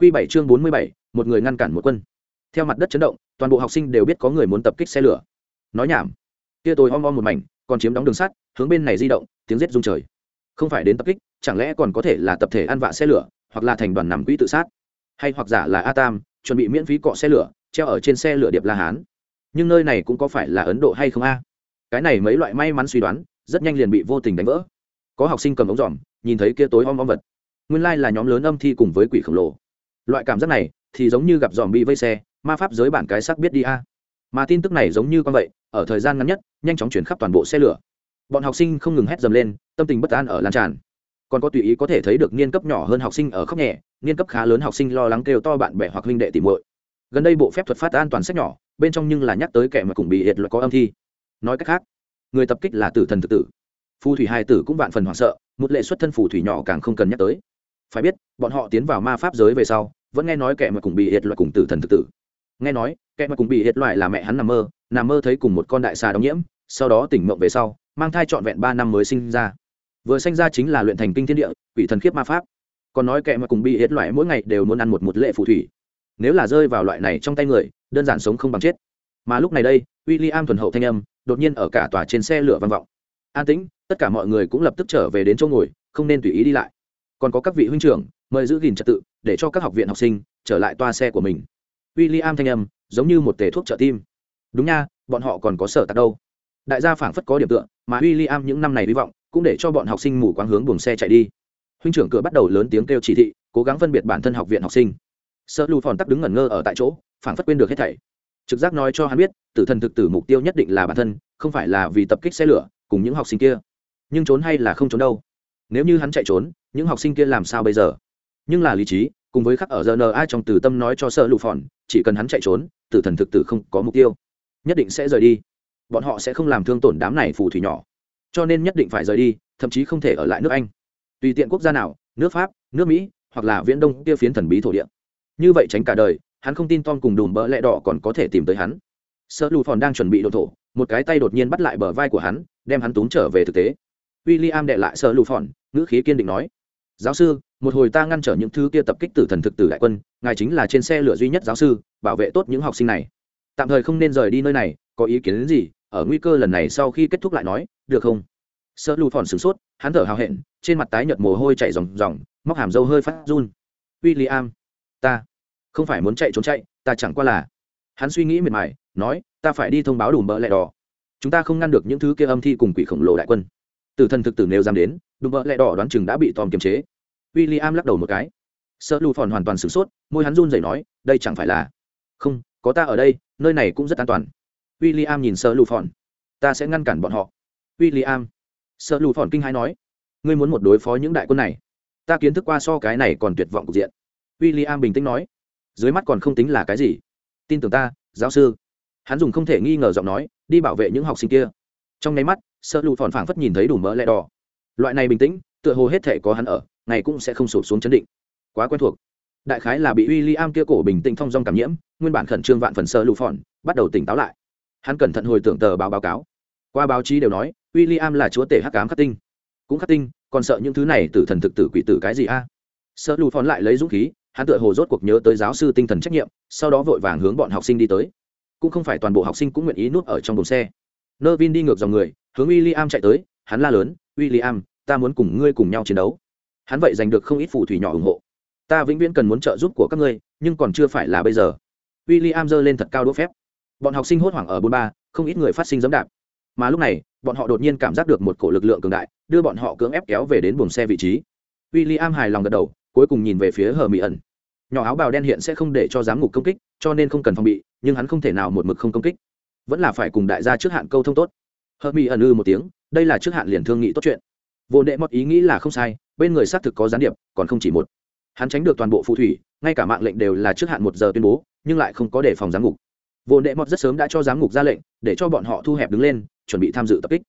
Quy bảy chương bốn mươi bảy, một người ngăn cản một quân. Theo mặt đất chấn động, toàn bộ học sinh đều biết có người muốn tập kích xe lửa. Nói nhảm. Kia tôi om om một mảnh, còn chiếm đóng đường sắt, hướng bên này di động, tiếng giết rung trời. Không phải đến tập kích, chẳng lẽ còn có thể là tập thể ăn vạ xe lửa, hoặc là thành đoàn nằm quỹ tự sát? Hay hoặc giả là a tam, chuẩn bị miễn phí cọ xe lửa, treo ở trên xe lửa điệp la hán. Nhưng nơi này cũng có phải là ấn độ hay không a? Cái này mấy loại may mắn suy đoán, rất nhanh liền bị vô tình đánh vỡ. Có học sinh cầm ống dòm, nhìn thấy kia tối om om vật. Nguyên lai là nhóm lớn âm thi cùng với quỷ khổng lồ loại cảm giác này thì giống như gặp dòm bị vây xe, ma pháp giới bản cái sắc biết đi a. Mà tin tức này giống như con vậy, ở thời gian ngắn nhất, nhanh chóng chuyển khắp toàn bộ xe lửa. Bọn học sinh không ngừng hét dầm lên, tâm tình bất an ở lan tràn. Còn có tùy ý có thể thấy được niên cấp nhỏ hơn học sinh ở khóc nhẹ, niên cấp khá lớn học sinh lo lắng kêu to bạn bè hoặc huynh đệ tìm muội. Gần đây bộ phép thuật phát an toàn sách nhỏ, bên trong nhưng là nhắc tới kẻ mà cùng bị hiệt luật có âm thi. Nói cách khác, người tập kích là tử thần tự tử. Phù thủy hai tử cũng vạn phần hoảng sợ, một lệ xuất thân phù thủy nhỏ càng không cần nhắc tới. Phải biết, bọn họ tiến vào ma pháp giới về sau vẫn nghe nói kẻ mà cùng bị hiệt loại cùng tử thần tự tử. Nghe nói, kẻ mà cùng bị hiệt loại là mẹ hắn nằm mơ nằm mơ thấy cùng một con đại xà đóng nhiễm, sau đó tỉnh mộng về sau, mang thai trọn vẹn ba năm mới sinh ra. Vừa sinh ra chính là luyện thành kinh thiên địa, quỷ thần khiếp ma pháp. Còn nói kẻ mà cùng bị hiệt loại mỗi ngày đều muốn ăn một một lệ phù thủy. Nếu là rơi vào loại này trong tay người, đơn giản sống không bằng chết. Mà lúc này đây w i l l i am thuần hậu thanh âm, đột nhiên ở cả tòa trên xe lửa vang vọng. An tĩnh, tất cả mọi người cũng lập tức trở về đến chỗ ngồi, không nên tùy ý đi lại. Còn có các vị huynh trưởng, mời giữ gìn trật tự để cho các học viện học sinh trở lại toa xe của mình. W i l l i am thanh âm, giống như một tề thuốc trợ tim. Đúng nha, bọn họ còn có sở tạc đâu. Đại gia phảng phất có điểm tựa, mà w i l l i am những năm này hy vọng cũng để cho bọn học sinh mù quáng hướng buồng xe chạy đi. Huynh trưởng cửa bắt đầu lớn tiếng kêu chỉ thị, cố gắng phân biệt bản thân học viện học sinh. Sợ lù phòn tắc đứng ngẩn ngơ ở tại chỗ, phảng phất quên được hết thảy. Trực giác nói cho hắn biết, tử thần thực tử mục tiêu nhất định là bản thân, không phải là vì tập kích xe lửa, cùng những học sinh kia. Nhưng trốn hay là không trốn đâu. Nếu như hắn chạy trốn, những học sinh kia làm sao bây giờ? Nhưng là lý trí, cùng với khắc ở giờ trong từ tâm nói cho sợ lụ phòn, chỉ cần hắn chạy trốn, tử thần thực tử không có mục tiêu. Nhất định sẽ rời đi. Bọn họ sẽ không làm thương tổn đám này phù thủy nhỏ. Cho nên nhất định phải rời đi, thậm chí không thể ở lại nước anh. Tùy tiện quốc gia nào, nước pháp, nước mỹ, hoặc là viễn đông kia phiến thần bí thổ địa. Như vậy tránh cả đời, hắn không tin tom cùng đùm bỡ lẹ đỏ còn có thể tìm tới hắn. Sợ lù phòn đang chuẩn bị đồ thổ, một cái tay đột nhiên bắt lại bờ vai của hắn, đem hắn túng trở về thực tế. W i l l i am đệ lại sợ lù phòn, ngữ khí kiên định nói, giáo sư một hồi ta ngăn trở những thứ kia tập kích tử thần thực tử đại quân, ngài chính là trên xe lửa duy nhất giáo sư, bảo vệ tốt những học sinh này. Tạm thời không nên rời đi nơi này, có ý kiến đến gì, ở nguy cơ lần này sau khi kết thúc lại nói, được không? Sợ lù phòn sửng sốt, hắn thở hào hẹn, trên mặt tái nhợt mồ hôi chảy ròng ròng, móc hàm dâu hơi phát run. W i l l i am ta không phải muốn chạy trốn chạy, ta chẳng qua là, hắn suy nghĩ miệt mài, nói, ta phải đi thông báo đủ mỡ lẹ đỏ. Chúng ta không ngăn được những thứ kia âm thi cùng quỷ khổng lồ đại quân. Tử thần thực tử nếu dám đến, đùm mỡ lẹ đỏ đoán chừng đã bị tòm kiềm chế w i l l i am lắc đầu một cái. Sợ lù phòn hoàn toàn sửng sốt, môi hắn run rẩy nói, đây chẳng phải là không, có ta ở đây, nơi này cũng rất an toàn. W i l l i am nhìn sợ lù phòn. Ta sẽ ngăn cản bọn họ. W i l l i am sợ lù phòn kinh hãi nói, ngươi muốn một đối phó những đại quân này? Ta kiến thức qua so cái này còn tuyệt vọng cục diện. W i l l i am bình tĩnh nói, dưới mắt còn không tính là cái gì. Tin tưởng ta, giáo sư. Hắn dùng không thể nghi ngờ giọng nói, đi bảo vệ những học sinh kia. Trong nháy mắt, sợ lụ phòn phảng phất nhìn thấy đủ mỡ lẹ đỏ. Loại này bình tĩnh, tựa hồ hết thể có hắn ở ngày cũng sẽ không sụp xuống chấn định. Quá quen thuộc. Đại khái là bị w i l l i am kia cổ bình tĩnh thong dong cảm nhiễm, nguyên bản khẩn trương vạn phần sơ lụ phòn, bắt đầu tỉnh táo lại. Hắn cẩn thận hồi tưởng tờ báo báo cáo. Qua báo chí đều nói w i l l i am là chúa tể hắc cám khắc tinh. Cũng khắc tinh, còn sợ những thứ này từ thần thực tử quỷ tử cái gì a? À? sợ lụ phòn lại lấy dũng khí, hắn tựa hồ rốt cuộc nhớ tới giáo sư tinh thần trách nhiệm, sau đó vội vàng hướng bọn học sinh đi tới. Cũng không phải toàn bộ học sinh cũng nguyện ý nuốt ở trong đồn xe. Nơ vin đi ngược dòng người, hướng w i l l i am chạy tới, hắn la lớn w i l l i am ta muốn cùng ngươi cùng nhau chiến đấu hắn vậy giành được không ít phù thủy nhỏ ủng hộ. Ta vĩnh viễn cần muốn trợ giúp của các ngươi, nhưng còn chưa phải là bây giờ. W i l l i am giơ lên thật cao đỗ phép. Bọn học sinh hốt hoảng ở bôn ba, không ít người phát sinh dẫm đạp. Mà lúc này, bọn họ đột nhiên cảm giác được một cổ lực lượng cường đại, đưa bọn họ cưỡng ép kéo về đến buồng xe vị trí. W i l l i am hài lòng gật đầu, cuối cùng nhìn về phía hờ mỹ ẩn. Nhỏ áo bào đen hiện sẽ không để cho giám ngục công kích, cho nên không cần phòng bị, nhưng hắn không thể nào một mực không công kích. Vẫn là phải cùng đại gia trước hạn câu thông tốt. Hờ mỹ ẩn ư một tiếng, đây là trước hạn liền thương nghị tốt chuyện vô đệ mọt ý nghĩ là không sai, bên người xác thực có gián điệp, còn không chỉ một. Hắn tránh được toàn bộ phù thủy, ngay cả mạng lệnh đều là trước hạn một giờ tuyên bố, nhưng lại không có đề phòng giám ngục. Vô đệ mọt rất sớm đã cho giám ngục ra lệnh, để cho bọn họ thu hẹp đứng lên, chuẩn bị tham dự tập kích.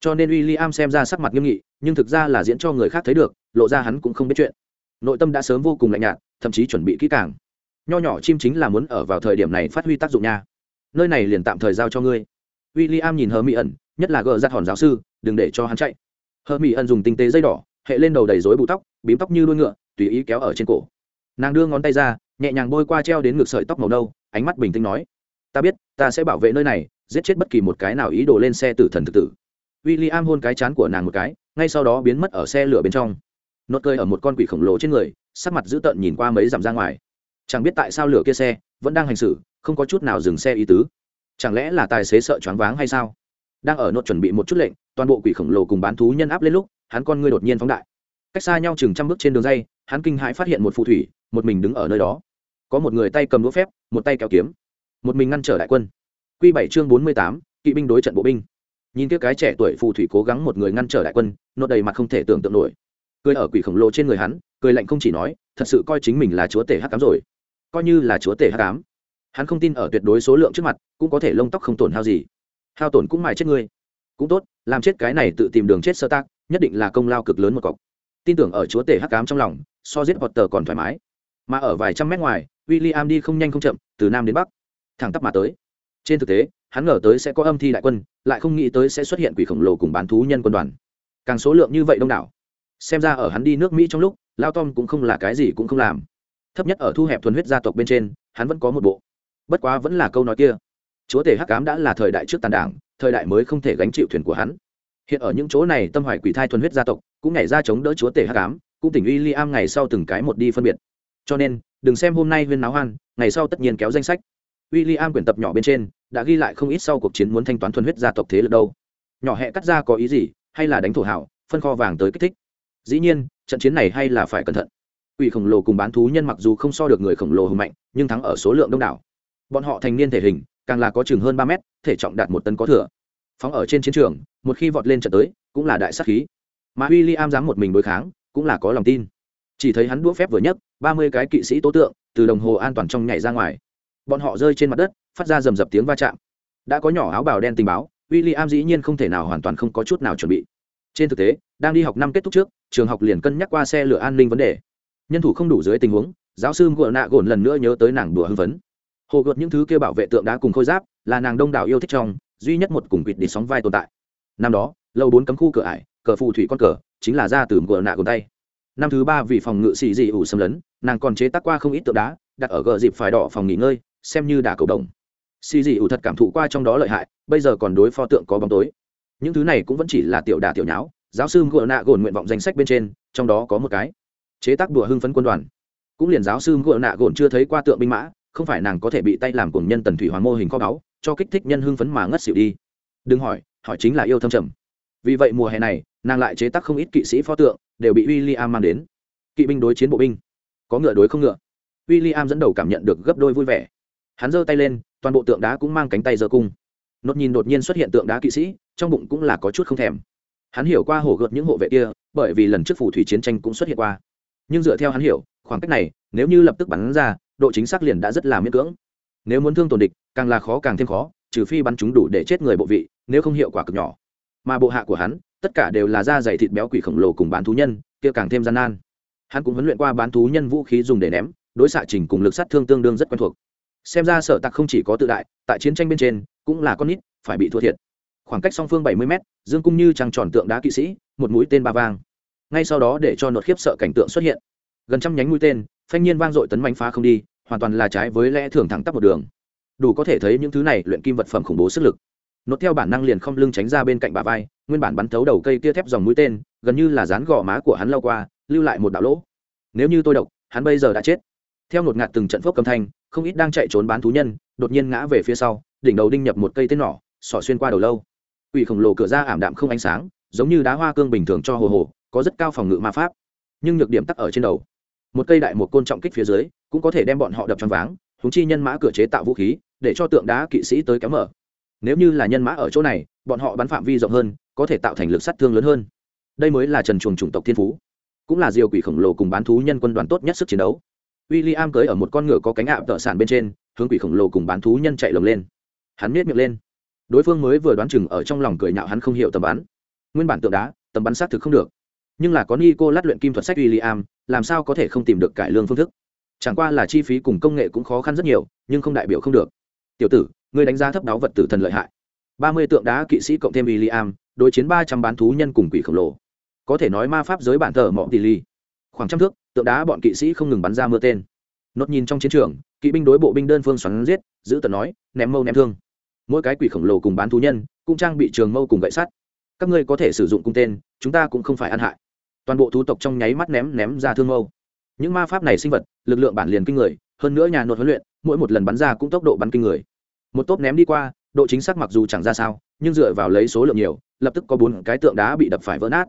Cho nên w i l l i am xem ra sắc mặt nghiêm nghị, nhưng thực ra là diễn cho người khác thấy được, lộ ra hắn cũng không biết chuyện. Nội tâm đã sớm vô cùng lạnh nhạt, thậm chí chuẩn bị kỹ càng. Nho nhỏ chim chính là muốn ở vào thời điểm này phát huy tác dụng nha. Nơi này liền tạm thời giao cho ngươi. W i l l i am nhìn hờ mỹ ẩn, nhất là gờ ra hòn giáo sư, đừng để cho hắn chạy hờ mỹ ẩn dùng tinh tế dây đỏ, hệ lên đầu đầy dối bụ tóc, bím tóc như đuôi ngựa, tùy ý kéo ở trên cổ. Nàng đưa ngón tay ra, nhẹ nhàng bôi qua treo đến ngực sợi tóc màu nâu, ánh mắt bình tĩnh nói, ta biết, ta sẽ bảo vệ nơi này, giết chết bất kỳ một cái nào ý đồ lên xe tử thần thực tử. W i l l i am hôn cái chán của nàng một cái, ngay sau đó biến mất ở xe lửa bên trong. Nốt cơi ở một con quỷ khổng lồ trên người, sắc mặt dữ tợn nhìn qua mấy dặm ra ngoài. Chẳng biết tại sao lửa kia xe vẫn đang hành xử, không có chút nào dừng xe ý tứ. Chẳng lẽ là tài xế sợ choáng váng hay sao? Đang ở nốt chuẩn bị một chút lệnh, toàn bộ quỷ khổng lồ cùng bán thú nhân áp lên lúc, hắn con ngươi đột nhiên phóng đại. Cách xa nhau chừng trăm bước trên đường dây, hắn kinh hãi phát hiện một phù thủy, một mình đứng ở nơi đó. Có một người tay cầm đũa phép, một tay kéo kiếm. Một mình ngăn trở đại quân. Q bảy chương bốn mươi tám, kỵ binh đối trận bộ binh. Nhìn kia cái trẻ tuổi phù thủy cố gắng một người ngăn trở đại quân nốt đầy mặt không thể tưởng tượng nổi. Cười ở quỷ khổng lồ trên người hắn, cười lạnh không chỉ nói, thật sự coi chính mình là chúa tể hắc cám rồi. Coi như là chúa tể hắc cám hắn không tin ở tuyệt đối số lượng trước mặt, cũng có thể lông tóc không tổn hao gì hao tổn cũng mài chết ngươi. Cũng tốt, làm chết cái này tự tìm đường chết sơ tác, nhất định là công lao cực lớn một cọc. Tin tưởng ở chúa tể hắc cám trong lòng, so giết hoặc tờ còn thoải mái. Mà ở vài trăm mét ngoài w i l l i am đi không nhanh không chậm, từ nam đến bắc, thẳng tắp mà tới. Trên thực tế, hắn ngờ tới sẽ có âm thi đại quân, lại không nghĩ tới sẽ xuất hiện quỷ khổng lồ cùng bán thú nhân quân đoàn. Càng số lượng như vậy đông đảo. Xem ra ở hắn đi nước mỹ trong lúc, lao tom cũng không là cái gì cũng không làm. Thấp nhất ở thu hẹp thuần huyết gia tộc bên trên, hắn vẫn có một bộ. Bất quá vẫn là câu nói kia chúa tể hắc cám đã là thời đại trước tàn đảng, thời đại mới không thể gánh chịu thuyền của hắn. Hiện ở những chỗ này, tâm hoài quỷ thai thuần huyết gia tộc, cũng nhảy ra chống đỡ chúa tể hắc cám cũng tỉnh uy li am ngày sau từng cái một đi phân biệt. Cho nên, đừng xem hôm nay huyên náo hoan, ngày sau tất nhiên kéo danh sách. W i l l i am quyển tập nhỏ bên trên, đã ghi lại không ít sau cuộc chiến muốn thanh toán thuần huyết gia tộc thế lực đâu. Nhỏ hẹ cắt ra có ý gì, hay là đánh thổ hảo, phân kho vàng tới kích thích. Dĩ nhiên, trận chiến này hay là phải cẩn thận. Quỷ khổng lồ cùng bán thú nhân mặc dù không so được người khổng lồ hùng mạnh, nhưng thắng ở số lượng đông đảo. Bọn họ thành niên thể hình càng là có chừng hơn ba mét, thể trọng đạt một tấn có thừa. Phóng ở trên chiến trường, một khi vọt lên trận tới, cũng là đại sát khí. Mà w i l l i am dám một mình đối kháng, cũng là có lòng tin. Chỉ thấy hắn đũa phép vừa nhấc, ba mươi cái kỵ sĩ tố tượng, từ đồng hồ an toàn trong nhảy ra ngoài. Bọn họ rơi trên mặt đất, phát ra rầm rập tiếng va chạm. Đã có nhỏ áo bào đen tình báo w i l l i am dĩ nhiên không thể nào hoàn toàn không có chút nào chuẩn bị. Trên thực tế, đang đi học năm kết thúc trước, trường học liền cân nhắc qua xe lửa an ninh vấn đề. Nhân thủ không đủ dưới tình huống, giáo sư gợ nạ gồn lần nữa nhớ tới nàng đùa hưng phấn hồ gợt những thứ kia bảo vệ tượng đá cùng khôi giáp, là nàng đông đảo yêu thích trong, duy nhất một cùng quỵt đi sóng vai tồn tại. Năm đó lâu bốn cấm khu cửa ải, cờ phù thủy con cờ, chính là ra từ gợ nạ cồn tay. Năm thứ ba vì phòng ngự xì dị ủ xâm lấn, nàng còn chế tác qua không ít tượng đá, đặt ở gờ dịp phải đỏ phòng nghỉ ngơi, xem như đà cầu đồng. Xì dị ủ thật cảm thụ qua trong đó lợi hại, bây giờ còn đối pho tượng có bóng tối. Những thứ này cũng vẫn chỉ là tiểu đà tiểu nháo, giáo sư gợ nạ gồn nguyện vọng danh sách bên trên, trong đó có một cái. Chế tác đùa hưng phấn quân đoàn. Cũng liền giáo sư gợ nạ gồn chưa thấy qua tượng binh mã không phải nàng có thể bị tay làm cùng nhân tần thủy hoàng mô hình kho báu, cho kích thích nhân hưng phấn mà ngất xỉu đi. Đừng hỏi hỏi chính là yêu thâm trầm. Vì vậy mùa hè này, nàng lại chế tác không ít kỵ sĩ pho tượng, đều bị w i l l i am mang đến. Kỵ binh đối chiến bộ binh. Có ngựa đối không ngựa. W i l l i am dẫn đầu cảm nhận được gấp đôi vui vẻ. Hắn giơ tay lên, toàn bộ tượng đá cũng mang cánh tay giơ cung. Nốt nhìn đột nhiên xuất hiện tượng đá kỵ sĩ, trong bụng cũng là có chút không thèm. Hắn hiểu qua hổ gợt những hộ vệ kia, bởi vì lần trước phù thủy chiến tranh cũng xuất hiện qua. Nhưng dựa theo hắn hiểu, khoảng cách này, nếu như lập tức bắn ra độ chính xác liền đã rất là miễn cưỡng. Nếu muốn thương tổn địch, càng là khó càng thêm khó, trừ phi bắn chúng đủ để chết người bộ vị, nếu không hiệu quả cực nhỏ. Mà bộ hạ của hắn, tất cả đều là da dày thịt béo quỷ khổng lồ cùng bán thú nhân, kia càng thêm gian nan. Hắn cũng huấn luyện qua bán thú nhân vũ khí dùng để ném, đối xạ trình cùng lực sát thương tương đương rất quen thuộc. Xem ra sở tặc không chỉ có tự đại, tại chiến tranh bên trên, cũng là con nít, phải bị thua thiệt. Khoảng cách song phương bảy mươi m dương cung như trăng tròn tượng đá kỵ sĩ, một mũi tên ba vang. Ngay sau đó để cho nột khiếp sợ cảnh tượng xuất hiện. Gần trăm nhánh mũi tên phanh nhiên vang dội tấn mạnh phá không đi, hoàn toàn là trái với lẽ thường thẳng tắp một đường. Đủ có thể thấy những thứ này luyện kim vật phẩm khủng bố sức lực. Nốt theo bản năng liền không lưng tránh ra bên cạnh bà vai, nguyên bản bắn thấu đầu cây kia thép dòng mũi tên, gần như là dán gò má của hắn lao qua, lưu lại một đạo lỗ. Nếu như tôi độc, hắn bây giờ đã chết. Theo ngột ngạt từng trận phốc cầm thanh, không ít đang chạy trốn bán thú nhân, đột nhiên ngã về phía sau, đỉnh đầu đinh nhập một cây tên nỏ, sỏ xuyên qua đầu lâu. Ủy khổng lồ cửa ra ảm đạm không ánh sáng, giống như đá hoa cương bình thường cho hồ hồ, có rất cao phòng ngự ma pháp. Nhưng nhược điểm tắc ở trên đầu một cây đại một côn trọng kích phía dưới, cũng có thể đem bọn họ đập trong váng húng chi nhân mã cửa chế tạo vũ khí, để cho tượng đá kỵ sĩ tới kéo mở. Nếu như là nhân mã ở chỗ này, bọn họ bắn phạm vi rộng hơn, có thể tạo thành lực sát thương lớn hơn. Đây mới là trần chuồng chủng tộc thiên phú, cũng là diều quỷ khổng lồ cùng bán thú nhân quân đoàn tốt nhất sức chiến đấu. W i l l i am cưới ở một con ngựa có cánh ạ tợ sản bên trên, hướng quỷ khổng lồ cùng bán thú nhân chạy lồng lên. Hắn miết miệng lên. Đối phương mới vừa đoán chừng ở trong lòng cười nhạo hắn không hiểu tầm bắn. Nguyên bản tượng đá, tầm bắn xác thực không được nhưng là có nico cô lát luyện kim thuật sách William, làm sao có thể không tìm được cải lương phương thức? Chẳng qua là chi phí cùng công nghệ cũng khó khăn rất nhiều, nhưng không đại biểu không được. Tiểu tử người đánh giá thấp đáo vật tử thần lợi hại. Ba mươi tượng đá kỵ sĩ cộng thêm William, đối chiến ba trăm bán thú nhân cùng quỷ khổng lồ. Có thể nói ma pháp giới bản thờ mọ tỷ ly khoảng trăm thước, tượng đá bọn kỵ sĩ không ngừng bắn ra mưa tên. Nốt nhìn trong chiến trường, kỵ binh đối bộ binh đơn phương xoắn giết, giữ tận nói, ném mâu ném thương. Mỗi cái quỷ khổng lồ cùng bán thú nhân, cũng trang bị trường mâu cùng gậy sắt. Các ngươi có thể sử dụng cung tên, chúng ta cũng không phải ăn hại toàn bộ thú tộc trong nháy mắt ném ném ra thương mâu. Những ma pháp này sinh vật, lực lượng bản liền kinh người, hơn nữa nhà nội huấn luyện, mỗi một lần bắn ra cũng tốc độ bắn kinh người. Một tốp ném đi qua, độ chính xác mặc dù chẳng ra sao, nhưng dựa vào lấy số lượng nhiều, lập tức có bốn cái tượng đá bị đập phải vỡ nát.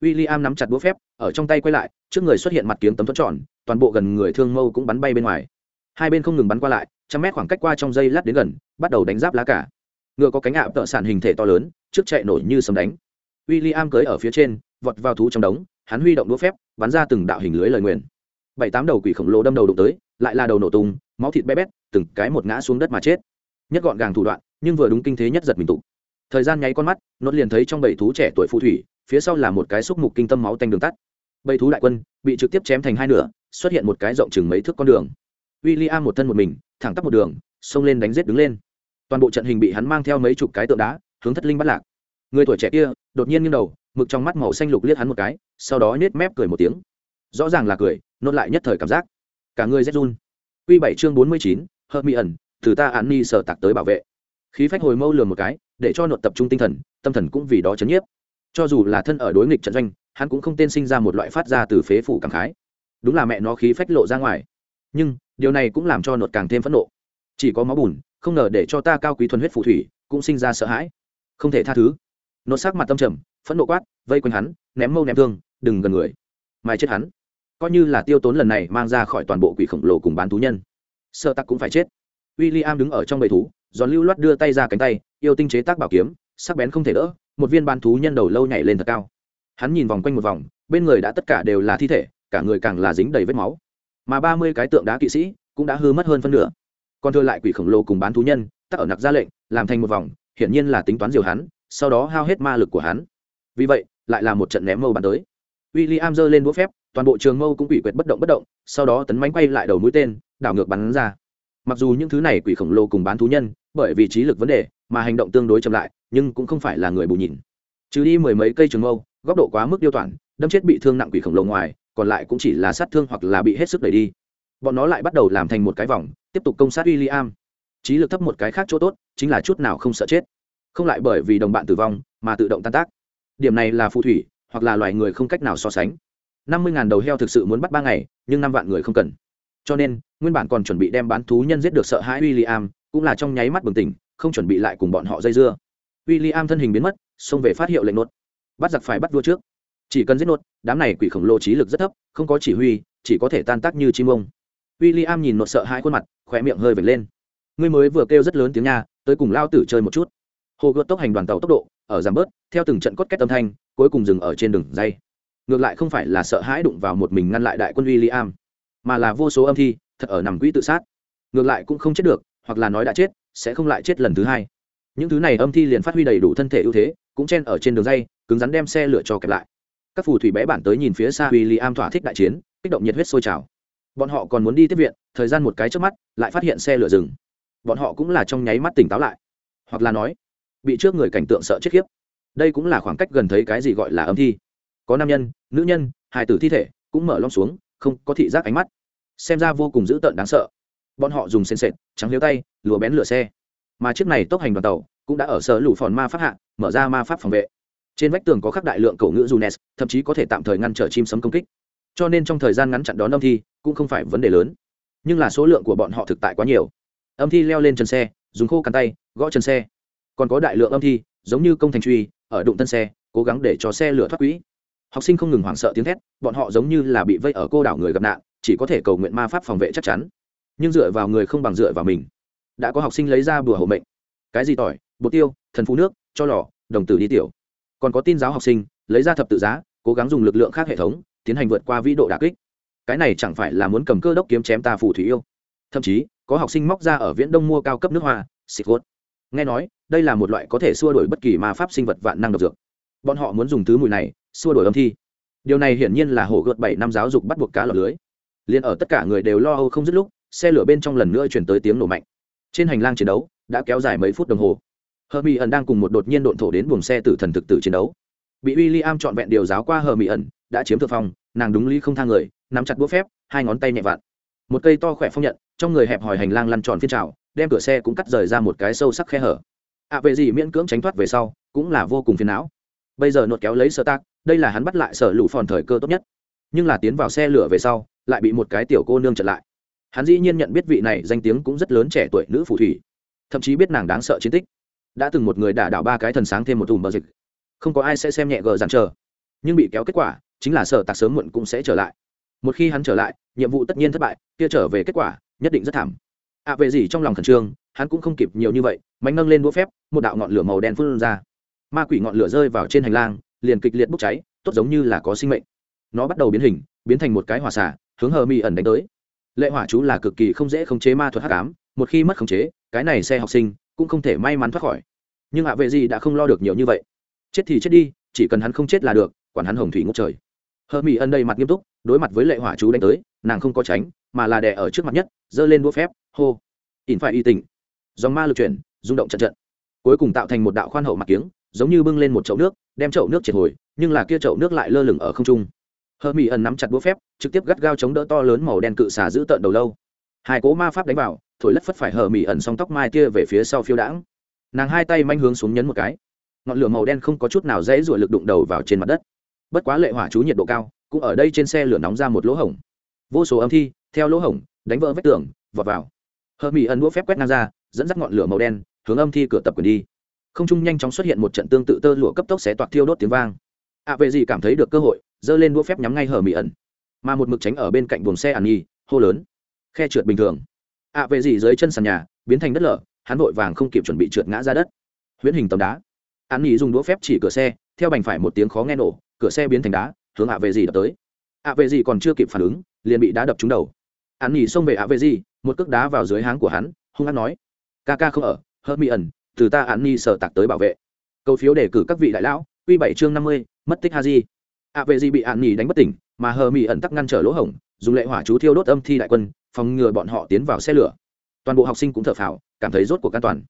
W i l l i am nắm chặt búa phép, ở trong tay quay lại, trước người xuất hiện mặt kiếm tấm thuẫn tròn, toàn bộ gần người thương mâu cũng bắn bay bên ngoài. Hai bên không ngừng bắn qua lại, trăm mét khoảng cách qua trong dây lát đến gần, bắt đầu đánh giáp lá cả. Ngựa có cánh ạ, tợ sản hình thể to lớn, trước chạy nổi như sấm đánh. W i l l i am cưới ở phía trên, vọt vào thú trong đống hắn huy động đũa phép, bắn ra từng đạo hình lưới lời nguyền. Bảy tám đầu quỷ khổng lồ đâm đầu đụng tới, lại là đầu nổ tung, máu thịt bé bét, từng cái một ngã xuống đất mà chết. Nhất gọn gàng thủ đoạn, nhưng vừa đúng kinh thế nhất giật mình tục thời gian nháy con mắt, nốt liền thấy trong bảy thú trẻ tuổi phù thủy, phía sau là một cái xúc mục kinh tâm máu tanh đường tắt. Bầy thú đại quân bị trực tiếp chém thành hai nửa, xuất hiện một cái rộng chừng mấy thước con đường. William một thân một mình, thẳng tắp một đường, xông lên đánh g đứng lên. Toàn bộ trận hình bị hắn mang theo mấy chục cái tượng đá, hướng thất linh bắt lạc. Người tuổi trẻ kia, đột nhiên nghiêng đầu mực trong mắt màu xanh lục liếc hắn một cái, sau đó nết mép cười một tiếng. Rõ ràng là cười, nốt lại nhất thời cảm giác. Cả người rét run. Q bảy chương bốn mươi chín, hợp mỹ ẩn, từ ta án ni sở tạc tới bảo vệ. Khí phách hồi mâu lường một cái, để cho nốt tập trung tinh thần, tâm thần cũng vì đó chấn nhiếp. Cho dù là thân ở đối nghịch trận doanh, hắn cũng không tên sinh ra một loại phát ra từ phế phủ cảm khái. Đúng là mẹ nó khí phách lộ ra ngoài. Nhưng, điều này cũng làm cho nốt càng thêm phẫn nộ. Chỉ có máu bùn, không ngờ để cho ta cao quý thuần huyết phù thủy, cũng sinh ra sợ hãi. Không thể tha thứ. Nốt sắc mặt tâm trầm phẫn nộ quát, vây quanh hắn, ném mâu ném thương, đừng gần người. Mai chết hắn. Coi như là tiêu tốn lần này mang ra khỏi toàn bộ quỷ khổng lồ cùng bán thú nhân. Sợ tắc cũng phải chết. W i l l i am đứng ở trong bầy thú, giòn lưu loát đưa tay ra cánh tay, yêu tinh chế tác bảo kiếm, sắc bén không thể đỡ, một viên bán thú nhân đầu lâu nhảy lên thật cao. Hắn nhìn vòng quanh một vòng, bên người đã tất cả đều là thi thể, cả người càng là dính đầy vết máu. Mà ba mươi cái tượng đá kỵ sĩ cũng đã hư mất hơn phân nửa. Còn thừa lại quỷ khổng lồ cùng bán thú nhân, tắc ở nặc ra lệnh, làm thành một vòng, hiển nhiên là tính toán diều hắn, sau đó hao hết ma lực của hắn vì vậy, lại là một trận ném mâu bắn tới. W i l l i am giơ lên đũa phép, toàn bộ trường mâu cũng quỷ quyệt bất động bất động, sau đó tấn mánh quay lại đầu mũi tên, đảo ngược bắn ra. Mặc dù những thứ này quỷ khổng lồ cùng bán thú nhân, bởi vì trí lực vấn đề, mà hành động tương đối chậm lại, nhưng cũng không phải là người bù nhìn. Trừ đi mười mấy cây trường mâu, góc độ quá mức điêu toản đâm chết bị thương nặng quỷ khổng lồ ngoài, còn lại cũng chỉ là sát thương hoặc là bị hết sức đẩy đi. Bọn nó lại bắt đầu làm thành một cái vòng, tiếp tục công sát w i l l i am trí lực thấp một cái khác chỗ tốt, chính là chút nào không sợ chết. Không lại bởi vì đồng bạn tử vong, mà tự động tan tác điểm này là phù thủy, hoặc là loài người không cách nào so sánh. Năm mươi đầu heo thực sự muốn bắt ba ngày, nhưng năm vạn người không cần. Cho nên, nguyên bản còn chuẩn bị đem bán thú nhân giết được sợ hãi w i l l i am cũng là trong nháy mắt bừng tỉnh, không chuẩn bị lại cùng bọn họ dây dưa. W i l l i am thân hình biến mất, xông về phát hiệu lệnh nốt. Bắt giặc phải bắt vua trước. Chỉ cần giết nốt, đám này quỷ khổng lồ trí lực rất thấp, không có chỉ huy, chỉ có thể tan tác như chim ông. W i l l i am nhìn nốt sợ hai khuôn mặt khỏe miệng hơi vệt lên. Ngươi mới vừa kêu rất lớn tiếng nha tới cùng lao tử chơi một chút. Hồ gợt tốc hành đoàn tàu tốc độ ở giảm bớt, theo từng trận cốt két âm thanh, cuối cùng dừng ở trên đường dây. Ngược lại không phải là sợ hãi đụng vào một mình ngăn lại đại quân w i l l i am mà là vô số âm thi, thật ở nằm quỹ tự sát. Ngược lại cũng không chết được, hoặc là nói đã chết, sẽ không lại chết lần thứ hai. Những thứ này âm thi liền phát huy đầy đủ thân thể ưu thế, cũng chen ở trên đường dây, cứng rắn đem xe lựa cho kẹp lại. Các phù thủy bé bản tới nhìn phía xa w i l l i am thỏa thích đại chiến, kích động nhiệt huyết sôi trào. Bọn họ còn muốn đi tiếp viện, thời gian một cái trước mắt, lại phát hiện xe lửa rừng bọn họ cũng là trong nháy mắt tỉnh táo lại. Hoặc là nói bị trước người cảnh tượng sợ chết khiếp. Đây cũng là khoảng cách gần thấy cái gì gọi là âm thi. Có nam nhân, nữ nhân, hài tử thi thể cũng mở lom xuống, không có thị giác ánh mắt. Xem ra vô cùng dữ tợn đáng sợ. Bọn họ dùng sên sệt, trắng liêu tay, lùa bén lửa xe. Mà chiếc này tốc hành đoàn tàu cũng đã ở sở lũ phòn ma pháp hạ, mở ra ma pháp phòng vệ. Trên vách tường có khắc đại lượng cổ ngữ junes thậm chí có thể tạm thời ngăn trở chim sấm công kích. Cho nên trong thời gian ngắn chặn đón âm thi cũng không phải vấn đề lớn. Nhưng là số lượng của bọn họ thực tại quá nhiều. Âm thi leo lên chân xe, dùng khô cắn tay, gõ chân xe còn có đại lượng âm thi, giống như công thành truy, ở đụng tân xe, cố gắng để cho xe lửa thoát quỹ. Học sinh không ngừng hoảng sợ tiếng thét, bọn họ giống như là bị vây ở cô đảo người gặp nạn, chỉ có thể cầu nguyện ma pháp phòng vệ chắc chắn. Nhưng dựa vào người không bằng dựa vào mình. Đã có học sinh lấy ra bùa hộ mệnh. Cái gì tỏi, bột tiêu, thần phú nước, cho lò, đồng tử đi tiểu. Còn có tin giáo học sinh, lấy ra thập tự giá, cố gắng dùng lực lượng khác hệ thống, tiến hành vượt qua vĩ độ đà kích. Cái này chẳng phải là muốn cầm cơ đốc kiếm chém ta phù thủy yêu. Thậm chí, có học sinh móc ra ở viễn đông mua cao cấp nước hoa, xịt gốt nghe nói đây là một loại có thể xua đổi bất kỳ ma pháp sinh vật vạn năng độc dược. Bọn họ muốn dùng thứ mùi này, xua đổi âm thi. Điều này hiển nhiên là hổ gợt bảy năm giáo dục bắt buộc cá lọc lưới. Liền ở tất cả người đều lo âu không dứt lúc, xe lửa bên trong lần nữa chuyển tới tiếng nổ mạnh. Trên hành lang chiến đấu đã kéo dài mấy phút đồng hồ. Hờ mỹ ẩn đang cùng một đột nhiên độn thổ đến buồng xe tử thần thực tử chiến đấu. Bị w i l l i am trọn vẹn điều giáo qua hờ mỹ ẩn đã chiếm thượng phong, nàng đúng lý không thang người, nắm chặt búa phép, hai ngón tay nhẹ vặn. Một cây to khỏe phong nhận, trong người hẹp hòi hành lang lăn tròn phiên trào, đem cửa xe cũng cắt rời ra một cái sâu sắc khe hở ạ à, về gì miễn cưỡng tránh thoát về sau cũng là vô cùng phiền não. Bây giờ nột kéo lấy sơ tác đây là hắn bắt lại sở lũ phòn thời cơ tốt nhất. Nhưng là tiến vào xe lửa về sau lại bị một cái tiểu cô nương chặn lại. Hắn dĩ nhiên nhận biết vị này danh tiếng cũng rất lớn trẻ tuổi nữ phù thủy. Thậm chí biết nàng đáng sợ chiến tích. Đã từng một người đả đảo ba cái thần sáng thêm một thùng bờ dịch. Không có ai sẽ xem nhẹ gờ dàn chờ. Nhưng bị kéo kết quả chính là sở tạc sớm muộn cũng sẽ trở lại. Một khi hắn trở lại nhiệm vụ tất nhiên thất bại kia trở về kết quả nhất định rất thảm. Ạ à, về gì trong lòng khẩn trương hắn cũng không kịp nhiều như vậy mạnh nâng lên đũa phép, một đạo ngọn lửa màu đen phun ra. Ma quỷ ngọn lửa rơi vào trên hành lang, liền kịch liệt bốc cháy, tốt giống như là có sinh mệnh. Nó bắt đầu biến hình, biến thành một cái hỏa xả hướng hờ mi ẩn đánh tới. Lệ hỏa chú là cực kỳ không dễ khống chế ma thuật hắc ám, một khi mất khống chế, cái này xe học sinh cũng không thể may mắn thoát khỏi. Nhưng hạ vệ gì đã không lo được nhiều như vậy. Chết thì chết đi, chỉ cần hắn không chết là được, quản hắn hồng thủy ngốc trời. Hờ mỹ ân đây mặt nghiêm túc, đối mặt với lệ hỏa chú đánh tới, nàng không có tránh, mà là đè ở trước mặt nhất, giơ lên đũa phép, hô. Ỉn phải y tình dòng ma lực chuyển, rung động trận trận. Cuối cùng tạo thành một đạo khoan hậu mặt kiếng, giống như bưng lên một chậu nước, đem chậu nước triệt hồi, nhưng là kia chậu nước lại lơ lửng ở không trung. Hờ mỹ ẩn nắm chặt búa phép, trực tiếp gắt gao chống đỡ to lớn màu đen cự xà giữ tợn đầu lâu. Hai cố ma pháp đánh vào, thổi lất phất phải hờ mỹ ẩn song tóc mai tia về phía sau phiêu đãng. Nàng hai tay manh hướng xuống nhấn một cái. Ngọn lửa màu đen không có chút nào dễ ruổi lực đụng đầu vào trên mặt đất. Bất quá lệ hỏa chú nhiệt độ cao, cũng ở đây trên xe lửa nóng ra một lỗ hổng. Vô số âm thi, theo lỗ hổng, đánh vỡ vách tường, vọt vào. Hờ mỹ ẩn đũa phép quét ngang ra dẫn dắt ngọn lửa màu đen hướng âm thi cửa tập quyền đi. Không trung nhanh chóng xuất hiện một trận tương tự tơ lụa cấp tốc xé toạc thiêu đốt tiếng vang. Ạ à, về gì cảm thấy được cơ hội giơ lên đũa phép nhắm ngay hở mỹ ẩn. Mà một mực tránh ở bên cạnh buồng xe ẩn nhi hô lớn. Khe trượt bình thường. Ạ à, về gì dưới chân sàn nhà biến thành đất lở hắn vội vàng không kịp chuẩn bị trượt ngã ra đất. Huyễn hình tấm đá. Ẩn nhi dùng đũa phép chỉ cửa xe theo bành phải một tiếng khó nghe nổ cửa xe biến thành đá hướng ạ về gì đập tới. Ạ về gì còn chưa kịp phản ứng liền bị đá đập trúng đầu. Ẩn nhi xông về ạ về gì một cước đá vào dưới háng của hắn hung hăng nói ca ca không ở hớt mi ẩn từ ta ẩn nhi sở tạc tới bảo vệ. Câu phiếu đề cử các vị đại lão q bảy chương năm mươi, mất tích ha di ạ vệ di bị ẩn nhi đánh bất tỉnh, mà hờ mi ẩn tắc ngăn trở lỗ hổng, dùng lệ hỏa chú thiêu đốt âm thi đại quân, phòng ngừa bọn họ tiến vào xe lửa. Toàn bộ học sinh cũng thở phào, cảm thấy rốt cuộc an toàn.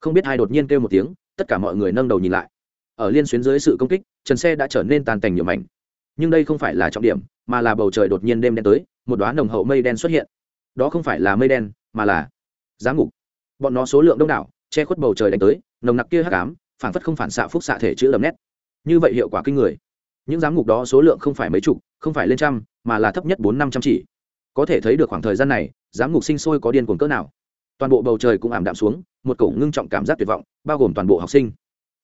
Không biết ai đột nhiên kêu một tiếng, tất cả mọi người nâng đầu nhìn lại. Ở liên xuyến dưới sự công kích, trần xe đã trở nên tàn tành nhiều mảnh. Nhưng đây không phải là trọng điểm, mà là bầu trời đột nhiên đêm đen tới, một đoá nồng hậu mây đen xuất hiện. Đó không phải là mây đen, mà là giá ngục bọn nó số lượng đông đảo, che khuất bầu trời đánh tới, nồng nặc kia hắc ám phản phất không phản xạ phúc xạ thể chữ lầm nét. Như vậy hiệu quả kinh người. Những giám ngục đó số lượng không phải mấy chục, không phải lên trăm, mà là thấp nhất bốn năm trăm chỉ. Có thể thấy được khoảng thời gian này, giám ngục sinh sôi có điên cuồng cỡ nào. Toàn bộ bầu trời cũng ảm đạm xuống, một cổ ngưng trọng cảm giác tuyệt vọng, bao gồm toàn bộ học sinh.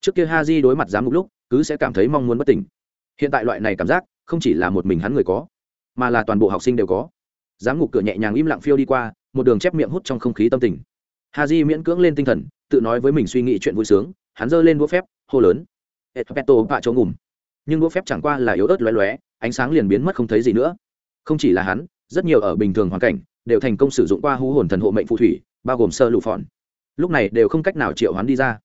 Trước kia ha di đối mặt giám ngục lúc, cứ sẽ cảm thấy mong muốn bất tỉnh. Hiện tại loại này cảm giác, không chỉ là một mình hắn người có, mà là toàn bộ học sinh đều có. Giám ngục cửa nhẹ nhàng im lặng phiêu đi qua, một đường chép miệng hút trong không khí tâm tình ha di miễn cưỡng lên tinh thần, tự nói với mình suy nghĩ chuyện vui sướng, hắn giơ lên đũa phép, hô lớn. Epeto bạ chỗ ngủm. Nhưng đũa phép chẳng qua là yếu ớt lóe lóe, ánh sáng liền biến mất không thấy gì nữa. Không chỉ là hắn, rất nhiều ở bình thường hoàn cảnh, đều thành công sử dụng qua hú hồn thần hộ mệnh phù thủy, bao gồm sơ lụ phòn. Lúc này đều không cách nào triệu hắn đi ra.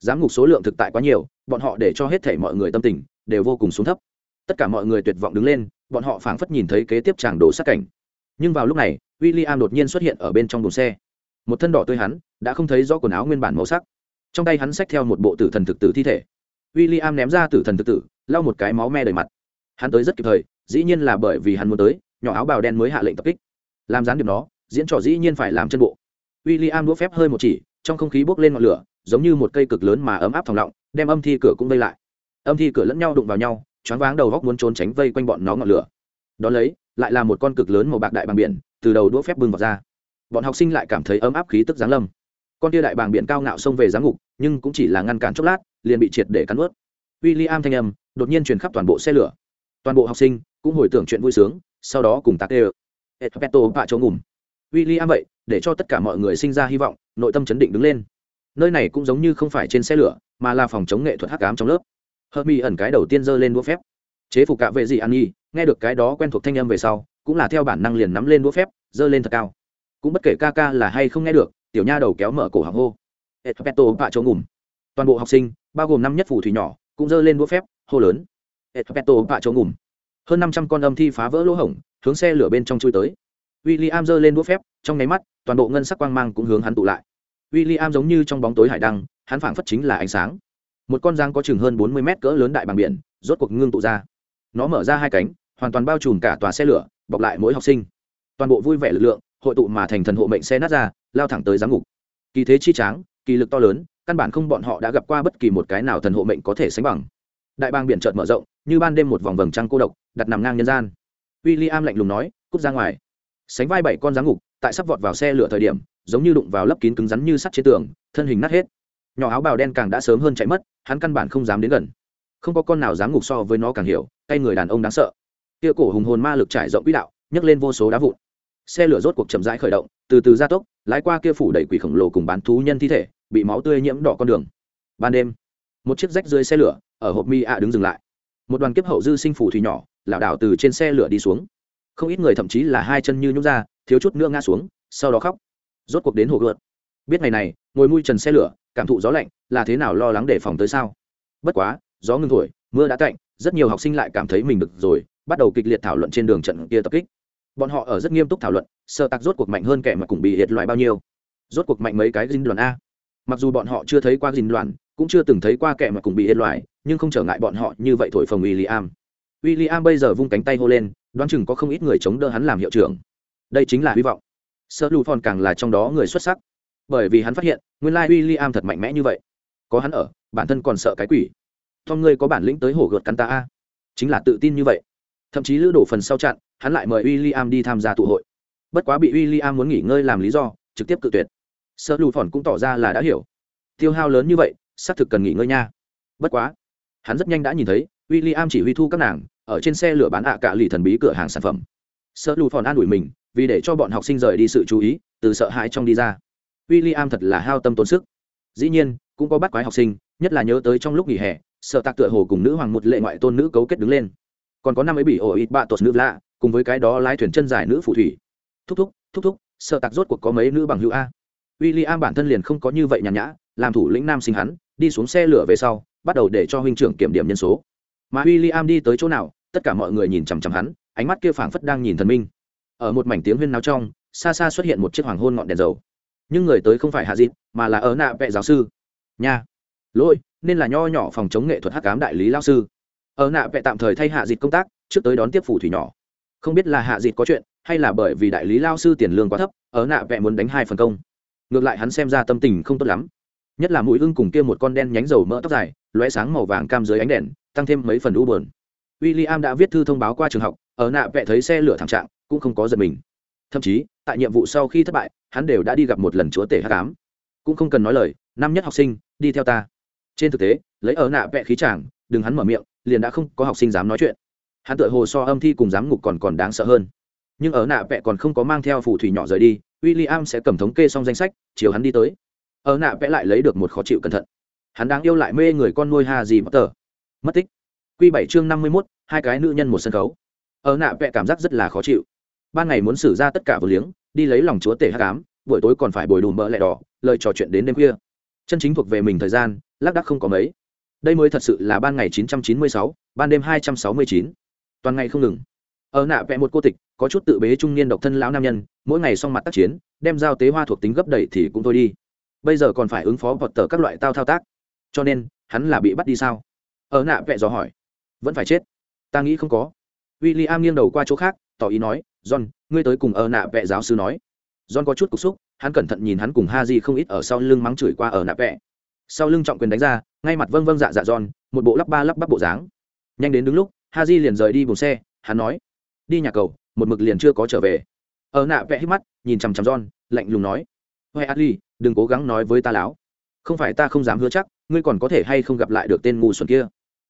Giám ngục số lượng thực tại quá nhiều, bọn họ để cho hết thể mọi người tâm tình, đều vô cùng xuống thấp. Tất cả mọi người tuyệt vọng đứng lên, bọn họ phảng phất nhìn thấy kế tiếp tràng đổ sát cảnh. Nhưng vào lúc này w i l l i am đột nhiên xuất hiện ở bên trong đồn xe một thân đỏ tươi hắn, đã không thấy rõ quần áo nguyên bản màu sắc. Trong tay hắn xách theo một bộ tử thần thực tử thi thể. W i l l i am ném ra tử thần thực tử, lau một cái máu me đầy mặt. Hắn tới rất kịp thời, dĩ nhiên là bởi vì hắn muốn tới, nhỏ áo bào đen mới hạ lệnh tập kích. Làm gián điệp nó, diễn trò dĩ nhiên phải làm chân bộ. W i l l i am đũa phép hơi một chỉ, trong không khí bốc lên ngọn lửa, giống như một cây cực lớn mà ấm áp thòng lọng, đem âm thi cửa cũng vây lại. Âm thi cửa lẫn nhau đụng vào nhau, choáng váng đầu góc muốn trốn tránh vây quanh bọn nó ngọn lửa. Đón lấy, lại là một con cực lớn màu bạc đại bằng biển, từ đầu đũa phép bưng vào ra bọn học sinh lại cảm thấy ấm áp khí tức giáng lâm. Con tia đại bàng biển cao ngạo xông về giáng ngục, nhưng cũng chỉ là ngăn cản chốc lát, liền bị triệt để cắn ướt w i l l i am thanh âm đột nhiên truyền khắp toàn bộ xe lửa. Toàn bộ học sinh cũng hồi tưởng chuyện vui sướng, sau đó cùng tạc đê etpeto bạ chỗ ngủm w i l l i am vậy, để cho tất cả mọi người sinh ra hy vọng, nội tâm chấn định đứng lên. Nơi này cũng giống như không phải trên xe lửa, mà là phòng chống nghệ thuật hắc ám trong lớp. Hơ mi ẩn cái đầu tiên giơ lên đũa phép. Chế phục cạ vệ gì ăn nhi nghe được cái đó quen thuộc thanh âm về sau, cũng là theo bản năng liền nắm lên đũa phép, giơ lên thật cao cũng bất kể ca ca là hay không nghe được, tiểu nha đầu kéo mở cổ hàng hô. Etpeto bạ chỗ ngủm. Toàn bộ học sinh, bao gồm năm nhất phù thủy nhỏ, cũng giơ lên đũa phép, hô lớn. Etpeto bạ chỗ ngủm. Hơn năm trăm con âm thi phá vỡ lỗ hổng, hướng xe lửa bên trong chui tới. William giơ lên đũa phép, trong nháy mắt, toàn bộ ngân sắc quang mang cũng hướng hắn tụ lại. William giống như trong bóng tối hải đăng, hắn phảng phất chính là ánh sáng. Một con giang có chừng hơn bốn mươi mét cỡ lớn đại bằng biển, rốt cuộc ngưng tụ ra. Nó mở ra hai cánh, hoàn toàn bao trùm cả tòa xe lửa, bọc lại mỗi học sinh. Toàn bộ vui vẻ lực lượng hội tụ mà thành thần hộ mệnh xe nát ra, lao thẳng tới giám ngục. Kỳ thế chi tráng, kỳ lực to lớn, căn bản không bọn họ đã gặp qua bất kỳ một cái nào thần hộ mệnh có thể sánh bằng. Đại bang biển chợt mở rộng, như ban đêm một vòng vầng trăng cô độc, đặt nằm ngang nhân gian. W i l l i am lạnh lùng nói, cút ra ngoài. Sánh vai bảy con giám ngục, tại sắp vọt vào xe lửa thời điểm, giống như đụng vào lấp kín cứng rắn như sắt chế tường, thân hình nát hết. Nhỏ áo bào đen càng đã sớm hơn chạy mất, hắn căn bản không dám đến gần. Không có con nào dám ngục so với nó càng hiểu, tay người đàn ông đáng sợ. Kia cổ hùng hồn ma lực trải rộng quỹ đạo, nhấc lên vô số đá vụn xe lửa rốt cuộc chậm rãi khởi động, từ từ gia tốc, lái qua kia phủ đầy quỷ khổng lồ cùng bán thú nhân thi thể, bị máu tươi nhiễm đỏ con đường. Ban đêm, một chiếc rách dưới xe lửa ở hộp mi ạ đứng dừng lại. Một đoàn kiếp hậu dư sinh phủ thủy nhỏ, lảo đảo từ trên xe lửa đi xuống. Không ít người thậm chí là hai chân như nhúc ra, thiếu chút nữa ngã xuống, sau đó khóc. Rốt cuộc đến hồ gợt. Biết ngày này, ngồi mui trần xe lửa, cảm thụ gió lạnh, là thế nào lo lắng để phòng tới sao? Bất quá, gió ngưng thổi, mưa đã cạnh rất nhiều học sinh lại cảm thấy mình được rồi, bắt đầu kịch liệt thảo luận trên đường trận kia tập kích bọn họ ở rất nghiêm túc thảo luận sợ tặc rốt cuộc mạnh hơn kẻ mà cùng bị hiệt loại bao nhiêu. Rốt cuộc mạnh mấy cái dinh đoàn a. Mặc dù bọn họ chưa thấy qua dinh đoàn, cũng chưa từng thấy qua kẻ mà cùng bị hiệt loại, nhưng không trở ngại bọn họ như vậy thổi phồng William. William bây giờ vung cánh tay hô lên, đoán chừng có không ít người chống đỡ hắn làm hiệu trưởng. Đây chính là hy vọng. Sợ lù phòn càng là trong đó người xuất sắc. Bởi vì hắn phát hiện, nguyên lai William thật mạnh mẽ như vậy. Có hắn ở, bản thân còn sợ cái quỷ. Tom ngươi có bản lĩnh tới hổ gợt cắn ta a. Chính là tự tin như vậy thậm chí lữ đổ phần sau chặn, hắn lại mời William đi tham gia tụ hội. Bất quá bị William muốn nghỉ ngơi làm lý do, trực tiếp cự tuyệt. Sợ lù phòn cũng tỏ ra là đã hiểu. Tiêu hao lớn như vậy, xác thực cần nghỉ ngơi nha. Bất quá, hắn rất nhanh đã nhìn thấy, William chỉ huy thu các nàng, ở trên xe lửa bán ạ cả lì thần bí cửa hàng sản phẩm. Sợ lù phòn an ủi mình, vì để cho bọn học sinh rời đi sự chú ý, từ sợ hãi trong đi ra. William thật là hao tâm tốn sức. Dĩ nhiên, cũng có bắt quái học sinh, nhất là nhớ tới trong lúc nghỉ hè, sợ tạc tựa hồ cùng nữ hoàng một lệ ngoại tôn nữ cấu kết đứng lên còn có năm ấy bị ổ ít bạ tột nữ lạ, cùng với cái đó lái thuyền chân dài nữ phù thủy. Thúc thúc thúc thúc, sợ tặc rốt cuộc có mấy nữ bằng hữu a. W i l l i am bản thân liền không có như vậy nhàn nhã, làm thủ lĩnh nam sinh hắn, đi xuống xe lửa về sau, bắt đầu để cho huynh trưởng kiểm điểm nhân số. Mà w i l l i am đi tới chỗ nào, tất cả mọi người nhìn chằm chằm hắn, ánh mắt kia phảng phất đang nhìn thần minh. Ở một mảnh tiếng huyên náo trong, xa xa xuất hiện một chiếc hoàng hôn ngọn đèn dầu. Nhưng người tới không phải hạ dịp mà là ở nạ vệ giáo sư. Nha. Lỗi nên là nho nhỏ phòng chống nghệ thuật hắc cám đại lý lao sư ở nạ vệ tạm thời thay hạ dịt công tác, trước tới đón tiếp phủ thủy nhỏ. Không biết là hạ dịt có chuyện, hay là bởi vì đại lý lao sư tiền lương quá thấp, ở nạ vệ muốn đánh hai phần công. Ngược lại hắn xem ra tâm tình không tốt lắm. Nhất là mũi ưng cùng kia một con đen nhánh dầu mỡ tóc dài loé sáng màu vàng cam dưới ánh đèn, tăng thêm mấy phần u bờn w i l l i am đã viết thư thông báo qua trường học, ở nạ vệ thấy xe lửa thảm trạng, cũng không có giật mình. Thậm chí, tại nhiệm vụ sau khi thất bại, hắn đều đã đi gặp một lần chúa tể h tám cũng không cần nói lời, năm nhất học sinh, đi theo ta. Trên thực tế, lấy ở nạ vẽ khí chàng, đừng hắn mở miệng liền đã không có học sinh dám nói chuyện. Hắn tự hồ so âm thi cùng giám ngục còn còn đáng sợ hơn. Nhưng ở nạ vẽ còn không có mang theo phù thủy nhỏ rời đi w i l l i am sẽ cầm thống kê xong danh sách, chiều hắn đi tới. Ở nạ vẽ lại lấy được một khó chịu cẩn thận. Hắn đang yêu lại mê người con nuôi ha gì mất tờ. Mất tích. Q bảy chương năm mươi mốt, hai cái nữ nhân một sân khấu. Ở nạ vẽ cảm giác rất là khó chịu. Ban ngày muốn xử ra tất cả vừa liếng, đi lấy lòng chúa tể hát cám buổi tối còn phải bồi đùm mỡ lẹ đỏ, lời trò chuyện đến đêm khuya. Chân chính thuộc về mình thời gian, lác đắc không có mấy đây mới thật sự là ban ngày 996, ban đêm 269. toàn ngày không ngừng. Ở nạ vẽ một cô tịch có chút tự bế trung niên độc thân lão nam nhân mỗi ngày xong mặt tác chiến đem giao tế hoa thuộc tính gấp đầy thì cũng thôi đi. Bây giờ còn phải ứng phó vật tờ các loại tao thao tác. Cho nên hắn là bị bắt đi sao? Ở nạ vẽ dò hỏi. Vẫn phải chết. Ta nghĩ không có. W i l l i am nghiêng đầu qua chỗ khác tỏ ý nói john ngươi tới cùng ở nạ vẽ giáo sư nói. John có chút cục xúc hắn cẩn thận nhìn hắn cùng ha di không ít ở sau lưng mắng chửi qua ở nạ vẽ sau lưng trọng quyền đánh ra, ngay mặt vâng vâng dạ dạ giòn, một bộ lắp ba lắp bắp bộ dáng. Nhanh đến đứng lúc ha di liền rời đi buồng xe, hắn nói, đi nhà cầu, một mực liền chưa có trở về. Ở nạ vẽ hít mắt, nhìn chằm chằm giòn lạnh lùng nói huệ adli, đừng cố gắng nói với ta láo. Không phải ta không dám hứa chắc, ngươi còn có thể hay không gặp lại được tên ngu xuẩn kia.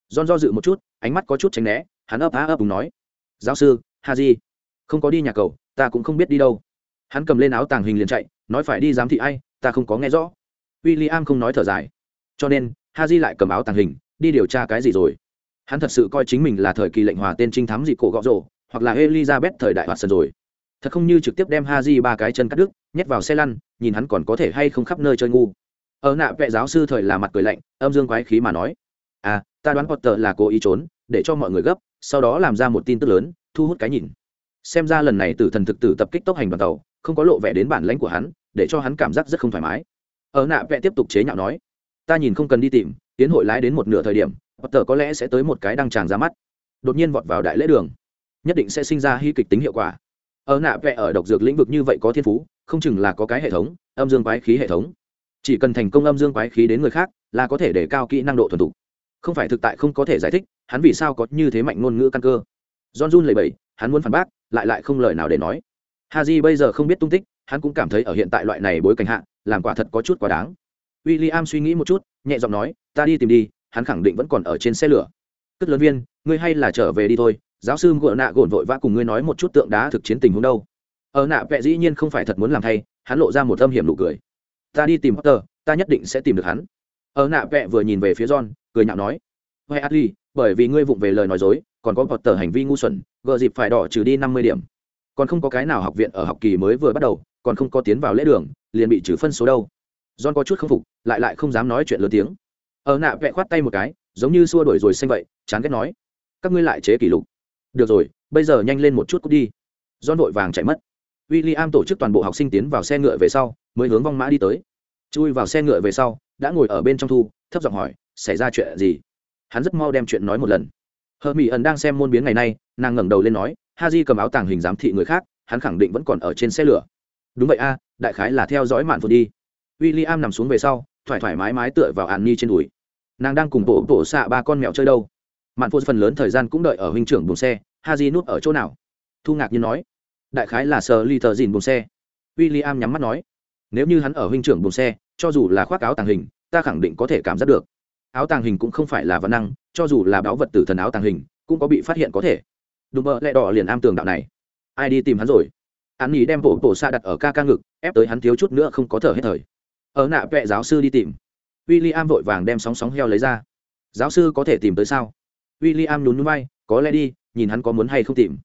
Giòn do dự một chút, ánh mắt có chút tránh né, hắn ấp á ấp cùng nói, giáo sư ha di không có đi nhà cầu, ta cũng không biết đi đâu. Hắn cầm lên áo tàng hình liền chạy, nói, phải đi giám thị ai, ta không có nghe rõ w i l l i am không nói thở dài. Cho nên ha j lại cầm áo tàng hình, đi điều tra cái gì rồi? Hắn thật sự coi chính mình là thời kỳ lệnh hòa tên trinh thám dị cổ gõ rổ hoặc là elizabeth thời đại hoạt sân rồi. Thật không như trực tiếp đem ha j ba cái chân cắt đứt, nhét vào xe lăn, nhìn hắn còn có thể hay không khắp nơi chơi ngu. Ở nạ vệ giáo sư thời là mặt cười lạnh, âm dương quái khí mà nói à ta đoán potter là cố ý trốn, để cho mọi người gấp, sau đó làm ra một tin tức lớn, thu hút cái nhìn. Xem ra lần này tử thần thực tử tập kích tốc hành đoàn tàu, không có lộ vẻ đến bản lãnh của hắn, để cho hắn cảm giác rất không thoải mái ở nạ vẽ tiếp tục chế nhạo nói, ta nhìn không cần đi tìm, tiến hội lái đến một nửa thời điểm bất tờ có lẽ sẽ tới một cái đăng tràng ra mắt. Đột nhiên vọt vào đại lễ đường, nhất định sẽ sinh ra hy kịch tính hiệu quả. Ở nạ vẽ ở độc dược lĩnh vực như vậy có thiên phú, không chừng là có cái hệ thống, âm dương quái khí hệ thống. Chỉ cần thành công âm dương quái khí đến người khác, là có thể để cao kỹ năng độ thuần thục. Không phải thực tại không có thể giải thích, hắn vì sao có như thế mạnh ngôn ngữ căn cơ. John jun lầy bẩy, hắn muốn phản bác, lại lại không lời nào để nói. Haji bây giờ không biết tung tích hắn cũng cảm thấy ở hiện tại loại này bối cảnh hạ, làm quả thật có chút quá đáng. William suy nghĩ một chút, nhẹ giọng nói, ta đi tìm đi, hắn khẳng định vẫn còn ở trên xe lửa. Cất lớn viên, ngươi hay là trở về đi thôi, giáo sư của nạ gồn vội vã cùng ngươi nói một chút tượng đá thực chiến tình huống đâu. Ở nạ vẽ dĩ nhiên không phải thật muốn làm thay, hắn lộ ra một âm hiểm nụ cười. Ta đi tìm potter, ta nhất định sẽ tìm được hắn. Ở nạ vẽ vừa nhìn về phía john, cười nhạo nói huệ adli bởi vì ngươi vụng về lời nói dối, còn có potter hành vi ngu xuẩn, gờ dịp phải đỏ trừ đi năm mươi điểm. Còn không có cái nào học viện ở học kỳ mới vừa bắt đầu còn không có tiến vào lễ đường, liền bị trừ phân số đâu. John có chút k phục, lại lại không dám nói chuyện lớn tiếng. Ở nạ vẽ khoát tay một cái, giống như xua đuổi rồi xanh vậy, chán ghét nói, các ngươi lại chế kỷ lục. Được rồi, bây giờ nhanh lên một chút cút đi. John vội vàng chạy mất. W i l l i am tổ chức toàn bộ học sinh tiến vào xe ngựa về sau, mới hướng vong mã đi tới. Chui vào xe ngựa về sau, đã ngồi ở bên trong thu, thấp giọng hỏi, xảy ra chuyện gì? Hắn rất mau đem chuyện nói một lần. Hờ mỹ ẩn đang xem môn biến ngày nay, nàng ngẩng đầu lên nói ha di cầm áo tàng hình giám thị người khác, hắn khẳng định vẫn còn ở trên xe lửa đúng vậy a, đại khái là theo dõi mạn phụ đi. W i l l i am nằm xuống về sau, thoải thoải mái mái tựa vào an ni trên đùi. Nàng đang cùng bộ bộ xạ ba con mèo chơi đâu. Mạn phụ phần lớn thời gian cũng đợi ở huynh trưởng buồng xe ha di núp ở chỗ nào? Thu ngạc như nói. Đại khái là sờ ly thờ dìn buồng xe. W i l l i am nhắm mắt nói. Nếu như hắn ở huynh trưởng buồng xe, cho dù là khoác áo tàng hình, ta khẳng định có thể cảm giác được. Áo tàng hình cũng không phải là văn năng, cho dù là báo vật tử thần áo tàng hình, cũng có bị phát hiện có thể. Đùm bợ lẹ đỏ liền am tường đạo này. Ai đi tìm hắn rồi? Hắn nghĩ đem bộ bộ xa đặt ở ca ca ngực, ép tới hắn thiếu chút nữa không có thở hết thời. Ở nạ vệ giáo sư đi tìm. W i l l i am vội vàng đem sóng sóng heo lấy ra. Giáo sư có thể tìm tới sao? W i l l i am nhún núi bay có lẽ đi, nhìn hắn có muốn hay không tìm.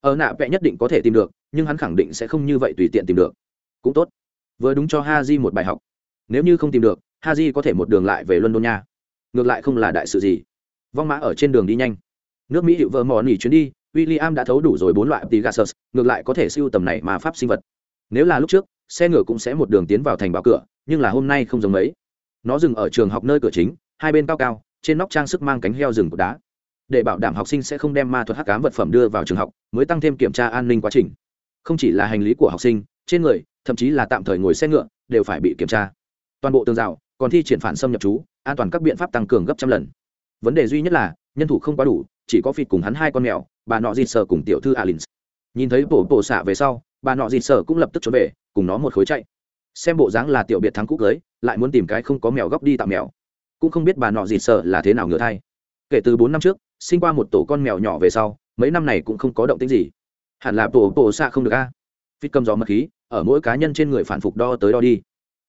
Ở nạ vệ nhất định có thể tìm được, nhưng hắn khẳng định sẽ không như vậy tùy tiện tìm được. Cũng tốt. Vừa đúng cho ha di một bài học. Nếu như không tìm được ha di có thể một đường lại về london nha. Ngược lại không là đại sự gì. Vong mã ở trên đường đi nhanh. Nước mỹ hiệu vợ mò nỉ chuyến đi w i l l i am đã thấu đủ rồi bốn loại tigasus ngược lại có thể siêu tầm này mà pháp sinh vật. Nếu là lúc trước, xe ngựa cũng sẽ một đường tiến vào thành bảo cửa, nhưng là hôm nay không giống mấy. Nó dừng ở trường học nơi cửa chính, hai bên cao cao, trên nóc trang sức mang cánh heo rừng cột đá. Để bảo đảm học sinh sẽ không đem ma thuật hắc cám vật phẩm đưa vào trường học, mới tăng thêm kiểm tra an ninh quá trình. Không chỉ là hành lý của học sinh, trên người, thậm chí là tạm thời ngồi xe ngựa, đều phải bị kiểm tra. Toàn bộ tường rào, còn thi triển phản xâm nhập trú an toàn các biện pháp tăng cường gấp trăm lần. Vấn đề duy nhất là, nhân thủ không quá đủ, chỉ có phịt cùng hắn hai con mèo bà nọ dịt sở cùng tiểu thư alin nhìn thấy bộ bộ xạ về sau, bà nọ dịt sở cũng lập tức trốn về, cùng nó một khối chạy. Xem bộ dáng là tiểu biệt thắng cúc cưới, lại muốn tìm cái không có mèo góc đi tạo mèo. Cũng không biết bà nọ dịt sở là thế nào ngựa thay. kể từ bốn năm trước, sinh qua một tổ con mèo nhỏ về sau, mấy năm này cũng không có động tính gì. Hẳn là tổ bộ xạ không được a. À? phít cầm gió mật khí, ở mỗi cá nhân trên người phản phục đo tới đo đi.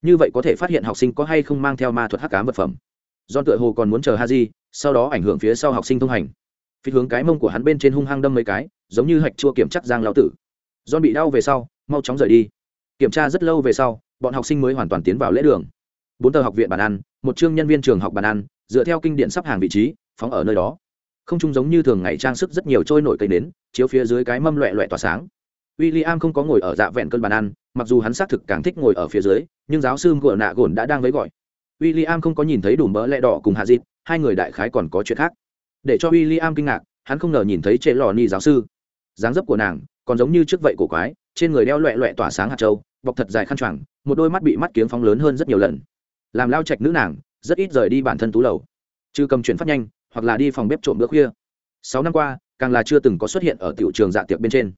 Như vậy có thể phát hiện học sinh có hay không mang theo ma thuật hắc cám vật phẩm. Do tựa hồ còn muốn chờ ha di sau đó ảnh hưởng phía sau học sinh thông hành phi hướng cái mông của hắn bên trên hung hăng đâm mấy cái, giống như hạch chua kiểm chắc giang lao tử. Don bị đau về sau, mau chóng rời đi. Kiểm tra rất lâu về sau, bọn học sinh mới hoàn toàn tiến vào lễ đường. Bốn tờ học viện bàn ăn, một chương nhân viên trường học bàn ăn, dựa theo kinh điện sắp hàng vị trí, phóng ở nơi đó. Không chung giống như thường ngày trang sức rất nhiều trôi nổi cây nến, chiếu phía dưới cái mâm loẹ loẹ tỏa sáng. W i l l i am không có ngồi ở dạ vẹn cơn bàn ăn, mặc dù hắn xác thực càng thích ngồi ở phía dưới, nhưng giáo sư ngựa nạ gồn đã đang lấy gọi. W i l l i am không có nhìn thấy đủ mỡ lẹ đỏ cùng hạ dịt hai người đại khái còn có chuyện khác để cho w i l l i am kinh ngạc, hắn không ngờ nhìn thấy chế lò ni giáo sư. Dáng dấp của nàng còn giống như trước vậy cổ quái, trên người đeo loẹ loẹ tỏa sáng hạt trâu bọc thật dài khăn choàng, một đôi mắt bị mắt kiếng phóng lớn hơn rất nhiều lần. Làm lao trạch nữ nàng, rất ít rời đi bản thân tú lầu. Chứ cầm chuyển phát nhanh, hoặc là đi phòng bếp trộm bữa khuya. Sáu năm qua, càng là chưa từng có xuất hiện ở tiểu trường dạ tiệc bên trên.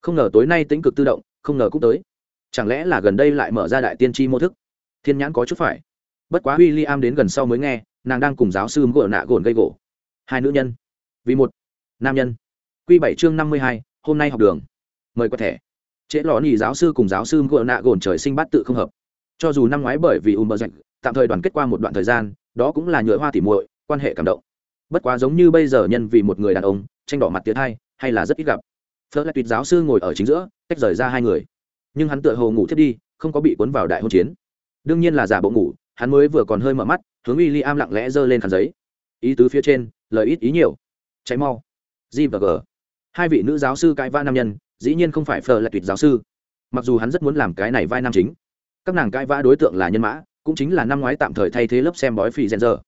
Không ngờ tối nay tính cực tự động, không ngờ cũng tới. Chẳng lẽ là gần đây lại mở ra đại tiên tri mô thức? Thiên nhãn có chút phải. Bất quá w i l l i am đến gần sau mới nghe, nàng đang cùng giáo sư gỗ nạ gồn gây gỗ hai nữ nhân. Vì một, nam nhân. Q bảy chương năm mươi hai, hôm nay học đường. Mời có thể trễ lò nhì giáo sư cùng giáo sư ngựa nạ gồn trời sinh bát tự không hợp. Cho dù năm ngoái bởi vì u bờ dạch tạm thời đoàn kết qua một đoạn thời gian, đó cũng là nhựa hoa tỉ muội, quan hệ cảm động. Bất quá giống như bây giờ nhân vì một người đàn ông, tranh đỏ mặt tiến hai hay là rất ít gặp. Phớt lại tuyệt giáo sư ngồi ở chính giữa, tách rời ra hai người. Nhưng hắn tựa hồ ngủ thiết đi, không có bị cuốn vào đại hôn chiến. Đương nhiên là giả bộ ngủ, hắn mới vừa còn hơi mở mắt, hướng uy ly am lặng lẽ giơ lên khăn giấy ý tứ phía trên, lời ít ý nhiều. Cháy mau. G và g. Hai vị nữ giáo sư cãi va nam nhân, dĩ nhiên không phải phờ lại tuyệt giáo sư. Mặc dù hắn rất muốn làm cái này vai nam chính. Các nàng cãi vã đối tượng là nhân mã, cũng chính là năm ngoái tạm thời thay thế lớp xem bói phi rèn giờ.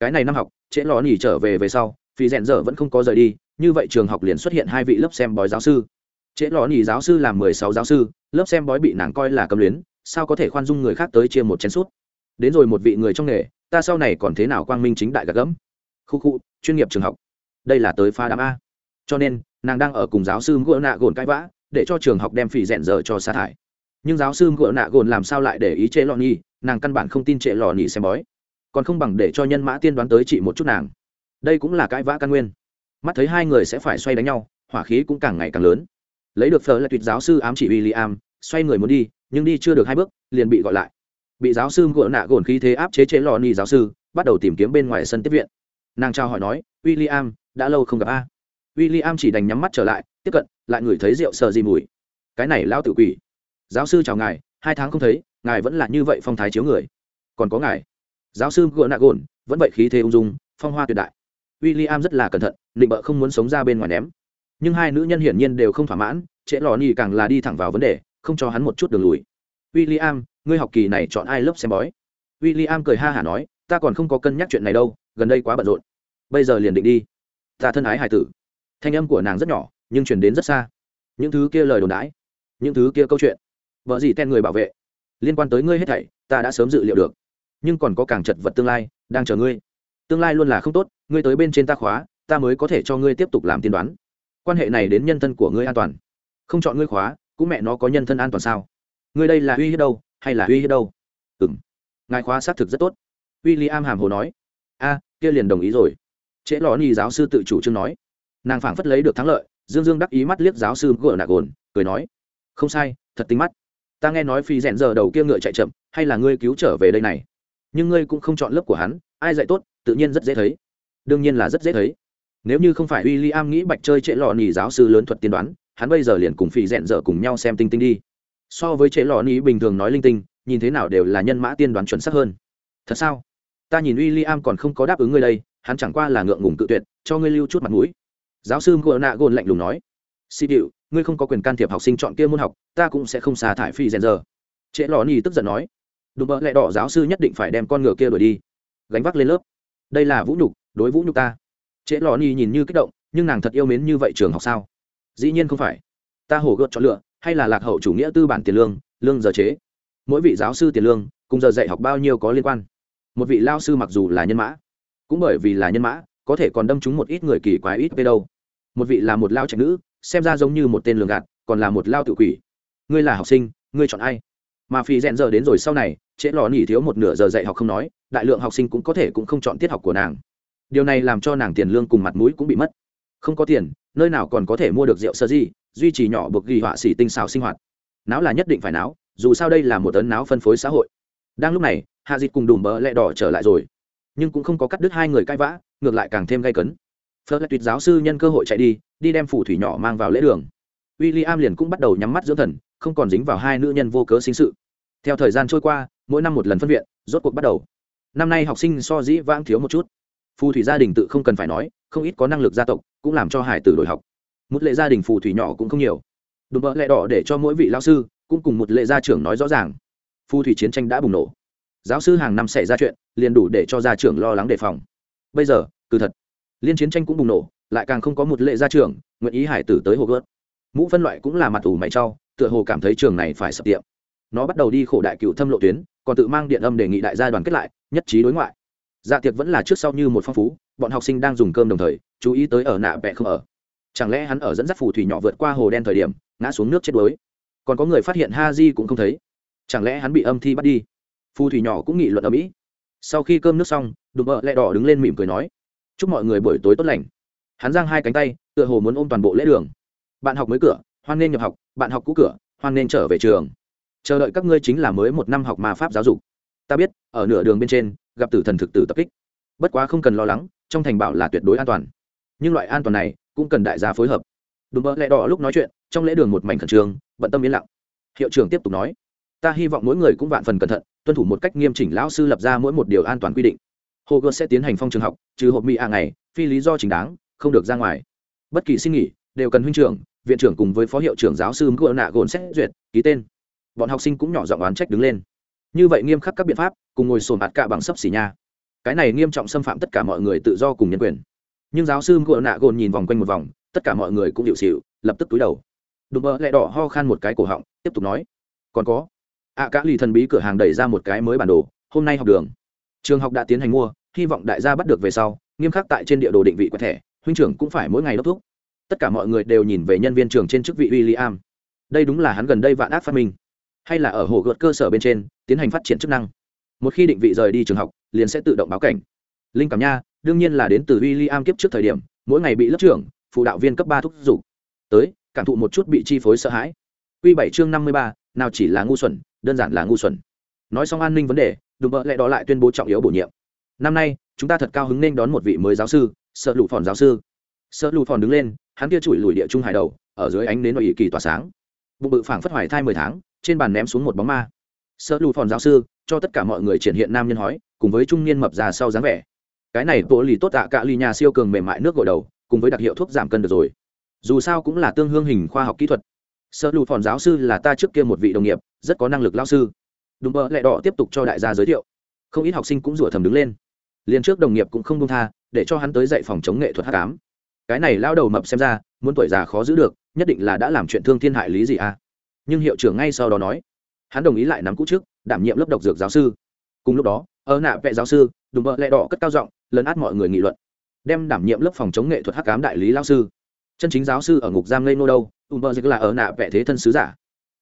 Cái này năm học, trễ lò nỉ trở về về sau, phi rèn giờ vẫn không có rời đi, như vậy trường học liền xuất hiện hai vị lớp xem bói giáo sư. Trễ lò nỉ giáo sư làm mười sáu giáo sư, lớp xem bói bị nàng coi là cấm luyến, sao có thể khoan dung người khác tới chia một chén suốt đến rồi một vị người trong nghề, ta sau này còn thế nào quang minh chính đại gạt gẫm? Khu khu, chuyên nghiệp trường học. Đây là tới pha đám a. Cho nên, nàng đang ở cùng giáo sư ngựa nạ gồn cãi vã, để cho trường học đem phỉ rẽn giờ cho sa thải. Nhưng giáo sư ngựa nạ gồn làm sao lại để ý chế lò nhi? Nàng căn bản không tin chế lò nhi xem bói. Còn không bằng để cho nhân mã tiên đoán tới chị một chút nàng. Đây cũng là cãi vã căn nguyên. Mắt thấy hai người sẽ phải xoay đánh nhau, hỏa khí cũng càng ngày càng lớn. Lấy được phở là tuyệt giáo sư ám chỉ w i l l i am xoay người muốn đi, nhưng đi chưa được hai bước, liền bị gọi lại. Bị giáo sư ngựa nạ gồn khí thế áp chế chế lò ni giáo sư, bắt đầu tìm kiếm bên ngoài sân tiếp viện nàng trao hỏi nói w i l l i am đã lâu không gặp a. W i l l i am chỉ đành nhắm mắt trở lại, tiếp cận, lại ngửi thấy rượu sờ gì mùi. Cái này lao tự quỷ. Giáo sư chào ngài, hai tháng không thấy, ngài vẫn là như vậy phong thái chiếu người. Còn có ngài. Giáo sư gượng nạ gồn vẫn vậy khí thế ung dung, phong hoa tuyệt đại. W i l l i am rất là cẩn thận, định bợ không muốn sống ra bên ngoài ném. Nhưng hai nữ nhân hiển nhiên đều không thỏa mãn, trễ lò ni càng là đi thẳng vào vấn đề, không cho hắn một chút đường lùi. W i l l i am ngươi học kỳ này chọn ai lớp xem bói? W i l l i am cười ha hả nói, ta còn không có cân nhắc chuyện này đâu, gần đây quá bận rộn bây giờ liền định đi. Ta thân ái hải tử. Thanh âm của nàng rất nhỏ, nhưng chuyển đến rất xa. Những thứ kia lời đồn đãi, những thứ kia câu chuyện, vợ gì tên người bảo vệ, liên quan tới ngươi hết thảy, ta đã sớm dự liệu được. Nhưng còn có càng chật vật tương lai, đang chờ ngươi. Tương lai luôn là không tốt, ngươi tới bên trên ta khóa, ta mới có thể cho ngươi tiếp tục làm tiên đoán. Quan hệ này đến nhân thân của ngươi an toàn. Không chọn ngươi khóa, cũng mẹ nó có nhân thân an toàn sao? Ngươi đây là uy hiếp đâu, hay là uy hiếp đâu? Ừ m ngài khóa xác thực rất tốt. W i l l i am hàm hồ nói. A, kia liền đồng ý rồi trễ lò ni giáo sư tự chủ trương nói. Nàng phảng phất lấy được thắng lợi, dương dương đắc ý mắt liếc giáo sư gỡ nạ gồn, cười nói, không sai, thật tính mắt. Ta nghe nói phi rèn giờ đầu kia ngựa chạy chậm, hay là ngươi cứu trở về đây này? Nhưng ngươi cũng không chọn lớp của hắn, ai dạy tốt, tự nhiên rất dễ thấy. Đương nhiên là rất dễ thấy. Nếu như không phải w i l l i am nghĩ bạch chơi trễ lò nỉ giáo sư lớn thuật tiên đoán, hắn bây giờ liền cùng phi rèn giờ cùng nhau xem tinh tinh đi. So với trễ lò nỉ bình thường nói linh tinh, nhìn thế nào đều là nhân mã tiên đoán chuẩn xác hơn. Thật sao? Ta nhìn w i l l i am còn không có đáp ứng ngươi đây hắn chẳng qua là ngượng ngùng tự tuyệt, cho ngươi lưu chút mặt mũi. Giáo sư ngựa nạ gôn lạnh lùng nói xì điệu ngươi không có quyền can thiệp học sinh chọn kia môn học, ta cũng sẽ không xả thải phi rèn giờ. Trễ lò ni tức giận nói đùm bợ lẹ đỏ giáo sư nhất định phải đem con ngựa kia đuổi đi. Gánh vác lên lớp, đây là vũ nhục, đối vũ nhục ta. Trễ lò ni nhìn như kích động, nhưng nàng thật yêu mến như vậy trường học sao? Dĩ nhiên không phải. Ta hổ gợt chọn lựa, hay là lạc hậu chủ nghĩa tư bản tiền lương lương giờ chế. Mỗi vị giáo sư tiền lương, cùng giờ dạy học bao nhiêu có liên quan. Một vị lao sư mặc dù là nhân mã cũng bởi vì là nhân mã, có thể còn đâm trúng một ít người kỳ quái ít về đâu. Một vị là một lao trạch nữ, xem ra giống như một tên lường gạt, còn là một lao tự quỷ. Ngươi là học sinh, ngươi chọn ai? Mà phi rèn giờ đến rồi sau này, trễ lò nỉ thiếu một nửa giờ dạy học không nói, đại lượng học sinh cũng có thể cũng không chọn tiết học của nàng. Điều này làm cho nàng tiền lương cùng mặt mũi cũng bị mất. Không có tiền, nơi nào còn có thể mua được rượu sơ di, duy trì nhỏ buộc ghi họa xỉ tinh xào sinh hoạt. Não là nhất định phải não dù sao đây là một tấn não phân phối xã hội. Đang lúc này, hạ dịch cùng đùm bỡ lẹ đỏ trở lại rồi nhưng cũng không có cắt đứt hai người cãi vã, ngược lại càng thêm gay cấn. Phớt lại tuyệt giáo sư nhân cơ hội chạy đi đi đem phủ thủy nhỏ mang vào lễ đường. W i l l i am liền cũng bắt đầu nhắm mắt dưỡng thần, không còn dính vào hai nữ nhân vô cớ sinh sự. Theo thời gian trôi qua, mỗi năm một lần phân viện, rốt cuộc bắt đầu. Năm nay học sinh so dĩ vãng thiếu một chút. Phù thủy gia đình tự không cần phải nói, không ít có năng lực gia tộc, cũng làm cho hải tử đổi học. Một lệ gia đình phù thủy nhỏ cũng không nhiều. Đùm bỡ lệ đỏ để cho mỗi vị lao sư, cũng cùng một lệ gia trưởng nói rõ ràng. Phù thủy chiến tranh đã bùng nổ giáo sư hàng năm xảy ra chuyện, liền đủ để cho gia trưởng lo lắng đề phòng. Bây giờ, cứ thật. Liên chiến tranh cũng bùng nổ, lại càng không có một lệ gia trưởng, nguyện ý hải tử tới hồ gớt. Mũ phân loại cũng là mặt ủ mày trau tựa hồ cảm thấy trường này phải sập tiệm. Nó bắt đầu đi khổ đại cựu thâm lộ tuyến, còn tự mang điện âm đề nghị đại gia đoàn kết lại, nhất trí đối ngoại. Dạ tiệc vẫn là trước sau như một phong phú, bọn học sinh đang dùng cơm đồng thời, chú ý tới ở nạ vẹ không ở. Chẳng lẽ hắn ở dẫn dắt phù thủy nhỏ vượt qua hồ đen thời điểm, ngã xuống nước chết đuối? Còn có người phát hiện ha di cũng không thấy. Chẳng lẽ hắn bị âm thi bắt đi? Phù thủy nhỏ cũng nghị luận ở mỹ sau khi cơm nước xong đùm bợ lẹ đỏ đứng lên mỉm cười nói chúc mọi người buổi tối tốt lành hắn giang hai cánh tay tựa hồ muốn ôm toàn bộ lễ đường bạn học mới cửa hoan nên nhập học bạn học cũ cửa hoan nên trở về trường chờ đợi các ngươi chính là mới một năm học mà pháp giáo dục ta biết ở nửa đường bên trên gặp tử thần thực tử tập kích bất quá không cần lo lắng trong thành bảo là tuyệt đối an toàn nhưng loại an toàn này cũng cần đại gia phối hợp Đúng bợ lẽ đỏ lúc nói chuyện trong lễ đường một mảnh khẩn trương bận tâm yên lặng hiệu trưởng tiếp tục nói ta hy vọng mỗi người cũng vạn phần cẩn thận tuân thủ một cách nghiêm chỉnh lão sư lập ra mỗi một điều an toàn quy định. Hồ gươm sẽ tiến hành phong trường học, trừ hộp mỹ a ngày, phi lý do chính đáng, không được ra ngoài. Bất kỳ xin nghỉ, đều cần huynh trưởng, viện trưởng cùng với phó hiệu trưởng giáo sư mcgô nạ gồn xét duyệt, ký tên. Bọn học sinh cũng nhỏ giọng oán trách đứng lên. Như vậy nghiêm khắc các biện pháp, cùng ngồi sồn ạt cả bằng sấp xỉ nha. Cái này nghiêm trọng xâm phạm tất cả mọi người tự do cùng nhân quyền. Nhưng giáo sư ngựa nạ gồn nhìn vòng quanh một vòng, tất cả mọi người cũng hiệu xịu lập tức túi đầu. Đùm bơ lẹ đỏ ho khan một cái cổ họng, tiếp tục nói, còn có ạ à, cả lì thần bí cửa hàng đẩy ra một cái mới bản đồ hôm nay học đường. Trường học đã tiến hành mua hy vọng đại gia bắt được về sau nghiêm khắc tại trên địa đồ định vị quẹt thẻ huynh trưởng cũng phải mỗi ngày đốc thúc. Tất cả mọi người đều nhìn về nhân viên trường trên chức vị William. đây đúng là hắn gần đây vạn ác phát minh. Hay là ở hồ gợt cơ sở bên trên tiến hành phát triển chức năng. Một khi định vị rời đi trường học liền sẽ tự động báo cảnh. Linh cảm nha đương nhiên là đến từ William kiếp trước thời điểm mỗi ngày bị lớp trưởng phụ đạo viên cấp ba thúc giục. Tới cảm thụ một chút bị chi phối sợ hãi. Q bảy chương năm mươi ba nào chỉ là ngu xuẩn, đơn giản là ngu xuẩn. Nói xong an ninh vấn đề, đùm bợ lẽ đó lại tuyên bố trọng yếu bổ nhiệm. Năm nay, chúng ta thật cao hứng nên đón một vị mới giáo sư, sợ lụ phòn giáo sư. Sợ lụ phòn đứng lên, hắn kia chùi lùi địa trung hải đầu, ở dưới ánh nến nội kỳ tỏa sáng. Bụng bự phảng phất hoài thai mười tháng, trên bàn ném xuống một bóng ma. Sợ lụ phòn giáo sư, cho tất cả mọi người triển hiện nam nhân hói, cùng với trung niên mập già sau dáng vẻ. Cái này bộ lì tốt tạ cả lì nhà siêu cường mềm mại nước gội đầu, cùng với đặc hiệu thuốc giảm cân được rồi. Dù sao cũng là tương hương hình khoa học kỹ thuật sợ lụ phòn giáo sư là ta trước kia một vị đồng nghiệp, rất có năng lực lao sư. Đúng mơ lẹ đỏ tiếp tục cho đại gia giới thiệu. Không ít học sinh cũng rủa thầm đứng lên. Liền trước đồng nghiệp cũng không đông tha, để cho hắn tới dạy phòng chống nghệ thuật hát cám cái này lao đầu mập xem ra, muốn tuổi già khó giữ được, nhất định là đã làm chuyện thương thiên hại lý gì à? Nhưng hiệu trưởng ngay sau đó nói, hắn đồng ý lại nắm cũ trước, đảm nhiệm lớp độc dược giáo sư. Cùng lúc đó, ở nạ vệ giáo sư đùm bợ lẹ đỏ cất cao giọng, lấn át mọi người nghị luận. Đem đảm nhiệm lớp phòng chống nghệ thuật hắc cám đại lý lao sư. Chân chính giáo sư ở ngục giam lê nô đâu? Đúng bờ dịch là ở nạ vẽ thế thân sứ giả.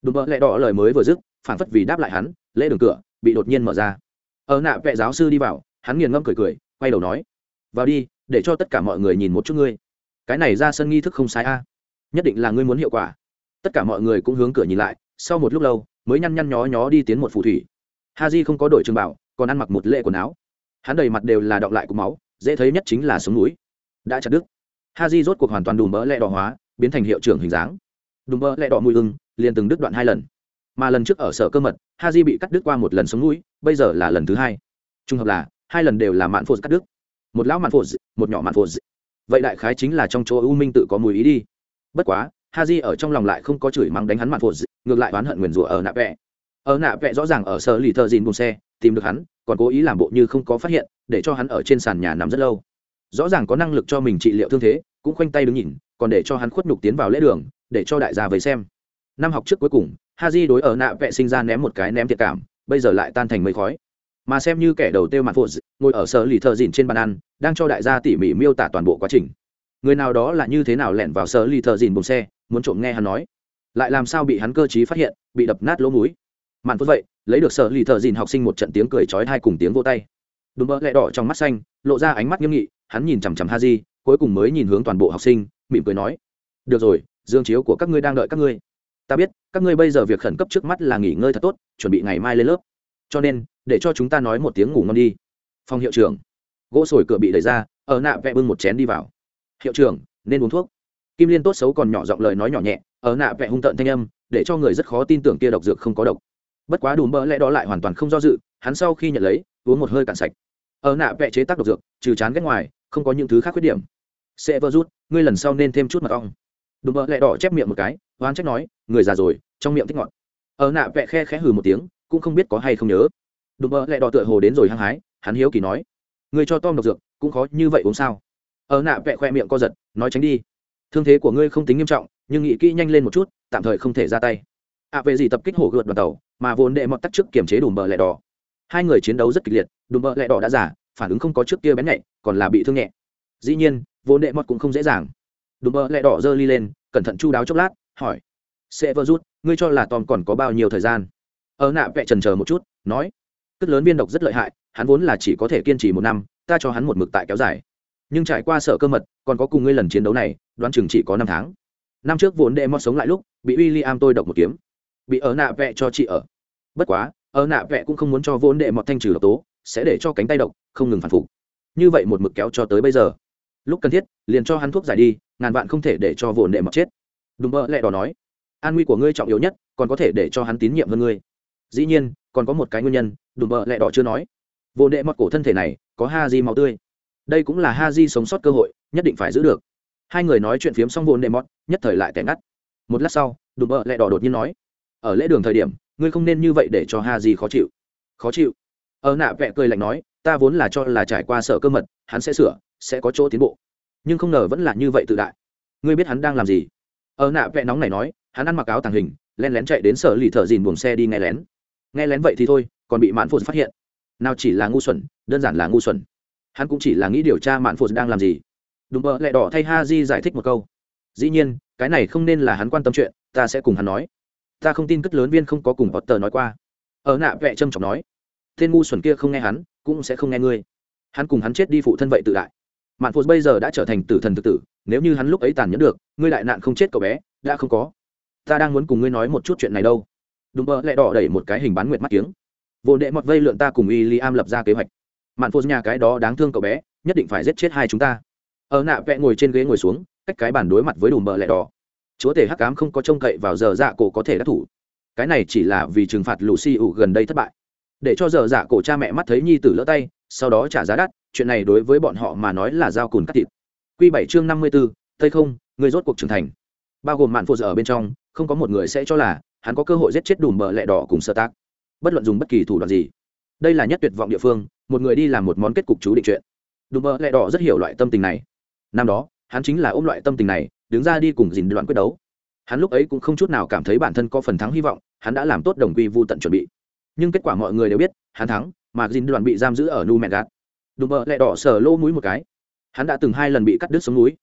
Đùm bờ lẹ đỏ lời mới vừa dứt phản phất vì đáp lại hắn, lễ đường cửa bị đột nhiên mở ra. Ở nạ vẽ giáo sư đi vào, hắn nghiền ngâm cười cười, quay đầu nói, vào đi, để cho tất cả mọi người nhìn một chút ngươi. Cái này ra sân nghi thức không sai a. Nhất định là ngươi muốn hiệu quả. Tất cả mọi người cũng hướng cửa nhìn lại, sau một lúc lâu, mới nhăn nhăn nhó nhó đi tiến một phù thủy. Ha di không có đội trường bảo, còn ăn mặc một lệ quần áo. Hắn đầy mặt đều là đọng lại cục máu, dễ thấy nhất chính là sống núi. Đã chặt đứt. Ha di rốt cuộc hoàn toàn đùm bỡ lẹ đỏ hóa biến thành hiệu trưởng hình dáng. Đùm bơ lẹ đỏ mùi ưng liền từng đứt đoạn hai lần. Mà lần trước ở sở cơ mật ha di bị cắt đứt qua một lần sống mũi, bây giờ là lần thứ hai. Trung hợp là hai lần đều là mạn phô cắt đứt. Một lão mạn phô một nhỏ mạn phô vậy đại khái chính là trong chỗ u minh tự có mùi ý đi. Bất quá ha di ở trong lòng lại không có chửi mắng đánh hắn mạn phô ngược lại oán hận nguyền rủa ở nạ vẹ. Ở nạ vẹ rõ ràng ở sở lì thợ dìn bùn xe tìm được hắn còn cố ý làm bộ như không có phát hiện để cho hắn ở trên sàn nhà nằm rất lâu. Rõ ràng có năng lực cho mình trị liệu thương thế cũng khoanh tay đứng nhìn còn để cho hắn khuất nhục tiến vào lễ đường, để cho đại gia về xem. Năm học trước cuối cùng ha di đối ở nạ vệ sinh ra ném một cái ném thiệt cảm, bây giờ lại tan thành mây khói. Mà xem như kẻ đầu tiêu mặt phụ, ngồi ở sở lì thợ dìn trên bàn ăn, đang cho đại gia tỉ mỉ miêu tả toàn bộ quá trình. Người nào đó là như thế nào lẻn vào sở lì thợ dìn bùng xe, muốn trộm nghe hắn nói. Lại làm sao bị hắn cơ t phát hiện, bị đập nát lỗ múi mạn phút vậy, lấy được sở lì thợ dìn học sinh một trận tiếng cười trói hai cùng tiếng vô tay. Đùm bỡ lẹ đỏ trong mắt xanh, lộ ra ánh mắt nghiêm nghị, hắn nhìn chằm chằm ha di cuối cùng mới nhìn hướng toàn bộ học sinh mỉm cười nói, được rồi, dương chiếu của các ngươi đang đợi các ngươi. Ta biết, các ngươi bây giờ việc khẩn cấp trước mắt là nghỉ ngơi thật tốt, chuẩn bị ngày mai lên lớp. Cho nên, để cho chúng ta nói một tiếng ngủ ngon đi. Phòng hiệu trưởng. Gỗ sồi cửa bị đẩy ra, ở nạ vẽ bưng một chén đi vào. Hiệu trưởng, nên uống thuốc. Kim liên tốt xấu còn nhỏ giọng lời nói nhỏ nhẹ, ở nạ vẽ hung tợn thanh âm, để cho người rất khó tin tưởng kia độc dược không có độc. Bất quá đùm bỡ lẽ đó lại hoàn toàn không do dự, hắn sau khi nhận lấy, uống một hơi cạn sạch. Ở nạ vẽ chế tác độc dược, trừ chán ghét ngoài, không có những thứ khác khuyết điểm sẽ vơ rút ngươi lần sau nên thêm chút mật ong. Đùm bợ lẽ đỏ chép miệng một cái oán trách nói người già rồi trong miệng thích ngọt. Ở nạ vẽ khe khẽ hừ một tiếng cũng không biết có hay không nhớ. Đùm bợ lẽ đỏ tựa hồ đến rồi hăng hái hắn hiếu kỳ nói người cho tom độc dược cũng khó như vậy uống sao? Ở nạ vẽ khoe miệng co giật nói tránh đi. Thương thế của ngươi không tính nghiêm trọng nhưng nghĩ kỹ nhanh lên một chút tạm thời không thể ra tay. Ạ à, về gì tập kích hổ gợt đoàn tàu mà vốn đệ mọt tắt trước kiềm chế đùm bờ lẹ đỏ. Hai người chiến đấu rất kịch liệt đùm bờ lẹ đỏ đã giả phản ứng không có trước kia bén nhạy còn là bị thương nhẹ dĩ nhiên, vốn đệ mọt cũng không dễ dàng. Đùm bơ lại đỏ dơ ly lên, cẩn thận chu đáo chốc lát, hỏi. Sẽ vơ rút, ngươi cho là tom còn có bao nhiêu thời gian? Ở nạ vẹ trần chờ một chút, nói. Cất lớn viên độc rất lợi hại, hắn vốn là chỉ có thể kiên trì một năm, ta cho hắn một mực tại kéo dài. Nhưng trải qua sở cơ mật, còn có cùng ngươi lần chiến đấu này, đoán chừng chỉ có năm tháng. Năm trước vốn đệ mọt sống lại lúc, bị w i l l i am tôi độc một kiếm. Bị ở nạ vẹ cho chị ở. Bất quá, ở nạ vẹ cũng không muốn cho vốn đệ mọt thanh trừ độc tố, sẽ để cho cánh tay độc không ngừng phản phục. Như vậy một mực kéo cho tới bây giờ lúc cần thiết, liền cho hắn thuốc giải đi, ngàn vạn không thể để cho vồn đệ mọc chết. Đùm bơ lẹ đỏ nói, an nguy của ngươi trọng yếu nhất, còn có thể để cho hắn tín nhiệm hơn ngươi. Dĩ nhiên, còn có một cái nguyên nhân đùm bơ lẹ đỏ chưa nói. Vồn đệ mọt cổ thân thể này, có ha di máu tươi. Đây cũng là ha di sống sót cơ hội, nhất định phải giữ được. Hai người nói chuyện phiếm xong vồn đệ mọt, nhất thời lại tẻ ngắt. Một lát sau đùm bơ lẹ đỏ đột nhiên nói, ở lễ đường thời điểm, ngươi không nên như vậy để cho ha di khó chịu. Khó chịu? Ở nạ vẽ cười lạnh nói, ta vốn là cho là trải qua sợ cơ mật, hắn sẽ sửa, sẽ có chỗ tiến bộ. Nhưng không ngờ vẫn là như vậy tự đại. Ngươi biết hắn đang làm gì? Ở nạ vẽ nóng này nói, hắn ăn mặc áo tàng hình len lén chạy đến sở lì thợ dìn buồng xe đi nghe lén. Nghe lén vậy thì thôi, còn bị mạn phụt phát hiện. Nào chỉ là ngu xuẩn, đơn giản là ngu xuẩn. Hắn cũng chỉ là nghĩ điều tra mạn phụt đang làm gì. Đúng mơ lẹ đỏ thay ha di giải thích một câu. Dĩ nhiên, cái này không nên là hắn quan tâm chuyện, ta sẽ cùng hắn nói. Ta không tin cất lớn viên không có cùng potter nói qua. Ở nạ vẽ trâm trọng nói tên ngu xuẩn kia không nghe hắn, cũng sẽ không nghe ngươi. Hắn cùng hắn chết đi phụ thân vậy tự đại. Mạn phụ bây giờ đã trở thành tử thần tự tử, nếu như hắn lúc ấy tàn nhẫn được, ngươi đại nạn không chết cậu bé, đã không có. Ta đang muốn cùng ngươi nói một chút chuyện này đâu. Đúng bơ lại đỏ đẩy một cái hình bán nguyệt mắt kiếng. Vô đệ mọt vây lượn ta cùng y li am lập ra kế hoạch. Mạn phụ nhà cái đó đáng thương cậu bé, nhất định phải giết chết hai chúng ta. Ở nạ vẽ ngồi trên ghế ngồi xuống, cách cái bàn đối mặt với đùm bờ lẹ đỏ. Chúa tể hắc cám không có trông cậy vào giờ dạ cổ có thể đắc thủ. Cái này chỉ là vì trừng phạt lù xì ủ gần đây thất bại để cho dở dạ cổ cha mẹ mắt thấy nhi tử lỡ tay, sau đó trả giá đắt, chuyện này đối với bọn họ mà nói là dao cùn cắt thịt. Q bảy chương năm mươi b ố tây không, người rốt cuộc trưởng thành. Bao gồm mạn phụ dở ở bên trong, không có một người sẽ cho là hắn có cơ hội giết chết đùm bờ lẹ đỏ cùng sơ tác. Bất luận dùng bất kỳ thủ đoạn gì, đây là nhất tuyệt vọng địa phương, một người đi làm một món kết cục chú định chuyện. Đùm bờ lẹ đỏ rất hiểu loại tâm tình này. Năm đó, hắn chính là ôm loại tâm tình này, đứng ra đi cùng dìn đoạn quyết đấu. Hắn lúc ấy cũng không chút nào cảm thấy bản thân có phần thắng hy vọng, hắn đã làm tốt đồng quy vô tận chuẩn bị nhưng kết quả mọi người đều biết, hắn thắng, mà dìn đoàn bị giam giữ ở nu mẹ gạt. Đùm bờ lẹ đỏ sờ lô mũi một cái. Hắn đã từng hai lần bị cắt đứt sống núi.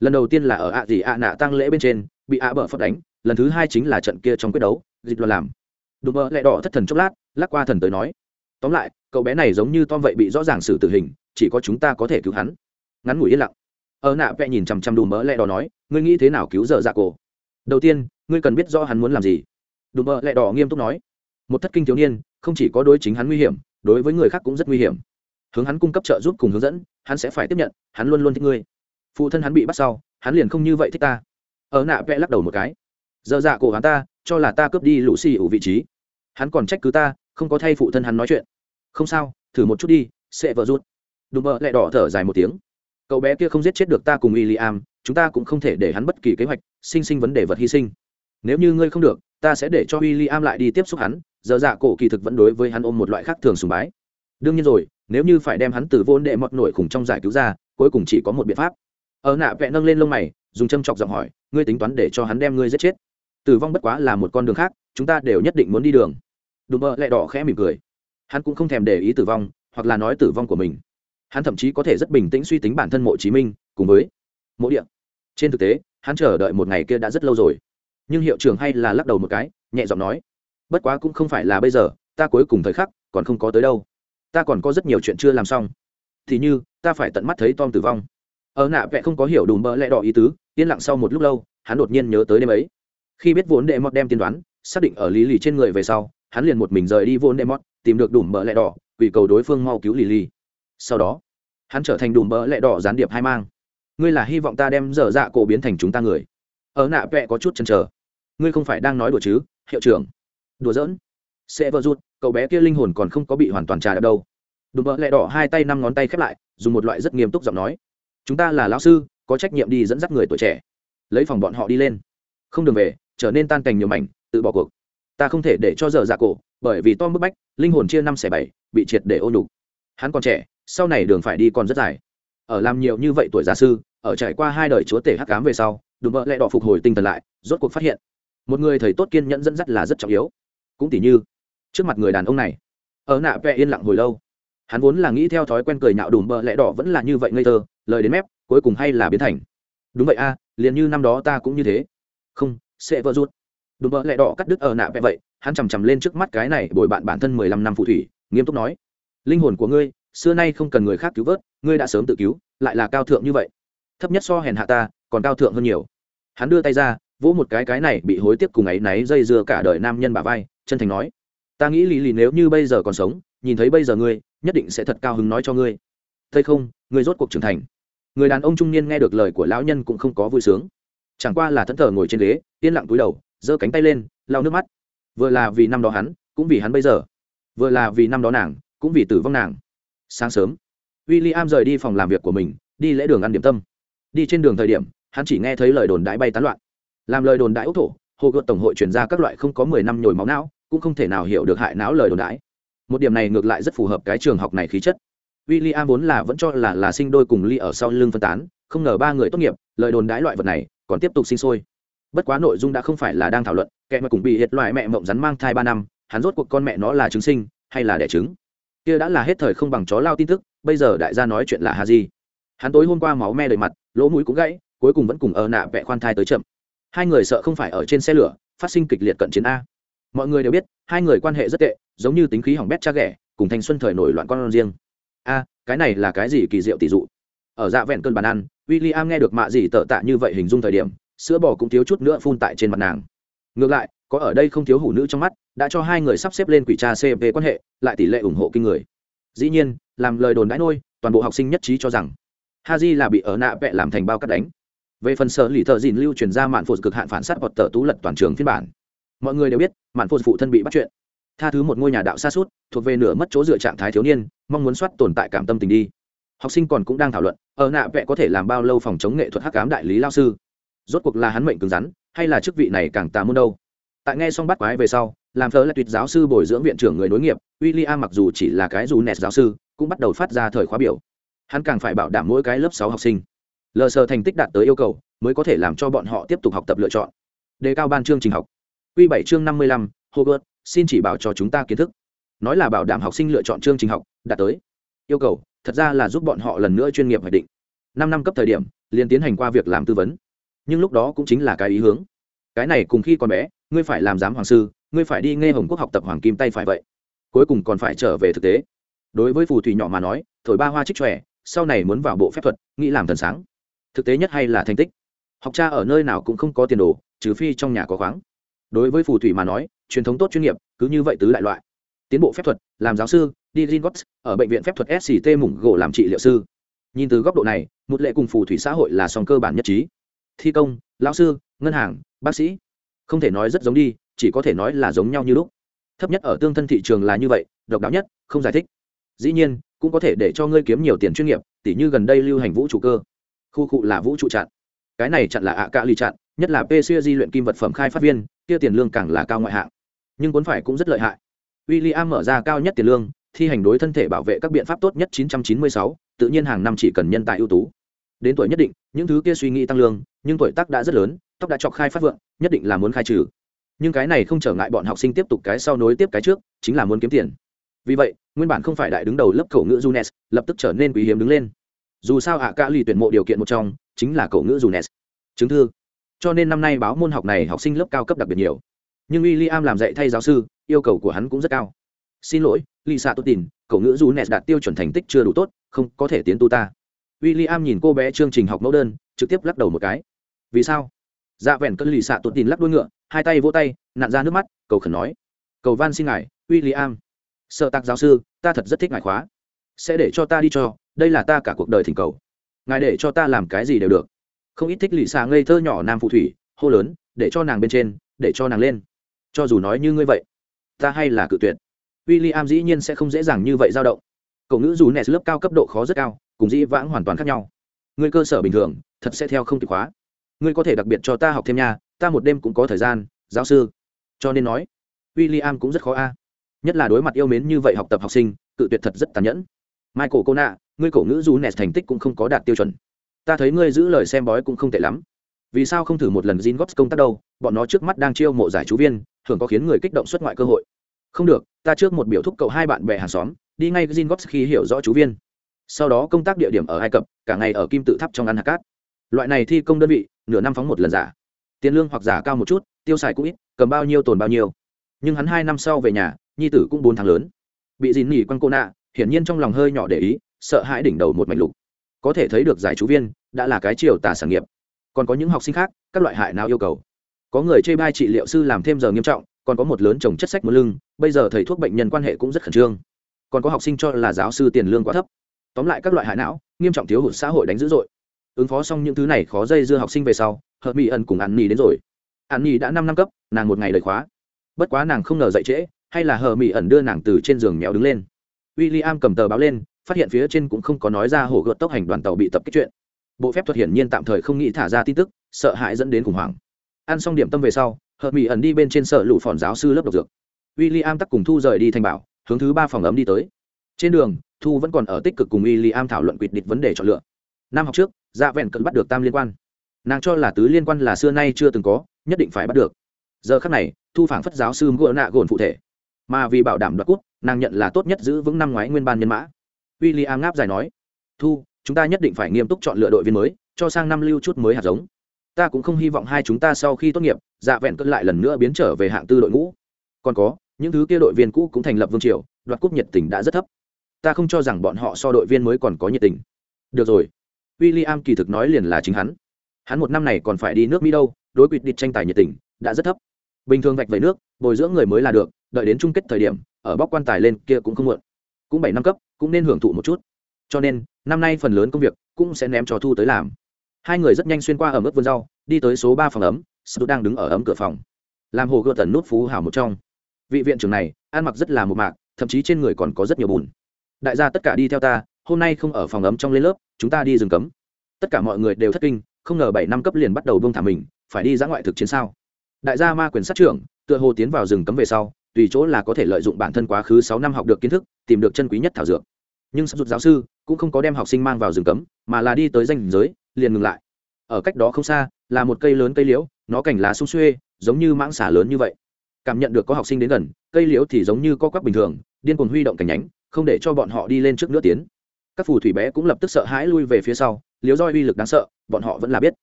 Lần đầu tiên là ở ạ gì ạ nạ tăng lễ bên trên, bị ạ bờ phật đánh, lần thứ hai chính là trận kia trong quyết đấu dịch đoàn làm. Đùm bờ lẹ đỏ thất thần chốc lát, lắc qua thần tới nói, tóm lại, cậu bé này giống như tom vậy bị rõ ràng xử tử hình, chỉ có chúng ta có thể cứu hắn. Ngắn ngủi yên lặng. Ở nạ vẽ nhìn chằm chằm đùm bờ lẹ đỏ nói, ngươi nghĩ thế nào cứu dở dạ cổ? Đầu tiên, ngươi cần biết rõ hắn muốn làm gì. Đùm bờ lẹ đỏ nghiêm túc nói một thất kinh thiếu niên, không chỉ có đối chính hắn nguy hiểm, đối với người khác cũng rất nguy hiểm. Hướng hắn cung cấp trợ giúp cùng hướng dẫn, hắn sẽ phải tiếp nhận, hắn luôn luôn thích ngươi. Phụ thân hắn bị bắt sau, hắn liền không như vậy thích ta. Ở nạ vẽ lắc đầu một cái. Dơ dạ cổ hắn ta, cho là ta cướp đi lũ xì ủ vị trí. Hắn còn trách cứ ta, không có thay phụ thân hắn nói chuyện. Không sao, thử một chút đi, sẽ vợ rút đùm bợ lại đỏ thở dài một tiếng. Cậu bé kia không giết chết được ta cùng w i l l i am chúng ta cũng không thể để hắn bất kỳ kế hoạch, sinh sinh vấn đề vật hy sinh. Nếu như ngươi không được, ta sẽ để cho w i l l i am lại đi tiếp xúc hắn giờ dạ cổ kỳ thực vẫn đối với hắn ôm một loại khác thường sùng bái. Đương nhiên rồi, nếu như phải đem hắn từ vô đệ mọt nổi khủng trong giải cứu ra, cuối cùng chỉ có một biện pháp. Ở nạ vẽ nâng lên lông mày, dùng châm chọc giọng hỏi, ngươi tính toán để cho hắn đem ngươi giết chết? Tử vong bất quá là một con đường khác, chúng ta đều nhất định muốn đi đường. Đùm bơ lẹ đỏ khẽ mỉm cười. Hắn cũng không thèm để ý tử vong, hoặc là nói tử vong của mình. Hắn thậm chí có thể rất bình tĩnh suy tính bản thân mộ chí minh, cùng với mộ điện trên thực tế, hắn chờ đợi một ngày kia đã rất lâu rồi. Nhưng hiệu trưởng hay là lắc đầu một cái, nhẹ giọng nói bất quá cũng không phải là bây giờ, ta cuối cùng thời khắc, còn không có tới đâu. Ta còn có rất nhiều chuyện chưa làm xong. Thì như, ta phải tận mắt thấy tom tử vong. Ở nạ vẽ không có hiểu đùm bỡ lẽ đỏ ý tứ, yên lặng sau một lúc lâu, hắn đột nhiên nhớ tới đêm ấy. Khi biết vốn đệ mọt đem tiên đoán, xác định ở lý lì trên người về sau, hắn liền một mình rời đi vốn đệ mọt tìm được đùm bỡ lẽ đỏ quỳ cầu đối phương mau cứu lì lì sau đó, hắn trở thành đùm bỡ lẽ đỏ gián điệp hai mang. Ngươi là hy vọng ta đem dở dạ cổ biến thành chúng ta người. Ở nạ vẽ có chút chần chờ. Ngươi không phải đang nói đùa chứ, hiệu trưởng đùa giỡn. Sẽ vợ rút cậu bé kia linh hồn còn không có bị hoàn toàn trà đập đâu. Đùm bơ lẹ đỏ hai tay năm ngón tay khép lại, dùng một loại rất nghiêm túc giọng nói. Chúng ta là lão sư, có trách nhiệm đi dẫn dắt người tuổi trẻ. Lấy phòng bọn họ đi lên. Không đường về, trở nên tan cành nhiều mảnh, tự bỏ cuộc. Ta không thể để cho dở dạ cổ, bởi vì tom bức bách, linh hồn chia năm xẻ bảy, bị triệt để ô nhục. Hắn còn trẻ, sau này đường phải đi còn rất dài. Ở làm nhiều như vậy tuổi gia sư, ở trải qua hai đời chúa tể hắc cám về sau, đùm bợ lẹ đỏ phục hồi tinh thần lại, rốt cuộc phát hiện, một người thầy tốt kiên nhẫn dẫn dắt là rất trọng yếu cũng tỉ như trước mặt người đàn ông này. Ở nạ vẽ yên lặng hồi lâu. Hắn vốn là nghĩ theo thói quen cười nhạo đùm bợ lẹ đỏ vẫn là như vậy ngây thơ, lời đến mép, cuối cùng hay là biến thành, đúng vậy a, liền như năm đó ta cũng như thế. Không, sẽ vỡ rút đùm bợ lẹ đỏ cắt đứt ở nạ vẽ vậy, hắn chằm chằm lên trước mắt cái này bồi bạn bản thân mười lăm năm phù thủy, nghiêm túc nói, linh hồn của ngươi, xưa nay không cần người khác cứu vớt, ngươi đã sớm tự cứu, lại là cao thượng như vậy. Thấp nhất so hèn hạ ta, còn cao thượng hơn nhiều. Hắn đưa tay ra, vỗ một cái cái này bị hối tiếc cùng ấy náy dây dưa cả đời nam nhân bà vai chân thành nói, ta nghĩ lì lì nếu như bây giờ còn sống, nhìn thấy bây giờ ngươi, nhất định sẽ thật cao hứng nói cho ngươi. Thấy không, ngươi rốt cuộc trưởng thành. Người đàn ông trung niên nghe được lời của lão nhân cũng không có vui sướng. Chẳng qua là thẫn thờ ngồi trên ghế, yên lặng túi đầu, giơ cánh tay lên, lau nước mắt. Vừa là vì năm đó hắn, cũng vì hắn bây giờ. Vừa là vì năm đó nàng, cũng vì tử vong nàng. Sáng sớm w i l l i am rời đi phòng làm việc của mình, đi lễ đường ăn điểm tâm. Đi trên đường thời điểm, hắn chỉ nghe thấy lời đồn đãi bay tán loạn. Làm lời đồn đãi ốc thổ hồ gợt tổng hội chuyển ra các loại không có mười năm nhồi máu não, cũng không thể nào hiểu được hại não lời đồn đãi. Một điểm này ngược lại rất phù hợp cái trường học này khí chất. W i l l i am vốn là vẫn cho là là sinh đôi cùng ly ở sau lưng phân tán, không ngờ ba người tốt nghiệp, lời đồn đãi loại vật này còn tiếp tục sinh sôi. Bất quá nội dung đã không phải là đang thảo luận, kẻ mà cùng bị hiệt loại mẹ mộng rắn mang thai ba năm, hắn rốt cuộc con mẹ nó là trứng sinh hay là đẻ trứng? Kia đã là hết thời không bằng chó lao tin tức, bây giờ đại gia nói chuyện là hà gì hắn tối hôm qua máu me đầy mặt, lỗ mũi cũng gãy, cuối cùng vẫn cùng ở nạ vẽ khoan thai tới chậm hai người sợ không phải ở trên xe lửa, phát sinh kịch liệt cận chiến a. Mọi người đều biết, hai người quan hệ rất tệ, giống như tính khí hỏng bét cha ghẻ, cùng thanh xuân thời nổi loạn con riêng. A, cái này là cái gì kỳ diệu tỷ dụ? Ở dạ vẹn cơn bàn ăn w i l l i am nghe được mạ gì tợ tạ như vậy hình dung thời điểm, sữa bò cũng thiếu chút nữa phun tại trên mặt nàng. Ngược lại, có ở đây không thiếu hủ nữ trong mắt, đã cho hai người sắp xếp lên quỷ tra cp quan hệ, lại tỷ lệ ủng hộ kinh người. Dĩ nhiên, làm lời đồn đãi nôi, toàn bộ học sinh nhất trí cho rằng ha j là bị ở nạ vẹ làm thành bao cắt đánh về phần sở lì thợ dìn lưu truyền ra mạn phụ cực hạn phản s á t hoặc tờ tú lật toàn trường phiên bản. Mọi người đều biết, mạn phụ phụ thân bị bắt chuyện. Tha thứ một ngôi nhà đạo xa suốt, thuộc về nửa mất chỗ dựa trạng thái thiếu niên, mong muốn soát tồn tại cảm tâm tình đi. Học sinh còn cũng đang thảo luận, ở nạ vẽ có thể làm bao lâu phòng chống nghệ thuật hắc cám đại lý lao sư. Rốt cuộc là hắn mệnh cứng rắn, hay là chức vị này càng tà môn đâu? Tại nghe xong bắt quái về sau, làm thờ là tuyệt giáo sư bồi dưỡng viện trưởng người nối nghiệp w i l l i am mặc dù chỉ là cái dù nẹt giáo sư, cũng bắt đầu phát ra thời khóa biểu. Hắn càng phải bảo đảm mỗi cái lớp sáu học sinh lờ sờ thành tích đạt tới yêu cầu, mới có thể làm cho bọn họ tiếp tục học tập lựa chọn. Đề cao ban chương trình học. Q bảy chương năm mươi lăm, hogwarts, xin chỉ bảo cho chúng ta kiến thức. Nói là bảo đảm học sinh lựa chọn chương trình học, đạt tới. Yêu cầu, thật ra là giúp bọn họ lần nữa chuyên nghiệp hoạch định. Năm năm cấp thời điểm, liền tiến hành qua việc làm tư vấn. Nhưng lúc đó cũng chính là cái ý hướng. Cái này cùng khi còn bé, ngươi phải làm giám hoàng sư, ngươi phải đi nghe hồng quốc học tập hoàng kim tay phải vậy. Cuối cùng còn phải trở về thực tế. Đối với phù thủy nhỏ mà nói, thổi ba hoa trích tròe sau này muốn vào bộ phép thuật, nghĩ làm thần sáng thực tế nhất hay là thành tích? Học cha ở nơi nào cũng không có tiền đồ, trừ phi trong nhà có khoáng. Đối với phù thủy mà nói, truyền thống tốt chuyên nghiệp, cứ như vậy tứ đại loại. Tiến bộ phép thuật, làm giáo sư, đi Gringotts ở bệnh viện phép thuật sct mủng gỗ làm trị liệu sư. Nhìn từ góc độ này, một lệ cùng phù thủy xã hội là song cơ bản nhất trí. Thi công, lão sư, ngân hàng, bác sĩ. Không thể nói rất giống đi, chỉ có thể nói là giống nhau như lúc. Thấp nhất ở tương thân thị trường là như vậy, độc đáo nhất, không giải thích. Dĩ nhiên, cũng có thể để cho ngươi kiếm nhiều tiền chuyên nghiệp, tỉ như gần đây lưu hành vũ trụ cơ khu cụ là vũ trụ chặn. Cái này chặn là ạ cạ lì chặn nhất là pc di luyện kim vật phẩm khai phát viên kia tiền lương càng là cao ngoại hạng. Nhưng cuốn phải cũng rất lợi hại. W i l l i am mở ra cao nhất tiền lương thi hành đối thân thể bảo vệ các biện pháp tốt nhất 996, tự nhiên hàng năm chỉ cần nhân tài ưu tú. Đến tuổi nhất định những thứ kia suy nghĩ tăng lương nhưng tuổi tác đã rất lớn tóc đã chọc khai phát vượng nhất định là muốn khai trừ. Nhưng cái này không trở ngại bọn học sinh tiếp tục cái sau nối tiếp cái trước chính là muốn kiếm tiền. Vì vậy nguyên bản không phải đại đứng đầu lớp khẩu ngữ junes lập tức trở nên quý hiếm đứng lên dù sao ạ ca lì tuyển mộ điều kiện một trong, chính là cậu ngữ junes chứng thư. Cho nên năm nay báo môn học này học sinh lớp cao cấp đặc biệt nhiều. Nhưng w i l l i am làm dạy thay giáo sư, yêu cầu của hắn cũng rất cao. Xin lỗi, lisa tốt tin cậu ngữ junes đạt tiêu chuẩn thành tích chưa đủ tốt, không có thể tiến tu ta. W i l l i am nhìn cô bé chương trình học mẫu đơn, trực tiếp lắc đầu một cái. Vì sao? Dạ vẹn cơn lì xạ tuột tin lắc đuôi ngựa, hai tay vỗ tay nạn ra nước mắt, cầu khẩn nói. Cầu van xin ngài w i l l i am sợ tạc giáo sư, ta thật rất thích ngài khóa. Sẽ để cho ta đi cho đây là ta cả cuộc đời thỉnh cầu. Ngài để cho ta làm cái gì đều được. Không ít thích lì xa ngây thơ nhỏ nam phù thủy, hô lớn, để cho nàng bên trên, để cho nàng lên. Cho dù nói như ngươi vậy, ta hay là cự tuyệt. W i l l i am dĩ nhiên sẽ không dễ dàng như vậy dao động. Cậu ngữ dù nes lớp cao cấp độ khó rất cao, cùng dĩ vãng hoàn toàn khác nhau. Ngươi cơ sở bình thường, thật sẽ theo không kịp khóa. Ngươi có thể đặc biệt cho ta học thêm nha, ta một đêm cũng có thời gian, giáo sư. Cho nên nói w i l l i am cũng rất khó a. Nhất là đối mặt yêu mến như vậy học tập học sinh, cự tuyệt thật rất tàn nhẫn. Michael cô nạ ngươi cổ ngữ dù nes thành tích cũng không có đạt tiêu chuẩn. Ta thấy ngươi giữ lời xem bói cũng không tệ lắm. Vì sao không thử một lần gin góp công tác đâu? Bọn nó trước mắt đang chiêu mộ giải chú viên, thường có khiến người kích động xuất ngoại cơ hội. Không được, ta trước một biểu thúc cậu hai bạn bè hàng xóm, đi ngay gin góp khi hiểu rõ chú viên. Sau đó công tác địa điểm ở ai cập, cả ngày ở kim tự tháp trong ăn hạt cát. Loại này thi công đơn vị, nửa năm phóng một lần giả. Tiền lương hoặc giả cao một chút, tiêu xài cũng ít, cầm bao nhiêu tồn bao nhiêu. Nhưng hắn hai năm sau về nhà, nhi tử cũng bốn tháng lớn. Bị dìn nỉ quăng cô nạ, hiển nhiên trong lòng hơi nhỏ để ý sợ hãi đỉnh đầu một mạch lục. Có thể thấy được giải chú viên đã là cái chiều tà sản nghiệp. Còn có những học sinh khác, các loại hại nào yêu cầu. Có người chê bai trị liệu sư làm thêm giờ nghiêm trọng, còn có một lớn chồng chất sách một lưng, bây giờ thầy thuốc bệnh nhân quan hệ cũng rất khẩn trương. Còn có học sinh cho là giáo sư tiền lương quá thấp. Tóm lại các loại hại não, nghiêm trọng thiếu hụt xã hội đánh dữ dội. Ứng phó xong những thứ này khó dây dưa học sinh về sau, hợp mỹ ẩn cùng ăn nhì đến rồi. Ăn nhì đã năm năm cấp, nàng một ngày lời khóa. Bất quá nàng không ngờ dậy trễ, hay là hờ mỹ ẩn đưa nàng từ trên giường mèo đứng lên. W i l l i am cầm tờ báo lên phát hiện phía trên cũng không có nói ra hổ gợt tốc hành đoàn tàu bị tập kích chuyện. Bộ phép thuật hiển nhiên tạm thời không nghĩ thả ra tin tức, sợ hãi dẫn đến khủng hoảng. Ăn xong điểm tâm về sau, hợp mỹ ẩn đi bên trên sở lụ phòn giáo sư lớp độc dược. W i l l i am tắc cùng thu rời đi thanh bảo, hướng thứ ba phòng ấm đi tới. Trên đường, thu vẫn còn ở tích cực cùng w i l l i am thảo luận quyết định vấn đề chọn lựa. Năm học trước dạ vẹn cận bắt được tam liên quan. Nàng cho là tứ liên quan là xưa nay chưa từng có, nhất định phải bắt được. Giờ khắc này, thu phảng phất giáo sư ngựa nạ gồn phụ thể. Mà vì bảo đảm đoạt quốc nàng nhận là tốt nhất giữ vững năm ngoái nguyên ban nhân mã w i l l i am ngáp dài nói, thu, chúng ta nhất định phải nghiêm túc chọn lựa đội viên mới, cho sang năm lưu chút mới hạt giống. Ta cũng không hy vọng hai chúng ta sau khi tốt nghiệp dạ vẹn cất lại lần nữa biến trở về hạng tư đội ngũ. Còn có, những thứ kia đội viên cũ cũng thành lập vương triều, đoạt cúp nhiệt tình đã rất thấp. Ta không cho rằng bọn họ so đội viên mới còn có nhiệt tình. Được rồi. W i l l i am kỳ thực nói liền là chính hắn. Hắn một năm này còn phải đi nước mỹ đâu, đối quyết địch tranh tài nhiệt tình đã rất thấp. Bình thường vạch vẩy nước, bồi dưỡng người mới là được, đợi đến chung kết thời điểm, ở bóc quan tài lên kia cũng không muộn. Cũng bảy năm cấp cũng nên hưởng thụ một chút. Cho nên, năm nay phần lớn công việc cũng sẽ ném cho thu tới làm. Hai người rất nhanh xuyên qua ở mức vườn rau, đi tới số ba phòng ấm sút đang đứng ở ấm cửa phòng. Làm hồ gợt tần nút phú hảo một trong. Vị viện trưởng này, ăn mặc rất là một mạc, thậm chí trên người còn có rất nhiều bùn. Đại gia tất cả đi theo ta, hôm nay không ở phòng ấm trong lên lớp, chúng ta đi rừng cấm. Tất cả mọi người đều thất kinh, không ngờ bảy năm cấp liền bắt đầu buông thả mình, phải đi ra ngoại thực chiến sao? Đại gia ma quyền sát trưởng, tựa hồ tiến vào rừng cấm về sau, tùy chỗ là có thể lợi dụng bản thân quá khứ sáu năm học được kiến thức, tìm được chân quý nhất thảo dược nhưng sắp rụt giáo sư cũng không có đem học sinh mang vào rừng cấm, mà là đi tới danh giới, liền ngừng lại. Ở cách đó không xa, là một cây lớn cây liễu, nó cành lá sung xuê, giống như mãng xả lớn như vậy. Cảm nhận được có học sinh đến gần, cây liễu thì giống như co quắp bình thường, điên cuồng huy động cành nhánh, không để cho bọn họ đi lên trước nữa tiến. Các phù thủy bé cũng lập tức sợ hãi lui về phía sau, liễu roi uy lực đáng sợ, bọn họ vẫn là biết.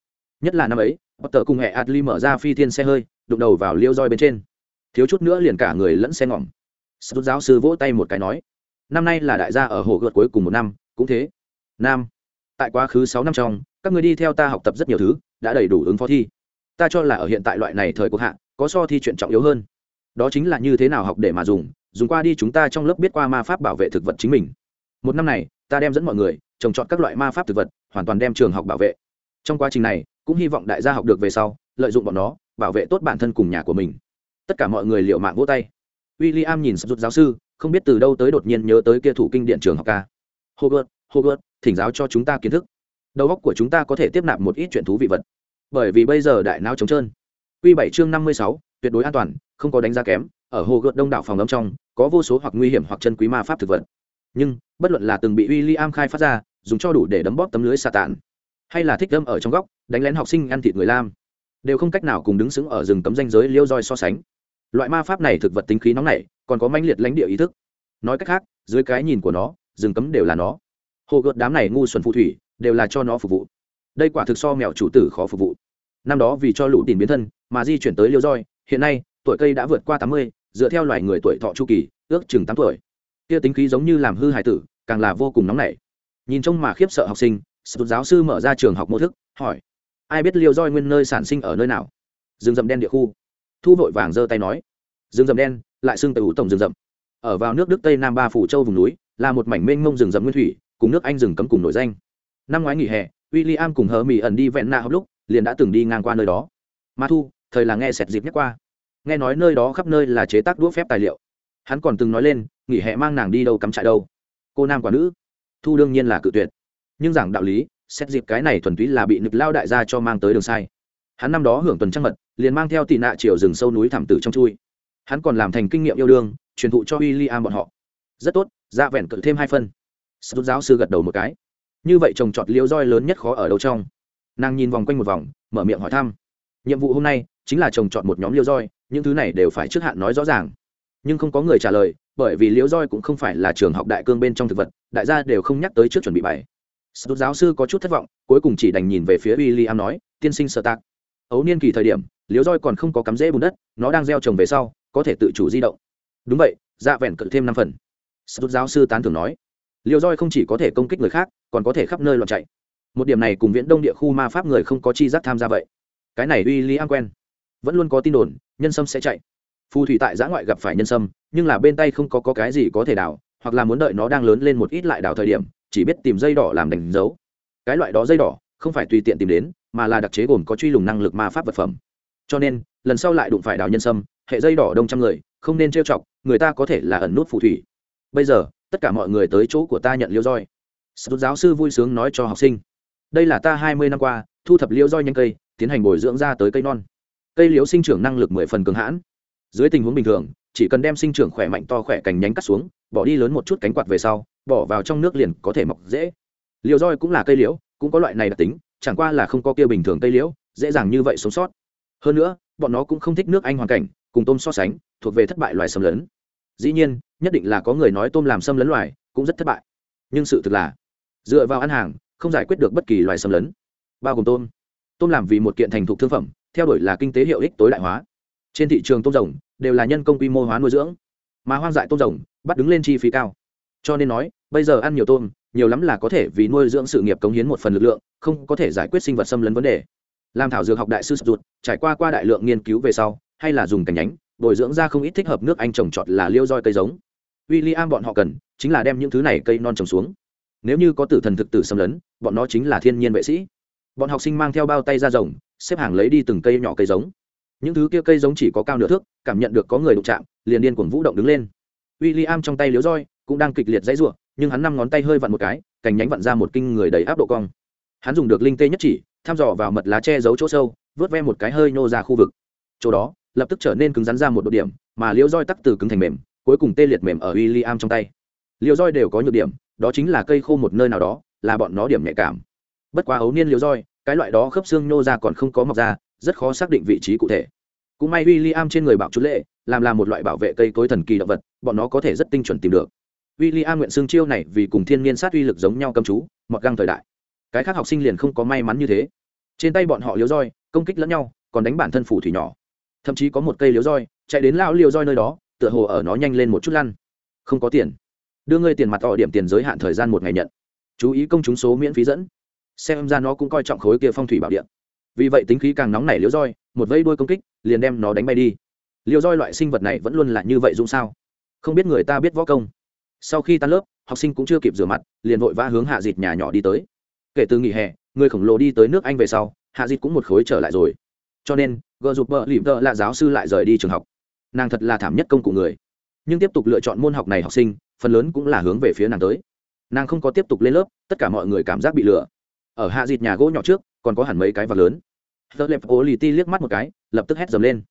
Nhất là năm ấy, Potter cùng hệ adli mở ra phi thiên xe hơi, đụng đầu vào liễu roi bên trên. Thiếu chút nữa liền cả người lẫn xe ngỏm sút giáo sư vỗ tay một cái nói năm nay là đại gia ở hồ gợt cuối cùng một năm, cũng thế. Nam, tại quá khứ sáu năm trong, các người đi theo ta học tập rất nhiều thứ, đã đầy đủ ứng phó thi. Ta cho là ở hiện tại loại này thời cuộc hạ, có so thi chuyện trọng yếu hơn. Đó chính là như thế nào học để mà dùng dùng qua đi chúng ta trong lớp biết qua ma pháp bảo vệ thực vật chính mình. Một năm này, ta đem dẫn mọi người, trồng trọt các loại ma pháp thực vật, hoàn toàn đem trường học bảo vệ. Trong quá trình này, cũng hy vọng đại gia học được về sau, lợi dụng bọn nó, bảo vệ tốt bản thân cùng nhà của mình. Tất cả mọi người liệu mạng vỗ tay. W i l l i am nhìn rút giáo sư không biết từ đâu tới đột nhiên nhớ tới kia thủ kinh điện trường học ca. Hogwarts hogwarts, thỉnh giáo cho chúng ta kiến thức. Đầu óc của chúng ta có thể tiếp nạp một ít chuyện thú vị vật. Bởi vì bây giờ đại não trống trơn. Q bảy chương năm mươi sáu, tuyệt đối an toàn, không có đánh giá kém. Ở hồ gợt đông đảo phòng ấm trong, có vô số hoặc nguy hiểm hoặc chân quý ma pháp thực vật. Nhưng, bất luận là từng bị w i l l i am khai phát ra, dùng cho đủ để đấm bóp tấm lưới xà tàn hay là thích đâm ở trong góc, đánh lén học sinh ăn thịt người lam, đều không cách nào cùng đứng xứng ở rừng cấm danh giới liêu roi so sánh. Loại ma pháp này thực vật tính khí nóng nảy còn có manh liệt lãnh địa ý thức. Nói cách khác, dưới cái nhìn của nó, rừng cấm đều là nó. Hồ gợt đám này ngu xuẩn phù thủy, đều là cho nó phục vụ. Đây quả thực so mèo chủ tử khó phục vụ. Năm đó vì cho lũ tìm biến thân, mà di chuyển tới liêu roi, hiện nay, tuổi cây đã vượt qua tám mươi, dựa theo loài người tuổi thọ chu kỳ, ước chừng tám tuổi. Kia tính khí giống như làm hư hải tử, càng là vô cùng nóng nảy. Nhìn trông mà khiếp sợ học sinh, sụt giáo sư mở ra trường học mô thức, hỏi, ai biết liêu roi nguyên nơi sản sinh ở nơi nào? Rừng rậm đen địa khu. Thu vội vàng giơ tay nói, rừng rậm đen lại xưng ủ tổng rừng rậm. Ở vào nước đức tây nam ba phủ châu vùng núi, là một mảnh mênh mông rừng rậm nguyên thủy, cùng nước anh rừng cấm cùng nổi danh. Năm ngoái nghỉ hè, William cùng hờ mỹ ẩn đi vẹn nạ học lúc, liền đã từng đi ngang qua nơi đó. Mà thu, thời là nghe sẹt dịp nhắc qua. Nghe nói nơi đó khắp nơi là chế tác đũa phép tài liệu. Hắn còn từng nói lên, nghỉ hè mang nàng đi đâu cắm trại đâu. Cô nam quả nữ. Thu đương nhiên là cự tuyệt. Nhưng giảng đạo lý xét dịp cái này thuần túy là bị nực lao đại gia cho mang tới đường sai. Hắn năm đó hưởng tuần trăng mật, liền mang theo tị nạ chiều rừng sâu núi thảm tử trong chui hắn còn làm thành kinh nghiệm yêu đương, truyền thụ cho w i l l i am bọn họ. Rất tốt ra vẹn cự thêm hai phân. Sút giáo sư gật đầu một cái. Như vậy trồng trọt liễu roi lớn nhất khó ở đâu trong? Nàng nhìn vòng quanh một vòng, mở miệng hỏi thăm. Nhiệm vụ hôm nay chính là trồng trọt một nhóm liễu roi, những thứ này đều phải trước hạn nói rõ ràng. Nhưng không có người trả lời, bởi vì liễu roi cũng không phải là trường học đại cương bên trong thực vật, đại gia đều không nhắc tới trước chuẩn bị bài. Sút giáo sư có chút thất vọng, cuối cùng chỉ đành nhìn về phía w i l l i am nói, tiên sinh sơ tạc. Ấu niên kỳ thời điểm, liễu roi còn không có cắm rễ bùn đất, nó đang gieo trồng về sau có thể tự chủ di động. Đúng vậy dạ vẹn cự thêm năm phần. Sút giáo sư tán thưởng nói liều roi không chỉ có thể công kích người khác còn có thể khắp nơi loạn chạy. Một điểm này cùng viễn đông địa khu ma pháp người không có chi giác tham gia vậy. Cái này uy lý an quen. Vẫn luôn có tin đồn nhân sâm sẽ chạy. Phù thủy tại giã ngoại gặp phải nhân sâm nhưng là bên tay không có, có cái gì có thể đào hoặc là muốn đợi nó đang lớn lên một ít lại đào thời điểm chỉ biết tìm dây đỏ làm đánh dấu. Cái loại đó dây đỏ không phải tùy tiện tìm đến mà là đặc chế gồm có truy lùng năng lực ma pháp vật phẩm. Cho nên lần sau lại đụng phải đào nhân sâm hệ dây đỏ đông trăm người, không nên trêu chọc, người ta có thể là ẩn nút phù thủy. Bây giờ, tất cả mọi người tới chỗ của ta nhận liêu roi. Sút giáo sư vui sướng nói cho học sinh. Đây là ta hai mươi năm qua, thu thập liễu roi nhanh cây, tiến hành bồi dưỡng ra tới cây non. Cây liễu sinh trưởng năng lực mười phần cường hãn. Dưới tình huống bình thường, chỉ cần đem sinh trưởng khỏe mạnh to khỏe cành nhánh cắt xuống, bỏ đi lớn một chút cánh quạt về sau, bỏ vào trong nước liền có thể mọc dễ. Liều roi cũng là cây liễu, cũng có loại này đặc tính, chẳng qua là không có kia bình thường cây liễu, dễ dàng như vậy sống sót. Hơn nữa, bọn nó cũng không thích nước anh hoàn cảnh cùng tôm so sánh, thuộc về thất bại loài xâm lấn. Dĩ nhiên, nhất định là có người nói tôm làm xâm lấn loài cũng rất thất bại. Nhưng sự thực là, dựa vào ăn hàng, không giải quyết được bất kỳ loài xâm lấn. Bao gồm tôm. Tôm làm vì một kiện thành thục thương phẩm, theo đuổi là kinh tế hiệu ích tối đại hóa. Trên thị trường tôm rồng đều là nhân công quy mô hóa nuôi dưỡng, mà hoang dại tôm rồng bắt đứng lên chi phí cao. Cho nên nói, bây giờ ăn nhiều tôm, nhiều lắm là có thể vì nuôi dưỡng sự nghiệp cống hiến một phần lực lượng, không có thể giải quyết sinh vật xâm lấn vấn đề. Làm thảo dược học đại sư sập trải qua qua đại lượng nghiên cứu về sau hay là dùng cành nhánh, bồi dưỡng ra không ít thích hợp nước anh trồng trọt là liêu roi cây giống. W i l l i am bọn họ cần chính là đem những thứ này cây non trồng xuống. Nếu như có tử thần thực tử xâm lấn, bọn nó chính là thiên nhiên vệ sĩ. Bọn học sinh mang theo bao tay ra rồng, xếp hàng lấy đi từng cây nhỏ cây giống. Những thứ kia cây giống chỉ có cao nửa thước, cảm nhận được có người đụng chạm, liền điên cuồng vũ động đứng lên. W i l l i am trong tay liếu roi cũng đang kịch liệt dãy r u ộ n nhưng hắn năm ngón tay hơi vặn một cái, cành nhánh vặn ra một kinh người đầy áp độ cong. Hắn dùng được linh tê nhất chỉ, thăm dò vào mật lá che giấu chỗ sâu, vớt ve một cái hơi nô ra khu vực. Chỗ đó lập tức trở nên cứng rắn ra một độ điểm, mà liễu roi tắc từ cứng thành mềm, cuối cùng tê liệt mềm ở w i l l i am trong tay. Liễu roi đều có nhược điểm, đó chính là cây khô một nơi nào đó, là bọn nó điểm nhạy cảm. Bất quá ấu niên liễu roi, cái loại đó khớp xương nhô ra còn không có mọc ra, rất khó xác định vị trí cụ thể. Cũng may w i l l i am trên người bảo chú lệ, làm là một loại bảo vệ cây cối thần kỳ động vật, bọn nó có thể rất tinh chuẩn tìm được. W i l l i am nguyện xương chiêu này vì cùng thiên nhiên sát uy lực giống nhau cầm chú mọt găng thời đại. Cái khác học sinh liền không có may mắn như thế. Trên tay bọn họ liếu roi, công kích lẫn nhau, còn đánh bản thân phủ thủy nhỏ thậm chí có một cây liếu roi chạy đến lao liều roi nơi đó, tựa hồ ở nó nhanh lên một chút lăn. Không có tiền. Đưa ngươi tiền mặt tỏ điểm tiền giới hạn thời gian một ngày nhận. Chú ý công chúng số miễn phí dẫn. Xem ra nó cũng coi trọng khối kia phong thủy bảo điện vì vậy tính khí càng nóng nảy liều roi, một vây đuôi công kích, liền đem nó đánh bay đi. Liều roi loại sinh vật này vẫn luôn là như vậy dũng sao? Không biết người ta biết võ công. Sau khi tan lớp, học sinh cũng chưa kịp rửa mặt, liền vội vã hướng hạ dịt nhà nhỏ đi tới. Kể từ nghỉ hè, người khổng lồ đi tới nước anh về sau, hạ dịt cũng một khối trở lại rồi. Cho nên gờ dục bờ lìm tợ là giáo sư lại rời đi trường học. Nàng thật là thảm nhất công cụ người. Nhưng tiếp tục lựa chọn môn học này học sinh, phần lớn cũng là hướng về phía nàng tới. Nàng không có tiếp tục lên lớp, tất cả mọi người cảm giác bị lừa. Ở hạ dịt nhà gỗ nhỏ trước, còn có hẳn mấy cái vật lớn. Tờ lẹp ô lì ti liếc mắt một cái, lập tức hét dầm lên.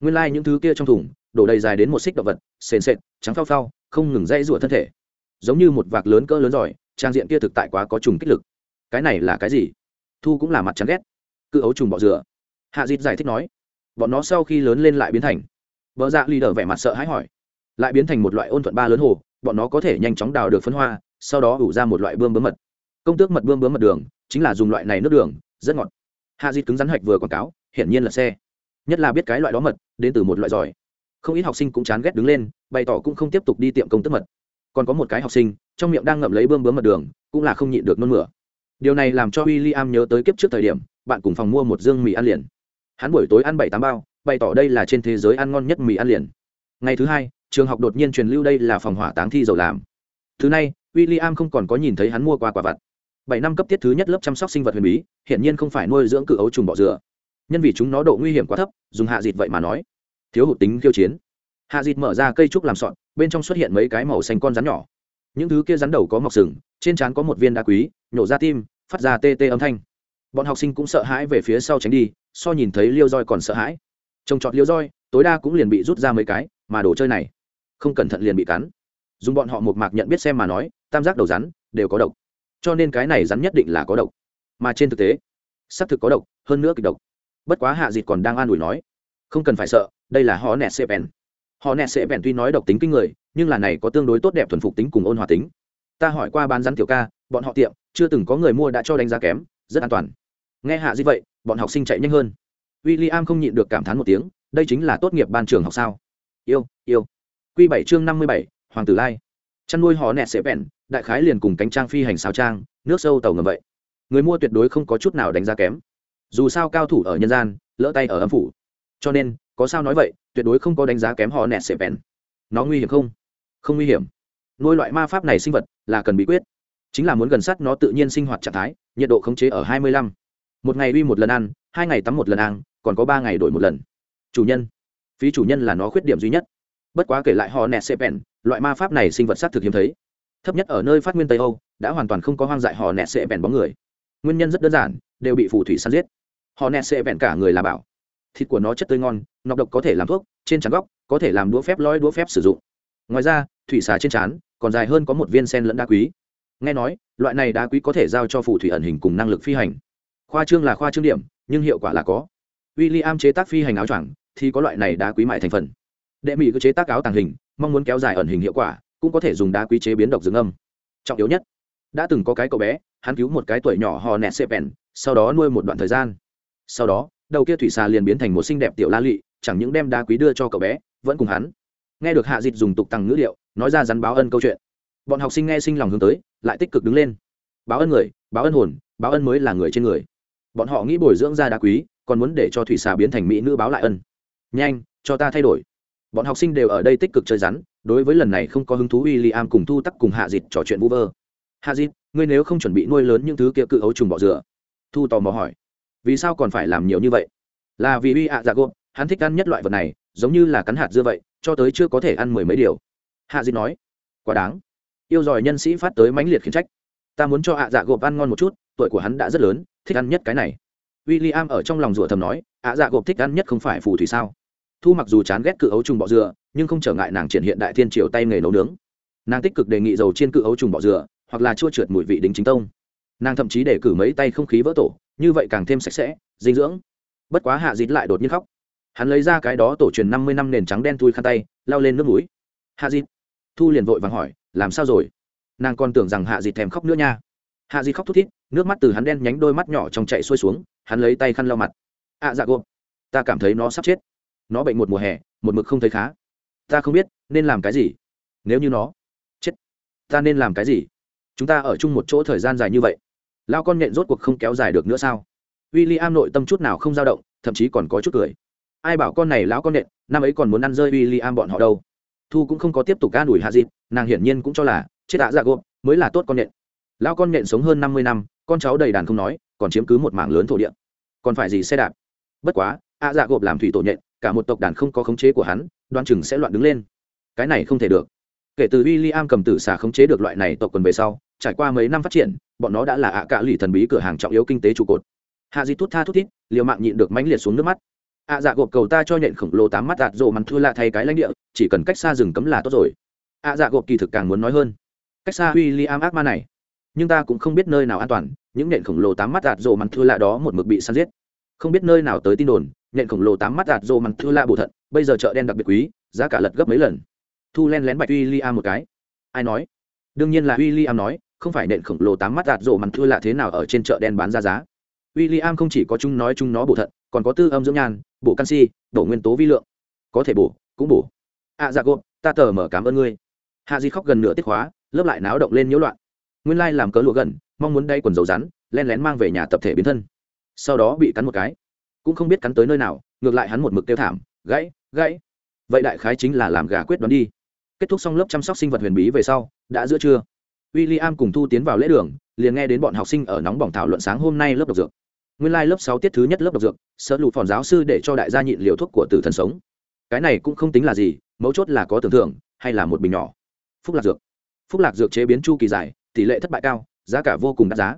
Nguyên lai、like、những thứ kia trong thùng, đổ đầy dài đến một xích động vật, sền sệt, trắng phao phao, không ngừng dãy rủa thân thể. Giống như một vạc lớn cỡ lớn giỏi, trang diện kia thực tại quá có trùng kích lực. Cái này là cái gì? Thu cũng là mặt chán ghét. Cự ấu trùng bọ dừa hạ dịt giải thích nói bọn nó sau khi lớn lên lại biến thành. Vợ dạ lì đờ vẻ mặt sợ hãi hỏi. Lại biến thành một loại ôn thuận ba lớn hồ, bọn nó có thể nhanh chóng đào được phân hoa, sau đó ủ ra một loại bươm bướm mật. Công tước mật bươm bướm mật đường, chính là dùng loại này nước đường, rất ngọt. Hạ dịt cứng rắn hạch vừa quảng cáo, hiển nhiên là xe. Nhất là biết cái loại đó mật, đến từ một loại giỏi. Không ít học sinh cũng chán ghét đứng lên, bày tỏ cũng không tiếp tục đi tiệm công tức mật. Còn có một cái học sinh, trong miệng đang ngậm lấy bơm bướm mật đường, cũng là không nhịn được nôn mửa. Điều này làm cho w i l l i am nhớ tới kiếp trước thời điểm, bạn cùng phòng mua một dương mì ăn liền hắn buổi tối ăn bảy tám bao, bày tỏ đây là trên thế giới ăn ngon nhất mì ăn liền. Ngày thứ hai, trường học đột nhiên truyền lưu đây là phòng hỏa táng thi dầu làm. Thứ này w i l l i am không còn có nhìn thấy hắn mua qua quả vặt. Bảy năm cấp tiết thứ nhất lớp chăm sóc sinh vật huyền bí hiện nhiên không phải nuôi dưỡng cự ấu trùng bọ dừa. Nhân vì chúng nó độ nguy hiểm quá thấp, dùng hạ dịt vậy mà nói. Thiếu hụt tính khiêu chiến. Hạ dịt mở ra cây trúc làm sọn bên trong xuất hiện mấy cái màu xanh con rắn nhỏ. Những thứ kia rắn đầu có mọc sừng, trên trán có một viên đá quý, nhổ ra tim, phát ra tê tê âm thanh. Bọn học sinh cũng sợ hãi về phía sau tránh đi so nhìn thấy liêu roi còn sợ hãi. Trồng trọt liêu roi tối đa cũng liền bị rút ra mấy cái, mà đồ chơi này, không cẩn thận liền bị cắn. Dùng bọn họ một mạc nhận biết xem mà nói, tam giác đầu rắn đều có độc. Cho nên cái này rắn nhất định là có độc. Mà trên thực tế, xác thực có độc, hơn nữa kịch độc. Bất quá hạ dịt còn đang an ủi nói, không cần phải sợ, đây là họ nẹt sệ bèn. Họ nẹt sệ bèn tuy nói độc tính kinh người, nhưng là này có tương đối tốt đẹp thuần phục tính cùng ôn hòa tính. Ta hỏi qua bán rắn tiểu ca, bọn họ tiệm, chưa từng có người mua đã cho đánh giá kém, rất an toàn. Nghe hạ dịt vậy bọn học sinh chạy nhanh hơn. W i l l i am không nhịn được cảm thán một tiếng đây chính là tốt nghiệp ban trường học sao? Yêu yêu. Q bảy chương năm mươi bảy hoàng tử lai. Chăn nuôi họ nẹt sẽ bẹn, đại khái liền cùng cánh trang phi hành xáo trang nước sâu tàu ngầm vậy. Người mua tuyệt đối không có chút nào đánh giá kém. Dù sao cao thủ ở nhân gian lỡ tay ở âm phủ. Cho nên có sao nói vậy tuyệt đối không có đánh giá kém họ nẹt sẽ bẹn. nó nguy hiểm không? Không nguy hiểm. Nuôi loại ma pháp này sinh vật là cần bí quyết. Chính là muốn gần sát nó tự nhiên sinh hoạt trạng thái nhiệt độ khống chế ở hai mươi lăm một ngày uy một lần ăn, hai ngày tắm một lần ăn, còn có ba ngày đổi một lần. Chủ nhân. Phí chủ nhân là nó khuyết điểm duy nhất. Bất quá kể lại họ nẹt sệ bèn, loại ma pháp này sinh vật s á t thực hiếm thấy. Thấp nhất ở nơi phát nguyên tây âu, đã hoàn toàn không có hoang dại họ nẹt sệ bèn bóng người. Nguyên nhân rất đơn giản, đều bị phù thủy săn giết. Họ nẹt sệ bèn cả người là bảo. Thịt của nó chất tươi ngon, nọc độc có thể làm thuốc, trên trán góc, có thể làm đũa phép, lõi đũa phép sử dụng. Ngoài ra, thủy xà trên trán, còn dài hơn có một viên sen lẫn đá quý. Nghe nói, loại này đá quý có thể giao cho phù thủy ẩn hình cùng năng lực phi hành khoa trương là khoa trương điểm nhưng hiệu quả là có. W i l l i am chế tác phi hành áo choàng thì có loại này đá quý mại thành phần. Đệ mỹ cứ chế tác áo tàng hình mong muốn kéo dài ẩn hình hiệu quả cũng có thể dùng đá quý chế biến độc dương âm. Trọng yếu nhất đã từng có cái cậu bé hắn cứu một cái tuổi nhỏ hò nẹt xê bèn, sau đó nuôi một đoạn thời gian. Sau đó đầu kia thủy xà liền biến thành một xinh đẹp tiểu la lị chẳng những đem đá quý đưa cho cậu bé vẫn cùng hắn. Nghe được hạ dịch dùng tục tăng ngữ liệu nói ra rắn báo ân câu chuyện. Bọn học sinh nghe sinh lòng hướng tới lại tích cực đứng lên. Báo ân người báo ân hồn báo ân mới là người trên người bọn họ nghĩ bồi dưỡng ra đá quý, còn muốn để cho thủy xà biến thành mỹ nữ báo lại ân. Nhanh, cho ta thay đổi. Bọn học sinh đều ở đây tích cực chơi rắn, đối với lần này không có hứng thú w i l l i am cùng thu tắc cùng hạ dịt trò chuyện vu vơ. Hạ dịt, ngươi nếu không chuẩn bị nuôi lớn những thứ kia cự ấu trùng bỏ rửa thu tò mò hỏi. Vì sao còn phải làm nhiều như vậy? Là vì uy ạ dạ gộp, hắn thích ăn nhất loại vật này, giống như là cắn hạt dưa vậy, cho tới chưa có thể ăn mười mấy điều. Hạ dịt nói. Quá đáng. Yêu giỏi nhân sĩ phát tới mãnh liệt khiển trách ta muốn cho ạ dạ gộp ăn ngon một chút, tuổi của hắn đã rất lớn, thích ăn nhất cái này. W i l l i am ở trong lòng rủa thầm nói, ạ dạ gộp thích ăn nhất không phải phù thủy sao? Thu mặc dù chán ghét cự ấu trùng bọ dừa, nhưng không trở ngại nàng triển hiện đại thiên triều tay nghề nấu nướng. Nàng tích cực đề nghị dầu trên cự ấu trùng bọ dừa, hoặc là chua trượt mùi vị đính chính tông. Nàng thậm chí để cử mấy tay không khí vỡ tổ, như vậy càng thêm sạch sẽ, dinh dưỡng. Bất quá hạ dịt lại đột nhiên khóc. Hắn lấy ra cái đó tổ truyền năm mươi năm nền trắng đen thui khăn tay lao lên nước núi hạ dịt. Thu liền vội vàng hỏi, làm sao rồi? Nàng còn tưởng rằng hạ dịt thèm khóc nữa nha. Hạ dịt khóc thút thít nước mắt từ hắn đen nhánh đôi mắt nhỏ trong chạy xuôi xuống hắn lấy tay khăn lau mặt. Ạ à, dạ gộp ta cảm thấy nó sắp chết. Nó bệnh một mùa hè một mực không thấy khá. Ta không biết nên làm cái gì? Nếu như nó chết ta nên làm cái gì? Chúng ta ở chung một chỗ thời gian dài như vậy lao con nhện rốt cuộc không kéo dài được nữa sao? W i l l i am nội tâm chút nào không dao động thậm chí còn có chút cười. Ai bảo con này lão con nhện năm ấy còn muốn ăn rơi w i l l i am bọn họ đâu. Thu cũng không có tiếp tục ca đuổi hạ dịp nàng hiển nhiên cũng cho là chết ạ dạ gộp, mới là tốt con nhện. Lao con nhện sống hơn năm mươi năm, con cháu đầy đàn không nói, còn chiếm cứ một mảng lớn thổ địa. Còn phải gì xe đạp? Bất quá, ạ dạ gộp làm thủy tổ nhện, cả một tộc đàn không có khống chế của hắn, đoan chừng sẽ loạn đứng lên. Cái này không thể được. Kể từ w i l l i am cầm tử xả khống chế được loại này tộc quần về sau, trải qua mấy năm phát triển, bọn nó đã là ạ cạ lì thần bí cửa hàng trọng yếu kinh tế trụ cột. Hạ di thút tha thút thít, liều mạng nhịn được mãnh liệt xuống nước mắt. Ạ dạ gộp cầu ta cho nhện khổng lồ tám mắt đạt rộ mắn thua lạ thay cái lãnh địa, chỉ cần cách xa rừng cấm là tốt rồi. Ạ dạ gộp kỳ thực càng muốn nói hơn cách xa w i l l i am ác ma này. Nhưng ta cũng không biết nơi nào an toàn, những nện khổng lồ tám mắt đạt rộ mặn thư lạ đó một mực bị săn giết. Không biết nơi nào tới tin đồn nện khổng lồ tám mắt đạt rộ mặn thư lạ bổ thận, bây giờ chợ đen đặc biệt quý, giá cả lật gấp mấy lần. Thu len lén bạch w i l l i am một cái. Ai nói? Đương nhiên là w i l l i am nói, không phải nện khổng lồ tám mắt đạt rộ mặn thư lạ thế nào ở trên chợ đen bán ra giá. W i l l i am không chỉ có chúng nói chúng nó bổ thận, còn có tư âm dưỡng nhan, bổ canxi, bổ nguyên tố vi lượng. Có thể bổ, cũng bổ. À dạ gộp ta tờ mở cảm ơn ngươi. Hạ di khóc gần nửa tiết hóa lớp lại náo động lên nhiễu loạn. Nguyên lai làm cớ lụa gần, mong muốn đay quần dầu rắn, len lén mang về nhà tập thể biến thân. Sau đó bị cắn một cái. Cũng không biết cắn tới nơi nào, ngược lại hắn một mực tiêu thảm, gãy gãy. Vậy đại khái chính là làm gà quyết đoán đi. Kết thúc xong lớp chăm sóc sinh vật huyền bí về sau, đã giữa trưa. W i l l i am cùng thu tiến vào lễ đường, liền nghe đến bọn học sinh ở nóng bỏng thảo luận sáng hôm nay lớp độc dược. Nguyên lai、like、lớp sáu tiết thứ nhất lớp độc dược sợ lụt phòn giáo sư để cho đại gia nhịn liều thuốc của tử thần sống. Cái này cũng không tính là gì, mấu chốt là có tưởng thưởng hay là một bình nhỏ. Phúc lạc dược phúc lạc dược chế biến chu kỳ dài, tỷ lệ thất bại cao, giá cả vô cùng đắt giá.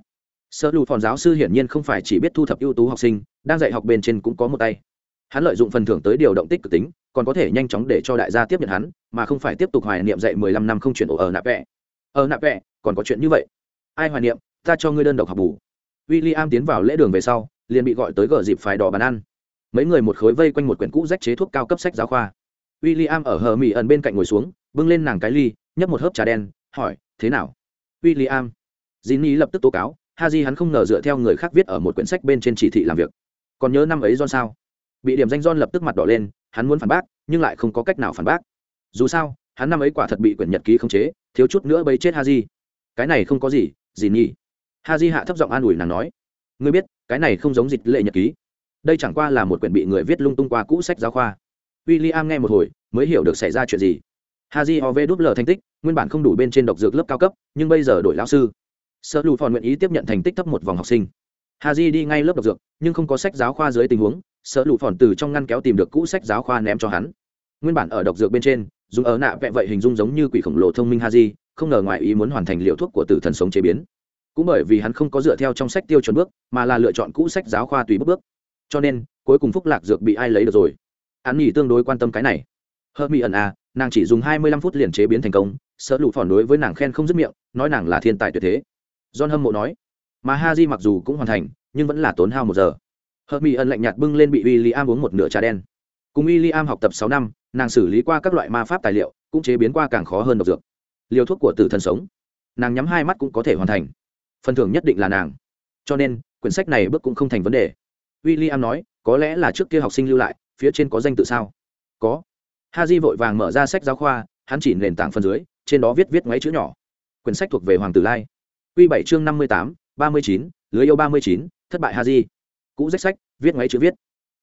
Sơ lụ phòn giáo sư hiển nhiên không phải chỉ biết thu thập ưu tú học sinh, đang dạy học bên trên cũng có một tay. Hắn lợi dụng phần thưởng tới điều động tích cực tính, còn có thể nhanh chóng để cho đại gia tiếp nhận hắn, mà không phải tiếp tục hoài niệm dạy mười lăm năm không chuyển ổ ở nạp vẽ ở nạp vẽ còn có chuyện như vậy. Ai hoài niệm, ta cho ngươi đơn độc học bù. W i l l i am tiến vào lễ đường về sau, liền bị gọi tới gờ dịp phải đỏ bàn ăn. Mấy người một khối vây quanh một quyển cũ rách chế thuốc cao cấp sách giáo khoa. W i l l i am ở hờ mỹ ẩn bên cạnh ngồi xuống, bưng lên nàng cái ly, nhấp một hớp trà đen hỏi, thế nào? W i l l i am j lập tức tố cáo ha di hắn không ngờ dựa theo người khác viết ở một quyển sách bên trên chỉ thị làm việc. Còn nhớ năm ấy do sao? Bị điểm danh john lập tức mặt đỏ lên, hắn muốn phản bác, nhưng lại không có cách nào phản bác. Dù sao, hắn năm ấy quả thật bị quyển nhật ký khống chế, thiếu chút nữa bấy chết ha di cái này không có gì gì nhỉ ha di hạ thấp giọng an ủi nàng nói. Ngươi biết, cái này không giống dịch lệ nhật ký. Đây chẳng qua là một quyển bị người viết lung tung qua cũ sách giáo khoa. W i l l i am nghe một hồi, mới hiểu được xảy ra chuyện gì. Haji di ov đúp lờ thành tích nguyên bản không đủ bên trên độc dược lớp cao cấp nhưng bây giờ đổi lão sư. Sợ lù phòn nguyện ý tiếp nhận thành tích thấp một vòng học sinh. Haji đi ngay lớp độc dược nhưng không có sách giáo khoa dưới tình huống sợ lụ phòn từ trong ngăn kéo tìm được cũ sách giáo khoa ném cho hắn. Nguyên bản ở độc dược bên trên dùng ở nạ vẹ vậy hình dung giống như quỷ khổng lồ thông minh Haji, không ngờ ngoài ý muốn hoàn thành liệu thuốc của tử thần sống chế biến. Cũng bởi vì hắn không có dựa theo trong sách tiêu chuẩn bước mà là lựa chọn cũ sách giáo khoa tùy bước bước. Cho nên cuối cùng phúc lạc dược bị ai lấy được rồi? Hắn nghỉ tương đối quan tâm cái này. Hơ mi ẩn à nàng chỉ dùng hai mươi lăm phút liền chế biến thành công, sợ lụ phòn đối với nàng khen không dứt miệng, nói nàng là thiên tài tuyệt thế. John hâm mộ nói, mà ha di mặc dù cũng hoàn thành, nhưng vẫn là tốn hao một giờ. Hợp mỹ ẩn lạnh nhạt bưng lên bị w i l l i am uống một nửa trà đen. Cùng w i l l i am học tập sáu năm, nàng xử lý qua các loại ma pháp tài liệu, cũng chế biến qua càng khó hơn độc dược. Liều thuốc của tử thần sống. Nàng nhắm hai mắt cũng có thể hoàn thành. Phần thưởng nhất định là nàng. Cho nên, quyển sách này bước cũng không thành vấn đề. W i l l i am nói, có lẽ là trước kia học sinh lưu lại, phía trên có danh tự sao? Có ha di vội vàng mở ra sách giáo khoa, hắn chỉ nền tảng phần dưới, trên đó viết viết ngoáy chữ nhỏ. Quyển sách thuộc về hoàng tử lai. Q bảy chương năm mươi tám, ba mươi chín, lưới yêu ba mươi chín, thất bại ha di cũ rách sách, viết ngoáy chữ viết.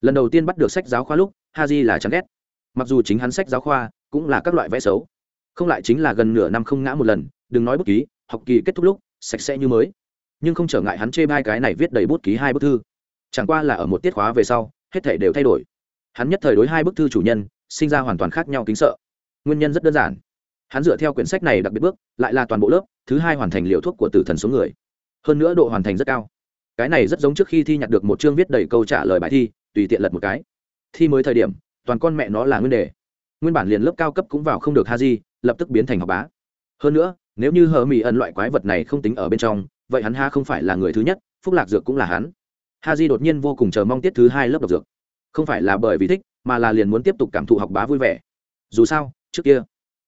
Lần đầu tiên bắt được sách giáo khoa lúc ha di là chán ghét. Mặc dù chính hắn sách giáo khoa cũng là các loại vẽ xấu, không lại chính là gần nửa năm không ngã một lần, đừng nói bút ký, học kỳ kết thúc lúc, sạch sẽ như mới. Nhưng không trở ngại hắn chê hai cái này viết đầy bút ký hai bức thư. Chẳng qua là ở một tiết khóa về sau, hết thể đều thay đổi. Hắn nhất thời đối hai bức thư chủ nhân sinh ra hoàn toàn khác nhau kính sợ. Nguyên nhân rất đơn giản. Hắn dựa theo quyển sách này đặc biệt bước, lại là toàn bộ lớp, thứ hai hoàn thành liều thuốc của tử thần số người. Hơn nữa độ hoàn thành rất cao. Cái này rất giống trước khi thi nhặt được một chương viết đầy câu trả lời bài thi, tùy tiện lật một cái. Thi mới thời điểm, toàn con mẹ nó là nguyên đề. Nguyên bản liền lớp cao cấp cũng vào không được ha di lập tức biến thành học bá. Hơn nữa, nếu như hờ mỹ ẩn loại quái vật này không tính ở bên trong, vậy hắn ha không phải là người thứ nhất, phúc lạc dược cũng là hắn. Ha di đột nhiên vô cùng chờ mong tiết thứ hai lớp độc dược. Không phải là bởi vì thích mà là liền muốn tiếp tục cảm thụ học bá vui vẻ. Dù sao, trước kia,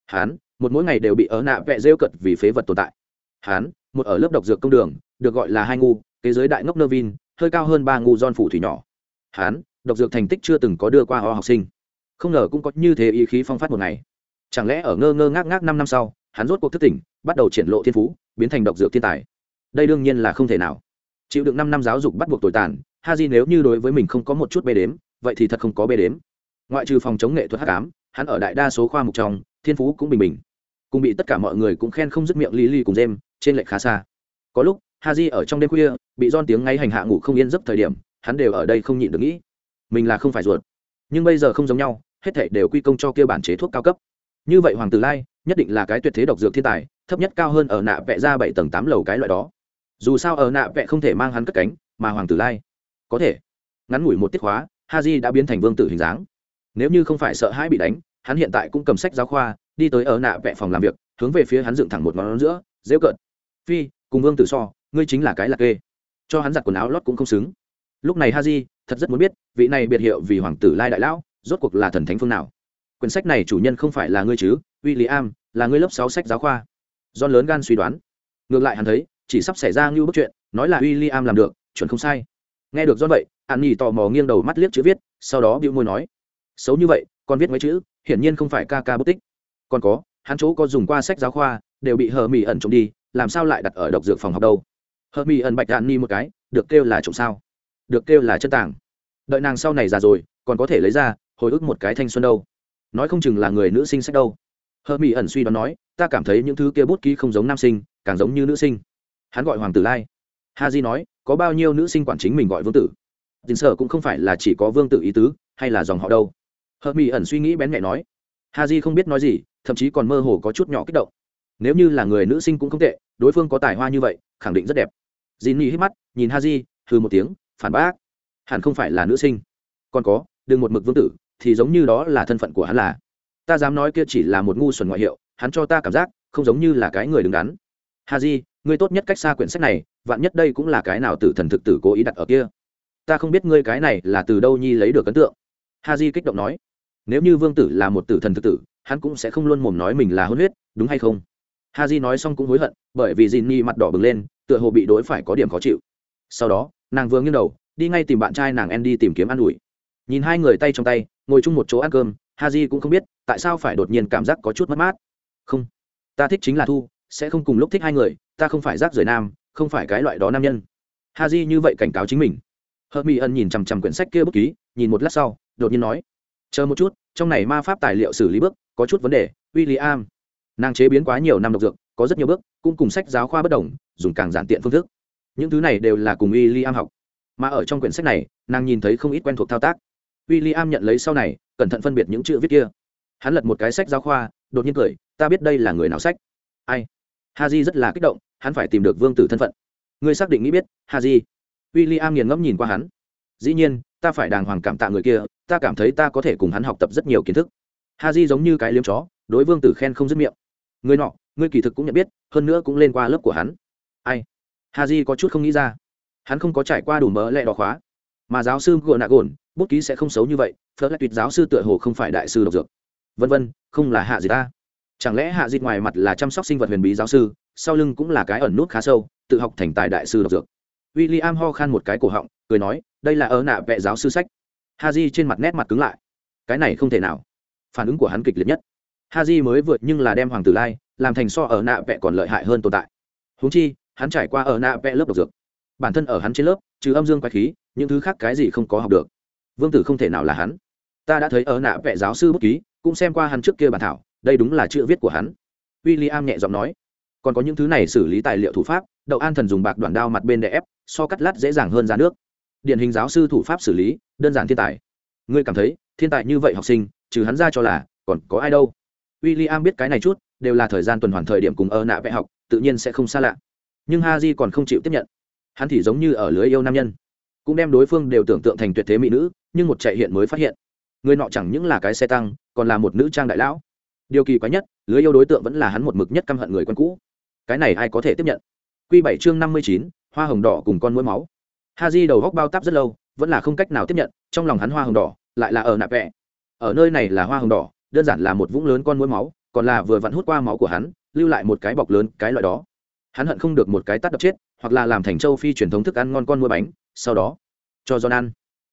hắn, một mỗi ngày đều bị ớ nạ vẹ rêu cật vì phế vật tồn tại. Hắn, một ở lớp độc dược công đường, được gọi là hai ngu, thế giới đại ngốc nơ vin, hơi cao hơn ba ngu don phủ thủy nhỏ. Hắn, độc dược thành tích chưa từng có đưa qua ho học sinh. Không ngờ cũng có như thế ý khí phong phát một ngày. Chẳng lẽ ở ngơ ngơ ngác ngác năm năm sau, hắn rốt cuộc thức tỉnh, bắt đầu triển lộ thiên phú, biến thành độc dược thiên tài? Đây đương nhiên là không thể nào. Chịu đựng năm năm giáo dục bắt buộc tồi tàn ha di nếu như đối với mình không có một chút bê đếm vậy thì thật không có bê đếm. Ngoại trừ phòng chống nghệ thuật hát cám hắn ở đại đa số khoa mục trong, thiên phú cũng bình bình. Cùng bị tất cả mọi người cũng khen không dứt miệng lý ly cùng jem, trên lệch khá xa. Có lúc ha di ở trong đêm khuya, bị don tiếng ngay hành hạ ngủ không yên giấc thời điểm, hắn đều ở đây không nhịn được nghĩ. Mình là không phải ruột. Nhưng bây giờ không giống nhau, hết thảy đều quy công cho kia bản chế thuốc cao cấp. Như vậy hoàng tử lai, nhất định là cái tuyệt thế độc dược thiên tài, thấp nhất cao hơn ở nạ vẽ ra bảy tầng tám lầu cái loại đó. Dù sao ở nạ vẽ không thể mang hắn cất cánh, mà hoàng tử lai có thể. Ngắn ngủi một tiết khóa ha di đã biến thành vương tử hình dáng. Nếu như không phải sợ hãi bị đánh, hắn hiện tại cũng cầm sách giáo khoa, đi tới ở nạ vẽ phòng làm việc, hướng về phía hắn dựng thẳng một ngón giữa dễ cợt, phi, cùng vương tử so, ngươi chính là cái lạc kê. Cho hắn giặt quần áo lót cũng không xứng. Lúc này ha di thật rất muốn biết, vị này biệt hiệu vì hoàng tử lai đại lão, rốt cuộc là thần thánh phương nào? Quyển sách này chủ nhân không phải là ngươi chứ w i l l i am là ngươi lớp sáu sách giáo khoa. Do lớn gan suy đoán. Ngược lại hắn thấy, chỉ sắp xảy ra như bức chuyện, nói là w i l l i am làm được, chuẩn không sai nghe được do vậy, an nhi tò mò nghiêng đầu mắt liếc chữ viết, sau đó bịu môi nói, xấu như vậy, con viết mấy chữ, hiển nhiên không phải ca ca bất tích. Còn có, hắn chỗ có dùng qua sách giáo khoa, đều bị hờ mỹ ẩn trộm đi, làm sao lại đặt ở độc dược phòng học đâu? Hờ mỹ ẩn bạch đạn ni một cái, được kêu là trộm sao? Được kêu là chân tàng. Đợi nàng sau này già rồi, còn có thể lấy ra, hồi ức một cái thanh xuân đâu. Nói không chừng là người nữ sinh sách đâu. Hờ mỹ ẩn suy đoán nói, ta cảm thấy những thứ kia bút ký không giống nam sinh, càng giống như nữ sinh. Hắn gọi hoàng tử lai. Ha di nói có bao nhiêu nữ sinh quản chính mình gọi vương tử? Dình sở cũng không phải là chỉ có vương tử ý tứ, hay là dòng họ đâu. Hợp mỹ ẩn suy nghĩ bén nhẹ nói. Ha di không biết nói gì, thậm chí còn mơ hồ có chút nhỏ kích động. Nếu như là người nữ sinh cũng không tệ, đối phương có tài hoa như vậy, khẳng định rất đẹp. Dì nhi hít mắt, nhìn ha di hừ một tiếng, phản bác. Hẳn không phải là nữ sinh. Còn có, đừng một mực vương tử, thì giống như đó là thân phận của hắn là. Ta dám nói kia chỉ là một ngu xuẩn ngoại hiệu, hắn cho ta cảm giác, không giống như là cái người đứng đắn. Ha di ngươi tốt nhất cách xa quyển sách này, vạn nhất đây cũng là cái nào tử thần thực tử cố ý đặt ở kia. Ta không biết ngươi cái này là từ đâu nhi lấy được ấn tượng. Ha di kích động nói. Nếu như vương tử là một tử thần thực tử, hắn cũng sẽ không luôn mồm nói mình là hôn huyết, đúng hay không? Ha di nói xong cũng hối hận, bởi vì dì ni mặt đỏ bừng lên, tựa hồ bị đối phải có điểm khó chịu. Sau đó, nàng vừa nghiêng đầu, đi ngay tìm bạn trai nàng Andy tìm kiếm an ủi. Nhìn hai người tay trong tay, ngồi chung một chỗ ăn cơm ha j cũng không biết tại sao phải đột nhiên cảm giác có chút mất mát. Không, ta thích chính là thu sẽ không cùng lúc thích hai người, ta không phải rác rưởi nam, không phải cái loại đó nam nhân. Ha di như vậy cảnh cáo chính mình. Hợp mỹ ân nhìn chằm chằm quyển sách kia bút ký, nhìn một lát sau, đột nhiên nói, chờ một chút, trong này ma pháp tài liệu xử lý bước, có chút vấn đề w i l l i am nàng chế biến quá nhiều năm độc dược, có rất nhiều bước, cũng cùng sách giáo khoa bất đồng, dùng càng giản tiện phương thức. Những thứ này đều là cùng w i l l i am học. Mà ở trong quyển sách này, nàng nhìn thấy không ít quen thuộc thao tác. W i l l i am nhận lấy sau này, cẩn thận phân biệt những chữ viết kia. Hắn lật một cái sách giáo khoa, đột nhiên cười, ta biết đây là người nào sách? Ai? Ha rất là kích động, hắn phải tìm được vương tử thân phận. Ngươi xác định nghĩ biết ha William w i l l i am nghiền ngẫm nhìn qua hắn. Dĩ nhiên, ta phải đàng hoàng cảm tạ người kia, ta cảm thấy ta có thể cùng hắn học tập rất nhiều kiến thức. Ha giống như cái liếm chó, đối vương tử khen không dứt miệng. Người nọ, ngươi kỳ thực cũng nhận biết, hơn nữa cũng lên qua lớp của hắn. Ai? Ha di có chút không nghĩ ra. Hắn không có trải qua đủ mỡ lẹ đỏ khóa. Mà giáo sư gồn nạ gồn, bút ký sẽ không xấu như vậy phớt lại tuyệt giáo sư tựa hồ không phải đại sư độc dược. Vân vân, không là hạ gì ta chẳng lẽ hạ dịt ngoài mặt là chăm sóc sinh vật huyền bí giáo sư, sau lưng cũng là cái ẩn nút khá sâu, tự học thành tài đại sư độc dược? W i l l i am ho khan một cái cổ họng, cười nói, đây là ớ nạ vệ giáo sư sách. Ha j trên mặt nét mặt cứng lại. Cái này không thể nào. Phản ứng của hắn kịch liệt nhất. Ha j mới vượt nhưng là đem hoàng tử lai, làm thành so ở nạ vệ còn lợi hại hơn tồn tại. Húng chi, hắn trải qua ở nạ vệ lớp độc dược. Bản thân ở hắn trên lớp, trừ âm dương quái khí, những thứ khác cái gì không có học được. Vương tử không thể nào là hắn. Ta đã thấy ở nạ vệ giáo sư bút ký, cũng xem qua hắn trước kia bản thảo đây đúng là chữ viết của hắn. W i l l i am nhẹ giọng nói, còn có những thứ này xử lý tài liệu thủ pháp, đậu an thần dùng bạc đoạn đao mặt bên để ép, so cắt lát dễ dàng hơn ra nước. Điển hình giáo sư thủ pháp xử lý, đơn giản thiên tài. Ngươi cảm thấy, thiên tài như vậy học sinh, trừ hắn ra cho là, còn có ai đâu? W i l l i am biết cái này chút, đều là thời gian tuần hoàn thời điểm cùng ơ nạ vẽ học, tự nhiên sẽ không xa lạ. Nhưng ha di còn không chịu tiếp nhận. Hắn thì giống như ở lưới yêu nam nhân. Cũng đem đối phương đều tưởng tượng thành tuyệt thế mỹ nữ, nhưng một chạy hiện mới phát hiện. Người nọ chẳng những là cái xe tăng, còn là một nữ trang đại lão điều kỳ quái nhất lưới yêu đối tượng vẫn là hắn một mực nhất căm hận người quen cũ. Cái này ai có thể tiếp nhận? Q bảy chương năm mươi chín, hoa hồng đỏ cùng con mũi máu. Ha di đầu góc bao tắp rất lâu, vẫn là không cách nào tiếp nhận, trong lòng hắn hoa hồng đỏ, lại là ở nạp vẹ. Ở nơi này là hoa hồng đỏ, đơn giản là một vũng lớn con mũi máu, còn là vừa vặn hút qua máu của hắn, lưu lại một cái bọc lớn, cái loại đó. Hắn hận không được một cái tắt đập chết, hoặc là làm thành châu phi truyền thống thức ăn ngon con mua bánh, sau đó cho john ăn.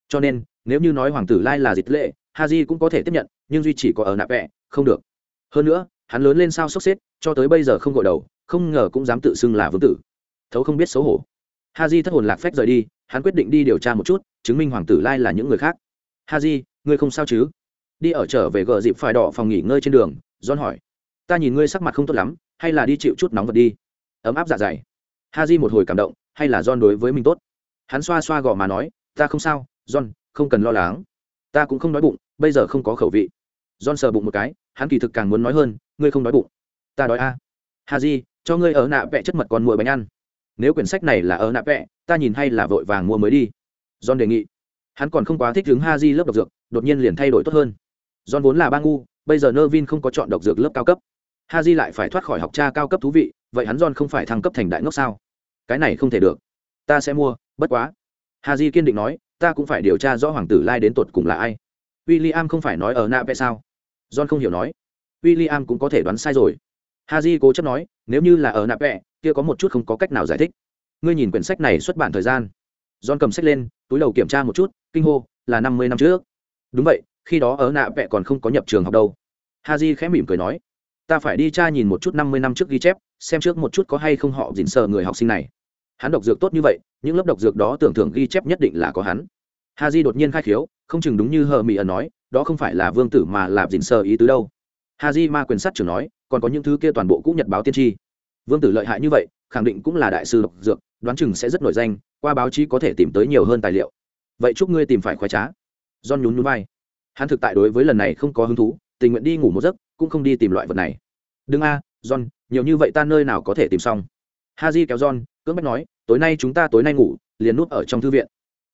Cho nên, nếu như nói hoàng tử lai là dịch lệ ha di cũng có thể tiếp nhận, nhưng duy chỉ có ở nạp vẹ, không được hơn nữa, hắn lớn lên sao sốc xếp, cho tới bây giờ không gội đầu, không ngờ cũng dám tự xưng là vương tử. Thấu không biết xấu hổ. Ha di thất hồn lạc phép rời đi, hắn quyết định đi điều tra một chút, chứng minh hoàng tử lai là những người khác. Ha di ngươi không sao chứ? Đi ở trở về gờ dịp phải đỏ phòng nghỉ ngơi trên đường, john hỏi. Ta nhìn ngươi sắc mặt không tốt lắm, hay là đi chịu chút nóng vật đi? Ấm áp dạ dày. Ha di một hồi cảm động, hay là john đối với mình tốt? Hắn xoa xoa gò mà nói, ta không sao, john, không cần lo lắng. Ta cũng không nói bụng, bây giờ không có khẩu vị. John sờ bụng một cái hắn kỳ thực càng muốn nói hơn, ngươi không đói bụng. Ta đói a. À. hà di cho ngươi ở nạ vẽ chất mật còn muội bánh ăn. Nếu quyển sách này là ở nạ vẽ ta nhìn hay là vội vàng mua mới đi. John đề nghị. Hắn còn không quá thích hướng ha di lớp độc dược, đột nhiên liền thay đổi tốt hơn. John vốn là ba ngu, bây giờ nơ vin không có chọn độc dược lớp cao cấp. Ha di lại phải thoát khỏi học cha cao cấp thú vị, vậy hắn john không phải thăng cấp thành đại ngốc sao? Cái này không thể được. Ta sẽ mua, bất quá. Ha di kiên định nói, ta cũng phải điều tra rõ hoàng tử lai đến tột cùng là ai. W i l l i am không phải nói ở nạ vẽ sao? John không hiểu nói. William cũng có thể đoán sai rồi. Haji cố chấp nói, nếu như là ở nạp vẽ kia có một chút không có cách nào giải thích. Ngươi nhìn quyển sách này xuất bản thời gian. John cầm sách lên, túi đầu kiểm tra một chút, kinh hô, là năm mươi năm trước. Đúng vậy, khi đó ở nạ vẽ còn không có nhập trường học đâu. Haji khẽ mỉm cười nói, ta phải đi tra nhìn một chút năm mươi năm trước ghi chép, xem trước một chút có hay không họ dình sờ người học sinh này. Hắn độc dược tốt như vậy, những lớp độc dược đó tưởng thưởng ghi chép nhất định là có hắn. Haji đột nhiên khai khiếu, không chừng đúng như hờ mỹ ẩn nói, đó không phải là vương tử mà là dình sờ ý tứ đâu. Haji ma quyền sát trưởng nói, còn có những thứ kia toàn bộ cũ nhật báo tiên tri. Vương tử lợi hại như vậy, khẳng định cũng là đại sư độc dược, đoán chừng sẽ rất nổi danh, qua báo chí có thể tìm tới nhiều hơn tài liệu. Vậy chúc ngươi tìm phải khoái trá. John nhún nhún vai. Hắn thực tại đối với lần này không có hứng thú, tình nguyện đi ngủ một giấc, cũng không đi tìm loại vật này. Đừng a, john, nhiều như vậy ta nơi nào có thể tìm xong? Haji kéo john, cưỡng bách nói, tối nay chúng ta tối nay ngủ, liền núp ở trong thư viện.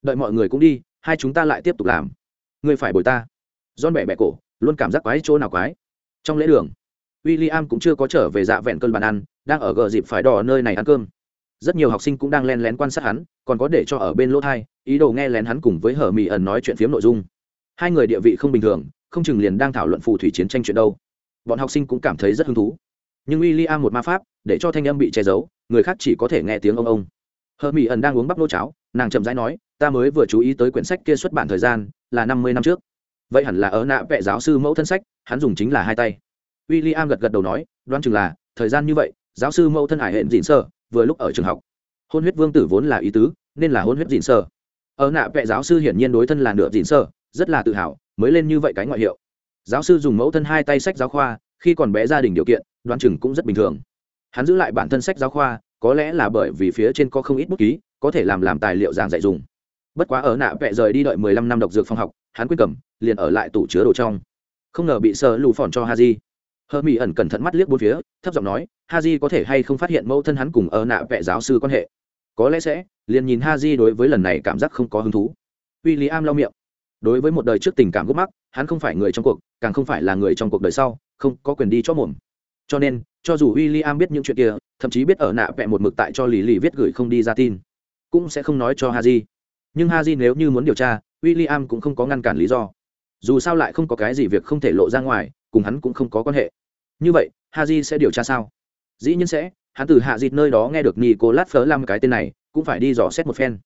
Đợi mọi người cũng đi hai chúng ta lại tiếp tục làm ngươi phải bồi ta don bẻ bẻ cổ luôn cảm giác quái chỗ nào quái trong lễ đường William cũng chưa có trở về dạ vẹn cơn bàn ăn, đang ở gờ dịp phải đỏ nơi này ăn cơm. Rất nhiều học sinh cũng đang len lén quan sát hắn, còn có để cho ở bên lỗ thai, ý đồ nghe lén hắn cùng với Hở Mị ẩn nói chuyện phiếm nội dung. Hai người địa vị không bình thường, không chừng liền đang thảo luận phù thủy chiến tranh chuyện đâu. Bọn học sinh cũng cảm thấy rất hứng thú. Nhưng William một ma pháp, để cho thanh âm bị che giấu, người khác chỉ có thể nghe tiếng ông ông. Hở Mị ẩn đang uống bắp nô cháo, nàng chậm rãi nói, ta mới vừa chú ý tới quyển sách kia xuất bản thời gian, là năm mươi năm trước. Vậy hẳn là ở nạ vệ giáo sư mẫu thân sách, hắn dùng chính là hai tay. W i l l i am gật gật đầu nói đoán chừng là thời gian như vậy giáo sư mẫu thân hải hẹn dịn sơ vừa lúc ở trường học. Hôn huyết vương tử vốn là ý tứ nên là hôn huyết dịn sơ. Ở nạ vệ giáo sư hiển nhiên đối thân là nửa dịn sơ rất là tự hào mới lên như vậy cái ngoại hiệu. Giáo sư dùng mẫu thân hai tay sách giáo khoa khi còn bé gia đình điều kiện đoán chừng cũng rất bình thường. Hắn giữ lại bản thân sách giáo khoa có lẽ là bởi vì phía trên có không ít bút ký có thể làm làm tài liệu giảng dạy dùng. Bất quá ở nạ vẽ rời đi đợi mười lăm năm độc dược phòng học, hắn quyết cầm, liền ở lại tủ chứa đồ trong. Không ngờ bị sờ lù phòn cho ha di hơ mỹ ẩn cẩn thận mắt liếc bốn phía, thấp giọng nói ha j có thể hay không phát hiện mẫu thân hắn cùng ở nạ vẽ giáo sư quan hệ? Có lẽ sẽ. Liền nhìn ha j đối với lần này cảm giác không có hứng thú. W i l l i am lau miệng. Đối với một đời trước tình cảm gốc mắc, hắn không phải người trong cuộc, càng không phải là người trong cuộc đời sau, không có quyền đi cho mồm. Cho nên, cho dù w i l l i am biết những chuyện kia, thậm chí biết ở nạ vẽ một mực tại cho lì lì viết gửi không đi ra tin cũng sẽ không nói cho ha nhưng ha nếu như muốn điều tra William cũng không có ngăn cản lý do. Dù sao lại không có cái gì việc không thể lộ ra ngoài cùng hắn cũng không có quan hệ. Như vậy ha sẽ điều tra sao? Dĩ nhiên sẽ hắn từ hạ dịt nơi đó nghe được nicolas Flam cái tên này cũng phải đi dò xét một phen.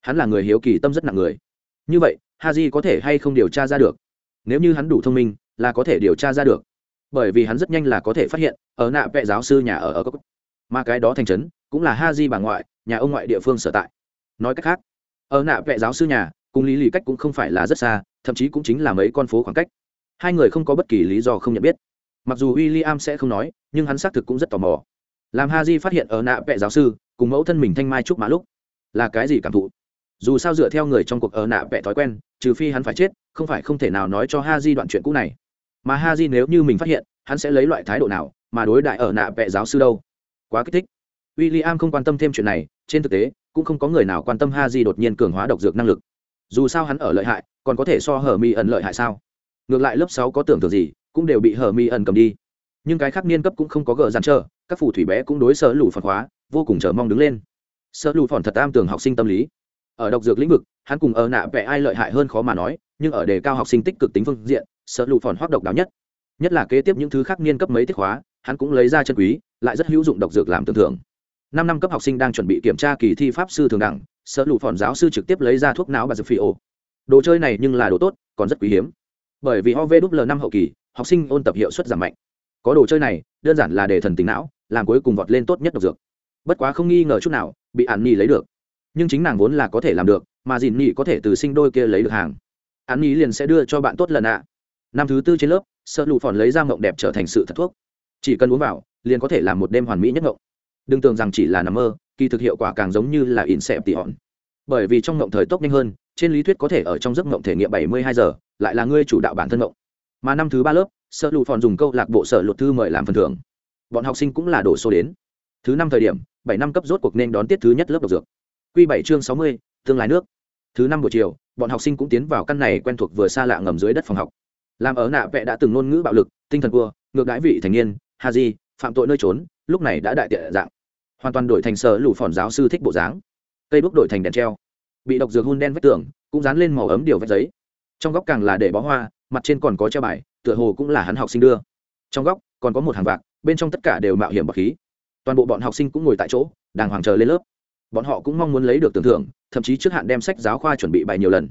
Hắn là người hiếu kỳ tâm rất nặng người. Như vậy ha có thể hay không điều tra ra được? Nếu như hắn đủ thông minh là có thể điều tra ra được. Bởi vì hắn rất nhanh là có thể phát hiện ở nạ vệ giáo sư nhà ở ở cấp, mà cái đó thành trấn cũng là ha di bà ngoại, nhà ông ngoại địa phương sở tại. Nói cách khác, ở nạ vệ giáo sư nhà, cùng lý lì cách cũng không phải là rất xa, thậm chí cũng chính là mấy con phố khoảng cách. Hai người không có bất kỳ lý do không nhận biết. Mặc dù w i l l i am sẽ không nói, nhưng hắn xác thực cũng rất tò mò. Làm ha di phát hiện ở nạ vệ giáo sư, cùng mẫu thân mình thanh mai trúc mã lúc, là cái gì cảm thụ? Dù sao dựa theo người trong cuộc ở nạ vệ thói quen, trừ phi hắn phải chết, không phải không thể nào nói cho ha di đoạn chuyện cũ này. Mà ha di nếu như mình phát hiện, hắn sẽ lấy loại thái độ nào mà đối đại ở nạ vệ giáo sư đâu? Quá kích thích w i l l i am không quan tâm thêm chuyện này, trên thực tế, cũng không có người nào quan tâm ha di đột nhiên cường hóa độc dược năng lực. Dù sao hắn ở lợi hại, còn có thể so hờ mi ẩn lợi hại sao? Ngược lại lớp sáu có tưởng tượng gì, cũng đều bị hờ mi ẩn cầm đi. Nhưng cái khác niên cấp cũng không có gờ dàn trơ các phù thủy bé cũng đối sở lù phản hóa vô cùng chờ mong đứng lên. Sở lù phòn thật am tưởng học sinh tâm lý. Ở độc dược lĩnh vực, hắn cùng ở nạ vẽ ai lợi hại hơn khó mà nói, nhưng ở đề cao học sinh tích cực tính phương diện, sở lù phòn hoác độc đáo nhất. Nhất là kế tiếp những thứ khác niên cấp mấy tiết hóa hắn cũng lấy ra chân quý, lại rất hữu dụng độc dược làm tưởng thưởng năm năm cấp học sinh đang chuẩn bị kiểm tra kỳ thi pháp sư thường đẳng sở lụ phòn giáo sư trực tiếp lấy ra thuốc não và dược phi ổ đồ chơi này nhưng là đồ tốt, còn rất quý hiếm. Bởi vì ov l năm hậu kỳ, học sinh ôn tập hiệu suất giảm mạnh. Có đồ chơi này, đơn giản là để thần tính não, làm cuối cùng vọt lên tốt nhất độc dược. Bất quá không nghi ngờ chút nào, bị ạn nhi lấy được. Nhưng chính nàng vốn là có thể làm được, mà dìn nhi có thể từ sinh đôi kia lấy được hàng. Ạn nhi liền sẽ đưa cho bạn tốt lần ạ. Năm thứ tư trên lớp, sợ lụ phòn lấy ra mộng đẹp trở thành sự thật thuốc. Chỉ cần uống vào, liền có thể làm một đêm hoàn mỹ nhất mộng đừng tưởng rằng chỉ là nằm mơ, kỳ thực hiệu quả càng giống như là in xẹp tỉ hòn. Bởi vì trong ngộng thời tốc nhanh hơn, trên lý thuyết có thể ở trong giấc ngộng thể nghiệm bảy mươi hai giờ, lại là ngươi chủ đạo bản thân ngộng. Mà năm thứ ba lớp sợ lụ phòn dùng câu lạc bộ sở luật thư mời làm phần thưởng. Bọn học sinh cũng là đổ số đến. Thứ năm thời điểm, bảy năm cấp rốt cuộc nên đón tiết thứ nhất lớp độc dược. Q bảy chương sáu mươi, tương lai nước. Thứ năm buổi chiều, bọn học sinh cũng tiến vào căn này quen thuộc vừa xa lạ ngầm dưới đất phòng học. Làm ở nạ vẽ đã từng ngôn ngữ bạo lực, tinh thần cua, ngược đãi vị thành niên, ha di, phạm tội nơi trốn lúc này đã đại tiện dạng. Hoàn toàn đổi thành sở lũ phòn giáo sư thích bộ dáng. Cây bước đổi thành đèn treo. Bị độc dược hun đen vách tường cũng dán lên màu ấm điều vách giấy. Trong góc càng là để bó hoa mặt trên còn có treo bài tựa hồ cũng là hắn học sinh đưa. Trong góc còn có một hàng vạc bên trong tất cả đều mạo hiểm bậc khí. Toàn bộ bọn học sinh cũng ngồi tại chỗ đàng hoàng chờ lên lớp. Bọn họ cũng mong muốn lấy được tưởng thưởng thậm chí trước hạn đem sách giáo khoa chuẩn bị bài nhiều lần.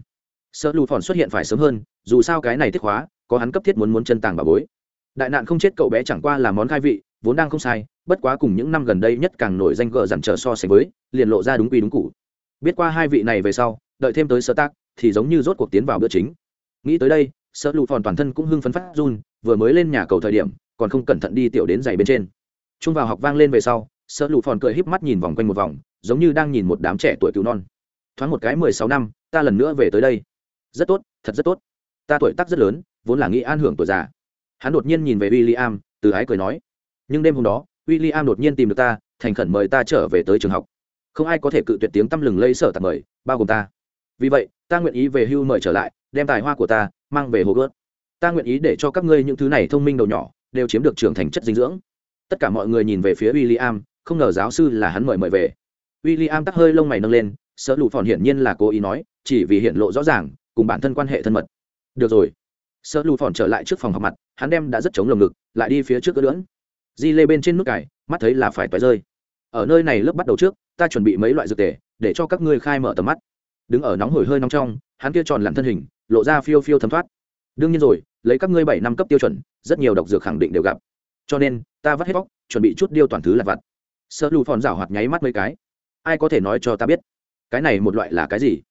Sợ lù phòn xuất hiện phải sớm hơn dù sao cái này tiết hóa, có hắn cấp thiết muốn muốn chân tàng bà bối. Đại nạn không chết cậu bé chẳng qua là món khai vị vốn đang không sai, bất quá cùng những năm gần đây nhất càng nổi danh gờ dằn trở so sánh với, liền lộ ra đúng quy đúng cụ biết qua hai vị này về sau, đợi thêm tới sơ tác thì giống như rốt cuộc tiến vào bữa chính. Nghĩ tới đây sợ lụ phòn toàn thân cũng hưng phấn phát run, vừa mới lên nhà cầu thời điểm, còn không cẩn thận đi tiểu đến giày bên trên. Trung vào học vang lên về sau sợ lụ phòn cười híp mắt nhìn vòng quanh một vòng, giống như đang nhìn một đám trẻ tuổi cứu non. Thoáng một cái mười sáu năm, ta lần nữa về tới đây. Rất tốt, thật rất tốt. Ta tuổi tác rất lớn, vốn là nghĩ an hưởng tuổi già. Hắn đột nhiên nhìn về w i l l i am từ ái cười nói nhưng đêm hôm đó w i l l i am đột nhiên tìm được ta, thành khẩn mời ta trở về tới trường học. Không ai có thể cự tuyệt tiếng tăm lừng lây sở tạc mời, bao gồm ta. Vì vậy, ta nguyện ý về hưu mời trở lại, đem tài hoa của ta mang về hồ gớt ta nguyện ý để cho các ngươi những thứ này thông minh đầu nhỏ, đều chiếm được trưởng thành chất dinh dưỡng. Tất cả mọi người nhìn về phía w i l l i am không ngờ giáo sư là hắn mời mời về. W i l l i am tắc hơi lông mày nâng lên, sợ lụ phòn hiển nhiên là cố ý nói, chỉ vì hiện lộ rõ ràng, cùng bản thân quan hệ thân mật. Được rồi. Sợ lụ phòn trở lại trước phòng học mặt, hắn đem đã rất chống lồng ngực, lại đi phía trước cỡ lưỡng di lê bên trên nút cải mắt thấy là phải toái rơi. Ở nơi này lớp bắt đầu trước, ta chuẩn bị mấy loại dược tề, để cho các ngươi khai mở tầm mắt. Đứng ở nóng hổi hơi nóng trong, hắn kia tròn lặn thân hình, lộ ra phiêu phiêu thấm thoát. Đương nhiên rồi, lấy các ngươi bảy năm cấp tiêu chuẩn, rất nhiều độc dược khẳng định đều gặp. Cho nên, ta vắt hết bóc, chuẩn bị chút điêu toàn thứ là vặt. Sợ lù phòn rảo hoạt nháy mắt mấy cái. Ai có thể nói cho ta biết? Cái này một loại là cái gì?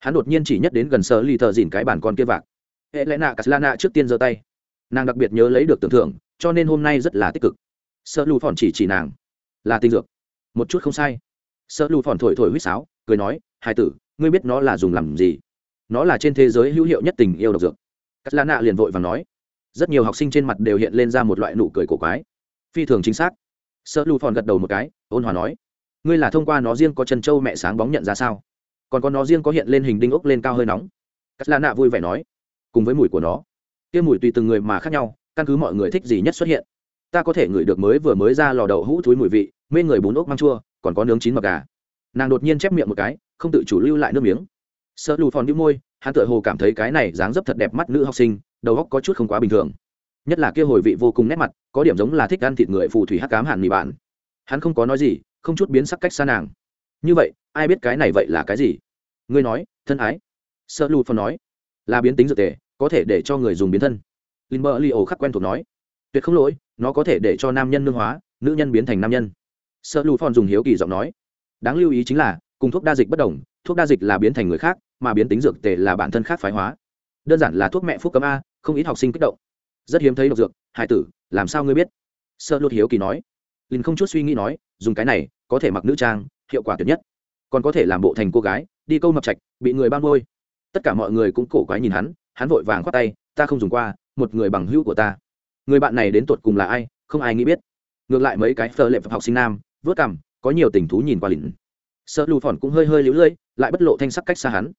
Hắn đột nhiên chỉ nhất đến gần sợ lì thợ dìn cái bản con kia vạc. Hệ lẽ nạ cà lana trước tiên giơ tay. Nàng đặc biệt nhớ lấy được tưởng thưởng, cho nên hôm nay rất là tích cực sợ lù phòn chỉ chỉ nàng. Là tinh dược. Một chút không sai. Sợ lù phòn thổi thổi huýt sáo, cười nói hai tử, ngươi biết nó là dùng làm gì? Nó là trên thế giới hữu hiệu nhất tình yêu độc dược. Cắt lã nạ liền vội và nói. Rất nhiều học sinh trên mặt đều hiện lên ra một loại nụ cười cổ quái. Phi thường chính xác. Sợ lù phòn gật đầu một cái, ôn hòa nói, ngươi là thông qua nó riêng có chân trâu mẹ sáng bóng nhận ra sao? Còn có nó riêng có hiện lên hình đinh ốc lên cao hơi nóng. Cắt lã nạ vui vẻ nói, cùng với mùi của nó. Kia mùi tùy từng người mà khác nhau, căn cứ mọi người thích gì nhất xuất hiện ta có thể ngửi được mới vừa mới ra lò đậu hũ thúi mùi vị, mê người bún ốc măng chua, còn có nướng chín mật gà. Nàng đột nhiên chép miệng một cái, không tự chủ lưu lại nước miếng. Sợ lù phòn đĩu môi, hắn tựa hồ cảm thấy cái này dáng dấp thật đẹp mắt nữ học sinh, đầu óc có chút không quá bình thường. Nhất là kia hồi vị vô cùng nét mặt, có điểm giống là thích ăn thịt người phù thủy hắc cám hẳn mì bạn. Hắn không có nói gì, không chút biến sắc cách xa nàng. Như vậy, ai biết cái này vậy là cái gì? Ngươi nói, thân ái. Sợ lù phòn nói. Là biến tính dược tề, có thể để cho người dùng biến thân. Linh bơ li ổ khắc quen thuộc nói. Tuyệt không lỗi nó có thể để cho nam nhân nương hóa, nữ nhân biến thành nam nhân. Sợ lù phòn dùng hiếu kỳ giọng nói. Đáng lưu ý chính là, cùng thuốc đa dịch bất đồng, thuốc đa dịch là biến thành người khác, mà biến tính dược tề là bản thân khác phái hóa. Đơn giản là thuốc mẹ phúc cấm a, không ít học sinh kích động. Rất hiếm thấy độc dược, hải tử, làm sao ngươi biết? Sợ lụt hiếu kỳ nói. Linh không chút suy nghĩ nói, dùng cái này, có thể mặc nữ trang, hiệu quả tuyệt nhất. Còn có thể làm bộ thành cô gái, đi câu mập trạch, bị người ban môi tất cả mọi người cũng cổ quái nhìn hắn hắn vội vàng khoát tay, ta không dùng qua, một người bằng hữu của ta người bạn này đến tột cùng là ai, không ai nghĩ biết. Ngược lại mấy cái phờ lệ học sinh nam, vớt cằm, có nhiều tình thú nhìn qua lỉnh. sợ lù phòn cũng hơi hơi lũ lưỡi, lại bất lộ thanh sắc cách xa hắn.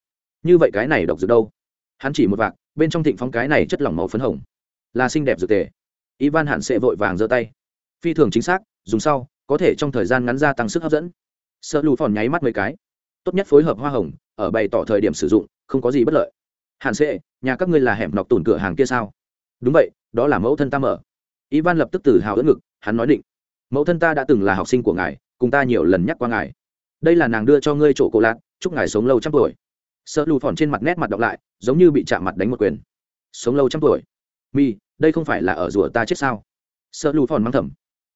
Như vậy cái này độc dược đâu? Hắn chỉ một vạc, bên trong thịnh phóng cái này chất lỏng màu phấn hồng. Là xinh đẹp dược tề. Ivan hạn sẽ vội vàng giơ tay. Phi thường chính xác, dùng sau, có thể trong thời gian ngắn gia tăng sức hấp dẫn. Sợ lù phòn nháy mắt mấy cái. Tốt nhất phối hợp hoa hồng, ở bày tỏ thời điểm sử dụng, không có gì bất lợi. Hạn sẽ, nhà các ngươi là hẻm nọc tủn cửa hàng kia sao? Đúng vậy đó là mẫu thân ta mở. Ivan lập tức tự hào đỡ ngực, hắn nói định, mẫu thân ta đã từng là học sinh của ngài, cùng ta nhiều lần nhắc qua ngài. Đây là nàng đưa cho ngươi chỗ cổ lạc, chúc ngài sống lâu trăm tuổi. Sợ lù phòn trên mặt nét mặt đọc lại, giống như bị chạm mặt đánh một quyền. Sống lâu trăm tuổi? Mi, đây không phải là ở rùa ta chết sao? Sợ lù phòn mang thầm.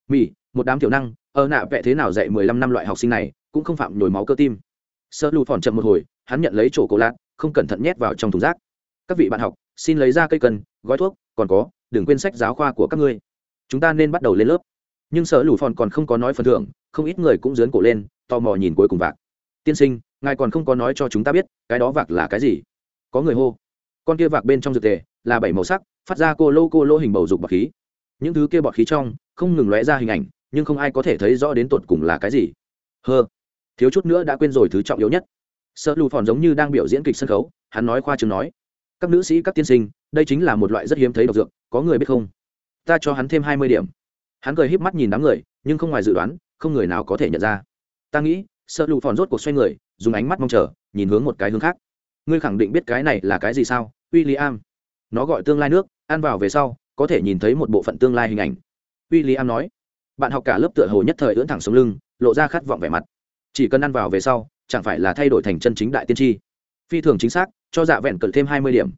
Mi, một đám thiểu năng, ở nạ vẽ thế nào dạy mười lăm năm loại học sinh này, cũng không phạm nhồi máu cơ tim. Sợ lù phòn chậm một hồi, hắn nhận lấy chỗ cổ lạc, không cẩn thận nhét vào trong thùng rác. Các vị bạn học, xin lấy ra cây cần, gói thuốc, còn có đừng quên sách giáo khoa của các ngươi. Chúng ta nên bắt đầu lên lớp. Nhưng sợ lù phòn còn không có nói phần thưởng, không ít người cũng dướn cổ lên, tò mò nhìn cuối cùng vạc. Tiên sinh, ngài còn không có nói cho chúng ta biết, cái đó vạc là cái gì? Có người hô. Con kia vạc bên trong dược tề, là bảy màu sắc, phát ra cô lô cô lô hình bầu dục bọt khí. Những thứ kia bọt khí trong, không ngừng lóe ra hình ảnh, nhưng không ai có thể thấy rõ đến tột cùng là cái gì. Hơ. Thiếu chút nữa đã quên rồi thứ trọng yếu nhất. Sợ lù phòn giống như đang biểu diễn kịch sân khấu, hắn nói khoa chừng nói các nữ sĩ, các tiên sinh, đây chính là một loại rất hiếm thấy độc dược, có người biết không? Ta cho hắn thêm hai mươi điểm. Hắn cười híp mắt nhìn đám người, nhưng không ngoài dự đoán, không người nào có thể nhận ra. Ta nghĩ, sợ lụ phòn rốt cuộc xoay người, dùng ánh mắt mong chờ, nhìn hướng một cái hướng khác. Ngươi khẳng định biết cái này là cái gì sao? W i l l i am nó gọi tương lai nước, ăn vào về sau, có thể nhìn thấy một bộ phận tương lai hình ảnh. W i l l i am nói. Bạn học cả lớp tựa hồ nhất thời ưỡn thẳng sống lưng, lộ ra khát vọng vẻ mặt. Chỉ cần ăn vào về sau, chẳng phải là thay đổi thành chân chính đại tiên tri. Phi thường chính xác cho dạ vẹn cận thêm hai mươi điểm.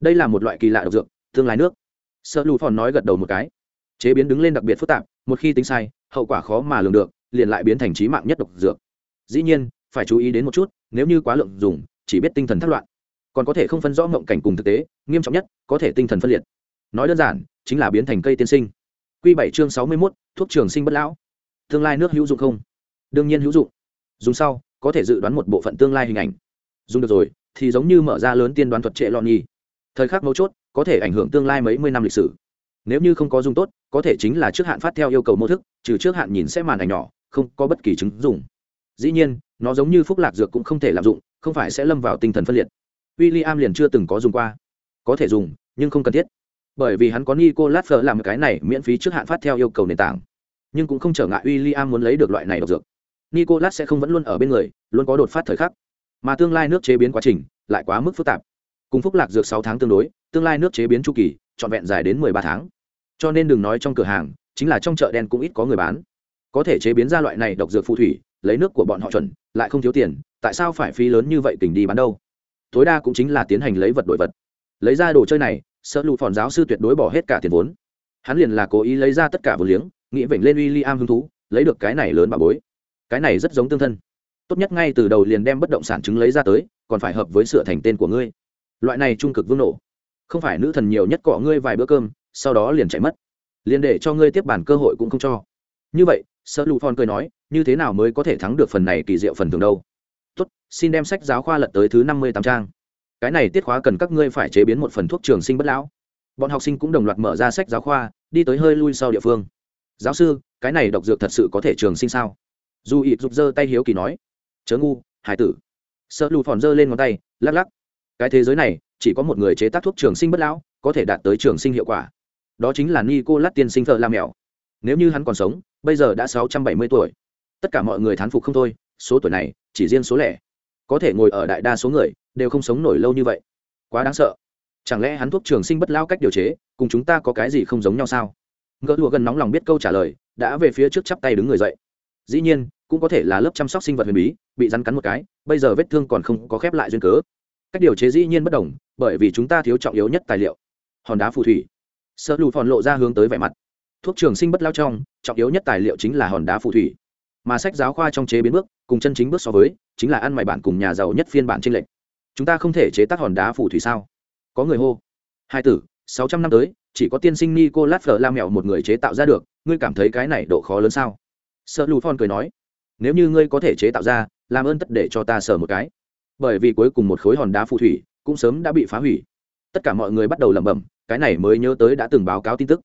Đây là một loại kỳ lạ độc dược, tương lai nước. Sợ lù phòn nói gật đầu một cái. Chế biến đứng lên đặc biệt phức tạp, một khi tính sai, hậu quả khó mà lường được, liền lại biến thành trí mạng nhất độc dược. Dĩ nhiên, phải chú ý đến một chút, nếu như quá lượng dùng, chỉ biết tinh thần thất loạn. Còn có thể không phân rõ mộng cảnh cùng thực tế, nghiêm trọng nhất, có thể tinh thần phân liệt. Nói đơn giản, chính là biến thành cây tiên sinh. Q bảy chương sáu mươi mốt, thuốc trường sinh bất lão. Tương lai nước hữu dụng không? Đương nhiên hữu dụng. Dùng sau, có thể dự đoán một bộ phận tương lai hình ảnh. Dùng được rồi thì giống như mở ra lớn tiên đoán thuật trệ lọn nhi thời khắc mấu chốt, có thể ảnh hưởng tương lai mấy mươi năm lịch sử. Nếu như không có dùng tốt, có thể chính là trước hạn phát theo yêu cầu mô thức, trừ trước hạn nhìn sẽ màn ảnh nhỏ, không có bất kỳ chứng dùng dĩ nhiên, nó giống như phúc lạc dược cũng không thể lạm dụng, không phải sẽ lâm vào tinh thần phân liệt. W i l l i am liền chưa từng có dùng qua. Có thể dùng, nhưng không cần thiết. Bởi vì hắn có nico lát phở làm cái này miễn phí trước hạn phát theo yêu cầu nền tảng. Nhưng cũng không trở ngại w i l l i am muốn lấy được loại này độc dược. Nico lát sẽ không vẫn luôn ở bên người, luôn có đột phát thời khắc mà tương lai nước chế biến quá trình lại quá mức phức tạp. Cùng phúc lạc dược sáu tháng tương đối, tương lai nước chế biến chu kỳ trọn vẹn dài đến mười ba tháng. Cho nên đừng nói trong cửa hàng, chính là trong chợ đen cũng ít có người bán. Có thể chế biến ra loại này độc dược phù thủy, lấy nước của bọn họ chuẩn, lại không thiếu tiền, tại sao phải phí lớn như vậy tình đi bán đâu? Tối đa cũng chính là tiến hành lấy vật đổi vật. Lấy ra đồ chơi này sợ lụ phòn giáo sư tuyệt đối bỏ hết cả tiền vốn. Hắn liền là cố ý lấy ra tất cả vốn liếng, nghĩ vểnh lên w i l l i am hứng thú, lấy được cái này lớn bà bối. Cái này rất giống tương thân tốt nhất ngay từ đầu liền đem bất động sản chứng lấy ra tới, còn phải hợp với sửa thành tên của ngươi. Loại này trung cực vương nổ. Không phải nữ thần nhiều nhất cọ ngươi vài bữa cơm, sau đó liền chạy mất. Liền để cho ngươi tiếp bản cơ hội cũng không cho. Như vậy sợ lụ phòn cười nói, như thế nào mới có thể thắng được phần này kỳ diệu phần thường đâu? Tốt, xin đem sách giáo khoa lật tới thứ năm mươi tám trang. Cái này tiết khóa cần các ngươi phải chế biến một phần thuốc trường sinh bất lão. Bọn học sinh cũng đồng loạt mở ra sách giáo khoa, đi tới hơi lui sau địa phương. Giáo sư, cái này độc dược thật sự có thể trường sinh sao? Dù ít rụt giơ tay hiếu kỳ nói chớ ngu hải tử. Sợ lù phòn giơ lên ngón tay, lắc lắc. Cái thế giới này, chỉ có một người chế tác thuốc trường sinh bất lão, có thể đạt tới trường sinh hiệu quả. Đó chính là Nicolas lát tiên sinh thợ la mèo. Nếu như hắn còn sống, bây giờ đã sáu trăm bảy mươi tuổi. Tất cả mọi người thán phục không thôi, số tuổi này, chỉ riêng số lẻ. Có thể ngồi ở đại đa số người, đều không sống nổi lâu như vậy. Quá đáng sợ. Chẳng lẽ hắn thuốc trường sinh bất lao cách điều chế, cùng chúng ta có cái gì không giống nhau sao? Ngỡ lụa gần nóng lòng biết câu trả lời, đã về phía trước chắp tay đứng người dậy dĩ nhiên, cũng có thể là lớp chăm sóc sinh vật huyền bí, bị rắn cắn một cái, bây giờ vết thương còn không có khép lại duyên cớ. Cách điều chế dĩ nhiên bất đồng, bởi vì chúng ta thiếu trọng yếu nhất tài liệu. Hòn đá phù thủy. Sợ lù phòn lộ ra hướng tới vẻ mặt. Thuốc trường sinh bất lao trong, trọng yếu nhất tài liệu chính là hòn đá phù thủy. Mà sách giáo khoa trong chế biến bước, cùng chân chính bước so với, chính là ăn mày bản cùng nhà giàu nhất phiên bản trên lệch. Chúng ta không thể chế tác hòn đá phù thủy sao? Có người hô. Hai tử, sáu trăm năm tới, chỉ có tiên sinh nicolas phở la mèo một người chế tạo ra được, ngươi cảm thấy cái này độ khó lớn sao? Sợ lù phòn cười nói, nếu như ngươi có thể chế tạo ra, làm ơn tất để cho ta sờ một cái. Bởi vì cuối cùng một khối hòn đá phù thủy cũng sớm đã bị phá hủy. Tất cả mọi người bắt đầu lẩm bẩm, cái này mới nhớ tới đã từng báo cáo tin tức.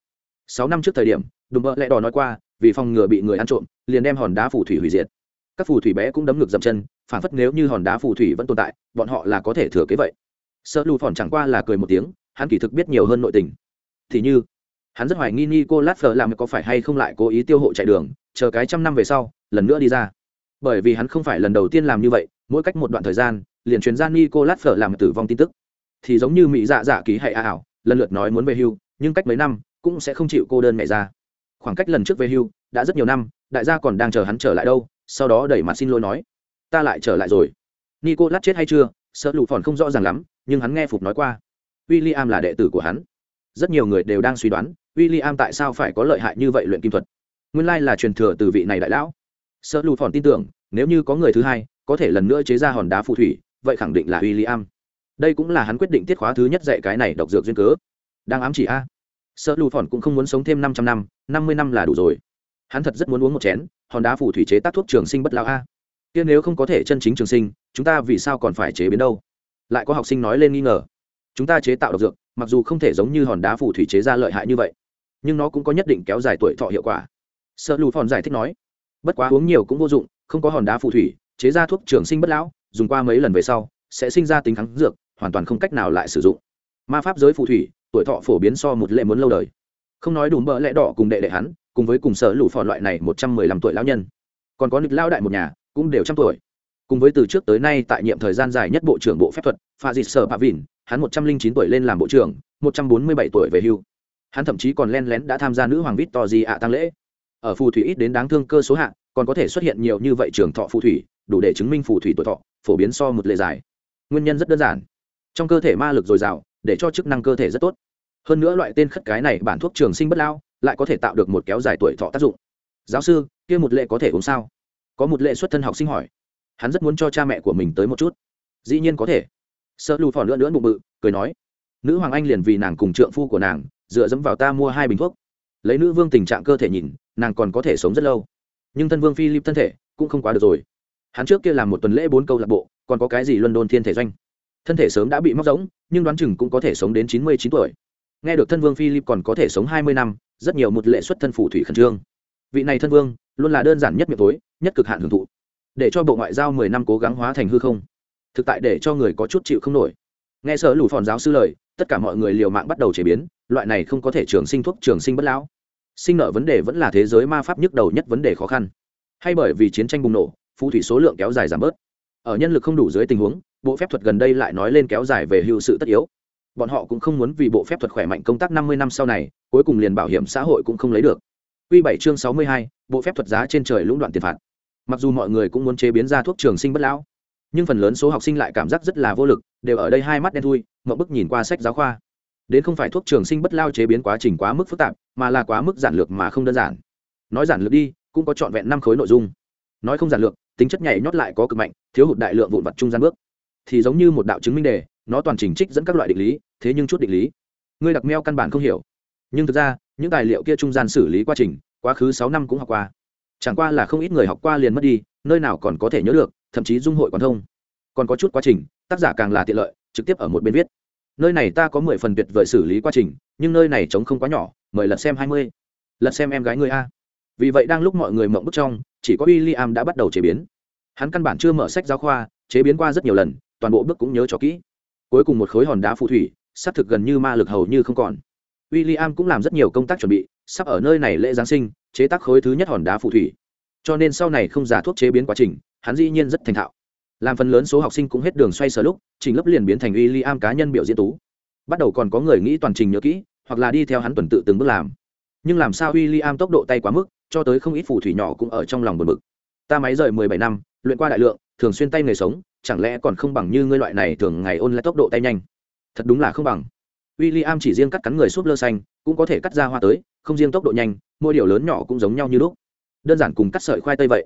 Sáu năm trước thời điểm, đùm bợ lẹ đỏ nói qua, vì phòng ngừa bị người ăn trộm, liền đem hòn đá phù thủy hủy diệt. Các phù thủy bé cũng đấm ngược dậm chân, phản phất nếu như hòn đá phù thủy vẫn tồn tại, bọn họ là có thể thừa kế vậy. Sợ lù phòn chẳng qua là cười một tiếng, hắn kỳ thực biết nhiều hơn nội tình. Thì như, hắn rất hoài nghi nico lát phờ làm có phải hay không lại cố ý tiêu hộ chạy đường chờ cái trăm năm về sau, lần nữa đi ra. Bởi vì hắn không phải lần đầu tiên làm như vậy, mỗi cách một đoạn thời gian, liền truyền ra nicolas lát làm tử vong tin tức. Thì giống như mỹ dạ dạ ký hay ảo, lần lượt nói muốn về hưu, nhưng cách mấy năm, cũng sẽ không chịu cô đơn mẹ ra. Khoảng cách lần trước về hưu, đã rất nhiều năm, đại gia còn đang chờ hắn trở lại đâu, sau đó đẩy mặt xin lỗi nói, ta lại trở lại rồi. Nico lát chết hay chưa, sợ lụ phòn không rõ ràng lắm, nhưng hắn nghe phục nói qua. W i l l i am là đệ tử của hắn. Rất nhiều người đều đang suy đoán w i l l i am tại sao phải có lợi hại như vậy luyện kim thuật nguyên lai là truyền thừa từ vị này đại lão. Sợ lụt phòn tin tưởng, nếu như có người thứ hai, có thể lần nữa chế ra hòn đá phù thủy, vậy khẳng định là w i l l i am đây cũng là hắn quyết định tiết khóa thứ nhất dạy cái này độc dược duyên cớ. Đang ám chỉ a. Sợ lụt phòn cũng không muốn sống thêm năm trăm năm năm mươi năm là đủ rồi. Hắn thật rất muốn uống một chén, hòn đá phù thủy chế tác thuốc trường sinh bất lão a. Kia nếu không có thể chân chính trường sinh, chúng ta vì sao còn phải chế biến đâu? Lại có học sinh nói lên nghi ngờ. Chúng ta chế tạo độc dược, mặc dù không thể giống như hòn đá phù thủy chế ra lợi hại như vậy, nhưng nó cũng có nhất định kéo dài tuổi thọ hiệu quả sợ lù phòn giải thích nói, bất quá uống nhiều cũng vô dụng, không có hòn đá phù thủy, chế ra thuốc trường sinh bất lão, dùng qua mấy lần về sau, sẽ sinh ra tính kháng dược, hoàn toàn không cách nào lại sử dụng. Ma pháp giới phù thủy, tuổi thọ phổ biến so một lệ muốn lâu đời. Không nói đủ bỡ lẽ đỏ cùng đệ đệ hắn, cùng với cùng sở lù phòn loại này một trăm mười lăm tuổi lão nhân. Còn có nịch lao đại một nhà, cũng đều trăm tuổi. Cùng với từ trước tới nay tại nhiệm thời gian dài nhất bộ trưởng bộ phép thuật, pha dịt sở bà vìn hắn một trăm linh chín tuổi lên làm bộ trưởng, một trăm bốn mươi bảy tuổi về hưu. Hắn thậm chí còn len lén đã tham gia nữ hoàng vít to di ạ tăng lễ ở phù thủy ít đến đáng thương cơ số hạng còn có thể xuất hiện nhiều như vậy trường thọ phù thủy, đủ để chứng minh phù thủy tuổi thọ, phổ biến so một lệ dài. Nguyên nhân rất đơn giản. Trong cơ thể ma lực dồi dào, để cho chức năng cơ thể rất tốt. Hơn nữa loại tên khất cái này bản thuốc trường sinh bất lao, lại có thể tạo được một kéo dài tuổi thọ tác dụng. Giáo sư, kia một lệ có thể uống sao? Có một lệ xuất thân học sinh hỏi. Hắn rất muốn cho cha mẹ của mình tới một chút. Dĩ nhiên có thể. Sợ lù phỏ nữa nữa bụng bự, cười nói. Nữ hoàng anh liền vì nàng cùng trượng phu của nàng, dựa dẫm vào ta mua hai bình thuốc lấy nữ vương tình trạng cơ thể nhìn, nàng còn có thể sống rất lâu. Nhưng thân vương philip thân thể cũng không quá được rồi. Hắn trước kia làm một tuần lễ bốn câu lạc bộ, còn có cái gì luân đôn thiên thể doanh? Thân thể sớm đã bị móc giống nhưng đoán chừng cũng có thể sống đến chín mươi chín tuổi. Nghe được thân vương philip còn có thể sống hai mươi năm, rất nhiều một lệ xuất thân phủ thủy khẩn trương. Vị này thân vương, luôn là đơn giản nhất miệng tối, nhất cực hạn hưởng thụ. Để cho bộ ngoại giao mười năm cố gắng hóa thành hư không. Thực tại để cho người có chút chịu không nổi. Nghe sở lủ phòn giáo sư lời, tất cả mọi người liều mạng bắt đầu chế biến, loại này không có thể trường sinh thuốc trường sinh bất lão sinh nợ vấn đề vẫn là thế giới ma pháp nhức đầu nhất vấn đề khó khăn. Hay bởi vì chiến tranh bùng nổ phù thủy số lượng kéo dài giảm bớt. Ở nhân lực không đủ dưới tình huống bộ phép thuật gần đây lại nói lên kéo dài về hưu sự tất yếu. Bọn họ cũng không muốn vì bộ phép thuật khỏe mạnh công tác năm mươi năm sau này cuối cùng liền bảo hiểm xã hội cũng không lấy được. Quy bảy chương sáu mươi hai, bộ phép thuật giá trên trời lũng đoạn tiền phạt. Mặc dù mọi người cũng muốn chế biến ra thuốc trường sinh bất lão nhưng phần lớn số học sinh lại cảm giác rất là vô lực đều ở đây hai mắt đen thui mậu bức nhìn qua sách giáo khoa đến không phải thuốc trường sinh bất lao chế biến quá trình quá mức phức tạp, mà là quá mức giản lược mà không đơn giản. Nói giản lược đi, cũng có trọn vẹn năm khối nội dung. Nói không giản lược, tính chất nhảy nhót lại có cực mạnh, thiếu hụt đại lượng vụn vặt trung gian bước. Thì giống như một đạo chứng minh đề, nó toàn trình trích dẫn các loại định lý, thế nhưng chút định lý, ngươi đặc meo căn bản không hiểu. Nhưng thực ra, những tài liệu kia trung gian xử lý quá trình, quá khứ sáu năm cũng học qua. Chẳng qua là không ít người học qua liền mất đi, nơi nào còn có thể nhớ được, thậm chí dung hội còn thông. Còn có chút quá trình, tác giả càng là tiện lợi, trực tiếp ở một bên viết nơi này ta có mười phần tuyệt vời xử lý quá trình, nhưng nơi này trống không quá nhỏ, mời lật xem hai mươi. Lật xem em gái người a. Vì vậy đang lúc mọi người mộng bức trong, chỉ có w i l l i am đã bắt đầu chế biến. Hắn căn bản chưa mở sách giáo khoa, chế biến qua rất nhiều lần, toàn bộ bước cũng nhớ cho kỹ. Cuối cùng một khối hòn đá phù thủy, xác thực gần như ma lực hầu như không còn. W i l l i am cũng làm rất nhiều công tác chuẩn bị, sắp ở nơi này lễ giáng sinh, chế tác khối thứ nhất hòn đá phù thủy. Cho nên sau này không giả thuốc chế biến quá trình, hắn dĩ nhiên rất thành thạo làm phần lớn số học sinh cũng hết đường xoay sở lúc, trình lớp liền biến thành w i l l i am cá nhân biểu diễn tú. Bắt đầu còn có người nghĩ toàn trình nhớ kỹ, hoặc là đi theo hắn tuần tự từng bước làm. Nhưng làm sao w i l l i am tốc độ tay quá mức, cho tới không ít phù thủy nhỏ cũng ở trong lòng buồn bực. Ta máy rời mười bảy năm, luyện qua đại lượng, thường xuyên tay nghề sống, chẳng lẽ còn không bằng như ngươi loại này thường ngày ôn lại tốc độ tay nhanh? Thật đúng là không bằng. W i l l i am chỉ riêng cắt cắn người súp lơ xanh, cũng có thể cắt ra hoa tới, không riêng tốc độ nhanh, mỗi điều lớn nhỏ cũng giống nhau như lúc. Đơn giản cùng cắt sợi khoai tây vậy.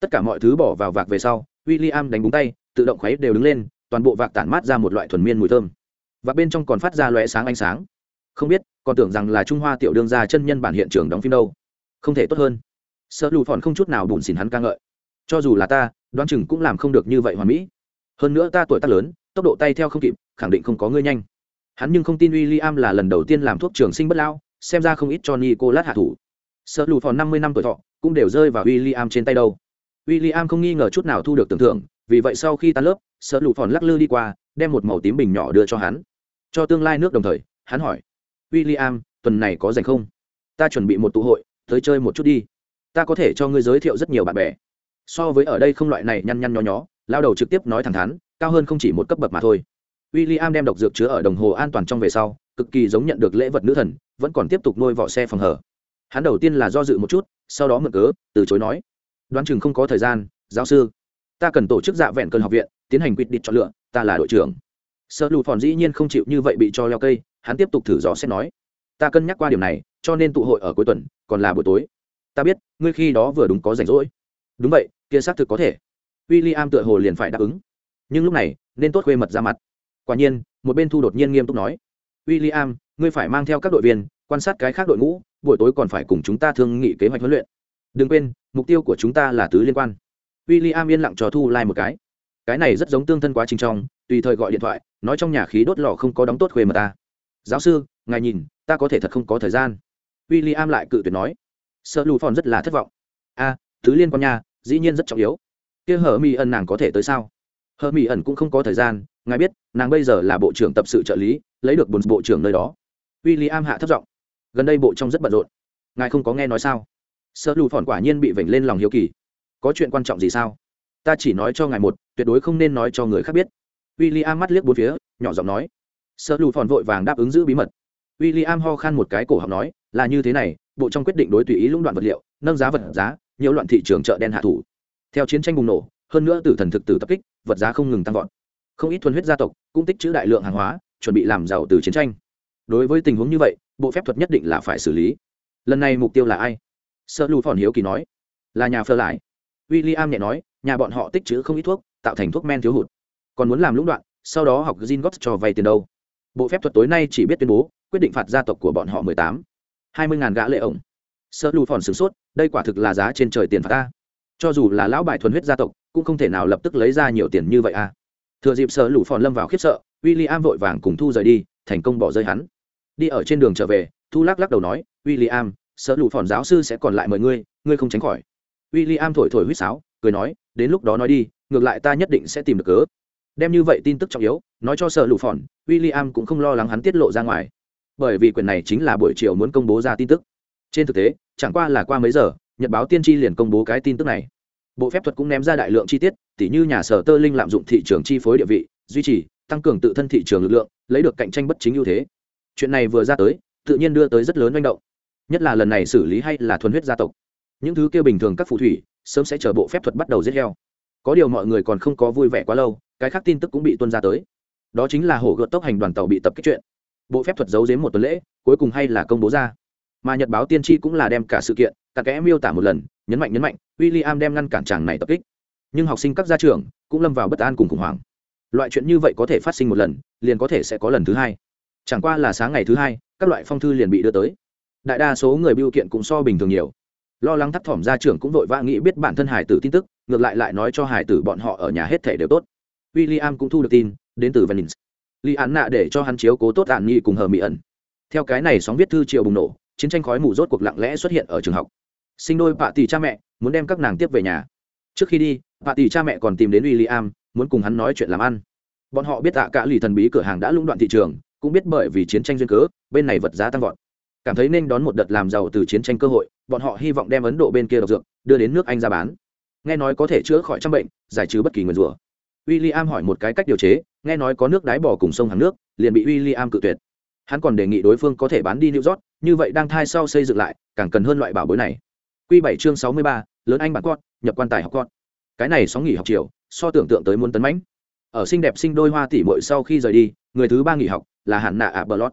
Tất cả mọi thứ bỏ vào vạc về sau w i l l i am đánh búng tay, tự động khuấy đều đứng lên, toàn bộ vạc tản mát ra một loại thuần miên mùi thơm. Và bên trong còn phát ra lóe sáng ánh sáng. Không biết, còn tưởng rằng là trung hoa tiểu đương gia chân nhân bản hiện trường đóng phim đâu. Không thể tốt hơn. Sợ lù phòn không chút nào bùn xỉn hắn ca ngợi. Cho dù là ta, đoán chừng cũng làm không được như vậy hoàn mỹ. Hơn nữa ta tuổi tác lớn, tốc độ tay theo không kịp, khẳng định không có ngươi nhanh. Hắn nhưng không tin w i l l i am là lần đầu tiên làm thuốc trường sinh bất lao xem ra không ít cho nicolas hạ thủ. Sợ lù phòn năm mươi năm tuổi thọ, cũng đều rơi vào w i l l i am trên tay đâu w i l l i am không nghi ngờ chút nào thu được tưởng thưởng, vì vậy sau khi tan lớp sợ lụ phòn lắc lư đi qua, đem một màu tím bình nhỏ đưa cho hắn. Cho tương lai nước đồng thời, hắn hỏi w i l l i am tuần này có dành không? Ta chuẩn bị một tụ hội, tới chơi một chút đi. Ta có thể cho ngươi giới thiệu rất nhiều bạn bè. So với ở đây không loại này nhăn nhăn nhó nhó, lao đầu trực tiếp nói thẳng thắn, cao hơn không chỉ một cấp bậc mà thôi. W i l l i am đem độc dược chứa ở đồng hồ an toàn trong về sau, cực kỳ giống nhận được lễ vật nữ thần, vẫn còn tiếp tục nuôi vỏ xe phòng hở. Hắn đầu tiên là do dự một chút, sau đó mượn cớ, từ chối nói đoán chừng không có thời gian, giáo sư. Ta cần tổ chức dạ vẹn cơn học viện, tiến hành quyết định chọn lựa, ta là đội trưởng. Sợ lụt phòn dĩ nhiên không chịu như vậy bị cho leo cây, hắn tiếp tục thử dò xét nói. Ta cân nhắc qua điểm này, cho nên tụ hội ở cuối tuần, còn là buổi tối. Ta biết, ngươi khi đó vừa đúng có rảnh rỗi. Đúng vậy, kia xác thực có thể. W i l l i am tựa hồ liền phải đáp ứng. Nhưng lúc này, nên tốt khuê mật ra mặt. Quả nhiên, một bên thu đột nhiên nghiêm túc nói. W i l l i am ngươi phải mang theo các đội viên, quan sát cái khác đội ngũ, buổi tối còn phải cùng chúng ta thương nghị kế hoạch huấn luyện. Đừng quên mục tiêu của chúng ta là tứ liên quan. W i l l i am yên lặng cho thu lai、like、một cái. Cái này rất giống tương thân quá trình trong, tùy thời gọi điện thoại, nói trong nhà khí đốt lò không có đóng tốt khuê mà ta. Giáo sư, ngài nhìn, ta có thể thật không có thời gian. W i l l i am lại cự tuyệt nói. Sợ lù phòn rất là thất vọng. A tứ liên quan nhà, dĩ nhiên rất trọng yếu. Kia hờ mỹ ẩn nàng có thể tới sao? Hờ mỹ ẩn cũng không có thời gian, ngài biết, nàng bây giờ là bộ trưởng tập sự trợ lý, lấy được bồn bộ trưởng nơi đó. W i l l i am hạ thất giọng. Gần đây bộ trong rất bận rộn. Ngài không có nghe nói sao? Sợ lù phòn quả nhiên bị vểnh lên lòng hiếu kỳ. Có chuyện quan trọng gì sao? Ta chỉ nói cho ngài một, tuyệt đối không nên nói cho người khác biết. W i l l i am mắt liếc bốn phía, nhỏ giọng nói. Sợ lù phòn vội vàng đáp ứng giữ bí mật. W i l l i am ho khan một cái cổ học nói, là như thế này, bộ trong quyết định đối tùy ý lũng đoạn vật liệu, nâng giá vật giá nhiều loạn thị trường chợ đen hạ thủ. Theo chiến tranh bùng nổ, hơn nữa tử thần thực tử tập kích, vật giá không ngừng tăng vọt. Không ít thuần huyết gia tộc cũng tích trữ đại lượng hàng hóa, chuẩn bị làm giàu từ chiến tranh. Đối với tình huống như vậy, bộ phép thuật nhất định là phải xử lý. Lần này mục tiêu là ai? Sợ lù phòn hiếu kỳ nói, là nhà phơ lại w i l l i am nhẹ nói, nhà bọn họ tích trữ không ít thuốc, tạo thành thuốc men thiếu hụt. Còn muốn làm lũng đoạn, sau đó học gin góp cho vay tiền đâu. Bộ phép thuật tối nay chỉ biết tuyên bố, quyết định phạt gia tộc của bọn họ mười tám, hai mươi ngàn gã lệ ổng. Sợ lù phòn sửng sốt, đây quả thực là giá trên trời tiền phạt ta cho dù là lão bại thuần huyết gia tộc, cũng không thể nào lập tức lấy ra nhiều tiền như vậy à thừa dịp sợ lù phòn lâm vào khiếp sợ w i l l i am vội vàng cùng thu rời đi, thành công bỏ rơi hắn. Đi ở trên đường trở về, thu lắc lắc đầu nói w i l l i am sợ lụ phòn giáo sư sẽ còn lại mời ngươi ngươi không tránh khỏi. W i l l i am thổi thổi huýt sáo, cười nói, đến lúc đó nói đi, ngược lại ta nhất định sẽ tìm được cớ. Đem như vậy tin tức trọng yếu, nói cho sợ lụ phòn w i l l i am cũng không lo lắng hắn tiết lộ ra ngoài. Bởi vì quyền này chính là buổi chiều muốn công bố ra tin tức. Trên thực tế, chẳng qua là qua mấy giờ, nhật báo tiên tri liền công bố cái tin tức này. Bộ phép thuật cũng ném ra đại lượng chi tiết, tỉ như nhà sở tơ linh lạm dụng thị trường chi phối địa vị, duy trì, tăng cường tự thân thị trường lực lượng, lấy được cạnh tranh bất chính ưu thế. Chuyện này vừa ra tới, tự nhiên đưa tới rất lớn manh động nhất là lần này xử lý hay là thuần huyết gia tộc. Những thứ kia bình thường các phù thủy, sớm sẽ chờ bộ phép thuật bắt đầu giết heo. Có điều mọi người còn không có vui vẻ quá lâu, cái khác tin tức cũng bị tuân ra tới. Đó chính là hổ gợt tốc hành đoàn tàu bị tập kích chuyện. Bộ phép thuật giấu giếm một tuần lễ, cuối cùng hay là công bố ra. Mà nhật báo tiên tri cũng là đem cả sự kiện, cả kẽ miêu tả một lần, nhấn mạnh nhấn mạnh w i l l i am đem ngăn cản chàng này tập kích. Nhưng học sinh các gia trưởng cũng lâm vào bất an cùng khủng hoảng. Loại chuyện như vậy có thể phát sinh một lần, liền có thể sẽ có lần thứ hai. Chẳng qua là sáng ngày thứ hai, các loại phong thư liền bị đưa tới đại đa số người biêu kiện cũng so bình thường nhiều. Lo lắng thấp thỏm gia trưởng cũng vội vã nghĩ biết bản thân hải tử tin tức, ngược lại lại nói cho hải tử bọn họ ở nhà hết thể đều tốt. W i l l i am cũng thu được tin, đến từ venice. Li án nạ để cho hắn chiếu cố tốt ạn nghi cùng hờ mỹ ẩn. Theo cái này sóng viết thư chiều bùng nổ, chiến tranh khói mù rốt cuộc lặng lẽ xuất hiện ở trường học. Sinh đôi bạ tỷ cha mẹ, muốn đem các nàng tiếp về nhà. Trước khi đi bạ tỷ cha mẹ còn tìm đến w i l l i am muốn cùng hắn nói chuyện làm ăn. Bọn họ biết tạ cả lì thần bí cửa hàng đã lũng đoạn thị trường, cũng biết bởi vì chiến tranh duyên cớ, bên này vật giá tăng vọt cảm thấy nên đón một đợt làm giàu từ chiến tranh cơ hội, bọn họ hy vọng đem ấn độ bên kia độc dược đưa đến nước anh ra bán. Nghe nói có thể chữa khỏi trăm bệnh, giải trừ bất kỳ nguyền rủa. W i l l i am hỏi một cái cách điều chế, nghe nói có nước đáy bỏ cùng sông hàng nước, liền bị w i l l i am cự tuyệt. Hắn còn đề nghị đối phương có thể bán đi new york, như vậy đang thai sau xây dựng lại, càng cần hơn loại bảo bối này. Q bảy chương sáu mươi ba, lớn anh bạn con nhập quan tài học con cái này sóng nghỉ học chiều, so tưởng tượng tới muốn tấn mãnh. Ở xinh đẹp sinh đôi hoa tỷ mội sau khi rời đi, người thứ ba nghỉ học là hạn nạ ạ bờ lót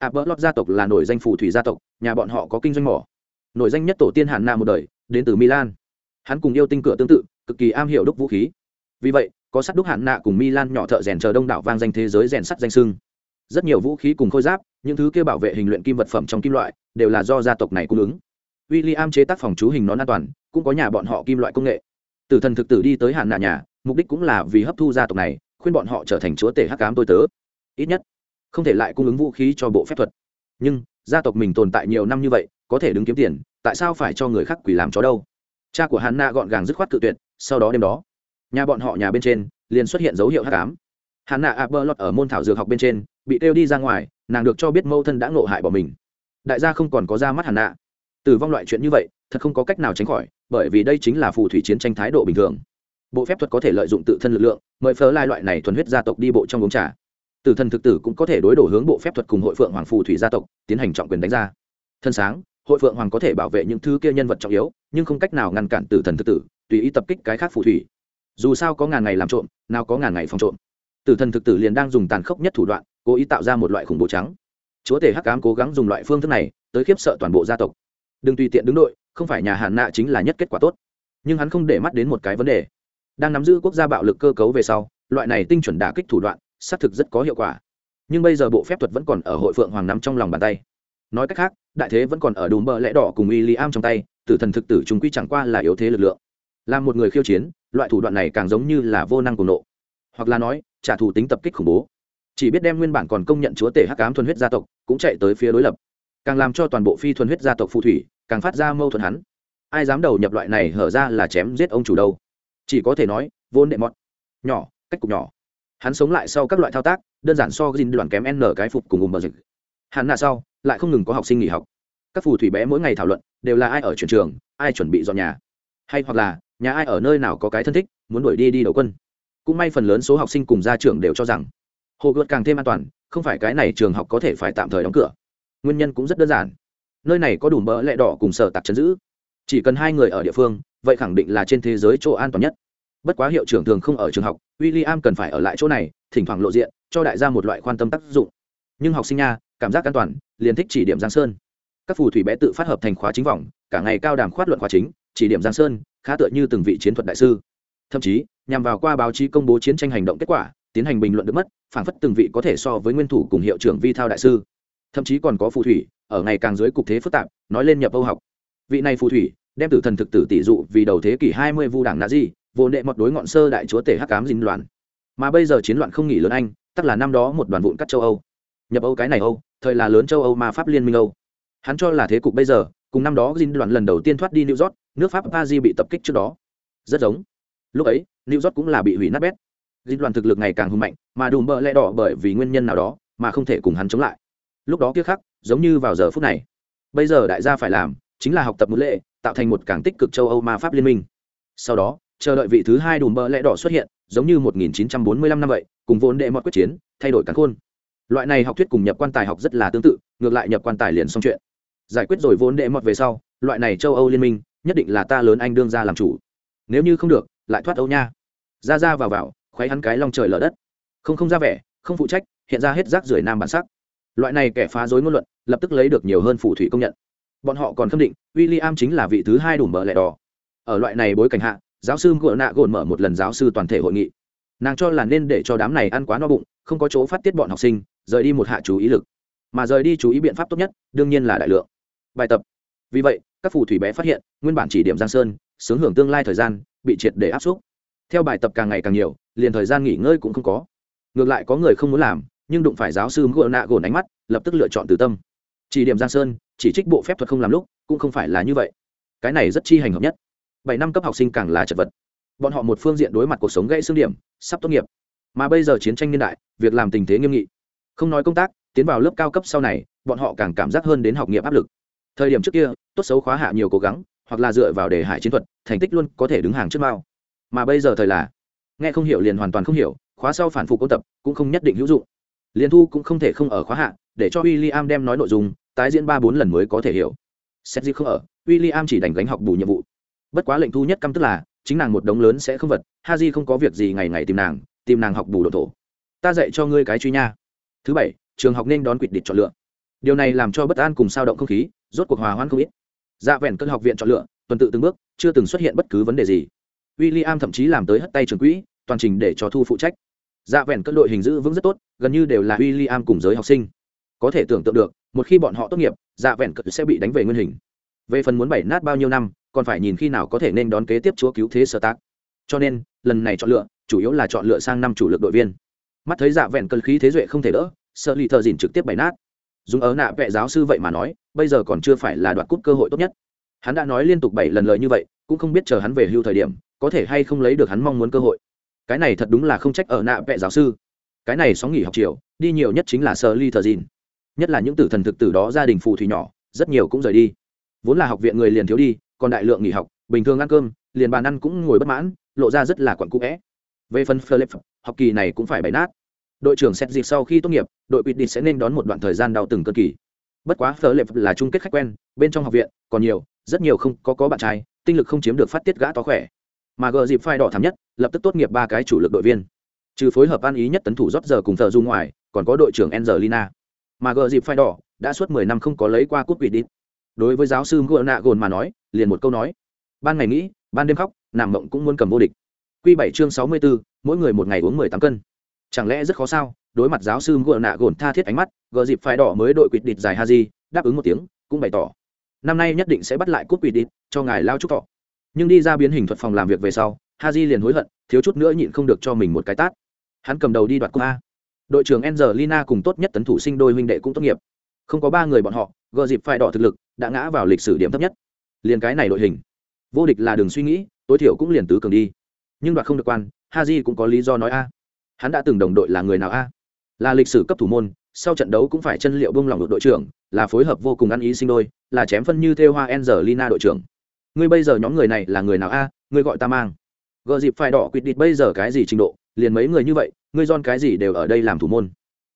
ạ bờ lót gia tộc là nổi danh phù thủy gia tộc, nhà bọn họ có kinh doanh mỏ. Nổi danh nhất tổ tiên Hàn Na một đời, đến từ milan. Hắn cùng yêu tinh cửa tương tự, cực kỳ am hiểu đúc vũ khí. Vì vậy, có sắt đúc hạn nạ cùng milan nhỏ thợ rèn chờ đông đảo vang danh thế giới rèn sắt danh sưng. Rất nhiều vũ khí cùng khôi giáp, những thứ kia bảo vệ hình luyện kim vật phẩm trong kim loại, đều là do gia tộc này cung ứng. W i l l i am chế tác phòng chú hình nón an toàn, cũng có nhà bọn họ kim loại công nghệ. Tử thần thực tử đi tới hạn nạ nhà, mục đích cũng là vì hấp thu gia tộc này, khuyên bọn họ trở thành chúa tể hắc cám tôi tớ. Ít nhất không thể lại cung ứng vũ khí cho bộ phép thuật. Nhưng, gia tộc mình tồn tại nhiều năm như vậy, có thể đứng kiếm tiền, tại sao phải cho người khác quỷ làm chó đâu? Cha của hắn na gọn gàng dứt khoát cự tuyệt, sau đó đêm đó, nhà bọn họ nhà bên trên, liền xuất hiện dấu hiệu hắc ám. Hắn nạ a bơ lọt ở môn thảo dược học bên trên, bị kêu đi ra ngoài, nàng được cho biết mâu thân đã ngộ hại bỏ mình. Đại gia không còn có ra mắt hàn nạ tử vong loại chuyện như vậy, thật không có cách nào tránh khỏi, bởi vì đây chính là phù thủy chiến tranh thái độ bình thường. Bộ phép thuật có thể lợi dụng tự thân lực lượng, mời phớ lai loại này thuần huyết gia tộc đi bộ trong uống trà tử thần thực tử cũng có thể đối đổ hướng bộ phép thuật cùng hội phượng hoàng phù thủy gia tộc tiến hành trọng quyền đánh ra. Thân sáng, hội phượng hoàng có thể bảo vệ những thứ kia nhân vật trọng yếu, nhưng không cách nào ngăn cản tử thần thực tử, tùy ý tập kích cái khác phù thủy. Dù sao có ngàn ngày làm trộm, nào có ngàn ngày phòng trộm. Tử thần thực tử liền đang dùng tàn khốc nhất thủ đoạn, cố ý tạo ra một loại khủng bố trắng. Chúa tể hắc cám cố gắng dùng loại phương thức này, tới khiếp sợ toàn bộ gia tộc. Đừng tùy tiện đứng đội, không phải nhà hàn nạ chính là nhất kết quả tốt. Nhưng hắn không để mắt đến một cái vấn đề. Đang nắm giữ quốc gia bạo lực cơ cấu về sau, loại này tinh chuẩn đả kích thủ đoạn xác thực rất có hiệu quả. Nhưng bây giờ bộ phép thuật vẫn còn ở hội phượng hoàng nắm trong lòng bàn tay. Nói cách khác, đại thế vẫn còn ở đùm bờ lẽ đỏ cùng w i l l i am trong tay, tử thần thực tử chúng quy chẳng qua là yếu thế lực lượng. Là một người khiêu chiến, loại thủ đoạn này càng giống như là vô năng cùng nộ. Hoặc là nói, trả thù tính tập kích khủng bố. Chỉ biết đem nguyên bản còn công nhận chúa tể hắc cám thuần huyết gia tộc, cũng chạy tới phía đối lập. Càng làm cho toàn bộ phi thuần huyết gia tộc phù thủy, càng phát ra mâu thuẫn hắn. Ai dám đầu nhập loại này hở ra là chém giết ông chủ đâu. Chỉ có thể nói vốn đệ mọt. Nhỏ, cách cục nhỏ hắn sống lại sau các loại thao tác, đơn giản so gin đoàn kém n cái phục cùng ùm bờ dịch. Hắn nạ sau, lại không ngừng có học sinh nghỉ học. Các phù thủy bé mỗi ngày thảo luận, đều là ai ở chuyển trường, ai chuẩn bị dọn nhà. Hay hoặc là, nhà ai ở nơi nào có cái thân thích, muốn đuổi đi đi đầu quân. Cũng may phần lớn số học sinh cùng gia trưởng đều cho rằng hồ gợt càng thêm an toàn, không phải cái này trường học có thể phải tạm thời đóng cửa. Nguyên nhân cũng rất đơn giản. Nơi này có đủ mỡ lẹ đỏ cùng sở tạc chấn giữ. Chỉ cần hai người ở địa phương, vậy khẳng định là trên thế giới chỗ an toàn nhất bất quá hiệu trưởng thường không ở trường học w i l l i am cần phải ở lại chỗ này, thỉnh thoảng lộ diện, cho đại gia một loại quan tâm tác dụng. Nhưng học sinh nha, cảm giác an toàn, liền thích chỉ điểm giang sơn. Các phù thủy bé tự phát hợp thành khóa chính vòng, cả ngày cao đàm khoát luận khóa chính, chỉ điểm giang sơn, khá tựa như từng vị chiến thuật đại sư. Thậm chí, nhằm vào qua báo chí công bố chiến tranh hành động kết quả, tiến hành bình luận được mất phản phất từng vị có thể so với nguyên thủ cùng hiệu trưởng vi thao đại sư. Thậm chí còn có phù thủy, ở ngày càng dưới cục thế phức tạp, nói lên nhập âu học. Vị này phù thủy, đem tử thần thực tử tỷ dụ vì đầu thế kỷ hai mươi vu đảng nạ gì vô nệ mọt đối ngọn sơ đại chúa tể hắc cám dính loạn. Mà bây giờ chiến loạn không nghỉ lớn anh, tắc là năm đó một đoàn vụn cắt châu âu. Nhập âu cái này âu, thời là lớn châu âu mà pháp liên minh âu. Hắn cho là thế cục bây giờ, cùng năm đó dính loạn lần đầu tiên thoát đi new york, nước pháp paris bị tập kích trước đó. Rất giống. Lúc ấy, new york cũng là bị hủy nát bét. Dính loạn thực lực ngày càng hùng mạnh, mà đùm bợ lẽ đỏ bởi vì nguyên nhân nào đó, mà không thể cùng hắn chống lại. Lúc đó kia khắc, giống như vào giờ phút này. Bây giờ đại gia phải làm, chính là học tập một lệ, tạo thành một cảng tích cực châu âu ma pháp liên minh. Sau đó chờ đợi vị thứ hai đùm bờ lẽ đỏ xuất hiện, giống như 1945 năm vậy, cùng vốn đệ mọt quyết chiến, thay đổi cán khôn. Loại này học thuyết cùng nhập quan tài học rất là tương tự, ngược lại nhập quan tài liền xong chuyện. Giải quyết rồi vốn đệ mọt về sau, loại này châu âu liên minh, nhất định là ta lớn anh đương ra làm chủ. Nếu như không được, lại thoát âu nha. Ra ra vào vào khoáy hắn cái long trời lở đất. Không không ra vẻ, không phụ trách, hiện ra hết rác rưởi nam bản sắc. Loại này kẻ phá dối ngôn luận, lập tức lấy được nhiều hơn phù thủy công nhận. Bọn họ còn khâm định w i l l i am chính là vị thứ hai đủ mở lẻ đỏ. Ở loại này bối cảnh hạ giáo sư gội nạ gồn mở một lần giáo sư toàn thể hội nghị. Nàng cho là nên để cho đám này ăn quá no bụng, không có chỗ phát tiết bọn học sinh, rời đi một hạ chú ý lực. Mà rời đi chú ý biện pháp tốt nhất, đương nhiên là đại lượng. Bài tập. Vì vậy, các phù thủy bé phát hiện, nguyên bản chỉ điểm giang sơn, sướng hưởng tương lai thời gian, bị triệt để áp suất theo bài tập càng ngày càng nhiều, liền thời gian nghỉ ngơi cũng không có. Ngược lại có người không muốn làm, nhưng đụng phải giáo sư gỗ nạ gồn ánh mắt, lập tức lựa chọn từ tâm. Chỉ điểm giang sơn, chỉ trích bộ phép thuật không làm lúc, cũng không phải là như vậy. Cái này rất chi hành hợp nhất bảy năm cấp học sinh càng là chật vật. Bọn họ một phương diện đối mặt cuộc sống gây xương điểm, sắp tốt nghiệp. Mà bây giờ chiến tranh niên đại, việc làm tình thế nghiêm nghị. Không nói công tác, tiến vào lớp cao cấp sau này, bọn họ càng cảm giác hơn đến học nghiệp áp lực. Thời điểm trước kia, tốt xấu khóa hạ nhiều cố gắng, hoặc là dựa vào đề hải chiến thuật, thành tích luôn có thể đứng hàng trước mao mà bây giờ thời là, nghe không hiểu liền hoàn toàn không hiểu, khóa sau phản phục ôn tập cũng không nhất định hữu dụng. Liên thu cũng không thể không ở khóa hạ, để cho w i l l i am đem nói nội dung, tái diễn ba bốn lần mới có thể hiểu. Xét gì không ở w i l l i am chỉ đành gánh học bù nhiệm vụ bất quá lệnh thu nhất căm tức là, chính nàng một đống lớn sẽ không vật ha di không có việc gì ngày ngày tìm nàng tìm nàng học bù đồ thổ. Ta dạy cho ngươi cái truy nha. Thứ bảy, trường học nên đón quyết định chọn lựa. Điều này làm cho bất an cùng sao động không khí, rốt cuộc hòa hoãn không ít. Dạ vẹn cơn học viện chọn lựa, tuần tự từng bước, chưa từng xuất hiện bất cứ vấn đề gì. W i l l i am thậm chí làm tới hất tay trường quỹ, toàn trình để cho thu phụ trách. Dạ vẹn cơn đội hình giữ vững rất tốt, gần như đều là w i l l i am cùng giới học sinh. Có thể tưởng tượng được, một khi bọn họ tốt nghiệp dạ vẹn cơn sẽ bị đánh về nguyên hình. Về phần muốn bảy nát bao nhiêu năm còn phải nhìn khi nào có thể nên đón kế tiếp chúa cứu thế sơ tác. Cho nên, lần này chọn lựa, chủ yếu là chọn lựa sang năm chủ lực đội viên. Mắt thấy dạ vẹn cơn khí thế duệ không thể đỡ, sợ lì thợ dìn trực tiếp bày nát. Dùng ớ nạ vệ giáo sư vậy mà nói, bây giờ còn chưa phải là đoạt cúp cơ hội tốt nhất. Hắn đã nói liên tục bảy lần lời như vậy, cũng không biết chờ hắn về hưu thời điểm, có thể hay không lấy được hắn mong muốn cơ hội. Cái này thật đúng là không trách ở nạ vệ giáo sư. Cái này sóng nghỉ học chiều, đi nhiều nhất chính là sơ ly thờ dìn. Nhất là những tử thần thực tử đó gia đình phù thủy nhỏ, rất nhiều cũng rời đi. Vốn là học viện người liền thiếu đi còn đại lượng nghỉ học, bình thường ăn cơm, liền bàn ăn cũng ngồi bất mãn, lộ ra rất là quặn cũ vẽ. Về phần philip, học kỳ này cũng phải bày nát. Đội trưởng xét dịp sau khi tốt nghiệp, đội quyết định sẽ nên đón một đoạn thời gian đau từng cơn kỳ. Bất quá philip là chung kết khách quen, bên trong học viện còn nhiều, rất nhiều không có có bạn trai, tinh lực không chiếm được phát tiết gã to khỏe. Mà gờ dịp phai đỏ thảm nhất, lập tức tốt nghiệp ba cái chủ lực đội viên. Trừ phối hợp ăn ý nhất tấn thủ rót giờ cùng thờ du ngoài, còn có đội trưởng angelina. Mà gờ dịp phai đỏ đã suốt mười năm không có lấy qua cúp vị đi đối với giáo sư ngựa nạ gồn mà nói, liền một câu nói. Ban ngày nghĩ, ban đêm khóc, nằm mộng cũng muốn cầm vô địch. Q bảy chương sáu mươi bốn mỗi người một ngày uống mười tám cân. Chẳng lẽ rất khó sao? Đối mặt giáo sư ngựa nạ gồn tha thiết ánh mắt, gờ dịp phai đỏ mới đội quyết địch dài ha di đáp ứng một tiếng, cũng bày tỏ. Năm nay nhất định sẽ bắt lại cúp vị đi cho ngài lao chúc thọ. Nhưng đi ra biến hình thuật phòng làm việc về sau, haji liền hối hận, thiếu chút nữa nhịn không được cho mình một cái tát. Hắn cầm đầu đi đoạt cúp a. Đội trưởng angelina cùng tốt nhất tấn thủ sinh đôi huynh đệ cũng tốt nghiệp. Không có ba người bọn họ, gờ dịp phải đỏ thực lực đã ngã vào lịch sử điểm thấp nhất. Liền cái này đội hình, vô địch là đường suy nghĩ, tối thiểu cũng liền tứ cường đi. Nhưng đoạt không được quan, haji cũng có lý do nói a. Hắn đã từng đồng đội là người nào a? Là lịch sử cấp thủ môn, sau trận đấu cũng phải chân liệu bông lòng được đội trưởng, là phối hợp vô cùng ăn ý sinh đôi, là chém phân như theo hoa angelina đội trưởng. Ngươi bây giờ nhóm người này là người nào a? Ngươi gọi ta mang. Gợ dịp phải đỏ quyết định bây giờ cái gì trình độ, liền mấy người như vậy, ngươi don cái gì đều ở đây làm thủ môn.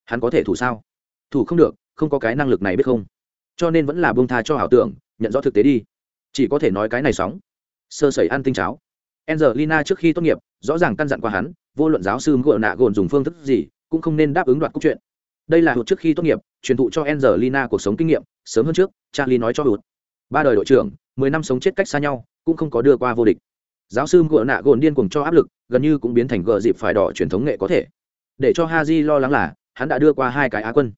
Hắn có thể thủ sao? Thủ không được, không có cái năng lực này biết không? Cho nên vẫn là bông tha cho ảo tưởng, nhận rõ thực tế đi. Chỉ có thể nói cái này sóng. Sơ sẩy ăn tinh cháo. Angelina trước khi tốt nghiệp, rõ ràng căn dặn qua hắn, vô luận giáo sư ngựa nạ gồn dùng phương thức gì, cũng không nên đáp ứng đoạt cốt truyện. Đây là hụt trước khi tốt nghiệp, truyền thụ cho Angelina cuộc sống kinh nghiệm, sớm hơn trước, Charlie nói cho hụt. Ba đời đội trưởng, mười năm sống chết cách xa nhau, cũng không có đưa qua vô địch. Giáo sư ngựa nạ gồn điên cuồng cho áp lực, gần như cũng biến thành gờ dịp phải đỏ truyền thống nghệ có thể. Để cho Haji lo lắng là, hắn đã đưa qua hai cái á quân.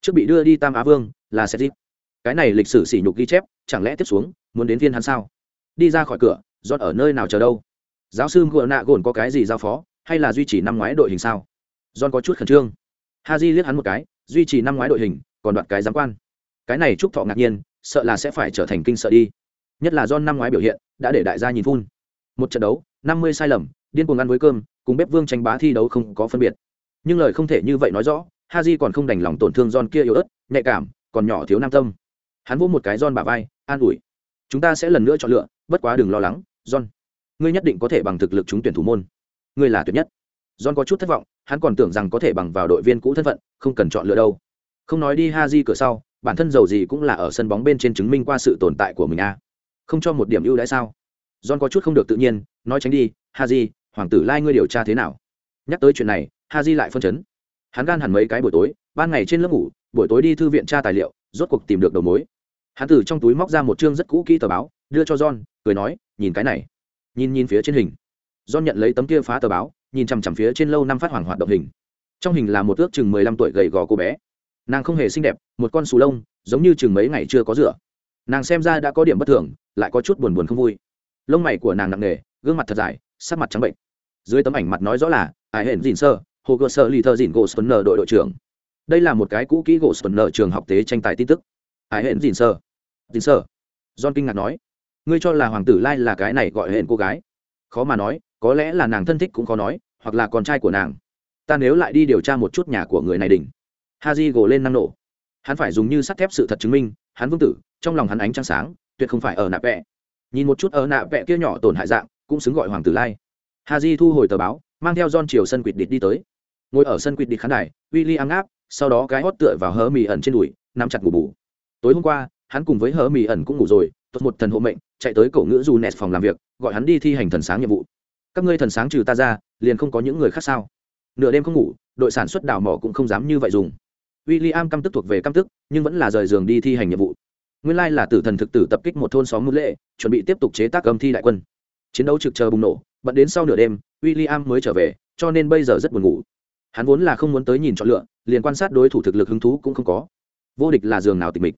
Trước bị đưa đi tam á vương, là sẽ dịp cái này lịch sử sỉ nhục ghi chép, chẳng lẽ tiếp xuống, muốn đến viên hắn sao? Đi ra khỏi cửa dọn ở nơi nào chờ đâu? Giáo sư ngựa nạ gồn có cái gì giao phó, hay là duy trì năm ngoái đội hình sao? John có chút khẩn trương. Ha di liếc hắn một cái, duy trì năm ngoái đội hình, còn đoạt cái giám quan. Cái này chúc thọ ngạc nhiên, sợ là sẽ phải trở thành kinh sợ đi. Nhất là john năm ngoái biểu hiện, đã để đại gia nhìn phun. Một trận đấu, năm mươi sai lầm, điên cuồng ăn với cơm, cùng bếp vương tranh bá thi đấu không có phân biệt. Nhưng lời không thể như vậy nói rõ ha j còn không đành lòng tổn thương John kia yếu ớt, nhạy cảm, còn nhỏ thiếu nam tâm hắn vỗ một cái John bả vai, an ủi. Chúng ta sẽ lần nữa chọn lựa, bất quá đừng lo lắng, John. Ngươi nhất định có thể bằng thực lực chúng tuyển thủ môn. Ngươi là tuyệt nhất. John có chút thất vọng, hắn còn tưởng rằng có thể bằng vào đội viên cũ thân phận, không cần chọn lựa đâu. Không nói đi ha di cửa sau, bản thân giàu gì cũng là ở sân bóng bên trên chứng minh qua sự tồn tại của mình a không cho một điểm ưu đãi sao? John có chút không được tự nhiên, nói tránh đi ha di hoàng tử lai ngươi điều tra thế nào? Nhắc tới chuyện này ha di lại phân chấn. Hắn gan hẳn mấy cái buổi tối, ban ngày trên lớp ngủ, buổi tối đi thư viện tra tài liệu, rốt cuộc tìm được đầu mối hắn từ trong túi móc ra một chương rất cũ kỹ tờ báo, đưa cho john, cười nói, nhìn cái này. Nhìn nhìn phía trên hình. John nhận lấy tấm kia phá tờ báo, nhìn chằm chằm phía trên lâu năm phát hoàng hoạt động hình. Trong hình là một ước chừng mười lăm tuổi gầy gò cô bé. Nàng không hề xinh đẹp, một con xù lông, giống như chừng mấy ngày chưa có rửa. Nàng xem ra đã có điểm bất thường, lại có chút buồn buồn không vui. Lông mày của nàng nặng nề, gương mặt thật dài, sắc mặt trắng bệnh. Dưới tấm ảnh mặt nói rõ là ai hển dìn sơ hồ cơ sơ lì thơ dìn gỗ sơn đội đội trưởng. Đây là một cái cũ kỹ gỗ sơn trường học tế tranh tài tin tức ai hẹn dìn sơ. Dìn sơ. John kinh ngạc nói, ngươi cho là hoàng tử lai là cái này gọi hẹn cô gái. Khó mà nói, có lẽ là nàng thân thích cũng khó nói, hoặc là con trai của nàng. Ta nếu lại đi điều tra một chút nhà của người này đỉnh. Haji gồ lên năng nổ. Hắn phải dùng như sắt thép sự thật chứng minh, hắn vương tử, trong lòng hắn ánh trăng sáng, tuyệt không phải ở nạ vẽ nhìn một chút ở nạ vẽ kia nhỏ tổn hại dạng, cũng xứng gọi hoàng tử lai. Haji thu hồi tờ báo, mang theo don chiều sân quỵt địch đi tới. Ngồi ở sân quỵt địch khán đài w i l l i am ngáp, sau đó cái hót tựa vào hớ mì ẩn trên đùi nằm chặt ngủ bù tối hôm qua, hắn cùng với hớ mì ẩn cũng ngủ rồi tuột một thần hộ mệnh, chạy tới cổ ngữ dù nẹt phòng làm việc, gọi hắn đi thi hành thần sáng nhiệm vụ. Các ngươi thần sáng trừ ta ra, liền không có những người khác sao? Nửa đêm không ngủ, đội sản xuất đào mỏ cũng không dám như vậy dùng. W i l l i am căm tức thuộc về căm tức, nhưng vẫn là rời giường đi thi hành nhiệm vụ. Nguyên lai là tử thần thực tử tập kích một thôn xóm mưu lệ, chuẩn bị tiếp tục chế tác âm thi đại quân. Chiến đấu trực chờ bùng nổ, bận đến sau nửa đêm w i l l i am mới trở về, cho nên bây giờ rất buồn ngủ. Hắn vốn là không muốn tới nhìn chọn lựa, liền quan sát đối thủ thực lực hứng thú cũng không có. Vô địch là giường nào tịch mịch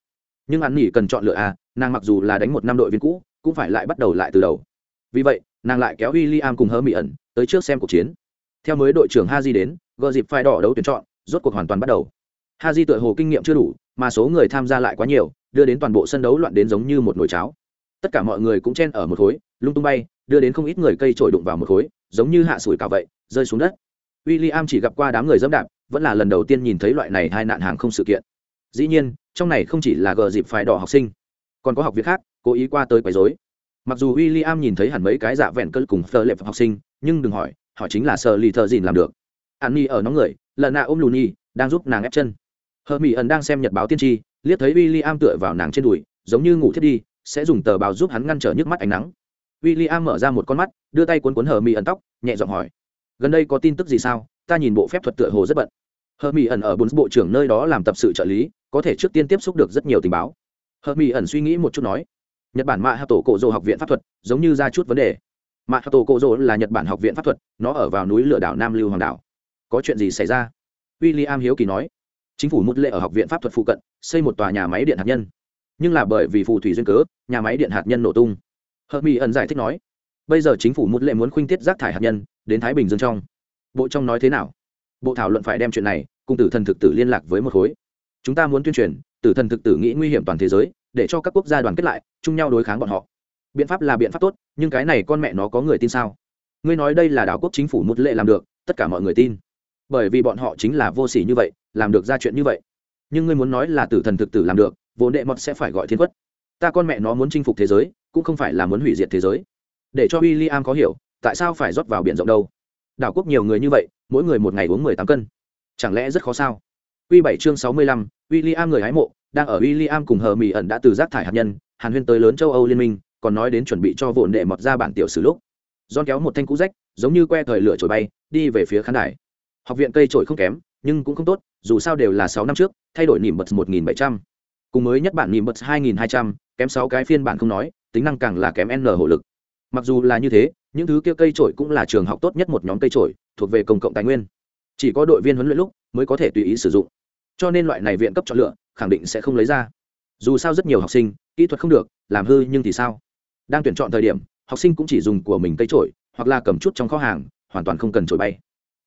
nhưng ăn nghỉ cần chọn lựa à nàng mặc dù là đánh một năm đội viên cũ, cũng phải lại bắt đầu lại từ đầu. Vì vậy, nàng lại kéo w i l l i am cùng hơ mỹ ẩn tới trước xem cuộc chiến. Theo mới đội trưởng ha di đến gợ dịp phai đỏ đấu tuyển chọn, rốt cuộc hoàn toàn bắt đầu. Ha di tựa hồ kinh nghiệm chưa đủ, mà số người tham gia lại quá nhiều, đưa đến toàn bộ sân đấu loạn đến giống như một nồi cháo. Tất cả mọi người cũng chen ở một khối, lung tung bay, đưa đến không ít người cây trổi đụng vào một khối, giống như hạ sủi cả vậy, rơi xuống đất. W i l l i am chỉ gặp qua đám người dẫm đạp, vẫn là lần đầu tiên nhìn thấy loại này hai nạn hàng không sự kiện dĩ nhiên, trong này không chỉ là gờ dịp phải đỏ học sinh, còn có học việc khác, cố ý qua tới quấy dối mặc dù w i l l i am nhìn thấy hẳn mấy cái dạ vẹn cơn cùng phờ lệp học sinh, nhưng đừng hỏi, họ chính là sợ lì thợ dìn làm được. An ni ở nóng người, lần nạ ôm lù nhi đang giúp nàng ép chân. Hờ mỹ ẩn đang xem nhật báo tiên tri, liếc thấy w i l l i am tựa vào nàng trên đùi, giống như ngủ thiết đi, sẽ dùng tờ báo giúp hắn ngăn trở nhức mắt ánh nắng. W i l l i am mở ra một con mắt, đưa tay cuốn cuốn hờ mỹ ẩn tóc, nhẹ giọng hỏi, gần đây có tin tức gì sao? Ta nhìn bộ phép thuật tựa hồ rất bận hờ mỹ ẩn ở bốn bộ trưởng nơi đó làm tập sự trợ lý, có thể trước tiên tiếp xúc được rất nhiều tình báo. Hờ mỹ ẩn suy nghĩ một chút nói, nhật bản mạ hạ tổ cổ dô học viện pháp thuật, giống như ra chút vấn đề. Mạ hạ tổ cổ dô là nhật bản học viện pháp thuật, nó ở vào núi lửa đảo nam lưu hoàng đảo. Có chuyện gì xảy ra? W i l l i am hiếu kỳ nói, chính phủ mút lệ ở học viện pháp thuật phụ cận, xây một tòa nhà máy điện hạt nhân. Nhưng là bởi vì phù thủy duyên cớ, nhà máy điện hạt nhân nổ tung. Hờ mỹ ẩn giải thích nói, bây giờ chính phủ mút lệ muốn khuynh tiết rác thải hạt nhân, đến thái bình dương trong. Bộ trong nói thế nào? Bộ thảo luận phải đem chuyện này cùng tử thần thực tử liên lạc với một khối. Chúng ta muốn tuyên truyền, tử thần thực tử nghĩ nguy hiểm toàn thế giới, để cho các quốc gia đoàn kết lại, chung nhau đối kháng bọn họ. Biện pháp là biện pháp tốt, nhưng cái này con mẹ nó có người tin sao? Ngươi nói đây là đảo quốc chính phủ một lệ làm được, tất cả mọi người tin. Bởi vì bọn họ chính là vô s ỉ như vậy, làm được ra chuyện như vậy. Nhưng ngươi muốn nói là tử thần thực tử làm được, vốn đệ mọt sẽ phải gọi thiên quất. Ta con mẹ nó muốn chinh phục thế giới, cũng không phải là muốn hủy diệt thế giới. Để cho w i l l i am có hiểu, tại sao phải rót vào biển rộng đâu? Đảo quốc nhiều người như vậy, mỗi người một ngày uống mười tám cân. Chẳng lẽ rất khó sao? Q bảy chương sáu mươi lăm w i l l i am người hái mộ, đang ở w i l l i am cùng hờ mỹ ẩn đã từ rác thải hạt nhân, hàn huyên tới lớn châu âu liên minh, còn nói đến chuẩn bị cho vồn đệ mọt ra bản tiểu sử lúc. Don kéo một thanh cũ rách, giống như que thời lửa trổi bay, đi về phía khán đài. Học viện cây trổi không kém, nhưng cũng không tốt, dù sao đều là sáu năm trước, thay đổi nỉm bật một nghìn bảy trăm. Cùng mới nhất bản nỉm bật hai nghìn hai trăm, kém sáu cái phiên bản không nói, tính năng càng là kém n hộ lực mặc dù là như thế, những thứ kia cây trổi cũng là trường học tốt nhất một nhóm cây trổi thuộc về công cộng tài nguyên. Chỉ có đội viên huấn luyện lúc mới có thể tùy ý sử dụng. Cho nên loại này viện cấp chọn lựa, khẳng định sẽ không lấy ra. Dù sao rất nhiều học sinh, kỹ thuật không được, làm hư nhưng thì sao? Đang tuyển chọn thời điểm, học sinh cũng chỉ dùng của mình cây trổi hoặc là cầm chút trong kho hàng, hoàn toàn không cần trổi bay.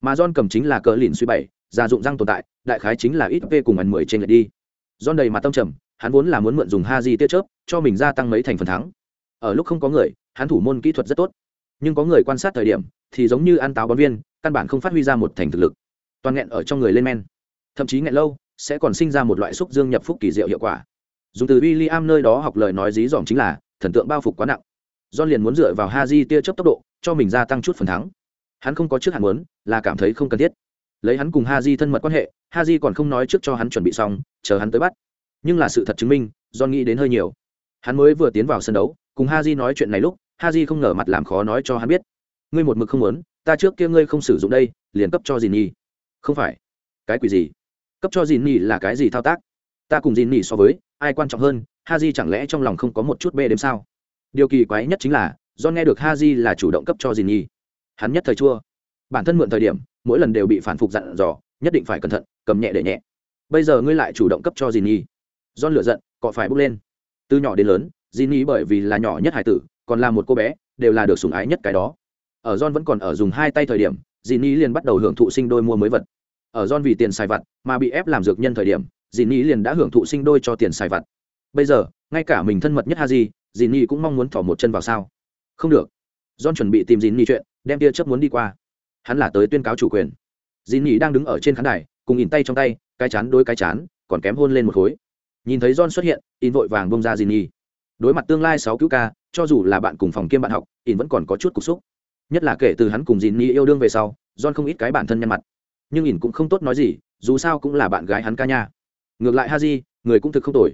Mà john cầm chính là cỡ lìn suy bảy, gia dụng răng tồn tại, đại khái chính là ít p cùng ăn mười trên lệch đi. John đầy mặt tâm trầm, hắn vốn là muốn mượn dùng ha di tiết chớp, cho mình gia tăng mấy thành phần thắng ở lúc không có người, hắn thủ môn kỹ thuật rất tốt. Nhưng có người quan sát thời điểm, thì giống như ăn táo bón viên, căn bản không phát huy ra một thành thực lực. Toàn nghẹn ở trong người lên men. Thậm chí nghẹn lâu, sẽ còn sinh ra một loại xúc dương nhập phúc kỳ diệu hiệu quả. Dùng từ w i l l i am nơi đó học lời nói dí dỏm chính là, thần tượng bao phục quá nặng. Do liền muốn dựa vào ha di tia chớp tốc độ, cho mình gia tăng chút phần thắng. Hắn không có trước hạn muốn, là cảm thấy không cần thiết. Lấy hắn cùng ha di thân mật quan hệ, ha di còn không nói trước cho hắn chuẩn bị xong, chờ hắn tới bắt. Nhưng là sự thật chứng minh do nghĩ đến hơi nhiều. Hắn mới vừa tiến vào sân đấu cùng ha di nói chuyện này lúc ha di không ngờ mặt làm khó nói cho hắn biết. Ngươi một mực không muốn, ta trước kia ngươi không sử dụng đây, liền cấp cho dìn nhi không phải. Cái quỷ gì? Cấp cho dìn nhi là cái gì thao tác? Ta cùng dìn nhi so với, ai quan trọng hơn ha di chẳng lẽ trong lòng không có một chút bê đếm sao? Điều kỳ quái nhất chính là, do nghe được ha di là chủ động cấp cho dìn nhi hắn nhất thời chua. Bản thân mượn thời điểm, mỗi lần đều bị phản phục dặn dò, nhất định phải cẩn thận, cầm nhẹ để nhẹ. Bây giờ ngươi lại chủ động cấp cho dìn nhi don lửa giận, cọ phải bước lên. Từ nhỏ đến lớn di nhi bởi vì là nhỏ nhất hải tử, còn là một cô bé, đều là được sủng ái nhất cái đó. Ở john vẫn còn ở dùng hai tay thời điểm di ni liền bắt đầu hưởng thụ sinh đôi mua mới vật. Ở john vì tiền xài vặt, mà bị ép làm dược nhân thời điểm di ni liền đã hưởng thụ sinh đôi cho tiền xài vặt. Bây giờ, ngay cả mình thân mật nhất ha di di ni cũng mong muốn thỏ một chân vào sao? Không được. John chuẩn bị tìm di ni chuyện, đem tia chớp muốn đi qua. Hắn là tới tuyên cáo chủ quyền. Di ni đang đứng ở trên khán đài, cùng nhìn tay trong tay, cái chán đôi cái chán, còn kém hôn lên một khối. Nhìn thấy john xuất hiện, in vội vàng bông ra di nhi đối mặt tương lai sáu cứu ca, cho dù là bạn cùng phòng kiêm bạn học in vẫn còn có chút cục xúc. Nhất là kể từ hắn cùng dì nhi yêu đương về sau, john không ít cái bản thân nhăn mặt. Nhưng in cũng không tốt nói gì, dù sao cũng là bạn gái hắn ca nha. Ngược lại haji, người cũng thực không tồi.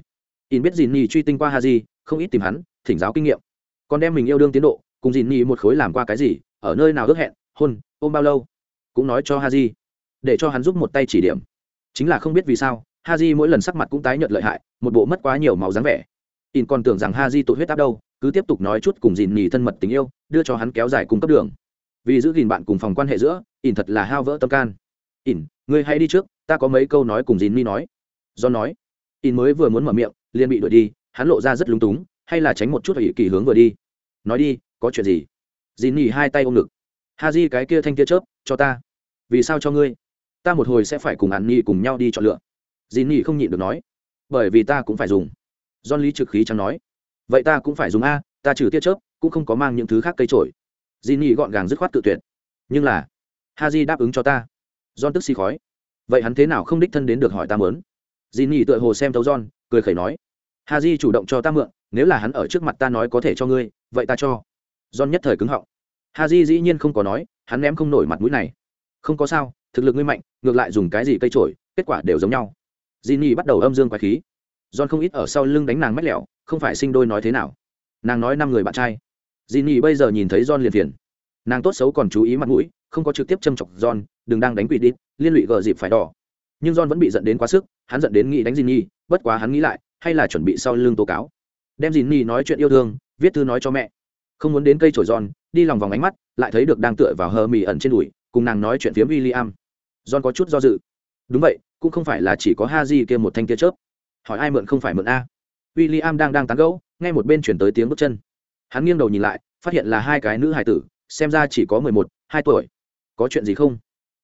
In biết dì nhi truy tinh qua haji, không ít tìm hắn, thỉnh giáo kinh nghiệm. Còn đem mình yêu đương tiến độ, cùng dì nhi một khối làm qua cái gì, ở nơi nào ước hẹn, hôn, ôm bao lâu, cũng nói cho haji. Để cho hắn giúp một tay chỉ điểm. Chính là không biết vì sao, haji mỗi lần sắc mặt cũng tái nhợt lợi hại, một bộ mất quá nhiều máu dáng vẻ in còn tưởng rằng ha di tụ huyết áp đâu, cứ tiếp tục nói chút cùng dìn nhì thân mật tình yêu, đưa cho hắn kéo dài cung cấp đường. Vì giữ gìn bạn cùng phòng quan hệ giữa in thật là hao vỡ tâm can. In ngươi hãy đi trước, ta có mấy câu nói cùng dìn mi nói. Do nói in mới vừa muốn mở miệng, liền bị đuổi đi, hắn lộ ra rất lúng túng, hay là tránh một chút ở kỳ hướng vừa đi. Nói đi, có chuyện gì? Dìn nhì hai tay ôm ngực. Ha di cái kia thanh kia chớp, cho ta. Vì sao cho ngươi? Ta một hồi sẽ phải cùng ăn nhi cùng nhau đi chọn lựa. Dìn nhì không nhịn được nói. Bởi vì ta cũng phải dùng. John lý trực khí chẳng nói, vậy ta cũng phải dùng a, ta trừ tia chớp, cũng không có mang những thứ khác cây trổi. Dìn Nhi gọn gàng dứt khoát tự tuyệt. Nhưng là ha di đáp ứng cho ta. John tức xì khói. Vậy hắn thế nào không đích thân đến được hỏi ta mớn? Dìn Nhi tựa hồ xem thấu John, cười khẩy nói ha di chủ động cho ta mượn, nếu là hắn ở trước mặt ta nói có thể cho ngươi, vậy ta cho. John nhất thời cứng họng. Ha di dĩ nhiên không có nói, hắn ném không nổi mặt mũi này. Không có sao, thực lực ngươi mạnh, ngược lại dùng cái gì cây trổi, kết quả đều giống nhau. J Nhi bắt đầu âm dương quái khí john không ít ở sau lưng đánh nàng mách lẹo, không phải sinh đôi nói thế nào. Nàng nói năm người bạn trai. J i bây giờ nhìn thấy john liền phiền. Nàng tốt xấu còn chú ý mặt mũi, không có trực tiếp châm chọc john, đừng đang đánh quỵ đi liên lụy gờ dịp phải đỏ. Nhưng john vẫn bị giận đến quá sức, hắn giận đến nghĩ đánh j bất quá hắn nghĩ lại, hay là chuẩn bị sau lưng tố cáo. Đem j nói chuyện yêu thương, viết thư nói cho mẹ. Không muốn đến cây trổi giòn đi lòng vòng ánh mắt, lại thấy được đang tựa vào hờ mì ẩn trên đùi, cùng nàng nói chuyện phiếm w i l l i am john có chút do dự. Đúng vậy, cũng không phải là chỉ có ha di kia một thanh kia chớp hỏi ai mượn không phải mượn a. W i l l i am đang đang tán gẫu, nghe một bên chuyển tới tiếng bước chân. Hắn nghiêng đầu nhìn lại, phát hiện là hai cái nữ hải tử, xem ra chỉ có mười một, hai tuổi. Có chuyện gì không?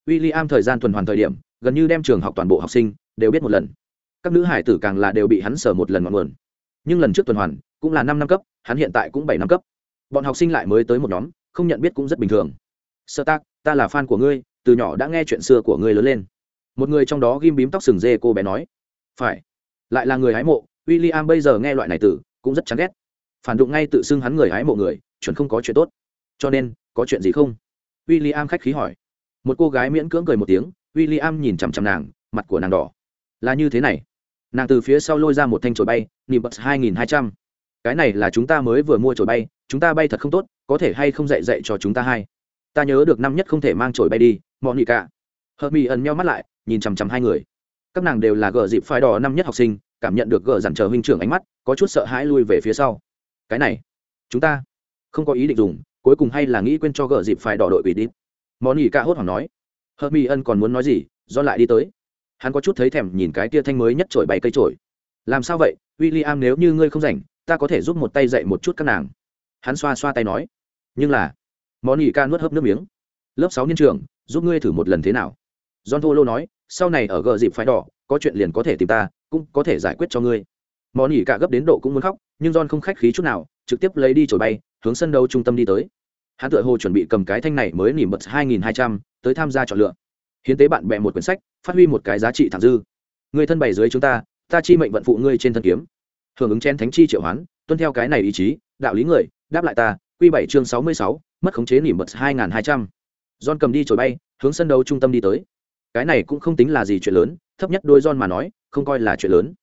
W i l l i am thời gian tuần hoàn thời điểm, gần như đem trường học toàn bộ học sinh đều biết một lần. Các nữ hải tử càng là đều bị hắn sở một lần ngọn nguồn. Nhưng lần trước tuần hoàn, cũng là năm năm cấp, hắn hiện tại cũng bảy năm cấp. Bọn học sinh lại mới tới một nhóm, không nhận biết cũng rất bình thường. Sơ tác ta là fan của ngươi, từ nhỏ đã nghe chuyện xưa của ngươi lớn lên. Một người trong đó ghim bím tóc sừng dê cô bé nói. Phải lại là người hái mộ w i l l i am bây giờ nghe loại này từ, cũng rất chán ghét. Phản đụng ngay tự xưng hắn người hái mộ người, chuẩn không có chuyện tốt. Cho nên, có chuyện gì không? W i l l i am khách khí hỏi. Một cô gái miễn cưỡng cười một tiếng w i l l i am nhìn chằm chằm nàng, mặt của nàng đỏ. Là như thế này. Nàng từ phía sau lôi ra một thanh chổi bay nịp bật hai nghìn hai trăm. Cái này là chúng ta mới vừa mua chổi bay, chúng ta bay thật không tốt, có thể hay không dạy dạy cho chúng ta hai ta nhớ được năm nhất không thể mang trổi bay đi mọi nghị cả hợp mỹ ẩn meo mắt lại, nhìn chằm chằm hai người các nàng đều là gờ dịp phai đỏ năm nhất học sinh, cảm nhận được gờ dằn chờ huynh trưởng ánh mắt, có chút sợ hãi lui về phía sau. Cái này, chúng ta không có ý định dùng, cuối cùng hay là nghĩ quên cho gờ dịp phái đỏ đội ủy đi. Món nghỉ ca hốt hoảng nói. Hớt mi ân còn muốn nói gì, do lại đi tới. Hắn có chút thấy thèm nhìn cái tia thanh mới nhất trổi bày cây trổi. Làm sao vậy w i l l i am nếu như ngươi không rảnh, ta có thể giúp một tay dạy một chút các nàng. Hắn xoa xoa tay nói. Nhưng là món nghỉ ca nuốt hớp nước miếng. Lớp sáu niên trường, giúp ngươi thử một lần thế nào? John thô lô nói sau này ở gờ dịp phái đỏ, có chuyện liền có thể tìm ta, cũng có thể giải quyết cho ngươi. Món ỉ cả gấp đến độ cũng muốn khóc, nhưng john không khách khí chút nào, trực tiếp lấy đi trổi bay, hướng sân đấu trung tâm đi tới. Hắn tựa hồ chuẩn bị cầm cái thanh này mới nỉ bật hai nghìn hai trăm, tới tham gia chọn lựa. Hiến tế bạn bè một quyển sách, phát huy một cái giá trị thẳng dư. Người thân bày dưới chúng ta ta chi mệnh vận phụ ngươi trên thân kiếm. Hưởng ứng chen thánh chi triệu hoán, tuân theo cái này ý chí, đạo lý người, đáp lại ta q bảy chương sáu mươi sáu, mất khống chế nỉ bật hai nghìn hai trăm. John cầm đi trổi bay, hướng sân đấu trung tâm đi tới cái này cũng không tính là gì chuyện lớn, thấp nhất đôi john mà nói, không coi là chuyện lớn.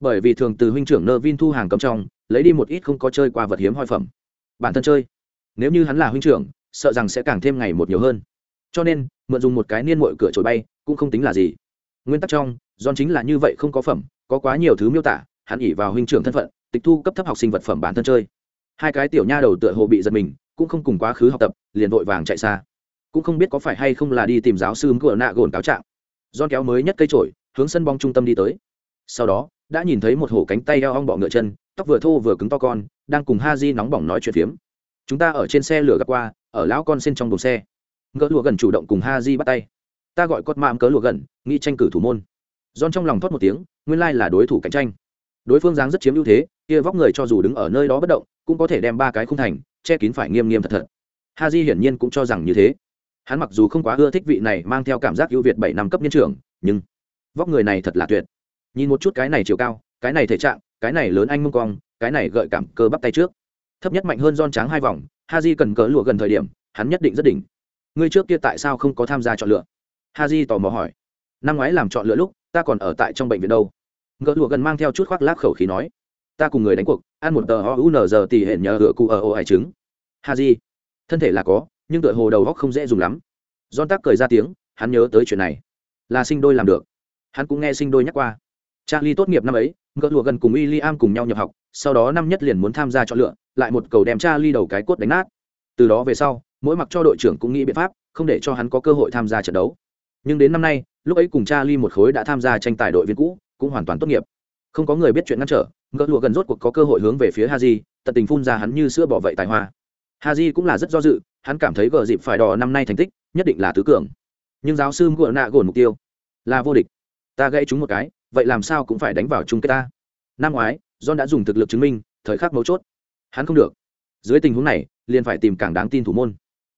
Bởi vì thường từ huynh trưởng nơ vin thu hàng cầm trong, lấy đi một ít không có chơi qua vật hiếm hoi phẩm. Bản thân chơi, nếu như hắn là huynh trưởng, sợ rằng sẽ càng thêm ngày một nhiều hơn. Cho nên, mượn dùng một cái niên mội cửa trồi bay, cũng không tính là gì. Nguyên tắc trong, john chính là như vậy không có phẩm, có quá nhiều thứ miêu tả, hắn ỉ vào huynh trưởng thân phận, tịch thu cấp thấp học sinh vật phẩm bản thân chơi. Hai cái tiểu nha đầu tựa hồ bị giật mình, cũng không cùng quá khứ học tập, liền vội vàng chạy xa cũng không biết có phải hay không là đi tìm giáo sư của nạ gồn cáo trạng. Don kéo mới nhất cây trổi hướng sân bóng trung tâm đi tới. Sau đó, đã nhìn thấy một hổ cánh tay eo ong bọ ngựa chân, tóc vừa thô vừa cứng to con, đang cùng ha di nóng bỏng nói chuyện phiếm. Chúng ta ở trên xe lửa gặp qua, ở lão con xin trong đồn xe. Ngỡ lụa gần chủ động cùng ha di bắt tay. Ta gọi cốt mạm cớ lụa gần, nghĩ tranh cử thủ môn. Don trong lòng thoát một tiếng, nguyên lai là đối thủ cạnh tranh. Đối phương dáng rất chiếm ưu thế, kia vóc người cho dù đứng ở nơi đó bất động, cũng có thể đem ba cái khung thành, che kín phải nghiêm nghiêm thật thật. Ha di hiển nhiên cũng cho rằng như thế hắn mặc dù không quá ưa thích vị này mang theo cảm giác ưu việt bảy năm cấp nhân trưởng, nhưng vóc người này thật là tuyệt. Nhìn một chút cái này chiều cao, cái này thể trạng, cái này lớn anh mông cong, cái này gợi cảm cơ bắp tay trước. Thấp nhất mạnh hơn don tráng hai vòng ha di cần cỡ lụa gần thời điểm, hắn nhất định rất đỉnh. Ngươi trước kia tại sao không có tham gia chọn lựa? Ha di tò mò hỏi. Năm ngoái làm chọn lựa lúc, ta còn ở tại trong bệnh viện đâu? Ngỡ lụa gần mang theo chút khoác lác khẩu khí nói. Ta cùng người đánh cuộc, ăn một tờ o u n giờ thì hẹn nhờ hựa cụ ở ô hải trứng. Ha di thân thể là có nhưng tựa hồ đầu góc không dễ dùng lắm. Don tác cười ra tiếng, hắn nhớ tới chuyện này. Là sinh đôi làm được. Hắn cũng nghe sinh đôi nhắc qua. Charlie tốt nghiệp năm ấy ngỡ lụa gần cùng w i l l i am cùng nhau nhập học, sau đó năm nhất liền muốn tham gia chọn lựa, lại một cầu đem charlie đầu cái cốt đánh nát. Từ đó về sau, mỗi mặc cho đội trưởng cũng nghĩ biện pháp, không để cho hắn có cơ hội tham gia trận đấu. Nhưng đến năm nay, lúc ấy cùng charlie một khối đã tham gia tranh tài đội viên cũ, cũng hoàn toàn tốt nghiệp. Không có người biết chuyện ngăn trở ngỡ lụa gần rốt cuộc có cơ hội hướng về phía haji, tận tình phun ra hắn như sữa bỏ vậy tài hoa. Haji cũng là rất do dự hắn cảm thấy gờ dịp phải đỏ năm nay thành tích, nhất định là tứ cường. Nhưng giáo sư gỡ nạ gồn mục tiêu là vô địch. Ta gãy chúng một cái, vậy làm sao cũng phải đánh vào chung kết ta? Năm ngoái, john đã dùng thực lực chứng minh, thời khắc mấu chốt. Hắn không được. Dưới tình huống này, liền phải tìm càng đáng tin thủ môn.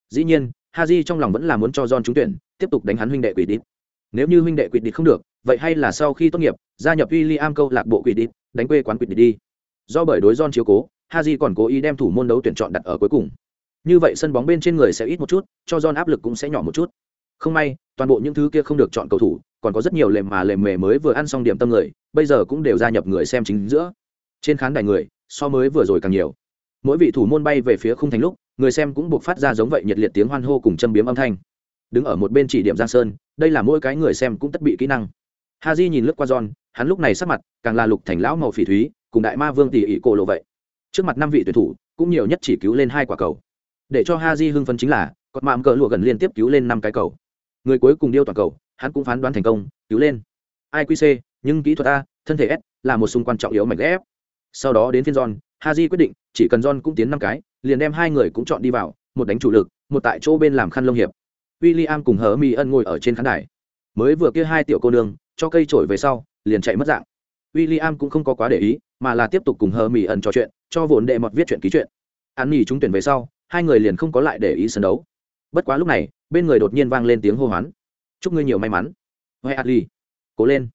Dĩ nhiên, haji trong lòng vẫn là muốn cho john trúng tuyển, tiếp tục đánh hắn huynh đệ quỷ đít nếu như huynh đệ quỷ đít không được, vậy hay là sau khi tốt nghiệp, gia nhập William câu lạc bộ quỷ đít đánh quê quán quỷ đít đi. Do bởi đối john chiếu cố, haji còn cố ý đem thủ môn đấu tuyển chọn đặt ở cuối cùng như vậy sân bóng bên trên người sẽ ít một chút, cho john áp lực cũng sẽ nhỏ một chút. Không may, toàn bộ những thứ kia không được chọn cầu thủ, còn có rất nhiều lềm mà lềm mề mới vừa ăn xong điểm tâm người, bây giờ cũng đều gia nhập người xem chính giữa. Trên khán đài người, so mới vừa rồi càng nhiều. Mỗi vị thủ môn bay về phía khung thành lúc, người xem cũng buộc phát ra giống vậy nhiệt liệt tiếng hoan hô cùng châm biếm âm thanh. Đứng ở một bên chỉ điểm giang sơn, đây là mỗi cái người xem cũng tất bị kỹ năng. Ha di nhìn lướt qua john, hắn lúc này sắc mặt càng là lục thành lão màu phỉ thúy, cùng đại ma vương tỷ ỷ cổ lộ vậy. Trước mặt năm vị tuyển thủ, cũng nhiều nhất chỉ cứu lên hai quả cầu để cho ha di hưng phấn chính là, cọt mạm cỡ lụa gần liên tiếp cứu lên năm cái cầu. Người cuối cùng điêu toàn cầu, hắn cũng phán đoán thành công, cứu lên. Ai nhưng kỹ thuật a, thân thể s, là một xung quan trọng yếu mảnh ghép. Sau đó đến phiên john, haji quyết định, chỉ cần john cũng tiến năm cái, liền đem hai người cũng chọn đi vào, một đánh chủ lực, một tại chỗ bên làm khăn lông hiệp. William cùng hở mi ân ngồi ở trên khán đài. Mới vừa kia hai tiểu cô nương, cho cây trổi về sau, liền chạy mất dạng. William cũng không có quá để ý, mà là tiếp tục cùng hờ mỹ ẩn trò chuyện, cho vốn đệ mọt viết chuyện ký chuyện. An nghỉ trúng tuyển về sau hai người liền không có lại để ý sân đấu. Bất quá lúc này, bên người đột nhiên vang lên tiếng hô hoán. Chúc ngươi nhiều may mắn. Huệ adli cố lên.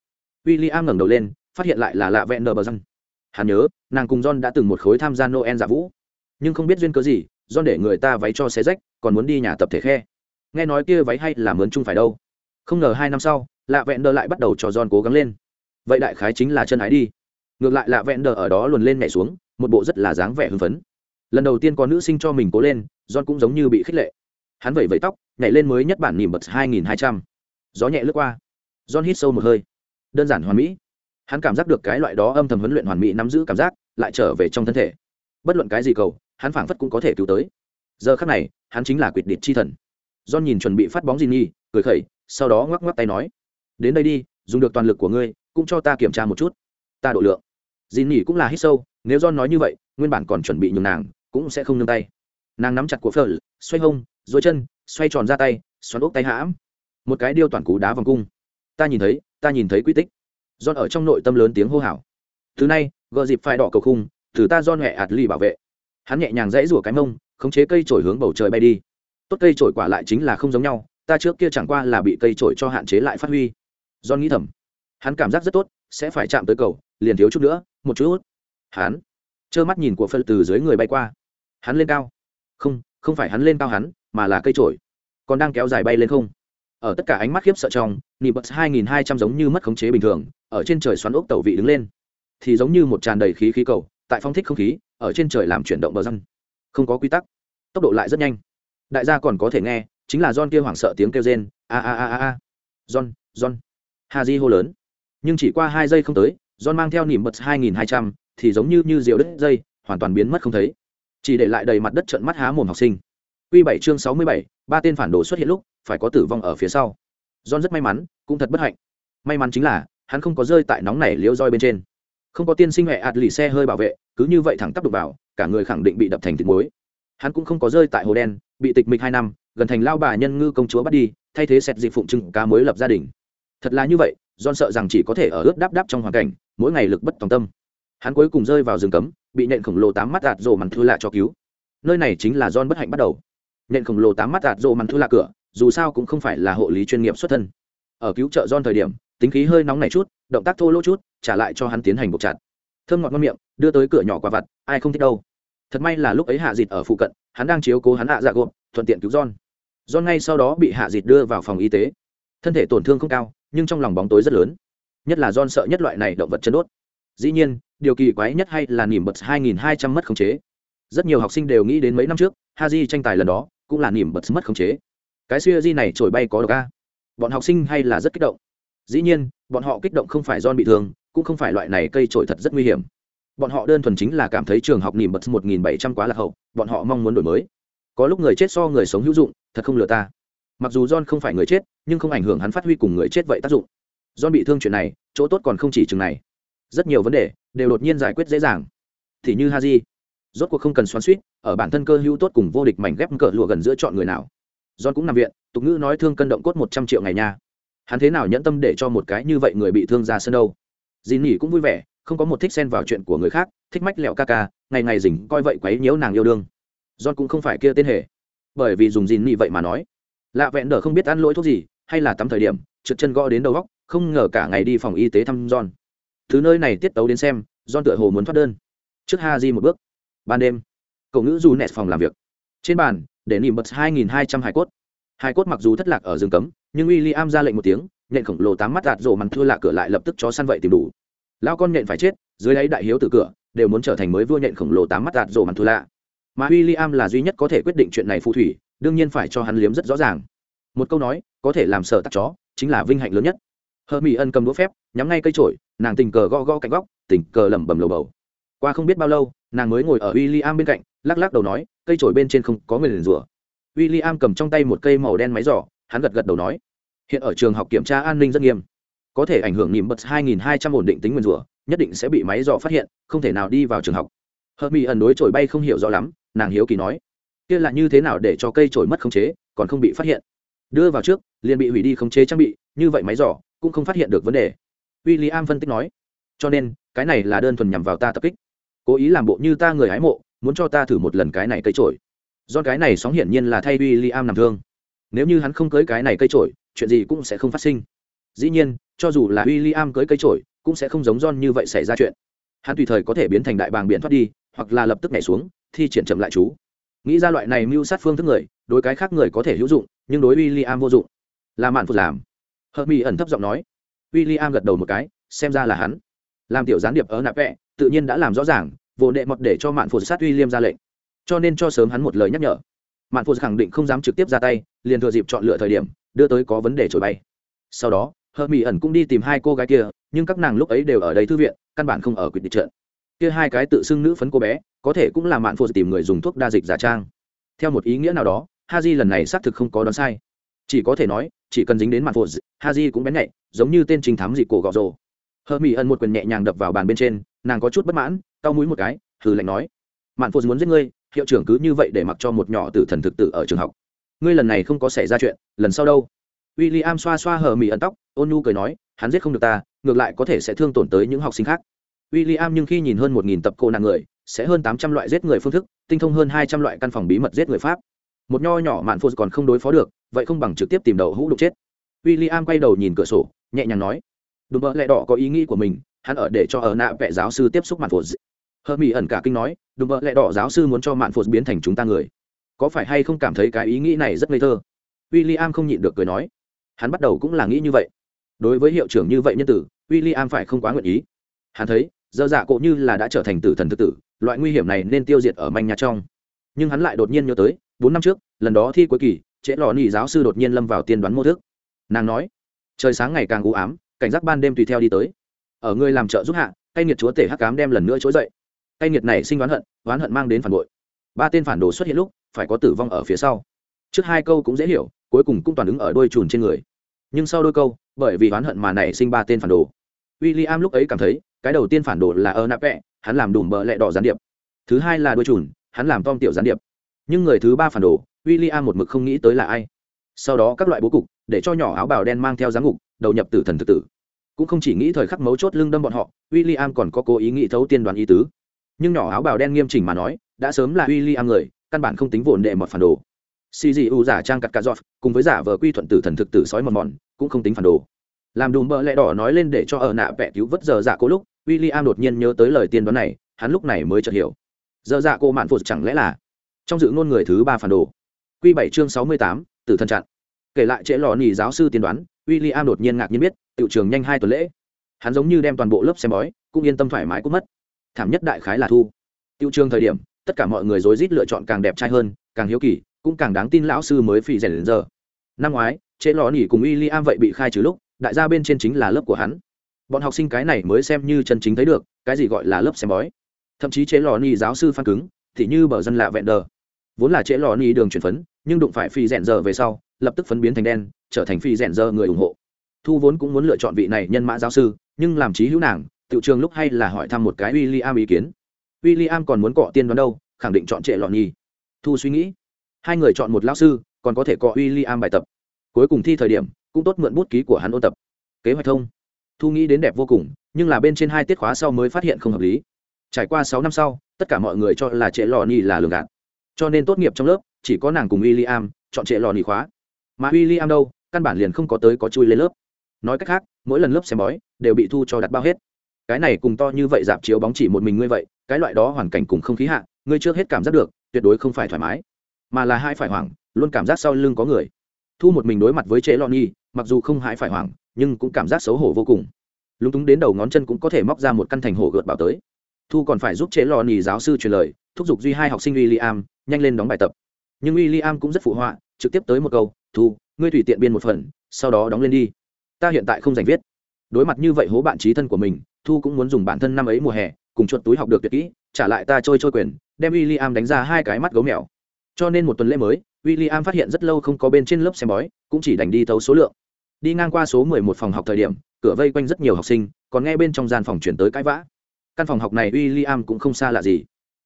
W i l l i am ngẩng đầu lên, phát hiện lại là lạ vẹn nờ bờ răng. Hắn nhớ, nàng cùng john đã từng một khối tham gia noel giả vũ. Nhưng không biết duyên cớ gì, john để người ta váy cho xé rách, còn muốn đi nhà tập thể khe. Nghe nói kia váy hay là mướn chung phải đâu. Không ngờ hai năm sau, lạ vẹn đờ lại bắt đầu cho john cố gắng lên. Vậy đại khái chính là chân ái đi. Ngược lại lạ vẹn đờ ở đó luồn lên nhảy xuống, một bộ rất là dáng vẻ hưng phấn lần đầu tiên có nữ sinh cho mình cố lên, john cũng giống như bị khích lệ. Hắn vẩy vẩy tóc, nhảy lên mới nhất bản nỉm bật hai nghìn hai trăm. Gió nhẹ lướt qua. John hít sâu một hơi. Đơn giản hoàn mỹ. Hắn cảm giác được cái loại đó âm thầm huấn luyện hoàn mỹ nắm giữ cảm giác, lại trở về trong thân thể. Bất luận cái gì cầu, hắn phảng phất cũng có thể cứu tới. Giờ khắc này, hắn chính là quyệt địch chi thần. John nhìn chuẩn bị phát bóng gì nhi cười khẩy, sau đó ngoắc ngoắc tay nói, đến đây đi, dùng được toàn lực của ngươi, cũng cho ta kiểm tra một chút. Ta độ lượng. Dì nỉ cũng là hít sâu, nếu john nói như vậy, nguyên bản còn chuẩn bị nhường nàng cũng sẽ không nương tay nàng nắm chặt của phở xoay hông dối chân xoay tròn ra tay xoắn ốc tay hãm một cái điêu toàn cú đá vòng cung ta nhìn thấy ta nhìn thấy quy tích John ở trong nội tâm lớn tiếng hô hào. Thứ này, gờ dịp phải đỏ cầu khung, thử ta John nhẹ ạt lì bảo vệ. Hắn nhẹ nhàng dãy rủa cái mông, khống chế cây trổi hướng bầu trời bay đi. Tốt cây trổi quả lại chính là không giống nhau, ta trước kia chẳng qua là bị cây trổi cho hạn chế lại phát huy. John nghĩ thầm. Hắn cảm giác rất tốt, sẽ phải chạm tới cầu, liền thiếu chút nữa, một chút. Hắn trơ mắt nhìn của phân từ dưới người bay qua. Hắn lên cao. Không, không phải hắn lên cao hắn, mà là cây trổi. Còn đang kéo dài bay lên không. Ở tất cả ánh mắt khiếp sợ trong nị bật hai nghìn hai trăm giống như mất khống chế bình thường ở trên trời xoắn ốc tàu vị đứng lên. Thì giống như một tràn đầy khí khí cầu tại phong thích không khí ở trên trời làm chuyển động bờ răng. Không có quy tắc. Tốc độ lại rất nhanh. Đại gia còn có thể nghe chính là john kia hoảng sợ tiếng kêu rên a a a a a. John john. Ha di hô lớn. Nhưng chỉ qua hai giây không tới john mang theo nỉm bật hai nghìn hai trăm thì giống như như rượu đứt dây hoàn toàn biến mất không thấy chỉ để lại đầy mặt đất trận mắt há mồm học sinh. Quy bảy chương sáu mươi bảy, ba tên phản đồ xuất hiện lúc, phải có tử vong ở phía sau. John rất may mắn, cũng thật bất hạnh. May mắn chính là, hắn không có rơi tại nóng này liễu roi bên trên. Không có tiên sinh huệ ạt lì xe hơi bảo vệ, cứ như vậy thẳng tắp đục vào, cả người khẳng định bị đập thành thịt muối. Hắn cũng không có rơi tại hồ đen, bị tịch mịch hai năm, gần thành lao bà nhân ngư công chúa bắt đi, thay thế sẹt dịp phụng trưng cá mới lập gia đình. Thật là như vậy, john sợ rằng chỉ có thể ở ướt đáp đáp trong hoàn cảnh, mỗi ngày lực bất tòng tâm hắn cuối cùng rơi vào rừng cấm, bị nện khổng lồ tám mắt đạt rồ mằn thư lạ cho cứu. Nơi này chính là john bất hạnh bắt đầu. Nện khổng lồ tám mắt đạt rồ mằn thư lạ cửa, dù sao cũng không phải là hộ lý chuyên nghiệp xuất thân. Ở cứu trợ John thời điểm, tính khí hơi nóng này chút, động tác thô lỗ chút, trả lại cho hắn tiến hành buộc chặt. Thơm ngọt ngon miệng, đưa tới cửa nhỏ quả vặt, ai không thích đâu. Thật may là lúc ấy hạ dịt ở phụ cận, hắn đang chiếu cố hắn hạ dạ gộp, thuận tiện cứu john. John ngay sau đó bị hạ dịt đưa vào phòng y tế. Thân thể tổn thương không cao, nhưng trong lòng bóng tối rất lớn. Nhất là john sợ nhất loại này động vật chân đốt. Dĩ nhiên điều kỳ quái nhất hay là nỉm bật 2.200 mất khống chế. Rất nhiều học sinh đều nghĩ đến mấy năm trước, haji tranh tài lần đó cũng là nỉm bật mất khống chế. Cái siêu di này trổi bay có độc a. Bọn học sinh hay là rất kích động. Dĩ nhiên, bọn họ kích động không phải don bị thương, cũng không phải loại này cây trổi thật rất nguy hiểm. Bọn họ đơn thuần chính là cảm thấy trường học nỉm bật một nghìn bảy trăm quá là hậu, bọn họ mong muốn đổi mới. Có lúc người chết so người sống hữu dụng, thật không lừa ta. Mặc dù john không phải người chết, nhưng không ảnh hưởng hắn phát huy cùng người chết vậy tác dụng. John bị thương chuyện này, chỗ tốt còn không chỉ chừng này rất nhiều vấn đề đều đột nhiên giải quyết dễ dàng. Thì như haji, rốt cuộc không cần xoắn suýt, ở bản thân cơ hữu tốt cùng vô địch mảnh ghép cỡ lụa gần giữa chọn người nào. John cũng nằm viện, tục ngữ nói thương cân động cốt một trăm triệu ngày nha. Hắn thế nào nhẫn tâm để cho một cái như vậy người bị thương ra sân đâu? Dì nỉ cũng vui vẻ, không có một thích xen vào chuyện của người khác, thích mách lẹo ca ca, ngày ngày dình coi vậy quấy nhiễu nàng yêu đương. John cũng không phải kia tên hề. Bởi vì dùng dì nỉ vậy mà nói, lạ vẹn đờ không biết ăn lỗi thuốc gì, hay là tắm thời điểm, trượt chân gõ đến đầu góc không ngờ cả ngày đi phòng y tế thăm john thứ nơi này tiết tấu đến xem don tựa hồ muốn thoát đơn. Trước ha di một bước. Ban đêm, cậu ngữ du nẹt phòng làm việc. Trên bàn, để nỉm bật hai nghìn hai trăm hải cốt. Hải cốt mặc dù thất lạc ở rừng cấm, nhưng w i l l i am ra lệnh một tiếng, nhện khổng lồ tám mắt đạt rổ mặn thưa lạ cửa lại lập tức chó săn vậy tìm đủ. Lao con nhện phải chết, dưới đáy đại hiếu từ cửa, đều muốn trở thành mới vua nhện khổng lồ tám mắt đạt rổ mặn thưa lạ. Mà w i l l i am là duy nhất có thể quyết định chuyện này phù thủy, đương nhiên phải cho hắn liếm rất rõ ràng. Một câu nói, có thể làm sợ tắc chó, chính là vinh hạnh lớn nhất hờ mỹ ân cầm đũa phép, nhắm ngay cây trổi nàng tình cờ go go cạnh góc, tình cờ lẩm bẩm lầu bầu. Qua không biết bao lâu, nàng mới ngồi ở w i l l i am bên cạnh, lắc lắc đầu nói, cây trổi bên trên không có người liền rủa. W i l l i am cầm trong tay một cây màu đen máy giỏ hắn gật gật đầu nói, hiện ở trường học kiểm tra an ninh rất nghiêm. Có thể ảnh hưởng niềm bật 2.200 ổn định tính nguyên rủa, nhất định sẽ bị máy dò phát hiện, không thể nào đi vào trường học. Hờ mỹ ẩn đối trổi bay không hiểu rõ lắm, nàng hiếu kỳ nói, kia là như thế nào để cho cây trổi mất khống chế, còn không bị phát hiện? Đưa vào trước, liền bị hủy đi khống chế trang bị, như vậy máy dò cũng không phát hiện được vấn đề. W i l l i am phân tích nói, cho nên, cái này là đơn thuần nhằm vào ta tập kích. Cố ý làm bộ như ta người hái mộ, muốn cho ta thử một lần cái này cây trổi do cái này sóng hiển nhiên là thay w i l l i am nằm thương. Nếu như hắn không cưới cái này cây trổi chuyện gì cũng sẽ không phát sinh. Dĩ nhiên, cho dù là w i l l i am cưới cây trổi cũng sẽ không giống John như vậy xảy ra chuyện. Hắn tùy thời có thể biến thành đại bàng biển thoát đi, hoặc là lập tức nhảy xuống, thi triển chậm lại chú. Nghĩ ra loại này mưu sát phương thức người, đối cái khác người có thể hữu dụng, nhưng đối w i l l i am vô dụng. Là mạn phụt làm hợp mỹ ẩn thấp giọng nói. W i l l i am gật đầu một cái, xem ra là hắn. Làm tiểu gián điệp ở nạp vẹ, tự nhiên đã làm rõ ràng, vô đệ mọt để cho mạn phụ sát uy liêm ra lệnh. Cho nên cho sớm hắn một lời nhắc nhở. Mạn phụ khẳng định không dám trực tiếp ra tay, liền thừa dịp chọn lựa thời điểm, đưa tới có vấn đề trổi bay. Sau đó, hờ mỹ ẩn cũng đi tìm hai cô gái kia, nhưng các nàng lúc ấy đều ở đây thư viện, căn bản không ở quyết định trận. Kia hai cái tự xưng nữ phấn cô bé, có thể cũng là mạn phụ tìm người dùng thuốc đa dịch giả trang. Theo một ý nghĩa nào đó ha di lần này xác thực không có đoán sai chỉ có thể nói, chỉ cần dính đến mạn phụt ha j cũng bén nhạy, giống như tên trình thám dị cổ gọ rồ. Hờ mỹ ẩn một quyền nhẹ nhàng đập vào bàn bên trên, nàng có chút bất mãn, cau mũi một cái, hừ lạnh nói, mạn phụt muốn giết ngươi, hiệu trưởng cứ như vậy để mặc cho một nhỏ tử thần thực tử ở trường học. Ngươi lần này không có xảy ra chuyện, lần sau đâu? W i l l i am xoa xoa hờ mỹ ẩn tóc, ôn nhu cười nói, hắn giết không được ta, ngược lại có thể sẽ thương tổn tới những học sinh khác. W i l l i am nhưng khi nhìn hơn một nghìn tập cô nàng người, sẽ hơn tám trăm loại giết người phương thức, tinh thông hơn hai trăm loại căn phòng bí mật giết người pháp. Một nho nhỏ mạn phụt còn không đối phó được vậy không bằng trực tiếp tìm đầu hũ đục chết. W i l l i am quay đầu nhìn cửa sổ, nhẹ nhàng nói đùm bợ lẹ đỏ có ý nghĩ của mình, hắn ở để cho ở nạ vẽ giáo sư tiếp xúc mạn phụt hơ mỹ ẩn cả kinh nói đùm bợ lẹ đỏ giáo sư muốn cho mạn phụt biến thành chúng ta người. Có phải hay không cảm thấy cái ý nghĩ này rất ngây thơ? W i l l i am không nhịn được cười nói, hắn bắt đầu cũng là nghĩ như vậy. Đối với hiệu trưởng như vậy nhân tử w i l l i am phải không quá nguyện ý. Hắn thấy, dơ dạ cộ như là đã trở thành tử thần thực tử, loại nguy hiểm này nên tiêu diệt ở manh nhà trong. Nhưng hắn lại đột nhiên nhớ tới, bốn năm trước, lần đó thi cuối kỳ trễ lò nỉ giáo sư đột nhiên lâm vào tiên đoán mô thức. Nàng nói, trời sáng ngày càng u ám, cảnh giác ban đêm tùy theo đi tới. Ở người làm trợ giúp hạ, cay nghiệt chúa tể hắc cám đem lần nữa trỗi dậy. Cay nghiệt này sinh đoán hận đoán hận mang đến phản bội. Ba tên phản đồ xuất hiện lúc, phải có tử vong ở phía sau. Trước hai câu cũng dễ hiểu, cuối cùng cũng toàn ứng ở đôi chùn trên người. Nhưng sau đôi câu, bởi vì oán hận mà nảy sinh ba tên phản đồ. W i l l i am lúc ấy cảm thấy, cái đầu tiên phản đồ là ơ nạp vẹ hắn làm đùm bợ lẹ đỏ gián điệp. Thứ hai là đôi chùn, hắn làm tom tiểu gián điệp. Nhưng người thứ ba phản đồ w i l l i am một mực không nghĩ tới là ai. Sau đó các loại bố cục, để cho nhỏ áo bào đen mang theo giáng ngục, đầu nhập tử thần thực tử. Cũng không chỉ nghĩ thời khắc mấu chốt lưng đâm bọn họ w i l l i am còn có cố ý nghĩ thấu tiên đoàn ý tứ. Nhưng nhỏ áo bào đen nghiêm chỉnh mà nói, đã sớm là w i l l i am người, căn bản không tính vồn đệ một phản đồ. Xì dị u giả trang cắt cà giọt, cùng với giả vờ quy thuận tử thần thực tử sói mòn mòn, cũng không tính phản đồ. Làm đùm bợ lẽ đỏ nói lên để cho ở nạ vẽ cứu vớt giờ dạ cô lúc w i l l i am đột nhiên nhớ tới lời tiên đoán này, hắn lúc này mới chợt hiểu. Giờ dạ cô mạn phụt chẳng lẽ là trong dự ngôn người thứ ba phản đồ. Quy bảy chương sáu mươi tám từ chặn. Kể lại trễ lò nỉ giáo sư tiên đoán, William đột nhiên ngạc nhiên biết, tiểu trường nhanh hai tuần lễ. Hắn giống như đem toàn bộ lớp xem bói, cũng yên tâm thoải mái cũng mất. Thảm nhất đại khái là thu. Tiểu trường thời điểm, tất cả mọi người rối rít lựa chọn càng đẹp trai hơn, càng hiếu kỳ, cũng càng đáng tin lão sư mới phỉ rèn đến giờ. Năm ngoái, trễ lò nỉ cùng William vậy bị khai trừ lúc, đại gia bên trên chính là lớp của hắn. Bọn học sinh cái này mới xem như chân chính thấy được, cái gì gọi là lớp xem bói. Thậm chí chế lò ni giáo sư phan cứng, thì như bờ dân lạ vẹn đờ vốn là chế lò ni đường chuyển phấn, nhưng đụng phải phi rèn giờ về sau, lập tức phấn biến thành đen, trở thành phi rèn giờ người ủng hộ. Thu vốn cũng muốn lựa chọn vị này nhân mã giáo sư, nhưng làm trí hữu nàng tự trường lúc hay là hỏi thăm một cái w i l l i am ý kiến. W i l l i am còn muốn cọ tiên đoán đâu, khẳng định chọn trệ lọ nhi thu suy nghĩ. Hai người chọn một lão sư, còn có thể cọ w i l l i am bài tập. Cuối cùng thi thời điểm, cũng tốt mượn bút ký của hắn ôn tập. Kế hoạch thông. Thu nghĩ đến đẹp vô cùng, nhưng là bên trên hai tiết khóa sau mới phát hiện không hợp lý. Trải qua sáu năm sau, tất cả mọi người cho là trệ lọ nhi là lường gạt cho nên tốt nghiệp trong lớp, chỉ có nàng cùng w i l l i am chọn trệ lò nỉ khóa. Mà w i l l i am đâu, căn bản liền không có tới có chui lên lớp. Nói cách khác, mỗi lần lớp xem bói, đều bị thu cho đặt bao hết. Cái này cùng to như vậy dạp chiếu bóng chỉ một mình ngươi vậy, cái loại đó hoàn cảnh cùng không khí hạ, ngươi trước hết cảm giác được, tuyệt đối không phải thoải mái. Mà là hai phải hoảng, luôn cảm giác sau lưng có người. Thu một mình đối mặt với trệ lò nhi mặc dù không hãi phải hoảng, nhưng cũng cảm giác xấu hổ vô cùng. Lúng túng đến đầu ngón chân cũng có thể móc ra một căn thành hổ gợt bảo tới thu còn phải giúp chế lò nỉ giáo sư truyền lời, thúc giục duy hai học sinh w i l l i am nhanh lên đóng bài tập. Nhưng w i l l i am cũng rất phụ họa, trực tiếp tới một câu, thu, ngươi tùy tiện biên một phần, sau đó đóng lên đi. Ta hiện tại không giành viết. Đối mặt như vậy hố bạn trí thân của mình, thu cũng muốn dùng bản thân năm ấy mùa hè, cùng chuột túi học được tuyệt kỹ, trả lại ta trôi trôi quyền, đem w i l l i am đánh ra hai cái mắt gấu mèo. Cho nên một tuần lễ mới w i l l i am phát hiện rất lâu không có bên trên lớp xem bói, cũng chỉ đành đi thấu số lượng. Đi ngang qua số mười một phòng học thời điểm, cửa vây quanh rất nhiều học sinh, còn nghe bên trong gian phòng chuyển tới cãi vã căn phòng học này w i l l i am cũng không xa lạ gì.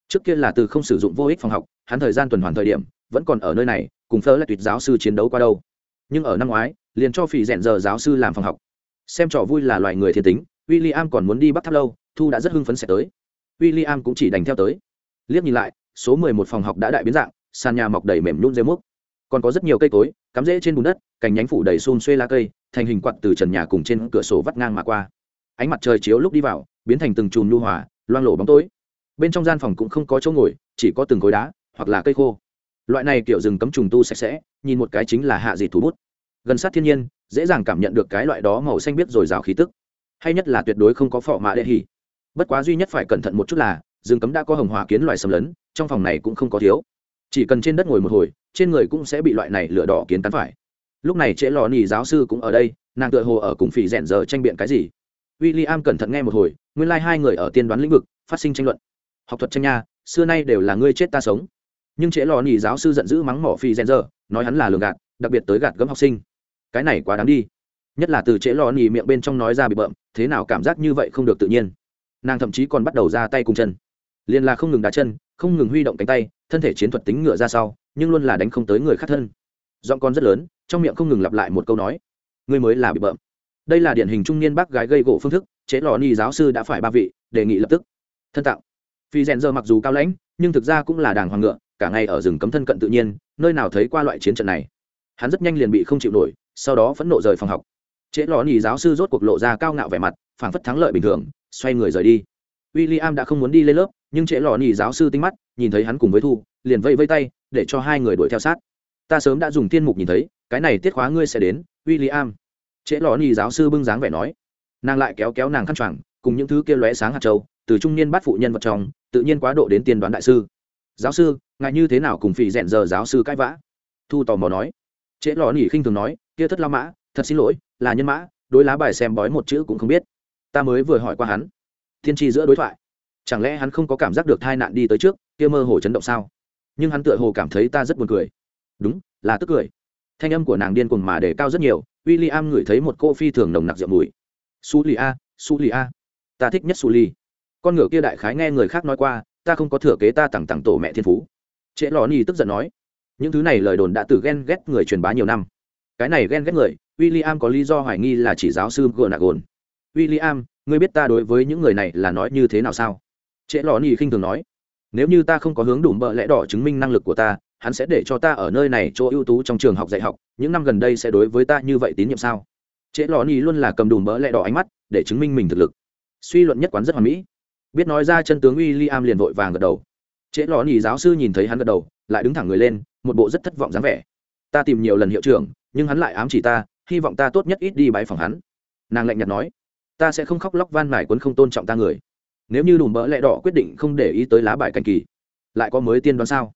Trước kia là từ không sử dụng vô ích phòng học, hắn thời gian tuần hoàn thời điểm, vẫn còn ở nơi này, cùng phơ lại tuyệt giáo sư chiến đấu qua đâu. Nhưng ở năm ngoái, liền cho phỉ rèn giờ giáo sư làm phòng học. Xem trò vui là loài người thiên tính w i l l i am còn muốn đi bắt tháp lâu, thu đã rất hưng phấn sẽ tới. W i l l i am cũng chỉ đành theo tới. Liếc nhìn lại, số mười một phòng học đã đại biến dạng, sàn nhà mọc đầy mềm nhún dây múc. Còn có rất nhiều cây cối, cắm rễ trên bùn đất, cành nhánh phủ đầy xôn xuê lá cây, thành hình quạt từ trần nhà cùng trên cửa sổ vắt ngang mà qua ánh mặt trời chiếu lúc đi vào, biến thành từng chùm nhu hòa, loang lổ bóng tối. Bên trong gian phòng cũng không có chỗ ngồi, chỉ có từng khối đá, hoặc là cây khô. Loại này kiểu rừng cấm trùng tu sạch sẽ, nhìn một cái chính là hạ dị thủ bút. Gần sát thiên nhiên, dễ dàng cảm nhận được cái loại đó màu xanh biết rồi rào khí tức. Hay nhất là tuyệt đối không có phọ mạ đệ hỉ. Bất quá duy nhất phải cẩn thận một chút là, rừng cấm đã có hồng hòa kiến loài xâm lấn, trong phòng này cũng không có thiếu. Chỉ cần trên đất ngồi một hồi, trên người cũng sẽ bị loại này lửa đỏ kiến cắn phải. Lúc này trễ lò nỉ giáo sư cũng ở đây, nàng tựa hồ ở cùng phỉ rẽn giờ tranh biện cái gì w i l l i am cẩn thận nghe một hồi, nguyên lai、like、hai người ở tiên đoán lĩnh vực, phát sinh tranh luận. Học thuật tranh nha, xưa nay đều là ngươi chết ta sống. Nhưng trễ lò nỉ giáo sư giận dữ mắng mỏ Phi rẽn dơ nói hắn là lường gạt, đặc biệt tới gạt gấm học sinh. Cái này quá đáng đi. Nhất là từ trễ lò nỉ miệng bên trong nói ra bị bợm, thế nào cảm giác như vậy không được tự nhiên. Nàng thậm chí còn bắt đầu ra tay cùng chân. Liền là không ngừng đá chân, không ngừng huy động cánh tay, thân thể chiến thuật tính ngựa ra sau, nhưng luôn là đánh không tới người khác thân. Giọng con rất lớn, trong miệng không ngừng lặp lại một câu nói. Ngươi mới là bị bợm đây là điển hình trung niên bác gái gây gỗ phương thức, chế lò ni giáo sư đã phải ba vị, đề nghị lập tức. Thân tạo. Phi rèn giờ mặc dù cao lãnh, nhưng thực ra cũng là đàng hoàng ngựa, cả ngày ở rừng cấm thân cận tự nhiên, nơi nào thấy qua loại chiến trận này. Hắn rất nhanh liền bị không chịu nổi, sau đó phẫn nộ rời phòng học. Chế lò ni giáo sư rốt cuộc lộ ra cao ngạo vẻ mặt, phảng phất thắng lợi bình thường, xoay người rời đi. W i l l i am đã không muốn đi lên lớp, nhưng trễ lò nỉ giáo sư tinh mắt, nhìn thấy hắn cùng với thu, liền vây vây tay, để cho hai người đuổi theo sát. Ta sớm đã dùng tiên mục nhìn thấy, cái này tiết khóa ngươi sẽ đến w i l l i am trễ lò ni giáo sư bưng dáng vẻ nói. Nàng lại kéo kéo nàng khăn choàng, cùng những thứ kia lóe sáng hạt châu, từ trung niên bắt phụ nhân vật trong, tự nhiên quá độ đến tiên đoán đại sư. Giáo sư, ngài như thế nào cùng phỉ rèn giờ giáo sư cãi vã? Thu tò mò nói. Trễ lò nỉ khinh thường nói, kia thất la mã, thật xin lỗi, là nhân mã, đối lá bài xem bói một chữ cũng không biết. Ta mới vừa hỏi qua hắn. Thiên tri giữa đối thoại. Chẳng lẽ hắn không có cảm giác được tai nạn đi tới trước, kia mơ hồ chấn động sao? Nhưng hắn tựa hồ cảm thấy ta rất buồn cười. Đúng, là tức cười. Thanh âm của nàng điên cuồng mà để cao rất nhiều w i l l i am ngửi thấy một cô phi thường nồng nặc rượu mùi. Su lì a, su lì a. Ta thích nhất su lì con ngựa kia đại khái nghe người khác nói qua, ta không có thừa kế ta tặng tặng tổ mẹ thiên phú. Trễ lò ni tức giận nói, những thứ này lời đồn đã từ ghen ghét người truyền bá nhiều năm. Cái này ghen ghét người w i l l i am có lý do hoài nghi là chỉ giáo sư gờ nạc gồn w i l l i am ngươi biết ta đối với những người này là nói như thế nào sao? Trễ lò ni khinh thường nói, nếu như ta không có hướng đủ bợ lẽ đỏ chứng minh năng lực của ta hắn sẽ để cho ta ở nơi này chỗ ưu tú trong trường học dạy học, những năm gần đây sẽ đối với ta như vậy tín nhiệm sao? Trễ lò ni luôn là cầm đùm bỡ lẹ đỏ ánh mắt, để chứng minh mình thực lực. Suy luận nhất quán rất hoàn mỹ. Biết nói ra chân tướng w i l l i am liền vội vàng gật đầu. Trễ lò ni giáo sư nhìn thấy hắn gật đầu, lại đứng thẳng người lên, một bộ rất thất vọng dáng vẻ. Ta tìm nhiều lần hiệu trưởng, nhưng hắn lại ám chỉ ta, hy vọng ta tốt nhất ít đi bãi phòng hắn. Nàng lạnh nhạt nói, ta sẽ không khóc lóc van mải quấn không tôn trọng ta người. Nếu như đùm bỡ lẹ đỏ quyết định không để ý tới lá bài cành kỳ, lại có mới tiên đoán sao?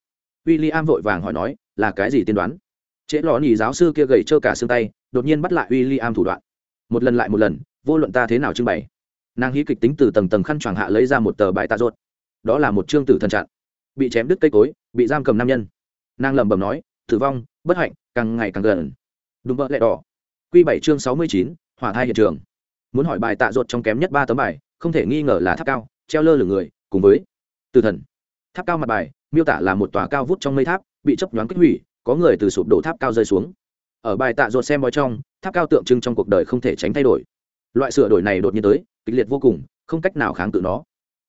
W i l l i am vội vàng hỏi nói, là cái gì tiên đoán? Trễ lò nhì giáo sư kia gầy trơ cả xương tay, đột nhiên bắt lại w i l l i am thủ đoạn. Một lần lại một lần, vô luận ta thế nào trưng bày. Nàng hí kịch tính từ tầng tầng khăn choàng hạ lấy ra một tờ bài tạ rốt đó là một chương tử thần trạng. Bị chém đứt cây cối, bị giam cầm nam nhân. Nàng lẩm bẩm nói, tử vong, bất hạnh, càng ngày càng gần. Đúng vợ lẹ đỏ. Q bảy chương sáu mươi chín, hỏa thai hiện trường. Muốn hỏi bài tạ rột trong kém nhất ba tấm bài, không thể nghi ngờ là tháp cao, treo lơ lửng người, cùng với tử thần. Tháp cao mặt bài miêu tả là một tòa cao vút trong mây tháp, bị chấp nhoáng kích hủy, có người từ sụp đổ tháp cao rơi xuống. Ở bài tạ ruột xem bói trong, tháp cao tượng trưng trong cuộc đời không thể tránh thay đổi. Loại sửa đổi này đột nhiên tới, kịch liệt vô cùng, không cách nào kháng cự nó.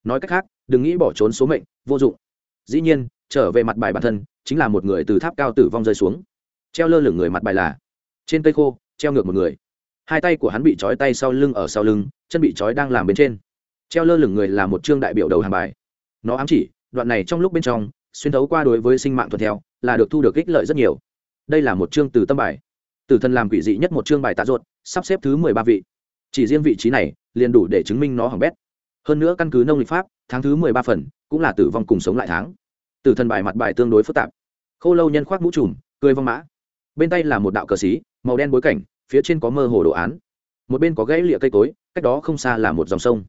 Nói cách khác, đừng nghĩ bỏ trốn số mệnh, vô dụng. Dĩ nhiên, trở về mặt bài bản thân, chính là một người từ tháp cao tử vong rơi xuống. Treo lơ lửng người mặt bài là, trên cây khô, treo ngược một người. Hai tay của hắn bị trói tay sau lưng ở sau lưng, chân bị trói đang làm bên trên. Treo lơ lửng người là một chương đại biểu đầu hàng bài. Nó ám chỉ đoạn này trong lúc bên trong, xuyên thấu qua đối với sinh mạng thuận theo, là được thu được ích lợi rất nhiều. Đây là một chương từ tâm bài. Tử thần làm quỷ dị nhất một chương bài tạ ruột, sắp xếp thứ mười ba vị. Chỉ riêng vị trí này, liền đủ để chứng minh nó hỏng bét. Hơn nữa căn cứ nông lịch pháp, tháng thứ mười ba phần, cũng là tử vong cùng sống lại tháng. Tử thần bài mặt bài tương đối phức tạp. Khô lâu nhân khoác mũ trùm, cười vong mã. Bên tay là một đạo cờ xí, màu đen bối cảnh, phía trên có mơ hồ đồ án. Một bên có gãy lịa cây cối, cách đó không xa là một dòng sông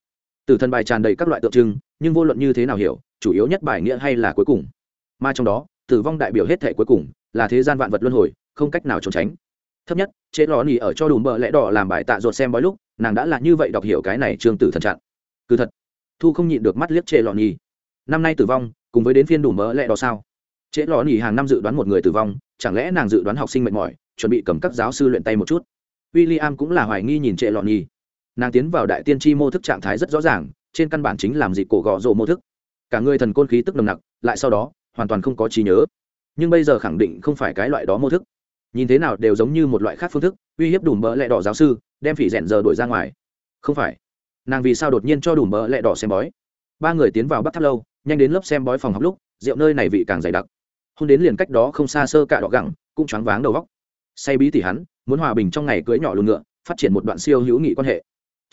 tử thần bài tràn đầy các loại tượng trưng, nhưng vô luận như thế nào hiểu, chủ yếu nhất bài nghĩa hay là cuối cùng. Mà trong đó, tử vong đại biểu hết thể cuối cùng, là thế gian vạn vật luân hồi, không cách nào trốn tránh. Thấp nhất chế lò nỉ ở cho đủ bờ lẽ đỏ làm bài tạ ruột xem bói lúc, nàng đã là như vậy đọc hiểu cái này trương tử thần trạng. Cứ thật, thu không nhịn được mắt liếc chế lò nỉ. Năm nay tử vong, cùng với đến phiên đủ mỡ lẽ đỏ sao? Chế lò nỉ hàng năm dự đoán một người tử vong, chẳng lẽ nàng dự đoán học sinh mệt mỏi, chuẩn bị cầm các giáo sư luyện tay một chút? W i l l i am cũng là hoài nghi nhìn trệ lò nỉ nàng tiến vào đại tiên tri mô thức trạng thái rất rõ ràng, trên căn bản chính làm dịp cổ gọ rộ mô thức. Cả người thần côn khí tức nồng nặc, lại sau đó, hoàn toàn không có trí nhớ. Nhưng bây giờ khẳng định không phải cái loại đó mô thức. Nhìn thế nào đều giống như một loại khác phương thức, uy hiếp đủ mỡ lẹ đỏ giáo sư, đem phỉ rèn giờ đổi ra ngoài. Không phải. Nàng vì sao đột nhiên cho đủ mỡ lẹ đỏ xem bói? Ba người tiến vào bắt tháp lâu, nhanh đến lớp xem bói phòng học lúc, rượu nơi này vị càng dày đặc. Hôn đến liền cách đó không xa sơ cả đỏ gẳng, cũng choáng váng đầu góc say bí tỉ hắn, muốn hòa bình trong ngày cưới nhỏ lùn ngựa, phát triển một đoạn siêu hữu nghị quan hệ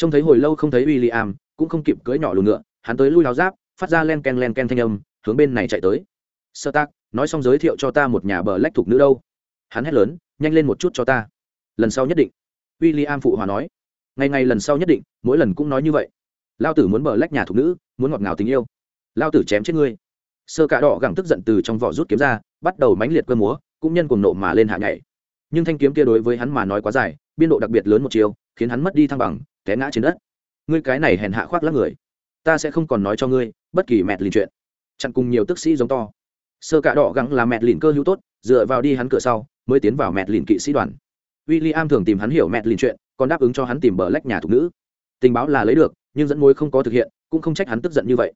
trông thấy hồi lâu không thấy w i l l i am cũng không kịp cưỡi nhỏ lùn ngựa, hắn tới lui láo giáp, phát ra len ken len ken thanh âm, hướng bên này chạy tới. Sơ tác nói xong giới thiệu cho ta một nhà bờ lách thục nữ đâu. Hắn hét lớn, nhanh lên một chút cho ta. Lần sau nhất định. W i l l i am phụ hòa nói. Ngày ngày lần sau nhất định, mỗi lần cũng nói như vậy. Lao tử muốn bờ lách nhà thục nữ, muốn ngọt ngào tình yêu. Lao tử chém chết ngươi. Sơ cả đỏ gẳng tức giận từ trong vỏ rút kiếm ra, bắt đầu mánh liệt cơ múa, cũng nhân cùng nộ mà lên hạ nhảy. Nhưng thanh kiếm kia đối với hắn mà nói quá dài, biên độ đặc biệt lớn một chiều, khiến hắn mất đi thăng bằng té ngã trên đất. Ngươi cái này hèn hạ khoác lắc người. Ta sẽ không còn nói cho ngươi bất kỳ mẹt lìn chuyện. Chặn cùng nhiều tức sĩ giống to. Sơ cả đỏ gắng là mẹt lìn cơ hữu tốt, dựa vào đi hắn cửa sau, mới tiến vào mẹt lìn kỵ sĩ đoàn. W i l l i am thường tìm hắn hiểu mẹt lìn chuyện, còn đáp ứng cho hắn tìm bờ lách nhà thục nữ. Tình báo là lấy được, nhưng dẫn mối không có thực hiện, cũng không trách hắn tức giận như vậy.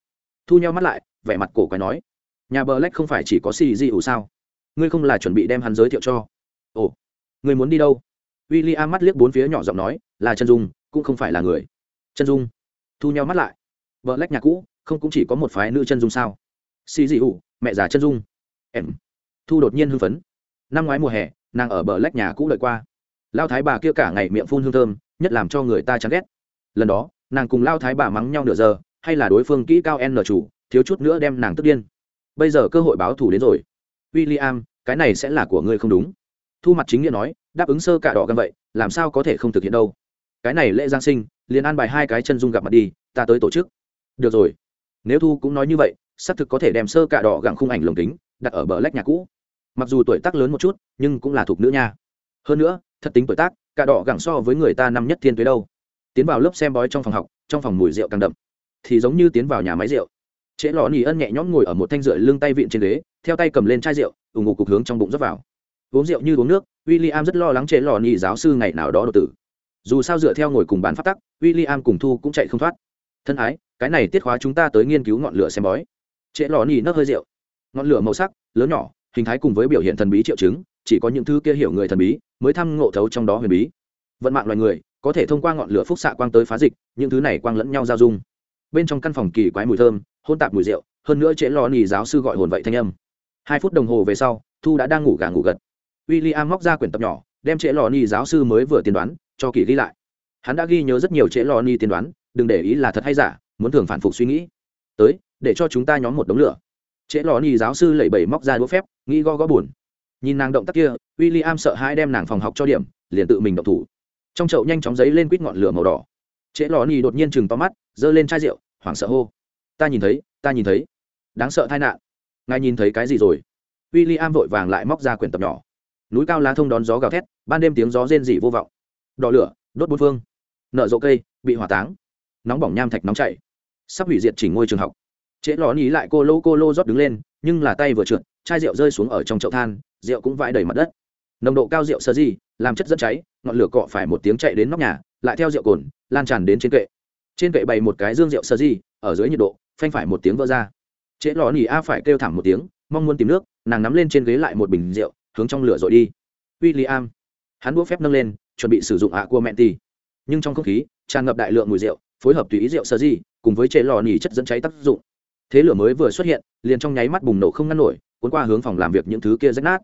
Thu nhau mắt lại, vẻ mặt cổ quái nói, nhà bờ lách không phải chỉ có xì di ủ sao? Ngươi không là chuẩn bị đem hắn giới thiệu cho? Ồ, ngươi muốn đi đâu? W i l l i am mắt liếc bốn phía nhỏ giọng nói, là chân dung cũng không phải là người. Chân dung. Thu nhau mắt lại. Vợ lách nhà cũ, không cũng chỉ có một phái nữ chân dung sao? Xì dị ủ mẹ già chân dung. Em. Thu đột nhiên hưng phấn. Năm ngoái mùa hè, nàng ở bờ lách nhà cũ lợi qua. Lao thái bà kia cả ngày miệng phun hương thơm, nhất làm cho người ta chán ghét. Lần đó, nàng cùng lao thái bà mắng nhau nửa giờ, hay là đối phương kỹ cao n chủ, thiếu chút nữa đem nàng tức điên. Bây giờ cơ hội báo thù đến rồi. W i l l i am cái này sẽ là của ngươi không đúng. Thu mặt chính nghĩa nói, đáp ứng sơ cả đỏ gần vậy, làm sao có thể không thực hiện đâu? Cái này lễ giáng sinh, liền an bài hai cái chân dung gặp mặt đi, ta tới tổ chức. Được rồi. Nếu thu cũng nói như vậy, xác thực có thể đem sơ cạ đỏ gặng khung ảnh lồng kính đặt ở bờ lách nhà cũ. Mặc dù tuổi tác lớn một chút, nhưng cũng là thuộc nữ nha. Hơn nữa, thật tính tuổi tác, cạ đỏ gặng so với người ta năm nhất thiên tuế đâu. Tiến vào lớp xem bói trong phòng học, trong phòng mùi rượu càng đậm. Thì giống như tiến vào nhà máy rượu. Trễ lò nỉ ân nhẹ nhõm ngồi ở một thanh rưỡi lưng tay vịn trên ghế, theo tay cầm lên chai rượu, ủng ngục cục hướng trong bụng rót vào. Uống rượu như uống nước w i l l i am rất lo lắng trễ lò nỉ giáo sư ngày nào đó đột tử dù sao dựa theo ngồi cùng bàn phát tắc w i l l i am cùng thu cũng chạy không thoát. Thân ái, cái này tiết khóa chúng ta tới nghiên cứu ngọn lửa xem bói. Trễ lò nỉ nấc hơi rượu. Ngọn lửa màu sắc, lớn nhỏ, hình thái cùng với biểu hiện thần bí triệu chứng, chỉ có những thứ kia hiểu người thần bí mới thăm ngộ thấu trong đó huyền bí. Vận mạng loài người, có thể thông qua ngọn lửa phúc xạ quang tới phá dịch, những thứ này quang lẫn nhau giao dung. Bên trong căn phòng kỳ quái mùi thơm, hôn tạp mùi rượu, hơn nữa trễ lò nỉ giáo sư gọi hồn vậy thanh âm. Hai phút đồng hồ về sau, thu đã đang ngủ gà ngủ gật. W i l l i am móc ra quyển tập nhỏ, đem trễ lò nỉ giáo sư mới vừa tiên đoán cho kỳ ghi lại. Hắn đã ghi nhớ rất nhiều trễ lo ni tiên đoán, đừng để ý là thật hay giả, muốn thường phản phục suy nghĩ. Tới, để cho chúng ta nhóm một đống lửa. Trễ lò ni giáo sư lẩy bẩy móc ra đũa phép, nghĩ go gó buồn. Nhìn nàng động tác kia w i l l i am sợ hãi đem nàng phòng học cho điểm, liền tự mình động thủ. Trong chậu nhanh chóng giấy lên quýt ngọn lửa màu đỏ. Trễ lò ni đột nhiên chừng to mắt, giơ lên chai rượu, hoảng sợ hô. Ta nhìn thấy, ta nhìn thấy. Đáng sợ tai nạn. Ngài nhìn thấy cái gì rồi? W i l l i am vội vàng lại móc ra quyển tập nhỏ. Núi cao lá thông đón gió gào thét, ban đêm tiếng gió rên rỉ vô vọng đỏ lửa đốt bốn phương. Nợ rộ cây bị hỏa táng. Nóng bỏng nham thạch nóng chảy. Sắp hủy diệt chỉnh ngôi trường học. Trễ ló ní lại cô lô cô lô rót đứng lên nhưng là tay vừa trượt chai rượu rơi xuống ở trong chậu than rượu cũng vãi đầy mặt đất. Nồng độ cao rượu sơ di làm chất dẫn cháy ngọn lửa cọ phải một tiếng chạy đến nóc nhà lại theo rượu cồn lan tràn đến trên kệ. Trên kệ bày một cái dương rượu sơ di ở dưới nhiệt độ phanh phải một tiếng vỡ ra. Trễ lò nỉ a phải kêu thảm một tiếng mong muốn tìm nước nàng nắm lên trên ghế lại một bình rượu hướng trong lửa rồi đi. William, hắn đũa phép nâng lên chuẩn bị sử dụng ạ cua mẹn tì. Nhưng trong không khí, tràn ngập đại lượng mùi rượu, phối hợp tùy ý rượu sơ di, cùng với chế lò nỉ chất dẫn cháy tác dụng. Thế lửa mới vừa xuất hiện, liền trong nháy mắt bùng nổ không ngăn nổi, cuốn qua hướng phòng làm việc những thứ kia rách nát.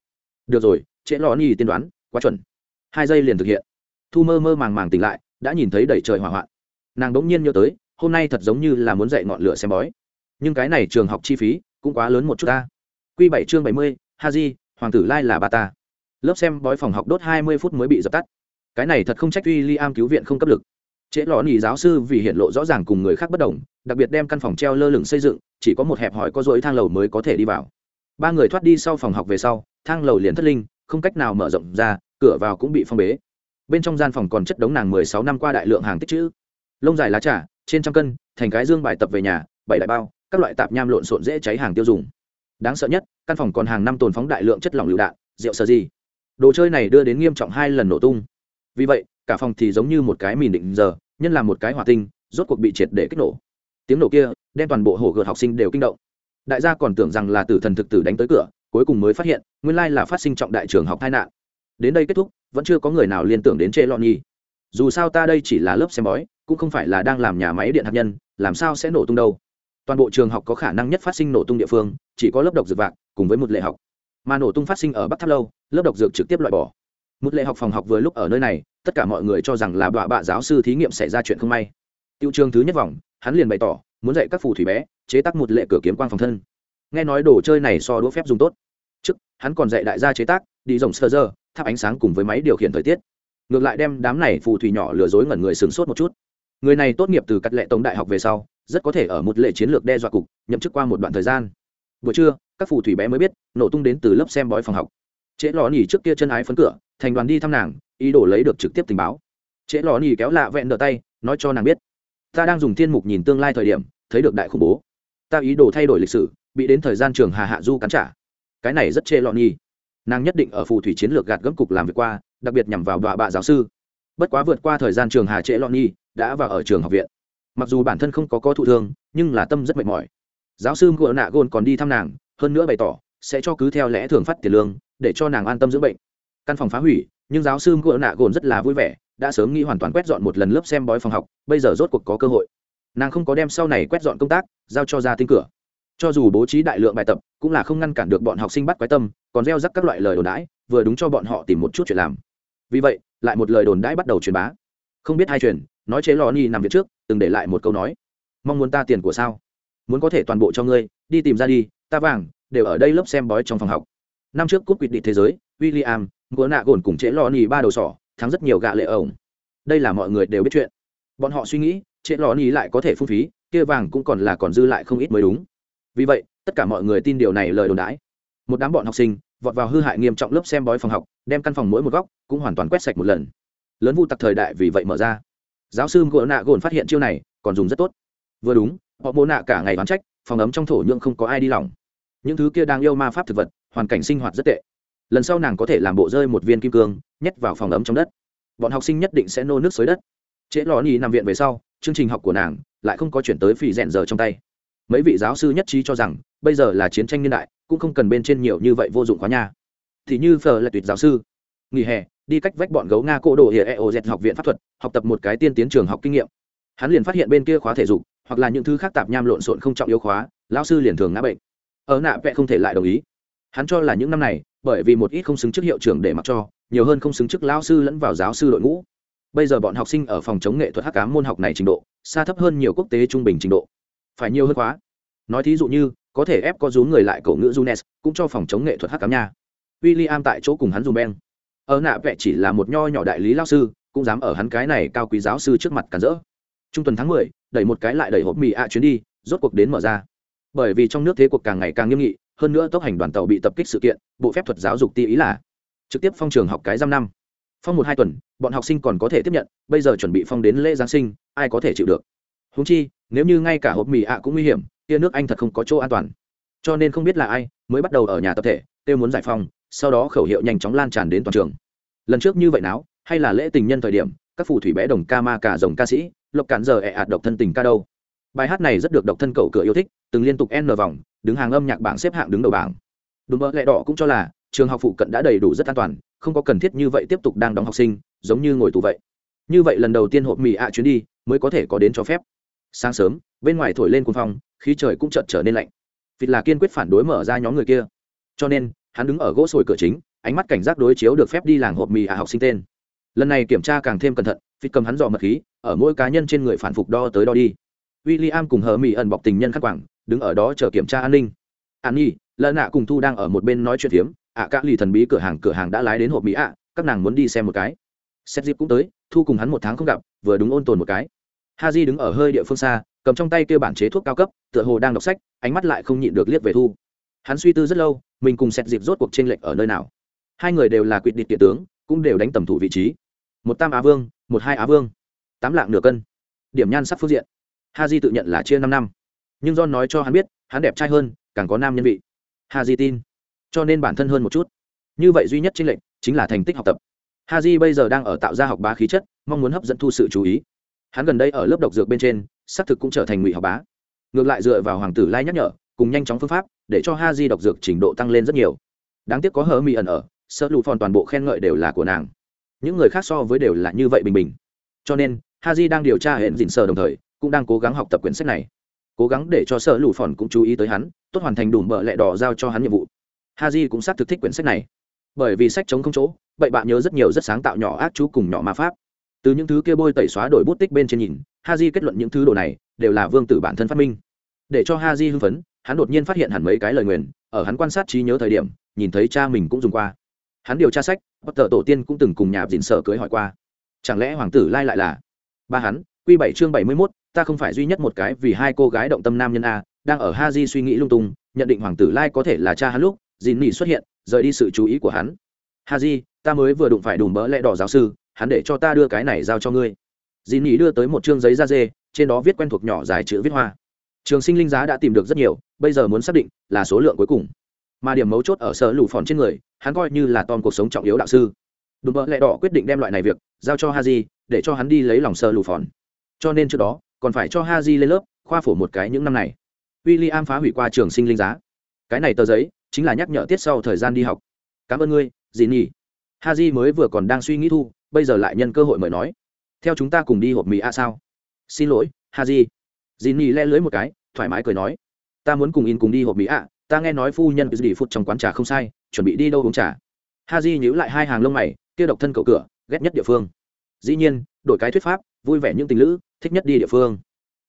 Được rồi, chế lò nỉ tiên đoán, quá chuẩn. Hai giây liền thực hiện. Thu mơ mơ màng màng tỉnh lại, đã nhìn thấy đầy trời hỏa hoạn. Nàng đỗng nhiên nhớ tới, hôm nay thật giống như là muốn dạy ngọn lửa xem bói. Nhưng cái này trường học chi phí, cũng quá lớn một chút ta. Q bảy chương bảy mươi haji hoàng tử lai là bà ta. Lớp xem bói phòng học đốt hai mươi phút mới bị dập tắt cái này thật không trách uy li am cứu viện không cấp lực. Trễ lò nỉ giáo sư vì hiện lộ rõ ràng cùng người khác bất đồng, đặc biệt đem căn phòng treo lơ lửng xây dựng, chỉ có một hẹp hỏi có dối thang lầu mới có thể đi vào. Ba người thoát đi sau phòng học về sau, thang lầu liền thất linh, không cách nào mở rộng ra, cửa vào cũng bị phong bế. Bên trong gian phòng còn chất đống nàng mười sáu năm qua đại lượng hàng tích chữ. Lông dài lá trà, trên trăm cân, thành cái dương bài tập về nhà, bảy đại bao, các loại tạp nham lộn xộn dễ cháy hàng tiêu dùng. Đáng sợ nhất, căn phòng còn hàng năm tồn phóng đại lượng chất lỏng lựu đạn, rượu sờ gì. Đồ chơi này đưa đến nghiêm trọng hai lần nổ tung vì vậy, cả phòng thì giống như một cái mìn định giờ, nhân làm một cái hỏa tinh, rốt cuộc bị triệt để kích nổ. Tiếng nổ kia đem toàn bộ hổ gợt học sinh đều kinh động. Đại gia còn tưởng rằng là tử thần thực tử đánh tới cửa, cuối cùng mới phát hiện, nguyên lai là phát sinh trọng đại trường học tai nạn. Đến đây kết thúc, vẫn chưa có người nào liên tưởng đến chê lọn nhi. Dù sao ta đây chỉ là lớp xem bói, cũng không phải là đang làm nhà máy điện hạt nhân, làm sao sẽ nổ tung đâu? Toàn bộ trường học có khả năng nhất phát sinh nổ tung địa phương, chỉ có lớp độc dược vạc, cùng với một lệ học. Mà nổ tung phát sinh ở bắc tháp lâu, lớp độc dược trực tiếp loại bỏ một lệ học phòng học vừa lúc ở nơi này, tất cả mọi người cho rằng là bà bạ giáo sư thí nghiệm xảy ra chuyện không may. Tiêu trường thứ nhất vòng, hắn liền bày tỏ, muốn dạy các phù thủy bé, chế tác một lệ cửa kiếm quang phòng thân. Nghe nói đồ chơi này so đũa phép dùng tốt. Trước, hắn còn dạy đại gia chế tác, đi rồng sơ dơ tháp ánh sáng cùng với máy điều khiển thời tiết. Ngược lại đem đám này phù thủy nhỏ lừa dối ngẩn người sửng sốt một chút. Người này tốt nghiệp từ cắt lệ tống đại học về sau, rất có thể ở một lệ chiến lược đe dọa cục, nhậm chức qua một đoạn thời gian. Buổi trưa, các phù thủy bé mới biết, nổ tung đến từ lớp xem bói phòng học trễ lò nỉ trước kia chân ái phấn cửa thành đoàn đi thăm nàng ý đồ lấy được trực tiếp tình báo. Trễ lò nỉ kéo lạ vẹn đỡ tay nói cho nàng biết ta đang dùng thiên mục nhìn tương lai thời điểm thấy được đại khủng bố. Ta ý đồ thay đổi lịch sử bị đến thời gian trường hà hạ du cắn trả. Cái này rất chê lọ Nỉ, nàng nhất định ở phù thủy chiến lược gạt gẫm cục làm việc qua đặc biệt nhằm vào bà bạ giáo sư. Bất quá vượt qua thời gian trường hà trễ lọ nhi đã vào ở trường học viện. Mặc dù bản thân không có có thụ thương nhưng là tâm rất mệt mỏi. Giáo sư ngựa nạ gôn còn đi thăm nàng hơn nữa bày tỏ sẽ cho cứ theo lẽ thường phát tiền lương để cho nàng an tâm dưỡng bệnh. Căn phòng phá hủy, nhưng giáo sư ngựa nạ gồn rất là vui vẻ, đã sớm nghĩ hoàn toàn quét dọn một lần lớp xem bói phòng học, bây giờ rốt cuộc có cơ hội. Nàng không có đem sau này quét dọn công tác, giao cho ra tinh cửa. Cho dù bố trí đại lượng bài tập, cũng là không ngăn cản được bọn học sinh bắt quái tâm, còn gieo rắc các loại lời đồn đãi, vừa đúng cho bọn họ tìm một chút chuyện làm. Vì vậy, lại một lời đồn đãi bắt đầu truyền bá. Không biết hai truyền, nói chế lò ni nằm việc trước, từng để lại một câu nói. Mong muốn ta tiền của sao? Muốn có thể toàn bộ cho ngươi, đi tìm ra đi, ta vàng, đều ở đây lớp xem bói trong phòng học năm trước cúp quyết định thế giới William, ngựa nạ gồn cùng chế lò nì ba đầu sỏ thắng rất nhiều gạ lệ ổng. Đây là mọi người đều biết chuyện. Bọn họ suy nghĩ chế lò nì lại có thể phung phí kia vàng cũng còn là còn dư lại không ít mới đúng. Vì vậy tất cả mọi người tin điều này lời đồn đãi. Một đám bọn học sinh vọt vào hư hại nghiêm trọng lớp xem bói phòng học đem căn phòng mỗi một góc cũng hoàn toàn quét sạch một lần. Lớn vu tặc thời đại vì vậy mở ra. Giáo sư gỗ nạ gồn phát hiện chiêu này còn dùng rất tốt. Vừa đúng họ mô nạ cả ngày đoán trách phòng ấm trong thổ nhưỡng không có ai đi lỏng những thứ kia đang yêu ma pháp thực vật, hoàn cảnh sinh hoạt rất tệ. Lần sau nàng có thể làm bộ rơi một viên kim cương, nhét vào phòng ấm trong đất. Bọn học sinh nhất định sẽ nô nước xới đất. Trễ lò ni nằm viện về sau, chương trình học của nàng lại không có chuyển tới phì rèn giờ trong tay. Mấy vị giáo sư nhất trí cho rằng, bây giờ là chiến tranh niên đại, cũng không cần bên trên nhiều như vậy vô dụng khóa nha. Thì như phờ là tuyệt giáo sư, nghỉ hè, đi cách vách bọn gấu nga cô đồ hiệa eo dẹt học viện pháp thuật, học tập một cái tiên tiến trường học kinh nghiệm. Hắn liền phát hiện bên kia khóa thể dục, hoặc là những thứ khác tạp nham lộn xộn không trọng yếu khóa, lão sư liền thường ngã bệnh ở nạ vẽ không thể lại đồng ý. Hắn cho là những năm này, bởi vì một ít không xứng chức hiệu trưởng để mặc cho, nhiều hơn không xứng chức lao sư lẫn vào giáo sư đội ngũ. Bây giờ bọn học sinh ở phòng chống nghệ thuật hắc cám môn học này trình độ, xa thấp hơn nhiều quốc tế trung bình trình độ. Phải nhiều hơn khóa nói thí dụ như, có thể ép có rú người lại cổ ngữ Junes, cũng cho phòng chống nghệ thuật hắc cám nha. William tại chỗ cùng hắn dùng beng. Ở nạ vẽ chỉ là một nho nhỏ đại lý lao sư, cũng dám ở hắn cái này cao quý giáo sư trước mặt cản rỡ. Trung tuần tháng mười, đẩy một cái lại đẩy hộp mì ạ chuyến đi, rốt cuộc đến mở ra bởi vì trong nước thế cuộc càng ngày càng nghiêm nghị, hơn nữa tốc hành đoàn tàu bị tập kích sự kiện, bộ phép thuật giáo dục ti ý là trực tiếp phong trường học cái giam năm. Phong một hai tuần, bọn học sinh còn có thể tiếp nhận, bây giờ chuẩn bị phong đến lễ giáng sinh, ai có thể chịu được? Húng chi, nếu như ngay cả hộp mì ạ cũng nguy hiểm, tia nước anh thật không có chỗ an toàn. Cho nên không biết là ai mới bắt đầu ở nhà tập thể, kêu muốn giải phong, sau đó khẩu hiệu nhanh chóng lan tràn đến toàn trường. Lần trước như vậy nào hay là lễ tình nhân thời điểm, các phù thủy bé đồng ca ma cả dòng ca sĩ, lộc cản giờ ẹ ạt độc thân tình ca đâu? Bài hát này rất được độc thân cậu cửa yêu thích, từng liên tục n vòng, đứng hàng âm nhạc bảng xếp hạng đứng đầu bảng. Đùm bơ lẹ đỏ cũng cho là, trường học phụ cận đã đầy đủ rất an toàn, không có cần thiết như vậy tiếp tục đang đóng học sinh, giống như ngồi tù vậy. Như vậy lần đầu tiên hộp mì ạ chuyến đi, mới có thể có đến cho phép. Sáng sớm, bên ngoài thổi lên cuồng phong, khí trời cũng chợt trở nên lạnh. Vịt là kiên quyết phản đối mở ra nhóm người kia. Cho nên, hắn đứng ở gỗ sồi cửa chính, ánh mắt cảnh giác đối chiếu được phép đi làng hộp mì ạ học sinh tên. Lần này kiểm tra càng thêm cẩn thận vịt cầm hắn dò mật khí, ở mỗi cá nhân trên người phản phục đo tới đo đi w i l l i am cùng hờ mỹ ẩn bọc tình nhân khắc quảng đứng ở đó chờ kiểm tra an ninh. An nhi lợn nạ cùng thu đang ở một bên nói chuyện phiếm. Ạ à, các lì thần bí cửa hàng cửa hàng đã lái đến hộp mỹ ạ các nàng muốn đi xem một cái. Xét dịp cũng tới thu cùng hắn một tháng không gặp vừa đúng ôn tồn một cái. Ha di đứng ở hơi địa phương xa cầm trong tay kêu bản chế thuốc cao cấp tựa hồ đang đọc sách ánh mắt lại không nhịn được liếc về thu. Hắn suy tư rất lâu mình cùng xét dịp rốt cuộc t lệch ở nơi nào. Hai người đều là quyết định địa tướng cũng đều đánh tầm thủ vị trí. Một tam á vương một hai á vương. Tám lạng nửa cân. Điểm nhan sắc phương diện ha di tự nhận là chia năm năm. Nhưng john nói cho hắn biết, hắn đẹp trai hơn, càng có nam nhân vị. Ha di tin. Cho nên bản thân hơn một chút. Như vậy duy nhất trên lệnh chính là thành tích học tập. Ha di bây giờ đang ở tạo ra học bá khí chất, mong muốn hấp dẫn thu sự chú ý. Hắn gần đây ở lớp độc dược bên trên, xác thực cũng trở thành ngụy học bá. Ngược lại dựa vào hoàng tử lai nhắc nhở, cùng nhanh chóng phương pháp, để cho ha di độc dược trình độ tăng lên rất nhiều. Đáng tiếc có hờ mỹ ẩn ở sợ lụ phòn toàn bộ khen ngợi đều là của nàng. Những người khác so với đều là như vậy bình bình. Cho nên, ha di đang điều tra hệ dịn sờ đồng thời cũng đang cố gắng học tập quyển sách này. Cố gắng để cho sợ lù phòn cũng chú ý tới hắn, tốt hoàn thành đủ mở lẹ đỏ giao cho hắn nhiệm vụ. Ha di cũng xác thực thích quyển sách này. Bởi vì sách chống không chỗ, vậy bạn nhớ rất nhiều rất sáng tạo nhỏ ác chú cùng nhỏ ma pháp. Từ những thứ kia bôi tẩy xóa đổi bút tích bên trên nhìn ha j kết luận những thứ đồ này đều là vương tử bản thân phát minh. Để cho ha j hưng phấn, hắn đột nhiên phát hiện hẳn mấy cái lời nguyền, ở hắn quan sát trí nhớ thời điểm, nhìn thấy cha mình cũng dùng qua. Hắn điều tra sách bất tờ tổ tiên cũng từng cùng nhà dịn sở cưới hỏi qua. Chẳng lẽ hoàng tử lai lại là ba hắn? Q bảy chương bảy mươi mốt ta không phải duy nhất một cái vì hai cô gái động tâm nam nhân a, đang ở ha di suy nghĩ lung tung, nhận định hoàng tử lai có thể là cha hắn lúc dìn nỉ xuất hiện, rời đi sự chú ý của hắn. Ha di ta mới vừa đụng phải đùm bỡ lẽ đỏ giáo sư, hắn để cho ta đưa cái này giao cho ngươi. Dì nỉ đưa tới một chương giấy da dê, trên đó viết quen thuộc nhỏ dài chữ viết hoa. Trường sinh linh giá đã tìm được rất nhiều, bây giờ muốn xác định là số lượng cuối cùng. Mà điểm mấu chốt ở sở lù phòn trên người, hắn coi như là toàn cuộc sống trọng yếu đạo sư. Đùm bỡ lẽ đỏ quyết định đem loại này việc giao cho ha di để cho hắn đi lấy lòng sơ lù phòn cho nên trước đó còn phải cho Haji lên lớp, khoa phổ một cái những năm này. William phá hủy qua trường sinh linh giá. Cái này tờ giấy chính là nhắc nhở tiết sau thời gian đi học. Cảm ơn ngươi gì nhi Haji mới vừa còn đang suy nghĩ thu, bây giờ lại nhân cơ hội mời nói. Theo chúng ta cùng đi hộp mì a sao? Xin lỗi, Haji. di le lưới một cái, thoải mái cười nói. Ta muốn cùng in cùng đi hộp mì a, ta nghe nói phu nhân đi phút trong quán trà không sai, chuẩn bị đi đâu uống trà. Haji nhíu lại hai hàng lông mày, kia độc thân cậu cửa, ghét nhất địa phương. Dĩ nhiên, đổi cái thuyết pháp, vui vẻ những tình lữ thích nhất đi địa phương.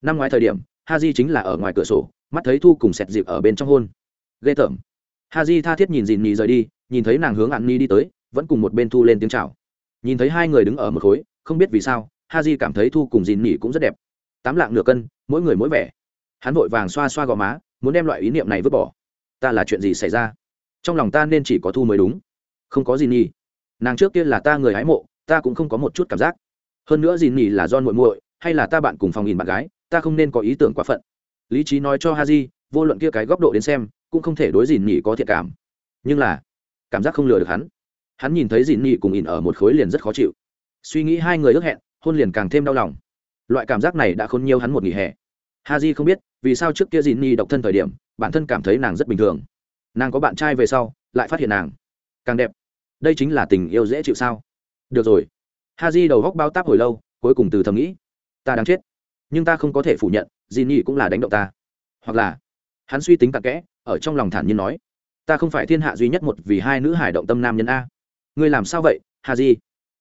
Năm ngoái thời điểm ha di chính là ở ngoài cửa sổ, mắt thấy thu cùng sẹt dịp ở bên trong hôn. Ghê tởm. Ha di tha thiết nhìn dìn nhì rời đi, nhìn thấy nàng hướng ạn ni đi tới, vẫn cùng một bên thu lên tiếng chào. Nhìn thấy hai người đứng ở một khối, không biết vì sao ha di cảm thấy thu cùng dìn nhì cũng rất đẹp. Tám lạng nửa cân, mỗi người mỗi vẻ. Hắn vội vàng xoa xoa gò má, muốn đem loại ý niệm này vứt bỏ. Ta là chuyện gì xảy ra? Trong lòng ta nên chỉ có thu mới đúng. Không có gì nhì nàng trước kia là ta người hái mộ, ta cũng không có một chút cảm giác. Hơn nữa gì nhì là do muội muội hay là ta bạn cùng phòng nhìn bạn gái, ta không nên có ý tưởng quá phận. Lý trí nói cho ha di vô luận kia cái góc độ đến xem, cũng không thể đối dìn nhị có thiện cảm. Nhưng là, cảm giác không lừa được hắn. Hắn nhìn thấy dìn nhị cùng ỉn ở một khối liền rất khó chịu. Suy nghĩ hai người ước hẹn, hôn liền càng thêm đau lòng. Loại cảm giác này đã khôn nhiều hắn một nghỉ hè. Ha j không biết, vì sao trước kia dìn nhị độc thân thời điểm, bản thân cảm thấy nàng rất bình thường. Nàng có bạn trai về sau, lại phát hiện nàng càng đẹp. Đây chính là tình yêu dễ chịu sao? Được rồi. Ha di đầu góc bao táp hồi lâu, cuối cùng từ thầm nghĩ ta đang chết. Nhưng ta không có thể phủ nhận di nhi cũng là đánh động ta. Hoặc là, hắn suy tính tạc kẽ, ở trong lòng thản nhiên nói, ta không phải thiên hạ duy nhất một vì hai nữ hải động tâm nam nhân a. Ngươi làm sao vậy ha di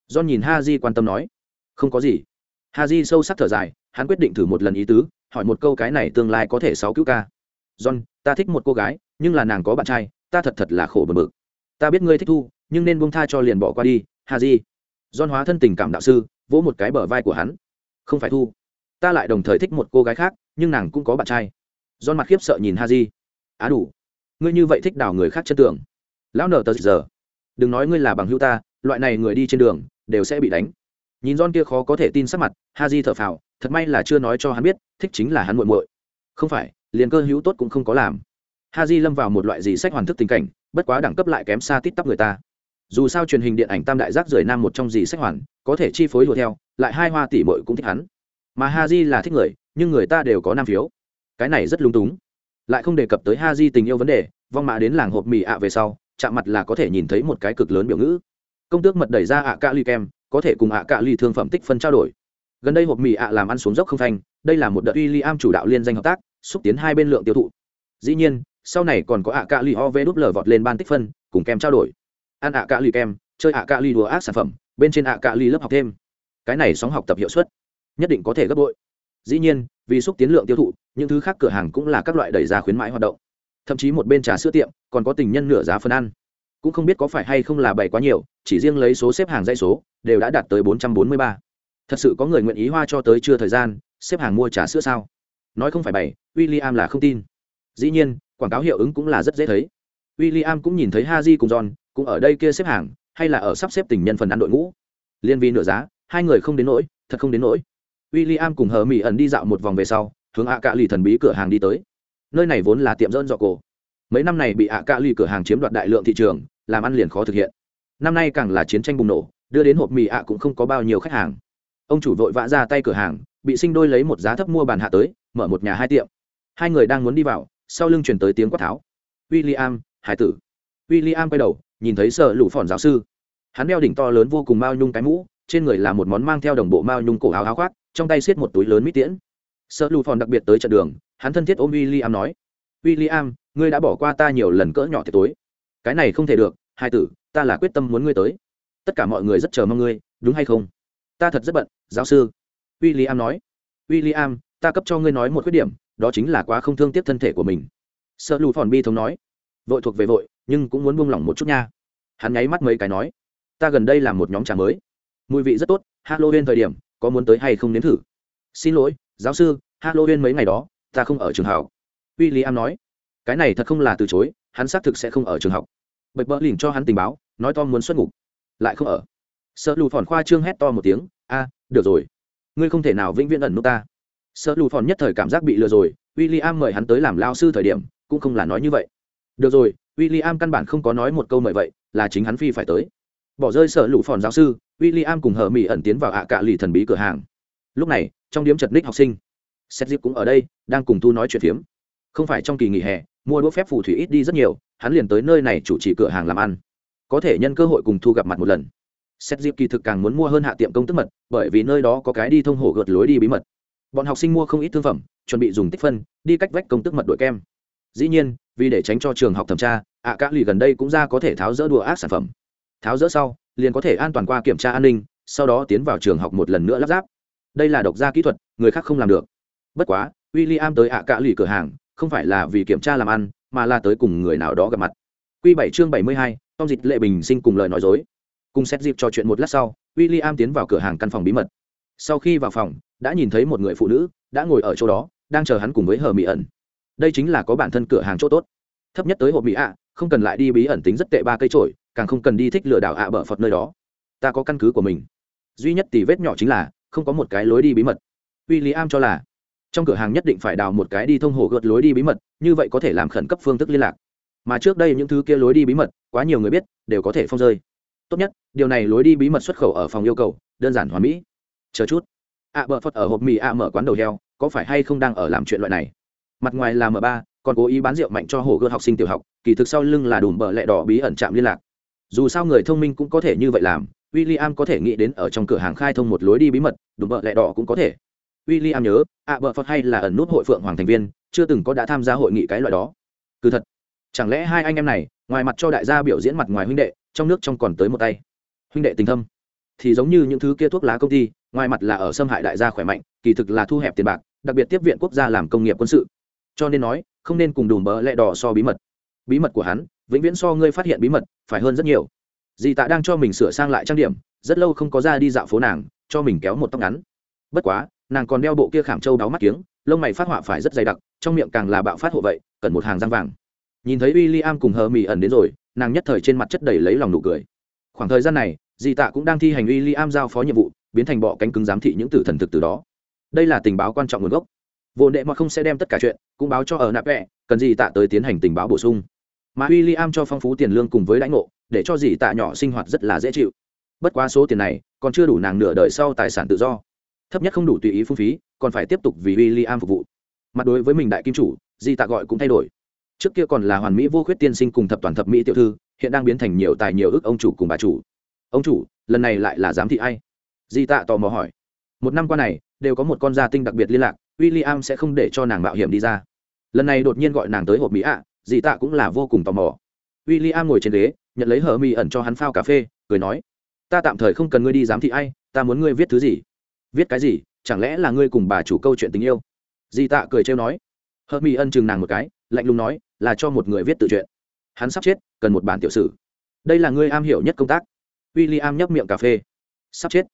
do nhìn ha di quan tâm nói. Không có gì. Ha di sâu sắc thở dài, hắn quyết định thử một lần ý tứ, hỏi một câu cái này tương lai có thể sáu cứu ca. John, ta thích một cô gái, nhưng là nàng có bạn trai, ta thật thật là khổ bờ bực. Ta biết ngươi thích thu, nhưng nên buông tha cho liền bỏ qua đi ha di john hóa thân tình cảm đạo sư, vỗ một cái bờ vai của hắn không phải thu. Ta lại đồng thời thích một cô gái khác, nhưng nàng cũng có bạn trai. Don mặt khiếp sợ nhìn ha di á đủ. Ngươi như vậy thích đào người khác chân tưởng lão nở tờ giờ. Đừng nói ngươi là bằng hữu ta, loại này người đi trên đường, đều sẽ bị đánh. Nhìn Don kia khó có thể tin sắc mặt ha di thở phào, thật may là chưa nói cho hắn biết, thích chính là hắn muội muội. Không phải, liền cơ hữu tốt cũng không có làm. Ha di lâm vào một loại gì sách hoàn thức tình cảnh, bất quá đẳng cấp lại kém xa tít tắp người ta dù sao truyền hình điện ảnh tam đại giác rời nam một trong gì sách hoàn, có thể chi phối đùa theo, lại hai hoa tỷ bội cũng thích hắn. Mà ha di là thích người, nhưng người ta đều có nam phiếu. Cái này rất lung túng. Lại không đề cập tới ha di tình yêu vấn đề, vong mã đến làng hộp mì ạ về sau, chạm mặt là có thể nhìn thấy một cái cực lớn biểu ngữ. Công tước mật đẩy ra ạ cạ ly kem, có thể cùng ạ cạ ly thương phẩm tích phân trao đổi. Gần đây hộp mì ạ làm ăn xuống dốc không thanh đây là một đợt uy li am chủ đạo liên danh hợp tác, xúc tiến hai bên lượng tiêu thụ. Dĩ nhiên, sau này còn có ạ cạ ly ov đúp lờ vọt lên ban tích phân, cùng kem trao đổi ăn ạ cạ lì kem, chơi ạ cạ lì đùa ác sản phẩm, bên trên ạ cạ lì lớp học thêm. Cái này sóng học tập hiệu suất, nhất định có thể gấp bội. Dĩ nhiên, vì xúc tiến lượng tiêu thụ, những thứ khác cửa hàng cũng là các loại đẩy giá khuyến mãi hoạt động. Thậm chí một bên trà sữa tiệm, còn có tình nhân nửa giá phân ăn. Cũng không biết có phải hay không là bày quá nhiều, chỉ riêng lấy số xếp hàng dây số, đều đã đạt tới bốn trăm bốn mươi ba. Thật sự có người nguyện ý hoa cho tới chưa thời gian, xếp hàng mua trà sữa sao? Nói không phải bày w i l l i am là không tin. Dĩ nhiên, quảng cáo hiệu ứng cũng là rất dễ thấy. W i l l i am cũng nhìn thấy ha di cùng john cũng ở đây kia xếp hàng, hay là ở sắp xếp tình nhân phần ăn đội ngũ. Liên vi nửa giá, hai người không đến nỗi, thật không đến nỗi. W i l l i am cùng hờ mỹ ẩn đi dạo một vòng về sau, hướng ạ cạ lì thần bí cửa hàng đi tới. Nơi này vốn là tiệm dơn dọ cổ. Mấy năm này bị ạ cạ lì cửa hàng chiếm đoạt đại lượng thị trường, làm ăn liền khó thực hiện. Năm nay càng là chiến tranh bùng nổ, đưa đến hộp mì ạ cũng không có bao nhiêu khách hàng. Ông chủ vội vã ra tay cửa hàng, bị sinh đôi lấy một giá thấp mua bàn hạ tới, mở một nhà hai tiệm. Hai người đang muốn đi vào, sau lưng chuyển tới tiếng quát tháo. W i l l i am hải tử. W i l l i am quay đầu nhìn thấy sợ lụ phòn giáo sư. Hắn đeo đỉnh to lớn vô cùng mao nhung cái mũ, trên người là một món mang theo đồng bộ mao nhung cổ áo áo khoác, trong tay xiết một túi lớn mít tiễn. Sợ lụ phòn đặc biệt tới trận đường, hắn thân thiết ôm w i l l i am nói w i l l i am ngươi đã bỏ qua ta nhiều lần cỡ nhỏ thì tối. Cái này không thể được, hai tử, ta là quyết tâm muốn ngươi tới. Tất cả mọi người rất chờ mong ngươi, đúng hay không? Ta thật rất bận, giáo sư. W i l l i am nói. W i l l i am ta cấp cho ngươi nói một khuyết điểm, đó chính là quá không thương tiếc thân thể của mình. Sợ lù phòn bi thống nói vội thuộc về vội, nhưng cũng muốn buông lỏng một chút nha. Hắn nháy mắt mấy cái nói, ta gần đây làm một nhóm trà mới. Mùi vị rất tốt, halloween thời điểm, có muốn tới hay không nếm thử? Xin lỗi, giáo sư, halloween mấy ngày đó, ta không ở trường học. W i l l i am nói, cái này thật không là từ chối, hắn xác thực sẽ không ở trường học. Bạch bỡ lỉnh cho hắn tình báo, nói tom muốn xuất ngục, lại không ở. Sợ lù phòn khoa trương hét to một tiếng, a, được rồi. Ngươi không thể nào vĩnh viễn ẩn nút ta. Sợ lù phòn nhất thời cảm giác bị lừa rồi w i l l i am mời hắn tới làm lao sư thời điểm, cũng không là nói như vậy được rồi w i l l i am căn bản không có nói một câu mời vậy, là chính hắn phi phải tới. Bỏ rơi sợ lũ phòn giáo sư w i l l i am cùng hờ mỹ ẩn tiến vào ạ cạ lì thần bí cửa hàng. Lúc này, trong điếm chật ních học sinh xét dịp cũng ở đây, đang cùng thu nói chuyện phiếm. Không phải trong kỳ nghỉ hè, mua đũa phép phù thủy ít đi rất nhiều, hắn liền tới nơi này chủ trì cửa hàng làm ăn. Có thể nhân cơ hội cùng thu gặp mặt một lần. Xét dịp kỳ thực càng muốn mua hơn hạ tiệm công tức mật, bởi vì nơi đó có cái đi thông hồ gợt lối đi bí mật. Bọn học sinh mua không ít thương phẩm, chuẩn bị dùng tích phân, đi cách vách công tức mật đội kem. Dĩ nhiên vì để tránh cho trường học thẩm tra, ạ à lì gần đây cũng ra có thể tháo rỡ đùa ác sản phẩm. Tháo rỡ sau, liền có thể an toàn qua kiểm tra an ninh, sau đó tiến vào trường học một lần nữa lắp ráp. Đây là độc gia kỹ thuật, người khác không làm được. Bất quá w i l l i am tới ạ à cả lì cửa hàng, không phải là vì kiểm tra làm ăn, mà là tới cùng người nào đó gặp mặt. Q bảy chương bảy mươi hai, tom dịch lệ bình sinh cùng lời nói dối. Cùng xét dịp trò chuyện một lát sau w i l l i am tiến vào cửa hàng căn phòng bí mật. Sau khi vào phòng, đã nhìn thấy một người phụ nữ, đã ngồi ở chỗ đó, đang chờ hắn cùng với hờ mỹ ẩn đây chính là có bản thân cửa hàng chỗ tốt. Thấp nhất tới hộp mỹ ạ, không cần lại đi bí ẩn tính rất tệ ba cây trổi càng không cần đi thích lừa đảo ạ bở phật nơi đó. Ta có căn cứ của mình. Duy nhất tỷ vết nhỏ chính là, không có một cái lối đi bí mật. W i l l i am cho là, trong cửa hàng nhất định phải đào một cái đi thông hồ gợt lối đi bí mật, như vậy có thể làm khẩn cấp phương thức liên lạc. Mà trước đây những thứ kia lối đi bí mật, quá nhiều người biết, đều có thể phong rơi. Tốt nhất, điều này lối đi bí mật xuất khẩu ở phòng yêu cầu, đơn giản hoàn mỹ. Chờ chút. Ạ bờ phật ở hộp mì ạ mở quán đầu heo, có phải hay không đang ở làm chuyện loại này? Mặt ngoài là m ba, còn cố ý bán rượu mạnh cho hồ gươm học sinh tiểu học, kỳ thực sau lưng là đùm bờ lẹ đỏ bí ẩn chạm liên lạc. Dù sao người thông minh cũng có thể như vậy làm, William có thể nghĩ đến ở trong cửa hàng khai thông một lối đi bí mật, đùm bợ lẹ đỏ cũng có thể. William nhớ ạ bợ phật hay là ẩn nút hội phượng hoàng thành viên, chưa từng có đã tham gia hội nghị cái loại đó. Cứ thật, chẳng lẽ hai anh em này, ngoài mặt cho đại gia biểu diễn mặt ngoài huynh đệ, trong nước trong còn tới một tay? Huynh đệ tình thâm. Thì giống như những thứ kia thuốc lá công ty, ngoài mặt là ở xâm hại đại gia khỏe mạnh, kỳ thực là thu hẹp tiền bạc, đặc biệt tiếp viện quốc gia làm công nghiệp quân sự cho nên nói, không nên cùng đùm bỡ lẹ đỏ so bí mật. Bí mật của hắn, vĩnh viễn so ngươi phát hiện bí mật, phải hơn rất nhiều. Dì tạ đang cho mình sửa sang lại trang điểm, rất lâu không có ra đi dạo phố nàng, cho mình kéo một tóc ngắn. Bất quá, nàng còn đeo bộ kia khảm trâu đáo mắt kiếng, lông mày phát họa phải rất dày đặc, trong miệng càng là bạo phát hộ vậy, cần một hàng răng vàng. Nhìn thấy w i l l i am cùng hờ mì ẩn đến rồi, nàng nhất thời trên mặt chất đầy lấy lòng nụ cười. Khoảng thời gian này, dì tạ cũng đang thi hành w i l l i am giao phó nhiệm vụ, biến thành bọ cánh cứng giám thị những tử thần thực từ đó. Đây là tình báo quan trọng nguồn gốc vô đệ mà không sẽ đem tất cả chuyện, cũng báo cho ở nạp vẹ, cần gì tạ tới tiến hành tình báo bổ sung. Mà w i l l i am cho phong phú tiền lương cùng với lãnh ngộ, để cho dì tạ nhỏ sinh hoạt rất là dễ chịu. Bất quá số tiền này, còn chưa đủ nàng nửa đời sau tài sản tự do. Thấp nhất không đủ tùy ý phung phí, còn phải tiếp tục vì w i l l i am phục vụ. Mặt đối với mình đại kim chủ, dì tạ gọi cũng thay đổi. Trước kia còn là hoàn mỹ vô khuyết tiên sinh cùng thập toàn thập mỹ tiểu thư, hiện đang biến thành nhiều tài nhiều ước ông chủ cùng bà chủ. Ông chủ, lần này lại là giám thị ai? Dì tạ tò mò hỏi. Một năm qua này, đều có một con gia tinh đặc biệt liên lạc w i l l i am sẽ không để cho nàng mạo hiểm đi ra. Lần này đột nhiên gọi nàng tới hộp mỹ ạ à, di tạ cũng là vô cùng tò mò. W i l l i am ngồi trên ghế nhận lấy hở mỹ ẩn cho hắn phao cà phê cười nói ta tạm thời không cần ngươi đi giám thị ai ta muốn ngươi viết thứ gì? Viết cái gì? Chẳng lẽ là ngươi cùng bà chủ câu chuyện tình yêu? Di tạ cười trêu nói. Hờ mỹ ân chừng nàng một cái lạnh lùng nói là cho một người viết tự truyện. Hắn sắp chết cần một bản tiểu sử. Đây là ngươi am hiểu nhất công tác. W i l l i am nhấp miệng cà phê. Sắp chết.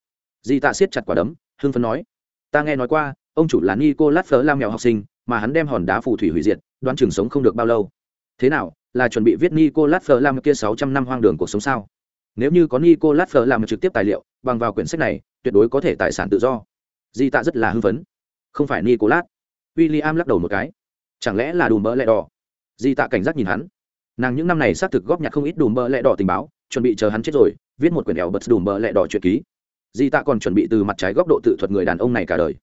Di tạ siết chặt quả đấm hưng phấn nói ta nghe nói qua ông chủ là nicolas phớ lam mèo học sinh, mà hắn đem hòn đá phù thủy hủy diệt, đoán chừng sống không được bao lâu. Thế nào, là chuẩn bị viết nicolas phớ lam kia sáu trăm năm hoang đường cuộc sống sao? Nếu như có nicolas lát phớ trực tiếp tài liệu, bằng vào quyển sách này, tuyệt đối có thể tài sản tự do. Di tạ rất là hưng phấn. Không phải Nicolas. William w i l l i am lắc đầu một cái. Chẳng lẽ là đùm bỡ lẹ đỏ? Di tạ cảnh giác nhìn hắn. Nàng những năm này xác thực góp nhặt không ít đùm bỡ lẹ đỏ tình báo, chuẩn bị chờ hắn chết rồi, viết một quyển ẻo bật đùm bỡ lẹ đỏ truyện ký. Di tạ còn chuẩn bị từ mặt trái góc độ tự thuật người đàn ông này cả đời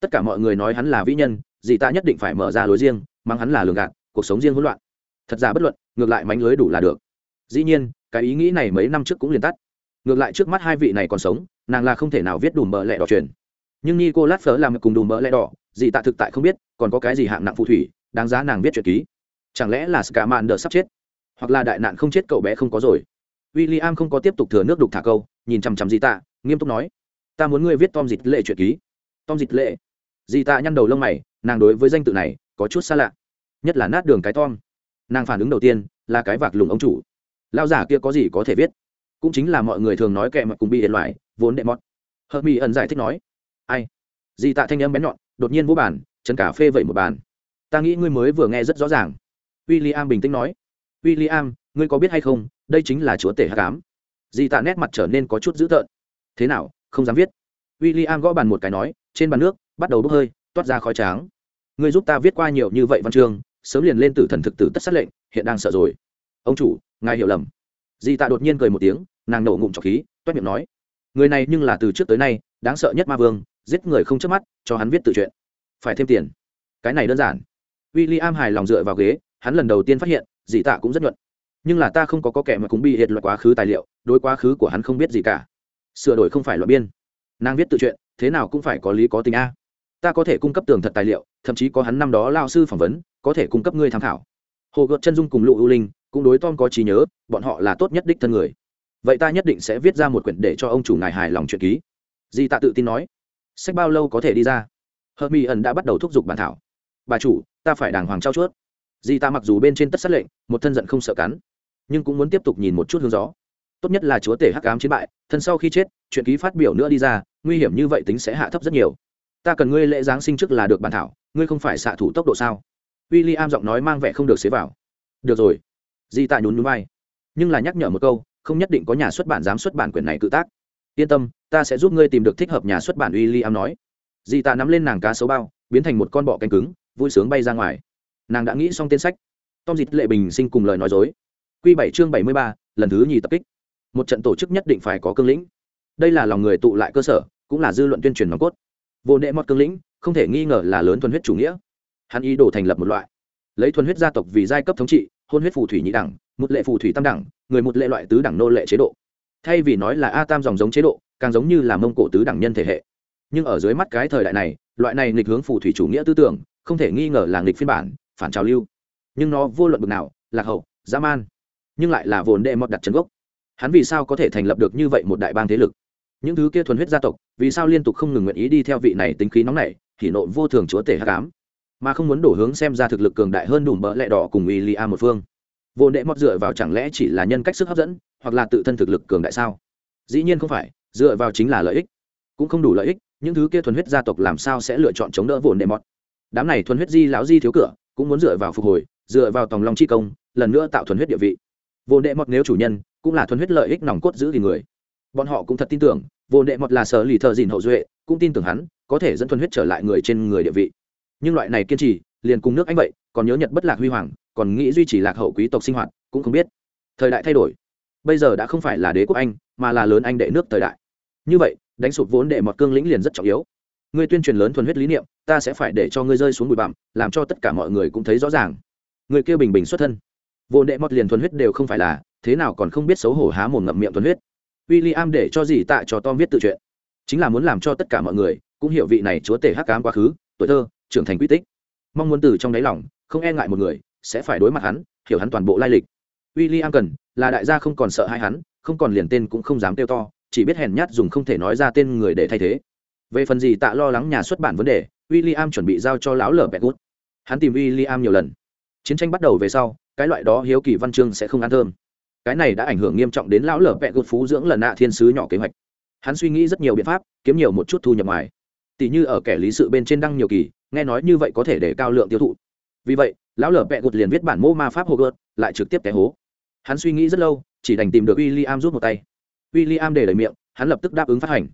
tất cả mọi người nói hắn là vĩ nhân, dì ta nhất định phải mở ra lối riêng mang hắn là lường gạt, cuộc sống riêng hỗn loạn. Thật ra bất luận, ngược lại mánh lưới đủ là được. Dĩ nhiên, cái ý nghĩ này mấy năm trước cũng liền tắt. Ngược lại trước mắt hai vị này còn sống, nàng là không thể nào viết đủ mỡ lẹ đỏ truyền. Nhưng nico lát phớ làm cùng đủ mỡ lẹ đỏ, dì tạ thực tại không biết, còn có cái gì hạng nặng phù thủy, đáng giá nàng viết truyện ký. Chẳng lẽ là ska mạn đờ sắp chết? Hoặc là đại nạn không chết cậu bé không có rồi? W i l l i am không có tiếp tục thừa nước đục thả câu, nhìn chằm chằm dì tạ nghiêm túc nói, ta muốn ngươi viết tom dịch lệ truyện ký. Tom dịch lệ? Dì tạ nhăn đầu lông mày, nàng đối với danh tự này có chút xa lạ, nhất là nát đường cái tom. Nàng phản ứng đầu tiên là cái vạc lùng ông chủ. Lao giả kia có gì có thể viết? Cũng chính là mọi người thường nói kẹ mà cùng bị hiện loại, vốn đệ mọt. Hợp mỹ ẩn giải thích nói, ai? Dì tạ thanh âm bén nhọn, đột nhiên vô bàn, chân cà phê vậy một bàn. Ta nghĩ ngươi mới vừa nghe rất rõ ràng. W i l l i am bình tĩnh nói w i l l i am ngươi có biết hay không, đây chính là chúa tể hát cám dì tạ nét mặt trở nên có chút dữ tợn. Thế nào, không dám viết? W i l l i am gõ bàn một cái nói, trên bàn nước bắt đầu bốc hơi, toát ra khói tráng. Ngươi giúp ta viết qua nhiều như vậy văn chương, sớm liền lên tử thần thực tử tất sát lệnh, hiện đang sợ rồi. Ông chủ, ngài hiểu lầm. Di tạ đột nhiên cười một tiếng, nàng nổ ngụm trọc khí, toét miệng nói, người này nhưng là từ trước tới nay, đáng sợ nhất ma vương, giết người không chớp mắt, cho hắn viết tự chuyện phải thêm tiền. Cái này đơn giản. W i l l i am hài lòng dựa vào ghế, hắn lần đầu tiên phát hiện dị tạ cũng rất nhuận. Nhưng là ta không có có kẻ mà cũng bị hiện loại quá khứ tài liệu, đối quá khứ của hắn không biết gì cả. Sửa đổi không phải loại biên. Nàng viết tự chuyện thế nào cũng phải có lý có tình a ta có thể cung cấp tường thật tài liệu, thậm chí có hắn năm đó lao sư phỏng vấn, có thể cung cấp ngươi tham khảo. Hồ gợt chân dung cùng lụ ưu linh, cũng đối tom có trí nhớ, bọn họ là tốt nhất đích thân người. Vậy ta nhất định sẽ viết ra một quyển để cho ông chủ ngài hài lòng chuyện ký. Di tạ tự tin nói. Sách bao lâu có thể đi ra? Hợp mỹ ẩn đã bắt đầu thúc giục bản thảo. Bà chủ, ta phải đàng hoàng trao chuốt. Di ta mặc dù bên trên tất sát lệnh, một thân giận không sợ cắn, nhưng cũng muốn tiếp tục nhìn một chút hướng gió. Tốt nhất là chúa tể hắc ám chiến bại, thân sau khi chết, chuyện ký phát biểu nữa đi ra, nguy hiểm như vậy tính sẽ hạ thấp rất nhiều ta cần ngươi lễ giáng sinh trước là được bàn thảo, ngươi không phải xạ thủ tốc độ sao? W i l l i am giọng nói mang vẻ không được xế vào. Được rồi. Di tạ nhún núi vai. Nhưng là nhắc nhở một câu, không nhất định có nhà xuất bản dám xuất bản quyển này cự tác. Yên tâm, ta sẽ giúp ngươi tìm được thích hợp nhà xuất bản w i l l i am nói. Di tạ nắm lên nàng cá sấu bao, biến thành một con bọ cánh cứng, vui sướng bay ra ngoài. Nàng đã nghĩ xong tên sách. Tom dịch lệ bình sinh cùng lời nói dối. Q bảy chương bảy mươi ba, lần thứ nhì tập kích. Một trận tổ chức nhất định phải có cương lĩnh. Đây là lòng người tụ lại cơ sở, cũng là dư luận tuyên truyền nòng cốt vô nệ mọt cương lĩnh, không thể nghi ngờ là lớn thuần huyết chủ nghĩa. Hắn ý đồ thành lập một loại. Lấy thuần huyết gia tộc vì giai cấp thống trị, hôn huyết phù thủy nhị đẳng, một lệ phù thủy tam đẳng, người một lệ loại tứ đẳng nô lệ chế độ. Thay vì nói là a tam dòng giống chế độ, càng giống như là mông cổ tứ đẳng nhân thể hệ. Nhưng ở dưới mắt cái thời đại này, loại này nghịch hướng phù thủy chủ nghĩa tư tưởng, không thể nghi ngờ là nghịch phiên bản, phản trào lưu. Nhưng nó vô luận bực nào, lạc hậu, dã man, nhưng lại là vốn đệ mọt đặt chân gốc. Hắn vì sao có thể thành lập được như vậy một đại bang thế lực? Những thứ kia thuần huyết gia tộc, vì sao liên tục không ngừng nguyện ý đi theo vị này tính khí nóng này thì nộ vô thường chúa tể hắc ám. Mà không muốn đổ hướng xem ra thực lực cường đại hơn đủ bỡ lẹ đỏ cùng w li a một phương. Vô đệ mọt dựa vào chẳng lẽ chỉ là nhân cách sức hấp dẫn, hoặc là tự thân thực lực cường đại sao? Dĩ nhiên không phải, dựa vào chính là lợi ích. Cũng không đủ lợi ích, những thứ kia thuần huyết gia tộc làm sao sẽ lựa chọn chống đỡ vô đệ mọt? Đám này thuần huyết di lão di thiếu cửa, cũng muốn dựa vào phục hồi, dựa vào tòng long chi công, lần nữa tạo thuần huyết địa vị. Vô đệ mọt nếu chủ nhân, cũng là thuần huyết lợi ích nòng cốt giữ thì người bọn họ cũng thật tin tưởng, vô đệ mọt là sở lì thợ dìn hậu duệ, cũng tin tưởng hắn, có thể dẫn thuần huyết trở lại người trên người địa vị. Nhưng loại này kiên trì, liền cùng nước anh vậy, còn nhớ nhật bất lạc huy hoàng, còn nghĩ duy trì lạc hậu quý tộc sinh hoạt, cũng không biết. Thời đại thay đổi. Bây giờ đã không phải là đế quốc anh, mà là lớn anh đệ nước thời đại. Như vậy, đánh sụp vốn đệ mọt cương lĩnh liền rất trọng yếu. Ngươi tuyên truyền lớn thuần huyết lý niệm, ta sẽ phải để cho ngươi rơi xuống bụi bặm, làm cho tất cả mọi người cũng thấy rõ ràng. Người kia bình bình xuất thân. Vô đệ mọt liền thuần huyết đều không phải là, thế nào còn không biết xấu hổ há mồm ngậm miệng thuần huyết w i l l i am để cho gì tạ cho tom viết tự chuyện chính là muốn làm cho tất cả mọi người cũng hiểu vị này chúa tể hắc cám quá khứ, tuổi thơ, trưởng thành quy tích. Mong muốn từ trong đáy lòng, không e ngại một người, sẽ phải đối mặt hắn, hiểu hắn toàn bộ lai lịch. W i l l i am cần, là đại gia không còn sợ hai hắn, không còn liền tên cũng không dám kêu to, chỉ biết hèn nhát dùng không thể nói ra tên người để thay thế. Về phần gì tạ lo lắng nhà xuất bản vấn đề w i l l i am chuẩn bị giao cho lão lở bẹt gút. Hắn tìm w i l l i am nhiều lần. Chiến tranh bắt đầu về sau, cái loại đó hiếu kỳ văn chương sẽ không ăn thơm cái này đã ảnh hưởng nghiêm trọng đến lão lở vẹt gột phú dưỡng lần nạ thiên sứ nhỏ kế hoạch. Hắn suy nghĩ rất nhiều biện pháp, kiếm nhiều một chút thu nhập ngoài. Tỷ như ở kẻ lý sự bên trên đăng nhiều kỳ, nghe nói như vậy có thể để cao lượng tiêu thụ. Vì vậy, lão lở vẹt gột liền viết bản mô ma pháp hồ gợt lại trực tiếp té hố. Hắn suy nghĩ rất lâu, chỉ đành tìm được w i l l i am rút một tay. W i l l i am để lời miệng, hắn lập tức đáp ứng phát hành.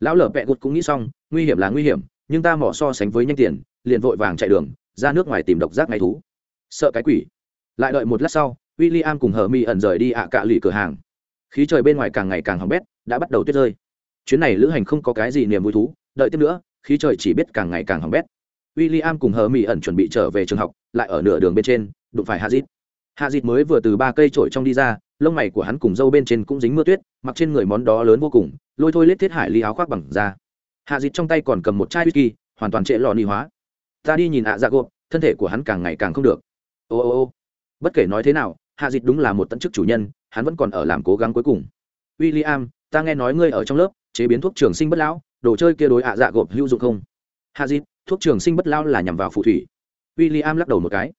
Lão lở vẹt gột cũng nghĩ xong, nguy hiểm là nguy hiểm, nhưng ta mỏ so sánh với nhanh tiền, liền vội vàng chạy đường, ra nước ngoài tìm độc giác ngay thú. Sợ cái quỷ. Lại đợi một lát sau w i l l i am cùng hờ mi ẩn rời đi ạ cạ lì cửa hàng. Khí trời bên ngoài càng ngày càng hỏng bét, đã bắt đầu tuyết rơi. Chuyến này lữ hành không có cái gì niềm vui thú, đợi tiếp nữa, khí trời chỉ biết càng ngày càng hỏng bét. W i l l i am cùng hờ mi ẩn chuẩn bị trở về trường học, lại ở nửa đường bên trên, đụng phải hazit. Hazit mới vừa từ ba cây trổi trong đi ra, lông mày của hắn cùng dâu bên trên cũng dính mưa tuyết, mặc trên người món đó lớn vô cùng, lôi thôi lết thiết hải ly áo khoác bằng da. Hạ dịt trong tay còn cầm một chai whisky, hoàn toàn trệ lò ni hóa. Ta đi nhìn à dạ gộp, thân thể của hắn càng ngày càng không được. Ô ô ô. Bất kể nói thế nào hạ dịt đúng là một tận chức chủ nhân, hắn vẫn còn ở làm cố gắng cuối cùng. W i l l i am ta nghe nói ngươi ở trong lớp, chế biến thuốc trường sinh bất lão, đồ chơi kia đối hạ dạ gộp hữu dụng không? Hạ dịt thuốc trường sinh bất lão là nhằm vào phù thủy. W i l l i am lắc đầu một cái.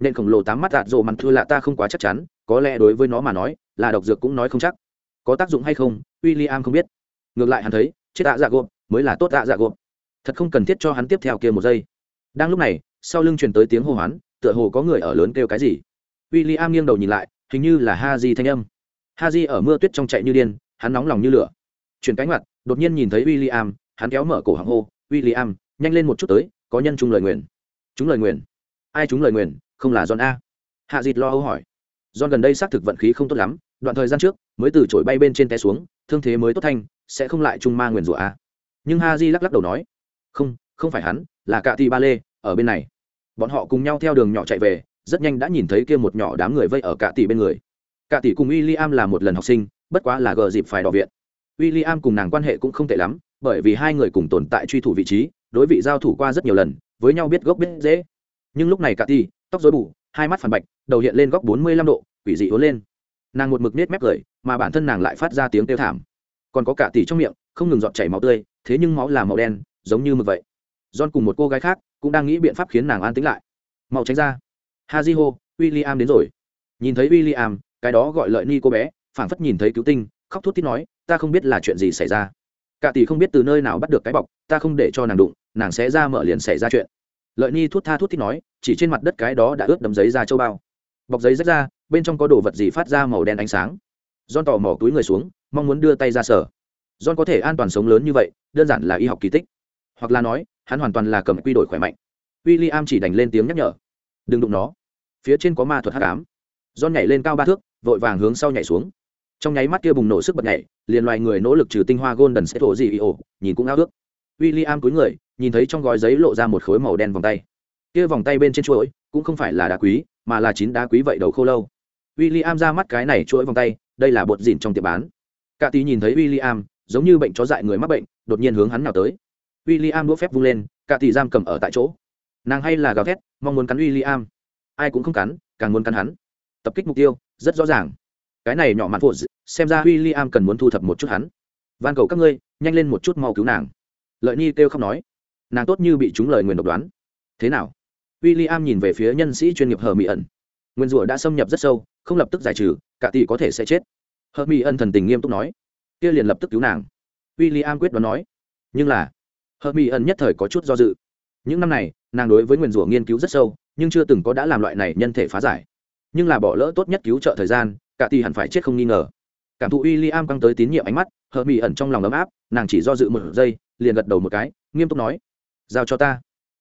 Nên khổng lồ tám mắt đạt rộ mặn thưa lạ ta không quá chắc chắn, có lẽ đối với nó mà nói, là độc dược cũng nói không chắc. Có tác dụng hay không w i l l i am không biết. Ngược lại hắn thấy, chết ạ dạ gộp, mới là tốt ạ dạ gộp. Thật không cần thiết cho hắn tiếp theo kia một giây. Đang lúc này, sau lưng truyền tới tiếng hô hoán, tựa hồ có người ở lớn kêu cái gì w i l l i am nghiêng đầu nhìn lại, hình như là ha di thanh âm. Ha di ở mưa tuyết trong chạy như điên, hắn nóng lòng như lửa. Chuyển cánh mặt, đột nhiên nhìn thấy w i l l i am hắn kéo mở cổ hàng hô w i l l i am nhanh lên một chút tới, có nhân chung lời nguyền. Chúng lời nguyền? Ai chúng lời nguyền? Không là john a. Hạ dịt lo âu hỏi. John gần đây xác thực vận khí không tốt lắm, đoạn thời gian trước, mới từ chổi bay bên trên té xuống, thương thế mới tốt thanh, sẽ không lại trung ma nguyền rủa a. Nhưng ha di lắc lắc đầu nói, không không phải hắn, là cạ thị ba lê, ở bên này. Bọn họ cùng nhau theo đường nhỏ chạy về rất nhanh đã nhìn thấy kia một nhỏ đám người vây ở cạ tỷ bên người. Cạ tỷ cùng w i l l i am là một lần học sinh, bất quá là gờ dịp phải đỏ viện. W i l l i am cùng nàng quan hệ cũng không tệ lắm, bởi vì hai người cùng tồn tại truy thủ vị trí, đối vị giao thủ qua rất nhiều lần, với nhau biết gốc biết dễ nhưng lúc này cạ tỷ tóc dối bù, hai mắt phản bạch, đầu hiện lên góc bốn mươi lăm độ, quỷ dị hố lên. Nàng một mực nết mép cười, mà bản thân nàng lại phát ra tiếng kêu thảm. Còn có cả tỷ trong miệng, không ngừng giọt chảy máu tươi, thế nhưng máu là màu đen, giống như mực vậy. John cùng một cô gái khác cũng đang nghĩ biện pháp khiến nàng an tĩnh lại. Mau tránh ra ha di hô w i l l i am đến rồi. Nhìn thấy w i l l i am cái đó gọi lợi ni cô bé, phảng phất nhìn thấy cứu tinh, khóc thút thít nói, ta không biết là chuyện gì xảy ra. Cả tỷ không biết từ nơi nào bắt được cái bọc, ta không để cho nàng đụng, nàng sẽ ra mở liền xảy ra chuyện. Lợi ni thút tha thút thít nói, chỉ trên mặt đất cái đó đã ướt đấm giấy ra châu bao. Bọc giấy rách ra, bên trong có đồ vật gì phát ra màu đen ánh sáng. John tò mò túi người xuống, mong muốn đưa tay ra sở john có thể an toàn sống lớn như vậy, đơn giản là y học kỳ tích. Hoặc là nói, hắn hoàn toàn là cầm quy đổi khỏe mạnh. W i l l i am chỉ đành lên tiếng nhắc nhở đừng đụng nó. Phía trên có ma thuật h tám john nhảy lên cao ba thước, vội vàng hướng sau nhảy xuống. Trong nháy mắt kia bùng nổ sức bật nhảy, liền loài người nỗ lực trừ tinh hoa golden set gì ý ổ nhìn cũng ao ước. W i l l i am cúi người, nhìn thấy trong gói giấy lộ ra một khối màu đen vòng tay. Kia vòng tay bên trên chuỗi, cũng không phải là đá quý, mà là chín đá quý vậy đầu khô lâu. W i l l i am ra mắt cái này chuỗi vòng tay, đây là bột dìn trong tiệm bán. Cả tí nhìn thấy w i l l i am giống như bệnh chó dại người mắc bệnh, đột nhiên hướng hắn nào tới. W i l l i am đũa phép vung lên, cả tỷ giam cầm ở tại chỗ nàng hay là gào thét, mong muốn cắn w i l l i am ai cũng không cắn, càng muốn cắn hắn. Tập kích mục tiêu, rất rõ ràng. Cái này nhỏ mặt phụ xem ra w i l l i am cần muốn thu thập một chút hắn. Van cầu các ngươi, nhanh lên một chút mau cứu nàng. Lợi ni kêu không nói. Nàng tốt như bị chúng lời nguyền độc đoán. Thế nào? W i l l i am nhìn về phía nhân sĩ chuyên nghiệp hờ mỹ ẩn. Nguyên rủa đã xâm nhập rất sâu, không lập tức giải trừ, cả tỷ có thể sẽ chết. Hờ mỹ ẩn thần tình nghiêm túc nói. Kia liền lập tức cứu nàng. W i l l i am quyết đoán nói. Nhưng là, hờ mỹ ẩn nhất thời có chút do dự. Những năm này nàng đối với nguyền rủa nghiên cứu rất sâu, nhưng chưa từng có đã làm loại này nhân thể phá giải. Nhưng là bỏ lỡ tốt nhất cứu trợ thời gian, cả tỷ hẳn phải chết không nghi ngờ. Cảm thụ w i l l i am căng tới tín nhiệm ánh mắt, hờ mỹ ẩn trong lòng ấm áp, nàng chỉ do dự một giây, liền gật đầu một cái, nghiêm túc nói, giao cho ta.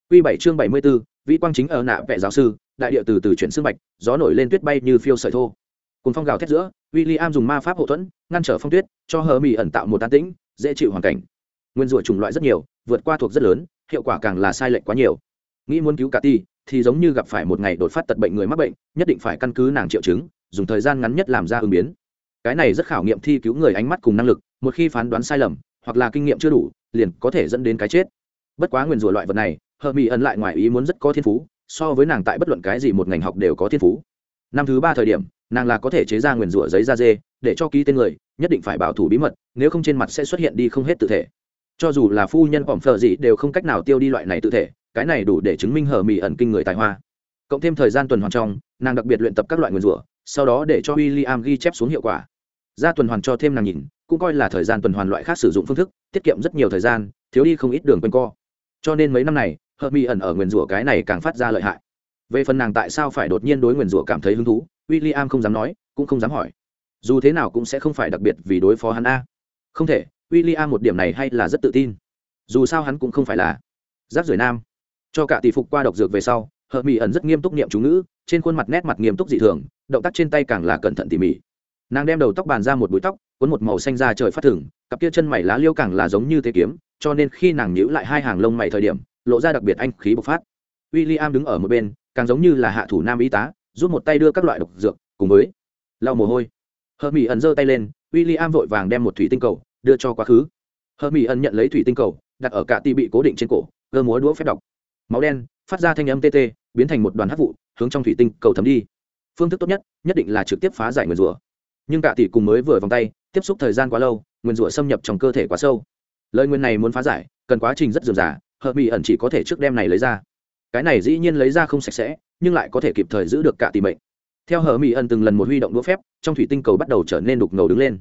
Q bảy chương bảy mươi b ố vĩ quang chính ở nạ vệ giáo sư, đại địa từ từ chuyển xương bạch, gió nổi lên tuyết bay như phiêu sợi thô. Cùng phong gào thét giữa w i l l i am dùng ma pháp hậu thuẫn, ngăn trở phong tuyết, cho hờ mỹ ẩn tạo một tan tĩnh, dễ chịu hoàn cảnh. Nguyên rủa chủng loại rất nhiều, vượt qua thuộc rất lớn, hiệu quả càng là sai lệch quá nhiều nghĩ muốn cứu cả ti, thì giống như gặp phải một ngày đột phát tật bệnh người mắc bệnh, nhất định phải căn cứ nàng triệu chứng, dùng thời gian ngắn nhất làm ra ứng biến. Cái này rất khảo nghiệm thi cứu người ánh mắt cùng năng lực, một khi phán đoán sai lầm, hoặc là kinh nghiệm chưa đủ, liền có thể dẫn đến cái chết. Bất quá nguyền rủa loại vật này hờ mỹ ẩn lại ngoài ý muốn rất có thiên phú, so với nàng tại bất luận cái gì một ngành học đều có thiên phú. Năm thứ ba thời điểm, nàng là có thể chế ra nguyền rủa giấy da dê, để cho ký tên người, nhất định phải bảo thủ bí mật, nếu không trên mặt sẽ xuất hiện đi không hết tự thể. Cho dù là phu nhân phỏng phờ gì đều không cách nào tiêu đi loại này tự thể cái này đủ để chứng minh hờ mỹ ẩn kinh người tài hoa. Cộng thêm thời gian tuần hoàn trong, nàng đặc biệt luyện tập các loại nguyền rủa, sau đó để cho w i l l i am ghi chép xuống hiệu quả. Ra tuần hoàn cho thêm nàng nhìn, cũng coi là thời gian tuần hoàn loại khác sử dụng phương thức, tiết kiệm rất nhiều thời gian, thiếu đi không ít đường quanh co. Cho nên mấy năm này hợp mỹ ẩn ở nguyền rủa cái này càng phát ra lợi hại. Về phần nàng tại sao phải đột nhiên đối nguyền rủa cảm thấy hứng thú w i l l i am không dám nói, cũng không dám hỏi. Dù thế nào cũng sẽ không phải đặc biệt vì đối phó hắn a. Không thể w i l l i am một điểm này hay là rất tự tin. Dù sao hắn cũng không phải là giáp rưỡi nam cho cả tỷ phục qua độc dược về sau hợp mỹ ẩn rất nghiêm túc niệm chú ngữ, trên khuôn mặt nét mặt nghiêm túc dị thường, động tác trên tay càng là cẩn thận tỉ mỉ. Nàng đem đầu tóc bàn ra một búi tóc, cuốn một màu xanh ra trời phát thừng, cặp kia chân mày lá liêu càng là giống như thế kiếm, cho nên khi nàng nhíu lại hai hàng lông mày thời điểm, lộ ra đặc biệt anh khí bộc phát. W i l l i am đứng ở một bên, càng giống như là hạ thủ nam y tá, giúp một tay đưa các loại độc dược, cùng với lau mồ hôi. Hờ mỹ ẩn giơ tay lên w i am vội vàng đem một thủy tinh cầu đưa cho quá khứ. Hờ mỹ ẩn nhận lấy thủy tinh cầu, đặt ở cả ti bị cố định trên cổ cơ múa đũa phép đọc máu đen, phát ra thanh âm tê tê, biến thành một đoàn hát vụ, hướng trong thủy tinh cầu thấm đi. Phương thức tốt nhất nhất định là trực tiếp phá giải nguyền rủa. Nhưng cả tỷ cùng mới vừa vòng tay, tiếp xúc thời gian quá lâu, nguyên rủa xâm nhập trong cơ thể quá sâu. Lời nguyên này muốn phá giải, cần quá trình rất dườm dà hợp mỹ ẩn chỉ có thể trước đem này lấy ra. Cái này dĩ nhiên lấy ra không sạch sẽ, nhưng lại có thể kịp thời giữ được cả tỷ mệnh. Theo hờ mỹ ẩn từng lần một huy động đũa phép, trong thủy tinh cầu bắt đầu trở nên đục ngầu đứng lên.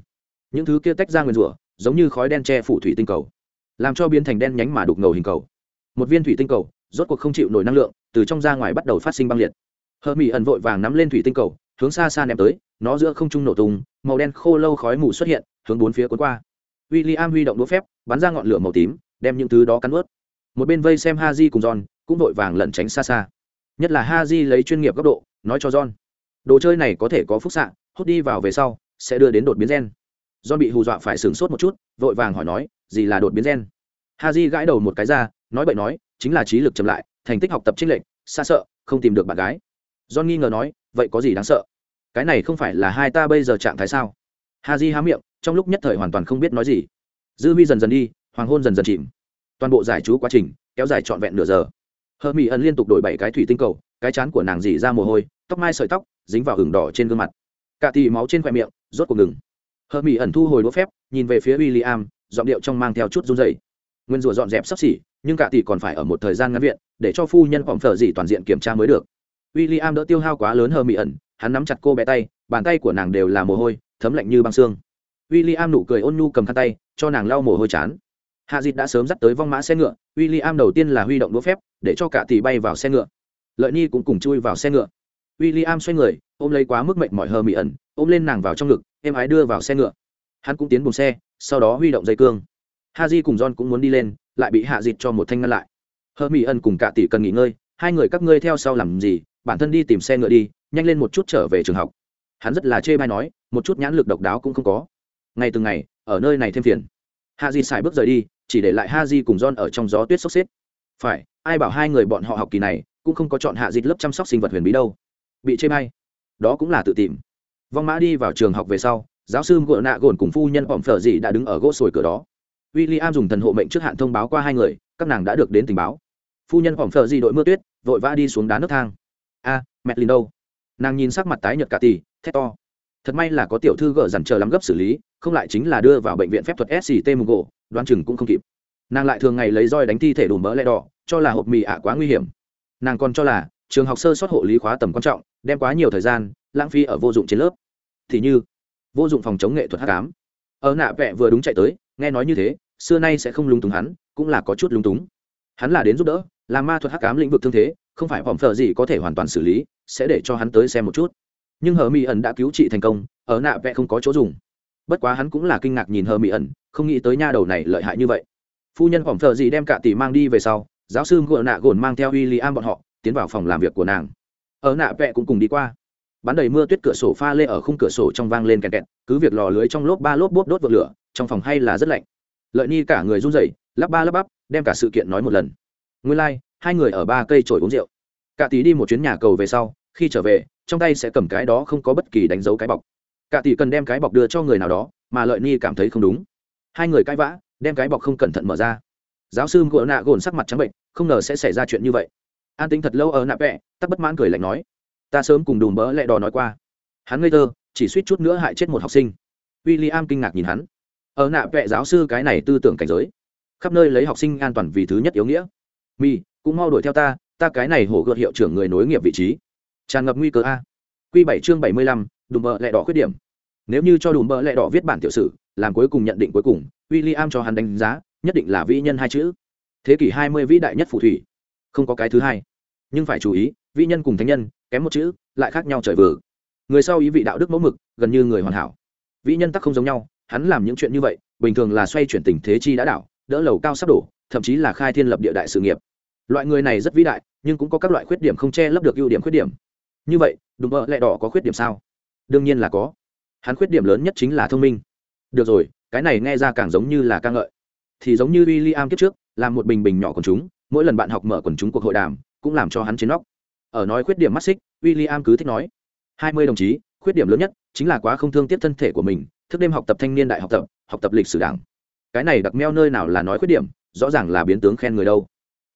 Những thứ kia tách ra nguyên rủa, giống như khói đen che phủ thủy tinh cầu, làm cho biến thành đen nhánh mà đục ngầu hình cầu. Một viên thủy tinh cầu rốt cuộc không chịu nổi năng lượng, từ trong ra ngoài bắt đầu phát sinh băng liệt. Hờ mỹ ẩn vội vàng nắm lên thủy tinh cầu, hướng xa xa ném tới, nó giữa không trung nổ tung, màu đen khô lâu khói mù xuất hiện, hướng bốn phía cuốn qua. W i l l i am huy động đũa phép, bắn ra ngọn lửa màu tím, đem những thứ đó cắn ướt một bên vây xem ha di cùng john, cũng vội vàng lẩn tránh xa xa. Nhất là ha di lấy chuyên nghiệp góc độ, nói cho john, đồ chơi này có thể có phúc xạ, hút đi vào về sau, sẽ đưa đến đột biến gen. John bị hù dọa phải sửng sốt một chút, vội vàng hỏi nói, gì là đột biến gen? Ha di gãi đầu một cái ra, nói bậy nói chính là trí lực chậm lại, thành tích học tập trích lệnh xa sợ, không tìm được bạn gái. John nghi ngờ nói, vậy có gì đáng sợ? Cái này không phải là hai ta bây giờ trạng thái sao? Ha di há miệng, trong lúc nhất thời hoàn toàn không biết nói gì. Dư Vi dần dần đi, hoàng hôn dần dần chìm. Toàn bộ giải chú quá trình, kéo dài trọn vẹn nửa giờ. Hờ mỹ ẩn liên tục đổi bảy cái thủy tinh cầu, cái chán của nàng dỉ ra mồ hôi, tóc mai sợi tóc, dính vào hừng đỏ trên gương mặt. Cả tì máu trên khoe miệng, rốt cuộc ngừng. Hờ mỹ ẩn thu hồi đũa phép, nhìn về phía w i l l i am giọng điệu trong mang theo chút run dày nguyên rủa dọn dẹp sắp xỉ nhưng cả tỷ còn phải ở một thời gian ngắn viện để cho phu nhân phòng phở gì toàn diện kiểm tra mới được. W i l l i am đỡ tiêu hao quá lớn hờ mị ẩn, hắn nắm chặt cô bé tay, bàn tay của nàng đều là mồ hôi, thấm lạnh như băng xương. W i l l i am nụ cười ôn nhu cầm khăn tay, cho nàng lau mồ hôi chán. Hạ dịt đã sớm dắt tới vong mã xe ngựa w i l l i am đầu tiên là huy động đũa phép, để cho cả tỷ bay vào xe ngựa. Lợi nhi cũng cùng chui vào xe ngựa. W i l l i am xoay người, ôm lấy quá mức mệnh mọi hờ mị ẩn, ôm lên nàng vào trong ngực em ái đưa vào xe ngựa. Hắn cũng tiến bùng xe, sau đó huy động dây cương ha di cùng john cũng muốn đi lên, lại bị hạ dịt cho một thanh ngăn lại. Hơ mỹ Ân cùng cả tỷ cần nghỉ ngơi, hai người các ngươi theo sau làm gì, bản thân đi tìm xe ngựa đi, nhanh lên một chút trở về trường học. Hắn rất là chê bai nói, một chút nhãn lực độc đáo cũng không có. Ngày từng ngày, ở nơi này thêm phiền. Ha di xài bước rời đi, chỉ để lại ha di cùng john ở trong gió tuyết sốc xếp. Phải, ai bảo hai người bọn họ học kỳ này, cũng không có chọn hạ dịt lớp chăm sóc sinh vật huyền bí đâu. Bị chê bai. Đó cũng là tự tìm. Vong mã đi vào trường học về sau, giáo sư gội nạ gồn cùng phu nhân ỏm phở gì đã đứng ở gỗ sồi cửa đó w i l l i am dùng thần hộ mệnh trước hạn thông báo qua hai người các nàng đã được đến tình báo. Phu nhân bỏng phở gì đội mưa tuyết vội vã đi xuống đá nước thang. A mẹ lìn đâu? Nàng nhìn sắc mặt tái nhợt cả tỷ, thét to. Thật may là có tiểu thư gỡ dằn chờ lắm gấp xử lý không lại chính là đưa vào bệnh viện phép thuật sct mùng gỗ đoán chừng cũng không kịp. Nàng lại thường ngày lấy roi đánh thi thể đủ mỡ lẽ đỏ cho là hộp mì ạ quá nguy hiểm. Nàng còn cho là trường học sơ sót hộ lý khóa tầm quan trọng đem quá nhiều thời gian lãng phí ở vô dụng trên lớp. Thì như vô dụng phòng chống nghệ thuật hát cám. Ở nạ vẹ vừa đúng chạy tới nghe nói như thế xưa nay sẽ không lung túng hắn, cũng là có chút lung túng. Hắn là đến giúp đỡ làm ma thuật hắc cám lĩnh vực thương thế, không phải vòng phở gì có thể hoàn toàn xử lý, sẽ để cho hắn tới xem một chút. Nhưng hờ mỹ ẩn đã cứu trị thành công, ở nạ vẽ không có chỗ dùng. Bất quá hắn cũng là kinh ngạc nhìn hờ mỹ ẩn, không nghĩ tới nha đầu này lợi hại như vậy. Phu nhân vòng phở gì đem cả tỷ mang đi về sau, giáo sư ngựa nạ gồn mang theo w i l l i am bọn họ, tiến vào phòng làm việc của nàng. Ở nạ vẽ cũng cùng đi qua. Bắn đầy mưa tuyết cửa sổ pha lê ở khung cửa sổ trong vang lên kẹt kẹt, cứ việc lò lưới trong lốp ba lốp bốt đốt vượt lửa, trong phòng hay là rất lạnh lợi ni cả người run rẩy lắp ba lắp bắp đem cả sự kiện nói một lần. Nguyên lai、like, hai người ở ba cây trổi uống rượu. Cả tí đi một chuyến nhà cầu về sau khi trở về trong tay sẽ cầm cái đó không có bất kỳ đánh dấu cái bọc. Cả tỷ cần đem cái bọc đưa cho người nào đó mà lợi ni cảm thấy không đúng. Hai người cãi vã đem cái bọc không cẩn thận mở ra. Giáo sư ngựa nạ gồn sắc mặt trắng bệnh không ngờ sẽ xảy ra chuyện như vậy. An tính thật lâu ở nạ vẹ tắc bất mãn cười lạnh nói ta sớm cùng đùm bỡ lẹ đò nói qua. Hắn ngây thơ chỉ suýt chút nữa hại chết một học sinh. W i l l i am kinh ngạc nhìn hắn ở nạ vệ giáo sư cái này tư tưởng cảnh giới. Khắp nơi lấy học sinh an toàn vì thứ nhất yếu nghĩa. Mi, cũng mau đuổi theo ta ta cái này hổ gợt hiệu trưởng người nối nghiệp vị trí. Tràn ngập nguy cơ a. Q bảy chương bảy mươi lăm, đùm bợ lẹ đỏ khuyết điểm. Nếu như cho đùm bợ lẹ đỏ viết bản tiểu sử, làm cuối cùng nhận định cuối cùng w i l l i am cho hắn đánh giá, nhất định là vĩ nhân hai chữ. Thế kỷ hai mươi vĩ đại nhất phù thủy. Không có cái thứ hai. Nhưng phải chú ý, vĩ nhân cùng thánh nhân, kém một chữ, lại khác nhau trời vừa. Người sau ý vị đạo đức mẫu mực, gần như người hoàn hảo. Vĩ nhân tắc không giống nhau hắn làm những chuyện như vậy, bình thường là xoay chuyển tình thế chi đã đảo, đỡ lầu cao sắp đổ, thậm chí là khai thiên lập địa đại sự nghiệp. Loại người này rất vĩ đại, nhưng cũng có các loại khuyết điểm không che lấp được ưu điểm khuyết điểm. Như vậy, đùm bợ lẹ đỏ có khuyết điểm sao? Đương nhiên là có. Hắn khuyết điểm lớn nhất chính là thông minh. Được rồi, cái này nghe ra càng giống như là ca ngợi. Thì giống như w i l l i am kiếp trước, làm một bình bình nhỏ quần chúng, mỗi lần bạn học mở quần chúng cuộc hội đàm, cũng làm cho hắn chiến nóc. Ở nói khuyết điểm mắt xích w i l l i am cứ thích nói. Hai mươi đồng chí, khuyết điểm lớn nhất chính là quá không thương tiếc thân thể của mình thức đêm học tập thanh niên đại học tập học tập lịch sử đảng. Cái này đặc meo nơi nào là nói khuyết điểm, rõ ràng là biến tướng khen người đâu.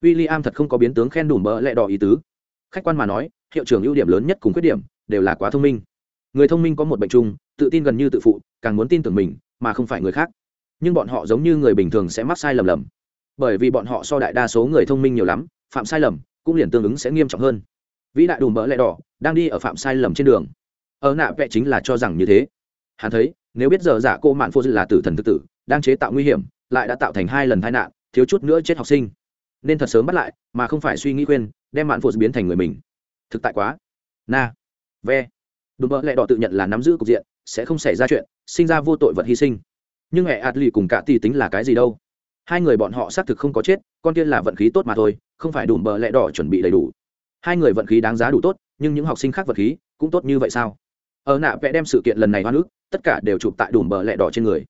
W i l l i am thật không có biến tướng khen đủ mỡ lẹ đỏ ý tứ. Khách quan mà nói, hiệu trưởng ưu điểm lớn nhất cùng khuyết điểm đều là quá thông minh. Người thông minh có một bệnh chung, tự tin gần như tự phụ, càng muốn tin tưởng mình, mà không phải người khác. Nhưng bọn họ giống như người bình thường sẽ mắc sai lầm lầm. Bởi vì bọn họ so đại đa số người thông minh nhiều lắm, phạm sai lầm cũng liền tương ứng sẽ nghiêm trọng hơn. Vĩ đại đùm mỡ lẹ đỏ đang đi ở phạm sai lầm trên đường. Ở nạ vẽ chính là cho rằng như thế hắn thấy, nếu biết giờ giả cô mạn phô là tử thần tự tử, đang chế tạo nguy hiểm, lại đã tạo thành hai lần tai nạn, thiếu chút nữa chết học sinh. Nên thật sớm bắt lại, mà không phải suy nghĩ khuyên, đem mạn phô biến thành người mình. Thực tại quá. Na. Ve. Đùm bỡ lẹ đỏ tự nhận là nắm giữ cục diện, sẽ không xảy ra chuyện, sinh ra vô tội vật hy sinh. Nhưng mẹ ạt lì cùng cả tỷ tính là cái gì đâu? Hai người bọn họ xác thực không có chết, con tiên là vận khí tốt mà thôi, không phải đùm bờ lẹ đỏ chuẩn bị đầy đủ. Hai người vận khí đáng giá đủ tốt, nhưng những học sinh khác vận khí cũng tốt như vậy sao? Ở nạ vẽ đem sự kiện lần này hoa nước tất cả đều chụp tại đùm bờ lẹ đỏ trên người.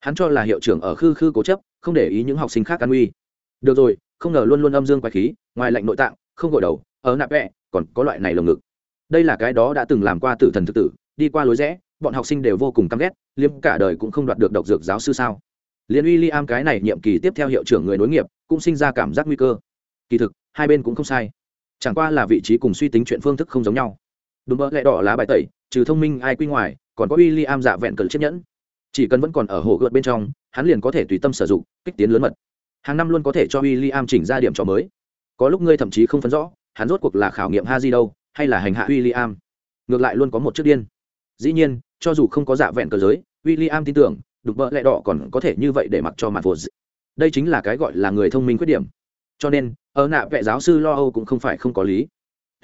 Hắn cho là hiệu trưởng ở khư khư cố chấp, không để ý những học sinh khác an uy được rồi, không ngờ luôn luôn âm dương quái khí, ngoài lạnh nội tạng, không gội đầu, ở nạ vẽ còn có loại này lồng ngực. Đây là cái đó đã từng làm qua tử thần thực tử, đi qua lối rẽ, bọn học sinh đều vô cùng căm ghét liêm cả đời cũng không đoạt được độc dược giáo sư sao. Liên uy li am cái này nhiệm kỳ tiếp theo hiệu trưởng người nối nghiệp, cũng sinh ra cảm giác nguy cơ. Kỳ thực, hai bên cũng không sai. Chẳng qua là vị trí cùng suy tính chuyện phương thức không giống nhau đúng mơ lẽ đỏ lá bài tẩy, trừ thông minh ai quy ngoài, còn có w i l l i am dạ vẹn cờ chiếc nhẫn. Chỉ cần vẫn còn ở hồ gợt bên trong, hắn liền có thể tùy tâm sử dụng, kích tiến lớn mật. Hàng năm luôn có thể cho w i l l i am chỉnh ra điểm trò mới. Có lúc ngươi thậm chí không phân rõ, hắn rốt cuộc là khảo nghiệm ha di đâu, hay là hành hạ w i l l i am ngược lại luôn có một chiếc điên. Dĩ nhiên, cho dù không có dạ vẹn cờ giới w i l l i am tin tưởng, đục bợ lẹ đỏ còn có thể như vậy để mặc cho mặt vột đây chính là cái gọi là người thông minh khuyết điểm. Cho nên, ở nạ vệ giáo sư lo âu cũng không phải không có lý.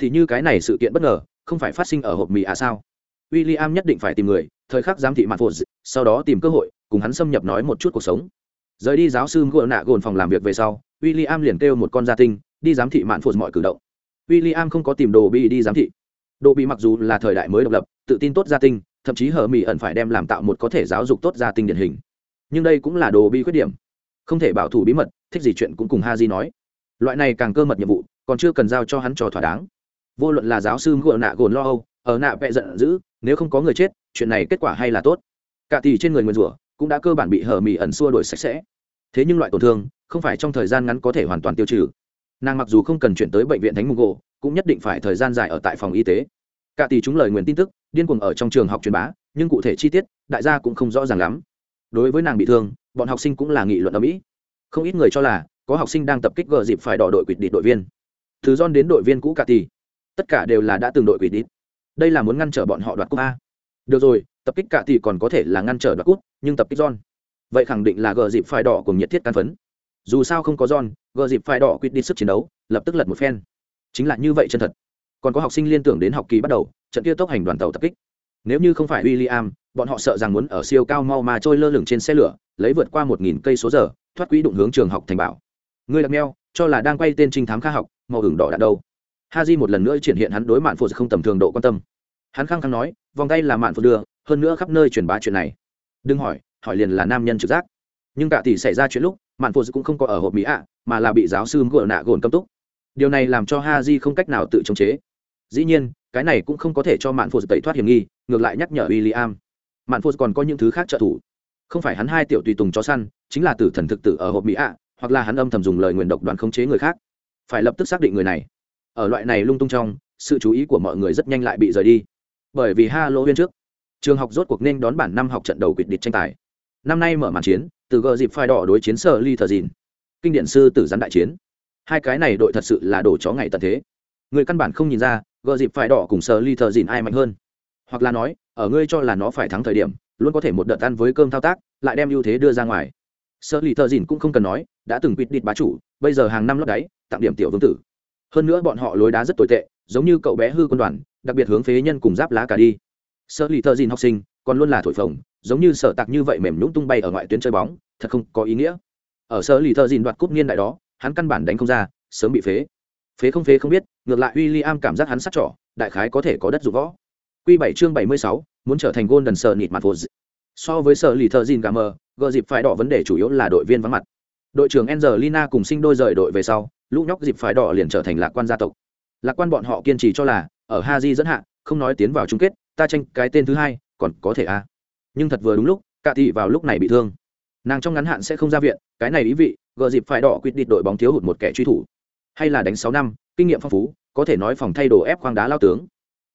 Thì như cái này sự kiện bất ngờ không phải phát sinh ở hộp mì à sao? W i l l i am nhất định phải tìm người, thời khắc giám thị mặt phụt sau đó tìm cơ hội, cùng hắn xâm nhập nói một chút cuộc sống. Rời đi giáo sư ngựa nạ gồn phòng làm việc về sau w i l l i am liền kêu một con gia tinh, đi giám thị mạn phụt mọi cử động. W i l l i am không có tìm đồ bị đi giám thị. Đồ bị mặc dù là thời đại mới độc lập, tự tin tốt gia tinh, thậm chí hờ mỹ ẩn phải đem làm tạo một có thể giáo dục tốt gia tinh điển hình. Nhưng đây cũng là đồ bị khuyết điểm. Không thể bảo thủ bí mật, thích gì chuyện cũng cùng ha di nói. Loại này càng cơ mật nhiệm vụ, còn chưa cần giao cho hắn cho thỏa đáng vô luận là giáo sư ngựa nạ gồn lo âu, ở nạ vẹ giận dữ, nếu không có người chết, chuyện này kết quả hay là tốt. Cả tỷ trên người nguyên rủa cũng đã cơ bản bị hở mì ẩn xua đuổi sạch sẽ. Thế nhưng loại tổn thương không phải trong thời gian ngắn có thể hoàn toàn tiêu trừ. Nàng mặc dù không cần chuyển tới bệnh viện thánh mục gỗ, cũng nhất định phải thời gian dài ở tại phòng y tế. Cả tỷ chúng lời nguyền tin tức, điên cuồng ở trong trường học truyền bá, nhưng cụ thể chi tiết, đại gia cũng không rõ ràng lắm. Đối với nàng bị thương, bọn học sinh cũng là nghị luận ở mỹ. Không ít người cho là có học sinh đang tập kích gờ dịp phải đỏ đội quỵt địch đội viên. Từ don đến đội viên cũ cả tỷ tất cả đều là đã từng đội quỷ đít. Đây là muốn ngăn trở bọn họ đoạt cúp a. Được rồi, tập kích cả tỷ còn có thể là ngăn trở đoạt cúp, nhưng tập kích don vậy khẳng định là gờ dịp phải đỏ cùng nhiệt thiết can phấn. Dù sao không có don gờ dịp phải đỏ quyết đi sức chiến đấu, lập tức lật một phen. Chính là như vậy chân thật. Còn có học sinh liên tưởng đến học kỳ bắt đầu, trận kia tốc hành đoàn tàu tập kích. Nếu như không phải w i l l i am bọn họ sợ rằng muốn ở siêu cao mau mà trôi lơ lửng trên xe lửa, lấy vượt qua một nghìn cây số giờ, thoát quỹ đụng hướng trường học thành bảo. Người đặc meo cho là đang quay tên trinh thám kha học, màu hưởng đỏ đạn đâu? Ha di một lần nữa triển hiện hắn đối mạn phụ không tầm thường độ quan tâm. Hắn khăng khăng nói, vòng tay là mạn phụ đưa, hơn nữa khắp nơi truyền bá chuyện này. Đừng hỏi hỏi liền là nam nhân trực giác. Nhưng cả tỷ xảy ra chuyện lúc, mạn phụ cũng không có ở hộp mỹ ạ, mà là bị giáo sư gỡ nạ gồn cấm túc. Điều này làm cho ha di không cách nào tự chống chế. Dĩ nhiên, cái này cũng không có thể cho mạn phụ tẩy thoát hiểm nghi, ngược lại nhắc nhở w i l l i am mạn phụ còn có những thứ khác trợ thủ. Không phải hắn hai tiểu tùy tùng chó săn, chính là tử thần thực tử ở hộp mỹ ạ, hoặc là hắn âm thầm dùng lời nguyền độc đoàn khống chế người khác. Phải lập tức xác định người này ở loại này lung tung trong, sự chú ý của mọi người rất nhanh lại bị rời đi. Bởi vì ha lô huyên trước, trường học rốt cuộc nên đón bản năm học trận đầu quyết địch tranh tài. Năm nay mở màn chiến, từ gờ dịp phai đỏ đối chiến sở ly thờ dìn, kinh điển sư tử Gián đại chiến. Hai cái này đội thật sự là đổ chó ngày tận thế. Người căn bản không nhìn ra gờ dịp phai đỏ cùng sở ly thờ dìn ai mạnh hơn. Hoặc là nói, ở ngươi cho là nó phải thắng thời điểm, luôn có thể một đợt ăn với cơm thao tác, lại đem ưu thế đưa ra ngoài. Sở ly thờ dìn cũng không cần nói, đã từng quyết địch bá chủ, bây giờ hàng năm lót đáy, tặng điểm tiểu vương tử hơn nữa bọn họ lối đá rất tồi tệ, giống như cậu bé hư quân đoàn, đặc biệt hướng phế nhân cùng giáp lá cả đi. Sở lì thợ dìn học sinh, còn luôn là thổi phồng, giống như sở tạc như vậy mềm nhũng tung bay ở ngoại tuyến chơi bóng, thật không có ý nghĩa. Ở sở lì thợ dìn đoạt cúp niên đại đó, hắn căn bản đánh không ra, sớm bị phế. Phế không phế không biết, ngược lại w i l l i am cảm giác hắn sát trỏ, đại khái có thể có đất dụng võ. Q bảy chương bảy mươi sáu, muốn trở thành golden sợ nịt mặt vô so với sở lì thợ dìn gà mờ gợ dịp phải đỏ vấn đề chủ yếu là đội viên vắng mặt. Đội trưởng angelina cùng sinh đôi rời đội về sau lũ nhóc dịp phải đỏ liền trở thành lạc quan gia tộc. Lạc quan bọn họ kiên trì cho là, ở ha di dẫn hạ, không nói tiến vào chung kết, ta tranh cái tên thứ hai, còn có thể a à. nhưng thật vừa đúng lúc, cạ thị vào lúc này bị thương. Nàng trong ngắn hạn sẽ không ra viện, cái này ý vị, gờ dịp phải đỏ quyết định đội bóng thiếu hụt một kẻ truy thủ. Hay là đánh sáu năm, kinh nghiệm phong phú, có thể nói phòng thay đồ ép khoang đá lao tướng.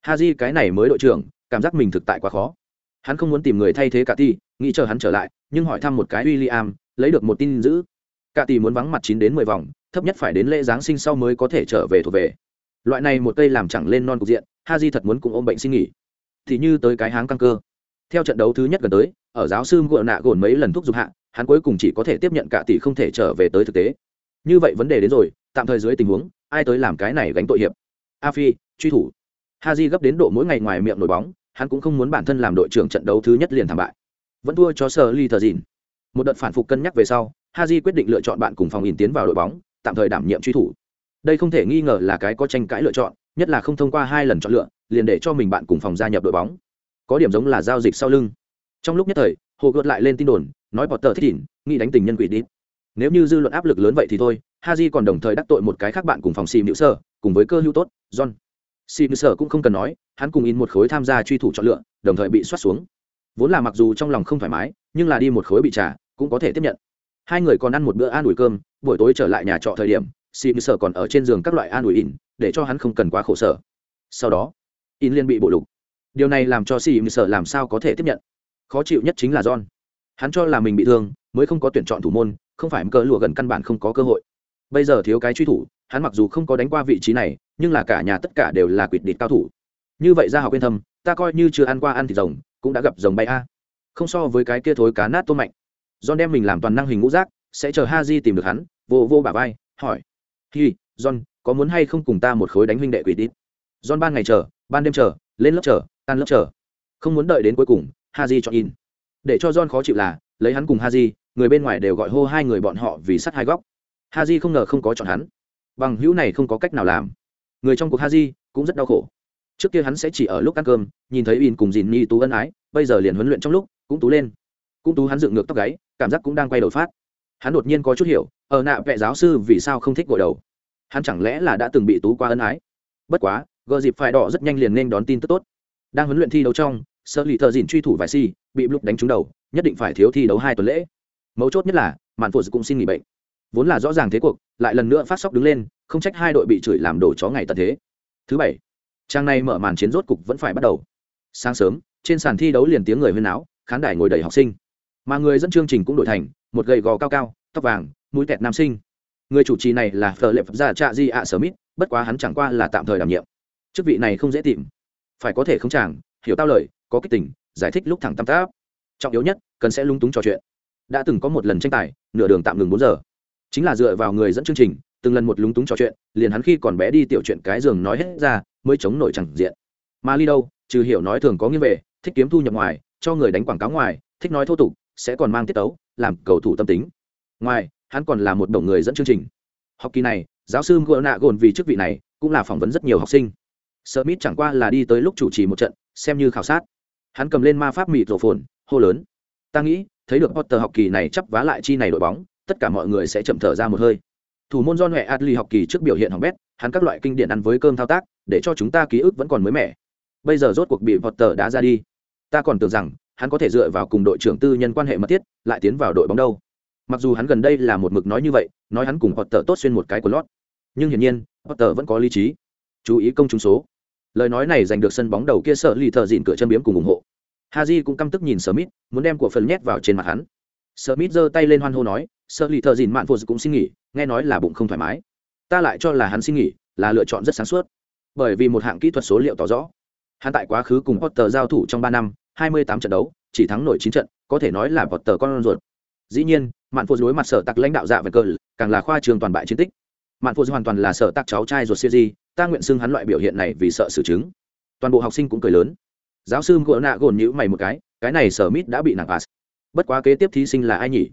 Ha di cái này mới đội trưởng, cảm giác mình thực tại quá khó. Hắn không muốn tìm người thay thế cạ thị nghĩ chờ hắn trở lại, nhưng hỏi thăm một cái w i l l i am lấy được một tin giữ cạ thị muốn vắng mặt chín đến mười vòng thấp nhất phải đến lễ giáng sinh sau mới có thể trở về thuộc về. Loại này một cây làm chẳng lên non cục diện ha di thật muốn cùng ôm bệnh xin nghỉ. Thì như tới cái háng căng cơ. Theo trận đấu thứ nhất gần tới ở giáo sư gội nạ gồn mấy lần thúc giục hạ hắn cuối cùng chỉ có thể tiếp nhận cả tỷ không thể trở về tới thực tế. Như vậy vấn đề đến rồi tạm thời dưới tình huống ai tới làm cái này gánh tội hiệp? A phi truy thủ. Ha di gấp đến độ mỗi ngày ngoài miệng nổi bóng hắn cũng không muốn bản thân làm đội trưởng trận đấu thứ nhất liền thảm bại. Vẫn thua cho sơ ly thờ dìn. Một đợt phản phục cân nhắc về sau ha di quyết định lựa chọn bạn cùng phòng in tiến vào đội bóng, tạm thời đảm nhiệm truy thủ. Đây không thể nghi ngờ là cái có tranh cãi lựa chọn, nhất là không thông qua hai lần chọn lựa, liền để cho mình bạn cùng phòng gia nhập đội bóng. Có điểm giống là giao dịch sau lưng. Trong lúc nhất thời, Hồ gợt lại lên tin đồn, nói Potter thích thỉn, nghĩ đánh tình nhân quỷ đi. Nếu như dư luận áp lực lớn vậy thì thôi, Haji còn đồng thời đắc tội một cái khác bạn cùng phòng Sim Nữ cùng với cơ hữu tốt, John. Sim Nữ cũng không cần nói, hắn cùng in một khối tham gia truy thủ chọn lựa, đồng thời bị soát xuống. Vốn là mặc dù trong lòng không thoải mái, nhưng là đi một khối bị trả, cũng có thể tiếp nhận hai người còn ăn một bữa an ủi cơm, buổi tối trở lại nhà trọ thời điểm xì sở còn ở trên giường các loại an ủi in để cho hắn không cần quá khổ sở. Sau đó in liên bị bộ lục. Điều này làm cho xì sở làm sao có thể tiếp nhận? Khó chịu nhất chính là john. Hắn cho là mình bị thương, mới không có tuyển chọn thủ môn, không phải cờ lụa gần căn bản không có cơ hội. Bây giờ thiếu cái truy thủ, hắn mặc dù không có đánh qua vị trí này, nhưng là cả nhà tất cả đều là quyệt địch cao thủ. Như vậy ra học yên thâm, ta coi như chưa ăn qua ăn thịt rồng, cũng đã gặp rồng bay a. Không so với cái kia thối cá nát tôm mạnh. John đem mình làm toàn năng hình ngũ giác, sẽ chờ Haji tìm được hắn, vô vô bả vai, hỏi: "Hi, John, có muốn hay không cùng ta một khối đánh huynh đệ quỷ đít?" John ban ngày chờ, ban đêm chờ, lên lớp chờ, tan lớp chờ. Không muốn đợi đến cuối cùng, Haji chọn in. Để cho John khó chịu là, lấy hắn cùng Haji, người bên ngoài đều gọi hô hai người bọn họ vì sắt hai góc. Haji không ngờ không có chọn hắn. Bằng hữu này không có cách nào làm. Người trong cuộc Haji cũng rất đau khổ. Trước kia hắn sẽ chỉ ở lúc ăn cơm, nhìn thấy In cùng Jin Nhi tú ân ái, bây giờ liền huấn luyện trong lúc, cũng tú lên cũng tú hắn dựng ngược tóc gáy, cảm giác cũng đang quay đầu phát. Hắn đột nhiên có chút hiểu, ở nạ vệ giáo sư vì sao không thích gội đầu. Hắn chẳng lẽ là đã từng bị tú qua ân ái? Bất quá, gờ dịp phải đỏ rất nhanh liền nên đón tin tức tốt. Đang huấn luyện thi đấu trong, sợ lì thợ dìn truy thủ vài si, bị lục đánh trúng đầu, nhất định phải thiếu thi đấu hai tuần lễ. Mấu chốt nhất là, mạn phụ cũng xin nghỉ bệnh. Vốn là rõ ràng thế cuộc, lại lần nữa phát sóc đứng lên, không trách hai đội bị chửi làm đổ chó ngày tận thế. Thứ bảy, trang này mở màn chiến rốt cục vẫn phải bắt đầu. Sáng sớm, trên sàn thi đấu liền tiếng người huyên áo khán đài ngồi đầy học sinh mà người dẫn chương trình cũng đổi thành một gầy gò cao cao tóc vàng mũi tẹt nam sinh. Người chủ trì này là phờ lệ phật gia trạ di ạ sở mít bất quá hắn chẳng qua là tạm thời đảm nhiệm. Chức vị này không dễ tìm. Phải có thể không chàng hiểu tao lời có kích tình giải thích lúc thẳng tam táp, trọng yếu nhất cần sẽ lung túng trò chuyện. Đã từng có một lần tranh tài nửa đường tạm ngừng bốn giờ. Chính là dựa vào người dẫn chương trình từng lần một lúng túng trò chuyện liền hắn khi còn bé đi tiểu chuyện cái giường nói hết ra mới chống nổi chẳng diện. Mà ly đâu trừ hiểu nói thường có nghiêng về thích kiếm thu nhập ngoài cho người đánh quảng cáo ngoài thích nói thô tục sẽ còn mang tiết tấu làm cầu thủ tâm tính. Ngoài hắn còn là một đồng người dẫn chương trình. Học kỳ này giáo sư ngựa nạ gồn vì chức vị này cũng là phỏng vấn rất nhiều học sinh. Smith chẳng qua là đi tới lúc chủ trì một trận xem như khảo sát. Hắn cầm lên ma pháp mịt rổ phồn hô lớn. Ta nghĩ thấy được potter học kỳ này chấp vá lại chi này đội bóng tất cả mọi người sẽ chậm thở ra một hơi. Thủ môn John Huệ Adli học kỳ trước biểu hiện hỏng bét, hắn các loại kinh điển ăn với cơm thao tác, để cho chúng ta ký ức vẫn còn mới mẻ. Bây giờ rốt cuộc bị Potter đã ra đi. Ta còn tưởng rằng hắn có thể dựa vào cùng đội trưởng tư nhân quan hệ mật thiết, lại tiến vào đội bóng đâu. Mặc dù hắn gần đây là một mực nói như vậy, nói hắn cùng Potter tốt xuyên một cái của lót, nhưng hiển nhiên, Potter vẫn có lý trí. Chú ý công chúng số. Lời nói này giành được sân bóng đầu kia sợ lì thợ dịn cửa chân biếm cùng ủng hộ. Haji cũng căm tức nhìn Smith, muốn đem của phần nhét vào trên mặt hắn. Smith giơ tay lên hoan hô nói, sợ lì thợ dịn mạn phụ cũng xin nghỉ nghe nói là bụng không thoải mái ta lại cho là hắn xin nghỉ là lựa chọn rất sáng suốt bởi vì một hạng kỹ thuật số liệu tỏ rõ hắn tại quá khứ cùng potter giao thủ trong ba năm hai mươi tám trận đấu, chỉ thắng nổi chín trận, có thể nói là vọt tờ con ruột. Dĩ nhiên, mạn phụ đối mặt sở tặc lãnh đạo dạ về cờ càng là khoa trường toàn bại chiến tích. Mạn phụ hoàn toàn là sở tặc cháu trai ruột siêu di ta nguyện xưng hắn loại biểu hiện này vì sợ xử chứng. Toàn bộ học sinh cũng cười lớn. Giáo sư gỗ nạ gồn nhữ mày một cái cái này sở mít đã bị nặng pass. Bất quá kế tiếp thí sinh là ai nhỉ?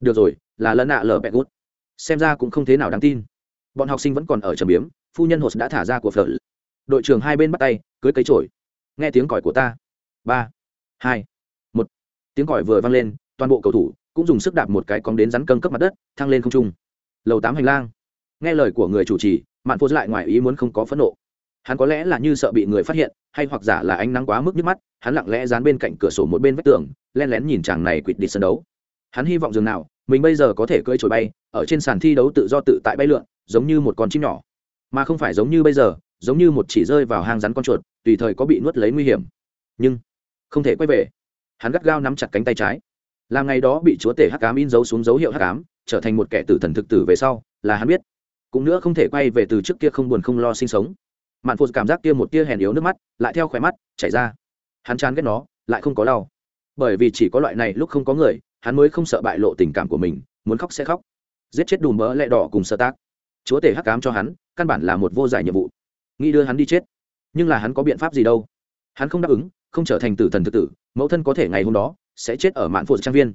Được rồi, là lần nạ lờ bẹ gút. Xem ra cũng không thế nào đáng tin. Bọn học sinh vẫn còn ở trầm biếm, phu nhân hồ đã thả ra của phở đội trưởng hai bên bắt tay, cưới cấy trổi nghe tiếng còi của ta. Ba hai, một. Tiếng còi vừa vang lên, toàn bộ cầu thủ cũng dùng sức đạp một cái cóng đến rắn cân cấp mặt đất, thăng lên không trung. Lầu tám hành lang. Nghe lời của người chủ trì, mạn phô lại ngoài ý muốn không có phẫn nộ. Hắn có lẽ là như sợ bị người phát hiện, hay hoặc giả là ánh nắng quá mức nhức mắt, hắn lặng lẽ dán bên cạnh cửa sổ một bên vách tường len lén nhìn chàng này quỵt đi sân đấu. Hắn hy vọng dường nào, mình bây giờ có thể cưỡi trồi bay, ở trên sàn thi đấu tự do tự tại bay lượn, giống như một con chim nhỏ. Mà không phải giống như bây giờ, giống như một chỉ rơi vào hang rắn con chuột, tùy thời có bị nuốt lấy nguy hiểm. Nhưng không thể quay về. Hắn gắt gao nắm chặt cánh tay trái. Làm ngày đó bị chúa tể hắc cám in dấu xuống dấu hiệu hắc cám trở thành một kẻ tử thần thực tử về sau, là hắn biết. Cũng nữa không thể quay về từ trước kia không buồn không lo sinh sống. Mạn phụ cảm giác kia một tia hèn yếu nước mắt, lại theo khỏe mắt chảy ra. Hắn chán ghét nó, lại không có đau. Bởi vì chỉ có loại này lúc không có người, hắn mới không sợ bại lộ tình cảm của mình, muốn khóc sẽ khóc. Giết chết đùm mỡ lẹ đỏ cùng sơ tác. Chúa tể hắc cám cho hắn, căn bản là một vô giải nhiệm vụ. Nghĩ đưa hắn đi chết. Nhưng là hắn có biện pháp gì đâu? Hắn không đáp ứng không trở thành tử thần thực tử, mẫu thân có thể ngày hôm đó sẽ chết ở mạn phụ trang viên.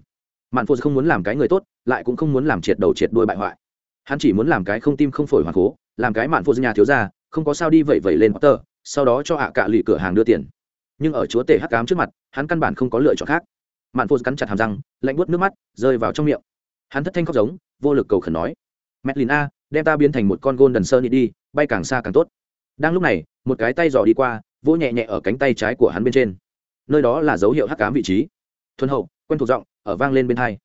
Mạn phụ không muốn làm cái người tốt, lại cũng không muốn làm triệt đầu triệt đuôi bại hoại. Hắn chỉ muốn làm cái không tim không phổi hoàng cố, làm cái mạn phụ nhà thiếu ra không có sao đi vẩy vẩy lên tờ sau đó cho hạ cạ lì cửa hàng đưa tiền. Nhưng ở chúa tể hắc cám trước mặt, hắn căn bản không có lựa chọn khác. Mạn phụ cắn chặt hàm răng, lạnh buốt nước mắt, rơi vào trong miệng. Hắn thất thanh khóc giống, vô lực cầu khẩn nói, mẹ lìn a, đem ta biến thành một con gôn đần sơn đi, bay càng xa càng tốt. Đang lúc này, một cái tay dò đi qua vỗ nhẹ nhẹ ở cánh tay trái của hắn bên trên. Nơi đó là dấu hiệu hắc cám vị trí. Thuần hậu quen thuộc giọng ở vang lên bên hai.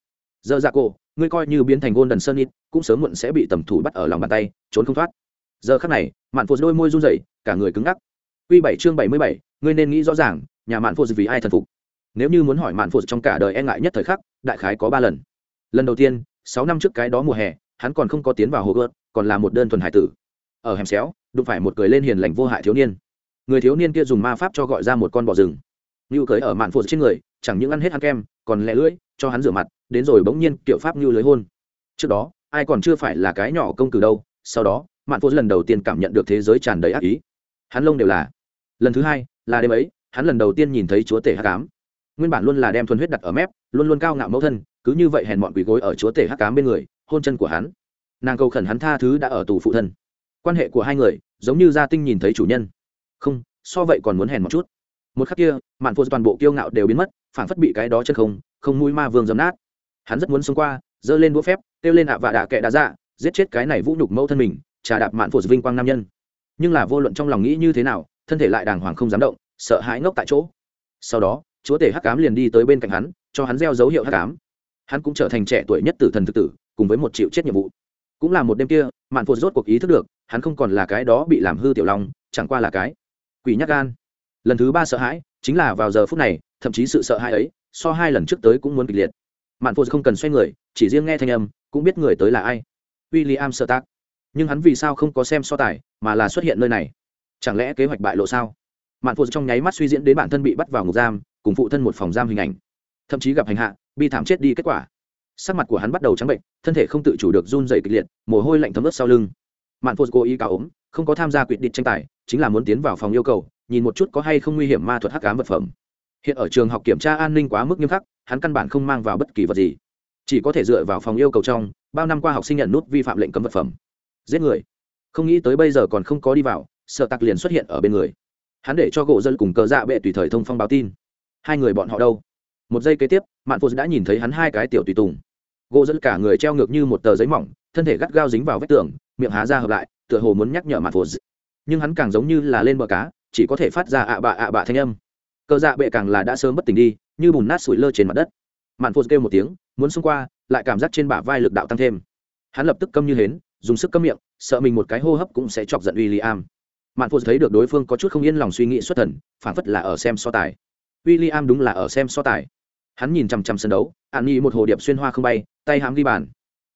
Giờ dạ cổ ngươi coi như biến thành golden sơn cũng sớm muộn sẽ bị tầm thủ bắt ở lòng bàn tay trốn không thoát. Giờ khắc này mạn phô đôi môi run rẩy cả người cứng ngắc. Quy bảy chương bảy mươi bảy, ngươi nên nghĩ rõ ràng, nhà mạn phô vì ai thần phục? Nếu như muốn hỏi mạn phụ trong cả đời e ngại nhất thời khắc đại khái có ba lần. Lần đầu tiên sáu năm trước cái đó mùa hè hắn còn không có tiến vào hồ gợt còn là một đơn thuần hải tử. Ở hẻm xéo đụng phải một cười lên hiền lành vô hại thiếu niên người thiếu niên kia dùng ma pháp cho gọi ra một con bò rừng. Như cưới ở mạn phụ trên người, chẳng những ăn hết ăn kem, còn lẹ lưỡi, cho hắn rửa mặt, đến rồi bỗng nhiên, kiểu pháp như lưới hôn. Trước đó, ai còn chưa phải là cái nhỏ công cử đâu, sau đó, mạn phụ lần đầu tiên cảm nhận được thế giới tràn đầy ác ý. Hắn lông đều là. Lần thứ hai, là đêm ấy, hắn lần đầu tiên nhìn thấy chúa tể hát cám nguyên bản luôn là đem thuần huyết đặt ở mép, luôn luôn cao ngạo mẫu thân, cứ như vậy hèn mọn quỳ gối ở chúa tể hắc cám bên người, hôn chân của hắn. Nàng cầu khẩn hắn tha thứ đã ở tù phụ thân. Quan hệ của hai người, giống như gia tinh nhìn thấy chủ nhân không, so vậy còn muốn hèn một chút. Một khắc kia, mạn phụ toàn bộ kiêu ngạo đều biến mất phản phất bị cái đó chân không không mũi ma vương dấm nát. Hắn rất muốn xông qua, giơ lên đũa phép, kêu lên ạ vạ đạ kệ đã dạ giết chết cái này vũ nhục mẫu thân mình, trà đạp mạn phụ vinh quang nam nhân. Nhưng là vô luận trong lòng nghĩ như thế nào, thân thể lại đàng hoàng không dám động, sợ hãi ngốc tại chỗ. Sau đó, chúa tể hắc cám liền đi tới bên cạnh hắn, cho hắn gieo dấu hiệu hắc cám hắn cũng trở thành trẻ tuổi nhất tử thần thực tử, cùng với một triệu chết nhiệm vụ. Cũng là một đêm kia, mạn phụt rốt cuộc ý thức được, hắn không còn là cái đó bị làm hư tiểu long, chẳng qua là cái quỷ nhắc gan. Lần thứ ba sợ hãi chính là vào giờ phút này, thậm chí sự sợ hãi ấy so hai lần trước tới cũng muốn kịch liệt. Mạn phụ không cần xoay người, chỉ riêng nghe thanh âm, cũng biết người tới là ai. W i l l i am sợ tác nhưng hắn vì sao không có xem so tài mà là xuất hiện nơi này? Chẳng lẽ kế hoạch bại lộ sao? Mạn phụ trong nháy mắt suy diễn đến bản thân bị bắt vào ngục giam, cùng phụ thân một phòng giam hình ảnh. Thậm chí gặp hành hạ, bi thảm chết đi kết quả. Sắc mặt của hắn bắt đầu trắng bệnh, thân thể không tự chủ được run dày kịch liệt, mồ hôi lạnh thấm ướt sau lưng. Mạn phụ cố ý cao ốm không có tham gia quyết định tranh tài, chính là muốn tiến vào phòng yêu cầu, nhìn một chút có hay không nguy hiểm ma thuật hắc cám vật phẩm. Hiện ở trường học kiểm tra an ninh quá mức nghiêm khắc, hắn căn bản không mang vào bất kỳ vật gì. Chỉ có thể dựa vào phòng yêu cầu trong, bao năm qua học sinh nhận nút vi phạm lệnh cấm vật phẩm. Giết người. Không nghĩ tới bây giờ còn không có đi vào, sợ tặc liền xuất hiện ở bên người. Hắn để cho gỗ dân cùng cờ dạ bệ tùy thời thông phong báo tin. Hai người bọn họ đâu? Một giây kế tiếp, mạn phụ đã nhìn thấy hắn hai cái tiểu tùy tùng. Gỗ dân cả người treo ngược như một tờ giấy mỏng, thân thể gắt gao dính vào vách tường, miệng há ra hợp lại tựa hồ muốn nhắc nhở mạn phụ nhưng hắn càng giống như là lên bờ cá, chỉ có thể phát ra ạ bạ ạ bạ thanh âm. Cờ dạ bệ càng là đã sớm bất tỉnh đi, như bùn nát sủi lơ trên mặt đất. Mạn phụ kêu một tiếng, muốn xông qua, lại cảm giác trên bả vai lực đạo tăng thêm. Hắn lập tức câm như hến, dùng sức câm miệng, sợ mình một cái hô hấp cũng sẽ chọc giận w i am mạn phụ thấy được đối phương có chút không yên lòng suy nghĩ xuất thần phản phất là ở xem so tài. W i l l i am đúng là ở xem so tài. Hắn nhìn chằm chằm sân đấu ạn nghi một hồ điệp xuyên hoa không bay, tay hám ghi bàn.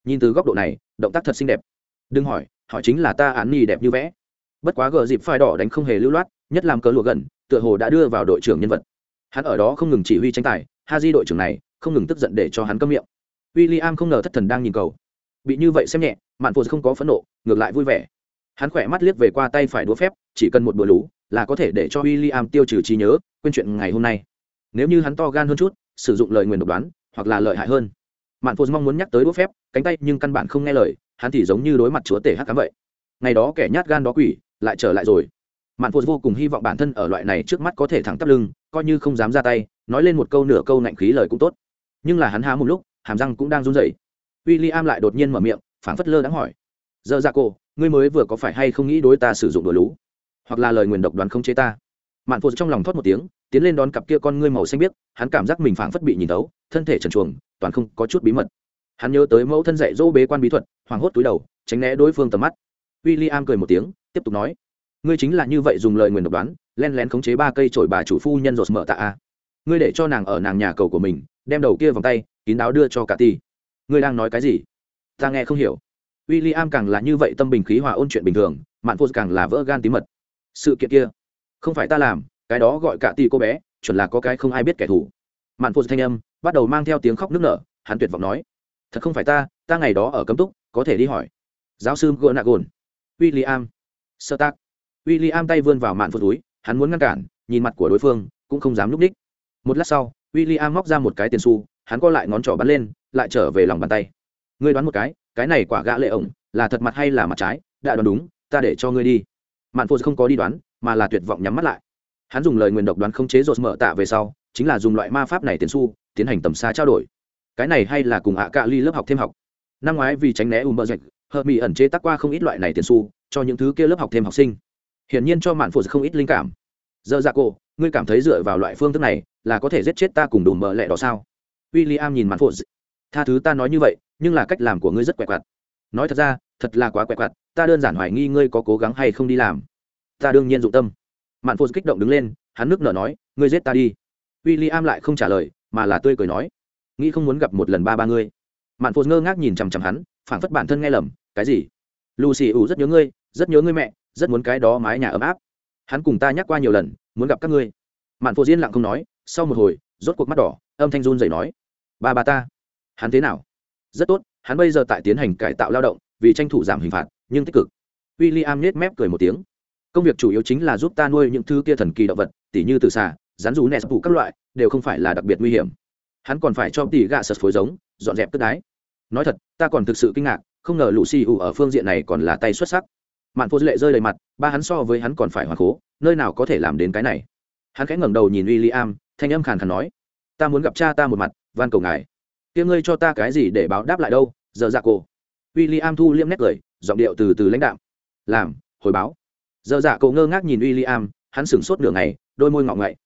Nhìn từ góc độ này, động tác thật xinh đẹp đừng hỏi hỏi chính là ta án nhi đẹp như vẽ. Bất quá gờ dịp phai đỏ đánh không hề lưu loát, nhất làm cờ lụa gần, tựa hồ đã đưa vào đội trưởng nhân vật. Hắn ở đó không ngừng chỉ huy tranh tài, ha di đội trưởng này, không ngừng tức giận để cho hắn câm miệng. W i l l i am không ngờ thất thần đang nhìn cầu. Bị như vậy xem nhẹ, mạn phụ không có phẫn nộ, ngược lại vui vẻ. Hắn khỏe mắt liếc về qua tay phải đũa phép, chỉ cần một bữa lú, là có thể để cho w i l l i am tiêu trừ trí nhớ, quên chuyện ngày hôm nay. Nếu như hắn to gan hơn chút, sử dụng lời nguyền độc đoán, hoặc là lợi hại hơn. Mạn phụ mong muốn nhắc tới đũa phép, cánh tay nhưng căn bản không nghe lời hắn thì giống như đối mặt chúa tể hắc cám vậy. Ngày đó kẻ nhát gan đó quỷ lại trở lại rồi. Mạn phụ vô cùng hy vọng bản thân ở loại này trước mắt có thể thẳng tắp lưng, coi như không dám ra tay, nói lên một câu nửa câu nạnh khí lời cũng tốt. Nhưng là hắn há một lúc, hàm răng cũng đang run rẩy. W i l l i am lại đột nhiên mở miệng, phảng phất lơ đáng hỏi, giờ ra cô, ngươi mới vừa có phải hay không nghĩ đối ta sử dụng đồ lú hoặc là lời nguyền độc đoán không chế ta? Mạn phụ trong lòng thoát một tiếng, tiến lên đón cặp kia con ngươi màu xanh biếc, hắn cảm giác mình phảng phất bị nhìn tấu thân thể trần chuồng toàn không có chút bí mật hắn nhớ tới mẫu thân dạy dỗ bế quan bí thuật, hoảng hốt túi đầu, tránh né đối phương tầm mắt. W i l l i am cười một tiếng, tiếp tục nói, ngươi chính là như vậy dùng lời nguyền độc đoán, len lén khống chế ba cây trổi bà chủ phu nhân rột mở tạ a. Ngươi để cho nàng ở nàng nhà cầu của mình, đem đầu kia vòng tay, kín đáo đưa cho cả ti ngươi đang nói cái gì? Ta nghe không hiểu. W i l l i am càng là như vậy tâm bình khí hòa ôn chuyện bình thường, mạn phô càng là vỡ gan tí mật. Sự kiện kia, không phải ta làm, cái đó gọi cả ti cô bé, chuẩn là có cái không ai biết kẻ thù. Mạn phô thanh âm bắt đầu mang theo tiếng khóc nức nở, hắn tuyệt vọng nói thật không phải ta ta ngày đó ở cấm túc, có thể đi hỏi. Giáo sư gỡ nạ gồn w i l l i am sơ tác w i l l i am tay vươn vào mạn phô túi, hắn muốn ngăn cản, nhìn mặt của đối phương, cũng không dám núp ních một lát sau w i l l i am móc ra một cái tiền xu, hắn co lại ngón trỏ bắn lên, lại trở về lòng bàn tay. Ngươi đoán một cái cái này quả gã lệ ổng, là thật mặt hay là mặt trái? Đã đoán đúng, ta để cho ngươi đi. Mạn phụ không có đi đoán, mà là tuyệt vọng nhắm mắt lại. Hắn dùng lời nguyền độc đoán không chế rột mở tạ về sau, chính là dùng loại ma pháp này tiền su tiến hành tầm xa trao đổi cái này hay là cùng ạ cạ ly lớp học thêm học. Năm ngoái vì tránh né ùm bờ dạch, hợp mỹ ẩn chế tác qua không ít loại này tiền su cho những thứ kia lớp học thêm học sinh. Hiển nhiên cho mạn phụ không ít linh cảm. Giờ dạ ra cô ngươi cảm thấy dựa vào loại phương thức này là có thể giết chết ta cùng đủ mở lẹ đó sao? W i l l i am nhìn mạn phụ tha thứ ta nói như vậy, nhưng là cách làm của ngươi rất quẹt quạt. Nói thật ra, thật là quá quẹt quạt, ta đơn giản hoài nghi ngươi có cố gắng hay không đi làm. Ta đương nhiên dụng tâm. Mạn phụ kích động đứng lên, hắn nước nở nói, ngươi giết ta đi. W i l l i am lại không trả lời, mà là tươi cười nói nghĩ không muốn gặp một lần ba ba ngươi. Mạn phụ ngơ ngác nhìn chằm chằm hắn, phảng phất bản thân nghe lầm, cái gì? Lucy ủ rất nhớ ngươi, rất nhớ ngươi mẹ, rất muốn cái đó mái nhà ấm áp. Hắn cùng ta nhắc qua nhiều lần, muốn gặp các ngươi. Mạn phụ diên lặng không nói, sau một hồi, rốt cuộc mắt đỏ, âm thanh run dậy nói, ba ba ta, hắn thế nào? Rất tốt, hắn bây giờ tại tiến hành cải tạo lao động, vì tranh thủ giảm hình phạt, nhưng tích cực. W i l l i am nết mép cười một tiếng. Công việc chủ yếu chính là giúp ta nuôi những thứ kia thần kỳ động vật, tỉ như từ xà, rắn rú nes vụ các loại, đều không phải là đặc biệt nguy hiểm hắn còn phải cho tỉ gạ sật phối giống, dọn dẹp cất đái. Nói thật, ta còn thực sự kinh ngạc, không ngờ lũ xì ủ ở phương diện này còn là tay xuất sắc. Mạn phô lệ rơi đầy mặt, ba hắn so với hắn còn phải hoàng cố, nơi nào có thể làm đến cái này? Hắn khẽ ngẩng đầu nhìn w i l l i am thanh âm khàn khàn nói, ta muốn gặp cha ta một mặt, van cầu ngài. Kia ngươi cho ta cái gì để báo đáp lại đâu, giờ dạ cổ. W i l l i am thu liêm nét cười, giọng điệu từ từ lãnh đạm. Làm, hồi báo. Giờ dạ cổ ngơ ngác nhìn w i l l i am hắn sửng sốt nửa ngày, đôi môi ngọng ngậy.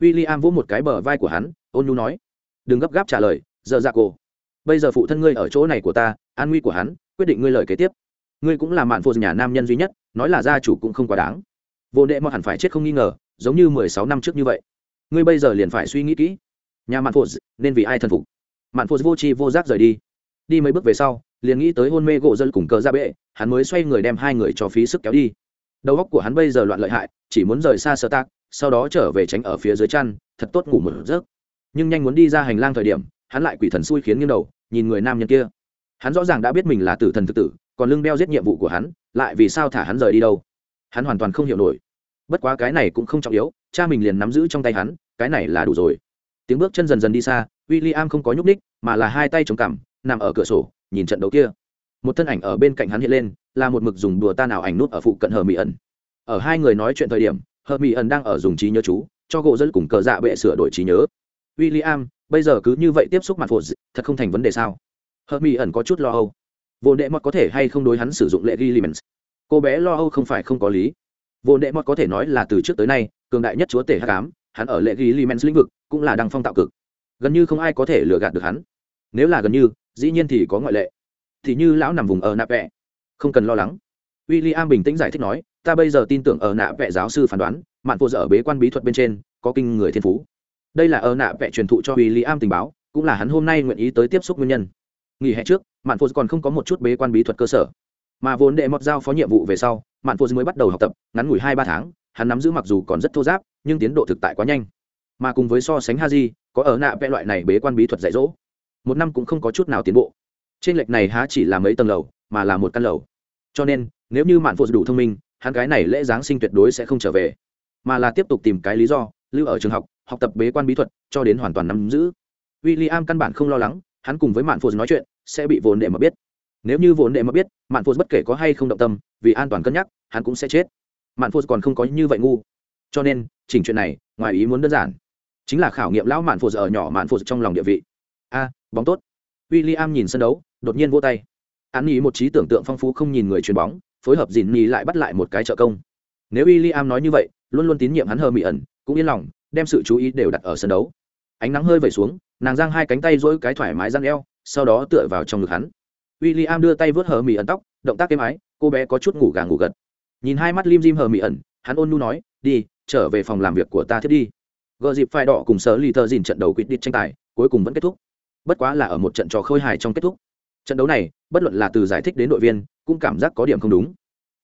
W i l l i am vỗ một cái bờ vai của hắn, ôn nhu nói đừng gấp gáp trả lời, giờ dạ cô bây giờ phụ thân ngươi ở chỗ này của ta, an nguy của hắn, quyết định ngươi lời kế tiếp. Ngươi cũng là mạn phụ nhà nam nhân duy nhất, nói là gia chủ cũng không quá đáng. Vô đệ mọt hẳn phải chết không nghi ngờ, giống như mười sáu năm trước như vậy. Ngươi bây giờ liền phải suy nghĩ kỹ. Nhà mạn phụ nên vì ai thần phục? Mạn phụ vô tri vô giác rời đi. Đi mấy bước về sau, liền nghĩ tới hôn mê gỗ dân cùng cờ ra bệ, hắn mới xoay người đem hai người cho phí sức kéo đi. Đầu óc của hắn bây giờ loạn lợi hại, chỉ muốn rời xa sơ tác sau đó trở về tránh ở phía dưới chăn, thật tốt ngủ một giấc nhưng nhanh muốn đi ra hành lang thời điểm, hắn lại quỷ thần xui khiến nghiêng đầu, nhìn người nam nhân kia. Hắn rõ ràng đã biết mình là tử thần thực tử, còn lưng đeo giết nhiệm vụ của hắn, lại vì sao thả hắn rời đi đâu? Hắn hoàn toàn không hiểu nổi. Bất quá cái này cũng không trọng yếu, cha mình liền nắm giữ trong tay hắn, cái này là đủ rồi. Tiếng bước chân dần dần đi xa w i l l i am không có nhúc ních mà là hai tay chống cằm, nằm ở cửa sổ, nhìn trận đấu kia. Một thân ảnh ở bên cạnh hắn hiện lên, là một mực dùng đùa ta nào ảnh nút ở phụ cận hờ mỹ ẩn. Ở hai người nói chuyện thời điểm, hờ mỹ ẩn đang ở dùng trí nhớ chú, cho gỗ dân cùng cờ dạ bệ sửa đổi trí nhớ w i l l i am bây giờ cứ như vậy tiếp xúc mặt phụ, thật không thành vấn đề sao? Hờ mỹ ẩn có chút lo âu. Vô đệ mọt có thể hay không đối hắn sử dụng lệ ghi limens cô bé lo âu không phải không có lý. Vô đệ mọt có thể nói là từ trước tới nay cường đại nhất chúa tể hát cám hắn ở lệ ghi limens lĩnh vực cũng là đăng phong tạo cực. Gần như không ai có thể lừa gạt được hắn. Nếu là gần như dĩ nhiên thì có ngoại lệ. Thì như lão nằm vùng ở nạ vẹ. Không cần lo lắng. W i l l i am bình tĩnh giải thích nói ta bây giờ tin tưởng ở nạ vẹ giáo sư phán đoán mạn phụ ở bế quan bí thuật bên trên có kinh người thiên phú đây là ở nạ vẽ truyền thụ cho w i l l i am tình báo, cũng là hắn hôm nay nguyện ý tới tiếp xúc nguyên nhân. Nghỉ hè trước, mạn phô còn không có một chút bế quan bí thuật cơ sở. Mà vốn đệ mọt giao phó nhiệm vụ về sau, mạn phô mới bắt đầu học tập, ngắn ngủi hai ba tháng, hắn nắm giữ mặc dù còn rất thô giáp, nhưng tiến độ thực tại quá nhanh. Mà cùng với so sánh ha di có ở nạ vẽ loại này bế quan bí thuật dạy dỗ. Một năm cũng không có chút nào tiến bộ. Trên lệch này há chỉ là mấy tầng lầu, mà là một căn lầu. Cho nên, nếu như mạn phô đủ thông minh, hắn gái này lễ giáng sinh tuyệt đối sẽ không trở về, mà là tiếp tục tìm cái lý do, lưu ở trường học học tập bế quan bí thuật, cho đến hoàn toàn nắm giữ. W i l l i am căn bản không lo lắng, hắn cùng với mạn phụ nói chuyện, sẽ bị vốn đệ mà biết. Nếu như vốn đệ mà biết, mạn phụ bất kể có hay không động tâm, vì an toàn cân nhắc, hắn cũng sẽ chết. Mạn phụ còn không có như vậy ngu. Cho nên, chỉnh chuyện này, ngoài ý muốn đơn giản. Chính là khảo nghiệm lão mạn phụ ở nhỏ mạn phụ trong lòng địa vị. A, bóng tốt. W i l l i am nhìn sân đấu, đột nhiên vô tay. An nghĩ một trí tưởng tượng phong phú không nhìn người chuyền bóng, phối hợp dìn nhì lại bắt lại một cái trợ công. Nếu w i l l i am nói như vậy, luôn luôn tín nhiệm hắn hờ mị ẩn, cũng yên lòng đem sự chú ý đều đặt ở sân đấu. Ánh nắng hơi vẩy xuống, nàng giang hai cánh tay dỗi cái thoải mái răn eo, sau đó tựa vào trong ngực hắn. W i l l i am đưa tay vớt hờ mị ẩn tóc, động tác êm ái, cô bé có chút ngủ gà ngủ gật. Nhìn hai mắt lim dim hờ mị ẩn, hắn ôn nu nói, đi, trở về phòng làm việc của ta thiết đi. Gợ dịp phai đỏ cùng sở lì thơ dìn trận đấu quyết định tranh tài, cuối cùng vẫn kết thúc. Bất quá là ở một trận trò khơi hài trong kết thúc. Trận đấu này, bất luận là từ giải thích đến đội viên, cũng cảm giác có điểm không đúng.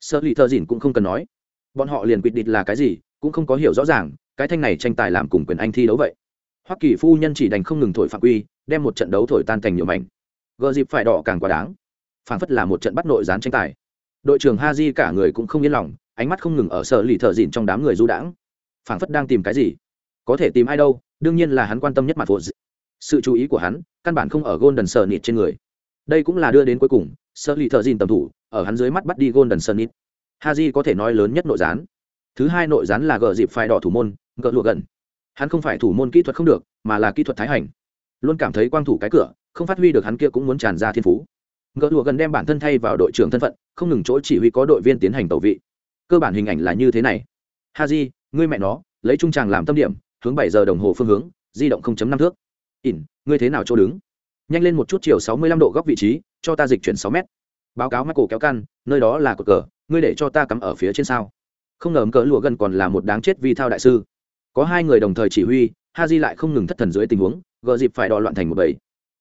Sở lì thơ dìn cũng không cần nói. Bọn họ liền quyết định là cái gì cũng không có hiểu rõ ràng, cái thanh này tranh tài làm cùng quyền anh thi đấu vậy. Hoa kỳ phu nhân chỉ đành không ngừng thổi phạm quy, đem một trận đấu thổi tan thành nhiều mảnh. Gờ dịp phải đỏ càng quá đáng. Phản phất là một trận bắt nội gián tranh tài. Đội trưởng ha di cả người cũng không yên lòng, ánh mắt không ngừng ở sở lì thợ Dịn trong đám người du đãng. Phản phất đang tìm cái gì? Có thể tìm ai đâu, đương nhiên là hắn quan tâm nhất mặt vội. sự chú ý của hắn, căn bản không ở golden sờ nịt trên người. Đây cũng là đưa đến cuối cùng Sơ lì thợ dìn tầm thủ, ở hắn dưới mắt bắt đi golden sờ nịt Ha Di có thể nói lớn nhất nội gián thứ hai nội gián là gờ dịp phải đỏ thủ môn gỡ lụa gần. Hắn không phải thủ môn kỹ thuật không được, mà là kỹ thuật thái hành. Luôn cảm thấy quang thủ cái cửa, không phát huy được hắn kia cũng muốn tràn ra thiên phú. Gỡ lụa gần đem bản thân thay vào đội trưởng thân phận, không ngừng chỗ chỉ huy có đội viên tiến hành tẩu vị. Cơ bản hình ảnh là như thế này. Haji, ngươi mẹ nó, lấy trung tràng làm tâm điểm, hướng bảy giờ đồng hồ phương hướng, di động 0.5 thước. Ỉn, ngươi thế nào chỗ đứng? Nhanh lên một chút chiều 65 độ góc vị trí, cho ta dịch chuyển sáu mét. Báo cáo mắt cổ kéo căn nơi đó là cột cờ, ngươi để cho ta cắm ở phía trên sao? Không ngờ cỡ lụa gần còn là một đáng chết vi thao đại sư. Có hai người đồng thời chỉ huy ha di lại không ngừng thất thần dưới tình huống, gờ dịp phải đo loạn thành một bầy.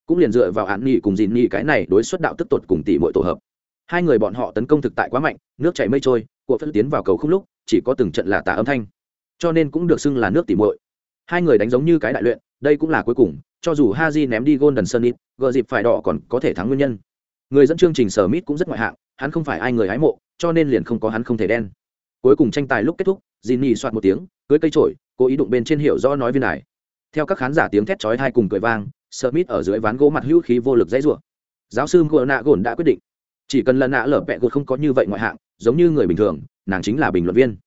Cũng liền dựa vào án nghị cùng dìn nghị cái này đối xuất đạo tức tột cùng tỷ mọi tổ hợp. Hai người bọn họ tấn công thực tại quá mạnh, nước chảy mây trôi, của phân tiến vào cầu không lúc, chỉ có từng trận là tả âm thanh. Cho nên cũng được xưng là nước tỷ muội. Hai người đánh giống như cái đại luyện, đây cũng là cuối cùng, cho dù Ha haji ném đi golden sunnit gờ dịp phải đỏ còn có thể thắng nguyên nhân. Người dẫn chương trình sở mít cũng rất ngoại hạng, hắn không phải ai người hái mộ, cho nên liền không có hắn không thể đen cuối cùng tranh tài lúc kết thúc dì nỉ soạt một tiếng, cưới cây trổi cố ý đụng bên trên hiểu rõ nói viên này theo các khán giả tiếng thét chói hai cùng cười vang, smith ở dưới ván gỗ mặt hữu khí vô lực dãy rủa. Giáo sư ngựa nạ gồn đã quyết định. Chỉ cần lần nạ lở vẹ gột không có như vậy ngoại hạng, giống như người bình thường, nàng chính là bình luận viên.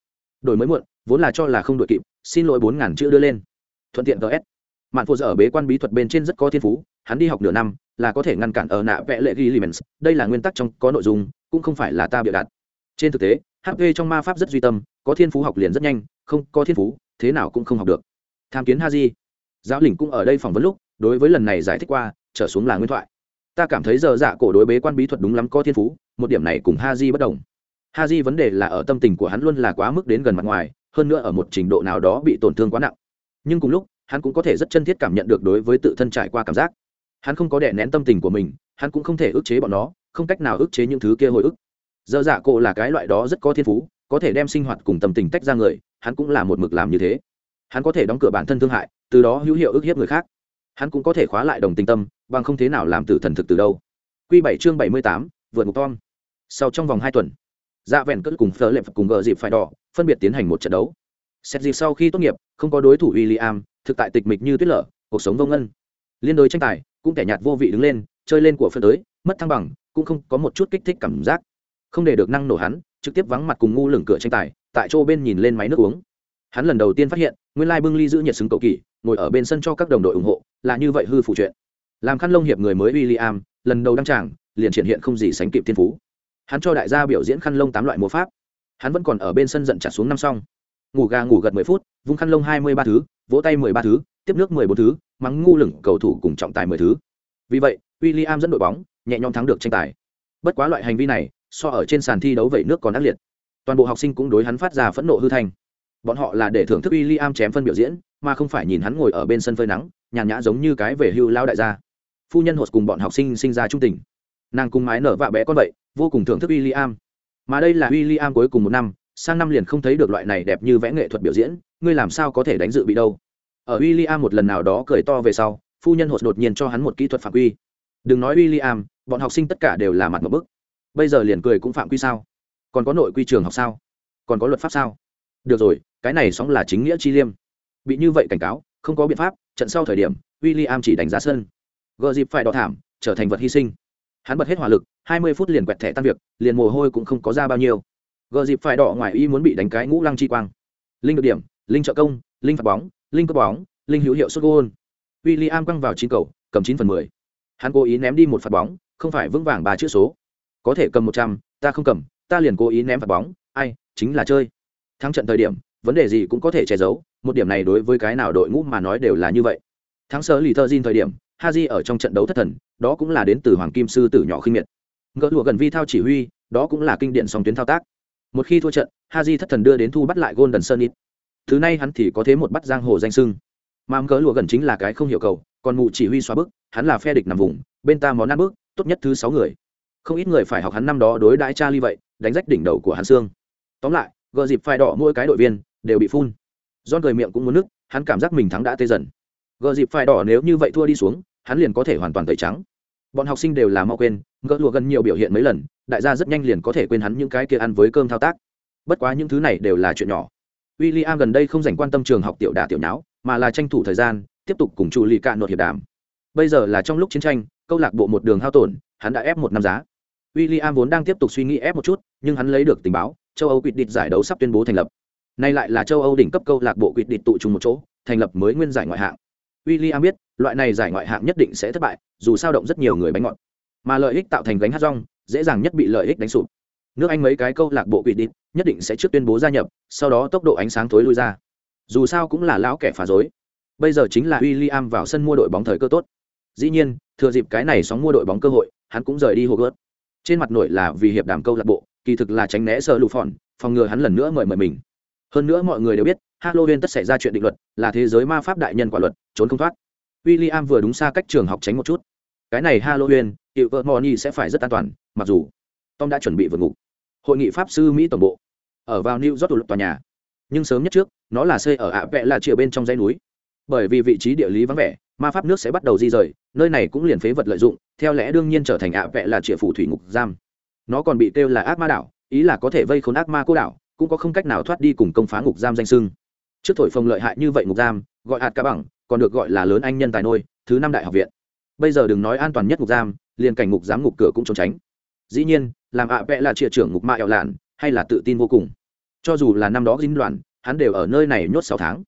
Đổi mới muộn, vốn là cho là không đội kịp, xin lỗi bốn ngàn chữ đưa lên. Thuận tiện ts mạn phụ ở bế quan bí thuật bên trên rất có thiên phú, hắn đi học nửa năm, là có thể ngăn cản ở nạ vẽ lệ ghi limens đây là nguyên tắc trong có nội dung, cũng không phải là ta bịa đặt. Trên thực tế hp trong ma pháp rất duy tâm, có thiên phú học liền rất nhanh, không, có thiên phú, thế nào cũng không học được. Tham kiến ha di giáo lĩnh cũng ở đây phỏng vấn lúc, đối với lần này giải thích qua, trở xuống là nguyên thoại. Ta cảm thấy giờ dạ cổ đối bế quan bí thuật đúng lắm có thiên phú, một điểm này cùng ha di bất đồng. Ha di vấn đề là ở tâm tình của hắn luôn là quá mức đến gần mặt ngoài, hơn nữa ở một trình độ nào đó bị tổn thương quá nặng. Nhưng cùng lúc, hắn cũng có thể rất chân thiết cảm nhận được đối với tự thân trải qua cảm giác. Hắn không có đè nén tâm tình của mình, hắn cũng không thể ức chế bọn nó, không cách nào ức chế những thứ kia hồi ức dơ dạ cổ là cái loại đó rất có thiên phú, có thể đem sinh hoạt cùng tâm tình tách ra người, hắn cũng là một mực làm như thế. Hắn có thể đóng cửa bản thân thương hại, từ đó hữu hiệu ức hiếp người khác. Hắn cũng có thể khóa lại đồng tình tâm, bằng không thế nào làm tử thần thực từ đâu. Q bảy chương bảy mươi tám, vượt ngục tom. Sau trong vòng hai tuần dạ vẹn cất cùng phở lệp cùng gờ dịp phải đỏ, phân biệt tiến hành một trận đấu. Xét dịp sau khi tốt nghiệp, không có đối thủ w i l l i am thực tại tịch mịch như tuyết lở, cuộc sống vô ngân. Liên đối tranh tài, cũng kẻ nhạt vô vị đứng lên, chơi lên của phân tới, mất thăng bằng, cũng không có một chút kích thích cảm giác không để được năng nổ hắn, trực tiếp vắng mặt cùng ngu lửng cửa tranh tài, tại chỗ bên nhìn lên máy nước uống. Hắn lần đầu tiên phát hiện, nguyên lai bưng ly giữ nhiệt xứng cầu kỳ, ngồi ở bên sân cho các đồng đội ủng hộ, là như vậy hư phụ chuyện. Làm khăn lông hiệp người mới w i l l i am lần đầu đăng tràng, liền triển hiện không gì sánh kịp thiên phú. Hắn cho đại gia biểu diễn khăn lông tám loại múa pháp. Hắn vẫn còn ở bên sân giận trả xuống năm xong ngủ gà ngủ gật mười phút, vung khăn lông hai mươi ba thứ, vỗ tay mười ba thứ, tiếp nước mười bốn thứ, mắng ngu lửng cầu thủ cùng trọng tài mười thứ. Vì vậy w i l l i am dẫn đội bóng, nhẹ nhõm thắng được tranh tài. Bất quá loại hành vi này so ở trên sàn thi đấu vậy nước còn ác liệt. Toàn bộ học sinh cũng đối hắn phát ra phẫn nộ hư thành bọn họ là để thưởng thức w i l l i am chém phân biểu diễn, mà không phải nhìn hắn ngồi ở bên sân phơi nắng, nhàn nhã giống như cái về hưu lao đại gia. Phu nhân hột cùng bọn học sinh sinh ra trung tình. Nàng cùng mái nở vạ bé con vậy, vô cùng thưởng thức w i l l i am mà đây là w i l l i am cuối cùng một năm, sang năm liền không thấy được loại này đẹp như vẽ nghệ thuật biểu diễn, ngươi làm sao có thể đánh dự bị đâu. Ở w i l l i am một lần nào đó cười to về sau, phu nhân hột đột nhiên cho hắn một kỹ thuật phạm quy. Đừng nói w i l l i am bọn học sinh tất cả đều là mặt một bức bây giờ liền cười cũng phạm quy sao? Còn có nội quy trường học sao? Còn có luật pháp sao? Được rồi, cái này sóng là chính nghĩa chi liêm. Bị như vậy cảnh cáo, không có biện pháp, trận sau thời điểm w i l l i am chỉ đánh giá sân. Gợ dịp phải đỏ thảm, trở thành vật hy sinh. Hắn bật hết hỏa lực, hai mươi phút liền quẹt thẻ tan việc, liền mồ hôi cũng không có ra bao nhiêu. Gợ dịp phải đỏ ngoài y muốn bị đánh cái ngũ lăng chi quang. Linh được điểm, linh trợ công, linh phạt bóng, linh cướp bóng, linh hữu hiệu xuất gôn. W i l l i am quăng vào chín cầu, cầm chín phần mười. Hắn cố ý ném đi một phạt bóng, không phải vững vàng ba chữ số có thể cầm một trăm, ta không cầm, ta liền cố ý ném phạt bóng, ai, chính là chơi. Thắng trận thời điểm, vấn đề gì cũng có thể che giấu, một điểm này đối với cái nào đội ngũ mà nói đều là như vậy. Thắng sơ lì thơ diên thời điểm, haji ở trong trận đấu thất thần, đó cũng là đến từ hoàng kim sư tử nhỏ khinh miệt. Ngỡ lùa gần vi thao chỉ huy, đó cũng là kinh điển song tuyến thao tác. Một khi thua trận, haji thất thần đưa đến thu bắt lại golden sun ít thứ này hắn thì có thế một bắt giang hồ danh sưng. Mà ngỡ lùa gần chính là cái không hiểu cầu, còn mụ chỉ huy xóa bức hắn là phe địch nằm vùng, bên ta món ăn bước, tốt nhất thứ sáu người không ít người phải học hắn năm đó đối đãi cha ly vậy, đánh rách đỉnh đầu của hắn xương. Tóm lại, gờ dịp phải đỏ mỗi cái đội viên đều bị phun. Don cười miệng cũng muốn nức, hắn cảm giác mình thắng đã tê dần. Gờ dịp phải đỏ nếu như vậy thua đi xuống, hắn liền có thể hoàn toàn tẩy trắng. Bọn học sinh đều là mau quên, gỡ lụa gần nhiều biểu hiện mấy lần, đại gia rất nhanh liền có thể quên hắn những cái kia ăn với cơm thao tác. Bất quá những thứ này đều là chuyện nhỏ. W i l l i am gần đây không dành quan tâm trường học tiểu đà tiểu nháo, mà là tranh thủ thời gian, tiếp tục cùng chủ lì cạn nội hiệp đàm. Bây giờ là trong lúc chiến tranh, câu lạc bộ một đường hao tổn, hắn đã ép một năm giá w i l l i am vốn đang tiếp tục suy nghĩ ép một chút, nhưng hắn lấy được tình báo, châu âu quyết định giải đấu sắp tuyên bố thành lập. Nay lại là châu âu đỉnh cấp câu lạc bộ quyết định tụ trùng một chỗ, thành lập mới nguyên giải ngoại hạng. W i l l i am biết, loại này giải ngoại hạng nhất định sẽ thất bại, dù sao động rất nhiều người bánh ngọt. Mà lợi ích tạo thành gánh hát rong, dễ dàng nhất bị lợi ích đánh sụp. Nước anh mấy cái câu lạc bộ quyết định, nhất định sẽ trước tuyên bố gia nhập, sau đó tốc độ ánh sáng thối lui ra. Dù sao cũng là lão kẻ phá dối bây giờ chính là William am vào sân mua đội bóng thời cơ tốt. Dĩ nhiên, thừa dịp cái này sóng mua đội bóng cơ hội, hắn cũng rời đi hồ gớt trên mặt nội là vì hiệp đàm câu lạc bộ, kỳ thực là tránh né sợ lụ phòn, phòng ngừa hắn lần nữa mời mời mình. Hơn nữa mọi người đều biết, halloween tất xảy ra chuyện định luật, là thế giới ma pháp đại nhân quả luật, trốn không thoát. W i l l i am vừa đúng xa cách trường học tránh một chút. Cái này halloween hiệu vợ moni sẽ phải rất an toàn, mặc dù tom đã chuẩn bị vượt ngục. Hội nghị pháp sư mỹ tổng bộ ở vào new york tòa nhà. Nhưng sớm nhất trước, nó là xây ở ạ vẽ là chìa bên trong dãy núi. Bởi vì vị trí địa lý vắng vẻ ma pháp nước sẽ bắt đầu di rời, nơi này cũng liền phế vật lợi dụng, theo lẽ đương nhiên trở thành ạ vẹ là chìa phủ thủy ngục giam. Nó còn bị kêu là ác ma đảo, ý là có thể vây khốn ác ma cô đảo, cũng có không cách nào thoát đi cùng công phá ngục giam danh sưng. Trước thổi phồng lợi hại như vậy ngục giam, gọi hạt cá bằng, còn được gọi là lớn anh nhân tài nôi, thứ năm đại học viện. Bây giờ đừng nói an toàn nhất ngục giam, liền cảnh ngục giám ngục cửa cũng trốn tránh. Dĩ nhiên, làm ạ vẽ là trịa trưởng ngục mạ ẹo lạn, hay là tự tin vô cùng. Cho dù là năm đó dính đoàn hắn đều ở nơi này nhốt sáu tháng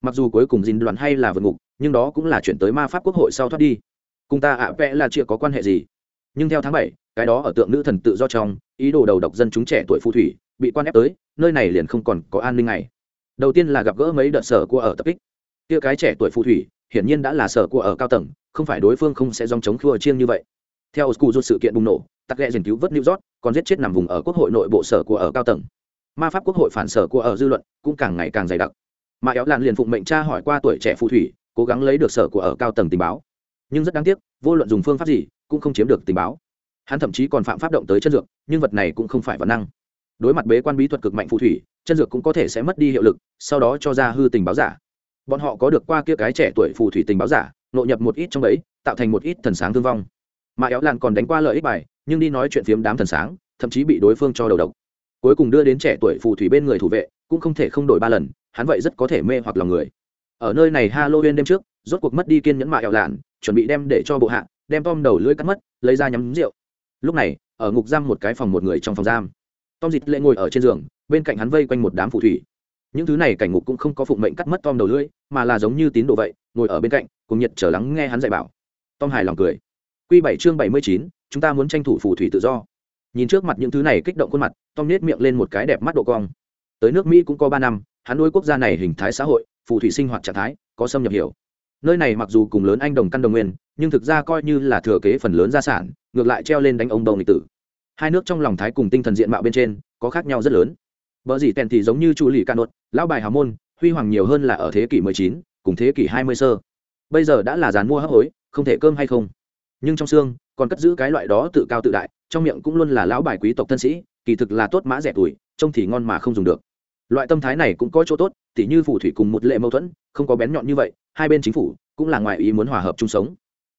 mặc dù cuối cùng dình đoàn hay là vượt ngục, nhưng đó cũng là chuyển tới ma pháp quốc hội sau thoát đi. Cùng ta ạ, vẽ là chưa có quan hệ gì? Nhưng theo tháng bảy, cái đó ở tượng nữ thần tự do trong, ý đồ đầu độc dân chúng trẻ tuổi phù thủy, bị quan ép tới, nơi này liền không còn có an ninh này đầu tiên là gặp gỡ mấy đợt sở của ở tập kích. Kia cái trẻ tuổi phù thủy, hiển nhiên đã là sở của ở cao tầng, không phải đối phương không sẽ dòng chống khua chiêng như vậy. Theo oscu sự kiện bùng nổ tắc ghẹ dần cứu vớt new york, còn giết chết nằm vùng ở quốc hội nội bộ sở của ở cao tầng. Ma pháp quốc hội phản sở của ở dư luận cũng càng ngày càng dày đặc mà éo làn liền phụng mệnh cha hỏi qua tuổi trẻ phù thủy, cố gắng lấy được sở của ở cao tầng tình báo. Nhưng rất đáng tiếc, vô luận dùng phương pháp gì, cũng không chiếm được tình báo. Hắn thậm chí còn phạm pháp động tới chân dược, nhưng vật này cũng không phải vật năng. Đối mặt bế quan bí thuật cực mạnh phù thủy, chân dược cũng có thể sẽ mất đi hiệu lực, sau đó cho ra hư tình báo giả. Bọn họ có được qua kia cái trẻ tuổi phù thủy tình báo giả, nội nhập một ít trong ấy tạo thành một ít thần sáng thương vong. Mà éo lan còn đánh qua lợi ích bài, nhưng đi nói chuyện phiếm đám thần sáng, thậm chí bị đối phương cho đầu độc. Cuối cùng đưa đến trẻ tuổi phù thủy bên người thủ vệ, cũng không thể không đổi ba lần hắn vậy rất có thể mê hoặc lòng người. Ở nơi này halloween đêm trước, rốt cuộc mất đi kiên nhẫn mạ éo lạn, chuẩn bị đem để cho bộ hạ, đem tom đầu lưỡi cắt mất, lấy ra nhắm rượu. Lúc này, ở ngục giam một cái phòng một người trong phòng giam. Tom dịch lệ ngồi ở trên giường, bên cạnh hắn vây quanh một đám phù thủy. Những thứ này cảnh ngục cũng không có phụng mệnh cắt mất tom đầu lưỡi, mà là giống như tín đồ vậy, ngồi ở bên cạnh, cùng nhiệt trở lắng nghe hắn dạy bảo. Tom hài lòng cười. Q bảy chương bảy mươi chín, chúng ta muốn tranh thủ phù thủy tự do. Nhìn trước mặt những thứ này kích động khuôn mặt, tom nết miệng lên một cái đẹp mắt độ cong. Tới nước mỹ cũng có ba năm hắn nuôi quốc gia này hình thái xã hội phù thủy sinh hoạt trạng thái có xâm nhập hiểu. Nơi này mặc dù cùng lớn anh đồng căn đồng nguyên nhưng thực ra coi như là thừa kế phần lớn gia sản ngược lại treo lên đánh ông đồng lịch tử. Hai nước trong lòng thái cùng tinh thần diện mạo bên trên có khác nhau rất lớn. Vợ dĩ tèn thì giống như chu lì ca nốt lão bài hào môn huy hoàng nhiều hơn là ở thế kỷ 19, cùng thế kỷ 20 sơ. Bây giờ đã là dàn mua hấp hối không thể cơm hay không. Nhưng trong xương còn cất giữ cái loại đó tự cao tự đại trong miệng cũng luôn là lão bài quý tộc thân sĩ kỳ thực là tốt mã rẻ tuổi trông thì ngon mà không dùng được loại tâm thái này cũng có chỗ tốt, tỉ như phù thủy cùng một lệ mâu thuẫn, không có bén nhọn như vậy, hai bên chính phủ cũng là ngoài ý muốn hòa hợp chung sống.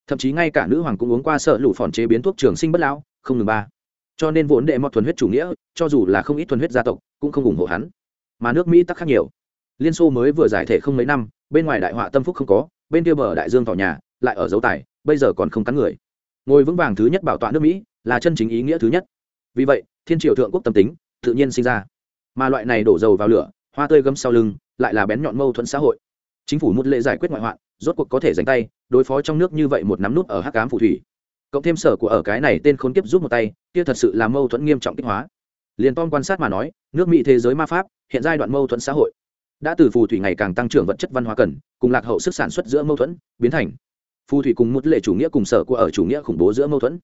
Thậm chí ngay cả nữ hoàng cũng uống qua sợ lũ phòn chế biến thuốc trường sinh bất lão, không ngừng ba. Cho nên vốn đệ mọt thuần huyết chủ nghĩa, cho dù là không ít thuần huyết gia tộc, cũng không ủng hộ hắn. Mà nước mỹ tắc khác nhiều. Liên xô mới vừa giải thể không mấy năm, bên ngoài đại họa tâm phúc không có, bên kia bờ đại dương tỏ nhà, lại ở dấu tài, bây giờ còn không cắn người. Ngồi vững vàng thứ nhất bảo tọa nước mỹ là chân chính ý nghĩa thứ nhất. Vì vậy, thiên triều thượng quốc tâm tính, tự nhiên sinh ra mà loại này đổ dầu vào lửa, hoa tươi gấm sau lưng, lại là bén nhọn mâu thuẫn xã hội. Chính phủ một lệ giải quyết ngoại hoạn, rốt cuộc có thể dành tay, đối phó trong nước như vậy một nắm nút ở hắc cám phù thủy. Cộng thêm sở của ở cái này tên khốn kiếp giúp một tay, kia thật sự là mâu thuẫn nghiêm trọng kích hóa. Liền tom quan sát mà nói, nước mỹ thế giới ma pháp, hiện giai đoạn mâu thuẫn xã hội. Đã từ phù thủy ngày càng tăng trưởng vật chất văn hóa cần, cùng lạc hậu sức sản xuất giữa mâu thuẫn, biến thành phù thủy cùng một lệ chủ nghĩa cùng sở của ở chủ nghĩa khủng bố giữa mâu thuẫn.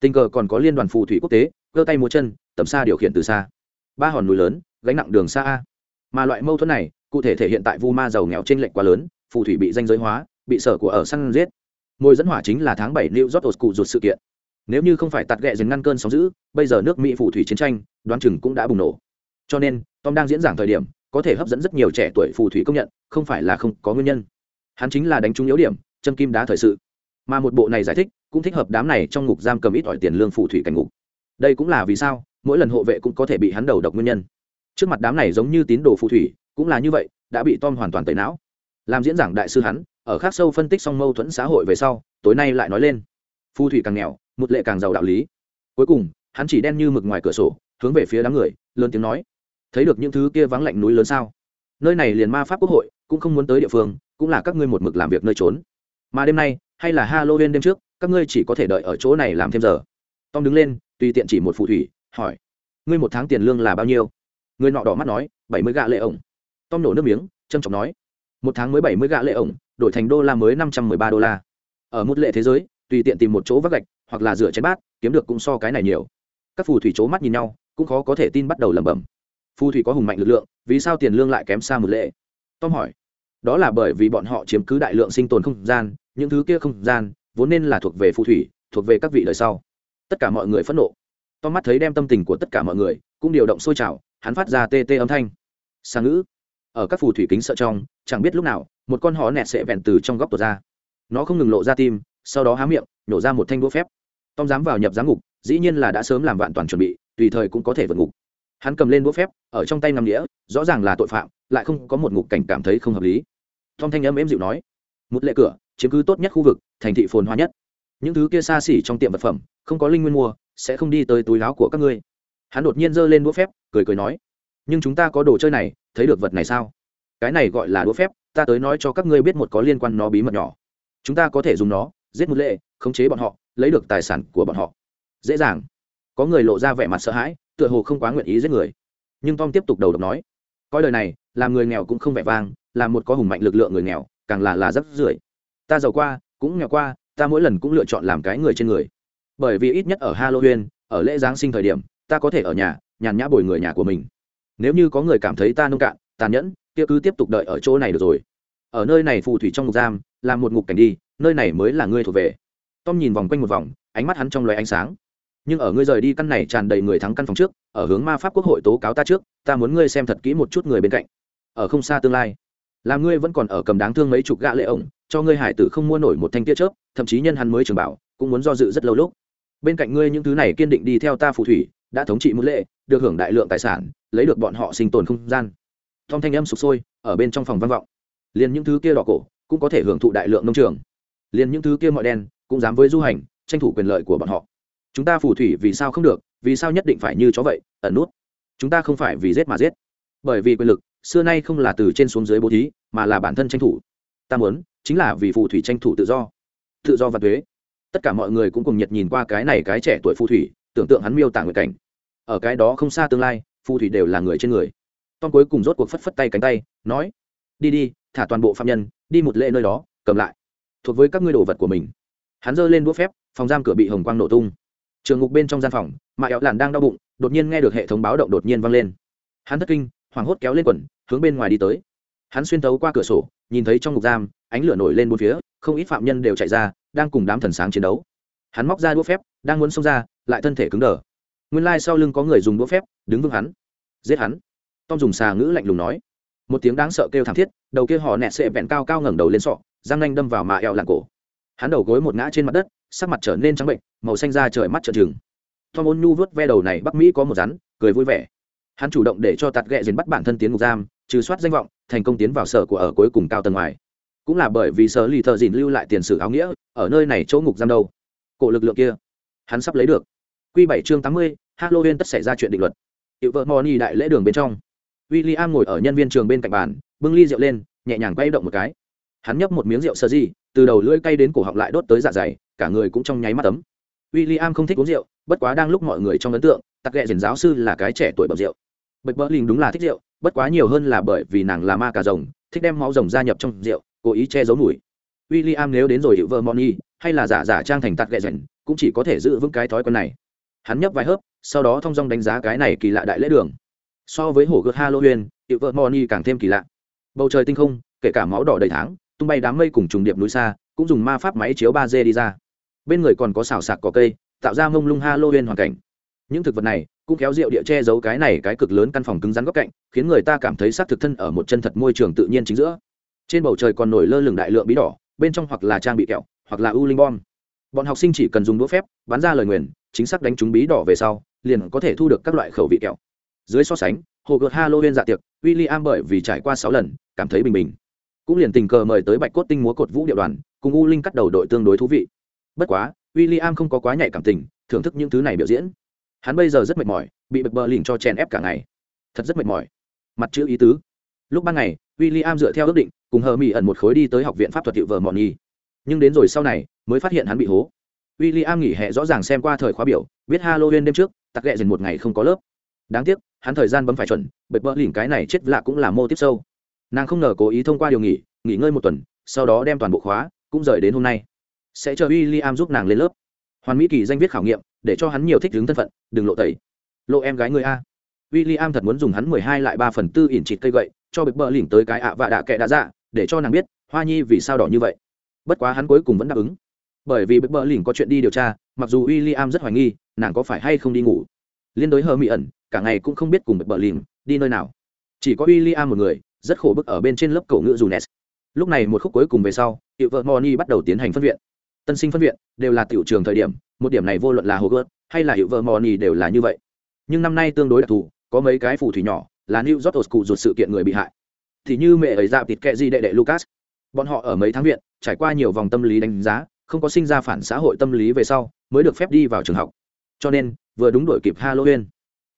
Tình cờ còn có liên đoàn phù thủy quốc tế, cơ tay múa chân, tầm xa điều khiển từ xa. Ba hòn núi lớn gánh nặng đường xa a. Mà loại mâu thuẫn này, cụ thể thể hiện tại vu ma giàu nghèo trên lệnh quá lớn, phù thủy bị danh giới hóa, bị sở của ở săn giết. Môi dẫn hỏa chính là tháng bảy new york cụ rụt sự kiện. Nếu như không phải tạt ghẹ dừng ngăn cơn sóng giữ bây giờ nước mỹ phù thủy chiến tranh, đoán chừng cũng đã bùng nổ. Cho nên, tom đang diễn giảng thời điểm, có thể hấp dẫn rất nhiều trẻ tuổi phù thủy công nhận, không phải là không có nguyên nhân. Hắn chính là đánh trúng yếu điểm, châm kim đá thời sự. Mà một bộ này giải thích, cũng thích hợp đám này trong ngục giam cầm ít ỏi tiền lương phù thủy cảnh ngục. Đây cũng là vì sao, mỗi lần hộ vệ cũng có thể bị hắn đầu độc nguyên nhân trước mặt đám này giống như tín đồ phù thủy, cũng là như vậy, đã bị tom hoàn toàn tẩy não. Làm diễn giảng đại sư hắn, ở khác sâu phân tích xong mâu thuẫn xã hội về sau, tối nay lại nói lên. Phù thủy càng nghèo, một lệ càng giàu đạo lý. Cuối cùng, hắn chỉ đen như mực ngoài cửa sổ, hướng về phía đám người, lớn tiếng nói, thấy được những thứ kia vắng lạnh núi lớn sao? Nơi này liền ma pháp quốc hội, cũng không muốn tới địa phương, cũng là các ngươi một mực làm việc nơi trốn. Mà đêm nay, hay là halloween đêm trước, các ngươi chỉ có thể đợi ở chỗ này làm thêm giờ. Tom đứng lên, tùy tiện chỉ một phù thủy, hỏi, ngươi một tháng tiền lương là bao nhiêu? Người nọ đỏ mắt nói, bảy mươi gạ lệ ổng. Tom nổ nước miếng trân trọng nói, một tháng mới bảy mươi gạ lệ ổng, đổi thành đô la mới năm trăm mười ba đô la. Ở một lệ thế giới, tùy tiện tìm một chỗ vác gạch, hoặc là rửa chén bát, kiếm được cũng so cái này nhiều. Các phù thủy c mắt nhìn nhau, cũng khó có thể tin bắt đầu lẩm bẩm. Phù thủy có hùng mạnh lực lượng, vì sao tiền lương lại kém xa một lệ? Tom hỏi. Đó là bởi vì bọn họ chiếm cứ đại lượng sinh tồn không gian, những thứ kia không gian, vốn nên là thuộc về phù thủy, thuộc về các vị lời sau. Tất cả mọi người phẫn nộ. Tom mắt thấy đem tâm tình của tất cả mọi người, cũng điều động sôi trào hắn phát ra tê tê âm thanh. Sang ngữ. Ở các phù thủy kính sợ trong, chẳng biết lúc nào, một con họ nẹt sẽ vẹn từ trong góc tuột ra. Nó không ngừng lộ ra tim, sau đó há miệng nhổ ra một thanh đũa phép. Tom dám vào nhập giám ngục, dĩ nhiên là đã sớm làm vạn toàn chuẩn bị, tùy thời cũng có thể vượt ngục. Hắn cầm lên đũa phép, ở trong tay nằm đĩa rõ ràng là tội phạm, lại không có một ngục cảnh cảm thấy không hợp lý. Tom thanh âm êm dịu nói, một lệ cửa, chiếm cứ tốt nhất khu vực, thành thị phồn hoa nhất. Những thứ kia xa xỉ trong tiệm vật phẩm, không có linh nguyên mua, sẽ không đi tới túi láo của các ngươi hắn đột nhiên giơ lên đũa phép, cười cười nói, nhưng chúng ta có đồ chơi này, thấy được vật này sao? Cái này gọi là đũa phép, ta tới nói cho các ngươi biết một có liên quan nó bí mật nhỏ. Chúng ta có thể dùng nó, giết một lệ, khống chế bọn họ, lấy được tài sản của bọn họ. Dễ dàng. Có người lộ ra vẻ mặt sợ hãi, tựa hồ không quá nguyện ý giết người. Nhưng tom tiếp tục đầu độc nói, coi lời này, làm người nghèo cũng không vẻ vang, làm một có hùng mạnh lực lượng người nghèo, càng là là rất rưởi. Ta giàu qua, cũng nghèo qua, ta mỗi lần cũng lựa chọn làm cái người trên người. Bởi vì ít nhất ở halloween, ở lễ giáng sinh thời điểm ta có thể ở nhà, nhàn nhã bồi người nhà của mình. Nếu như có người cảm thấy ta nông cạn, tàn nhẫn, kia cứ tiếp tục đợi ở chỗ này được rồi. Ở nơi này phù thủy trong ngục giam làm một ngục cảnh đi, nơi này mới là ngươi thuộc về. Tom nhìn vòng quanh một vòng, ánh mắt hắn trong loài ánh sáng. Nhưng ở ngươi rời đi căn này tràn đầy người thắng căn phòng trước, ở hướng ma pháp quốc hội tố cáo ta trước, ta muốn ngươi xem thật kỹ một chút người bên cạnh. Ở không xa tương lai làm ngươi vẫn còn ở cầm đáng thương mấy chục gã lệ ổng, cho ngươi hải tử không mua nổi một thanh tia chớp, thậm chí nhân hắn mới trường bảo, cũng muốn do dự rất lâu lúc. Bên cạnh ngươi những thứ này kiên định đi theo ta phù thủy đã thống trị một lệ, được hưởng đại lượng tài sản, lấy được bọn họ sinh tồn không gian. Tom thanh âm sụp sôi, ở bên trong phòng văn vọng. Liền những thứ kia đỏ cổ, cũng có thể hưởng thụ đại lượng nông trường. Liền những thứ kia mọi đen, cũng dám với du hành, tranh thủ quyền lợi của bọn họ. Chúng ta phù thủy vì sao không được, vì sao nhất định phải như chó vậy, ẩn nút? Chúng ta không phải vì giết mà giết. Bởi vì quyền lực, xưa nay không là từ trên xuống dưới bố thí, mà là bản thân tranh thủ. Ta muốn, chính là vì phù thủy tranh thủ tự do. Tự do và thuế. Tất cả mọi người cũng cùng nhật nhìn qua cái này cái trẻ tuổi phù thủy, tưởng tượng hắn miêu tả nguyện cảnh ở cái đó không xa tương lai, phù thủy đều là người trên người. Tom cuối cùng rốt cuộc phất phất tay cánh tay, nói, đi đi, thả toàn bộ phạm nhân, đi một lễ nơi đó, cầm lại. Thuộc với các ngươi đồ vật của mình. Hắn giơ lên đũa phép, phòng giam cửa bị hồng quang nổ tung. Trường ngục bên trong gian phòng, mà éo làn đang đau bụng, đột nhiên nghe được hệ thống báo động đột nhiên vang lên. Hắn thất kinh, hoảng hốt kéo lên quần, hướng bên ngoài đi tới. Hắn xuyên thấu qua cửa sổ, nhìn thấy trong ngục giam, ánh lửa nổi lên bốn phía, không ít phạm nhân đều chạy ra, đang cùng đám thần sáng chiến đấu. Hắn móc ra đũa phép, đang muốn xông ra, lại thân thể cứng đờ nguyên lai sau lưng có người dùng đũa phép, đứng vững hắn, giết hắn. Tom dùng xà ngữ lạnh lùng nói. Một tiếng đáng sợ kêu thảm thiết, đầu kia họ nẹt sệ vẹn cao cao ngẩng đầu lên sọ, răng nanh đâm vào mạ eo làng cổ. Hắn đầu gối một ngã trên mặt đất, sắc mặt trở nên trắng bệnh, màu xanh ra trời mắt trợn trừng. Tom ôn nhu vớt ve đầu này, bắc mỹ có một rắn, cười vui vẻ. Hắn chủ động để cho tạt ghẹ dền bắt bản thân tiến ngục giam, trừ soát danh vọng, thành công tiến vào sở của ở cuối cùng cao tầng ngoài. Cũng là bởi vì sở lì thợ dìn lưu lại tiền sử áo nghĩa, ở nơi này chỗ ngục giam đâu. Cổ lực lượng kia, hắn sắp lấy được. Q bảy chương tám mươi halloween tất xảy ra chuyện định luật. Hiệu vợ moni đại lễ đường bên trong. William ngồi ở nhân viên trường bên cạnh bàn bưng ly rượu lên nhẹ nhàng quay động một cái. Hắn nhấp một miếng rượu sơ gì, từ đầu lưỡi cay đến cổ họng lại đốt tới dạ dày cả người cũng trong nháy mắt ấm. William không thích uống rượu bất quá đang lúc mọi người trong ấn tượng tặc ghẹ diễn giáo sư là cái trẻ tuổi bẩm rượu. Bạch bỡ linh đúng là thích rượu bất quá nhiều hơn là bởi vì nàng là ma cà rồng thích đem máu rồng gia nhập trong rượu cố ý che giấu mùi. William nếu đến rồi hiệu vợ moni hay là giả giả trang thành tặc ghẹ diễn, cũng chỉ có thể giữ vững cái thói quen này. Hắn nhấp vài hớp sau đó thong dong đánh giá cái này kỳ lạ đại lễ đường. So với hổ gợt halloween hiệu vợ moni càng thêm kỳ lạ. Bầu trời tinh không, kể cả máu đỏ đầy tháng, tung bay đám mây cùng trùng điệp núi xa, cũng dùng ma pháp máy chiếu ba d đi ra. Bên người còn có xào sạc cỏ cây, tạo ra mông lung halloween hoàn cảnh. Những thực vật này cũng kéo rượu địa che giấu cái này cái cực lớn căn phòng cứng rắn góc cạnh, khiến người ta cảm thấy xác thực thân ở một chân thật môi trường tự nhiên chính giữa. Trên bầu trời còn nổi lơ lửng đại lượng bí đỏ, bên trong hoặc là trang bị kẹo, hoặc là u linh bom. Bọn học sinh chỉ cần dùng đũa phép, bắn ra lời nguyền, chính xác đánh trúng bí đỏ về sau liền có thể thu được các loại khẩu vị kẹo. Dưới so sánh hồ gợt halloween dạ tiệc w i l l i am bởi vì trải qua sáu lần, cảm thấy bình bình. Cũng liền tình cờ mời tới bạch cốt tinh múa cột vũ điệu đoàn, cùng u linh cắt đầu đội tương đối thú vị. Bất quá w i l l i am không có quá nhạy cảm tình, thưởng thức những thứ này biểu diễn. Hắn bây giờ rất mệt mỏi, bị bực bờ lỉnh cho chèn ép cả ngày. Thật rất mệt mỏi. Mặt chữ ý tứ. Lúc ban ngày w i l l i am dựa theo ước định, cùng hờ mỹ ẩn một khối đi tới học viện pháp thuật hiệu vợ mọn nhi. Nhưng đến rồi sau này, mới phát hiện hắn bị hố. W i l l i am nghỉ hè rõ ràng xem qua thời khóa biểu, biết halloween đêm trước tặc ghẹ dần một ngày không có lớp. Đáng tiếc, hắn thời gian bấm phải chuẩn bật bỡ lỉnh cái này chết lạ cũng là mô tiếp sâu. Nàng không ngờ cố ý thông qua điều nghỉ nghỉ ngơi một tuần, sau đó đem toàn bộ khóa, cũng rời đến hôm nay. Sẽ chờ w i l l i am giúp nàng lên lớp. Hoàn mỹ kỳ danh viết khảo nghiệm, để cho hắn nhiều thích đứng thân phận, đừng lộ tẩy. Lộ em gái người a. W i l l i am thật muốn dùng hắn mười hai lại ba phần tư ỉn chịt cây gậy, cho bực bờ lỉnh tới cái ạ và đạ kệ đã dạ để cho nàng biết, hoa nhi vì sao đỏ như vậy. Bất quá hắn cuối cùng vẫn đáp ứng. Bởi vì bực bờ lỉnh có chuyện đi điều tra mặc dù w i l l i am rất hoài nghi, nàng có phải hay không đi ngủ. Liên đối hờ mỹ ẩn, cả ngày cũng không biết cùng bật bờ lìm, đi nơi nào. Chỉ có w i l l i am một người, rất khổ bức ở bên trên lớp cầu ngữ dù nes lúc này một khúc cuối cùng về sau hiệu vợ moni bắt đầu tiến hành phân viện. Tân sinh phân viện đều là tiểu trường thời điểm, một điểm này vô luận là hồ gớt hay là hiệu vợ moni đều là như vậy. Nhưng năm nay tương đối đặc thù, có mấy cái phù thủy nhỏ, là new york cụ ruột sự kiện người bị hại. Thì như mẹ ấy dạo thịt kệ gì đệ đệ lucas. Bọn họ ở mấy tháng viện, trải qua nhiều vòng tâm lý đánh giá, không có sinh ra phản xã hội tâm lý về sau mới được phép đi vào trường học. Cho nên, vừa đúng đổi kịp halloween.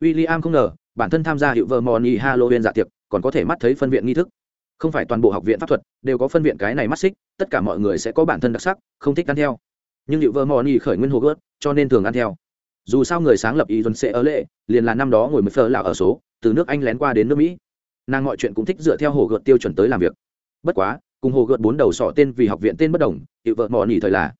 William không ngờ, bản thân tham gia hiệu vợ moni halloween dạ tiệc, còn có thể mắt thấy phân viện nghi thức. Không phải toàn bộ học viện pháp thuật đều có phân viện cái này mắt xích, tất cả mọi người sẽ có bản thân đặc sắc, không thích ăn theo. Nhưng hiệu vợ mò khởi nguyên hồ gớt, cho nên thường ăn theo. Dù sao người sáng lập y dân sẽ ở lệ, liền là năm đó ngồi mới phờ lạo ở số, từ nước anh lén qua đến nước mỹ. Nàng mọi chuyện cũng thích dựa theo hồ gợt tiêu chuẩn tới làm việc. Bất quá, cùng hồ gợt bốn đầu sọ tên vì học viện tên bất đồng, hiệu vợ mò nỉ thời là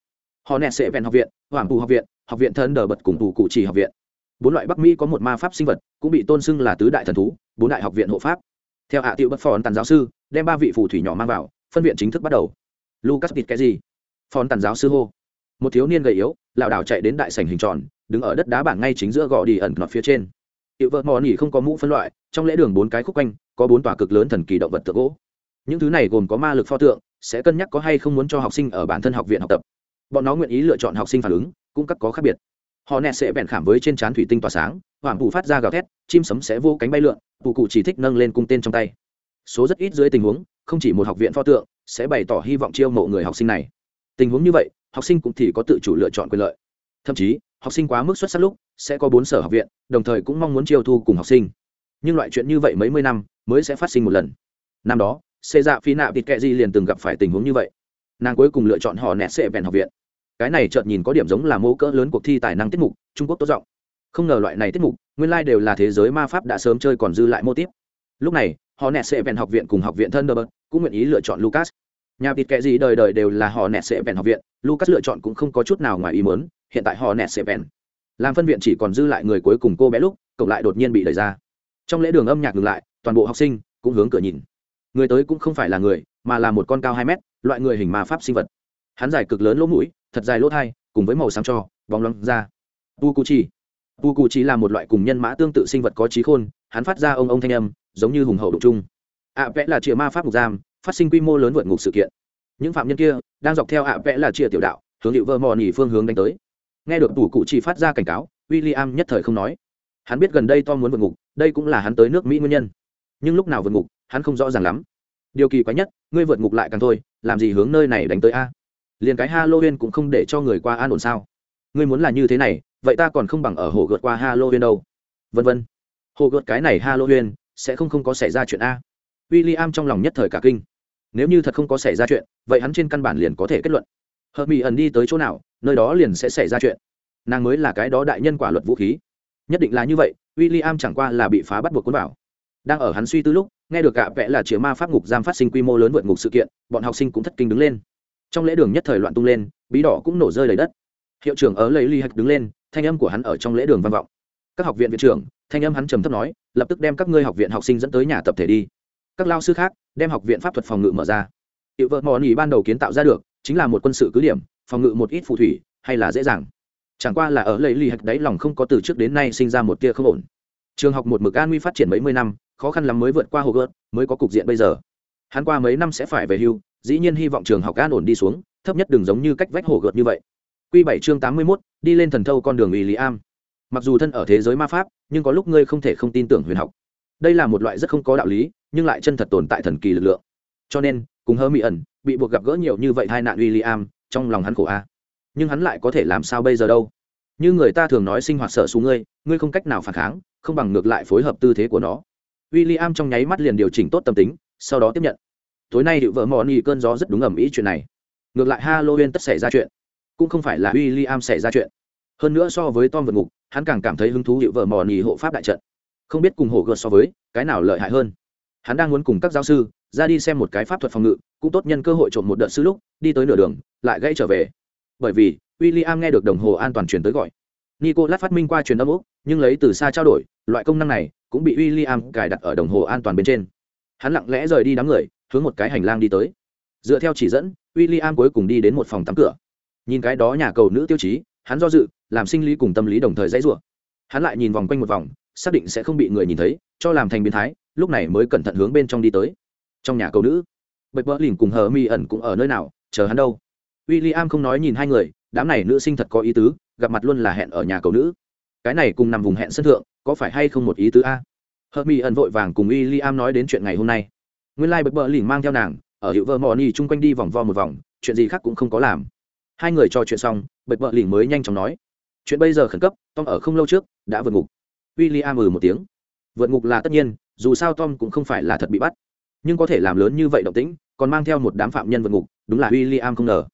họ nẹt sẽ vẹn học viện hoàng tù học viện học viện thân đờ bật cùng tù cụ trì học viện. Bốn loại bắc mỹ có một ma pháp sinh vật, cũng bị tôn xưng là tứ đại thần thú, bốn đại học viện hộ pháp. Theo hạ tiệu bất phòn tàn giáo sư, đem ba vị phù thủy nhỏ mang vào, phân viện chính thức bắt đầu. Lucas bịt cái gì phòn tàn giáo sư hô. Một thiếu niên gầy yếu, lảo đảo chạy đến đại sảnh hình tròn, đứng ở đất đá bảng ngay chính giữa gò đi ẩn nọt phía trên. Hiệu vợ mò nỉ không có mũ phân loại, trong lễ đường bốn cái khúc quanh, có bốn tòa cực lớn thần kỳ động vật tượng gỗ. Những thứ này gồm có ma lực pho tượng, sẽ cân nhắc có hay không muốn cho học sinh ở bản thân học viện học tập bọn nó nguyện ý lựa chọn học sinh phản ứng, cũng các có khác biệt. Họ nẹt sẽ bẹn khảm với trên trán thủy tinh tỏa sáng hoàng phủ phát ra gào thét, chim sấm sẽ vô cánh bay lượn phụ cụ chỉ thích nâng lên cung tên trong tay. Số rất ít dưới tình huống, không chỉ một học viện pho tượng sẽ bày tỏ hy vọng chiêu mộ người học sinh này. Tình huống như vậy, học sinh cũng thì có tự chủ lựa chọn quyền lợi. Thậm chí, học sinh quá mức xuất sắc lúc sẽ có bốn sở học viện, đồng thời cũng mong muốn chiêu thu cùng học sinh. Nhưng loại chuyện như vậy mấy mươi năm mới sẽ phát sinh một lần. Năm đó xê dạ phi nạ vịt kệ di liền từng gặp phải tình huống như vậy nàng cuối cùng lựa chọn họ nẹt sệ vẹn học viện. Cái này chợt nhìn có điểm giống là mẫu cỡ lớn cuộc thi tài năng tiết mục, trung quốc tốt giọng. Không ngờ loại này tiết mục, nguyên lai、like、đều là thế giới ma pháp đã sớm chơi còn dư lại mô tiếp lúc này, họ nẹt sệ vẹn học viện cùng học viện thân đờ cũng nguyện ý lựa chọn lucas. Nhà vịt kệ gì đời đời đều là họ nẹt sệ vẹn học viện, lucas lựa chọn cũng không có chút nào ngoài ý mớn hiện tại họ nẹt sệ vẹn. Làm phân viện chỉ còn dư lại người cuối cùng cô bé lúc cộng lại đột nhiên bị đẩy ra. Trong lễ đường âm nhạc ngừng lại, toàn bộ học sinh cũng hướng cửa nhìn. Người tới cũng không phải là người mà là một con cao hai mét, loại người hình ma pháp sinh vật. Hắn dài cực lớn lỗ mũi, thật dài lỗ thai, cùng với màu sáng cho, bóng loáng da tu cu chi tu cu chi là một loại cùng nhân mã tương tự sinh vật có trí khôn, hắn phát ra ông ông thanh âm, giống như hùng hậu đụng chung. Ạ vẽ là triệu ma pháp ngục giam, phát sinh quy mô lớn vượt ngục sự kiện. Những phạm nhân kia đang dọc theo ạ vẽ là triệu tiểu đạo, hướng hiệu vơ mò nỉ phương hướng đánh tới. Nghe được tủ cụ chỉ phát ra cảnh cáo w i l l i am nhất thời không nói. Hắn biết gần đây to muốn vượt ngục, đây cũng là hắn tới nước mỹ nguyên nhân. Nhưng lúc nào vượt ngục, hắn không rõ ràng lắm điều kỳ quái nhất, ngươi vượt ngục lại càng thôi, làm gì hướng nơi này đánh tới a? Liền cái halloween cũng không để cho người qua an ổn sao? Ngươi muốn là như thế này, vậy ta còn không bằng ở hồ gợt qua halloween đâu. Vân vân. Hồ gợt cái này halloween, sẽ không không có xảy ra chuyện a? W i l l i am trong lòng nhất thời cả kinh. Nếu như thật không có xảy ra chuyện, vậy hắn trên căn bản liền có thể kết luận. Hợp mỹ ẩn đi tới chỗ nào, nơi đó liền sẽ xảy ra chuyện. Nàng mới là cái đó đại nhân quả luật vũ khí. Nhất định là như vậy w i l l i am chẳng qua là bị phá bắt buộc cuốn vào. Đang ở hắn suy tư lúc nghe được gạ vẽ là chìa ma pháp ngục giam phát sinh quy mô lớn vượt ngục sự kiện, bọn học sinh cũng thất kinh đứng lên. Trong lễ đường nhất thời loạn tung lên, bí đỏ cũng nổ rơi lấy đất. Hiệu trưởng ở lấy ly hạch đứng lên, thanh âm của hắn ở trong lễ đường vang vọng. Các học viện viện trưởng, thanh âm hắn trầm thấp nói, lập tức đem các ngươi học viện học sinh dẫn tới nhà tập thể đi. Các lao sư khác, đem học viện pháp thuật phòng ngự mở ra. Hiệu vợ mò nỉ ban đầu kiến tạo ra được, chính là một quân sự cứ điểm, phòng ngự một ít phù thủy, hay là dễ dàng. Chẳng qua là ở lấy ly hạch đáy lòng không có từ trước đến nay sinh ra một tia không ổn. Trường học một mực an nguy phát triển mấy mươi năm khó khăn lắm mới vượt qua hồ gợt mới có cục diện bây giờ. Hắn qua mấy năm sẽ phải về hưu, dĩ nhiên hy vọng trường học an ổn đi xuống, thấp nhất đừng giống như cách vách hồ gợt như vậy. Q bảy chương tám mươi mốt, đi lên thần thâu con đường ủy lý am mặc dù thân ở thế giới ma pháp, nhưng có lúc ngươi không thể không tin tưởng huyền học. Đây là một loại rất không có đạo lý, nhưng lại chân thật tồn tại thần kỳ lực lượng. Cho nên, cùng hơ mỹ ẩn, bị buộc gặp gỡ nhiều như vậy hai nạn w i l l i am trong lòng hắn khổ a. Nhưng hắn lại có thể làm sao bây giờ đâu? Như người ta thường nói sinh hoạt sợ xuống ngươi ngươi không cách nào phản kháng, không bằng ngược lại phối hợp tư thế của nó w i l l i am trong nháy mắt liền điều chỉnh tốt tâm tính, sau đó tiếp nhận. Tối nay hiệu vợ mò ni cơn gió rất đúng ẩm ý chuyện này. Ngược lại halloween tất xảy ra chuyện, cũng không phải là w i l l i am xảy ra chuyện. Hơn nữa so với tom vượt ngục, hắn càng cảm thấy hứng thú hiệu vợ mò ni hộ pháp đại trận. Không biết cùng hổ gợt so với, cái nào lợi hại hơn. Hắn đang muốn cùng các giáo sư ra đi xem một cái pháp thuật phòng ngự, cũng tốt nhân cơ hội trộm một đợt sư lúc, đi tới nửa đường, lại gây trở về. Bởi vì w i l l i am nghe được đồng hồ an toàn truyền tới gọi nico lát phát minh qua truyền âm ốc, nhưng lấy từ xa trao đổi loại công năng này cũng bị William cài đặt ở đồng hồ an toàn bên trên. Hắn lặng lẽ rời đi đám người hướng một cái hành lang đi tới. Dựa theo chỉ dẫn William cuối cùng đi đến một phòng tắm cửa. Nhìn cái đó nhà cầu nữ tiêu chí hắn do dự làm sinh lý cùng tâm lý đồng thời dãy rủa. Hắn lại nhìn vòng quanh một vòng xác định sẽ không bị người nhìn thấy cho làm thành biến thái lúc này mới cẩn thận hướng bên trong đi tới. Trong nhà cầu nữ bạch bỡ lìn cùng hờ mi ẩn cũng ở nơi nào chờ hắn đâu. William không nói nhìn hai người đám này nữ sinh thật có ý tứ gặp mặt luôn là hẹn ở nhà cầu nữ. Cái này cùng nằm vùng hẹn sân thượng, có phải hay không một ý tứ a? Hợp mỹ ẩn vội vàng cùng y li am nói đến chuyện ngày hôm nay. Nguyên lai、like、bạch bờ lìn mang theo nàng, ở hiệu vợ mò ni chung quanh đi vòng vo một vòng, chuyện gì khác cũng không có làm. Hai người trò chuyện xong bật bờ lìn mới nhanh chóng nói. Chuyện bây giờ khẩn cấp, tom ở không lâu trước, đã vượt ngục. W i l l i am ừ một tiếng. Vượt ngục là tất nhiên, dù sao tom cũng không phải là thật bị bắt. Nhưng có thể làm lớn như vậy động tĩnh, còn mang theo một đám phạm nhân vượt ngục, đúng là w i l l i am không ngờ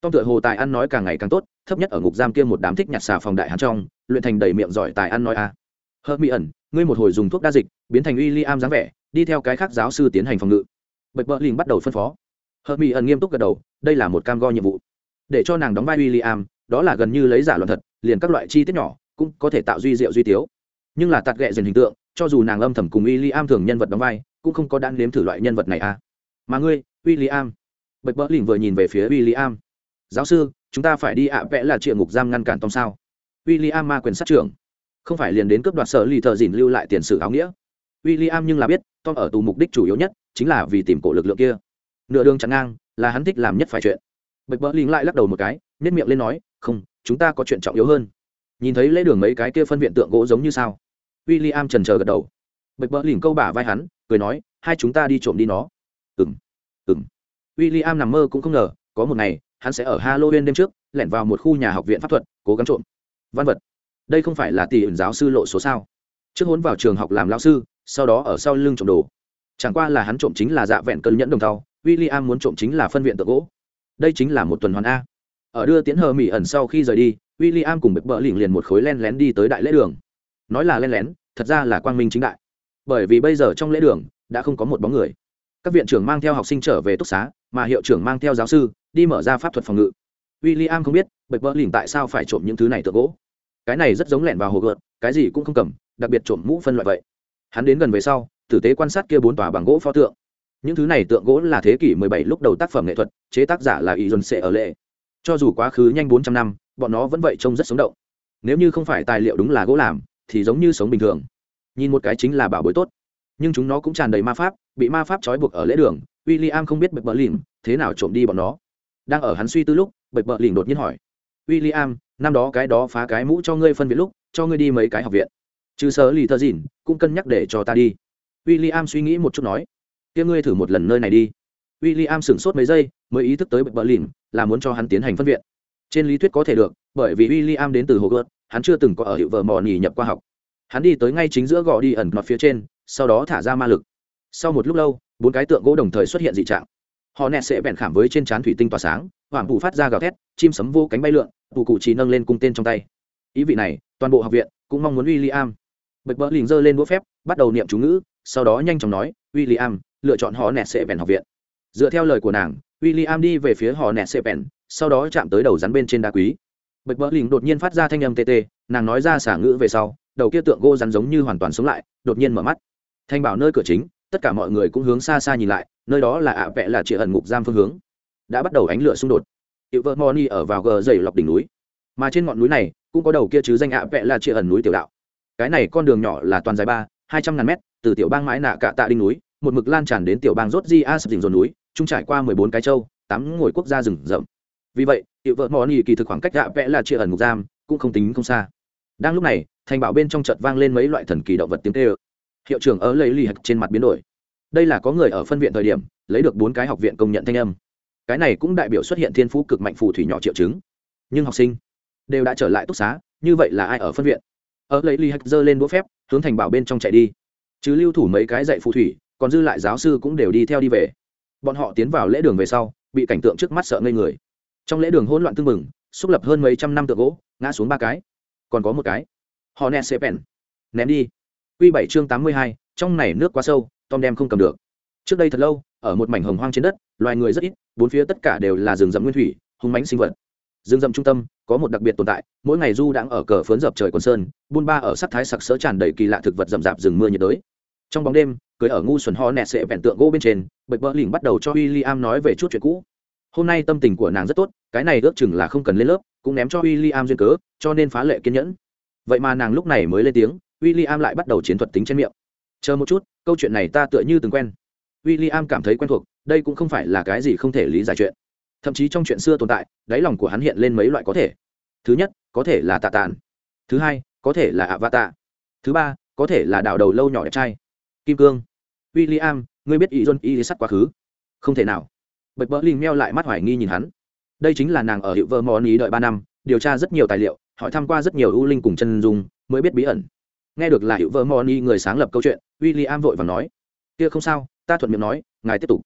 tom tựa hồ tài ăn nói càng ngày càng tốt thấp nhất ở ngục giam kia một đám thích nhặt xà phòng đại hắn trong luyện thành đầy miệng giỏi tài ăn nói a à. hớt mỹ ẩn ngươi một hồi dùng thuốc đa dịch biến thành William dáng vẻ đi theo cái khác giáo sư tiến hành phòng ngự bạch Bợ lình bắt đầu phân phó hợp mỹ ẩn nghiêm túc gật đầu đây là một cam go nhiệm vụ để cho nàng đóng vai William, đó là gần như lấy giả luận thật liền các loại chi tiết nhỏ cũng có thể tạo duy diệu duy tiếu nhưng là tạt gẹ dần hình tượng cho dù nàng âm thầm cùng William thường nhân vật đóng vai cũng không có đan nếm thử loại nhân vật này à mà ngươi William. bạch bỡ Lĩnh vừa nhìn về phía William giáo sư, chúng ta phải đi ạ, vẽ là triệu ngục giam ngăn cản tom sao? W i l l i am ma quyền sát trưởng. Không phải liền đến cướp đoạt sở lì thợ dìn lưu lại tiền sử áo nghĩa? W i l l i am nhưng là biết, tom ở tù mục đích chủ yếu nhất chính là vì tìm cổ lực lượng kia. Nửa đường chắn ngang, là hắn thích làm nhất phải chuyện. Bạch bỡ lính lại lắc đầu một cái nếp miệng lên nói, không, chúng ta có chuyện trọng yếu hơn. Nhìn thấy lễ đường mấy cái kia phân viện tượng gỗ giống như sao? W i l l i am trần chờ gật đầu. Bạch bỡ lính câu bả vai hắn, cười nói, hai chúng ta đi trộm đi nó. Ừng ừng w i l l i am nằm mơ cũng không ngờ, có một ngày hắn sẽ ở halloween đêm trước, lẻn vào một khu nhà học viện pháp thuật, cố gắng trộm văn vật. Đây không phải là tỷ ẩn giáo sư lộ số sao? Trước hốn vào trường học làm lão sư, sau đó ở sau lưng trộm đồ. Chẳng qua là hắn trộm chính là dạ vẹn cân nhẫn đồng thau, William muốn trộm chính là phân viện tự gỗ. Đây chính là một tuần hoàn a. Ở đưa tiến hờ mỉ ẩn sau khi rời đi, William cùng bực Bợ lỉnh liền một khối len lén đi tới đại lễ đường. Nói là len lén, thật ra là quang minh chính đại. Bởi vì bây giờ trong lễ đường, đã không có một bóng người. Các viện trưởng mang theo học sinh trở về túc xá, mà hiệu trưởng mang theo giáo sư đi mở ra pháp thuật phòng ngự. W i l l i am không biết, bạch bỡ lìn tại sao phải trộm những thứ này tượng gỗ. Cái này rất giống lẹn vào hồ gợt, cái gì cũng không cầm, đặc biệt trộm mũ phân loại vậy. Hắn đến gần về sau, tử tế quan sát kia bốn tòa bằng gỗ pho tượng. Những thứ này tượng gỗ là thế kỷ 17 lúc đầu tác phẩm nghệ thuật, chế tác giả là y dồn sệ ở lệ. Cho dù quá khứ nhanh 400 năm, bọn nó vẫn vậy trông rất sống động. Nếu như không phải tài liệu đúng là gỗ làm, thì giống như sống bình thường. Nhìn một cái chính là bảo bối tốt. Nhưng chúng nó cũng tràn đầy ma pháp, bị ma pháp trói buộc ở lễ đường w i l l i am không biết bật bờ lìm thế nào trộm đi bọn nó đang ở hắn suy tư lúc bật bợ lìm đột nhiên hỏi w i l l i am năm đó cái đó phá cái mũ cho ngươi phân viện lúc, cho ngươi đi mấy cái học viện? Trừ sở lì thơ dìn, cũng cân nhắc để cho ta đi. W i l l i am suy nghĩ một chút nói, kia ngươi thử một lần nơi này đi. W i l l i am sửng sốt mấy giây, mới ý thức tới bật bợ lìm là muốn cho hắn tiến hành phân viện. Trên lý thuyết có thể được, bởi vì w i l l i am đến từ hồ gợt, hắn chưa từng có ở hiệu vợ mò nỉ nhập qua học. Hắn đi tới ngay chính giữa gò đi ẩn mặt phía trên, sau đó thả ra ma lực. Sau một lúc lâu, bốn cái tượng gỗ đồng thời xuất hiện dị trạng họ nẹt sẽ bẹn khảm với trên trán thủy tinh tỏa sáng hoàng phủ phát ra gào thét, chim sấm vô cánh bay lượn phụ cụ chỉ nâng lên cung tên trong tay. Ý vị này, toàn bộ học viện cũng mong muốn w i l l i am bật bỡ lình giơ lên đũa phép, bắt đầu niệm chú ngữ, sau đó nhanh chóng nói w i l l i am lựa chọn họ nẹt sẽ bẹn học viện. Dựa theo lời của nàng w i l l i am đi về phía họ nẹt sẽ bẹn sau đó chạm tới đầu rắn bên trên đá quý. Bật bỡ lình đột nhiên phát ra thanh âm tê tê, nàng nói ra xả ngữ về sau, đầu kia tượng gỗ rắn giống như hoàn toàn sống lại, đột nhiên mở mắt. Thanh bảo nơi cửa chính, tất cả mọi người cũng hướng xa xa nhìn lại nơi đó là ạ vẽ là chị ẩn ngục giam phương hướng. Đã bắt đầu ánh lửa xung đột. Hiệu vợ moni ở vào gờ dày lọc đỉnh núi. Mà trên ngọn núi này, cũng có đầu kia chứ danh ạ vẽ là chị ẩn núi tiểu đạo. Cái này con đường nhỏ là toàn dài ba, hai trăm ngàn mét, từ tiểu bang mãi nạ cạ tạ đỉnh núi, một mực lan tràn đến tiểu bang rốt di a sập dình dồn núi, trung trải qua mười bốn cái châu, tám ngồi quốc gia rừng rậm. Vì vậy hiệu vợ moni kỳ thực khoảng cách ạ vẽ là chị ẩn ngục giam cũng không tính không xa. Đang lúc này, thành bảo bên trong trận vang lên mấy loại thần kỳ động vật tiếng tê ơ hiệu trưởng ở lấy lì hạch trên mặt biến đổi đây là có người ở phân viện thời điểm, lấy được bốn cái học viện công nhận thanh âm. Cái này cũng đại biểu xuất hiện thiên phú cực mạnh phù thủy nhỏ triệu chứng. Nhưng học sinh đều đã trở lại túc xá, như vậy là ai ở phân viện? Ở lấy ly hạch dơ lên đũa phép, hướng thành bảo bên trong chạy đi. Chứ lưu thủ mấy cái dạy phù thủy, còn dư lại giáo sư cũng đều đi theo đi về. Bọn họ tiến vào lễ đường về sau, bị cảnh tượng trước mắt sợ ngây người. Trong lễ đường hỗn loạn tưng bừng, xúc lập hơn mấy trăm năm tượng gỗ, ngã xuống ba cái. Còn có một cái. Họ nè xê pèn ném đi. Q bảy chương tám mươi hai, trong này nước quá sâu tom đem không cầm được. Trước đây thật lâu, ở một mảnh hồng hoang trên đất, loài người rất ít, bốn phía tất cả đều là rừng rậm nguyên thủy, hung mánh sinh vật. Rừng rậm trung tâm có một đặc biệt tồn tại, mỗi ngày du đang ở cờ phớn dập trời quần sơn, buôn ba ở sắc thái sặc sỡ tràn đầy kỳ lạ thực vật rậm rạp rừng mưa nhiệt đới. Trong bóng đêm, cưới ở ngu xuẩn ho nẹt sệ vẹn tượng gỗ bên trên bệnh bỡ lỉnh bắt đầu cho w i l l i am nói về chút chuyện cũ. Hôm nay tâm tình của nàng rất tốt, cái này ước chừng là không cần lên lớp, cũng ném cho w i l l i am duyên cớ, cho nên phá lệ kiên nhẫn. Vậy mà nàng lúc này mới lên tiếng w i l l i am lại bắt đầu chiến thuật tính trên miệng. Chờ một chút câu chuyện này ta tựa như từng quen. W i l l i am cảm thấy quen thuộc, đây cũng không phải là cái gì không thể lý giải chuyện. Thậm chí trong chuyện xưa tồn tại, đáy lòng của hắn hiện lên mấy loại có thể. Thứ nhất, có thể là tạ tàn. Thứ hai, có thể là ạ va tạ thứ ba, có thể là đảo đầu lâu nhỏ đẹp trai. Kim cương. W i l l i am ngươi biết ý dôn y sắt quá khứ? Không thể nào. Bạch bỡ linh meo lại mắt hoài nghi nhìn hắn. Đây chính là nàng ở hiệu vơ mò ý đợi ba năm, điều tra rất nhiều tài liệu, hỏi thăm qua rất nhiều ưu linh cùng chân dung, mới biết bí ẩn nghe được là hiệu vợ moni người sáng lập câu chuyện w i l l i am vội và nói, kia không sao, ta thuận miệng nói, ngài tiếp tục.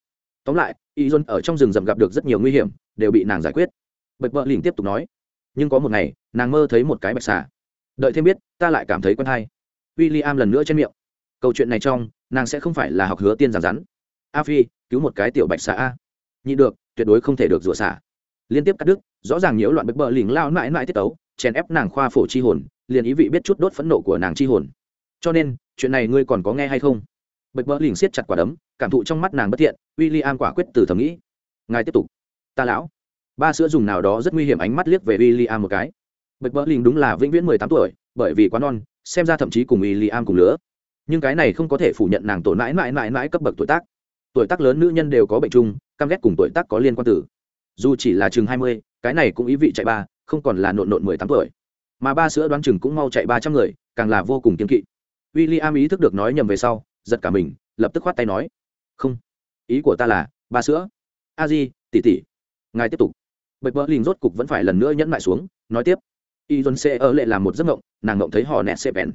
Tóm lại y dôn ở trong rừng rậm gặp được rất nhiều nguy hiểm, đều bị nàng giải quyết. Bạch vợ liền tiếp tục nói, nhưng có một ngày, nàng mơ thấy một cái bạch xà. Đợi thêm biết, ta lại cảm thấy quen hay. W i l l i am lần nữa trên miệng, câu chuyện này trong, nàng sẽ không phải là học hứa tiên giàn rắn. A phi, cứu một cái tiểu bạch xà a. Nhị được, tuyệt đối không thể được rủa xả. Liên tiếp cắt đứt, rõ ràng nhiễu loạn bạch bờ lỉnh lao mãi mãi tiết tấu, chèn ép nàng khoa phổ chi hồn liền ý vị biết chút đốt phẫn nộ của nàng chi hồn. Cho nên, chuyện này ngươi còn có nghe hay không? Bạch bỡ liền siết chặt quả đấm, cảm thụ trong mắt nàng bất thiện w i l l i am quả quyết từ thầm nghĩ. Ngài tiếp tục. Ta lão. Ba sữa dùng nào đó rất nguy hiểm ánh mắt liếc về w i l l i am một cái. Bạch bỡ liền đúng là vĩnh viễn mười tám tuổi, bởi vì quá non, xem ra thậm chí cùng w i l l i am cùng lứa. Nhưng cái này không có thể phủ nhận nàng tổn mãi mãi mãi mãi cấp bậc tuổi tác. Tuổi tác lớn nữ nhân đều có bệnh chung, căm ghét cùng tuổi tác có liên quan tử. Dù chỉ là chừng hai mươi, cái này cũng ý vị chạy ba, không còn là nộn nộn mười tám tuổi mà ba sữa đoán chừng cũng mau chạy ba trăm người, càng là vô cùng kiên kỵ. W i l l i am ý thức được nói nhầm về sau, giật cả mình, lập tức khoát tay nói, không, ý của ta là, ba sữa. A di tỉ tỉ ngài tiếp tục. Bạch bỡ lìn rốt cục vẫn phải lần nữa nhẫn lại xuống, nói tiếp, y dôn xe ở lệ làm một giấc ngộng nàng ngộng thấy họ nẹt xe vẹn.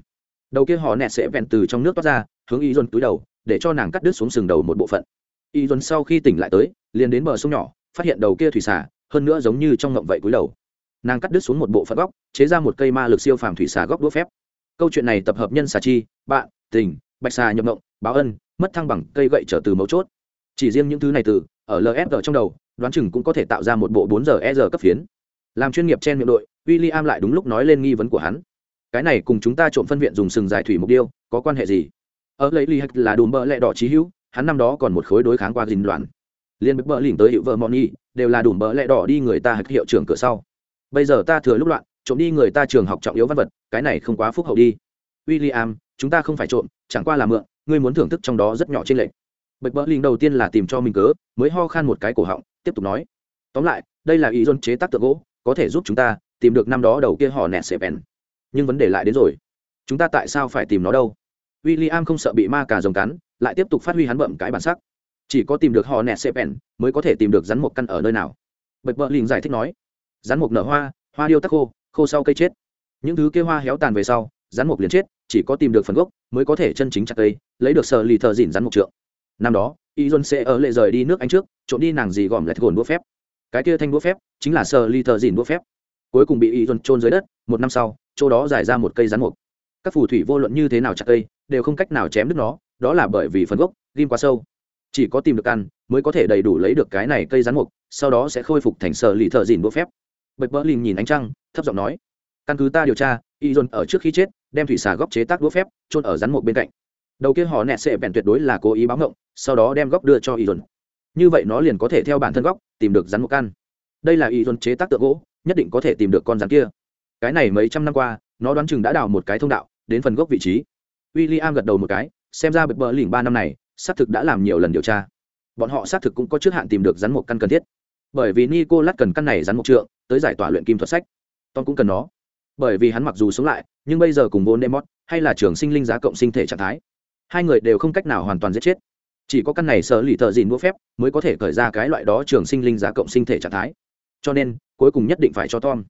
Đầu kia họ nẹt sẽ vẹn từ trong nước toát ra, hướng y dôn túi đầu, để cho nàng cắt đứt xuống sừng đầu một bộ phận. Y dôn sau khi tỉnh lại tới, liền đến bờ sông nhỏ, phát hiện đầu kia thủy xà, hơn nữa giống như trong ngộng vậy cúi đầu nàng cắt đứt xuống một bộ phận góc chế ra một cây ma lực siêu phàm thủy xà góc đũa phép. Câu chuyện này tập hợp nhân xà chi bạn tình bạch xà nhập động, báo ân mất thăng bằng cây gậy trở từ mấu chốt. Chỉ riêng những thứ này từ ở lfg trong đầu đoán chừng cũng có thể tạo ra một bộ bốn giờ e giờ cấp phiến. Làm chuyên nghiệp trên miệng đội w i l l i am lại đúng lúc nói lên nghi vấn của hắn. Cái này cùng chúng ta trộm phân viện dùng sừng giải thủy mục tiêu có quan hệ gì? Ở lấy ly hạch là đùm bợ lẹ đỏ trí hữu hắn năm đó còn một khối đối kháng qua dình loạn. Liên bức bợ lỉnh tới hiệu vợ moni đều là đùm bợ lẹ đỏ đi người ta hạch hiệu trưởng cửa sau bây giờ ta thừa lúc loạn, trộm đi người ta trường học trọng yếu văn vật, cái này không quá phúc hậu đi. W i l l i am chúng ta không phải trộm, chẳng qua là mượn, ngươi muốn thưởng thức trong đó rất nhỏ trên lệch. Bạch bỡ linh đầu tiên là tìm cho mình cớ, mới ho khan một cái cổ họng, tiếp tục nói. Tóm lại, đây là ý dôn chế tác tượng gỗ, có thể giúp chúng ta tìm được năm đó đầu kia họ nẹt xẹp bèn nhưng vấn đề lại đến rồi. Chúng ta tại sao phải tìm nó đâu? W i l l i am không sợ bị ma cà rồng cắn, lại tiếp tục phát huy hắn bậm cái bản sắc. Chỉ có tìm được họ nẹt xẹp bèn mới có thể tìm được rắn một căn ở nơi nào. Bạch bỡ linh giải thích nói rắn mục nở hoa hoa điêu tắc khô khô sau cây chết. Những thứ kia hoa héo tàn về sau, rắn mục liền chết, chỉ có tìm được phần gốc mới có thể chân chính chặt cây, lấy được sợ lì thợ dỉn rắn mục trượng. Năm đó, y dôn sẽ ở lệ rời đi nước anh trước trộm đi nàng gì gòm lại gồn đũa phép. Cái kia thanh đũa phép chính là sợ lì thợ dỉn đũa phép. Cuối cùng bị y dôn trôn dưới đất, một năm sau, chỗ đó giải ra một cây rắn mục. Các phù thủy vô luận như thế nào chặt cây, đều không cách nào chém đứt nó, đó là bởi vì phần gốc ghim quá sâu. Chỉ có tìm được ăn mới có thể đầy đủ lấy được cái này cây rắn mục, sau đó sẽ khôi phục thành sợ lì thợ dỉn đũa phép bật bỡ lìm nhìn ánh trăng, thấp giọng nói, căn cứ ta điều tra, y dồn ở trước khi chết, đem thủy xà góc chế tác đũa phép trôn ở rắn một bên cạnh. Đầu kia họ nẹt sệ bèn tuyệt đối là cố ý báo ngộng, sau đó đem góc đưa cho y dồn. Như vậy nó liền có thể theo bản thân góc, tìm được rắn một căn đây là y dồn chế tác tượng gỗ, nhất định có thể tìm được con rắn kia. Cái này mấy trăm năm qua, nó đoán chừng đã đào một cái thông đạo, đến phần gốc vị trí. W i l l i am gật đầu một cái, xem ra bật bỡ lìm ba năm này, xác thực đã làm nhiều lần điều tra. Bọn họ xác thực cũng có trước hạn tìm được rắn một căn cần thiết. Bởi vì nico lát cần căn này rắn một trượng tới giải tỏa luyện kim thuật sách. Tom cũng cần nó. Bởi vì hắn mặc dù sống lại, nhưng bây giờ cùng vốn demot hay là trường sinh linh giá cộng sinh thể trạng thái, hai người đều không cách nào hoàn toàn giết chết. Chỉ có căn này sở lì thợ dìn mua phép mới có thể khởi ra cái loại đó trường sinh linh giá cộng sinh thể trạng thái. Cho nên, cuối cùng nhất định phải cho tom.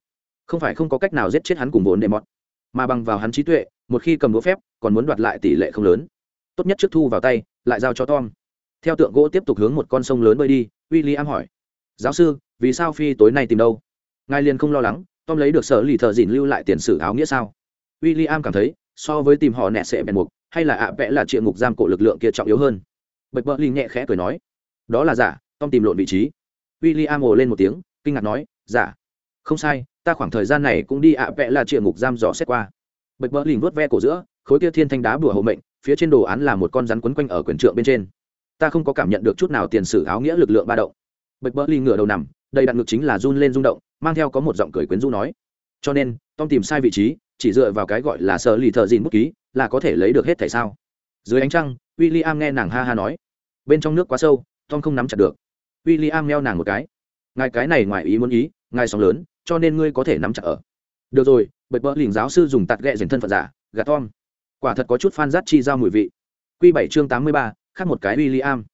Không phải không có cách nào giết chết hắn cùng vốn demot mà bằng vào hắn trí tuệ, một khi cầm đũa phép, còn muốn đoạt lại tỷ lệ không lớn. Tốt nhất trước thu vào tay, lại giao cho tom. Theo tượng gỗ tiếp tục hướng một con sông lớn bơi đi w i l l i am hỏi. Giáo sư, vì sao phi tối nay tìm đâu? Ngài liền không lo lắng, tom lấy được sở lì thợ dìn lưu lại tiền sử áo nghĩa sao? W i l l i am cảm thấy, so với tìm họ nẹ sệ bèn mục, hay là ạ vẽ là triệu ngục giam cổ lực lượng kia trọng yếu hơn. Bật bờ linh nhẹ khẽ cười nói, đó là giả, tom tìm lộn vị trí. W i l l i am ồ lên một tiếng, kinh ngạc nói, giả. Không sai, ta khoảng thời gian này cũng đi ạ vẽ là triệu ngục giam dò xét qua. Bật bờ linh vớt ve cổ giữa, khối kia thiên thanh đá bùa hộ mệnh, phía trên đồ án là một con rắn quấn quanh ở quyển trượng bên trên. Ta không có cảm nhận được chút nào tiền sử áo nghĩa lực lượng ba động. Bật bờ linh ngửa đầu nằm đầy đặn ngực chính là run lên rung động, mang theo có một giọng cười quyến rũ nói. Cho nên, tom tìm sai vị trí, chỉ dựa vào cái gọi là sợ lì thợ dìn bút ký, là có thể lấy được hết tại sao? Dưới ánh trăng w i l l i am nghe nàng ha ha nói. Bên trong nước quá sâu, tom không nắm chặt được. W i l l i am neo nàng một cái. Ngài cái này ngoài ý muốn ý, ngài sóng lớn, cho nên ngươi có thể nắm chặt ở. Được rồi bật bỡ lình giáo sư dùng tạt ghẹ dền thân phận giả gà tom. Quả thật có chút phan giắt chi giao mùi vị. Q bảy chương tám mươi ba, khác một cái w i l l i am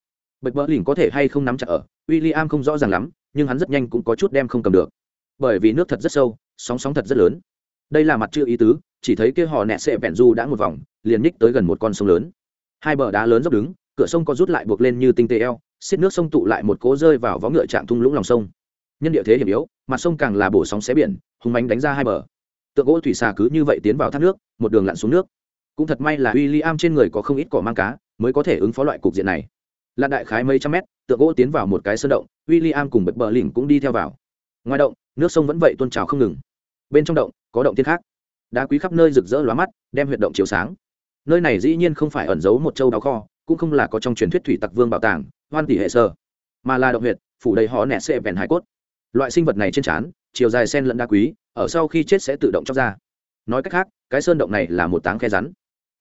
bật bỡ lình có thể hay không nắm chặt ở w i l l i am không rõ ràng lắm nhưng hắn rất nhanh cũng có chút đem không cầm được. Bởi vì nước thật rất sâu, sóng sóng thật rất lớn. Đây là mặt chưa ý tứ, chỉ thấy kia họ nẹt sệ vẹn du đã một vòng, liền nhích tới gần một con sông lớn. Hai bờ đá lớn dốc đứng, cửa sông có rút lại buộc lên như tinh tế eo, xiết nước sông tụ lại một cố rơi vào vó ngựa chạm thung lũng lòng sông. Nhân địa thế hiểm yếu, mặt sông càng là bổ sóng xé biển hùng bánh đánh ra hai bờ. Tượng gỗ thủy xà cứ như vậy tiến vào thác nước, một đường lặn xuống nước. Cũng thật may là w i l l i am trên người có không ít cỏ mang cá, mới có thể ứng phó loại cục diện này. Là đại khái mấy trăm mét, tượng gỗ tiến vào một cái sơn động w i l l i am cùng bật bờ lỉnh cũng đi theo vào. Ngoài động, nước sông vẫn vậy tôn trào không ngừng. Bên trong động, có động tiên khác. Đá quý khắp nơi rực rỡ lóa mắt, đem huyệt động chiếu sáng. Nơi này dĩ nhiên không phải ẩn giấu một châu đào kho, cũng không là có trong truyền thuyết thủy tặc vương bảo tàng, hoan tỷ hệ sơ, mà là động huyệt, phủ đầy họ nẹt xệ vẹn hải cốt. Loại sinh vật này trên trán, chiều dài sen lẫn đá quý, ở sau khi chết sẽ tự động chóc ra. Nói cách khác, cái sơn động này là một táng khe rắn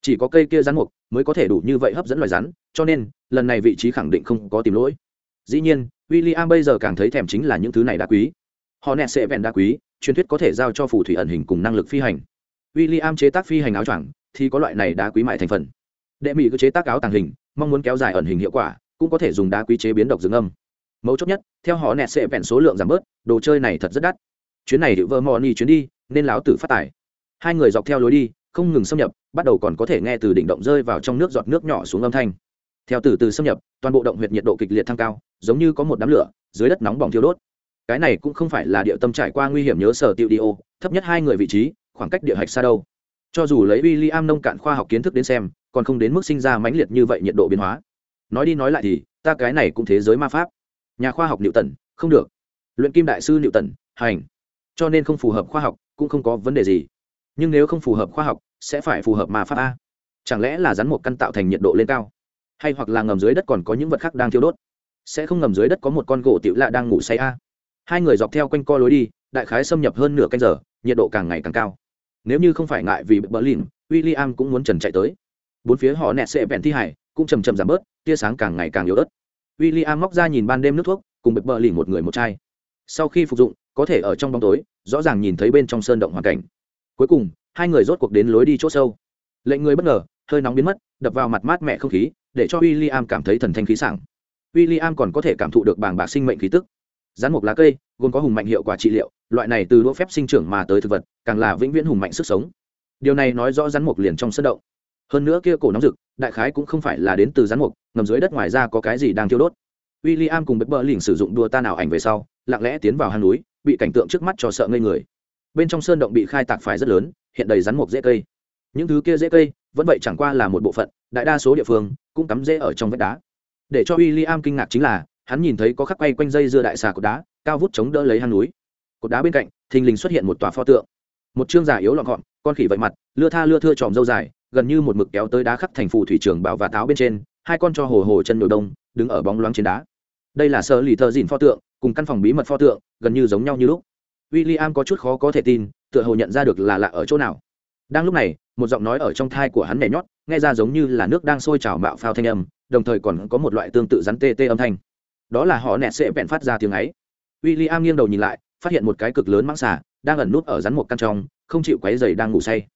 chỉ có cây kia rắn mục mới có thể đủ như vậy hấp dẫn loài rắn, cho nên, lần này vị trí khẳng định không có tìm lỗi. Dĩ nhiên w i l l i am bây giờ càng thấy thèm chính là những thứ này đá quý. Họ nẹt sẽ vẹn đá quý, truyền thuyết có thể giao cho phù thủy ẩn hình cùng năng lực phi hành. W i l l i am chế tác phi hành áo choàng, thì có loại này đá quý mại thành phần. Đệ mỹ cứ chế tác áo tàng hình, mong muốn kéo dài ẩn hình hiệu quả, cũng có thể dùng đá quý chế biến độc dương âm. Mấu chốt nhất, theo họ nẹt sẽ vẹn số lượng giảm bớt, đồ chơi này thật rất đắt. Chuyến này hiệu vơ mò ni chuyến đi, nên láo tử phát tải hai người dọc theo lối đi không ngừng xâm nhập, bắt đầu còn có thể nghe từ đỉnh động rơi vào trong nước giọt nước nhỏ xuống âm thanh. Theo từ từ xâm nhập, toàn bộ động huyệt nhiệt độ kịch liệt thăng cao, giống như có một đám lửa, dưới đất nóng bỏng thiêu đốt. Cái này cũng không phải là địa tâm trải qua nguy hiểm nhớ sở tiêu đi ô, thấp nhất hai người vị trí, khoảng cách địa hạch xa đâu. Cho dù lấy w i l l i am nông cạn khoa học kiến thức đến xem, còn không đến mức sinh ra mãnh liệt như vậy nhiệt độ biến hóa. Nói đi nói lại thì, ta cái này cũng thế giới ma pháp. Nhà khoa học liệu tần không được. Luyện kim đại sư liệu tần hành. Cho nên không phù hợp khoa học, cũng không có vấn đề gì. Nhưng nếu không phù hợp khoa học sẽ phải phù hợp ma pháp a. Chẳng lẽ là rắn một căn tạo thành nhiệt độ lên cao? Hay hoặc là ngầm dưới đất còn có những vật khác đang thiêu đốt? Sẽ không ngầm dưới đất có một con gỗ tiểu lạ đang ngủ say a. Hai người dọc theo quanh co lối đi, đại khái xâm nhập hơn nửa canh giờ, nhiệt độ càng ngày càng cao. Nếu như không phải ngại vì bờ lìn w i l l i am cũng muốn trần chạy tới. Bốn phía họ nẹt sẽ vẹn thi hải cũng chầm chầm giảm bớt, tia sáng càng ngày càng yếu ớt. W i l l i am móc ra nhìn ban đêm nước thuốc, cùng bật bờ lìn một người một chai. Sau khi phục dụng, có thể ở trong bóng tối, rõ ràng nhìn thấy bên trong sơn động hoàn cảnh. Cuối cùng hai người rốt cuộc đến lối đi chỗ sâu. Lệnh người bất ngờ, hơi nóng biến mất, đập vào mặt mát mẹ không khí, để cho w i l l i am cảm thấy thần thanh khí sảng. W i l l i am còn có thể cảm thụ được bảng bạc sinh mệnh khí tức. Rắn mục lá cây, gồm có hùng mạnh hiệu quả trị liệu, loại này từ đỗ phép sinh trưởng mà tới thực vật, càng là vĩnh viễn hùng mạnh sức sống. Điều này nói rõ rắn mục liền trong sân động. Hơn nữa kia cổ nóng rực, đại khái cũng không phải là đến từ rắn mục, ngầm dưới đất ngoài ra có cái gì đang thiêu đốt. W i l l i am cùng bếp bờ lỉnh sử dụng đua ta nào ảnh về sau, lặng lẽ tiến vào hang núi, bị cảnh tượng trước mắt cho sợ ngây người. Bên trong sơn động bị khai tạc phải rất lớn hiện đầy rắn mục dễ cây. Những thứ kia dễ cây vẫn vậy chẳng qua là một bộ phận, đại đa số địa phương cũng cắm dễ ở trong vách đá. Để cho w i l l i am kinh ngạc chính là, hắn nhìn thấy có khắc quay quanh dây dưa đại xà cột đá, cao vút chống đỡ lấy hang núi. Cột đá bên cạnh, thình lình xuất hiện một tòa pho tượng. Một chương giả yếu lọn gọn, con khỉ vậy mặt, lưa tha lưa thưa tròm dâu dài, gần như một mực kéo tới đá khắc thành phủ thủy trường bảo và táo bên trên, hai con cho hồ hồ chân nhồi đông, đứng ở bóng loáng trên đá. Đây là sơ lì thơ dìn pho tượng, cùng căn phòng bí mật pho tượng, gần như giống nhau như lúc. W i l l i am có chút khó có thể tin tựa hồ nhận ra được là lạ ở chỗ nào. Đang lúc này, một giọng nói ở trong thai của hắn nhảy nhót, nghe ra giống như là nước đang sôi trào mạo phao thanh âm, đồng thời còn có một loại tương tự rắn tê tê âm thanh. Đó là họ nẹt sẽ vẹn phát ra tiếng ấy. W i l l i am nghiêng đầu nhìn lại, phát hiện một cái cực lớn mãng xà đang ẩn nút ở rắn một căn trong, không chịu quáy dày đang ngủ say.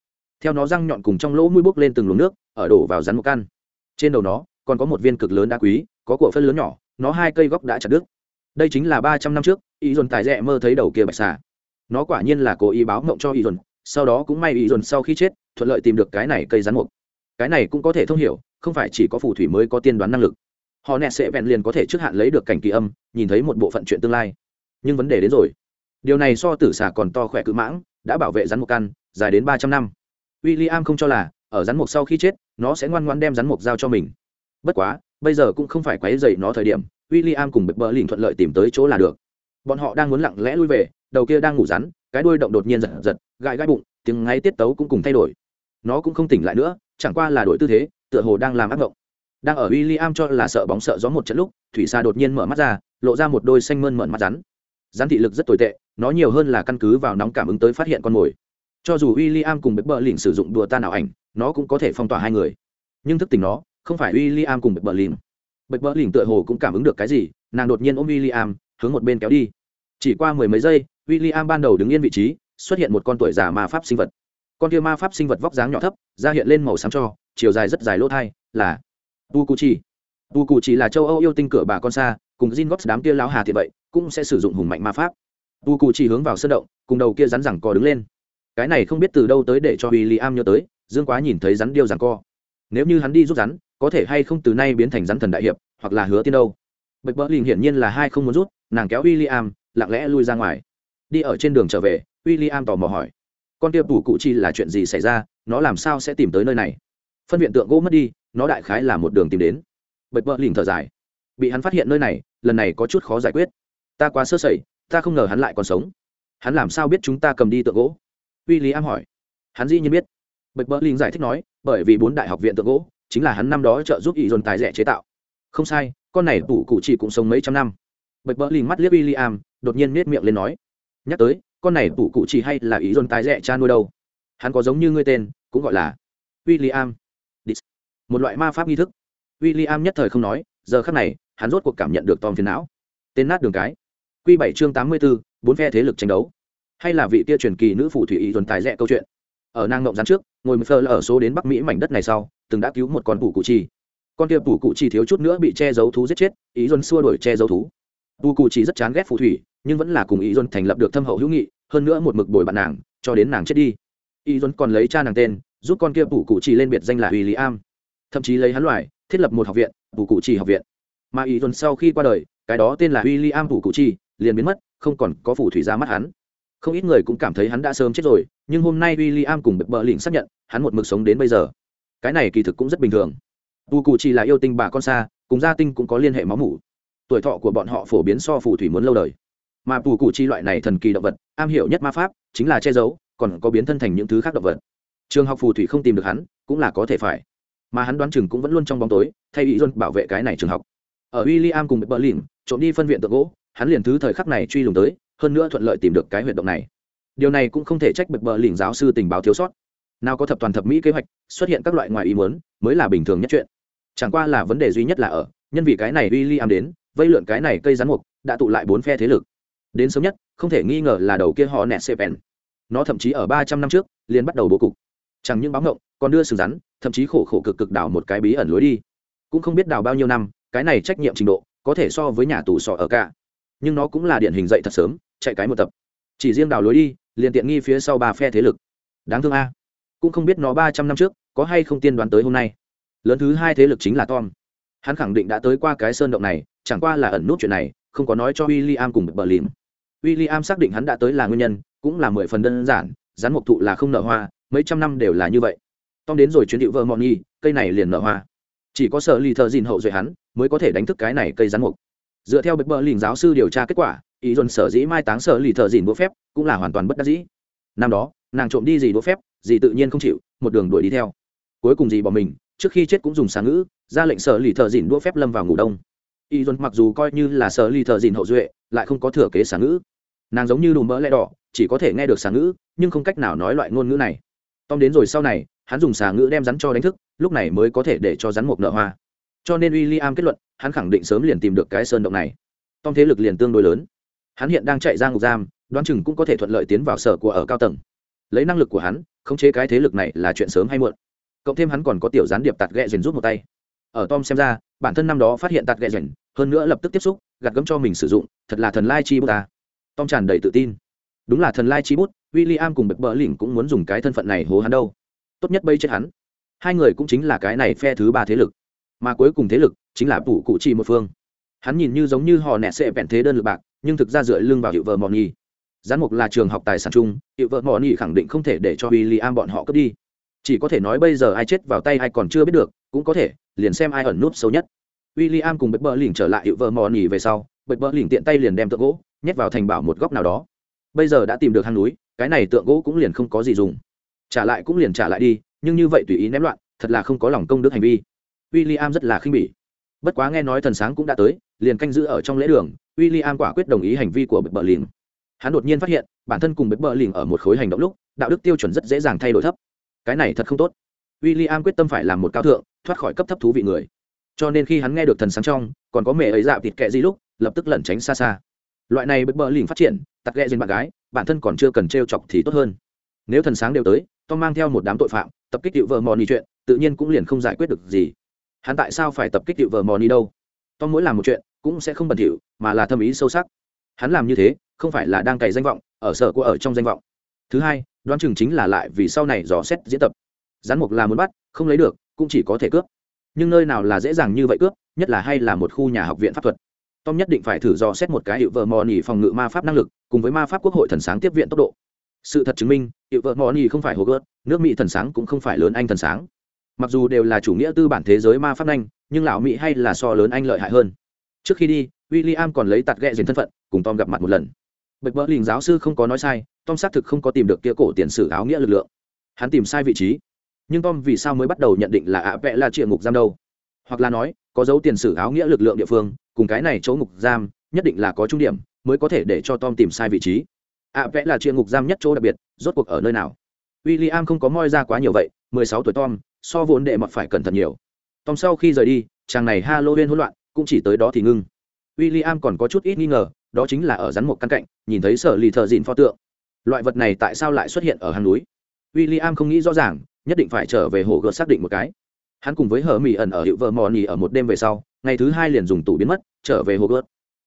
Theo nó răng nhọn cùng trong lỗ mũi bốc lên từng luồng nước, ở đổ vào rắn một căn. Trên đầu nó, còn có một viên cực lớn đá quý, có của phân lớn nhỏ, nó hai cây góc đã chặt đứt. Đây chính là ba trăm năm trước, ý dồn tài rẽ mơ thấy đầu kia bạch xà nó quả nhiên là cố ý báo mộng cho y dồn, sau đó cũng may y dồn sau khi chết, thuận lợi tìm được cái này cây rắn mục. Cái này cũng có thể thông hiểu, không phải chỉ có phù thủy mới có tiên đoán năng lực. Họ nẹ sẽ vẹn liền có thể trước hạn lấy được cảnh kỳ âm, nhìn thấy một bộ phận chuyện tương lai. Nhưng vấn đề đến rồi. Điều này so tử xà còn to khỏe cự mãng, đã bảo vệ rắn mục căn, dài đến ba trăm năm. W i l l i am không cho là, ở rắn mục sau khi chết, nó sẽ ngoan ngoan đem rắn mục giao cho mình. Bất quá, bây giờ cũng không phải quấy dậy nó thời điểm w i l l i am cùng bật bờ lìn thuận lợi tìm tới chỗ là được. Bọn họ đang muốn lặng lẽ lui về đầu kia đang ngủ rắn, cái đuôi động đột nhiên giật giật, gãi gãi bụng, tiếng ngay tiết tấu cũng cùng thay đổi. Nó cũng không tỉnh lại nữa, chẳng qua là đổi tư thế, tựa hồ đang làm ác mộng. Đang ở w i l l i am cho là sợ bóng sợ gió một trận lúc, thủy xa đột nhiên mở mắt ra, lộ ra một đôi xanh mơn mởn mắt rắn. Rắn thị lực rất tồi tệ, nó nhiều hơn là căn cứ vào nóng cảm ứng tới phát hiện con mồi. Cho dù w i l l i am cùng bếp bờ lìn sử dụng đùa tan ảo ảnh, nó cũng có thể phong tỏa hai người. Nhưng thức tỉnh nó, không phải w i l l i am cùng bếp bờ lìn bếp bờ lìn tựa hồ cũng cảm ứng được cái gì, nàng đột nhiên ôm w i l l i am hướng một bên kéo đi. Chỉ qua mười mấy giây w i l l i am ban đầu đứng yên vị trí xuất hiện một con tuổi già ma pháp sinh vật con kia ma pháp sinh vật vóc dáng nhỏ thấp ra hiện lên màu xám cho chiều dài rất dài lỗ thai là tu cu chi tu cu chi là châu âu yêu tinh cửa bà con xa cùng Jin gót đám kia lão hà thì vậy, cũng sẽ sử dụng hùng mạnh ma pháp. Tu cu chỉ hướng vào sân động, cùng đầu kia rắn rằng co đứng lên. Cái này không biết từ đâu tới để cho William nhớ tới, Dương Quá nhìn thấy rắn điêu rằng co. Nếu như hắn đi rút rắn, có thể hay không từ nay biến thành rắn thần đại hiệp, hoặc là hứa tiên đâu. Bạch Bỡ Linh hiển nhiên là hai không muốn rút, nàng kéo William, lặng lẽ lui ra ngoài. Đi ở trên đường trở về, William tò mò hỏi: "Con kia tủ cụ chi là chuyện gì xảy ra, nó làm sao sẽ tìm tới nơi này?" Phân viện tượng gỗ mất đi, nó đại khái là một đường tìm đến. Bạch Bỡ Linh thở dài: bị hắn phát hiện nơi này lần này có chút khó giải quyết. Ta quá sơ sẩy ta không ngờ hắn lại còn sống. Hắn làm sao biết chúng ta cầm đi tượng gỗ? W i l l i am hỏi. Hắn dĩ nhiên biết. Bạch bỡ linh giải thích nói bởi vì bốn đại học viện tượng gỗ chính là hắn năm đó trợ giúp ý dồn tài rẻ chế tạo. Không sai con này tủ cụ chỉ cũng sống mấy trăm năm. Bạch bỡ linh mắt liếc w i am đột nhiên nết miệng lên nói nhắc tới, con này tủ cụ chỉ hay là ý dồn tài rẻ cha nuôi đâu? Hắn có giống như ngươi tên, cũng gọi là William Dis. một loại ma pháp nghi thức. William nhất thời không nói, giờ khắc này, hắn rốt cuộc cảm nhận được tom phiền não. Tên nát đường cái. Q bảy chương tám mươi bốn bốn phe thế lực tranh đấu. Hay là vị kia truyền kỳ nữ phủ thủy ý dồn tài rẻ câu chuyện. Ở nang ngộng gián trước, ngồi một phơ ở số đến bắc mỹ mảnh đất này sau, từng đã cứu một con tủ cụ chi con kia tủ cụ chi thiếu chút nữa bị che giấu thú giết chết, ý dồn xua đổi che giấu thú. Phủ cụ chỉ rất chán ghét phù thủy nhưng vẫn là cùng ý dồn thành lập được thâm hậu hữu nghị, hơn nữa một mực bồi bạn nàng, cho đến nàng chết đi. Ý dồn còn lấy cha nàng tên, giúp con kia phủ cụ chỉ lên biệt danh là w lý am thậm chí lấy hắn loại thiết lập một học viện phủ cụ chỉ học viện. Mà ý dồn sau khi qua đời, cái đó tên là w lý am phủ cụ chỉ, liền biến mất, không còn có phủ thủy ra mắt hắn. Không ít người cũng cảm thấy hắn đã sớm chết rồi, nhưng hôm nay w i l l i am cùng bợ lỉnh xác nhận, hắn một mực sống đến bây giờ. Cái này kỳ thực cũng rất bình thường. Phù cụ chỉ là yêu tinh bà con xa, cùng gia tinh cũng có liên hệ máu mủ. Tuổi thọ của bọn họ phổ biến so phù thủy muốn lâu đời mà phù cụ chi loại này thần kỳ động vật, am hiểu nhất ma pháp, chính là che giấu, còn có biến thân thành những thứ khác động vật. Trường học phù thủy không tìm được hắn, cũng là có thể phải. Mà hắn đoán chừng cũng vẫn luôn trong bóng tối, thay ý luôn bảo vệ cái này trường học. Ở w i l l i am cùng Berlin lỉnh trộm đi phân viện tượng gỗ, hắn liền thứ thời khắc này truy lùng tới, hơn nữa thuận lợi tìm được cái huyệt động này. Điều này cũng không thể trách bậc bờ lỉnh giáo sư tình báo thiếu sót. Nào có thập toàn thập mỹ kế hoạch, xuất hiện các loại ngoài ý muốn, mới là bình thường nhất chuyện. Chẳng qua là vấn đề duy nhất là ở, nhân vì cái này w i l l i am đến, vây lượn cái này cây rắn mục, đã tụ lại bốn phe thế lực đến sớm nhất, không thể nghi ngờ là đầu kia họ nẹt sepen. Nó thậm chí ở ba trăm năm trước, liền bắt đầu bố cục. Chẳng những báo ngộng, còn đưa sừng rắn, thậm chí khổ khổ cực cực đào một cái bí ẩn lối đi. Cũng không biết đào bao nhiêu năm, cái này trách nhiệm trình độ, có thể so với nhà tù sọ ở cả. Nhưng nó cũng là điển hình dậy thật sớm, chạy cái một tập. Chỉ riêng đào lối đi, liền tiện nghi phía sau ba phe thế lực. Đáng thương a. Cũng không biết nó ba trăm năm trước, có hay không tiên đoán tới hôm nay. Lớn thứ hai thế lực chính là tom. Hắn khẳng định đã tới qua cái sơn động này, chẳng qua là ẩn nút chuyện này, không có nói cho w i l l i am cùng bờ lìm w i l l i am xác định hắn đã tới là nguyên nhân, cũng là mười phần đơn giản, rắn mộc thụ là không nở hoa, mấy trăm năm đều là như vậy. Tom đến rồi chuyến điệu vợ mọn nhi cây này liền nở hoa. Chỉ có sợ lì thợ dìn hậu duệ hắn, mới có thể đánh thức cái này cây rắn mộc. Dựa theo bậc bờ lìn giáo sư điều tra kết quả, ý dồn sở dĩ mai táng sở lì thợ dìn đũa phép, cũng là hoàn toàn bất đắc dĩ. Năm đó, nàng trộm đi gì đũa phép, gì tự nhiên không chịu, một đường đuổi đi theo. Cuối cùng gì bỏ mình, trước khi chết cũng dùng sáng ngữ, ra lệnh sở lì thợ dìn đũa phép lâm vào ngủ đông. Y dồn mặc dù coi như là sở lì thợ dìn hậu duệ, lại không có thừa kế sáng ngữ nàng giống như đùm mỡ lẽ đỏ, chỉ có thể nghe được xà ngữ, nhưng không cách nào nói loại ngôn ngữ này. Tom đến rồi sau này, hắn dùng xà ngữ đem rắn cho đánh thức, lúc này mới có thể để cho rắn mộc nợ hoa. Cho nên w i l l i am kết luận, hắn khẳng định sớm liền tìm được cái sơn động này. Tom thế lực liền tương đối lớn. Hắn hiện đang chạy ra ngục giam, đoán chừng cũng có thể thuận lợi tiến vào sở của ở cao tầng. Lấy năng lực của hắn, khống chế cái thế lực này là chuyện sớm hay muộn. Cộng thêm hắn còn có tiểu gián điệp tạt ghẹ dền rút một tay. Ở tom xem ra, bản thân năm đó phát hiện tạt ghẹ dền hơn nữa lập tức tiếp xúc, gạt gấm cho mình sử dụng, thật là thần lai chi bút ta tom tràn đầy tự tin. Đúng là thần lai chi bút w i l l i am cùng bậc bờ lỉnh cũng muốn dùng cái thân phận này hố hắn đâu. Tốt nhất bây chết hắn. Hai người cũng chính là cái này phe thứ ba thế lực. Mà cuối cùng thế lực chính là phủ cụ chỉ một phương. Hắn nhìn như giống như họ nẹ sẽ vẹn thế đơn lực bạc, nhưng thực ra dựa lưng vào hiệu vợ mòn nhi gián mục là trường học tài sản chung, hiệu vợ mòn nhi khẳng định không thể để cho w i l l i am bọn họ cướp đi. Chỉ có thể nói bây giờ ai chết vào tay ai còn chưa biết được, cũng có thể, liền xem ai ẩn núp sâu nhất. W i l l i am cùng bật bờ lỉnh trở lại hiệu vợ mòn nhi về sau bật bờ lỉnh tiện tay liền đem tượng gỗ nhét vào thành bảo một góc nào đó. Bây giờ đã tìm được hang núi, cái này tượng gỗ cũng liền không có gì dùng. Trả lại cũng liền trả lại đi, nhưng như vậy tùy ý ném loạn, thật là không có lòng công đức hành vi. W i l l i am rất là khinh bỉ. Bất quá nghe nói thần sáng cũng đã tới, liền canh giữ ở trong lễ đường w i l l i am quả quyết đồng ý hành vi của bậc bờ lìm hắn đột nhiên phát hiện, bản thân cùng bậc bờ lìm ở một khối hành động lúc, đạo đức tiêu chuẩn rất dễ dàng thay đổi thấp. Cái này thật không tốt. W i l l i am quyết tâm phải làm một cao thượng, thoát khỏi cấp thấp thú vị người. Cho nên khi hắn nghe được thần sáng trong, còn có mẹ ấy dạo thịt kệ gì lúc, lập tức lẩn tránh xa xa loại này bất bờ lìm phát triển, tặc ghẹ trên bạn gái, bản thân còn chưa cần t chọc thì tốt hơn. Nếu thần sáng đều tới, tom mang theo một đám tội phạm, tập kích hiệu vợ mò ni chuyện, tự nhiên cũng liền không giải quyết được gì. Hắn tại sao phải tập kích hiệu vợ mò ni đâu? Tom mỗi làm một chuyện, cũng sẽ không bẩn thỉu, mà là thâm ý sâu sắc. Hắn làm như thế, không phải là đang cày danh vọng, ở sở của ở trong danh vọng. Thứ hai, đoán chừng chính là lại vì sau này dò xét diễn tập. Gián mục là muốn bắt, không lấy được, cũng chỉ có thể cướp. Nhưng nơi nào là dễ dàng như vậy cướp, nhất là hay là một khu nhà học viện pháp thuật tom nhất định phải thử dò xét một cái hiệu vợ mò nỉ phòng ngự ma pháp năng lực cùng với ma pháp quốc hội thần sáng tiếp viện tốc độ. Sự thật chứng minh hiệu vợ mò nỉ không phải hồ gớt nước mỹ thần sáng cũng không phải lớn anh thần sáng. Mặc dù đều là chủ nghĩa tư bản thế giới ma pháp anh, nhưng lão mỹ hay là so lớn anh lợi hại hơn. Trước khi đi w i l l i am còn lấy tạt ghẹ dền thân phận cùng tom gặp mặt một lần. Bạch bỡ lình giáo sư không có nói sai tom xác thực không có tìm được kia cổ tiền sử áo nghĩa lực lượng. Hắn tìm sai vị trí. Nhưng tom vì sao mới bắt đầu nhận định là ạ vẽ là triệu ngục giam đâu? Hoặc là nói có dấu tiền sử áo nghĩa lực lượng địa phương cùng cái này chỗ ngục giam nhất định là có trung điểm, mới có thể để cho tom tìm sai vị trí. Ạ vẽ là chuyện ngục giam nhất chỗ đặc biệt, rốt cuộc ở nơi nào? W i l l i am không có moi ra quá nhiều vậy, mười sáu tuổi tom, so vốn đệ mọt phải cẩn thận nhiều. Tom sau khi rời đi, chàng này ha halloween hỗn loạn, cũng chỉ tới đó thì ngưng. W i l l i am còn có chút ít nghi ngờ, đó chính là ở rắn một căn cạnh, nhìn thấy sở lì thợ dịn pho tượng. Loại vật này tại sao lại xuất hiện ở hang núi? W i l l i am không nghĩ rõ ràng, nhất định phải trở về hồ gợt xác định một cái. Hắn cùng với hờ mỹ ẩn ở hiệu vợ mò nỉ ở một đêm về sau, ngày thứ hai liền dùng tủ biến mất trở về hồ gươm,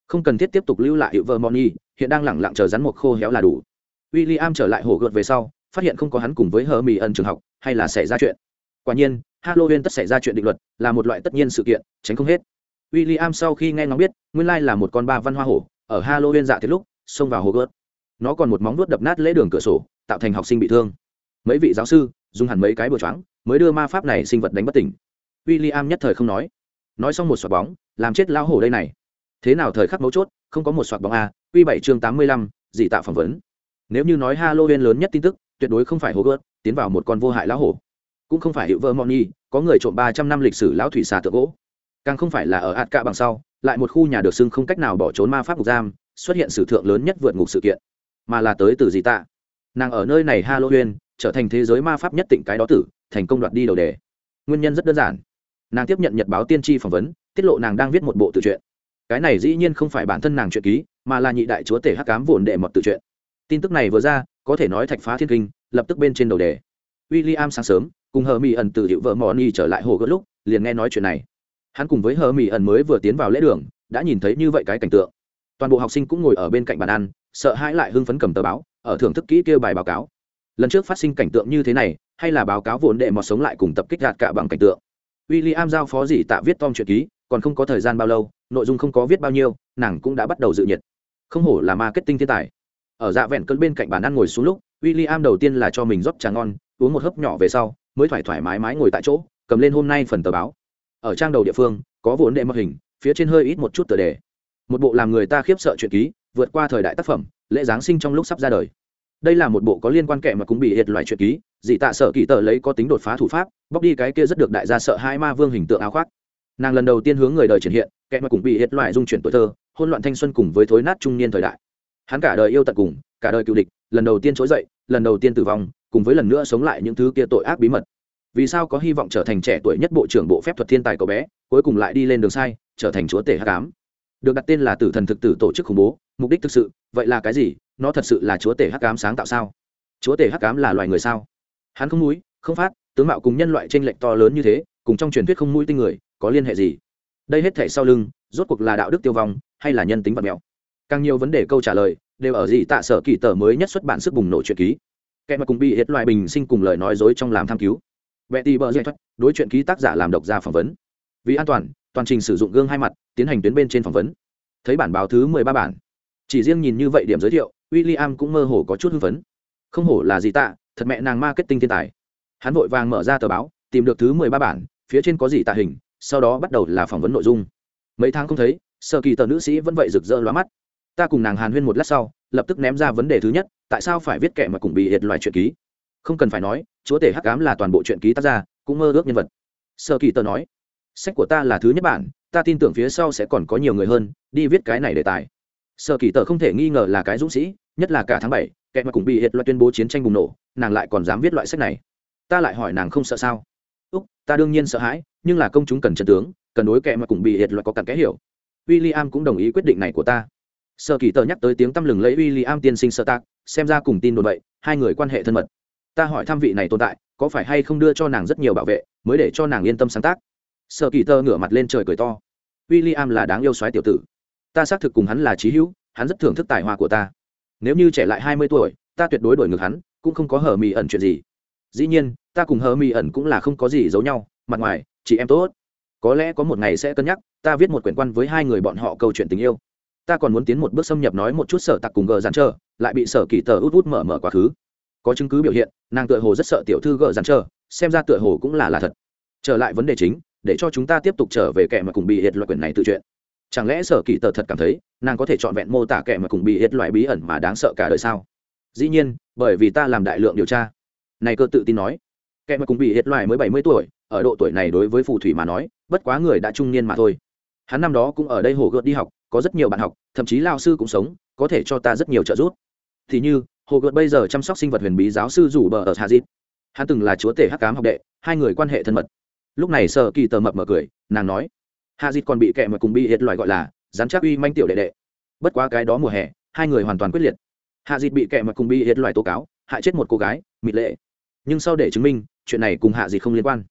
không cần thiết tiếp tục lưu lại hiệu vợ moni hiện đang lẳng lặng chờ rắn một khô héo là đủ. W i l l i am trở lại hồ gợt về sau phát hiện không có hắn cùng với hờ mỹ ẩn trường học hay là xảy ra chuyện. Quả nhiên halloween tất xảy ra chuyện định luật là một loại tất nhiên sự kiện tránh không hết. W i l l i am sau khi nghe ngóng biết nguyên lai là một con ba văn hoa hổ ở halloween dạ thế lúc xông vào hồ gợt nó còn một móng vuốt đập nát lễ đường cửa sổ tạo thành học sinh bị thương. Mấy vị giáo sư dùng hẳn mấy cái bừa choáng mới đưa ma pháp này sinh vật đánh bất tỉnh. W i l l i am nhất thời không nói. Nói xong một xoạt bóng làm chết lao hổ đây này. Thế nào thời khắc mấu chốt, không có một soạt bóng a q bảy chương tám mươi lăm, dị tạo phỏng vấn. Nếu như nói halloween lớn nhất tin tức, tuyệt đối không phải hồ gớt tiến vào một con vô hại lão hổ. Cũng không phải hiệu vợ nhi có người trộm ba trăm năm lịch sử lão thủy xà tượng gỗ. Càng không phải là ở ạt cạ bằng sau, lại một khu nhà được xưng không cách nào bỏ trốn ma pháp ngục giam, xuất hiện sử thượng lớn nhất vượt ngục sự kiện. Mà là tới từ dị tạ. Nàng ở nơi này halloween, trở thành thế giới ma pháp nhất tỉnh cái đó tử, thành công đoạt đi đầu đề. Nguyên nhân rất đơn giản. Nàng tiếp nhận nhật báo tiên tri phỏng vấn tiết lộ nàng đang viết một bộ tự truyện. Cái này dĩ nhiên không phải bản thân nàng truyện ký, mà là nhị đại chúa tể hắc cám vồn đệ mọt tự truyện. Tin tức này vừa ra, có thể nói thạch phá thiên kinh, lập tức bên trên đầu đề. W i am sáng sớm, cùng hờ mỹ ẩn từ hiệu vợ mò ni trở lại hồ gớt lúc, liền nghe nói chuyện này. Hắn cùng với hờ mỹ ẩn mới vừa tiến vào lễ đường, đã nhìn thấy như vậy cái cảnh tượng. Toàn bộ học sinh cũng ngồi ở bên cạnh bàn ăn, sợ hãi lại hưng phấn cầm tờ báo, ở thưởng thức kỹ kêu bài báo cáo. Lần trước phát sinh cảnh tượng như thế này, hay là báo cáo vốn đệ mọt sống lại cùng tập kích gạt cả bằng cảnh tượng. W i l l i am giao phó gì tạ viết tom truyện ký còn không có thời gian bao lâu, nội dung không có viết bao nhiêu, nàng cũng đã bắt đầu dự nhiệt. Không hổ là marketing thiên tài. Ở dạ vẹn cơn bên cạnh bàn ăn ngồi xuống lúc w i l l i am đầu tiên là cho mình rót trà ngon, uống một hớp nhỏ về sau, mới thoải thoải mái mái ngồi tại chỗ, cầm lên hôm nay phần tờ báo. Ở trang đầu địa phương, có vốn đệ mô hình, phía trên hơi ít một chút tờ đề. Một bộ làm người ta khiếp sợ chuyện ký, vượt qua thời đại tác phẩm, lễ giáng sinh trong lúc sắp ra đời. Đây là một bộ có liên quan kệ mà cũng bị hiệt loại chuyện ký dị tạ sợ kỳ tờ lấy có tính đột phá thủ pháp, bóc đi cái kia rất được đại gia sợ hai ma vương hình tượng áo khoác nàng lần đầu tiên hướng người đời triển hiện kệ mà cũng bị hiệt loại dung chuyển tuổi thơ hôn loạn thanh xuân cùng với thối nát trung niên thời đại. Hắn cả đời yêu tận cùng, cả đời cựu địch, lần đầu tiên trỗi dậy, lần đầu tiên tử vong, cùng với lần nữa sống lại những thứ kia tội ác bí mật. Vì sao có hy vọng trở thành trẻ tuổi nhất bộ trưởng bộ phép thuật thiên tài cậu bé, cuối cùng lại đi lên đường sai, trở thành chúa tể hát cám được đặt tên là tử thần thực tử tổ chức khủng bố, mục đích thực sự, vậy là cái gì? Nó thật sự là chúa tể hắc cám sáng tạo sao? Chúa tể hắc cám là loài người sao? Hắn không mũi không phát, tướng mạo cùng nhân loại t r ê n lệch to lớn như thế, cùng trong truyền thuyết không mũi tinh người có liên hệ gì? Đây hết thể sau lưng, rốt cuộc là đạo đức tiêu vong, hay là nhân tính vật mèo càng nhiều vấn đề câu trả lời, đều ở gì tạ sở kỳ tờ mới nhất xuất bản sức bùng nổ truyện ký. Kẻ mà cùng bị hết loại bình sinh cùng lời nói dối trong làm tham cứu. Vẽ tì bờ dây thoát, đối chuyện ký tác giả làm độc ra phỏng vấn. Vì an toàn toàn trình sử dụng gương hai mặt, tiến hành tuyến bên trên phỏng vấn. Thấy bản báo thứ mười ba bản. Chỉ riêng nhìn như vậy điểm giới thiệu w i l l i am cũng mơ hồ có chút hưng phấn. Không hổ là gì tạ, thật mẹ nàng marketing thiên tài. Hắn vội vàng mở ra tờ báo, tìm được thứ mười ba bản, phía trên có gì tạ hình sau đó bắt đầu là phỏng vấn nội dung. Mấy tháng không thấy sợ kỳ tờ nữ sĩ vẫn vậy rực rỡ lóa mắt. Ta cùng nàng hàn huyên một lát sau, lập tức ném ra vấn đề thứ nhất, tại sao phải viết kẻ mà cùng bị hiệt loại truyện ký? Không cần phải nói, chúa tể hắc ám là toàn bộ truyện ký tác gia, cũng mơ ước nhân vật. Sợ kỳ tờ nói, sách của ta là thứ nhất bản, ta tin tưởng phía sau sẽ còn có nhiều người hơn, đi viết cái này đề tài. Sợ kỳ tờ không thể nghi ngờ là cái dũng sĩ, nhất là cả tháng bảy, kẻ mà cùng bị hiệt loại tuyên bố chiến tranh bùng nổ, nàng lại còn dám viết loại sách này. Ta lại hỏi nàng không sợ sao? Úc, ta đương nhiên sợ hãi, nhưng là công chúng cần chân tướng, cần đối kệ mà cũng bị hiệt loại có cặn kẽ hiểu. W i l l i am cũng đồng ý quyết định này của ta. Sợ kỳ tờ nhắc tới tiếng tăm lừng lẫy w i l l i am tiên sinh sợ tạc, xem ra cùng tin đồn vậy, hai người quan hệ thân mật. Ta hỏi tham vị này tồn tại, có phải hay không đưa cho nàng rất nhiều bảo vệ, mới để cho nàng yên tâm sáng tác? Sợ kỳ tơ ngửa mặt lên trời cười to. W i l l i am là đáng yêu xoáy tiểu tử. Ta xác thực cùng hắn là trí hữu, hắn rất thưởng thức tài hoa của ta. Nếu như trẻ lại hai mươi tuổi, ta tuyệt đối đổi ngược hắn, cũng không có hở mì ẩn chuyện gì. Dĩ nhiên ta cùng hờ mì ẩn cũng là không có gì giấu nhau, mặt ngoài, chị em tốt. Có lẽ có một ngày sẽ cân nhắc, ta viết một quyển quan với hai người bọn họ câu chuyện tình yêu. Ta còn muốn tiến một bước xâm nhập nói một chút sở tặc cùng gờ dàn trơ lại bị sở kỳ tờ út út mở mở quá khứ. Có chứng cứ biểu hiện, nàng tựa hồ rất sợ tiểu thư gờ dàn trơ xem ra tựa hồ cũng là là thật. Trở lại vấn đề chính, để cho chúng ta tiếp tục trở về kẻ mà cùng bị hiệt loại quyển này tự chuyện chẳng lẽ sở kỳ tờ thật cảm thấy, nàng có thể trọn vẹn mô tả kẻ mà cùng bị hiệt loại bí ẩn mà đáng sợ cả đời sao? Dĩ nhiên, bởi vì ta làm đại lượng điều tra. Này cơ tự tin nói kẻ mà cùng bị hiệt loại mới bảy mươi tuổi, ở độ tuổi này đối với phù thủy mà nói, bất quá người đã trung niên mà thôi. Hắn năm đó cũng ở đây hồ gợt đi học, có rất nhiều bạn học, thậm chí lao sư cũng sống, có thể cho ta rất nhiều trợ giúp. Thì như, hồ gợt bây giờ chăm sóc sinh vật huyền bí giáo sư rủ bờ ở hà dịp hắn từng là chúa tể hắc cám học đệ, hai người quan hệ thân mật. Lúc này sợ kỳ tờ mập mở cười, nàng nói hạ dịp còn bị kẻ mà cùng bị hiệt loại gọi là dám chắc uy manh tiểu đệ đệ. Bất quá cái đó mùa hè, hai người hoàn toàn quyết liệt. Hạ dịt bị kẻ mà cùng bị hiệt loại tố cáo, hại chết một cô gái mịt lệ nhưng sau để chứng minh, chuyện này cùng hạ dịt không liên quan.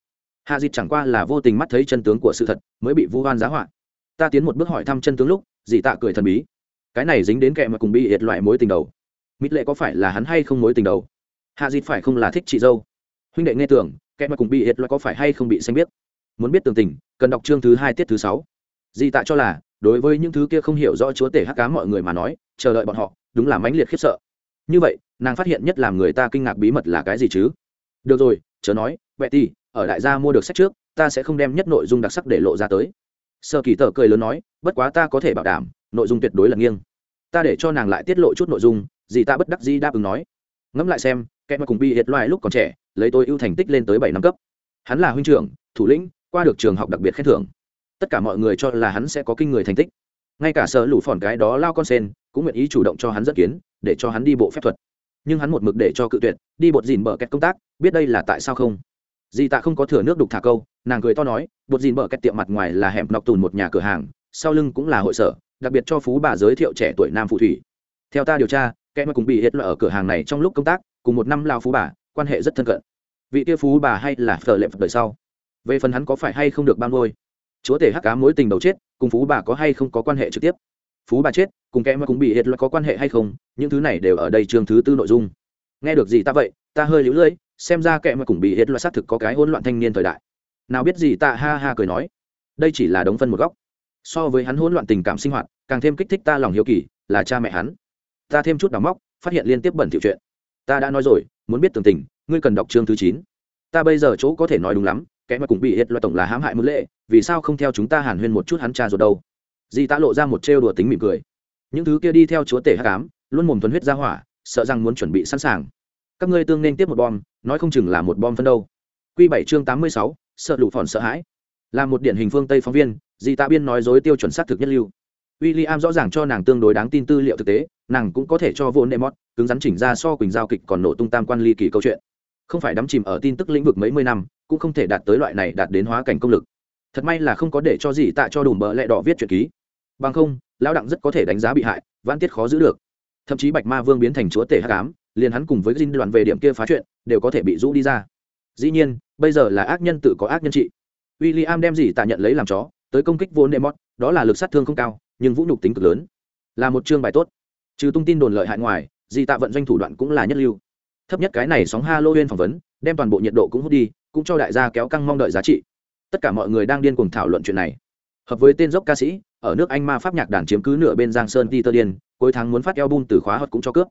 Hạ dịt chẳng qua là vô tình mắt thấy chân tướng của sự thật, mới bị vu hoan giá họa. Ta tiến một bước hỏi thăm chân tướng lúc Dị tạ cười thần bí. Cái này dính đến kẹ mà cùng bị hiệt loại mối tình đầu. Mít lệ có phải là hắn hay không mối tình đầu? Hạ dịt phải không là thích chị dâu? Huynh đệ nghe tưởng kệ mà cùng bị hiệt loại có phải hay không bị xanh biết? Muốn biết tường tình, cần đọc chương thứ hai tiết thứ sáu. Dị tạ cho là, đối với những thứ kia không hiểu rõ chúa tể hắc cá mọi người mà nói, chờ đợi bọn họ, đúng là mãnh liệt khiếp sợ. Như vậy, nàng phát hiện nhất làm người ta kinh ngạc bí mật là cái gì chứ? Được rồi, chớ nói vẹ thì ở đại gia mua được sách trước, ta sẽ không đem nhất nội dung đặc sắc để lộ ra tới. Sơ kỳ tờ cười lớn nói, bất quá ta có thể bảo đảm, nội dung tuyệt đối là nghiêng. Ta để cho nàng lại tiết lộ chút nội dung gì ta bất đắc dĩ đáp ứng nói. Ngẫm lại xem, kẻ mà cùng bị hiệt loài lúc còn trẻ, lấy tôi ưu thành tích lên tới bảy năm cấp. Hắn là huynh trưởng, thủ lĩnh, qua được trường học đặc biệt khen thưởng. Tất cả mọi người cho là hắn sẽ có kinh người thành tích. Ngay cả sở lũ phòn cái đó lao con sen, cũng nguyện ý chủ động cho hắn dẫn kiến, để cho hắn đi bộ phép thuật nhưng hắn một mực để cho cự tuyệt, đi bột dìn bờ kẹt công tác, biết đây là tại sao không? Dì tạ không có thừa nước đục thả câu, nàng cười to nói, bột dìn bờ kẹt tiệm mặt ngoài là hẻm nọc tùn một nhà cửa hàng, sau lưng cũng là hội sở, đặc biệt cho phú bà giới thiệu trẻ tuổi nam phù thủy. Theo ta điều tra, kẻ mà cùng bị hết là ở cửa hàng này trong lúc công tác, cùng một năm lao phú bà, quan hệ rất thân cận. Vị tia phú bà hay là phở lệ phật đời sau. Về phần hắn có phải hay không được ban ngôi chúa tể hắc cá mối tình đầu chết, cùng phú bà có hay không có quan hệ trực tiếp? Phú bà chết, cùng kẽ mà cũng bị hiệt loại có quan hệ hay không, những thứ này đều ở đây chương thứ tư nội dung. Nghe được gì ta vậy, ta hơi lũ lưỡi, xem ra kẽ mà cũng bị hiệt loại xác thực có cái hỗn loạn thanh niên thời đại. Nào biết gì ta ha ha cười nói, đây chỉ là đống phân một góc. So với hắn hỗn loạn tình cảm sinh hoạt, càng thêm kích thích ta lòng hiếu kỳ, là cha mẹ hắn. Ta thêm chút đóng móc, phát hiện liên tiếp bẩn thiệu chuyện. Ta đã nói rồi, muốn biết tường tình, ngươi cần đọc chương thứ chín. Ta bây giờ chỗ có thể nói đúng lắm kẽ mà cũng bị hiệt loại tổng là hãm hại mưu lệ, vì sao không theo chúng ta hàn huyên một chút hắn cha rồi đâu? Di ta lộ ra một trêu đùa tính mỉm cười. Những thứ kia đi theo chúa tể hát cám luôn mồm thuần huyết ra hỏa, sợ rằng muốn chuẩn bị sẵn sàng. Các ngươi tương nên tiếp một bom, nói không chừng là một bom phân đâu. Q bảy chương tám mươi sáu, sợ lụ phòn sợ hãi. Là một điển hình phương tây phóng viên, di tạ biên nói dối tiêu chuẩn xác thực nhất lưu. W i l l i am rõ ràng cho nàng tương đối đáng tin tư liệu thực tế, nàng cũng có thể cho vô nemot mót cứng rắn chỉnh ra so quỳnh giao kịch còn nổ tung tam quan ly kỳ câu chuyện. Không phải đắm chìm ở tin tức lĩnh vực mấy mươi năm, cũng không thể đạt tới loại này đạt đến hóa cảnh công lực. Thật may là không có để cho gì tạ cho đủ mỡ lẹ đỏ viết truyện ký bằng không, lão đặng rất có thể đánh giá bị hại, vãn tiết khó giữ được. Thậm chí bạch ma vương biến thành chúa tể hát cám liền hắn cùng với dinh đoàn về điểm kia phá chuyện, đều có thể bị rũ đi ra. Dĩ nhiên, bây giờ là ác nhân tự có ác nhân trị. W i l l i am đem gì tạ nhận lấy làm chó, tới công kích vốn đệ mót đó là lực sát thương không cao, nhưng vũ nhục tính cực lớn. Là một chương bài tốt. Trừ tung tin đồn lợi hại ngoài di tạ vận doanh thủ đoạn cũng là nhất lưu. Thấp nhất cái này sóng halloween phỏng vấn, đem toàn bộ nhiệt độ cũng hút đi, cũng cho đại gia kéo căng mong đợi giá trị. Tất cả mọi người đang điên cùng thảo luận chuyện này. Hợp với tên dốc ca sĩ ở nước anh ma pháp nhạc đàn chiếm cứ nửa bên giang sơn peter điên, cuối tháng muốn phát album từ khóa hot cũng cho cướp.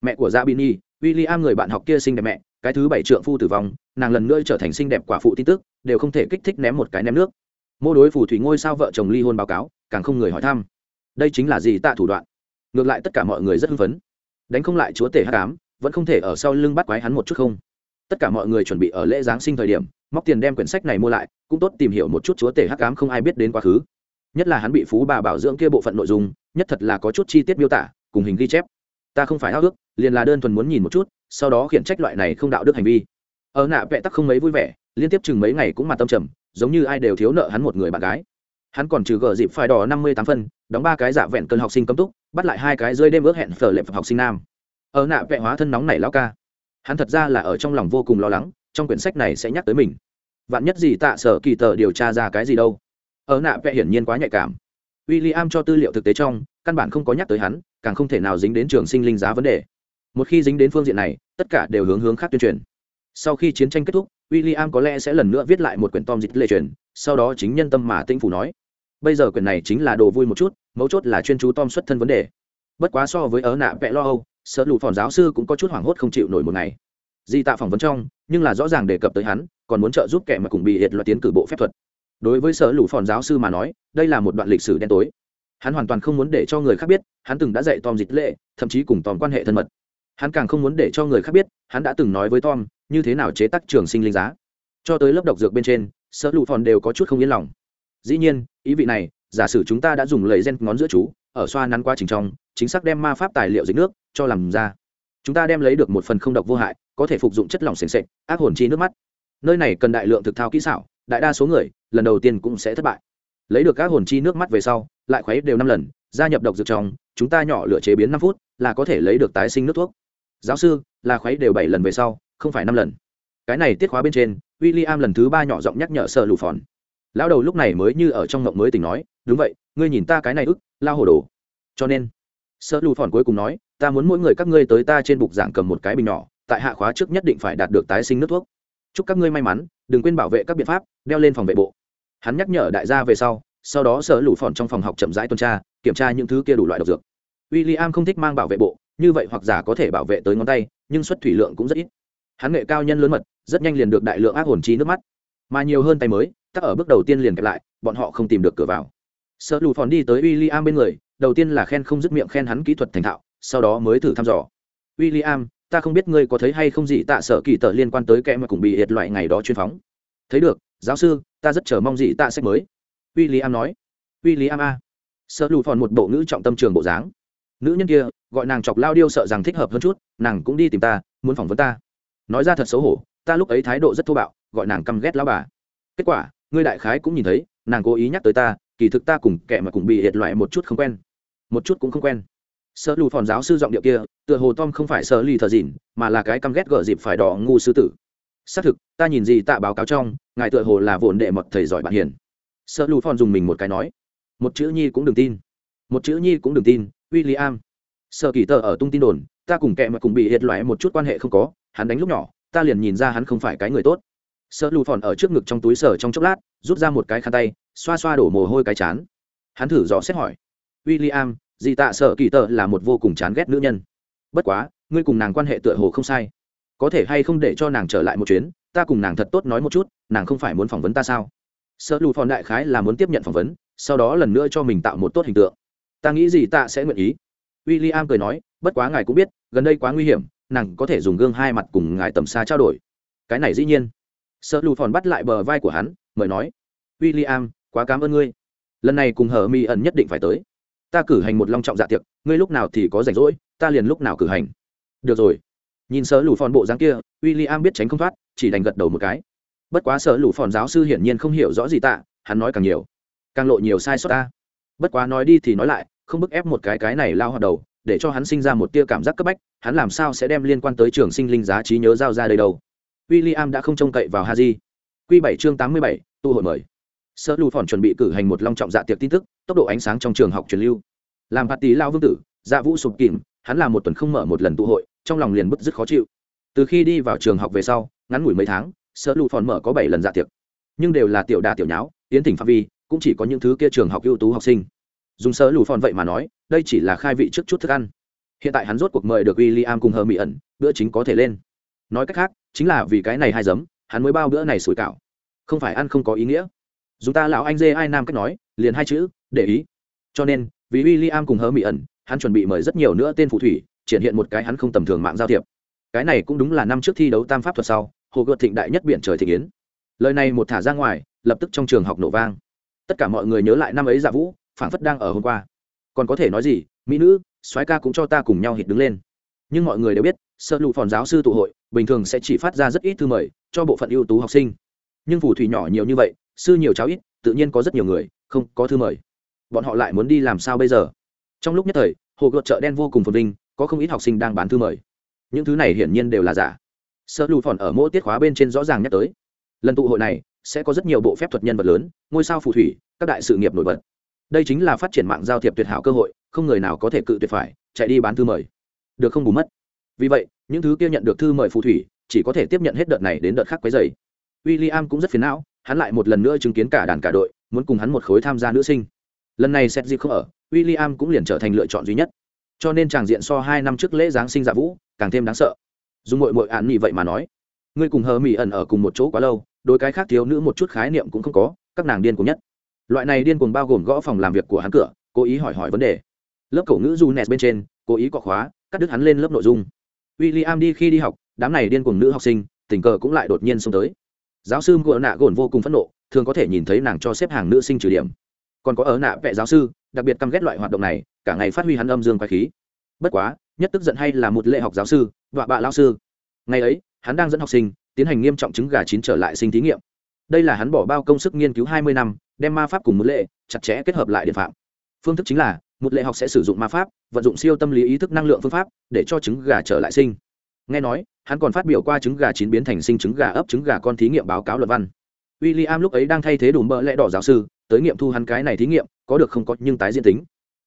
Mẹ của gia bini William người bạn học kia xinh đẹp mẹ, cái thứ bảy trượng phu tử vong, nàng lần nữa trở thành xinh đẹp quả phụ tin tức, đều không thể kích thích ném một cái ném nước. Mô đối phù thủy ngôi sao vợ chồng ly hôn báo cáo, càng không người hỏi thăm. Đây chính là gì tạ thủ đoạn? Ngược lại tất cả mọi người rất hưng phấn. Đánh không lại chúa tể hát cám vẫn không thể ở sau lưng bắt quái hắn một chút không? Tất cả mọi người chuẩn bị ở lễ giáng sinh thời điểm, móc tiền đem quyển sách này mua lại, cũng tốt tìm hiểu một chút chúa tể hắc cám không ai biết đến quá khứ nhất là hắn bị phú bà bảo dưỡng kia bộ phận nội dung, nhất thật là có chút chi tiết miêu tả, cùng hình ghi chép. Ta không phải ao ước, liền là đơn thuần muốn nhìn một chút, sau đó khiển trách loại này không đạo đức hành vi. Ở nạ vẽ tắc không mấy vui vẻ, liên tiếp chừng mấy ngày cũng mặt tâm trầm, giống như ai đều thiếu nợ hắn một người bạn gái. Hắn còn trừ gờ dịp phải đỏ năm mươi tám phân, đóng ba cái giả vẹn cơn học sinh cấm túc, bắt lại hai cái rơi đêm ước hẹn phở lệ học sinh nam. Ở nạ vẽ hóa thân nóng này lao ca. Hắn thật ra là ở trong lòng vô cùng lo lắng, trong quyển sách này sẽ nhắc tới mình. Vạn nhất gì tạ sở kỳ tờ điều tra ra cái gì đâu ở nạ vẽ hiển nhiên quá nhạy cảm. W i l l i am cho tư liệu thực tế trong, căn bản không có nhắc tới hắn, càng không thể nào dính đến trường sinh linh giá vấn đề. Một khi dính đến phương diện này, tất cả đều hướng hướng khác tuyên truyền. Sau khi chiến tranh kết thúc w i l l i am có lẽ sẽ lần nữa viết lại một quyển tom dịch lệ truyền, sau đó chính nhân tâm mà tinh phủ nói. Bây giờ quyển này chính là đồ vui một chút, mấu chốt là chuyên chú tom xuất thân vấn đề. Bất quá so với ớ nạ vẽ lo âu sợ lụ phòn giáo sư cũng có chút hoảng hốt không chịu nổi một ngày. Di tạ phỏng vấn trong, nhưng là rõ ràng đề cập tới hắn, còn muốn trợ giúp kẻ mà cùng bị hiệt loại tiến cử bộ phép thuật đối với sở lũ phòn giáo sư mà nói, đây là một đoạn lịch sử đen tối. Hắn hoàn toàn không muốn để cho người khác biết, hắn từng đã dạy tom dịch lệ, thậm chí cùng tom quan hệ thân mật. Hắn càng không muốn để cho người khác biết, hắn đã từng nói với tom, như thế nào chế tác trường sinh linh giá. Cho tới lớp độc dược bên trên, sở lũ phòn đều có chút không yên lòng. Dĩ nhiên, ý vị này, giả sử chúng ta đã dùng lời gen ngón giữa chú, ở xoa nắn quá trình trong, chính xác đem ma pháp tài liệu dịch nước, cho làm ra. Chúng ta đem lấy được một phần không độc vô hại, có thể phục dụng chất lỏng s ề n s ệ c ác hồn chi nước mắt. Nơi này cần đại lượng thực thao kỹ xảo đại đa số người, lần đầu tiên cũng sẽ thất bại. Lấy được các hồn chi nước mắt về sau, lại khuấy đều năm lần, gia nhập độc dược trong, chúng ta nhỏ lửa chế biến năm phút, là có thể lấy được tái sinh nước thuốc. Giáo sư, là khuấy đều bảy lần về sau, không phải năm lần. Cái này tiết khóa bên trên w i l l i am lần thứ ba nhỏ giọng nhắc nhở sợ lù phòn lão đầu lúc này mới như ở trong ngộng mới tỉnh nói, đúng vậy, ngươi nhìn ta cái này ức, lao hồ đồ. Cho nên sợ lù phòn cuối cùng nói, ta muốn mỗi người các ngươi tới ta trên bục giảng cầm một cái bình nhỏ, tại hạ khóa trước nhất định phải đạt được tái sinh nước thuốc. Chúc các ngươi may mắn, đừng quên bảo vệ các biện pháp đeo lên phòng vệ bộ. Hắn nhắc nhở đại gia về sau sau đó sợ lù phòn trong phòng học chậm rãi tuần tra, kiểm tra những thứ kia đủ loại độc dược. W i l l i am không thích mang bảo vệ bộ, như vậy hoặc giả có thể bảo vệ tới ngón tay, nhưng xuất thủy lượng cũng rất ít. Hắn nghệ cao nhân lớn mật, rất nhanh liền được đại lượng ác hồn chi nước mắt. Mà nhiều hơn tay mới, tắc ở bước đầu tiên liền kẹp lại, bọn họ không tìm được cửa vào. Sợ lù phòn đi tới w i l l i am bên người, đầu tiên là khen không dứt miệng khen hắn kỹ thuật thành thạo, sau đó mới thử thăm dò. W i l l i am ta không biết ngươi có thấy hay không gì tạ sở kỳ tờ liên quan tới kẽ mà cũng bị hiệt loại ngày đó chuyên phóng. Thấy được giáo sư, ta rất chờ mong gì tạ sách mới. W i l l i am nói. W i l l i am a. Sợ lù phòn một bộ ngữ trọng tâm trường bộ dáng. Nữ nhân kia, gọi nàng chọc lao điêu sợ rằng thích hợp hơn chút, nàng cũng đi tìm ta, muốn phỏng vấn ta. Nói ra thật xấu hổ, ta lúc ấy thái độ rất thô bạo, gọi nàng căm ghét lao bà. Kết quả, ngươi đại khái cũng nhìn thấy, nàng cố ý nhắc tới ta, kỳ thực ta cùng kẻ mà cũng bị hiệt loại một chút không quen. Một chút cũng không quen. Sợ lù phòn giáo sư giọng điệu kia, tựa hồ tom không phải sợ lì thờ dìn, mà là cái căm ghét gở dịp phải đỏ ngu sư tử xác thực, ta nhìn gì tạ báo cáo trong, ngài tựa hồ là vồn đệ mật thầy giỏi bạn hiền. Sợ lù phòn dùng mình một cái nói. Một chữ nhi cũng đừng tin. Một chữ nhi cũng đừng tin w i l l i am sợ kỳ tờ ở tung tin đồn, ta cùng kẹ mà cùng bị hiệt loại một chút quan hệ không có, hắn đánh lúc nhỏ, ta liền nhìn ra hắn không phải cái người tốt. Sợ lù phòn ở trước ngực trong túi sở trong chốc lát, rút ra một cái khăn tay, xoa xoa đổ mồ hôi cái chán. Hắn thử dò xét hỏi. W i l l i am dì tạ sợ kỳ tờ là một vô cùng chán ghét nữ nhân. Bất quá, ngươi cùng nàng quan hệ tựa hồ không sai có thể hay không để cho nàng trở lại một chuyến, ta cùng nàng thật tốt nói một chút, nàng không phải muốn phỏng vấn ta sao? Sợ lù phòn đại khái là muốn tiếp nhận phỏng vấn, sau đó lần nữa cho mình tạo một tốt hình tượng. Ta nghĩ gì ta sẽ nguyện ý. W i l l i am cười nói, bất quá ngài cũng biết, gần đây quá nguy hiểm, nàng có thể dùng gương hai mặt cùng ngài tầm xa trao đổi. Cái này dĩ nhiên. Sợ lù phòn bắt lại bờ vai của hắn, mời nói w i l l i am quá cảm ơn ngươi. Lần này cùng hờ mi ẩn nhất định phải tới. Ta cử hành một long trọng dạ tiệc, ngươi lúc nào thì có rảnh rỗi, ta liền lúc nào cử hành. Được rồi nhìn sở lù phòn bộ dáng kia w i l l i am biết tránh không thoát, chỉ đành gật đầu một cái. Bất quá sở lù phòn giáo sư hiển nhiên không hiểu rõ gì tạ, hắn nói càng nhiều, càng lộ nhiều sai sót ta. Bất quá nói đi thì nói lại, không bức ép một cái cái này lao hoạt đầu, để cho hắn sinh ra một tia cảm giác cấp bách, hắn làm sao sẽ đem liên quan tới trường sinh linh giá trí nhớ giao ra đây đâu. W i l l i am đã không trông cậy vào ha di q bảy chương tám mươi bảy, tu hội mời. Sở lù phòn chuẩn bị cử hành một long trọng dạ tiệc tin tức, tốc độ ánh sáng trong trường học truyền lưu. Làm hạt tí lao vương tử dạ vũ sụp kìm, hắn làm một tuần không mở một lần tụ hội trong lòng liền bứt rứt khó chịu. Từ khi đi vào trường học về sau, ngắn ngủi mấy tháng sợ lụ phòn mở có bảy lần dạ tiệc. Nhưng đều là tiểu đà tiểu nháo tiến tỉnh phạm vi, cũng chỉ có những thứ kia trường học ưu tú học sinh. Dùng sợ lụ phòn vậy mà nói, đây chỉ là khai vị trước chút thức ăn. Hiện tại hắn rốt cuộc mời được w i l l i am cùng hờ mỹ ẩn, bữa chính có thể lên. Nói cách khác, chính là vì cái này hai giấm, hắn mới bao bữa này sủi cảo. Không phải ăn không có ý nghĩa. Dù ta lão anh dê ai nam cách nói, liền hai chữ, để ý. Cho nên, vì w i l l i am cùng hờ mỹ ẩn, hắn chuẩn bị mời rất nhiều nữa tên phù thủy triển hiện một cái hắn không tầm thường mạng giao thiệp. Cái này cũng đúng là năm trước thi đấu tam pháp thuật sau, hồ gợt thịnh đại nhất biển trời thị kiến lời này một thả ra ngoài, lập tức trong trường học nổ vang. Tất cả mọi người nhớ lại năm ấy dạ vũ, phảng phất đang ở hôm qua. Còn có thể nói gì, mỹ nữ, soái ca cũng cho ta cùng nhau hít đứng lên. Nhưng mọi người đều biết sợ lụ phòn giáo sư tụ hội, bình thường sẽ chỉ phát ra rất ít thư mời cho bộ phận ưu tú học sinh. Nhưng phù thủy nhỏ nhiều như vậy, sư nhiều cháu ít, tự nhiên có rất nhiều người không có thư mời. Bọn họ lại muốn đi làm sao bây giờ? Trong lúc nhất thời, hồ gợt chợ đen vô cùng phồn vinh có không ít học sinh đang bán thư mời. Những thứ này hiển nhiên đều là giả. Sơ lù phòn ở mỗi tiết khóa bên trên rõ ràng nhắc tới. Lần tụ hội này sẽ có rất nhiều bộ phép thuật nhân vật lớn, ngôi sao phù thủy, các đại sự nghiệp nổi bật. Đây chính là phát triển mạng giao thiệp tuyệt hảo cơ hội, không người nào có thể cự tuyệt phải, chạy đi bán thư mời. Được không bù mất. Vì vậy, những thứ kia nhận được thư mời phù thủy, chỉ có thể tiếp nhận hết đợt này đến đợt khác quấy dày w i l l i am cũng rất phiền não, hắn lại một lần nữa chứng kiến cả đàn cả đội, muốn cùng hắn một khối tham gia nữ sinh. Lần này xét dịp không ở w i l l i am cũng liền trở thành lựa chọn duy nhất cho nên tràng diện so hai năm trước lễ giáng sinh dạ vũ càng thêm đáng sợ. Dùng mội mội ạn mị vậy mà nói, ngươi cùng hờ mỹ ẩn ở cùng một chỗ quá lâu đôi cái khác thiếu nữ một chút khái niệm cũng không có, các nàng điên cùng nhất. Loại này điên cuồng bao gồm gõ phòng làm việc của hắn cửa, cố ý hỏi hỏi vấn đề. Lớp cổ ngữ du nes bên trên, cố ý cọ khóa, cắt đứt hắn lên lớp nội dung. W i l l i am đi khi đi học, đám này điên cùng nữ học sinh, tình cờ cũng lại đột nhiên xông tới. Giáo sư ngựa nạ gồn vô cùng phẫn nộ, thường có thể nhìn thấy nàng cho xếp hàng nữ sinh trừ điểm. Còn có ở nạ vệ giáo sư đặc biệt căm ghét loại hoạt động này, cả ngày phát huy hắn âm dương quái khí. Bất quá, nhất tức giận hay là một lệ học giáo sư đọa bạ lao sư. Ngày ấy, hắn đang dẫn học sinh, tiến hành nghiêm trọng trứng gà chín trở lại sinh thí nghiệm. Đây là hắn bỏ bao công sức nghiên cứu hai mươi năm, đem ma pháp cùng một lệ, chặt chẽ kết hợp lại điện phạm. Phương thức chính là, một lệ học sẽ sử dụng ma pháp, vận dụng siêu tâm lý ý thức năng lượng phương pháp, để cho trứng gà trở lại sinh. Nghe nói, hắn còn phát biểu qua trứng gà chín biến thành sinh trứng gà ấp trứng gà con thí nghiệm báo cáo luận văn. W i l l i am lúc ấy đang thay thế đủ mỡ lẽ đỏ giáo sư, tới nghiệm thu hắn cái này thí nghiệm có được không có, nhưng tái diễn tính.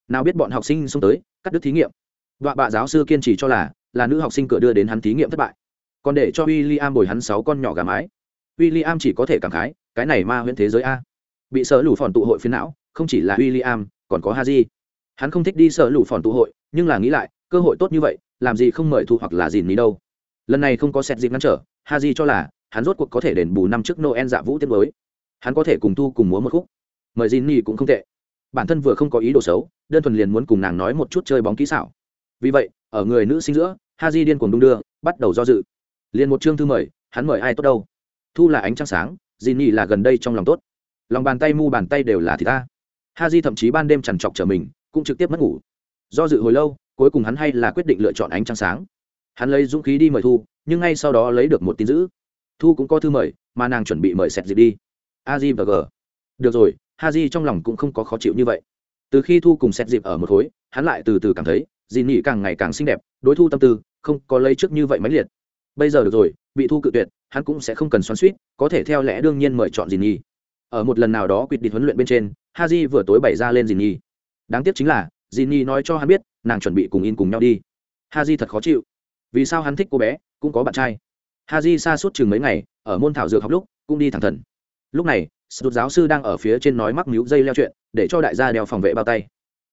Nào biết bọn học sinh xông tới, cắt đứt thí nghiệm. Đọa bạ giáo sư kiên trì cho là là nữ học sinh cửa đưa đến hắn thí nghiệm thất bại. Còn để cho w i l l i am bồi hắn sáu con nhỏ gà mái. W i l l i am chỉ có thể cảm khái, cái này ma huyễn thế giới a. Bị sở lủ phòn tụ hội phiến não, không chỉ là w i l l i am còn có ha di hắn không thích đi sở lủ phòn tụ hội, nhưng là nghĩ lại, cơ hội tốt như vậy, làm gì không mời thu hoặc là gì ní đâu. Lần này không có xét dịp ngăn trở ha di cho là, hắn rốt cuộc có thể đền bù năm trước noel dạ vũ tiết mới. Hắn có thể cùng thu cùng múa một khúc. Mời dìn nhi cũng không tệ bản thân vừa không có ý đồ xấu, đơn thuần liền muốn cùng nàng nói một chút chơi bóng kỹ xảo. Vì vậy, ở người nữ sinh giữa ha di điên cuồng đung đưa, bắt đầu do dự. Liền một chương thư mời, hắn mời ai tốt đâu? Thu là ánh trăng sáng dìn nhi là gần đây trong lòng tốt. Lòng bàn tay mu bàn tay đều là thì ta. Ha di thậm chí ban đêm trằn trọc trở mình, cũng trực tiếp mất ngủ. Do dự hồi lâu, cuối cùng hắn hay là quyết định lựa chọn ánh trăng sáng. Hắn lấy dũng khí đi mời thu, nhưng ngay sau đó lấy được một tin dữ. Thu cũng có thư mời, mà nàng chuẩn bị mời sẹt dịp đi. A di và g. Được rồi ha di trong lòng cũng không có khó chịu như vậy. Từ khi thu cùng xét dịp ở một khối, hắn lại từ từ cảm thấy dì nỉ càng ngày càng xinh đẹp, đối thu tâm tư không có lấy trước như vậy mãnh liệt. Bây giờ được rồi, bị thu cự tuyệt, hắn cũng sẽ không cần xoắn suýt có thể theo lẽ đương nhiên mời chọn dì nhi. Ở một lần nào đó quyết định huấn luyện bên trên ha di vừa tối bày ra lên dì nhi. Đáng tiếc chính là dì nhi nói cho hắn biết, nàng chuẩn bị cùng in cùng nhau đi. Ha di thật khó chịu. Vì sao hắn thích cô bé, cũng có bạn trai. Ha di xa suốt chừng mấy ngày, ở môn thảo dược học lúc, cũng đi thẳng thần lúc này, sụt giáo sư đang ở phía trên nói mắc miếu dây leo chuyện, để cho đại gia đeo phòng vệ bao tay.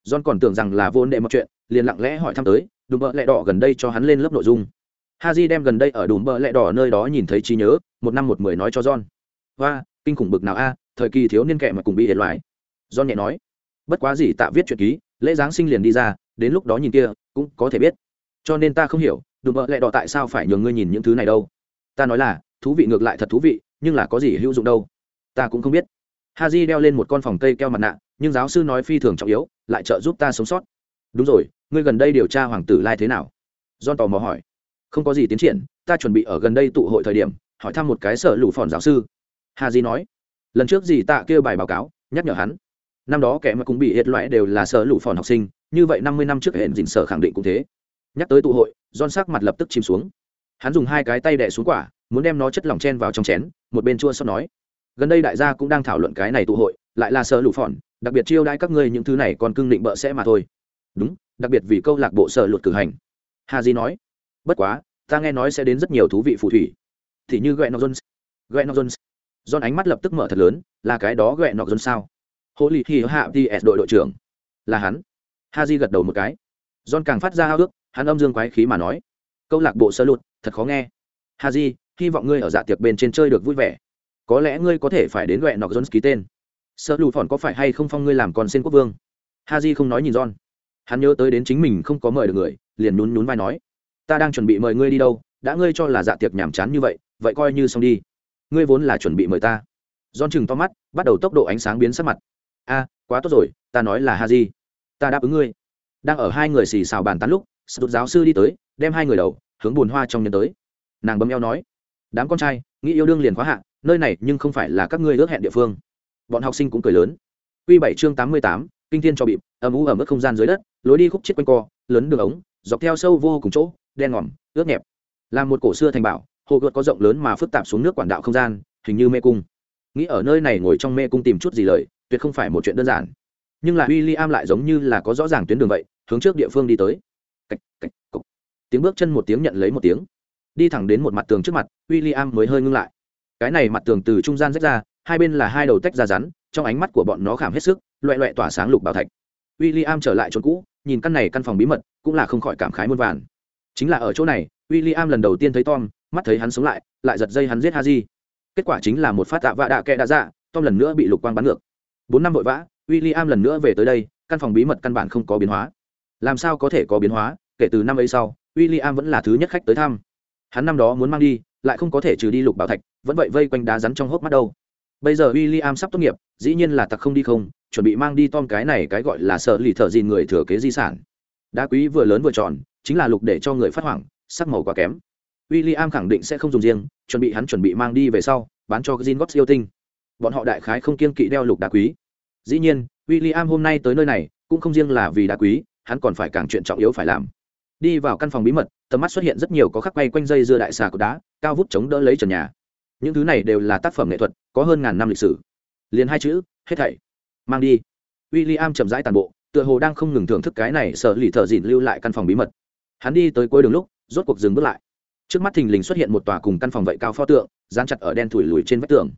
John còn tưởng rằng là vô nệ một chuyện, liền lặng lẽ hỏi thăm tới, đùm bợ lẹ đỏ gần đây cho hắn lên lớp nội dung. Haji đem gần đây ở đùm bợ lẹ đỏ nơi đó nhìn thấy trí nhớ, một năm một mười nói cho john. Và kinh khủng bực nào a, thời kỳ thiếu niên kệ mà cùng bị hiệt loại john nhẹ nói. Bất quá gì tạ viết chuyện ký, lễ giáng sinh liền đi ra, đến lúc đó nhìn kia, cũng có thể biết. Cho nên ta không hiểu, đùm bợ lẹ đỏ tại sao phải nhường ngươi nhìn những thứ này đâu. Ta nói là, thú vị ngược lại thật thú vị, nhưng là có gì hữu dụng đâu? Ta cũng không biết. Ha Di đeo lên một con phòng cây keo mặt nạ nhưng giáo sư nói phi thường trọng yếu lại trợ giúp ta sống sót. Đúng rồi ngươi gần đây điều tra hoàng tử lai thế nào? John tò mò hỏi. Không có gì tiến triển ta chuẩn bị ở gần đây tụ hội thời điểm hỏi thăm một cái sở lũ phòn giáo sư. Ha Di nói. Lần trước gì tạ kêu bài báo cáo nhắc nhở hắn. Năm đó kẻ mà cũng bị hiệt loại đều là sở lũ phòn học sinh như vậy năm mươi năm trước hệ dình sở khẳng định cũng thế. Nhắc tới tụ hội John sắc mặt lập tức chìm xuống. Hắn dùng hai cái tay đè xuống quả, muốn đem nó chất lỏng chen vào trong chén, một bên chua xót nói: "Gần đây đại gia cũng đang thảo luận cái này tụ hội, lại là sở lụ phòn, đặc biệt chiêu đãi các ngươi những thứ này còn cưng định bợ sẽ mà thôi." "Đúng, đặc biệt vì câu lạc bộ sở luật cử hành." hà di nói: "Bất quá, ta nghe nói sẽ đến rất nhiều thú vị phù thủy." Thì như Gwen Jones. Gwen Jones. John ánh mắt lập tức mở thật lớn, là cái đó Gwen Jones sao? Holy Hi Hạ ts đội đội trưởng. Là hắn. Haji gật đầu một cái. John càng phát ra hao ước, hắn âm dương quái khí mà nói câu lạc bộ sơ lụt thật khó nghe ha di hy vọng ngươi ở dạ tiệc bên trên chơi được vui vẻ có lẽ ngươi có thể phải đến ghẹ nọc jones ký tên. Sợ lụt phòn có phải hay không phong ngươi làm con sen quốc vương? Ha di không nói nhìn john. Hắn nhớ tới đến chính mình không có mời được người, liền nhún nhún vai nói, ta đang chuẩn bị mời ngươi đi đâu? Đã ngươi cho là dạ tiệc nhàm chán như vậy vậy coi như xong đi. Ngươi vốn là chuẩn bị mời ta. John chừng to mắt, bắt đầu tốc độ ánh sáng biến sắc mặt. A, quá tốt rồi, ta nói là ha di ta đáp ứng ngươi. Đang ở hai người xì xào bàn tán lúc sụt giáo sư đi tới, đem hai người đầu hướng bùn hoa trong nhân tới. Nàng bấm eo nói, đám con trai, nghĩ yêu đương liền khóa hạ nơi này nhưng không phải là các ngươi ước hẹn địa phương. Bọn học sinh cũng cười lớn. Q bảy chương tám mươi tám kinh thiên cho bịp âm ú ở mức không gian dưới đất lối đi khúc chết quanh co lớn đường ống dọc theo sâu vô cùng chỗ đen ngòm ướt nhẹp. Là một cổ xưa thành bảo hồ gợt có rộng lớn mà phức tạp xuống nước quản đạo không gian hình như mê cung. Nghĩ ở nơi này ngồi trong mê cung tìm chút gì lời tuyệt không phải một chuyện đơn giản. Nhưng là w i l l i am lại giống như là có rõ ràng tuyến đường vậy hướng trước địa phương đi tới. Cạch, cạch, cục. tiếng bước chân một tiếng nhận lấy một tiếng. Đi thẳng đến một mặt tường trước mặt w i l l i am mới hơi ngưng lại cái này mặt tường từ trung gian rách ra, hai bên là hai đầu tách ra rắn, trong ánh mắt của bọn nó khảm hết sức, loẹ loẹ tỏa sáng lục bảo thạch. W i l l i am trở lại chỗ cũ, nhìn căn này căn phòng bí mật, cũng là không khỏi cảm khái muôn vàn. Chính là ở chỗ này w i l l i am lần đầu tiên thấy tom, mắt thấy hắn sống lại lại giật dây hắn giết ha di kết quả chính là một phát tạ vạ đạ kẹ đã dạ tom lần nữa bị lục quang bắn ngược. Bốn năm vội vã w i l l i am lần nữa về tới đây, căn phòng bí mật căn bản không có biến hóa. Làm sao có thể có biến hóa, kể từ năm ấy sau w i l l i am vẫn là thứ nhất khách tới thăm. Hắn năm đó muốn mang đi lại không có thể trừ đi lục bảo thạch, vẫn vậy vây quanh đá rắn trong hốc mắt đâu. Bây giờ w i l l i am sắp tốt nghiệp, dĩ nhiên là tặc không đi không, chuẩn bị mang đi tom cái này cái gọi là sợ lì thợ dìn người thừa kế di sản. Đá quý vừa lớn vừa tròn, chính là lục để cho người phát hoảng, sắc màu quá kém. W i l l i am khẳng định sẽ không dùng riêng, chuẩn bị hắn chuẩn bị mang đi về sau, bán cho gin gót yêu tinh. Bọn họ đại khái không kiên kỵ đeo lục đá quý. Dĩ nhiên w i l l i am hôm nay tới nơi này, cũng không riêng là vì đá quý, hắn còn phải càng chuyện trọng yếu phải làm. Đi vào căn phòng bí mật, tầm mắt xuất hiện rất nhiều có khắc bay quanh dây dưa đại xà của đá cao vút chống đỡ lấy trần nhà. Những thứ này đều là tác phẩm nghệ thuật, có hơn ngàn năm lịch sử. Liền hai chữ, hết thảy. Mang đi. W i l l i am chậm rãi tàn bộ, tựa hồ đang không ngừng thưởng thức cái này sợ lì thợ dịn lưu lại căn phòng bí mật. Hắn đi tới cuối đường lúc, rốt cuộc dừng bước lại. Trước mắt thình lình xuất hiện một tòa cùng căn phòng vậy cao pho tượng, dán chặt ở đen thủi lùi trên vách tường.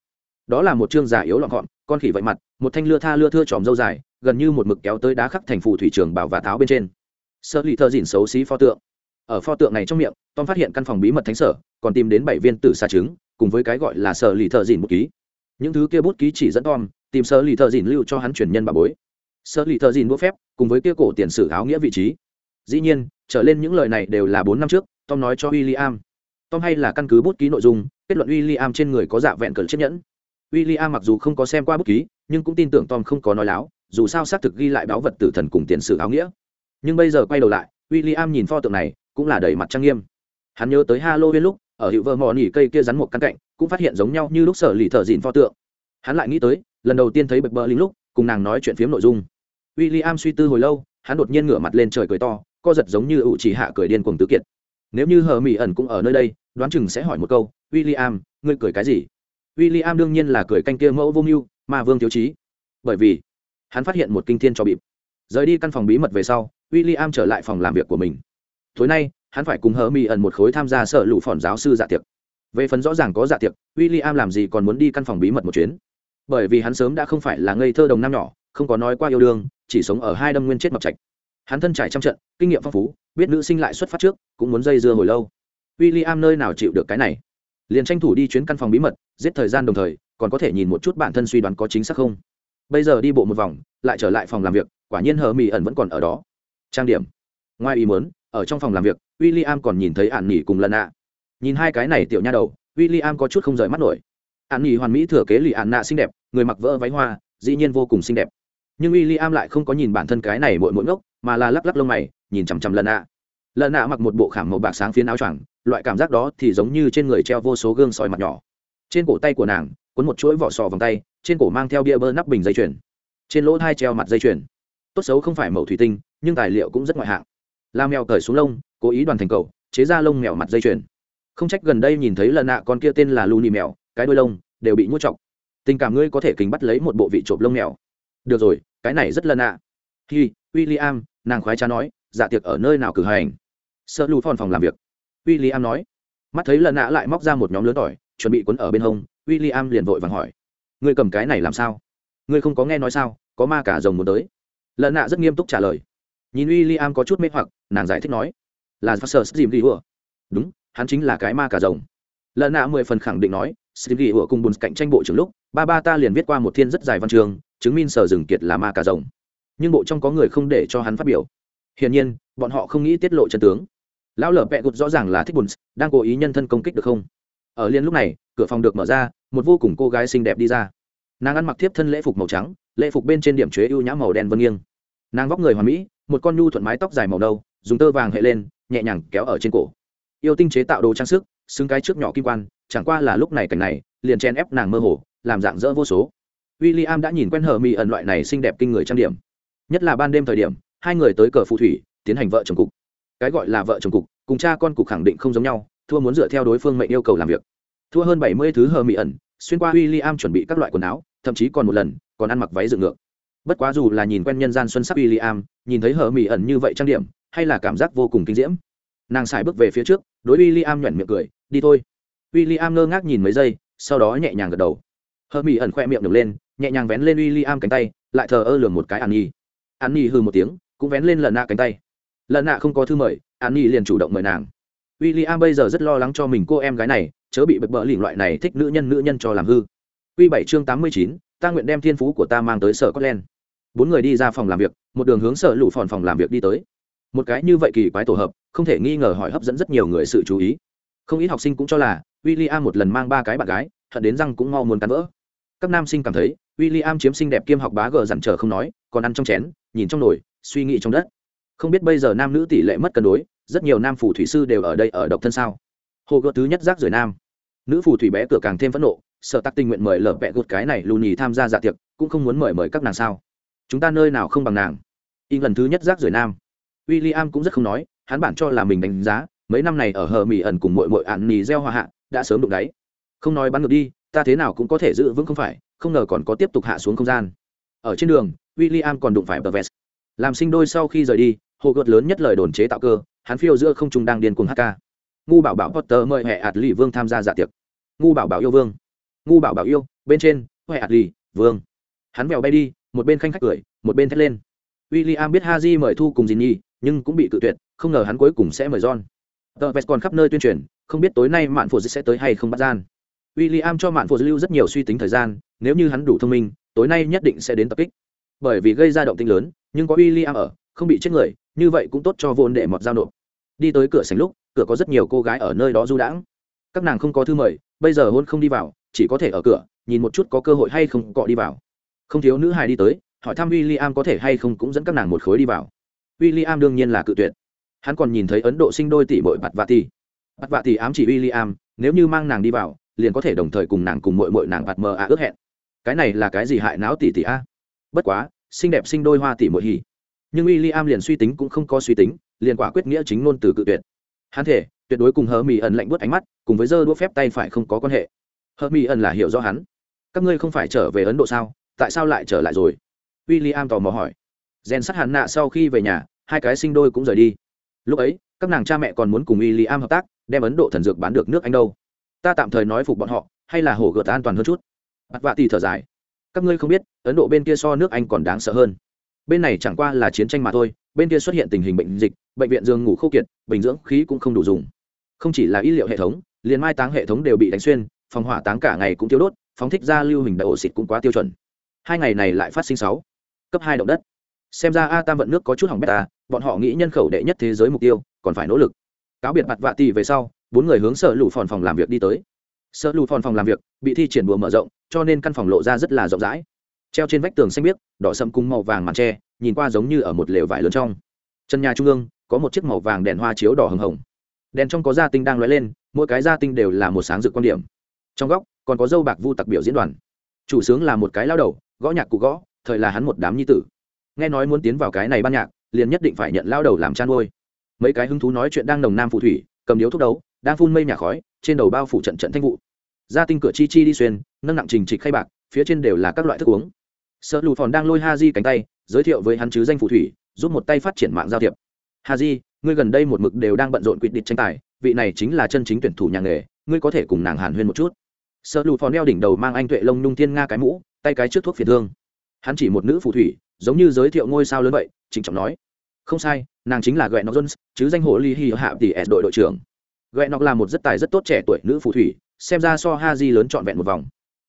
Đó là một chương giả yếu lọn gọn, con khỉ vậy mặt, một thanh lưa tha lưa thưa tròm dâu dài, gần như một mực kéo tới đá khắc thành phù thủy trường bảo và tháo bên trên. Sợ lì thợ dịn xấu xí pho tượng ở pho tượng này trong miệng, tom phát hiện căn phòng bí mật thánh sở, còn tìm đến bảy viên tử xa trứng, cùng với cái gọi là sở lì thợ dìn bút ký. Những thứ kia bút ký chỉ dẫn tom tìm sở lì thợ dìn lưu cho hắn truyền nhân bà bối. Sở lì thợ dìn bút phép, cùng với kia cổ tiền sử áo nghĩa vị trí. Dĩ nhiên, trở lên những lời này đều là bốn năm trước, tom nói cho w i l l i am tom hay là căn cứ bút ký nội dung, kết luận w i l l i am trên người có dạ vẹn cờ chiếc nhẫn. W i l l i am mặc dù không có xem qua bút ký, nhưng cũng tin tưởng tom không có nói láo, dù sao xác thực ghi lại báu vật tử thần cùng tiền sử áo nghĩa. Nhưng bây giờ quay đầu lại w i l l i am nhìn pho tượng này cũng là đầy mặt trang nghiêm. Hắn nhớ tới halloween lúc, ở hiệu vợ mò nỉ cây kia rắn một căn cạnh, cũng phát hiện giống nhau như lúc sở lì thợ dịn pho tượng. Hắn lại nghĩ tới, lần đầu tiên thấy bập bờ linh lúc, cùng nàng nói chuyện phiếm nội dung. W i l l i am suy tư hồi lâu, hắn đột nhiên ngửa mặt lên trời cười to, co giật giống như ủ chỉ hạ cười điên cuồng tứ kiệt. Nếu như hờ mỹ ẩn cũng ở nơi đây, đoán chừng sẽ hỏi một câu w i l l i am ngươi cười cái gì? W i l l i am đương nhiên là cười canh kia mẫu vô mưu mà vương thiếu chí bởi vì, hắn phát hiện một kinh thiên cho bịp. Rời đi căn phòng bí mật về sau w i l l i am trở lại phòng làm việc của mình tối nay, hắn phải cùng hờ mỹ ẩn một khối tham gia sở lụ phòn giáo sư dạ tiệc. Về phần rõ ràng có dạ tiệc w i l l i am làm gì còn muốn đi căn phòng bí mật một chuyến. Bởi vì hắn sớm đã không phải là ngây thơ đồng năm nhỏ, không có nói qua yêu đương, chỉ sống ở hai đâm nguyên chết mập trạch. Hắn thân trải trăm trận, kinh nghiệm phong phú, biết nữ sinh lại xuất phát trước, cũng muốn dây dưa hồi lâu. W i l l i am nơi nào chịu được cái này? Liền tranh thủ đi chuyến căn phòng bí mật, giết thời gian đồng thời, còn có thể nhìn một chút bản thân suy đoán có chính xác không? Bây giờ đi bộ một vòng, lại trở lại phòng làm việc, quả nhiên hờ mỹ ẩn vẫn còn ở đó. Trang điểm. Ngoài ý muốn ở trong phòng làm việc w i l l i am còn nhìn thấy ạn nghỉ cùng lần ạ nhìn hai cái này tiểu nha đầu w i l l i am có chút không rời mắt nổi. Ạn nghỉ hoàn mỹ thừa kế lì ạn nạ xinh đẹp, người mặc vỡ váy hoa, dĩ nhiên vô cùng xinh đẹp. Nhưng w i l l i am lại không có nhìn bản thân cái này mỗi mỗi ngốc, mà là lắc lắc lông mày, nhìn chằm chằm lần ạ lần ạ mặc một bộ khảm màu bạc sáng phiến áo choàng, loại cảm giác đó thì giống như trên người treo vô số gương soi mặt nhỏ. Trên cổ tay của nàng, cuốn một chuỗi vỏ sò vòng tay, trên cổ mang theo bia bơ nắp bình dây chuyền. Trên lỗ hai treo mặt dây chuyền. Tốt xấu không phải mẫu thủy tinh, nhưng tài liệu cũng rất ngoại hạng la mèo cởi xuống lông cố ý đoàn thành cầu chế ra lông mèo mặt dây chuyền. Không trách gần đây nhìn thấy lần nạ con kia tên là luni mèo cái đuôi lông đều bị nhốt chọc. Tình cảm ngươi có thể kính bắt lấy một bộ vị trộm lông mèo. Được rồi cái này rất lần nạ. Hi William, nàng khoái cha nói dạ tiệc ở nơi nào cử hành? Sợ lù phòn phòng làm việc. William nói. Mắt thấy lần nạ lại móc ra một nhóm lớn tỏi chuẩn bị quấn ở bên hông William liền vội vàng hỏi. Ngươi cầm cái này làm sao? Ngươi không có nghe nói sao có ma cả rồng muốn tới. Lần nạ rất nghiêm túc trả lời. Nhìn William có chút mê hoặc nàng giải thích nói, là sợ dìm ghi hùa đúng, hắn chính là cái ma cả rồng. Lần nạ mười phần khẳng định nói dìm ghi hùa cùng bùn cạnh tranh bộ trưởng lúc, ba ba ta liền viết qua một thiên rất dài văn trường, chứng minh sở rừng kiệt là ma cả rồng. Nhưng bộ trong có người không để cho hắn phát biểu. Hiển nhiên, bọn họ không nghĩ tiết lộ chân tướng. Lão lở vẹ gục rõ ràng là thích bùn đang cố ý nhân thân công kích được không? Ở liên lúc này, cửa phòng được mở ra, một vô cùng cô gái xinh đẹp đi ra. Nàng ăn mặc tiếp thân lễ phục màu trắng, lễ phục bên trên điểm chế ưu nhã màu đen vân nghiêng. Nàng vóc người hoàn mỹ, một con nhu thuận mái tóc dài màu đâu dùng tơ vàng hệ lên, nhẹ nhàng kéo ở trên cổ. Yêu tinh chế tạo đồ trang sức, xứng cái trước nhỏ kim quan, chẳng qua là lúc này cảnh này, liền chen ép nàng mơ hồ, làm dạng dỡ vô số. W i l l i am đã nhìn quen hờ mỹ ẩn loại này xinh đẹp kinh người trang điểm. Nhất là ban đêm thời điểm, hai người tới cờ phù thủy, tiến hành vợ chồng cục. Cái gọi là vợ chồng cục, cùng cha con cục khẳng định không giống nhau, thua muốn dựa theo đối phương mệnh yêu cầu làm việc. Thua hơn bảy mươi thứ hờ mỹ ẩn, xuyên qua w i l l i am chuẩn bị các loại quần áo, thậm chí còn một lần, còn ăn mặc váy dựng ngược bất quá dù là nhìn quen nhân gian xuân sắc w i l l i am nhìn thấy hờ mỹ ẩn như vậy trang điểm, hay là cảm giác vô cùng kinh diễm. Nàng xài bước về phía trước, đối w i l l i am nhoẻn miệng cười, đi thôi. W i l l i am ngơ ngác nhìn mấy giây, sau đó nhẹ nhàng gật đầu. Hờ mỹ ẩn khoe miệng được lên, nhẹ nhàng vén lên w i l l i am cánh tay, lại thờ ơ lường một cái an nhi an nhi hư một tiếng, cũng vén lên lần nạ cánh tay. Lần nạ không có thư mời an nhi liền chủ động mời nàng. W i l l i am bây giờ rất lo lắng cho mình cô em gái này, chớ bị bật bỡ lỉnh loại này thích nữ nhân nữ nhân cho làm hư. Q bảy chương tám mươi chín ta nguyện đem thiên phú của ta mang tới sở scotland. Bốn người đi ra phòng làm việc, một đường hướng sở lụ phòn phòng làm việc đi tới. Một cái như vậy kỳ quái tổ hợp, không thể nghi ngờ hỏi hấp dẫn rất nhiều người sự chú ý. Không ít học sinh cũng cho là w i l l i am một lần mang ba cái bạn gái, hận đến răng cũng mau muốn cắn vỡ. Các nam sinh cảm thấy w i l l i am chiếm xinh đẹp kiêm học bá gờ dặn trở không nói, còn ăn trong chén, nhìn trong nồi, suy nghĩ trong đất. Không biết bây giờ nam nữ tỷ lệ mất cân đối, rất nhiều nam phù thủy sư đều ở đây ở độc thân sao? Hồ gợt thứ nhất rác rưởi nam. Nữ phù thủy bé cửa càng thêm phẫn nộ sợ tắc tình nguyện mời lở vẹ gột cái này lù nhì tham gia dạ tiệc, cũng không muốn mời mời các nàng sao? Chúng ta nơi nào không bằng nàng? Y lần thứ nhất rác rưởi nam. W i l l i am cũng rất không nói, hắn bản cho là mình đánh giá, mấy năm này ở hờ mỹ ẩn cùng mội mội ạn nì gieo hoa hạ, đã sớm đụng đáy. Không nói bắn ngược đi, ta thế nào cũng có thể giữ vững không phải, không ngờ còn có tiếp tục hạ xuống không gian. Ở trên đường w i l l i am còn đụng phải bờ vest. Làm sinh đôi sau khi rời đi, hồ gợt lớn nhất lời đồn chế tạo cơ, hắn phiêu giữa không trung đang điên cuồng hk ngu bảo bảo potter mời hẹ ạt lì vương tham gia dạ tiệc. Ngu bảo bảo yêu vương ngu bảo bảo yêu, bên trên huệ ạt lì, vương. Hắn vèo bay đi, một bên khanh khách cười, một bên thét lên. W i l l i am biết ha di mời thu cùng dì nhi nhưng cũng bị cự tuyệt, không ngờ hắn cuối cùng sẽ mời john. Tờ vest còn khắp nơi tuyên truyền, không biết tối nay mạn phụ sẽ tới hay không bắt gian. W i l l i am cho mạn phụ lưu rất nhiều suy tính thời gian, nếu như hắn đủ thông minh, tối nay nhất định sẽ đến tập kích. Bởi vì gây ra động tinh lớn, nhưng có w i l l i am ở, không bị chết người, như vậy cũng tốt cho vốn để mọt giao nộp. Đi tới cửa sành lúc, cửa có rất nhiều cô gái ở nơi đó du đãng. Các nàng không có thư mời, bây giờ hôn không đi vào chỉ có thể ở cửa, nhìn một chút có cơ hội hay không cọ đi vào. Không thiếu nữ hài đi tới, hỏi thăm w i l l i am có thể hay không cũng dẫn các nàng một khối đi vào. W i l l i am đương nhiên là cự tuyệt. Hắn còn nhìn thấy ấn độ sinh đôi tỷ bội bạt vạ tỷ bạt vạ tỷ ám chỉ w i l l i am nếu như mang nàng đi vào, liền có thể đồng thời cùng nàng cùng mội mội nàng bạt mờ à ước hẹn. Cái này là cái gì hại não tỷ tỷ a? Bất quá, xinh đẹp sinh đôi hoa tỷ mội hỉ. Nhưng w i l l i am liền suy tính cũng không có suy tính, liền quả quyết nghĩa chính ngôn từ cự tuyệt. Hắn thể, tuyệt đối cùng hờ mỹ ẩn lạnh bớt ánh mắt, cùng với dơ đũa phép tay phải không có quan hệ hờ mỹ ẩn là hiểu rõ hắn. Các ngươi không phải trở về ấn độ sao? Tại sao lại trở lại rồi? W i l l i am tò mò hỏi. Rèn sắt hàn nạ sau khi về nhà, hai cái sinh đôi cũng rời đi. Lúc ấy, các nàng cha mẹ còn muốn cùng w i l l i am hợp tác, đem ấn độ thần dược bán được nước anh đâu. Ta tạm thời nói phục bọn họ, hay là hổ gợt an toàn hơn chút? Bắt vạ thì thở dài. Các ngươi không biết, ấn độ bên kia so nước anh còn đáng sợ hơn. Bên này chẳng qua là chiến tranh mà thôi, bên kia xuất hiện tình hình bệnh dịch, bệnh viện giường ngủ khô kiệt, bình dưỡng khí cũng không đủ dùng. Không chỉ là y liệu hệ thống, liền mai táng hệ thống đều bị đánh xuyên phòng hỏa táng cả ngày cũng tiêu đốt, phóng thích ra lưu hình đại ổ xịt cũng quá tiêu chuẩn. Hai ngày này lại phát sinh sáu, cấp hai động đất. Xem ra a tam vận nước có chút hỏng beta à, bọn họ nghĩ nhân khẩu đệ nhất thế giới mục tiêu, còn phải nỗ lực. Cáo biệt mặt vạ tỷ về sau, bốn người hướng sở lũ phòn phòng làm việc đi tới. Sở lũ phòn phòng làm việc, bị thi triển đùa mở rộng, cho nên căn phòng lộ ra rất là rộng rãi. Treo trên vách tường xanh biếc, đỏ sậm cung màu vàng màn tre, nhìn qua giống như ở một lều vải lớn trong. Chân nhà trung ương, có một chiếc màu vàng đèn hoa chiếu đỏ hừng hồng. Đèn trong có gia tinh đang lóe lên, mỗi cái gia tinh đều là một sáng rực quan điểm trong góc còn có dâu bạc vu tặc biểu diễn đoàn. Chủ sướng là một cái lao đầu, gõ nhạc cụ gõ, thời là hắn một đám nhi tử. Nghe nói muốn tiến vào cái này ban nhạc, liền nhất định phải nhận lao đầu làm chăn nuôi. Mấy cái hứng thú nói chuyện đang nồng nam phù thủy, cầm điếu thuốc đấu, đang phun mây nhà khói, trên đầu bao phủ trận trận thanh vụ. Gia tinh cửa chi chi đi xuyên, nâng nặng trình trịch khay bạc, phía trên đều là các loại thức uống. Sợ lù phòn đang lôi ha di cánh tay, giới thiệu với hắn chứ danh phù thủy, giúp một tay phát triển mạng giao thiệp. Ha di ngươi gần đây một mực đều đang bận rộn quyết định tranh tài, vị này chính là chân chính tuyển thủ nhà nghề, ngươi có thể cùng nàng hàn huyên một chút sợ lụt phòn đeo đỉnh đầu mang anh tuệ lông nhung thiên nga cái mũ tay cái trước thuốc phiền thương. Hắn chỉ một nữ phù thủy giống như giới thiệu ngôi sao lớn vậy trịnh trọng nói. Không sai nàng chính là gợi nọc jones chứ danh hộ ly hi hạ tỷ s đội đội trưởng. Gợi nọc là một rất tài rất tốt trẻ tuổi nữ phù thủy xem ra so ha di lớn trọn vẹn một vòng.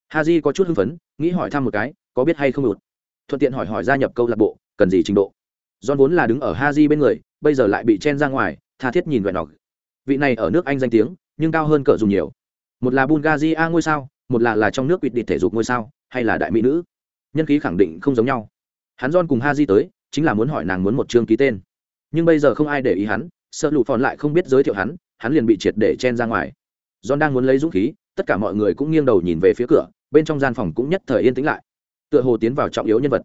Ha di có chút hưng phấn nghĩ hỏi thăm một cái có biết hay không ụt thuận tiện hỏi hỏi gia nhập câu lạc bộ cần gì trình độ? John vốn là đứng ở Haji bên người, bây giờ lại bị chen ra ngoài, tha thiết nhìn Nọc. Vị này ở nước Anh danh tiếng, nhưng cao hơn cỡ dùng nhiều. Một là Bulgaria ngôi sao, một là là trong nước quyết định thể dục ngôi sao, hay là đại mỹ nữ. Nhân khí khẳng định không giống nhau. Hắn John cùng ha di tới, chính là muốn hỏi nàng muốn một chương ký tên. Nhưng bây giờ không ai để ý hắn, sợ lụ phòn lại không biết giới thiệu hắn, hắn liền bị triệt để chen ra ngoài. John đang muốn lấy dũng khí, tất cả mọi người cũng nghiêng đầu nhìn về phía cửa, bên trong gian phòng cũng nhất thời yên tĩnh lại. Tựa hồ tiến vào trọng yếu nhân vật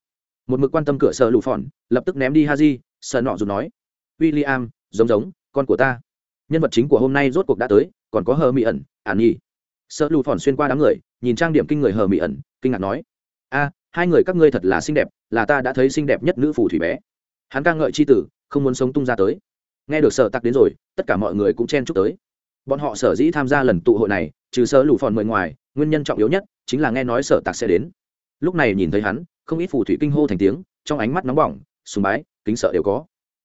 một mực quan tâm cửa sợ lụ phòn lập tức ném đi ha di sợ nọ dù nói w i l l i am giống giống con của ta nhân vật chính của hôm nay rốt cuộc đã tới còn có hờ mỹ ẩn ản nhi sợ lụ phòn xuyên qua đám người, nhìn trang điểm kinh người hờ mỹ ẩn, kinh ngạc nói, a, hai người các ngươi thật là xinh đẹp, là ta đã thấy xinh đẹp nhất nữ phù thủy bé. Hắn ca ngợi c h i tử, không muốn sống tung ra tới. Nghe được sợ tặc đến rồi, tất cả mọi người cũng chen chúc tới. Bọn họ sở dĩ tham gia lần tụ hội này, trừ sợ lụ phòn mời ngoài, nguyên nhân trọng yếu nhất chính là nghe nói sợ tặc sẽ đến. Lúc này nhìn thấy hắn, không ít phù thủy kinh hô thành tiếng, trong ánh mắt nóng bỏng, sùng bái, kính sợ đều có.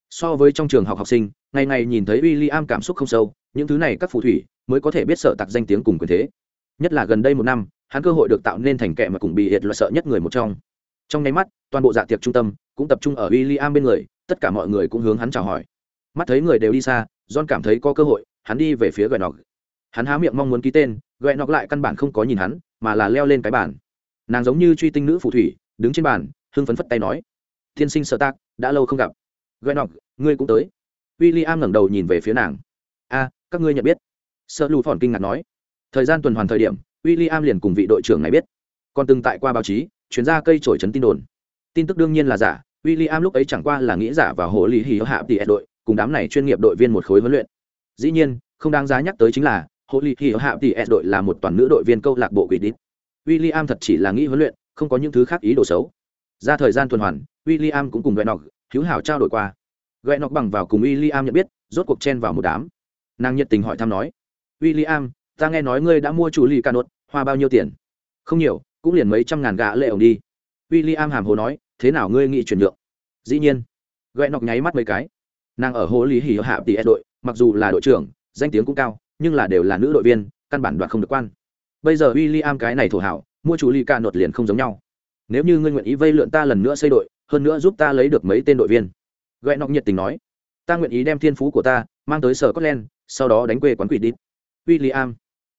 So với trong trường học học sinh, ngày ngày nhìn thấy w i l l i am cảm xúc không sâu, những thứ này các phù thủy mới có thể biết sợ tặc danh tiếng cùng quyền thế. Nhất là gần đây một năm, hắn cơ hội được tạo nên thành kệ mà cùng bị hiệt loại sợ nhất người một trong. Trong nháy mắt, toàn bộ dạ tiệc trung tâm cũng tập trung ở w i l l i am bên người, tất cả mọi người cũng hướng hắn chào hỏi. Mắt thấy người đều đi xa, john cảm thấy có cơ hội, hắn đi về phía gợi nọc hắn há miệng mong muốn ký tên gợi nọc lại căn bản không có nhìn hắn, mà là leo lên cái bàn. Nàng giống như truy tinh nữ phù thủy, đứng trên bàn, hưng phấn phất tay nói, tiên sinh sợ tác đã lâu không gặp. Gợi nọc ngươi cũng tới. W i l l i am ngẩng đầu nhìn về phía nàng. A, các ngươi nhận biết sợ lù phòn kinh ngạc nói, thời gian tuần hoàn thời điểm w i l l i am liền cùng vị đội trưởng này biết. Còn từng tại qua báo chí chuyến ra cây trổi chấn tin đồn. Tin tức đương nhiên là giả w i l l i am lúc ấy chẳng qua là nghĩ giả và hồ lý hì hạ tỷ đội, cùng đám này chuyên nghiệp đội viên một khối huấn luyện. Dĩ nhiên, không đáng giá nhắc tới chính là, hồ lý hì hạ tỷ đội là một toàn nữ đội viên câu lạc bộ quỷ đít. W i am thật chỉ là nghĩ huấn luyện, không có những thứ khác ý đồ xấu. Ra thời gian tuần hoàn w i am cũng cùng gậy nọc hữu hảo trao đổi qua. Gậy bằng vào cùng w i am nhận biết, rốt cuộc chen vào một đám. Nàng nhiệt tình hỏi thăm nói w i l l i am ta nghe nói ngươi đã mua chủ lì cà nốt, hoa bao nhiêu tiền? Không nhiều, cũng liền mấy trăm ngàn gạ lệ ổng đi. W i l l i am hàm hồ nói, thế nào ngươi nghĩ chuyển nhượng? Dĩ nhiên. Gậy nọc nháy mắt mấy cái. Nàng ở hồ lý hỉ hạ tỷ đội, mặc dù là đội trưởng, danh tiếng cũng cao, nhưng là đều là nữ đội viên, căn bản đoạt không được quan. Bây giờ w i l l i am cái này thổ hảo, mua chủ lì cà nốt liền không giống nhau. Nếu như ngươi nguyện ý vây lượn ta lần nữa xây đội, hơn nữa giúp ta lấy được mấy tên đội viên. Gậy nọc nhiệt tình nói, ta nguyện ý đem thiên phú của ta mang tới sở scotland, sau đó đánh quê quán quỷ đi. William.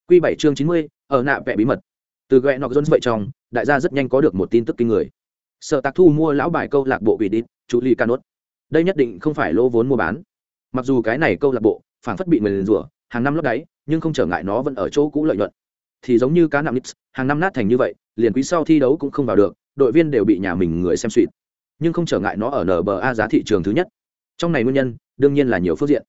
Quy 7 chương 90, ở nạ vẽ bí mật. Từ gậy nọc Jones vậy trong, đại gia rất nhanh có được một tin tức kinh người. Sở Tạc Thu mua lão bài câu lạc bộ quỷ đi, chủ Lý Canốt. Đây nhất định không phải lỗ vốn mua bán. Mặc dù cái này câu lạc bộ phản phất bị người rủa, hàng năm lấp đáy, nhưng không trở ngại nó vẫn ở chỗ cũ lợi nhuận. Thì giống như cá nặng Nips, hàng năm nát thành như vậy, liền quý sau thi đấu cũng không vào được, đội viên đều bị nhà mình người xem suýt. Nhưng không trở ngại nó ở NBA giá thị trường thứ nhất. Trong này nguyên nhân, đương nhiên là nhiều phương diện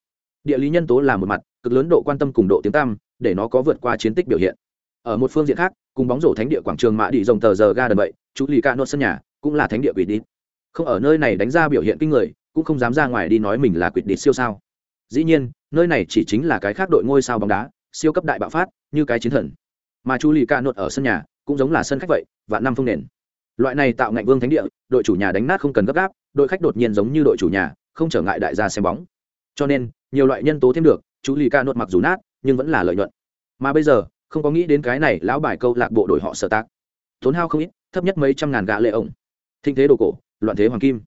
địa lý nhân tố là một mặt, cực lớn độ quan tâm cùng độ tiếng tăm, để nó có vượt qua chiến tích biểu hiện. Ở một phương diện khác, cùng bóng rổ thánh địa quảng trường mã đi dòng tờ giờ ga đần vậy, chú lì ca nốt sân nhà, cũng là thánh địa quỷ đi không ở nơi này đánh ra biểu hiện kinh người, cũng không dám ra ngoài đi nói mình là quỷ đi siêu sao. Dĩ nhiên, nơi này chỉ chính là cái khác đội ngôi sao bóng đá, siêu cấp đại bạo phát, như cái chiến thần. Mà chú lì ca nốt ở sân nhà, cũng giống là sân khách vậy và năm phương nền. Loại này tạo ngạnh vương thánh địa, đội chủ nhà đánh nát không cần gấp gáp, đội khách đột nhiên giống như đội chủ nhà, không trở ngại đại gia xem bóng cho nên, nhiều loại nhân tố thêm được, chú lì ca nốt mặc dù nát, nhưng vẫn là lợi nhuận. Mà bây giờ, không có nghĩ đến cái này lão bài câu lạc bộ đổi họ sở tác tốn hao không ít, thấp nhất mấy trăm ngàn gạ lệ ổng. Thinh thế đồ cổ, loạn thế hoàng kim.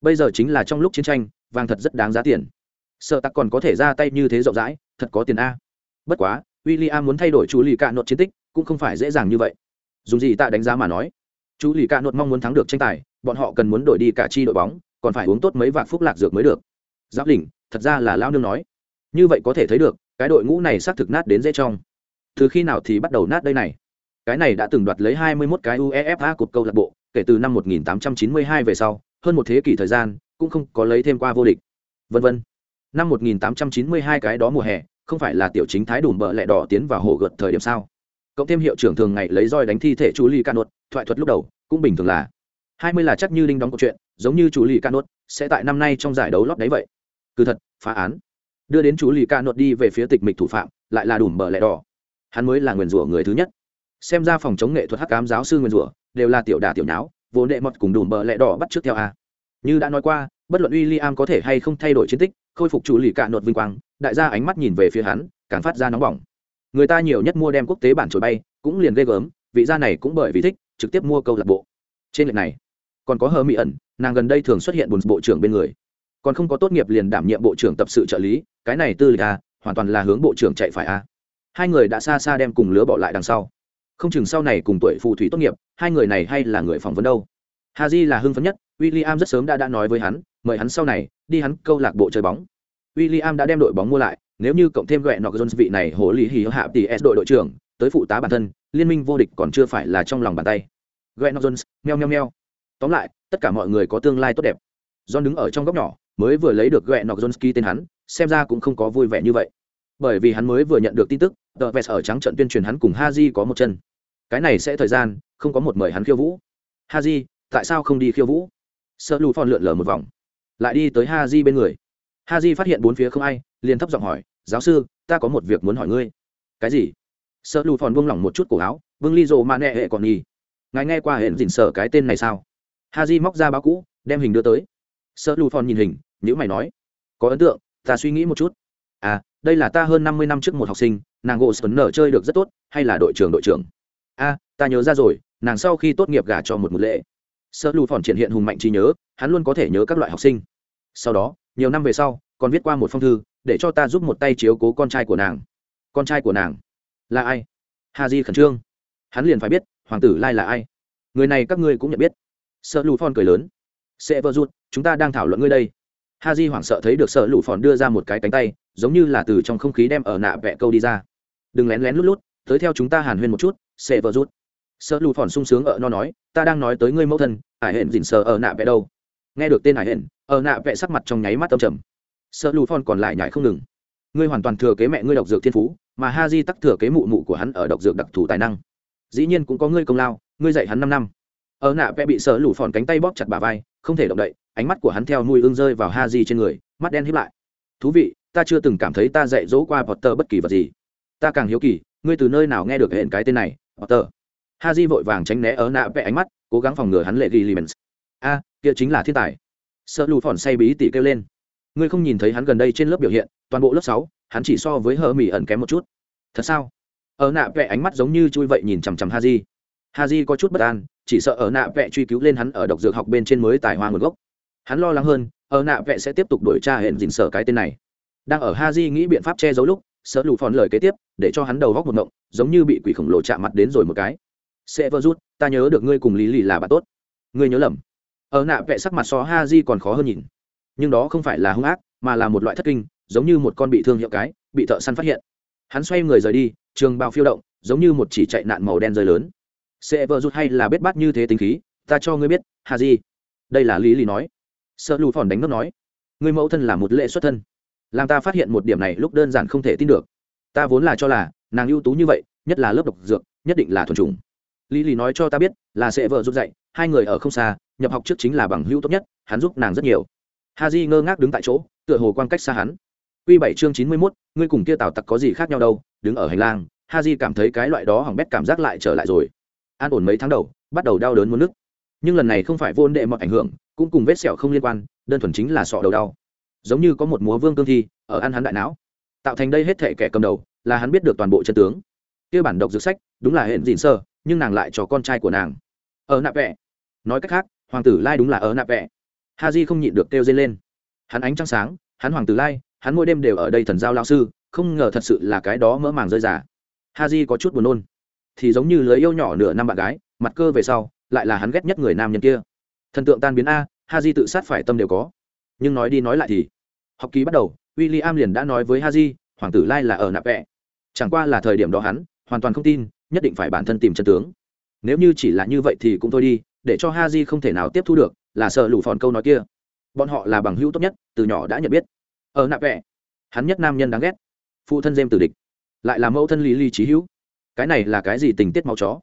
Bây giờ chính là trong lúc chiến tranh, vàng thật rất đáng giá tiền. Sợ tặc còn có thể ra tay như thế rộng rãi, thật có tiền a. Bất quá w i l l i am muốn thay đổi chú lì cạ nốt chiến tích, cũng không phải dễ dàng như vậy. Dùng gì ta đánh giá mà nói? Chú lì cạ nốt mong muốn thắng được tranh tài, bọn họ cần muốn đổi đi cả chi đội bóng, còn phải uống tốt mấy vạn phúc lạc dược mới được. Giáp đỉnh thật ra là lao nương nói. Như vậy có thể thấy được, cái đội ngũ này xác thực nát đến dễ trong. Từ khi nào thì bắt đầu nát đây này? Cái này đã từng đoạt lấy 21 cái uefa cột câu lạc bộ, kể từ năm 1892 về sau, hơn một thế kỷ thời gian, cũng không có lấy thêm qua vô địch. Vân vân. Năm 1892 cái đó mùa hè, không phải là tiểu chính thái đủ bợ lẹ đỏ tiến vào hồ gợt thời điểm sao? Cộng thêm hiệu trưởng thường ngày lấy roi đánh thi thể chú ly ca nốt, thoại thuật lúc đầu, cũng bình thường là. 20 là chắc như linh đóng câu chuyện, giống như chú ly ca nốt, sẽ tại năm nay trong giải đấu lót đấy vậy cứ thật, phá án. Đưa đến chú lì ca nốt đi về phía tịch mịch thủ phạm, lại là đùm bờ lẹ đỏ. Hắn mới là nguyền rủa người thứ nhất. Xem ra phòng chống nghệ thuật hắc cám giáo sư nguyền rủa, đều là tiểu đà tiểu nháo, vốn đệ mọt cùng đùm bờ lẹ đỏ bắt trước theo a. Như đã nói qua, bất luận w i l l i am có thể hay không thay đổi chiến tích, khôi phục chú lì ca nốt vinh quang, đại gia ánh mắt nhìn về phía hắn, càng phát ra nóng bỏng. Người ta nhiều nhất mua đem quốc tế bản trồi bay, cũng liền ghê gớm, vị gia này cũng bởi vì thích, trực tiếp mua câu lạc bộ. Trên lệch này, còn có hờ mỹ ẩn, nàng gần đây thường xuất hiện bùn bộ trưởng bên người còn không có tốt nghiệp liền đảm nhiệm bộ trưởng tập sự trợ lý, cái này tư lịch a hoàn toàn là hướng bộ trưởng chạy phải a hai người đã xa xa đem cùng lứa bỏ lại đằng sau. Không chừng sau này cùng tuổi phù thủy tốt nghiệp, hai người này hay là người phỏng vấn đâu. Hà di là hưng phấn nhất w i l l i am rất sớm đã đã nói với hắn, mời hắn sau này, đi hắn câu lạc bộ chơi bóng. W i l l i am đã đem đội bóng mua lại, nếu như cộng thêm gậy nọc jones vị này hồ lý hì hạ tỷ s đội đội trưởng, tới phụ tá bản thân, liên minh vô địch còn chưa phải là trong lòng bàn tay. Gậy nọc jones, meo meo meo. Tóm lại, tất cả mọi người có tương lai tốt đẹp. John đứng ở trong góc nhỏ mới vừa lấy được ghẹ nọc johnski tên hắn, xem ra cũng không có vui vẻ như vậy. Bởi vì hắn mới vừa nhận được tin tức tờ vest ở trắng trận tuyên truyền hắn cùng ha có một chân. Cái này sẽ thời gian, không có một mời hắn khiêu vũ. Ha tại sao không đi khiêu vũ? Sợ lù phòn lượn lờ một vòng. Lại đi tới ha bên người. Ha phát hiện bốn phía không ai, liền thấp giọng hỏi, giáo sư, ta có một việc muốn hỏi ngươi. Cái gì? Sợ lù phòn buông lỏng một chút cổ áo, vương ly rồ mà nẹ hệ còn nhì ngài nghe qua hẹn dình sợ cái tên này sao? Ha móc ra báo cũ, đem hình đưa tới. Sợ lù phòn nhìn hình nhữ mày nói có ấn tượng ta suy nghĩ một chút. À đây là ta hơn năm mươi năm trước một học sinh nàng gỗ sấn nở chơi được rất tốt hay là đội trưởng đội trưởng? A à, ta nhớ ra rồi nàng sau khi tốt nghiệp gả cho một một lệ sơ lù phòn triển hiện hùng mạnh trí nhớ hắn luôn có thể nhớ các loại học sinh. Sau đó nhiều năm về sau còn viết qua một phong thư để cho ta giúp một tay chiếu cố con trai của nàng. Con trai của nàng là ai? Hà di khẩn trương. Hắn liền phải biết hoàng tử lai là ai. Người này các ngươi cũng nhận biết. Sợ lù phòn cười lớn. Sẽ vợ rút chúng ta đang thảo luận ngươi đây ha di hoảng sợ thấy được sợ lụ phòn đưa ra một cái cánh tay, giống như là từ trong không khí đem ở nạ vẹ câu đi ra. Đừng lén lén lút lút, tới theo chúng ta hàn huyên một chút, sẽ vợ rút. Sợ lụ phòn sung sướng ở nó nói, ta đang nói tới ngươi mẫu thân ải hển dình sợ ở nạ vẹ đâu. Nghe được tên ải hển, ở nạ vẹ sắc mặt trong nháy mắt tâm trầm. Sợ lụ phòn còn lại nhảy không ngừng. Ngươi hoàn toàn thừa kế mẹ ngươi độc dược thiên phú, mà ha di tắc thừa kế mụ mụ của hắn ở độc dược đặc thù tài năng. Dĩ nhiên cũng có ngươi công lao, ngươi dạy hắn năm năm. Ở nạ vẽ bị sợ lụ phòn cánh tay bóp chặt bà vai, không thể động đậy ánh mắt của hắn theo nuôi ương rơi vào ha di trên người, mắt đen hiếp lại. Thú vị, ta chưa từng cảm thấy ta dạy dỗ qua potter bất kỳ vật gì. Ta càng hiếu kỳ, ngươi từ nơi nào nghe được hẹn cái tên này, potter? Ha di vội vàng tránh né ở nạ vẽ ánh mắt, cố gắng phòng ngừa hắn lệ ghi limens. A, kia chính là thiên tài. Sợ lù phòn say bí tỉ kêu lên. Ngươi không nhìn thấy hắn gần đây trên lớp biểu hiện, toàn bộ lớp sáu, hắn chỉ so với hờ mỹ ẩn kém một chút. Thật sao? Ở nạ vẽ ánh mắt giống như chui vậy nhìn chằm chằm ha di ha di có chút bất an, chỉ sợ ở nạ vẽ truy cứu lên hắn ở độc dược học bên trên mới tài hoa nguồn gốc hắn lo lắng hơn, ở nạ vẽ sẽ tiếp tục đổi tra hẹn dình sở cái tên này. Đang ở ha di nghĩ biện pháp che giấu lúc sợ lụ phòn lời kế tiếp, để cho hắn đầu góc một ngộng, giống như bị quỷ khổng lồ chạm mặt đến rồi một cái. Sẽ vơ rút, ta nhớ được ngươi cùng lý lì là bạn tốt. Ngươi nhớ lầm. Ở nạ vẽ sắc mặt so ha di còn khó hơn nhìn. Nhưng đó không phải là hung ác, mà là một loại thất kinh, giống như một con bị thương hiệu cái, bị thợ săn phát hiện. Hắn xoay người rời đi, trường bao phiêu động, giống như một chỉ chạy nạn màu đen rơi lớn. Sẽ vơ rút hay là biết bắt như thế tính khí, ta cho ngươi biết Ha di đây là lý Lì nói sợ lù phòn đánh nước nói người mẫu thân là một lệ xuất thân làm ta phát hiện một điểm này lúc đơn giản không thể tin được ta vốn là cho là nàng ưu tú như vậy nhất là lớp độc dược nhất định là thuần trùng. lý lý nói cho ta biết là sẽ vợ giúp dạy hai người ở không xa nhập học trước chính là bằng hữu tốt nhất hắn giúp nàng rất nhiều ha di ngơ ngác đứng tại chỗ tựa hồ quan cách xa hắn q bảy chương chín mươi mốt ngươi cùng kia Tào Tặc có gì khác nhau đâu? Đứng ở hành lang, Haji cảm thấy cái loại đó hỏng bét cảm giác lại trở lại rồi. An ổn mấy tháng đầu, bắt đầu đau đớn muốn nức. Nhưng lần này không phải vô đệ mọi ảnh hưởng, cũng cùng vết sẹo không liên quan, đơn thuần chính là sọ đầu đau. Giống như có một múa vương cương thi ở ăn hắn đại não. Tạo thành đây hết thể kẻ cầm đầu, là hắn biết được toàn bộ chân tướng. Kia bản độc dược sách, đúng là hẹn dịn sơ, nhưng nàng lại cho con trai của nàng. Ở nạp vẽ. Nói cách khác, hoàng tử Lai đúng là ở nạp vẽ. di không nhịn được kêu dây lên. Hắn ánh trăng sáng, hắn hoàng tử Lai, hắn mỗi đêm đều ở đây thần giao lao sư không ngờ thật sự là cái đó mỡ màng rơi giả ha di có chút buồn nôn thì giống như lưới yêu nhỏ nửa năm bạn gái mặt cơ về sau lại là hắn ghét nhất người nam nhân kia thần tượng tan biến a ha j tự sát phải tâm đều có. Nhưng nói đi nói lại thì, học kỳ bắt đầu w i l l i am liền đã nói với ha j hoàng tử lai là ở nạp vẹ. Chẳng qua là thời điểm đó hắn, hoàn toàn không tin, nhất định phải bản thân tìm chân tướng. Nếu như chỉ là như vậy thì cũng thôi đi, để cho ha j không thể nào tiếp thu được, là sợ lủ phòn câu nói kia. Bọn họ là bằng hữu tốt nhất, từ nhỏ đã nhận biết. Ở nạp vẹ, hắn nhất nam nhân đáng ghét. Phụ thân dêm tử địch, lại là mẫu thân lý ly trí hữu. Cái này là cái gì tình tiết máu chó?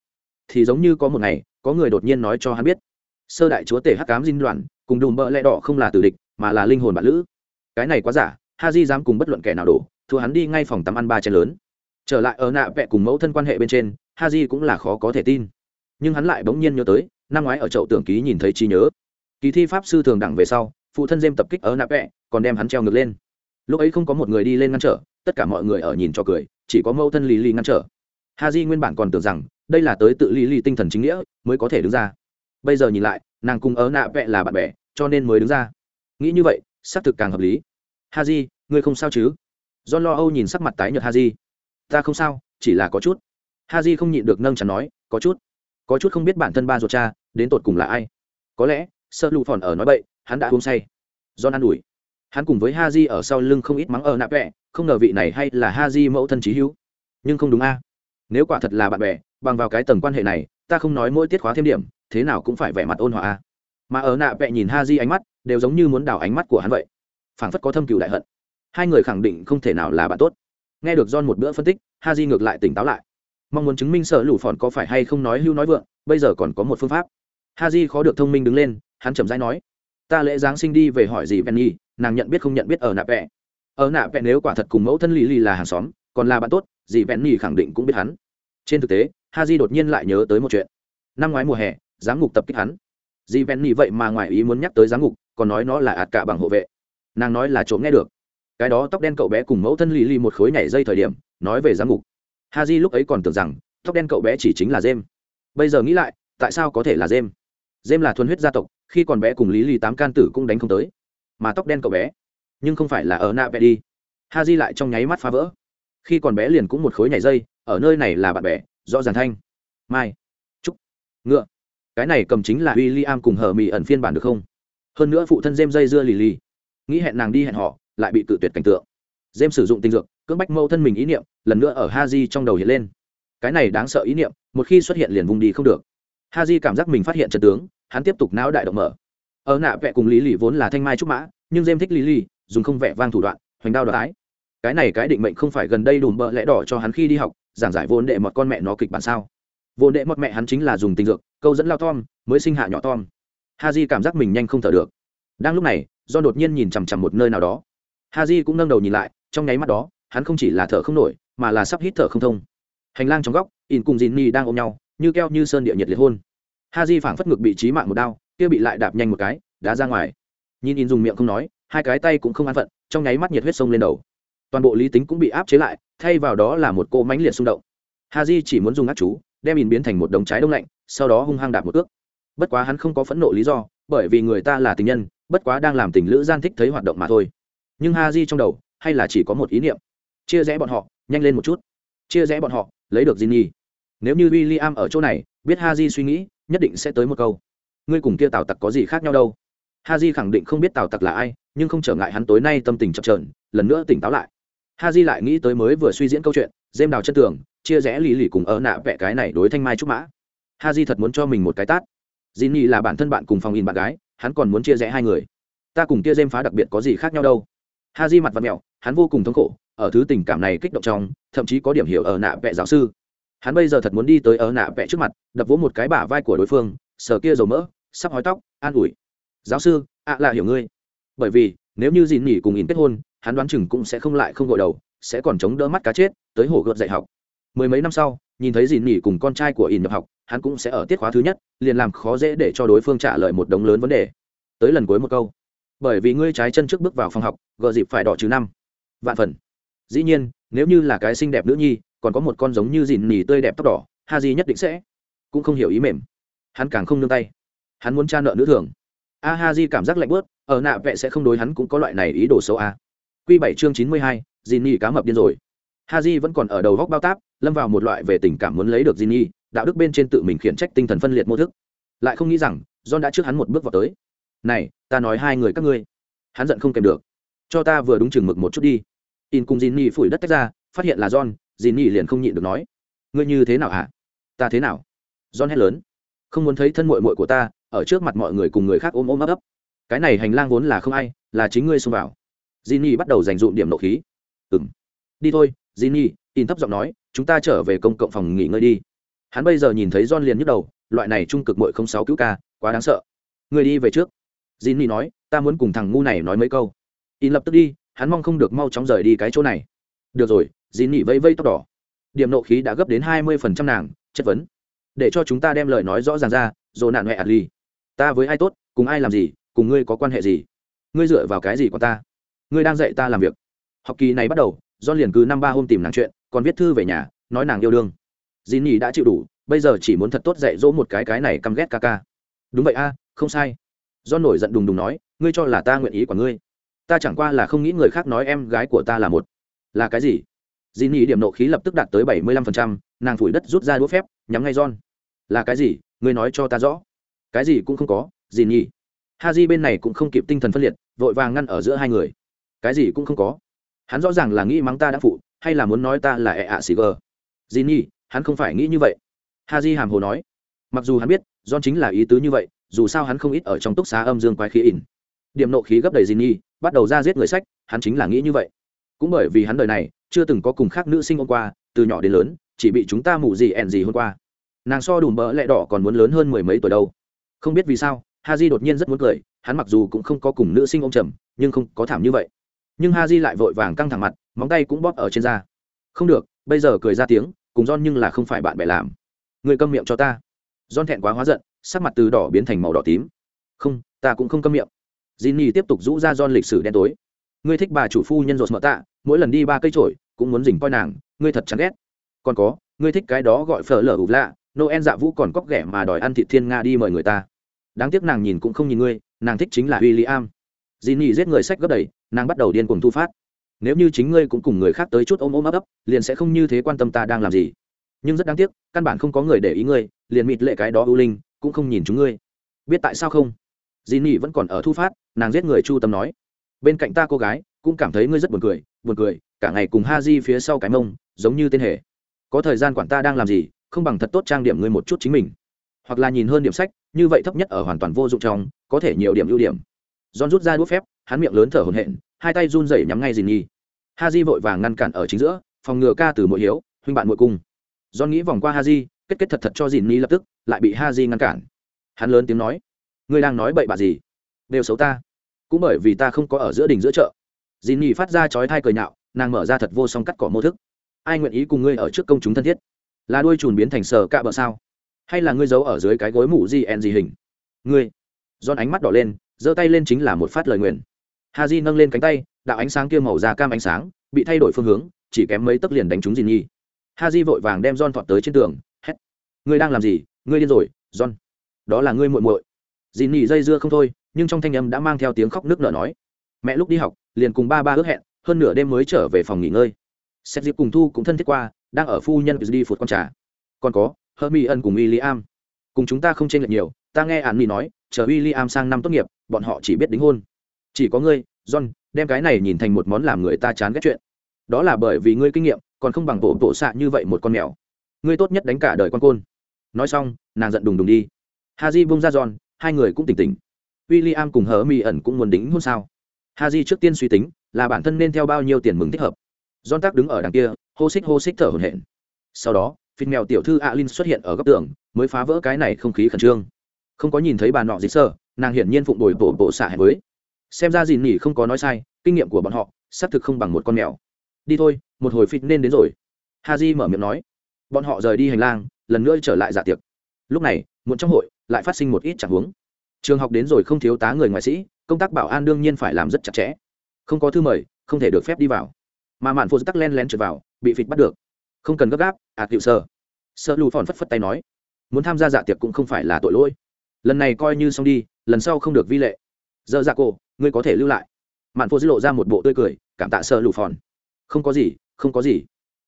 Thì giống như có một ngày, có người đột nhiên nói cho hắn biết sơ đại chúa tể hắc cám dinh đoàn, cùng đùm bợ lẽ đỏ không là tử địch, mà là linh hồn bạn lữ. Cái này quá giả, ha di dám cùng bất luận kẻ nào đổ, thua hắn đi ngay phòng tắm ăn ba chén lớn. Trở lại ở nạ vẹ cùng mẫu thân quan hệ bên trên, ha di cũng là khó có thể tin. Nhưng hắn lại bỗng nhiên nhớ tới, năm ngoái ở chậu tưởng ký nhìn thấy trí nhớ. Kỳ thi pháp sư thường đẳng về sau, phụ thân dêm tập kích ở nạ vẹ, còn đem hắn treo ngược lên. Lúc ấy không có một người đi lên ngăn trở, tất cả mọi người ở nhìn cho cười, chỉ có mẫu thân lý lý ngăn trở. Ha di nguyên bản còn tưởng rằng, đây là tới tự lý lý tinh thần chính nghĩa, mới có thể đứng ra bây giờ nhìn lại, nàng cùng ớ nạ vẹ là bạn bè, cho nên mới đứng ra. Nghĩ như vậy, xác thực càng hợp lý. Ha di ngươi không sao chứ? John lo âu nhìn sắc mặt tái nhợt ha di ta không sao, chỉ là có chút. Ha di không nhịn được nâng chắn nói, có chút. Có chút không biết bản thân ba ruột cha, đến tột cùng là ai. Có lẽ, sợ lụ phòn ở nói bậy, hắn đã uống say. John an ủi. Hắn cùng với ha di ở sau lưng không ít mắng ở nạ vẹ, không ngờ vị này hay là ha di mẫu thân trí hữu. Nhưng không đúng a. Nếu quả thật là bạn bè, bằng vào cái tầng quan hệ này, ta không nói mỗi tiết khóa thêm điểm thế nào cũng phải vẻ mặt ôn hòa a mà ở nạ vẹ nhìn ha di ánh mắt, đều giống như muốn đào ánh mắt của hắn vậy. Phảng phất có thâm cựu đại hận. Hai người khẳng định không thể nào là bạn tốt. Nghe được john một bữa phân tích ha di ngược lại tỉnh táo lại. Mong muốn chứng minh sợ lũ phòn có phải hay không nói hưu nói vượng, bây giờ còn có một phương pháp. Ha di khó được thông minh đứng lên, hắn chậm rãi nói, ta lễ giáng sinh đi về hỏi gì penny, nàng nhận biết không nhận biết ở nạ vẹ. Ở nạ vẹ nếu quả thật cùng mẫu thân lì lì là hàng xóm, còn là bạn tốt dì penny khẳng định cũng biết hắn. Trên thực tế ha di đột nhiên lại nhớ tới một chuyện. Năm ngoái mùa hè giám ngục tập kích hắn. Dì penny vậy mà ngoài ý muốn nhắc tới giám ngục, còn nói nó là ạt cả bằng hộ vệ. Nàng nói là trộm nghe được. Cái đó tóc đen cậu bé cùng mẫu thân lì lì một khối nhảy dây thời điểm, nói về giám ngục. Ha j lúc ấy còn tưởng rằng, tóc đen cậu bé chỉ chính là jem. Bây giờ nghĩ lại, tại sao có thể là jem? Dêm là thuần huyết gia tộc, khi còn bé cùng lý lì tám can tử cũng đánh không tới. Mà tóc đen cậu bé, nhưng không phải là ở nạ vẽ đi. Ha di lại trong nháy mắt phá vỡ. Khi còn bé liền cũng một khối nhảy dây, ở nơi này là bạn bè, rõ ràng thanh. Mai. Trúc ngựa cái này cầm chính là w i l l i am cùng hờ mỹ ẩn phiên bản được không? Hơn nữa phụ thân dêm dây dưa lì lì. Nghĩ hẹn nàng đi hẹn họ, lại bị tự tuyệt cảnh tượng. Dêm sử dụng tình dược, cưỡng bách mâu thân mình ý niệm, lần nữa ở ha di trong đầu hiện lên. Cái này đáng sợ ý niệm, một khi xuất hiện liền vùng đi không được. Ha di cảm giác mình phát hiện trận tướng, hắn tiếp tục não đại động mở. Ở nạ vẽ cùng lý lì vốn là thanh mai trúc mã, nhưng dêm thích lý lì, dùng không vẽ vang thủ đoạn, hoành đao đoái cái này cái định mệnh không phải gần đây đùm bợ lẽ đỏ cho hắn khi đi học, giảng giải vốn đệ một con mẹ nó kịch bản sao? Vốn đệ một mẹ hắn chính là dùng tình dược câu dẫn lao tom mới sinh hạ nhỏ tom. Ha j cảm giác mình nhanh không thở được. Đang lúc này do đột nhiên nhìn chằm chằm một nơi nào đó. Ha j cũng nâng đầu nhìn lại, trong nháy mắt đó, hắn không chỉ là thở không nổi, mà là sắp hít thở không thông. Hành lang trong góc, in cùng dìn ni đang ôm nhau, như keo như sơn địa nhiệt liệt hôn. Ha j phảng phất ngực bị trí mạng một đau kia bị lại đạp nhanh một cái, đá ra ngoài. Nhìn in dùng miệng không nói, hai cái tay cũng không an phận, trong nháy mắt nhiệt huyết sông lên đầu. Toàn bộ lý tính cũng bị áp chế lại, thay vào đó là một cô mãnh liệt xung động. Ha j chỉ muốn dùng ác chú, đem in biến thành một đống trái đông lạnh sau đó hung hăng đạp một cước. Bất quá hắn không có phẫn nộ lý do, bởi vì người ta là tình nhân, bất quá đang làm tình lữ gian thích thấy hoạt động mà thôi. Nhưng ha j trong đầu, hay là chỉ có một ý niệm. Chia rẽ bọn họ, nhanh lên một chút. Chia rẽ bọn họ, lấy được gì nhi nếu như w i l l i am ở chỗ này, biết ha j suy nghĩ, nhất định sẽ tới một câu. Ngươi cùng kia tào tặc có gì khác nhau đâu? Ha j khẳng định không biết tào tặc là ai, nhưng không trở ngại hắn tối nay tâm tình chập trờn lần nữa tỉnh táo lại. Ha j lại nghĩ tới mới vừa suy diễn câu chuyện, dêm đào chân tường, chia rẽ lì lì cùng ở nạ vẽ cái này đối thanh mai trúc mã ha di thật muốn cho mình một cái tát. Di nhi là bản thân bạn cùng phòng in bạn gái, hắn còn muốn chia rẽ hai người. Ta cùng kia dêm phá đặc biệt có gì khác nhau đâu. Ha di mặt và mẹo, hắn vô cùng thống khổ, ở thứ tình cảm này kích động trong, thậm chí có điểm hiểu ở nạ vẽ giáo sư. Hắn bây giờ thật muốn đi tới ở nạ vẽ trước mặt, đập vỗ một cái bả vai của đối phương, sờ kia dầu mỡ, sắp hói tóc, an ủi. Giáo sư, ạ là hiểu ngươi. Bởi vì, nếu như dìn nhỉ cùng in kết hôn, hắn đoán chừng cũng sẽ không lại không gội đầu, sẽ còn chống đỡ mắt cá chết, tới hổ gợt dạy học. Mười mấy năm sau, nhìn thấy dìn nhỉ cùng con trai của in nhập học hắn cũng sẽ ở tiết khóa thứ nhất, liền làm khó dễ để cho đối phương trả lời một đống lớn vấn đề. Tới lần cuối một câu. Bởi vì ngươi trái chân trước bước vào phòng học gợ dịp phải đỏ trừ năm. Vạn phần. Dĩ nhiên, nếu như là cái xinh đẹp nữ nhi, còn có một con giống như dìn nỉ tươi đẹp tóc đỏ, ha di nhất định sẽ cũng không hiểu ý mềm. Hắn càng không nương tay. Hắn muốn cha nợ nữ thường. A, ha di cảm giác lạnh bớt ở nạ vẽ sẽ không đối hắn cũng có loại này ý đồ xấu a. Q bảy chương chín mươi hai, dìn nỉ cá mập điên rồi. Ha di vẫn còn ở đầu góc bao táp, lâm vào một loại về tình cảm muốn lấy được dìn nỉ đạo đức bên trên tự mình khiển trách tinh thần phân liệt mô thức. Lại không nghĩ rằng, john đã trước hắn một bước vào tới. Này, ta nói hai người các ngươi. Hắn giận không kèm được. Cho ta vừa đúng chừng mực một chút đi. In cùng dìn nỉ phủi đất tách ra, phát hiện là john dìn nỉ liền không nhịn được nói. Ngươi như thế nào hả? Ta thế nào? John hét lớn. Không muốn thấy thân mội mội của ta, ở trước mặt mọi người cùng người khác ôm ôm ấp ấp. Cái này hành lang vốn là không ai, là chính ngươi xông vào. Jinny bắt đầu dành dụm điểm nộ khí. Ừ m đi thôi. Jinny in thấp giọng nói, chúng ta trở về công cộng phòng nghỉ ngơi đi hắn bây giờ nhìn thấy john liền nhức đầu, loại này trung cực mội không sáu cứu ca, quá đáng sợ. Người đi về trước. Jinny nói, ta muốn cùng thằng ngu này nói mấy câu. In lập tức đi, hắn mong không được mau chóng rời đi cái chỗ này. Được rồi, Jinny vây vây tóc đỏ. Điểm nộ khí đã gấp đến hai mươi phần trăm nàng, chất vấn. Để cho chúng ta đem lời nói rõ ràng ra rồi nạn huệ ạt ly ta với ai tốt, cùng ai làm gì, cùng ngươi có quan hệ gì? Ngươi dựa vào cái gì của ta? Ngươi đang dạy ta làm việc. Học kỳ này bắt đầu do liền cứ năm ba hôm tìm nàng chuyện, còn viết thư về nhà, nói nàng yêu đương dì nỉ đã chịu đủ, bây giờ chỉ muốn thật tốt dạy dỗ một cái cái này căm ghét ca ca. Đúng vậy a, không sai. Do nổi giận đùng đùng nói, ngươi cho là ta nguyện ý của ngươi. Ta chẳng qua là không nghĩ người khác nói em gái của ta là một. Là cái gì? Dì nỉ điểm nộ khí lập tức đạt tới bảy mươi lăm phần trăm, nàng phủi đất rút ra đũa phép, nhắm ngay john. Là cái gì? Ngươi nói cho ta rõ. Cái gì cũng không có gì nhỉ ha bên này cũng không kịp tinh thần phân liệt, vội vàng ngăn ở giữa hai người. Cái gì cũng không có. Hắn rõ ràng là nghĩ mắng ta đã phụ, hay là muốn nói ta là ẹ ạ xì gờ? Gì nhỉ hắn không phải nghĩ như vậy. Ha di hàm hồ nói, mặc dù hắn biết, John chính là ý tứ như vậy, dù sao hắn không ít ở trong túc xá âm dương quái khí ỉn. Điểm nộ khí gấp đầy gì nhi bắt đầu ra giết người sách, hắn chính là nghĩ như vậy. Cũng bởi vì hắn đời này, chưa từng có cùng khác nữ sinh hôm qua, từ nhỏ đến lớn, chỉ bị chúng ta mù gì ẻn gì hôm qua. Nàng so đùm bỡ lẹ đỏ còn muốn lớn hơn mười mấy tuổi đâu. Không biết vì sao ha di đột nhiên rất muốn cười, hắn mặc dù cũng không có cùng nữ sinh ông trầm nhưng không có thảm như vậy. Nhưng ha di lại vội vàng căng thẳng mặt, móng tay cũng bóp ở trên da. Không được, bây giờ cười ra tiếng cùng John nhưng là không phải bạn bè làm. Người câm miệng cho ta. John thẹn quá hóa giận sắc mặt từ đỏ biến thành màu đỏ tím. Không ta cũng không câm miệng. Jinny tiếp tục rũ ra John lịch sử đen tối. Ngươi thích bà chủ phu nhân rột mở tạ mỗi lần đi ba cây chổi, cũng muốn rình coi nàng ngươi thật chán ghét. Còn có ngươi thích cái đó gọi phở lở ủ lạ noel dạ vũ còn cóc ghẻ mà đòi ăn thịt thiên nga đi mời người ta. Đáng tiếc nàng nhìn cũng không nhìn ngươi nàng thích chính là William. i giết người sách gấp đầy nàng bắt đầu điên cuồng thu phát nếu như chính ngươi cũng cùng người khác tới chút ôm ôm ấp ấp, liền sẽ không như thế quan tâm ta đang làm gì. Nhưng rất đáng tiếc, căn bản không có người để ý ngươi, liền mịt lệ cái đó ưu linh, cũng không nhìn chúng ngươi. Biết tại sao không? Dì nỉ vẫn còn ở thu phát, nàng giết người chu tâm nói. Bên cạnh ta cô gái, cũng cảm thấy ngươi rất buồn cười buồn cười, cả ngày cùng ha di phía sau cái mông, giống như tên hề. Có thời gian quản ta đang làm gì, không bằng thật tốt trang điểm ngươi một chút chính mình. Hoặc là nhìn hơn điểm sách, như vậy thấp nhất ở hoàn toàn vô dụng trong, có thể nhiều điểm ưu điểm. John rút ra đũa phép, hắn miệng lớn thở hổn hển hai tay run rẩy nhắm ngay dìn nhi. Ha di vội vàng ngăn cản ở chính giữa, phòng ngừa ca từ mỗi hiếu, huynh bạn mỗi cung. Do nghĩ vòng qua ha di kết kết thật thật cho dìn nhi lập tức, lại bị ha di ngăn cản. Hắn lớn tiếng nói, ngươi đang nói bậy bạ gì? Đều xấu ta. Cũng bởi vì ta không có ở giữa đình giữa chợ. Dìn nhi phát ra chói thai cười nhạo, nàng mở ra thật vô song cắt cỏ mô thức. Ai nguyện ý cùng ngươi ở trước công chúng thân thiết? Là đuôi trùn biến thành sờ cạ bợ sao? Hay là ngươi giấu ở dưới cái gối mũ gì en gì hình? Ngươi. Giòn ánh mắt đỏ lên, giơ tay lên chính là một phát lời nguyền ha di nâng lên cánh tay đạo ánh sáng kia màu da cam ánh sáng bị thay đổi phương hướng chỉ kém mấy tấc liền đánh trúng dì nhi. Ha di vội vàng đem john thọt tới trên tường hét. Ngươi đang làm gì? Ngươi điên rồi john. Đó là ngươi muội muội. Dì nhi dây dưa không thôi nhưng trong thanh âm đã mang theo tiếng khóc nước nở nói. Mẹ lúc đi học liền cùng ba ba ước hẹn hơn nửa đêm mới trở về phòng nghỉ ngơi. Xét dịp cùng thu cũng thân thiết qua đang ở phu nhân đi phụt con trà. Còn có Hermi ân cùng William. Cùng chúng ta không chênh lệch nhiều, ta nghe ạn Mỹ nói, chờ William sang năm tốt nghiệp, bọn họ chỉ biết đính hôn. Chỉ có ngươi, John, đem cái này nhìn thành một món làm người ta chán ghét chuyện. Đó là bởi vì ngươi kinh nghiệm, còn không bằng bộ bộ xạ như vậy một con mèo. Ngươi tốt nhất đánh cả đời con côn. Nói xong, nàng giận đùng đùng đi. Haji bung ra John, hai người cũng tỉnh tỉnh. William cùng Hermi ẩn cũng muốn đính hôn sao? Haji trước tiên suy tính, là bản thân nên theo bao nhiêu tiền mừng thích hợp. John tắc đứng ở đằng kia, hô xích hô xích thở hổn hển. Sau đó, phịt mèo tiểu thư alin xuất hiện ở góc tường mới phá vỡ cái này không khí khẩn trương không có nhìn thấy bà nọ gì sơ nàng hiển nhiên phụng đổi bộ bộ xạ hẹn mới xem ra dìn nhỉ không có nói sai, kinh nghiệm của bọn họ xác thực không bằng một con mèo. Đi thôi, một hồi phịt nên đến rồi. Ha di mở miệng nói. Bọn họ rời đi hành lang, lần nữa trở lại dạ tiệc. Lúc này, muộn trong hội, lại phát sinh một ít chẳng huống. Trường học đến rồi không thiếu tá người ngoại sĩ, công tác bảo an đương nhiên phải làm rất chặt chẽ. Không có thư mời, không thể được phép đi vào. Mà mạn phụ tắc len lén trượt vào, bị phịt bắt được. Không cần gấp gáp, ạt hiệu sơ. Sơ lù phòn phất phất tay nói. Muốn tham gia dạ tiệc cũng không phải là tội lỗi. Lần này coi như xong đi, lần sau không được vi lệ. Dơ dạ cô ngươi có thể lưu lại. Mạn phô dư lộ ra một bộ tươi cười, cảm tạ sợ lù phòn. Không có gì, không có gì.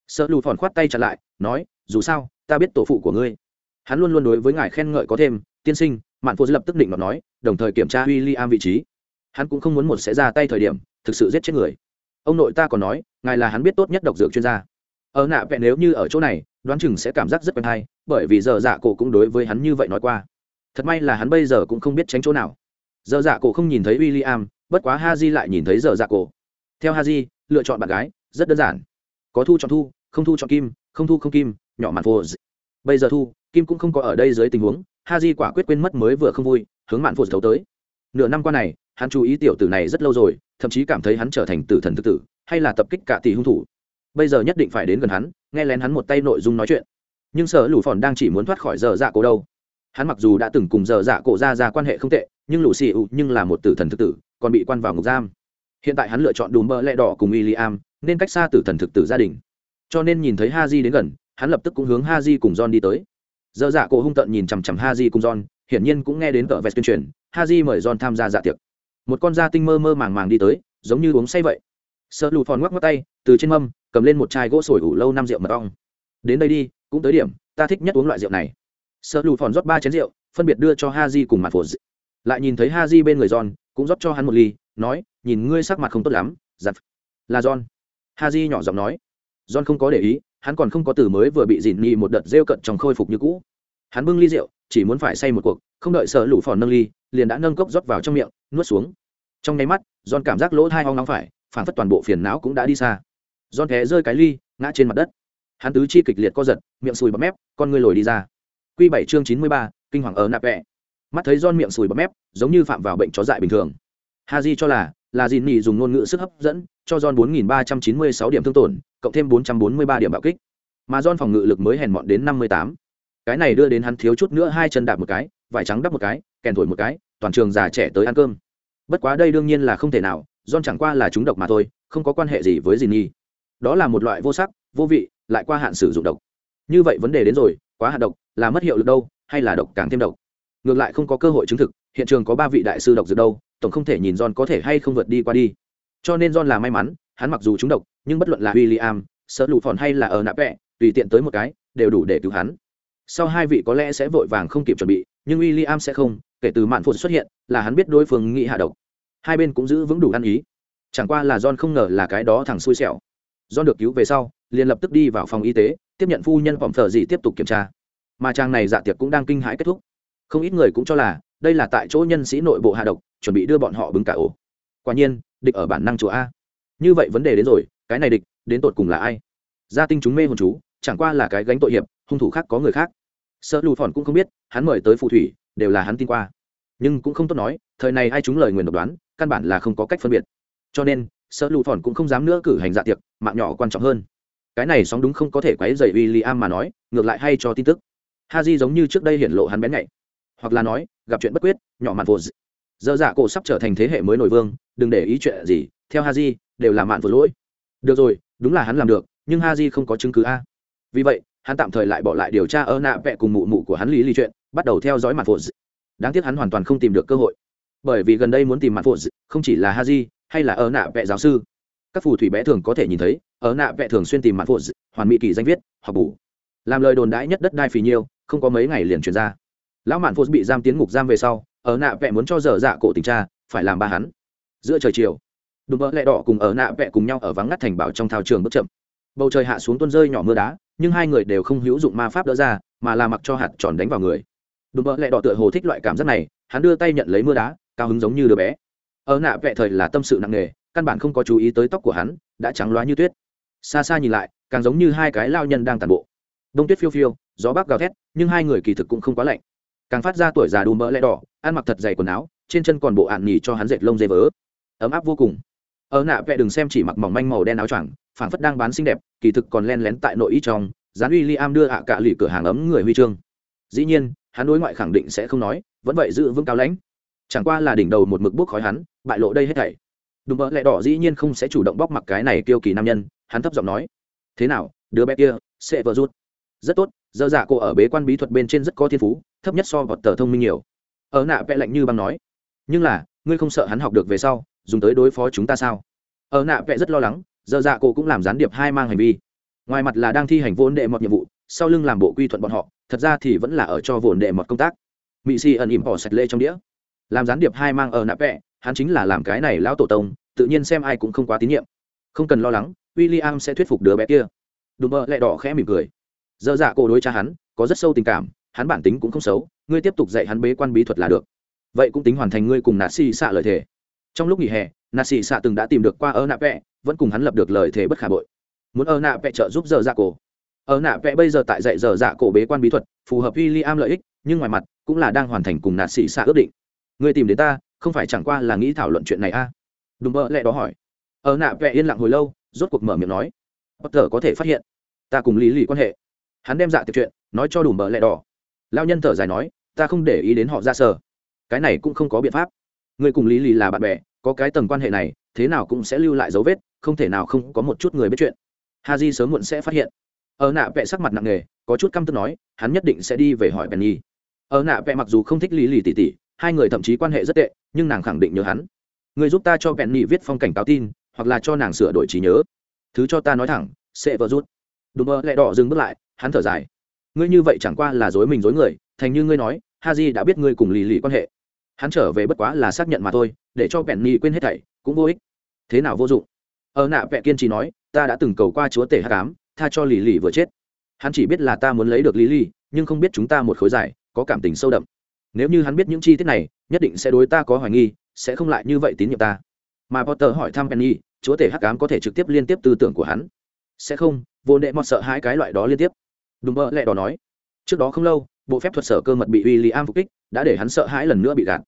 Sợ lù phòn khoát tay chặt lại, nói, dù sao, ta biết tổ phụ của ngươi. Hắn luôn luôn đối với ngài khen ngợi có thêm, tiên sinh, mạn phô dư lập tức định mà nói, đồng thời kiểm tra w i l l i am vị trí. Hắn cũng không muốn một sẽ ra tay thời điểm, thực sự giết chết người. Ông nội ta còn nói, ngài là hắn biết tốt nhất độc dược chuyên gia. Ở nạ vẹn nếu như ở chỗ này, đoán chừng sẽ cảm giác rất quen hay, bởi vì giờ dạ cổ cũng đối với hắn như vậy nói qua. Thật may là hắn bây giờ cũng không biết tránh chỗ nào giờ dạ cổ không nhìn thấy w i l l i am bất quá ha di lại nhìn thấy giờ dạ cổ. Theo ha di lựa chọn bạn gái, rất đơn giản. Có thu chọn thu, không thu chọn kim, không thu không kim, nhỏ mạn phô bây giờ thu, kim cũng không có ở đây dưới tình huống ha di quả quyết quên mất mới vừa không vui, hướng mạn phô thấu tới. Nửa năm qua này, hắn chú ý tiểu tử này rất lâu rồi, thậm chí cảm thấy hắn trở thành tử thần thực tử, hay là tập kích cả tỷ hung thủ. Bây giờ nhất định phải đến gần hắn, nghe lén hắn một tay nội dung nói chuyện. Nhưng sở lũ phòn đang chỉ muốn thoát khỏi giờ dạ cổ đâu. Hắn mặc dù đã từng cùng giờ dạ cổ ra ra quan hệ không tệ nhưng lũ xì ụ nhưng là một tử thần thực tử, còn bị quan vào ngục giam. Hiện tại hắn lựa chọn đùm bơ lẹ đỏ cùng w i am nên cách xa tử thần thực tử gia đình. Cho nên nhìn thấy ha di đến gần, hắn lập tức cũng hướng ha di cùng john đi tới. Giờ dạ cổ hung tợn nhìn chằm chằm ha di cùng john, hiển nhiên cũng nghe đến tờ vest tuyên truyền ha di mời john tham gia dạ tiệc. Một con da tinh mơ mơ màng màng đi tới, giống như uống say vậy. Sợ lụt phòn ngoắc ngoắc tay, từ trên mâm, cầm lên một chai gỗ sồi ủ lâu năm rượu mật ong. Đến đây đi, cũng tới điểm, ta thích nhất uống loại rượu này. Sợ lụt phòn rót ba chén rượu, phân biệt đưa cho ha di cùng mặt phổ lại nhìn thấy ha di bên người john, cũng rót cho hắn một ly, nói, nhìn ngươi sắc mặt không tốt lắm giặt là john. Ha di nhỏ giọng nói. John không có để ý, hắn còn không có từ mới vừa bị dìn nhì một đợt rêu cận trong khôi phục như cũ. Hắn bưng ly rượu, chỉ muốn phải say một cuộc, không đợi sợ lũ phòn nâng ly, liền đã nâng cốc rót vào trong miệng, nuốt xuống. Trong nháy mắt, john cảm giác lỗ thai hoang nóng phải, phản phất toàn bộ phiền não cũng đã đi xa. John té rơi cái ly, ngã trên mặt đất. Hắn tứ chi kịch liệt co giật, miệng sùi bọt mép, con ngươi lồi đi ra. Q bảy chương chín mươi ba, kinh hoàng ở nạp vẹ mắt thấy don miệng sùi bọt mép giống như phạm vào bệnh chó dại bình thường ha di cho là là dìn nhì dùng ngôn ngữ sức hấp dẫn cho John bốn nghìn ba trăm chín mươi sáu điểm thương tổn cộng thêm bốn trăm bốn mươi ba điểm bạo kích mà John phòng ngự lực mới hèn mọn đến năm mươi tám cái này đưa đến hắn thiếu chút nữa hai chân đạp một cái vải trắng đắp một cái kèn thổi một cái toàn trường già trẻ tới ăn cơm bất quá đây đương nhiên là không thể nào John chẳng qua là chúng độc mà thôi, không có quan hệ gì với Jinny. Đó là một loại vô sắc, vô vị, lại qua hạn sử dụng độc. Như vậy vấn đề đến rồi, quá hạn độc, là mất hiệu lực đâu, hay là độc càng thêm độc? Ngược lại không có cơ hội chứng thực hiện trường có ba vị đại sư độc dược đâu tổng không thể nhìn john có thể hay không vượt đi qua đi. Cho nên john là may mắn hắn mặc dù trúng độc nhưng bất luận là William, sợ lụ phòn hay là ở nạp vẹ tùy tiện tới một cái đều đủ để cứu hắn. Sau hai vị có lẽ sẽ vội vàng không kịp chuẩn bị nhưng William sẽ không kể từ mạn phụt xuất hiện là hắn biết đối phương nghĩ hạ độc. Hai bên cũng giữ vững đủ ăn ý. Chẳng qua là john không ngờ là cái đó thằng xui xẻo. John được cứu về sau liền lập tức đi vào phòng y tế tiếp nhận phu nhân phòng thờ gì tiếp tục kiểm tra. Mà trang này dạ tiệc cũng đang kinh hãi kết thúc không ít người cũng cho là, đây là tại chỗ nhân sĩ nội bộ hạ độc, chuẩn bị đưa bọn họ bưng cả ổ. Quả nhiên, địch ở bản năng chùa a. Như vậy vấn đề đến rồi, cái này địch, đến tột cùng là ai? Gia tinh chúng mê hồn chú, chẳng qua là cái gánh tội hiệp, hung thủ khác có người khác. Sợ lù phòn cũng không biết, hắn mời tới phù thủy, đều là hắn tin qua. Nhưng cũng không tốt nói, thời này ai chúng lời nguyền độc đoán, căn bản là không có cách phân biệt. Cho nên, sợ lù phòn cũng không dám nữa cử hành dạ tiệc, mạng nhỏ quan trọng hơn. Cái này sóng đúng không có thể quấy dày w i l l i am mà nói, ngược lại hay cho tin tức. Ha di giống như trước đây hiện lộ hắn bén nhạy hoặc là nói, gặp chuyện bất quyết, nhỏ mạn vô dơ dạ cổ sắp trở thành thế hệ mới nổi vương, đừng để ý chuyện gì, theo ha di đều là mạn vô lỗi. Được rồi, đúng là hắn làm được, nhưng ha di không có chứng cứ a. Vì vậy, hắn tạm thời lại bỏ lại điều tra ơ nạ vẹ cùng mụ mụ của hắn lý lý chuyện, bắt đầu theo dõi mạn vô đáng tiếc hắn hoàn toàn không tìm được cơ hội. Bởi vì gần đây muốn tìm mạn vô không chỉ là ha di hay là ơ nạ vẹ giáo sư. Các phù thủy bé thường có thể nhìn thấy, ở nạ vẽ thường xuyên tìm mặt phụ hoàn mỹ kỳ danh viết, học bù. Làm lời đồn đãi nhất đất đai phì nhiêu, không có mấy ngày liền truyền ra lão mạn phụ bị giam tiến ngục giam về sau, ở nạ vẽ muốn cho dở dạ cổ tình cha, phải làm ba hắn. Giữa trời chiều, đùm bỡ lẹ đỏ cùng ở nạ vẽ cùng nhau ở vắng ngắt thành bảo trong thao trường bước chậm. Bầu trời hạ xuống tuôn rơi nhỏ mưa đá, nhưng hai người đều không hữu dụng ma pháp đỡ ra, mà là mặc cho hạt tròn đánh vào người. Đùm bỡ lẹ đỏ tựa hồ thích loại cảm giác này, hắn đưa tay nhận lấy mưa đá, cao hứng giống như đứa bé. Ở nạ vẽ thời là tâm sự nặng nề, căn bản không có chú ý tới tóc của hắn, đã trắng loá như tuyết. Xa xa nhìn lại, càng giống như hai cái lao nhân đang tàn bộ. Đông tuyết phiêu phiêu, gió bắc gào thét, nhưng hai người kỳ thực cũng không quá lạnh càng phát ra tuổi già đùm mỡ lẽ đỏ, ăn mặc thật dày quần áo, trên chân còn bộ ạn nhì cho hắn dệt lông dê vớ. Ấm áp vô cùng. Ở nạ vẽ đừng xem chỉ mặc mỏng manh màu đen áo choàng, phảng phất đang bán xinh đẹp, kỳ thực còn len lén tại nội y trong, dán uy liam đưa ạ cả lì cửa hàng ấm người huy chương. Dĩ nhiên, hắn đối ngoại khẳng định sẽ không nói, vẫn vậy giữ vững cao lãnh. Chẳng qua là đỉnh đầu một mực bốc khói hắn, bại lộ đây hết thảy. Đùm bỡ lẹ đỏ dĩ nhiên không sẽ chủ động bóc mặc cái này kiêu kỳ nam nhân, hắn thấp giọng nói. Thế nào, đứa bé kia, sẽ vợ rút rất tốt dơ dạ cô ở bế quan bí thuật bên trên rất có thiên phú thấp nhất so vọt tờ thông minh nhiều. Ở nạ vẽ lạnh như băng nói, nhưng là, ngươi không sợ hắn học được về sau, dùng tới đối phó chúng ta sao? Ở nạ vẽ rất lo lắng, giờ dạ cô cũng làm gián điệp hai mang hành vi. Ngoài mặt là đang thi hành vốn đệ mọt nhiệm vụ, sau lưng làm bộ quy thuận bọn họ, thật ra thì vẫn là ở cho vốn đệ mọt công tác. Mỹ si ẩn ỉm bỏ sạch lê trong đĩa. Làm gián điệp hai mang ở nạ vẽ, hắn chính là làm cái này lão tổ tông, tự nhiên xem ai cũng không quá tín nhiệm. Không cần lo lắng, William sẽ thuyết phục đứa bé kia. Đùm mơ lại đỏ khẽ mỉm cười. Dơ dạ cổ đối cha hắn, có rất sâu tình cảm hắn bản tính cũng không xấu, ngươi tiếp tục dạy hắn bế quan bí thuật là được. Vậy cũng tính hoàn thành ngươi cùng nạt xì xạ lời thề. Trong lúc nghỉ hè nạt xì xạ từng đã tìm được qua ơ nạ vẽ vẫn cùng hắn lập được lời thề bất khả bội. Muốn ơ nạ vẽ trợ giúp giờ dạ cổ. Ơ nạ vẽ bây giờ tại dạy giờ dạ cổ bế quan bí thuật, phù hợp William lợi ích, nhưng ngoài mặt cũng là đang hoàn thành cùng nạt xì xạ ước định. Ngươi tìm đến ta, không phải chẳng qua là nghĩ thảo luận chuyện này a à? đùm bơ lẹ đó hỏi. Ở nạ vẽ yên lặng hồi lâu, rốt cuộc mở miệng nói. Bất thờ có thể phát hiện, ta cùng lý lì quan hệ. Hắn đem dạ tiệc chuyện, nói cho đùm Mở lẹ đỏ lao nhân thở dài nói, ta không để ý đến họ ra sở cái này cũng không có biện pháp. Người cùng lý lì là bạn bè, có cái tầng quan hệ này, thế nào cũng sẽ lưu lại dấu vết, không thể nào không có một chút người biết chuyện. Ha di sớm muộn sẽ phát hiện. Ở nạ vẽ sắc mặt nặng nề, có chút căm tức nói, hắn nhất định sẽ đi về hỏi penny. Ở nạ vẽ mặc dù không thích lý lì tỉ tỉ, hai người thậm chí quan hệ rất tệ, nhưng nàng khẳng định nhớ hắn. Người giúp ta cho bèn nhi viết phong cảnh cáo tin, hoặc là cho nàng sửa đổi trí nhớ. Thứ cho ta nói thẳng, sẽ vỡ rút. Đùm mơ lại đỏ dừng bước lại, hắn thở dài ngươi như vậy chẳng qua là dối mình dối người, thành như ngươi nói ha di đã biết ngươi cùng lì lì quan hệ. Hắn trở về bất quá là xác nhận mà thôi, để cho vẹn Nhi quên hết thảy, cũng vô ích. Thế nào vô dụng? Ở nạ vẹn kiên trì nói, ta đã từng cầu qua chúa tể hát cám tha cho lì lì vừa chết. Hắn chỉ biết là ta muốn lấy được lý lì, nhưng không biết chúng ta một khối dài, có cảm tình sâu đậm. Nếu như hắn biết những chi tiết này, nhất định sẽ đối ta có hoài nghi, sẽ không lại như vậy tín nhiệm ta. Mà potter hỏi thăm penny, chúa tể hắc ám có thể trực tiếp liên tiếp tư tưởng của hắn? Sẽ không, vô nệ mọt sợ hai cái loại đó liên tiếp đùm bơ lẹ đỏ nói. Trước đó không lâu, bộ phép thuật sở cơ mật bị w i l l i am phục kích, đã để hắn sợ hãi lần nữa bị gạt.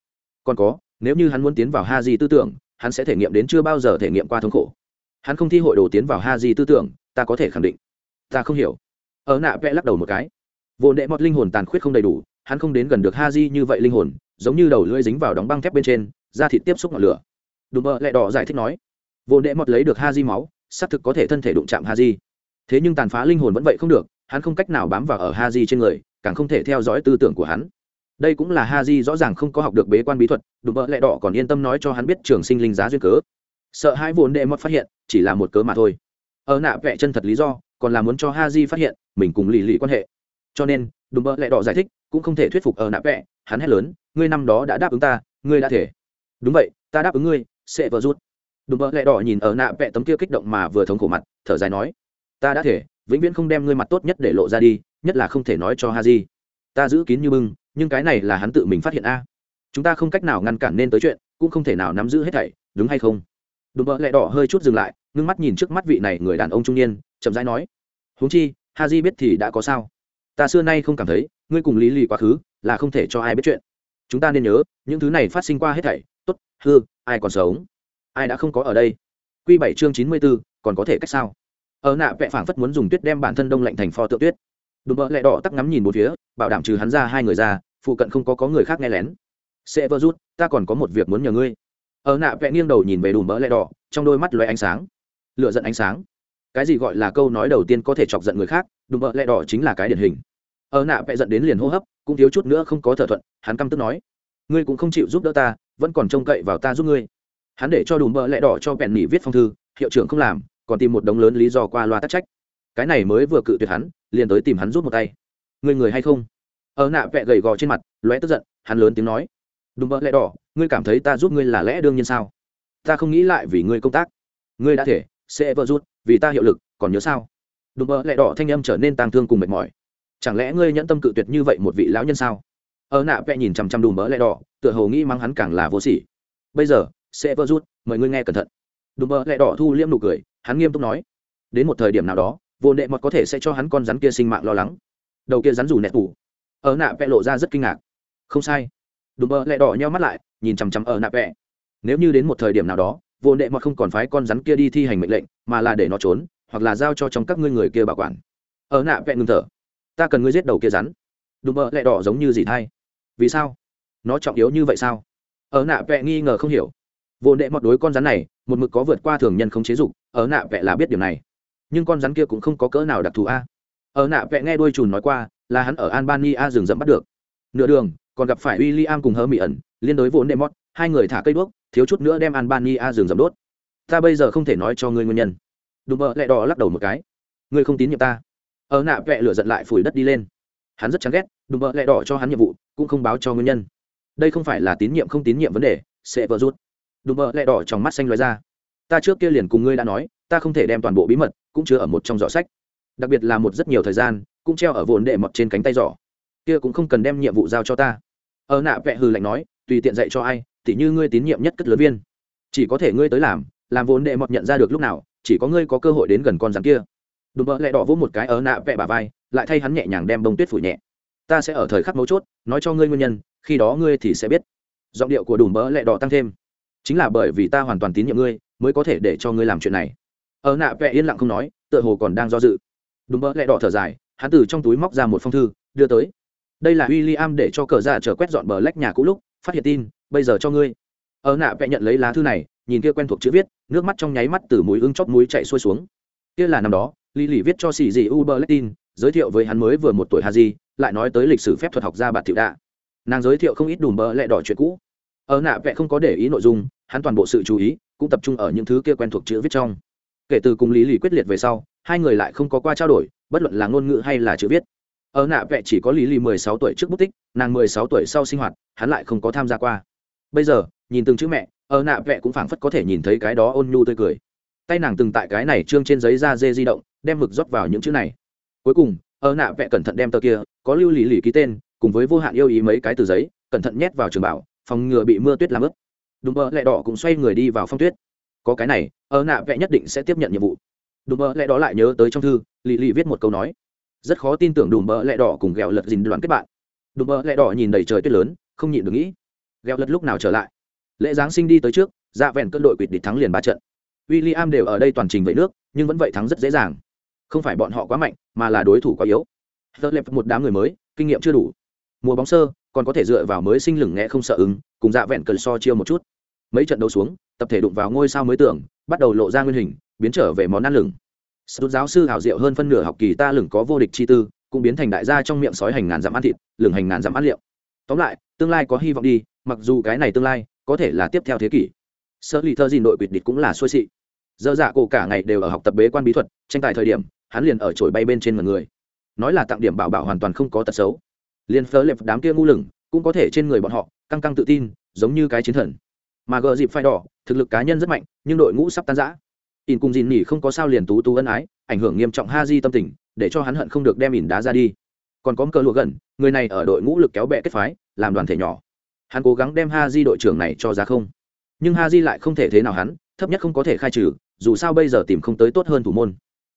Còn có, nếu như hắn muốn tiến vào ha di tư tưởng, hắn sẽ thể nghiệm đến chưa bao giờ thể nghiệm qua thống khổ. Hắn không thi hội đồ tiến vào ha di tư tưởng, ta có thể khẳng định. Ta không hiểu. Ở nạ vẽ lắc đầu một cái. Vô nệ mọt linh hồn tàn khuyết không đầy đủ, hắn không đến gần được ha di như vậy linh hồn, giống như đầu lưỡi dính vào đóng băng thép bên trên, da thịt tiếp xúc ngọn lửa. Đùm bơ lẹ đỏ giải thích nói. Vô nệ mọt lấy được ha di máu, xác thực có thể thân thể đụng chạm ha di thế nhưng tàn phá linh hồn vẫn vậy không được hắn không cách nào bám vào ở Haji trên người, càng không thể theo dõi tư tưởng của hắn. Đây cũng là Haji rõ ràng không có học được bế quan bí thuật đúng vợ lẹ đỏ còn yên tâm nói cho hắn biết trường sinh linh giá duyên cớ. Sợ hai vốn đệ mất phát hiện, chỉ là một cớ mà thôi. Ở nạ vẽ chân thật lý do, còn là muốn cho Haji phát hiện, mình cùng lì lì quan hệ. Cho nên đúng vợ lẹ đỏ giải thích, cũng không thể thuyết phục ở nạ vẽ hắn hét lớn, ngươi năm đó đã đáp ứng ta, ngươi đã thể. Đúng vậy, ta đáp ứng ngươi, sẽ vợ rút. Đúng vợ lẹ đỏ nhìn ở nạ vẽ tấm kia kích động mà vừa thống khổ mặt, thở dài nói, ta đã thể vĩnh viễn không đem ngươi mặt tốt nhất để lộ ra đi, nhất là không thể nói cho ha di ta giữ kín như bưng, nhưng cái này là hắn tự mình phát hiện a. Chúng ta không cách nào ngăn cản nên tới chuyện, cũng không thể nào nắm giữ hết thảy, đúng hay không? Đùm bợ lẹ đỏ hơi chút dừng lại, ngưng mắt nhìn trước mắt vị này người đàn ông trung niên, chậm rãi nói. Huống chi ha di biết thì đã có sao? Ta xưa nay không cảm thấy, ngươi cùng lý lì quá khứ, là không thể cho ai biết chuyện. Chúng ta nên nhớ, những thứ này phát sinh qua hết thảy, tốt, hư, ai còn sống? Ai đã không có ở đây? Q bảy chương chín mươi b ố còn có thể cách sao? Ở nạ vẽ phảng phất muốn dùng tuyết đem bản thân đông lạnh thành pho tượng tuyết. Đùm bợ lẹ đỏ tắc ngắm nhìn một phía, bảo đảm trừ hắn ra hai người ra, phụ cận không có có người khác nghe lén. Sẽ vơ rút, ta còn có một việc muốn nhờ ngươi. Ở nạ vẽ nghiêng đầu nhìn về đùm bợ lẹ đỏ, trong đôi mắt loay ánh sáng. Lựa giận ánh sáng. Cái gì gọi là câu nói đầu tiên có thể chọc giận người khác, đùm bợ lẹ đỏ chính là cái điển hình. Ở nạ vẽ giận đến liền hô hấp, cũng thiếu chút nữa không có thở thuận, hắn căm tức nói. Ngươi cũng không chịu giúp đỡ ta, vẫn còn trông cậy vào ta giúp ngươi. Hắn để cho đùm bợ lẹ đỏ cho bèn nỉ viết phong thư, hiệu trưởng không làm còn tìm một đống lớn lý do qua loa tắc trách. Cái này mới vừa cự tuyệt hắn, liền tới tìm hắn rút một tay. Người người hay không? Ở nạ vẹ gầy gò trên mặt, lóe tức giận, hắn lớn tiếng nói. Đùm bợ lẽ đỏ, ngươi cảm thấy ta giúp ngươi là lẽ đương nhiên sao? Ta không nghĩ lại vì ngươi công tác. Ngươi đã thể, sẽ vợ rút, vì ta hiệu lực, còn nhớ sao? Đùm bợ lẽ đỏ thanh âm trở nên tàng thương cùng mệt mỏi. Chẳng lẽ ngươi nhẫn tâm cự tuyệt như vậy một vị lão nhân sao? Ở nạ vẹ nhìn chằm chằm đùm bợ lẽ đỏ, tựa hồ nghĩ mắng hắn càng là vô sỉ. Bây giờ, sẽ vợ rút, mời ngươi nghe cẩn thận. Đùm bợ lẽ đỏ thu liễm nụ cười hắn nghiêm túc nói, đến một thời điểm nào đó, vô nệ mọt có thể sẽ cho hắn con rắn kia sinh mạng lo lắng. Đầu kia rắn rủ nẹt tủ. Ở nạ vẽ lộ ra rất kinh ngạc. Không sai. Đùm bơ lẹ đỏ nheo mắt lại, nhìn chằm chằm ở nạ vẽ. Nếu như đến một thời điểm nào đó, vô nệ mọt không còn phái con rắn kia đi thi hành mệnh lệnh, mà là để nó trốn, hoặc là giao cho trong các ngươi người kia bảo quản. Ở nạ vẽ ngừng thở. Ta cần ngươi giết đầu kia rắn. Đùm bơ lẹ đỏ giống như gì thay vì sao? Nó trọng yếu như vậy sao? Ở nạ vẽ nghi ngờ không hiểu vô đệ mọt đối con rắn này, một mực có vượt qua thường nhân không chế dục, ở nạ vẽ là biết điều này. Nhưng con rắn kia cũng không có cỡ nào đặc thù a. Ở nạ vẽ nghe đuôi chùn nói qua, là hắn ở albania rừng rậm bắt được. Nửa đường, còn gặp phải w i l l i am cùng hơ mỹ ẩn liên đối vốn đệ mót hai người thả cây đuốc, thiếu chút nữa đem albania rừng rậm đốt. Ta bây giờ không thể nói cho ngươi nguyên nhân. Đùm bợ lẹ đỏ lắc đầu một cái. Ngươi không tín nhiệm ta. Ở nạ vẽ lửa giận lại phủi đất đi lên. Hắn rất chán ghét, đùm bợ lẹ đỏ cho hắn nhiệm vụ, cũng không báo cho nguyên nhân. Đây không phải là tín nhiệm không tín nhiệm vấn đề, sẽ vỡ rút đùm bợ lẹ đỏ trong mắt xanh lóe ra. Ta trước kia liền cùng ngươi đã nói, ta không thể đem toàn bộ bí mật cũng chứa ở một trong giỏ sách. Đặc biệt là một rất nhiều thời gian, cũng treo ở vồn đệ mọt trên cánh tay giỏ. Kia cũng không cần đem nhiệm vụ giao cho ta. Ở nạ vẽ hừ lạnh nói, tùy tiện dạy cho ai, tỉ như ngươi tín nhiệm nhất cất lớn viên. Chỉ có thể ngươi tới làm làm vốn đệ mọt nhận ra được lúc nào, chỉ có ngươi có cơ hội đến gần con rắn kia. Đùm bỡ lẹ đỏ vỗ một cái ở nạ vẽ bà vai, lại thay hắn nhẹ nhàng đem bông tuyết phủ nhẹ. Ta sẽ ở thời khắc mấu chốt, nói cho ngươi nguyên nhân, khi đó ngươi thì sẽ biết. Giọng điệu của đùm bỡ lẹ đỏ tăng thêm chính là bởi vì ta hoàn toàn tín nhiệm ngươi mới có thể để cho ngươi làm chuyện này. Ở nạ vẽ yên lặng không nói tựa hồ còn đang do dự. Đúng mơ lẹ đỏ thở dài hắn từ trong túi móc ra một phong thư đưa tới. Đây là w i l l i am để cho cờ ra chờ quét dọn bờ lách nhà cũ lúc phát hiện tin bây giờ cho ngươi. Ở nạ vẽ nhận lấy lá thư này nhìn kia quen thuộc chữ viết nước mắt trong nháy mắt từ mũi ưng chót mũi chạy xuôi xuống. Kia là năm đó lì Lì viết cho xì dị lách tin giới thiệu với hắn mới vừa một tuổi Haji, lại nói tới lịch sử phép thuật học gia Bạt Tiểu Đạ. Nàng giới thiệu không ít đùm bờ lẹ đỏ chuyện cũ. Ở nạ vẽ không có để ý nội dung, hắn toàn bộ sự chú ý cũng tập trung ở những thứ kia quen thuộc chữ viết trong. Kể từ cùng lý lì quyết liệt về sau hai người lại không có qua trao đổi bất luận là ngôn ngữ hay là chữ viết. Ở nạ vẽ chỉ có lý lì mười sáu tuổi trước bút tích nàng mười sáu tuổi sau sinh hoạt hắn lại không có tham gia qua. Bây giờ nhìn từng chữ mẹ ở nạ vẽ cũng phảng phất có thể nhìn thấy cái đó ôn nhu tươi cười. Tay nàng từng tại cái này trương trên giấy da dê di động đem mực rót vào những chữ này. Cuối cùng ở nạ vẽ cẩn thận đem tờ kia có lưu lì lì ký tên cùng với vô hạn yêu ý mấy cái từ giấy cẩn thận nhét vào trường bảo phòng ngừa bị mưa tuyết làm ướt. Đùm bơ lẹ đỏ cũng xoay người đi vào phong tuyết. Có cái này, ở nạ vẽ nhất định sẽ tiếp nhận nhiệm vụ. Đùm bơ lẹ đỏ lại nhớ tới trong thư, lì lì viết một câu nói. Rất khó tin tưởng đùm bơ lẹ đỏ cùng ghẹo lật dình đoán kết bạn. Đùm bơ lẹ đỏ nhìn đầy trời tuyết lớn, không nhịn được nghĩ. Ghẹo lật lúc nào trở lại? Lễ giáng sinh đi tới trước dạ vẹn cơn đội quỵt địch thắng liền ba trận. W i l l i am đều ở đây toàn trình vậy nước, nhưng vẫn vậy thắng rất dễ dàng. Không phải bọn họ quá mạnh, mà là đối thủ quá yếu. Tớ lẹp một đám người mới, kinh nghiệm chưa đủ. Mùa bóng sơ còn có thể dựa vào mới sinh lửng nghe không sợ ứng, cùng dạ vẹn cần so chiêu một chút. Mấy trận đấu xuống, tập thể đụng vào ngôi sao mới tưởng, bắt đầu lộ ra nguyên hình, biến trở về món ăn lửng. Sút giáo sư hảo diệu hơn phân nửa học kỳ ta lửng có vô địch chi tư, cũng biến thành đại gia trong miệng sói hành ngàn dặm ăn thịt, lửng hành ngàn dặm ăn liệu. Tóm lại, tương lai có hy vọng đi, mặc dù cái này tương lai có thể là tiếp theo thế kỷ. Sơ lì thơ gì nội quỵt địch cũng là xuôi xị. Dơ dạ cổ cả ngày đều ở học tập bế quan bí thuật, tranh tài thời điểm, hắn liền ở trổi bay bên trên mọi người. Nói là tặng điểm bảo bảo hoàn toàn không có tật xấu liền phớ lệp đám kia ngu lửng cũng có thể trên người bọn họ căng căng tự tin, giống như cái chiến thần. Mà gờ dịp phai đỏ, thực lực cá nhân rất mạnh, nhưng đội ngũ sắp tan rã. Ỉn cùng dìn nỉ không có sao liền tú tú ân ái, ảnh hưởng nghiêm trọng ha di tâm tình, để cho hắn hận không được đem ỉn đá ra đi. Còn có cờ lụa gần, người này ở đội ngũ lực kéo bẹ kết phái, làm đoàn thể nhỏ. Hắn cố gắng đem ha di đội trưởng này cho ra không. Nhưng ha di lại không thể thế nào hắn, thấp nhất không có thể khai trừ, dù sao bây giờ tìm không tới tốt hơn thủ môn.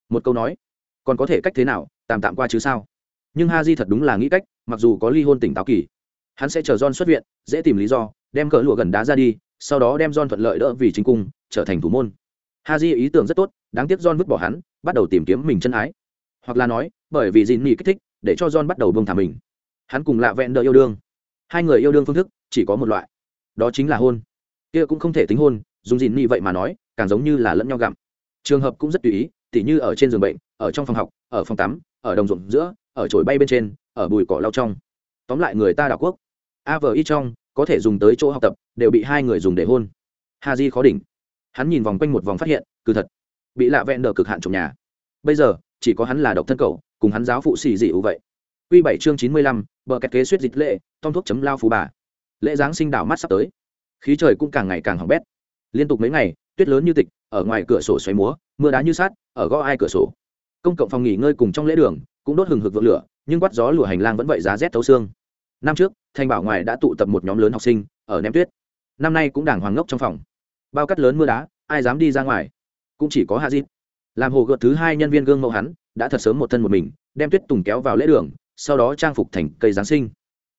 Một câu nói, còn có thể cách thế nào, tạm tạm qua chứ sao? Nhưng ha di thật đúng là nghĩ cách, mặc dù có ly hôn tỉnh táo kỳ. Hắn sẽ chờ john xuất viện, dễ tìm lý do, đem cỡ lụa gần đá ra đi, sau đó đem john thuận lợi đỡ vì chính cung, trở thành thủ môn. Ha di ý tưởng rất tốt, đáng tiếc john vứt bỏ hắn, bắt đầu tìm kiếm mình chân ái. Hoặc là nói, bởi vì dìn nỉ kích thích, để cho john bắt đầu buông thả mình. Hắn cùng lạ vẹn đợi yêu đương. Hai người yêu đương phương thức, chỉ có một loại. Đó chính là hôn. Kia cũng không thể tính hôn, dùng dìn nỉ vậy mà nói, càng giống như là lẫn nhau gặm. Trường hợp cũng rất tùy ý, tỉ như ở trên giường bệnh, ở trong phòng học, ở phòng tắm, ở đồng ruộng giữa ở chổi bay bên trên, ở bùi cỏ lau trong. Tóm lại người ta đảo quốc. A vờ y trong, có thể dùng tới chỗ học tập, đều bị hai người dùng để hôn. Ha di khó đỉnh. Hắn nhìn vòng quanh một vòng phát hiện, cứ thật. Bị lạ vẹn đờ cực hạn trong nhà. Bây giờ, chỉ có hắn là độc thân cầu cùng hắn giáo phụ xì dị ưu vậy. Q bảy chương chín mươi lăm, bờ kẹt kế suýt dịch lệ, tom thuốc chấm lao phú bà. Lễ giáng sinh đảo mắt sắp tới. Khí trời cũng càng ngày càng hỏng bét. Liên tục mấy ngày, tuyết lớn như tịch, ở ngoài cửa sổ xoáy múa, mưa đá như sát ở gõ ai cửa sổ. Công cộng phòng nghỉ ngơi cùng trong lễ đường cũng đốt hừng hực vượng lửa, nhưng quát gió lùa hành lang vẫn vậy giá rét thấu xương. Năm trước, thành bảo ngoài đã tụ tập một nhóm lớn học sinh, ở ném tuyết. Năm nay cũng đàng hoàng ngốc trong phòng. Bao cắt lớn mưa đá, ai dám đi ra ngoài? Cũng chỉ có hạ dịp. Làm hồ gợt thứ hai nhân viên gương mẫu hắn, đã thật sớm một thân một mình, đem tuyết tùng kéo vào lễ đường, sau đó trang phục thành cây giáng sinh.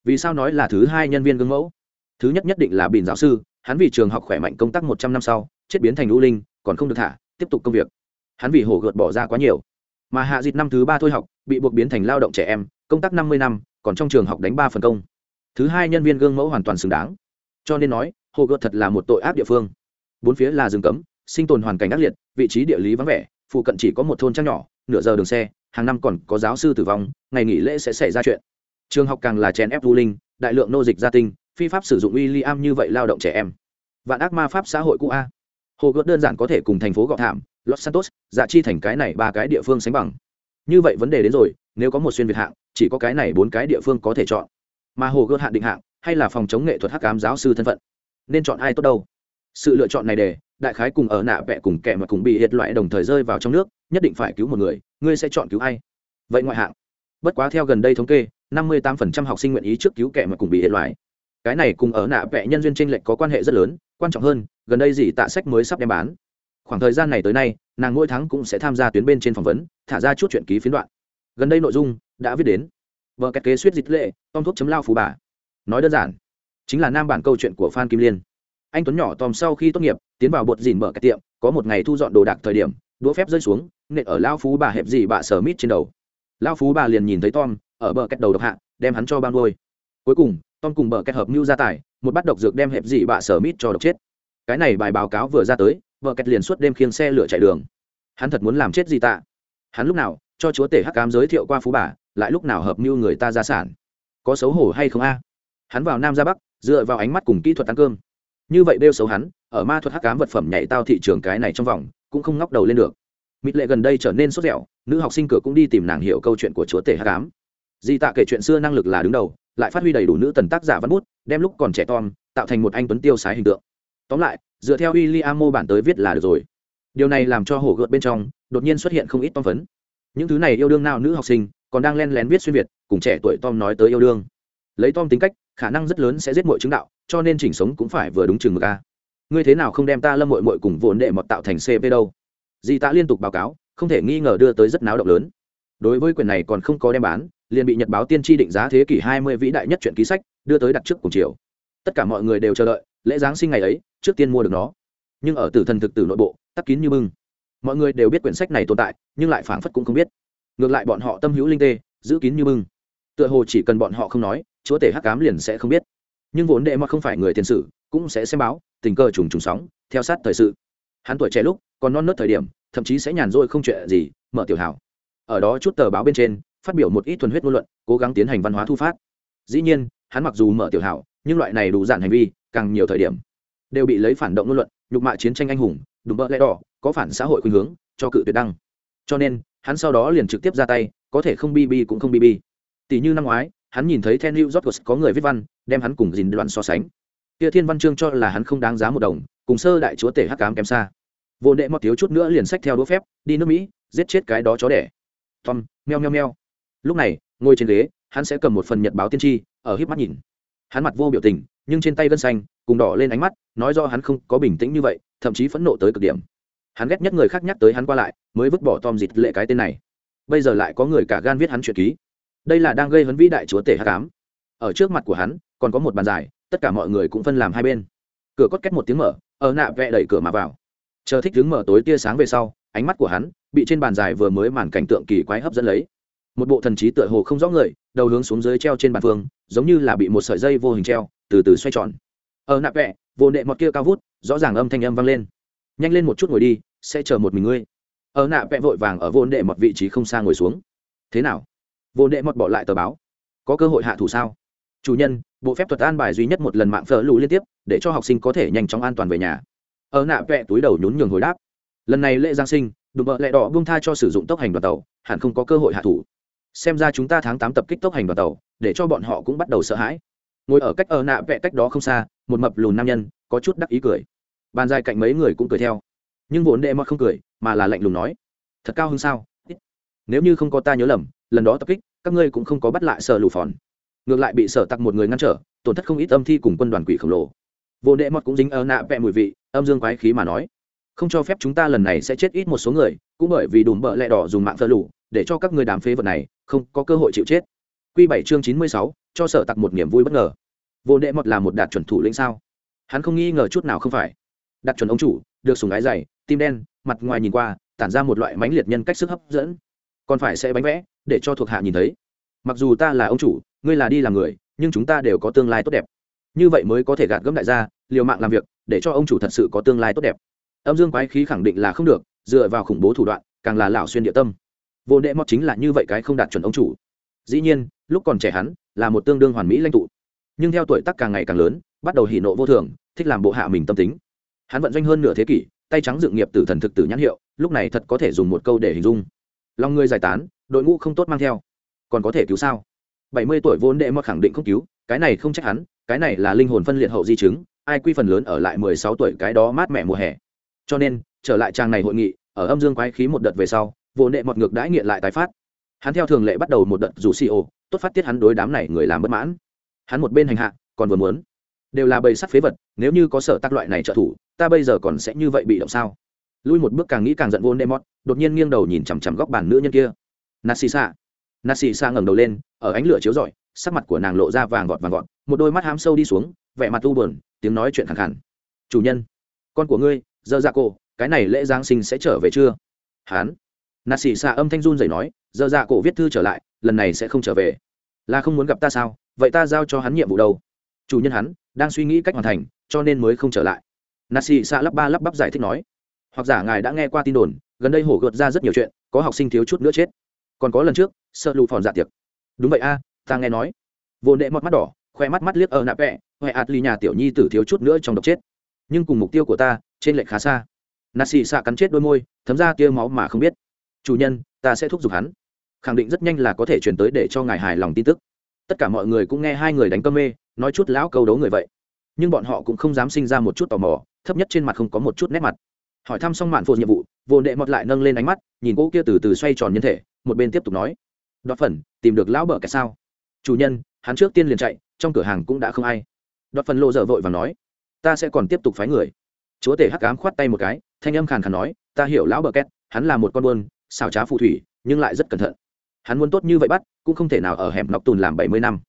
Vì sao nói là thứ hai nhân viên gương mẫu? Thứ nhất nhất định là bìn giáo sư, hắn vì trường học khỏe mạnh công tác một trăm năm sau, chết biến thành lũ linh, còn không được thả, tiếp tục công việc. Hắn vì hồ gợt bỏ ra quá nhiều mà hạ dịt năm thứ ba thôi học, bị buộc biến thành lao động trẻ em, công tác năm mươi năm, còn trong trường học đánh ba phần công. Thứ hai nhân viên gương mẫu hoàn toàn xứng đáng. Cho nên nói, hồ gợt thật là một tội ác địa phương. Bốn phía là rừng cấm, sinh tồn hoàn cảnh ác liệt, vị trí địa lý vắng vẻ, phụ cận chỉ có một thôn trang nhỏ, nửa giờ đường xe, hàng năm còn có giáo sư tử vong, ngày nghỉ lễ sẽ xảy ra chuyện. Trường học càng là chèn ép du linh, đại lượng nô dịch gia tinh, phi pháp sử dụng w i l l i am như vậy lao động trẻ em. Vạn ác ma pháp xã hội cũ a. Hồ gợt đơn giản có thể cùng thành phố gọ thảm los santos dạ chi thành cái này ba cái địa phương sánh bằng. Như vậy vấn đề đến rồi, nếu có một xuyên việt hạng, chỉ có cái này bốn cái địa phương có thể chọn. Mà hồ gươm hạn định hạng, hay là phòng chống nghệ thuật hắc cám giáo sư thân phận, nên chọn ai tốt đâu? Sự lựa chọn này để, đại khái cùng ở nạ vẽ cùng kẻ mà cùng bị hiệt loại đồng thời rơi vào trong nước, nhất định phải cứu một người, ngươi sẽ chọn cứu ai? Vậy ngoại hạng, bất quá theo gần đây thống kê, năm mươi 58% học sinh nguyện ý trước cứu kẻ mà cùng bị hiệt loại. Cái này cùng ở nạ vẽ nhân duyên tranh lệch có quan hệ rất lớn, quan trọng hơn, gần đây gì tạ sách mới sắp đem bán khoảng thời gian này tới nay, nàng mỗi tháng cũng sẽ tham gia tuyến bên trên phỏng vấn, thả ra chút chuyện ký phiến đoạn. Gần đây nội dung đã viết đến. Vợ kẹt kế suýt dịch lệ, tom thuốc chấm lao phù bà. Nói đơn giản, chính là nam bản câu chuyện của phan kim liên. Anh tuấn nhỏ tom sau khi tốt nghiệp, tiến vào bột dìn mở cái tiệm, có một ngày thu dọn đồ đạc thời điểm, đũa phép rơi xuống, nện ở lao phú bà hẹp gì bà sờ mít trên đầu. Lao phú bà liền nhìn thấy tom, ở bờ cách đầu độc hạ, đem hắn cho ban ngôi cuối cùng, tom cùng bờ cách hợp mưu gia tài, một bát độc dược đem hẹp gì bà sờ mít cho độc chết. Cái này bài báo cáo vừa ra tới vợ kẹt liền suốt đêm khiêng xe lửa chạy đường. Hắn thật muốn làm chết gì tạ? Hắn lúc nào cho chúa tể hắc cám giới thiệu qua phú bà, lại lúc nào hợp mưu người ta gia sản? Có xấu hổ hay không a? Hắn vào nam ra bắc, dựa vào ánh mắt cùng kỹ thuật ăn cơm. Như vậy đeo xấu hắn, ở ma thuật hắc cám vật phẩm nhảy tao thị trường cái này trong vòng, cũng không ngóc đầu lên được. Mịt lệ gần đây trở nên sốt dẻo, nữ học sinh cửa cũng đi tìm nàng hiểu câu chuyện của chúa tể hắc cám di tạ kể chuyện xưa năng lực là đứng đầu, lại phát huy đầy đủ nữ tần tác giả văn bút, đem lúc còn trẻ tom, tạo thành một anh tuấn tiêu sái hình tượng tóm lại, dựa theo w i l l i am mô bản tới viết là được rồi. Điều này làm cho hổ gợt bên trong đột nhiên xuất hiện không ít tom phấn. Những thứ này yêu đương nào nữ học sinh còn đang len lén viết xuyên việt, cùng trẻ tuổi tom nói tới yêu đương. Lấy tom tính cách, khả năng rất lớn sẽ giết mọi chứng đạo, cho nên chỉnh sống cũng phải vừa đúng chừng mực a. Ngươi thế nào không đem ta lâm mội mội cùng vốn đệ mọt tạo thành cp đâu? Di tạ liên tục báo cáo, không thể nghi ngờ đưa tới rất náo động lớn. Đối với quyền này còn không có đem bán, liền bị nhật báo tiên tri định giá thế kỷ hai mươi vĩ đại nhất chuyện ký sách đưa tới đặt trước cùng chiều. Tất cả mọi người đều chờ đợi lễ giáng sinh ngày ấy, trước tiên mua được nó. Nhưng ở tử thần thực tử nội bộ, tắc kín như bưng. Mọi người đều biết quyển sách này tồn tại, nhưng lại phảng phất cũng không biết. Ngược lại bọn họ tâm hữu linh tê, giữ kín như bưng. Tựa hồ chỉ cần bọn họ không nói, chúa tể hắc cám liền sẽ không biết. Nhưng vốn đệ mà không phải người tiền sử, cũng sẽ xem báo, tình cờ trùng trùng sóng, theo sát thời sự. Hắn tuổi trẻ lúc, còn non nớt thời điểm, thậm chí sẽ nhàn rỗi không chuyện gì, mở tiểu hảo ở đó chút tờ báo bên trên, phát biểu một ít thuần huyết ngôn luận, cố gắng tiến hành văn hóa thu phát. Dĩ nhiên, hắn mặc dù mở tiểu hảo nhưng loại này đủ dạn hành vi càng nhiều thời điểm, đều bị lấy phản động ngôn luận, nhục mạ chiến tranh anh hùng, đùm bơ lẽ đỏ, có phản xã hội khuynh hướng, cho cự tuyệt đăng. Cho nên, hắn sau đó liền trực tiếp ra tay, có thể không bb cũng không bb tỷ như năm ngoái, hắn nhìn thấy then new york có người viết văn, đem hắn cùng dìn đoạn so sánh. Kia thiên văn chương cho là hắn không đáng giá một đồng, cùng sơ đại chúa tể hắc cám kém xa. Vô nệ mọt thiếu chút nữa liền sách theo đũa phép, đi nước mỹ, giết chết cái đó chó đẻ. Tom, meo meo meo. Lúc này, ngồi trên ghế, hắn sẽ cầm một phần nhật báo tiên tri, ở híp mắt nhìn. Hắn mặt vô biểu tình nhưng trên tay gân xanh, cùng đỏ lên ánh mắt, nói do hắn không có bình tĩnh như vậy, thậm chí phẫn nộ tới cực điểm. Hắn ghét nhất người khác nhắc tới hắn qua lại, mới vứt bỏ tom dịt lệ cái tên này. Bây giờ lại có người cả gan viết hắn chuyện ký. Đây là đang gây hấn vĩ đại chúa tể hát cám ở trước mặt của hắn, còn có một bàn dài, tất cả mọi người cũng phân làm hai bên. Cửa cốt két một tiếng mở, ở nạ vẹ đẩy cửa mà vào. Chờ thích đứng mở tối tia sáng về sau, ánh mắt của hắn bị trên bàn dài vừa mới màn cảnh tượng kỳ quái hấp dẫn lấy. Một bộ thần trí tựa hồ không rõ người, đầu hướng xuống dưới treo trên bàn phương giống như là bị một sợi dây vô hình treo từ từ xoay tròn. Ở nạp vẹ, vô nệ mọt kia cao vút, rõ ràng âm thanh âm vang lên. Nhanh lên một chút ngồi đi, sẽ chờ một mình ngươi. Ờ, ở nạ vẹ vội vàng ở vô nệ mọt vị trí không xa ngồi xuống. Thế nào? Vô nệ mọt bỏ lại tờ báo. Có cơ hội hạ thủ sao? Chủ nhân, bộ phép thuật an bài duy nhất một lần mạng phở lù liên tiếp, để cho học sinh có thể nhanh chóng an toàn về nhà. Ờ, ở nạ vẹ túi đầu nhún nhường hồi đáp. Lần này lễ giáng sinh, đùm bợ lẹ đỏ bung tha cho sử dụng tốc hành đoàn tàu, hẳn không có cơ hội hạ thủ. Xem ra chúng ta tháng tám tập kích tốc hành đoàn tàu, để cho bọn họ cũng bắt đầu sợ hãi ngồi ở cách ở nạ vẽ cách đó không xa, một mập lùn nam nhân, có chút đắc ý cười. Bàn dài cạnh mấy người cũng cười theo. Nhưng vốn đệ mọt không cười, mà là lạnh lùng nói, thật cao hơn sao? Nếu như không có ta nhớ lầm, lần đó tập kích, các ngươi cũng không có bắt lại sợ lù phòn. Ngược lại bị sở tặc một người ngăn trở, tổn thất không ít âm thi cùng quân đoàn quỷ khổng lồ. Vô đệ mọt cũng dính ở nạ vẹ mùi vị, âm dương quái khí mà nói, không cho phép chúng ta lần này sẽ chết ít một số người, cũng bởi vì đùm bợ lẹ đỏ dùng mạng phơ lù, để cho các người đàm phế vật này không có cơ hội chịu chết. Q bảy chương chín mươi sáu cho sở tặc một niềm vui bất ngờ. Vô đệ mọt là một đạt chuẩn thủ lĩnh sao? Hắn không nghi ngờ chút nào không phải. Đạt chuẩn ông chủ, được sùng ái dày, tim đen, mặt ngoài nhìn qua, tản ra một loại mãnh liệt nhân cách sức hấp dẫn. Còn phải sẽ bánh vẽ, để cho thuộc hạ nhìn thấy. Mặc dù ta là ông chủ, ngươi là đi làm người, nhưng chúng ta đều có tương lai tốt đẹp. Như vậy mới có thể gạt gẫm đại gia, liều mạng làm việc, để cho ông chủ thật sự có tương lai tốt đẹp. Âm dương quái khí khẳng định là không được, dựa vào khủng bố thủ đoạn, càng là lão xuyên địa tâm. Vô đệ mọt chính là như vậy cái không đạt chuẩn ông chủ. Dĩ nhiên, lúc còn trẻ hắn là một tương đương hoàn mỹ lãnh tụ. Nhưng theo tuổi tác càng ngày càng lớn, bắt đầu hỉ nộ vô thường, thích làm bộ hạ mình tâm tính. Hắn vận doanh hơn nửa thế kỷ, tay trắng dự nghiệp từ thần thực tử nhãn hiệu, lúc này thật có thể dùng một câu để hình dung. Lòng người giải tán, đội ngũ không tốt mang theo. Còn có thể cứu sao? Bảy mươi tuổi vốn đệ mọt khẳng định không cứu, cái này không trách hắn, cái này là linh hồn phân liệt hậu di chứng, ai quy phần lớn ở lại mười sáu tuổi cái đó mát mẻ mùa hè. Cho nên, trở lại trang này hội nghị, ở âm dương quái khí một đợt về sau, vô nệ mọt ngược đãi nghiện lại tái phát hắn theo thường lệ bắt đầu một đợt rủ xì ô tốt phát tiết hắn đối đám này người làm bất mãn. Hắn một bên hành hạ, còn vừa muốn. Đều là bầy sắt phế vật, nếu như có sở tác loại này trợ thủ, ta bây giờ còn sẽ như vậy bị động sao? Lui một bước càng nghĩ càng giận vô nemot đột nhiên nghiêng đầu nhìn chằm chằm góc bàn nữ nhân kia. Nasi sa nasi xa ngẩng đầu lên, ở ánh lửa chiếu rọi, sắc mặt của nàng lộ ra vàng gọt vàng gọt một đôi mắt hám sâu đi xuống, vẻ mặt u buồn, tiếng nói chuyện khẳng khẳng. Chủ nhân, con của ngươi dơ ra cổ cái này lễ giáng sinh sẽ trở về chưa? Hán nà xì âm thanh run rẩy nói giờ dạ cổ viết thư trở lại, lần này sẽ không trở về. Là không muốn gặp ta sao? Vậy ta giao cho hắn nhiệm vụ đâu? Chủ nhân hắn đang suy nghĩ cách hoàn thành, cho nên mới không trở lại. Nà xì xạ lắp ba lắp bắp giải thích nói. Hoặc giả ngài đã nghe qua tin đồn, gần đây hổ gợt ra rất nhiều chuyện, có học sinh thiếu chút nữa chết. Còn có lần trước, sợ lụ phòn dạ tiệc. Đúng vậy a, ta nghe nói. Vô nệ mọt mắt đỏ, khoe mắt mắt liếc ở nạp vẹ huệ ạt ly nhà tiểu nhi tử thiếu chút nữa trong độc chết. Nhưng cùng mục tiêu của ta, trên lệch khá xa. Nà xì xạ cắn chết đôi môi, thấm ra tia máu mà không biết. Chủ nhân, ta sẽ thúc giục hắn khẳng định rất nhanh là có thể chuyển tới để cho ngài hài lòng tin tức. Tất cả mọi người cũng nghe hai người đánh cơm mê, nói chút lão câu đấu người vậy. Nhưng bọn họ cũng không dám sinh ra một chút tò mò, thấp nhất trên mặt không có một chút nét mặt. Hỏi thăm xong mạn phụ nhiệm vụ, vô đệ mọt lại nâng lên ánh mắt, nhìn cỗ kia từ từ xoay tròn nhân thể, một bên tiếp tục nói. Đoạt phần, tìm được lão bợ cái sao? Chủ nhân, hắn trước tiên liền chạy, trong cửa hàng cũng đã không ai. Đoạt phần lộ dở vội và nói. Ta sẽ còn tiếp tục phái người. Chúa tể hắc cám khoát tay một cái, thanh âm khàn khàn nói, ta hiểu lão bờ két hắn là một con buôn xảo trá phù thủy, nhưng lại rất cẩn thận hắn muốn tốt như vậy bắt, cũng không thể nào ở hẻm nọc tùn làm bảy mươi năm.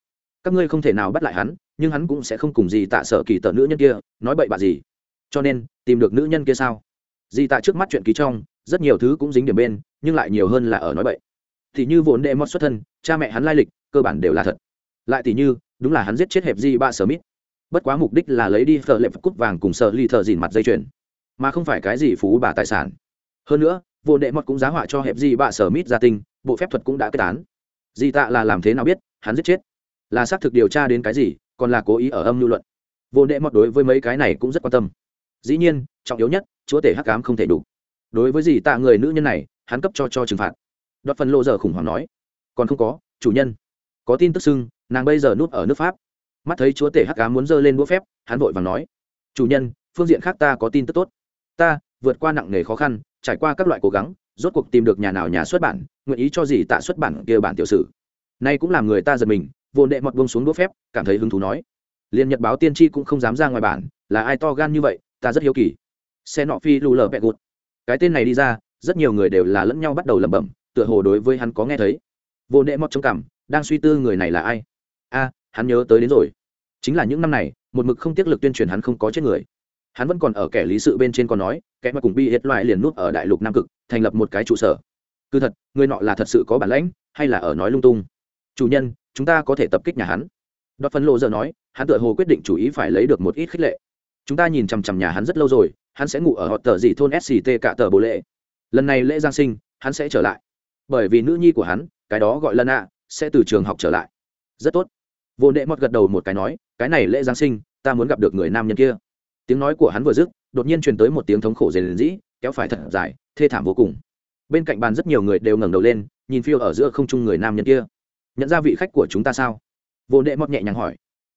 Các ngươi không thể nào bắt lại hắn, nhưng hắn cũng sẽ không cùng gì tạ sợ kỳ tờ nữ nhân kia, nói bậy bạ gì. Cho nên, tìm được nữ nhân kia sao? Di tạ trước mắt chuyện ký trong, rất nhiều thứ cũng dính điểm bên, nhưng lại nhiều hơn là ở nói bậy. Thì như vốn đệ mót xuất thân, cha mẹ hắn lai lịch, cơ bản đều là thật. Lại tỷ như, đúng là hắn giết chết hẹp di ba sở mít. Bất quá mục đích là lấy đi thợ lệ cúp vàng cùng sợ ly thợ dìn mặt dây chuyền. Mà không phải cái gì phú bà tài sản. Hơn nữa, vốn đệ mất cũng giá họa cho hẹp di ba sở mít gia tinh bộ phép thuật cũng đã kết án. Di tạ là làm thế nào biết, hắn giết chết. Là xác thực điều tra đến cái gì, còn là cố ý ở âm lưu luận. Vô đệ mọt đối với mấy cái này cũng rất quan tâm. Dĩ nhiên, trọng yếu nhất, chúa tể hắc cám không thể đủ. Đối với gì tạ người nữ nhân này, hắn cấp cho cho trừng phạt. Đoạt phần lộ giờ khủng hoảng nói, còn không có, chủ nhân. Có tin tức xưng, nàng bây giờ núp ở nước pháp. Mắt thấy chúa tể hắc cám muốn dơ lên đũa phép, hắn vội vàng nói, chủ nhân, phương diện khác ta có tin tức tốt. Ta vượt qua nặng nề khó khăn, trải qua các loại cố gắng rốt cuộc tìm được nhà nào nhà xuất bản, nguyện ý cho gì tạ xuất bản kia bản tiểu sử. Nay cũng làm người ta giật mình, vô đệ mọt buông xuống đũa phép, cảm thấy hứng thú nói. Liên nhật báo tiên tri cũng không dám ra ngoài bản, là ai to gan như vậy, ta rất hiếu kỳ. Xe nọ phi lù lờ bẹ gụt. Cái tên này đi ra, rất nhiều người đều là lẫn nhau bắt đầu lẩm bẩm, tựa hồ đối với hắn có nghe thấy. Vô đệ mọt trong cảm, đang suy tư người này là ai. A, hắn nhớ tới đến rồi. Chính là những năm này, một mực không tiếc lực tuyên truyền hắn không có chết người. Hắn vẫn còn ở kẻ lý sự bên trên còn nói kẻ mà cùng bị hết loại liền nút ở đại lục nam cực, thành lập một cái trụ sở. Cứ thật, người nọ là thật sự có bản lãnh, hay là ở nói lung tung? Chủ nhân, chúng ta có thể tập kích nhà hắn. Đọt phân lộ giờ nói, hắn tựa hồ quyết định chủ ý phải lấy được một ít khích lệ. Chúng ta nhìn chằm chằm nhà hắn rất lâu rồi, hắn sẽ ngủ ở họ tờ dị thôn sct cả tờ bồ lệ. Lần này lễ giáng sinh, hắn sẽ trở lại. Bởi vì nữ nhi của hắn, cái đó gọi lân ạ sẽ từ trường học trở lại. Rất tốt. Vô nệ mọt gật đầu một cái nói, cái này lễ giáng sinh, ta muốn gặp được người nam nhân kia. Tiếng nói của hắn vừa dứt đột nhiên truyền tới một tiếng thống khổ rền rĩ, kéo phải thật dài, thê thảm vô cùng. Bên cạnh bàn rất nhiều người đều ngẩng đầu lên, nhìn phiêu ở giữa không trung người nam nhân kia. Nhận ra vị khách của chúng ta sao? Vô đệ mọt nhẹ nhàng hỏi.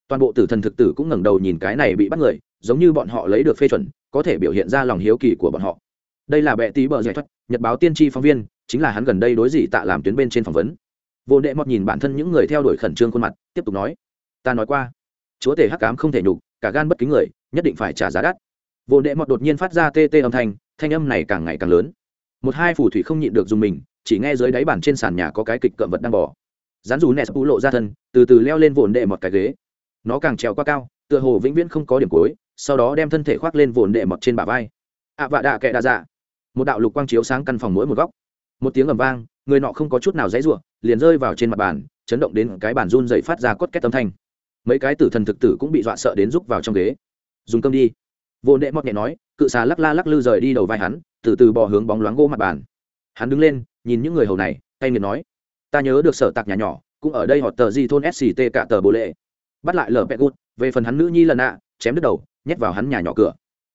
Toàn bộ tử thần thực tử cũng ngẩng đầu nhìn cái này bị bắt người, giống như bọn họ lấy được phê chuẩn, có thể biểu hiện ra lòng hiếu kỳ của bọn họ. Đây là bệ tí bờ giải thoát nhật báo tiên tri phóng viên, chính là hắn gần đây đối dị tạ làm tuyến bên trên phỏng vấn. Vô đệ mọt nhìn bản thân những người theo đuổi khẩn trương khuôn mặt, tiếp tục nói. Ta nói qua, chúa tể hắc cám không thể nhục, cả gan bất kính người, nhất định phải trả giá đắt vô đệ mọt đột nhiên phát ra tê tê âm thanh thanh âm này càng ngày càng lớn. Một hai phù thủy không nhịn được dùng mình, chỉ nghe dưới đáy bàn trên sàn nhà có cái kịch cợm vật đang bỏ rán dù nẹ sắp lộ ra thân, từ từ leo lên vồn đệ mọt cái ghế. Nó càng trèo qua cao, tựa hồ vĩnh viễn không có điểm cuối, sau đó đem thân thể khoác lên vồn đệ mọt trên bả vai. Ạ vạ đạ kệ đa dạ. Một đạo lục quang chiếu sáng căn phòng mỗi một góc. Một tiếng ầm vang, người nọ không có chút nào dãy rủa, liền rơi vào trên mặt bàn, chấn động đến cái bàn run dậy phát ra cốt két âm thanh. Mấy cái tử thần thực tử cũng bị dọa sợ đến rúc vào trong ghế. Dùng cơm đi vô đệ mọt nhẹ nói, cự xà lắc la lắc lư rời đi đầu vai hắn, từ từ bỏ hướng bóng loáng gỗ mặt bàn. Hắn đứng lên, nhìn những người hầu này tay nghiệt nói, ta nhớ được sở tạc nhà nhỏ, cũng ở đây họ tờ di thôn sct cả tờ bồ lệ. Bắt lại lờ pet gút, về phần hắn nữ nhi lần ạ, chém đứt đầu, nhét vào hắn nhà nhỏ cửa.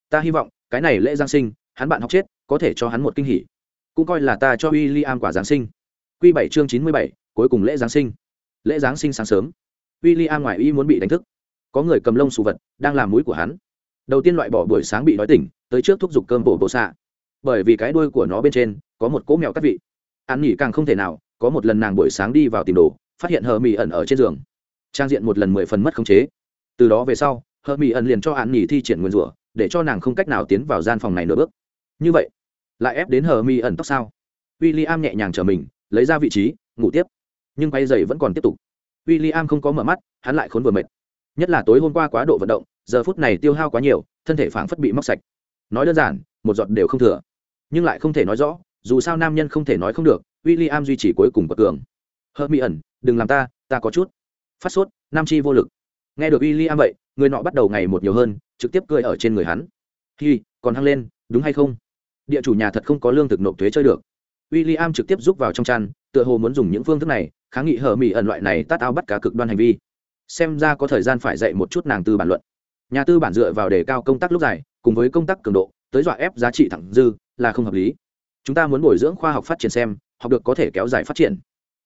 Ta hy vọng, cái này lễ giáng sinh, hắn bạn học chết, có thể cho hắn một kinh hỉ. Cũng coi là ta cho w i am quả giáng sinh. Q bảy chương chín mươi bảy, cuối cùng lễ giáng sinh. Lễ giáng sinh sáng sớm. W i l l i am ngoài y muốn bị đánh thức. Có người cầm lông sù vật, đang làm mũi của hắn đầu tiên loại bỏ buổi sáng bị đói tỉnh, tới trước thúc giục cơm bổ bộ xạ. Bởi vì cái đuôi của nó bên trên có một cỗ mèo cắt vị. Ăn nghỉ càng không thể nào, có một lần nàng buổi sáng đi vào tìm đồ, phát hiện hờ mỹ ẩn ở trên giường. Trang diện một lần mười phần mất khống chế. Từ đó về sau, hờ mỹ ẩn liền cho an nghỉ thi triển nguyên rủa, để cho nàng không cách nào tiến vào gian phòng này nửa bước. Như vậy, lại ép đến hờ mỹ ẩn tóc sao? W i l l i am nhẹ nhàng trở mình, lấy ra vị trí, ngủ tiếp. Nhưng quay dày vẫn còn tiếp tục. W i l l i am không có mở mắt, hắn lại khốn vừa mệt. Nhất là tối hôm qua quá độ vận động giờ phút này tiêu hao quá nhiều, thân thể phảng phất bị móc sạch. Nói đơn giản, một giọt đều không thừa. Nhưng lại không thể nói rõ, dù sao nam nhân không thể nói không được w i l l i am duy trì cuối cùng bậc cường hơ mỹ ẩn, đừng làm ta ta có chút. Phát sốt, nam chi vô lực. Nghe được w i l l i am vậy, người nọ bắt đầu ngày một nhiều hơn, trực tiếp cười ở trên người hắn. Hi, còn hăng lên, đúng hay không? Địa chủ nhà thật không có lương thực nộp thuế chơi được. W i l l i am trực tiếp rút vào trong chăn, tựa hồ muốn dùng những phương thức này, kháng nghị hờ mỹ ẩn loại này tát ao bắt cả cực đoan hành vi. Xem ra có thời gian phải dạy một chút nàng từ bản luận nhà tư bản dựa vào đề cao công tác lúc dài, cùng với công tác cường độ, tới dọa ép giá trị thẳng dư là không hợp lý. Chúng ta muốn bồi dưỡng khoa học phát triển xem, học được có thể kéo dài phát triển.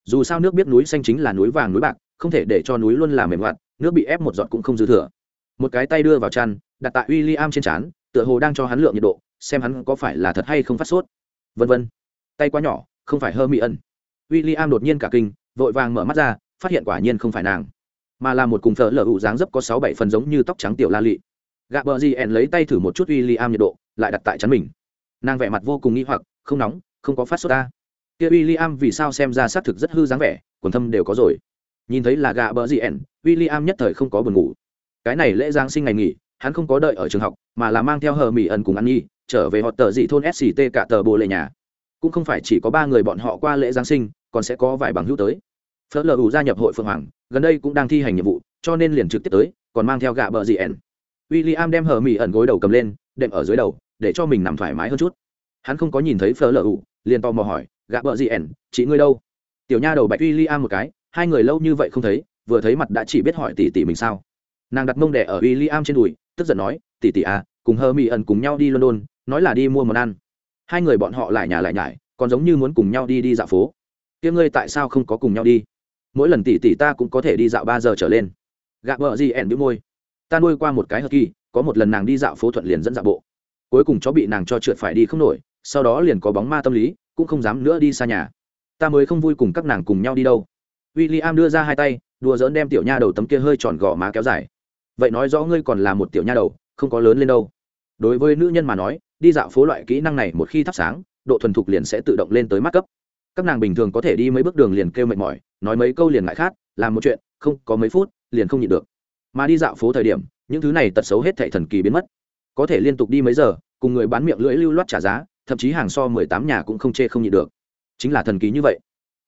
Dù sao nước biết núi xanh chính là núi vàng núi bạc, không thể để cho núi luôn là mềm ngoặt nước bị ép một giọt cũng không dư thừa. Một cái tay đưa vào chăn, đặt tại w i l l i am trên trán, tựa hồ đang cho hắn lượng nhiệt độ, xem hắn có phải là thật hay không phát sốt. Vân vân. Tay quá nhỏ, không phải hơ mỹ ân w i l l i am đột nhiên cả kinh, vội vàng mở mắt ra, phát hiện quả nhiên không phải nàng mà là một cùng thợ lở ụ dáng dấp có sáu bảy phần giống như tóc trắng tiểu la lị. Gạ bờ gì ẻn lấy tay thử một chút uy l i am nhiệt độ, lại đặt tại chắn mình. Nàng vẻ mặt vô cùng nghi hoặc, không nóng, không có phát sốt ta. Kia uy l i am vì sao xem ra xác thực rất hư dáng vẻ, quần thâm đều có rồi. Nhìn thấy là gạ bờ gì ẻn w i l l i am nhất thời không có buồn ngủ. Cái này lễ giáng sinh ngày nghỉ, hắn không có đợi ở trường học, mà là mang theo hờ mỹ ẩn cùng ăn nhi trở về họ tờ dị thôn sct cả tờ bồ lệ nhà. Cũng không phải chỉ có ba người bọn họ qua lễ giáng sinh, còn sẽ có vài bằng hữu tới phớt lờ ủ gia nhập hội phượng hoàng, gần đây cũng đang thi hành nhiệm vụ, cho nên liền trực tiếp tới, còn mang theo gạ bờ gì ẻn. W i l l i am đem hờ mỹ ẩn gối đầu cầm lên, đệm ở dưới đầu, để cho mình nằm thoải mái hơn chút. Hắn không có nhìn thấy phở lờ ủ, liền tò mò hỏi, gạ bờ gì ẻn, chị ngươi đâu? Tiểu nha đầu bạch w i l l i am một cái, hai người lâu như vậy không thấy, vừa thấy mặt đã chỉ biết hỏi tỷ tỷ mình sao. Nàng đặt mông đẻ ở w i l l i am trên đùi, tức giận nói tỷ tỷ à cùng hờ mỹ ẩn cùng nhau đi london, nói là đi mua món ăn. Hai người bọn họ lại nhà lại nhải, còn giống như muốn cùng nhau đi đi dạo phố. Tiếng ngươi tại sao không có cùng nhau đi? Mỗi lần tỷ tỷ ta cũng có thể đi dạo ba giờ trở lên. Gạ vợ gì ẻn bĩu môi. Ta nuôi qua một cái hờ kỳ, có một lần nàng đi dạo phố thuận liền dẫn dạo bộ. Cuối cùng chó bị nàng cho trượt phải đi không nổi, sau đó liền có bóng ma tâm lý, cũng không dám nữa đi xa nhà. Ta mới không vui cùng các nàng cùng nhau đi đâu. W i l l i am đưa ra hai tay, đùa dỡn đem tiểu nha đầu tấm kia hơi tròn gò má kéo dài. Vậy nói rõ ngươi còn là một tiểu nha đầu, không có lớn lên đâu. Đối với nữ nhân mà nói, đi dạo phố loại kỹ năng này một khi thắp sáng, độ thuần thục liền sẽ tự động lên tới mắt cấp các nàng bình thường có thể đi mấy bước đường liền kêu mệt mỏi, nói mấy câu liền ngại khát, làm một chuyện, không có mấy phút, liền không nhịn được. Mà đi dạo phố thời điểm, những thứ này tật xấu hết thệ thần kỳ biến mất. Có thể liên tục đi mấy giờ, cùng người bán miệng lưỡi lưu loát trả giá, thậm chí hàng so mười tám nhà cũng không chê không nhịn được. Chính là thần kỳ như vậy.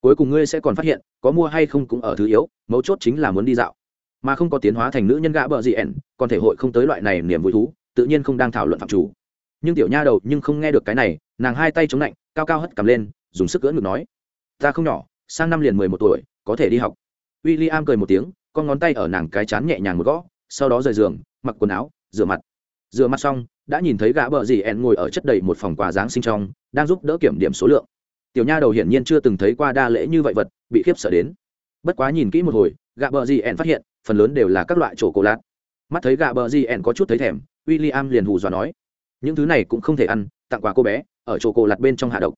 Cuối cùng ngươi sẽ còn phát hiện, có mua hay không cũng ở thứ yếu, mấu chốt chính là muốn đi dạo. Mà không có tiến hóa thành nữ nhân gã bợ gì ẻn, còn thể hội không tới loại này niềm vui thú, tự nhiên không đang thảo luận phạm chủ. Nhưng tiểu nha đầu nhưng không nghe được cái này, nàng hai tay chống lạnh, cao cao hất cầm lên dùng sức gỡ ngực nói, ta không nhỏ, sang năm liền mười một tuổi, có thể đi học. W i l l i am cười một tiếng, con ngón tay ở nàng cái chán nhẹ nhàng một gõ, sau đó rời giường, mặc quần áo, rửa mặt. Rửa mặt xong, đã nhìn thấy gã bờ gì ẹn ngồi ở chất đầy một phòng quà giáng sinh trong, đang giúp đỡ kiểm điểm số lượng. Tiểu nha đầu hiển nhiên chưa từng thấy qua đa lễ như vậy vật, bị khiếp sợ đến. Bất quá nhìn kỹ một hồi, gã bờ gì ẹn phát hiện, phần lớn đều là các loại chỗ cổ lạt. Mắt thấy gã bờ gì ẹn có chút thấy thèm w i l l i am liền hù dọa nói, những thứ này cũng không thể ăn, tặng quà cô bé, ở chỗ cổ lạt bên trong hạ độc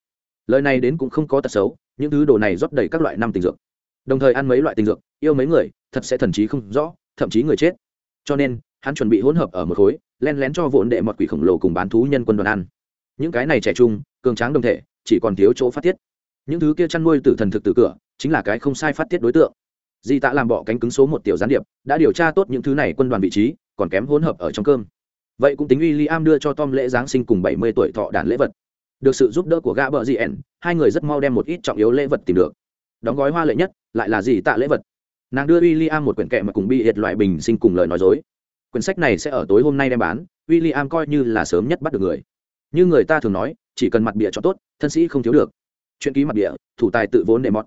lời này đến cũng không có tật xấu, những thứ đồ này rót đầy các loại năm tình dược. Đồng thời ăn mấy loại tình dược, yêu mấy người, thật sẽ thần trí không rõ, thậm chí người chết. Cho nên, hắn chuẩn bị hỗn hợp ở một khối, len lén cho vốn đệ mọt quỷ khổng lồ cùng bán thú nhân quân đoàn ăn. Những cái này trẻ trung, cường tráng đồng thể, chỉ còn thiếu chỗ phát tiết. Những thứ kia chăn nuôi tử thần thực từ cửa, chính là cái không sai phát tiết đối tượng. Di tạ làm bọ cánh cứng số một tiểu gián điệp, đã điều tra tốt những thứ này quân đoàn vị trí, còn kém hỗn hợp ở trong cơm. Vậy cũng tính uy i am đưa cho tom lễ giáng sinh cùng bảy mươi tuổi thọ đàn lễ vật được sự giúp đỡ của gã bờ gn hai người rất mau đem một ít trọng yếu lễ vật tìm được. Đóng gói hoa lệ nhất, lại là gì tạ lễ vật? Nàng đưa w i l l i am một quyển kệ mà cùng bị hiệt loại bình sinh cùng lời nói dối. Quyển sách này sẽ ở tối hôm nay đem bán w i l l i am coi như là sớm nhất bắt được người. Như người ta thường nói, chỉ cần mặt bịa cho tốt, thân sĩ không thiếu được. Chuyện ký mặt bịa thủ tài tự vốn để mọt.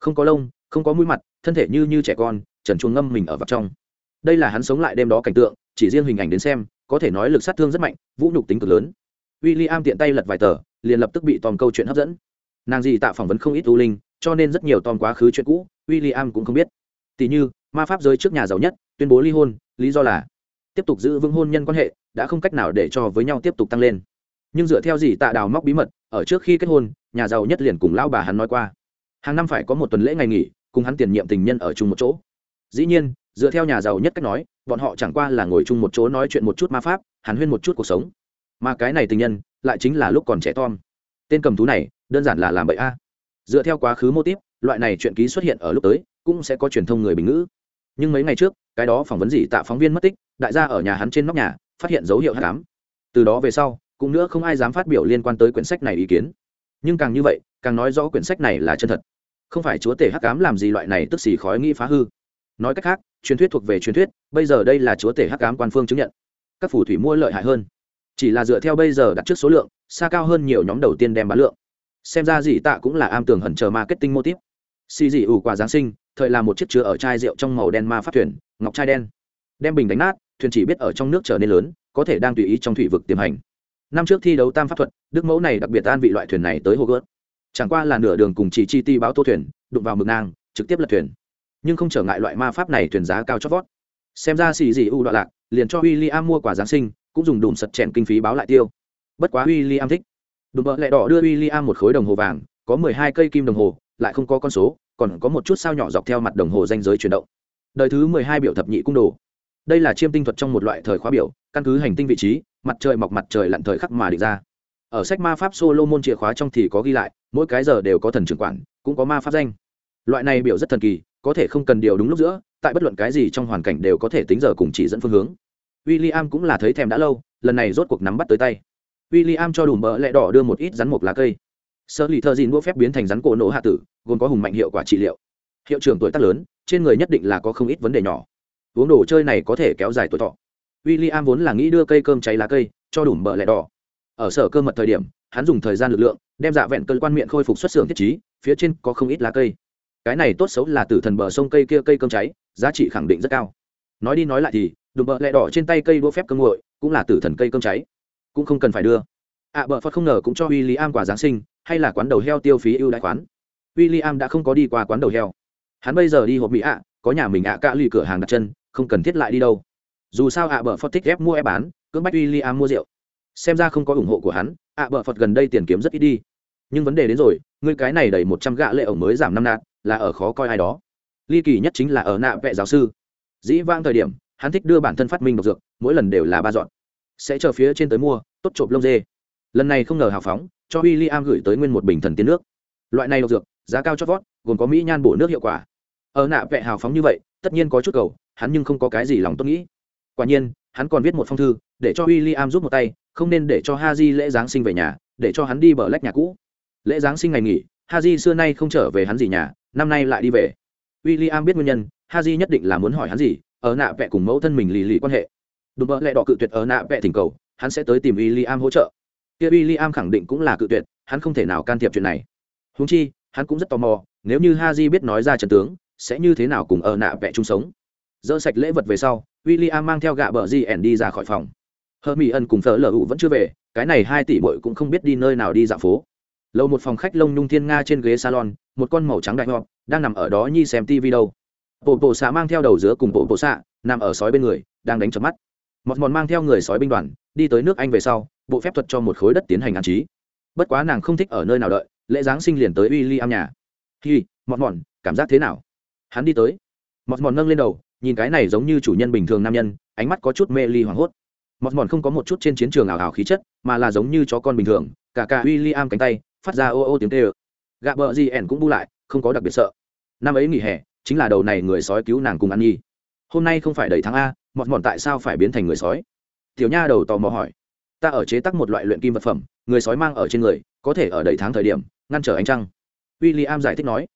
Không có lông, không có mũi mặt, thân thể như như trẻ con, trần chuông ngâm mình ở vặt trong. Đây là hắn sống lại đêm đó cảnh tượng, chỉ riêng hình ảnh đến xem, có thể nói lực sát thương rất mạnh, vũ nhục tính cực lớn. W i l l i am tiện tay lật vài tờ liền lập tức bị tòm câu chuyện hấp dẫn. Nàng gì tạo phỏng vấn không ít u linh, cho nên rất nhiều tòm quá khứ chuyện cũ w i l l i am cũng không biết. Tỷ như, ma pháp giới trước nhà giàu nhất, tuyên bố ly hôn, lý do là tiếp tục giữ vững hôn nhân quan hệ, đã không cách nào để cho với nhau tiếp tục tăng lên. Nhưng dựa theo gì tạ đào móc bí mật, ở trước khi kết hôn, nhà giàu nhất liền cùng lão bà hắn nói qua. Hàng năm phải có một tuần lễ ngày nghỉ, cùng hắn tiền nhiệm tình nhân ở chung một chỗ. Dĩ nhiên, dựa theo nhà giàu nhất cách nói, bọn họ chẳng qua là ngồi chung một chỗ nói chuyện một chút ma pháp, hàn huyên một chút cuộc sống. Mà cái này tình nhân lại chính là lúc còn trẻ tom. Tên cầm thú này, đơn giản là làm bậy a. Dựa theo quá khứ mô típ, loại này chuyện ký xuất hiện ở lúc tới, cũng sẽ có truyền thông người bình ngữ. Nhưng mấy ngày trước, cái đó phỏng vấn gì tạ phóng viên mất tích, đại gia ở nhà hắn trên nóc nhà, phát hiện dấu hiệu hát cám từ đó về sau, cũng nữa không ai dám phát biểu liên quan tới quyển sách này ý kiến. Nhưng càng như vậy, càng nói rõ quyển sách này là chân thật. Không phải chúa tể hắc cám làm gì loại này tức xì khói nghĩ phá hư. Nói cách khác, truyền thuyết thuộc về truyền thuyết, bây giờ đây là chúa tể hắc cám quan phương chứng nhận. Các phù thủy mua lợi hại hơn chỉ là dựa theo bây giờ đặt trước số lượng, xa cao hơn nhiều nhóm đầu tiên đem bán lượng. Xem ra gì tạ cũng là am tường hẩn chờ marketing mô típ. Xì dì ủ quả giáng sinh, thời là một chiếc chứa ở chai rượu trong màu đen ma phát thuyền, ngọc chai đen. Đem bình đánh nát, thuyền chỉ biết ở trong nước trở nên lớn, có thể đang tùy ý trong thủy vực tiềm hành. Năm trước thi đấu tam pháp thuật, đức mẫu này đặc biệt an vị loại thuyền này tới hồ gớt chẳng qua là nửa đường cùng chỉ chi ti báo tô thuyền, đụng vào mực nang trực tiếp lật thuyền. Nhưng không trở ngại loại ma pháp này thuyền giá cao chót vót. Xem ra xì gì u đoạn lạc, liền cho w i l l i am mua quả giáng sinh cũng dùng đùm sật chèn kinh phí báo lại tiêu. Bất quá w i l l i am thích. Đùm bợ lẹ đỏ đưa w i l l i am một khối đồng hồ vàng, có mười hai cây kim đồng hồ, lại không có con số, còn có một chút sao nhỏ dọc theo mặt đồng hồ danh giới chuyển động. Đời thứ mười hai biểu thập nhị cung đồ. Đây là chiêm tinh thuật trong một loại thời khóa biểu, căn cứ hành tinh vị trí, mặt trời mọc mặt trời lặn thời khắc mà định ra. Ở sách ma pháp solo môn chìa khóa trong thì có ghi lại, mỗi cái giờ đều có thần trưởng quản, cũng có ma pháp danh. Loại này biểu rất thần kỳ, có thể không cần điều đúng lúc giữa, tại bất luận cái gì trong hoàn cảnh đều có thể tính giờ cùng chỉ dẫn phương hướng w i l l i am cũng là thấy thèm đã lâu, lần này rốt cuộc nắm bắt tới tay. W i l l i am cho đủ bờ lẹ đỏ đưa một ít rắn mộc lá cây. Sơ lì thợ dìn đũa phép biến thành rắn cổ nổ hạ tử, gồm có hùng mạnh hiệu quả trị liệu. Hiệu trưởng tuổi tác lớn, trên người nhất định là có không ít vấn đề nhỏ. Uống đồ chơi này có thể kéo dài tuổi thọ. W i l l i am vốn là nghĩ đưa cây cơm cháy lá cây, cho đủ bờ lẹ đỏ. Ở sở cơ mật thời điểm, hắn dùng thời gian lực lượng, đem dạ vẹn cơn quan miệng khôi phục xuất xưởng thiết trí, phía trên có không ít lá cây. Cái này tốt xấu là từ thần bờ sông cây kia cây cơm cháy, giá trị khẳng định rất cao. Nói đi nói lại thì đùm bợ lẹ đỏ trên tay cây đũa phép cơm nguội cũng là tử thần cây cơm cháy. Cũng không cần phải đưa. Ạ à, bợ phật không ngờ cũng cho w i l l i am quả giáng sinh hay là quán đầu heo tiêu phí ưu đãi khoán w i l l i am đã không có đi qua quán đầu heo. Hắn bây giờ đi hộp mỹ ạ có nhà mình ạ à cả lì cửa hàng đặt chân không cần thiết lại đi đâu. Dù sao ạ bợ phật thích ép mua ép bán cưỡng bách w i l l i am mua rượu. Xem ra không có ủng hộ của hắn ạ bợ phật gần đây tiền kiếm rất ít đi. Nhưng vấn đề đến rồi người cái này đầy một trăm gạ lệ ổng mới giảm năm nạt là ở khó coi ai đó. Ly kỳ nhất chính là ở nạ vệ giáo sư. Dĩ vang thời điểm hắn thích đưa bản thân phát minh độc dược, mỗi lần đều là ba dọn. Sẽ chờ phía trên tới mua, tốt trộm lông dê. Lần này không ngờ hào phóng, cho w i l l i am gửi tới nguyên một bình thần tiến nước. Loại này độc dược, giá cao chót vót, gồm có mỹ nhan bổ nước hiệu quả. Ở nạ vẹ hào phóng như vậy, tất nhiên có chút cầu, hắn nhưng không có cái gì lòng tốt nghĩ. Quả nhiên, hắn còn viết một phong thư, để cho w i l l i am giúp một tay, không nên để cho ha di lễ giáng sinh về nhà, để cho hắn đi bờ lách nhà cũ. Lễ giáng sinh ngày nghỉ ha di xưa nay không trở về hắn gì nhà, năm nay lại đi về. W i l l i am biết nguyên nhân ha di nhất định là muốn hỏi hắn gì ở nạ vẽ cùng mẫu thân mình lì lì quan hệ. Đùm bợ lẹ đỏ cự tuyệt ở nạ vẽ thỉnh cầu, hắn sẽ tới tìm w i l l i am hỗ trợ. Kia w i l l i am khẳng định cũng là cự tuyệt, hắn không thể nào can thiệp chuyện này. Húng chi, hắn cũng rất tò mò, nếu như ha di biết nói ra trần tướng, sẽ như thế nào cùng ở nạ vẽ chung sống? Dỡ sạch lễ vật về sau w i l l i am mang theo gạ bờ di ẻn đi ra khỏi phòng. Hơ mỹ ân cùng thờ lờ hụ vẫn chưa về, cái này hai tỷ bội cũng không biết đi nơi nào đi dạo phố. Lâu một phòng khách lông nhung thiên nga trên ghế salon, một con màu trắng đại ngọt đang nằm ở đó nhi xem tv đâu bộ bộ xạ mang theo đầu giữa cùng bộ bộ xạ, nằm ở sói bên người, đang đánh chớp mắt. Mọt mòn mang theo người sói binh đoàn, đi tới nước anh về sau, bộ phép thuật cho một khối đất tiến hành an trí. Bất quá nàng không thích ở nơi nào đợi, lễ giáng sinh liền tới w i l l i am nhà. Hi, mọt mòn cảm giác thế nào? Hắn đi tới. Mọt mòn nâng lên đầu, nhìn cái này giống như chủ nhân bình thường nam nhân, ánh mắt có chút mê ly hoảng hốt. Mọt mòn không có một chút trên chiến trường ảo ảo khí chất, mà là giống như chó con bình thường, cả cả w i l l i am cánh tay, phát ra ô ô tiếng tê ơ gạ bờ gì ẻn cũng bu lại, không có đặc biệt sợ. Năm ấy nghỉ hè chính là đầu này người sói cứu nàng cùng ăn nhi. Hôm nay không phải đầy tháng a, mọt mọn tại sao phải biến thành người sói? Tiểu nha đầu tò mò hỏi. Ta ở chế tắc một loại luyện kim vật phẩm, người sói mang ở trên người, có thể ở đầy tháng thời điểm, ngăn trở ánh trăng. W i l l i am giải thích nói.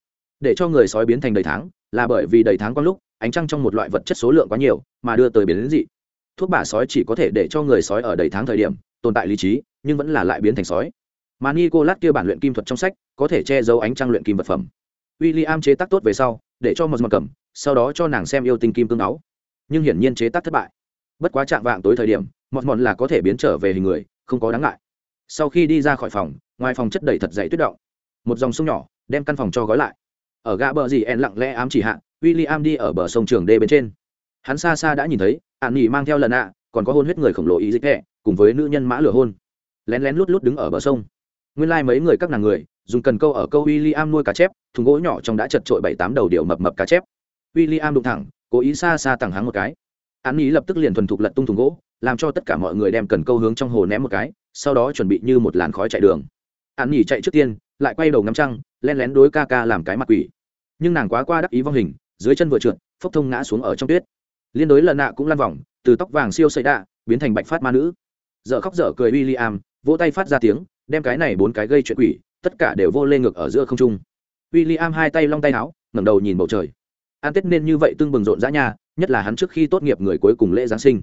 Để cho người sói biến thành đầy tháng, là bởi vì đầy tháng có lúc, ánh trăng trong một loại vật chất số lượng quá nhiều, mà đưa tới biến đến dị. Thuốc bả sói chỉ có thể để cho người sói ở đầy tháng thời điểm, tồn tại lý trí, nhưng vẫn là lại biến thành sói. Mà nicolas kia bản luyện kim thuật trong sách, có thể che giấu ánh trăng luyện kim vật phẩm. W i l l i am chế tác tốt về sau để cho một mật cầm, sau đó cho nàng xem yêu tinh kim cương áo. Nhưng hiển nhiên chế tác thất bại. Bất quá chạm vạng tối thời điểm mọt mọt là có thể biến trở về hình người, không có đáng ngại. Sau khi đi ra khỏi phòng, ngoài phòng chất đầy thật dày tuyết động. Một dòng sông nhỏ, đem căn phòng cho gói lại. Ở gã bờ gì en lặng lẽ ám chỉ hạn w i l l i am đi ở bờ sông trường đê bên trên. Hắn xa xa đã nhìn thấy ạn nghỉ mang theo lần ạ, còn có hôn huyết người khổng lồ ý dịch hẹ cùng với nữ nhân mã lửa hôn. Lén lén lút lút đứng ở bờ sông. Nguyên lai、like、mấy người các nàng người dùng cần câu ở câu w i l l i am nuôi cá chép, thùng gỗ nhỏ trong đã chật trội bảy tám đầu điệu mập mập cá chép. W i l l i am đụng thẳng, cố ý xa xa tặng hắn một cái. Án ý lập tức liền thuần thục lật tung thùng gỗ, làm cho tất cả mọi người đem cần câu hướng trong hồ ném một cái, sau đó chuẩn bị như một làn khói chạy đường. Án nghỉ chạy trước tiên, lại quay đầu ngắm trăng len lén đối ca ca làm cái mặt quỷ. Nhưng nàng quá qua đắc ý vong hình, dưới chân vừa trượt, phốc thông ngã xuống ở trong tuyết. Liên đối lần nạ cũng lăn vòng, từ tóc vàng siêu xây đạ, biến thành bạch phát ma nữ. Dợ khóc dở cười w i l l i am vỗ tay phát ra tiếng, đem cái này bốn cái gây chuyện quỷ tất cả đều vô lên ngược ở giữa không trung. W i l l i am hai tay long tay áo, ngẩng đầu nhìn bầu trời. An tết nên như vậy tương bừng rộn rã nhà nhất là hắn trước khi tốt nghiệp người cuối cùng lễ giáng sinh.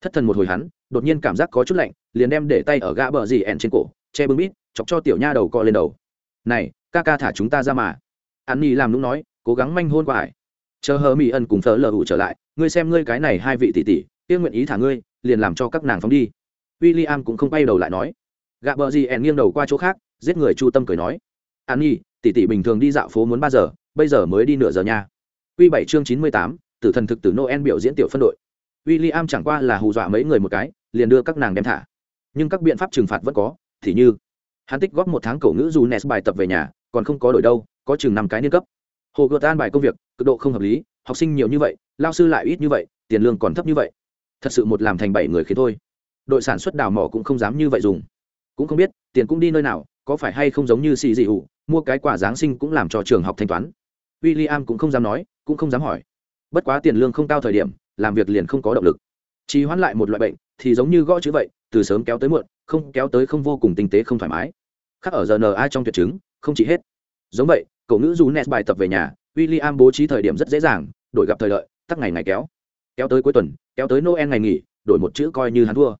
Thất thần một hồi hắn, đột nhiên cảm giác có chút lạnh, liền đem để tay ở gã bờ dì ẻn trên cổ, che bưng bít, chọc cho tiểu nha đầu cọ lên đầu. Này, ca ca thả chúng ta ra mà. An nhi làm lúc nói, cố gắng manh hôn qua ải. Chờ hờ mỹ ân cùng thờ lờ hụ trở lại, ngươi xem ngươi cái này hai vị tỷ tỷ tiên nguyện ý thả ngươi, liền làm cho các nàng phóng đi. W i l l i am cũng không quay đầu lại nói. Gạ bờ gì ẻn nghiêng đầu qua chỗ khác giết người chu tâm cười nói, an nhi, tỷ tỷ bình thường đi dạo phố muốn ba giờ, bây giờ mới đi nửa giờ nha. Q bảy chương chín mươi tám, tử thần thực tử noel biểu diễn tiểu phân đội. W i l l i am chẳng qua là hù dọa mấy người một cái, liền đưa các nàng đem thả. Nhưng các biện pháp trừng phạt vẫn có, thì như, hắn tích góp một tháng cổ ngữ dù nes bài tập về nhà, còn không có đổi đâu, có chừng năm cái niên cấp. Hồ gợt an bài công việc, cực độ không hợp lý, học sinh nhiều như vậy, lao sư lại ít như vậy, tiền lương còn thấp như vậy. Thật sự một làm thành bảy người khiến thôi. Đội sản xuất đào mỏ cũng không dám như vậy dùng. Cũng không biết, tiền cũng đi nơi nào có phải hay không giống như xì dị ủ mua cái quả giáng sinh cũng làm cho trường học thanh toán. W i l l i am cũng không dám nói, cũng không dám hỏi. Bất quá tiền lương không cao thời điểm, làm việc liền không có động lực. Chỉ hoãn lại một loại bệnh, thì giống như gõ chữ vậy, từ sớm kéo tới muộn, không kéo tới không vô cùng tinh tế không thoải mái. Khác ở giờ n ai trong tuyệt chứng, không chỉ hết. Giống vậy, cậu ngữ dù nes bài tập về nhà w i l l i am bố trí thời điểm rất dễ dàng, đổi gặp thời lợi, tắc ngày ngày kéo. Kéo tới cuối tuần, kéo tới noel ngày nghỉ, đổi một chữ coi như hắn thua.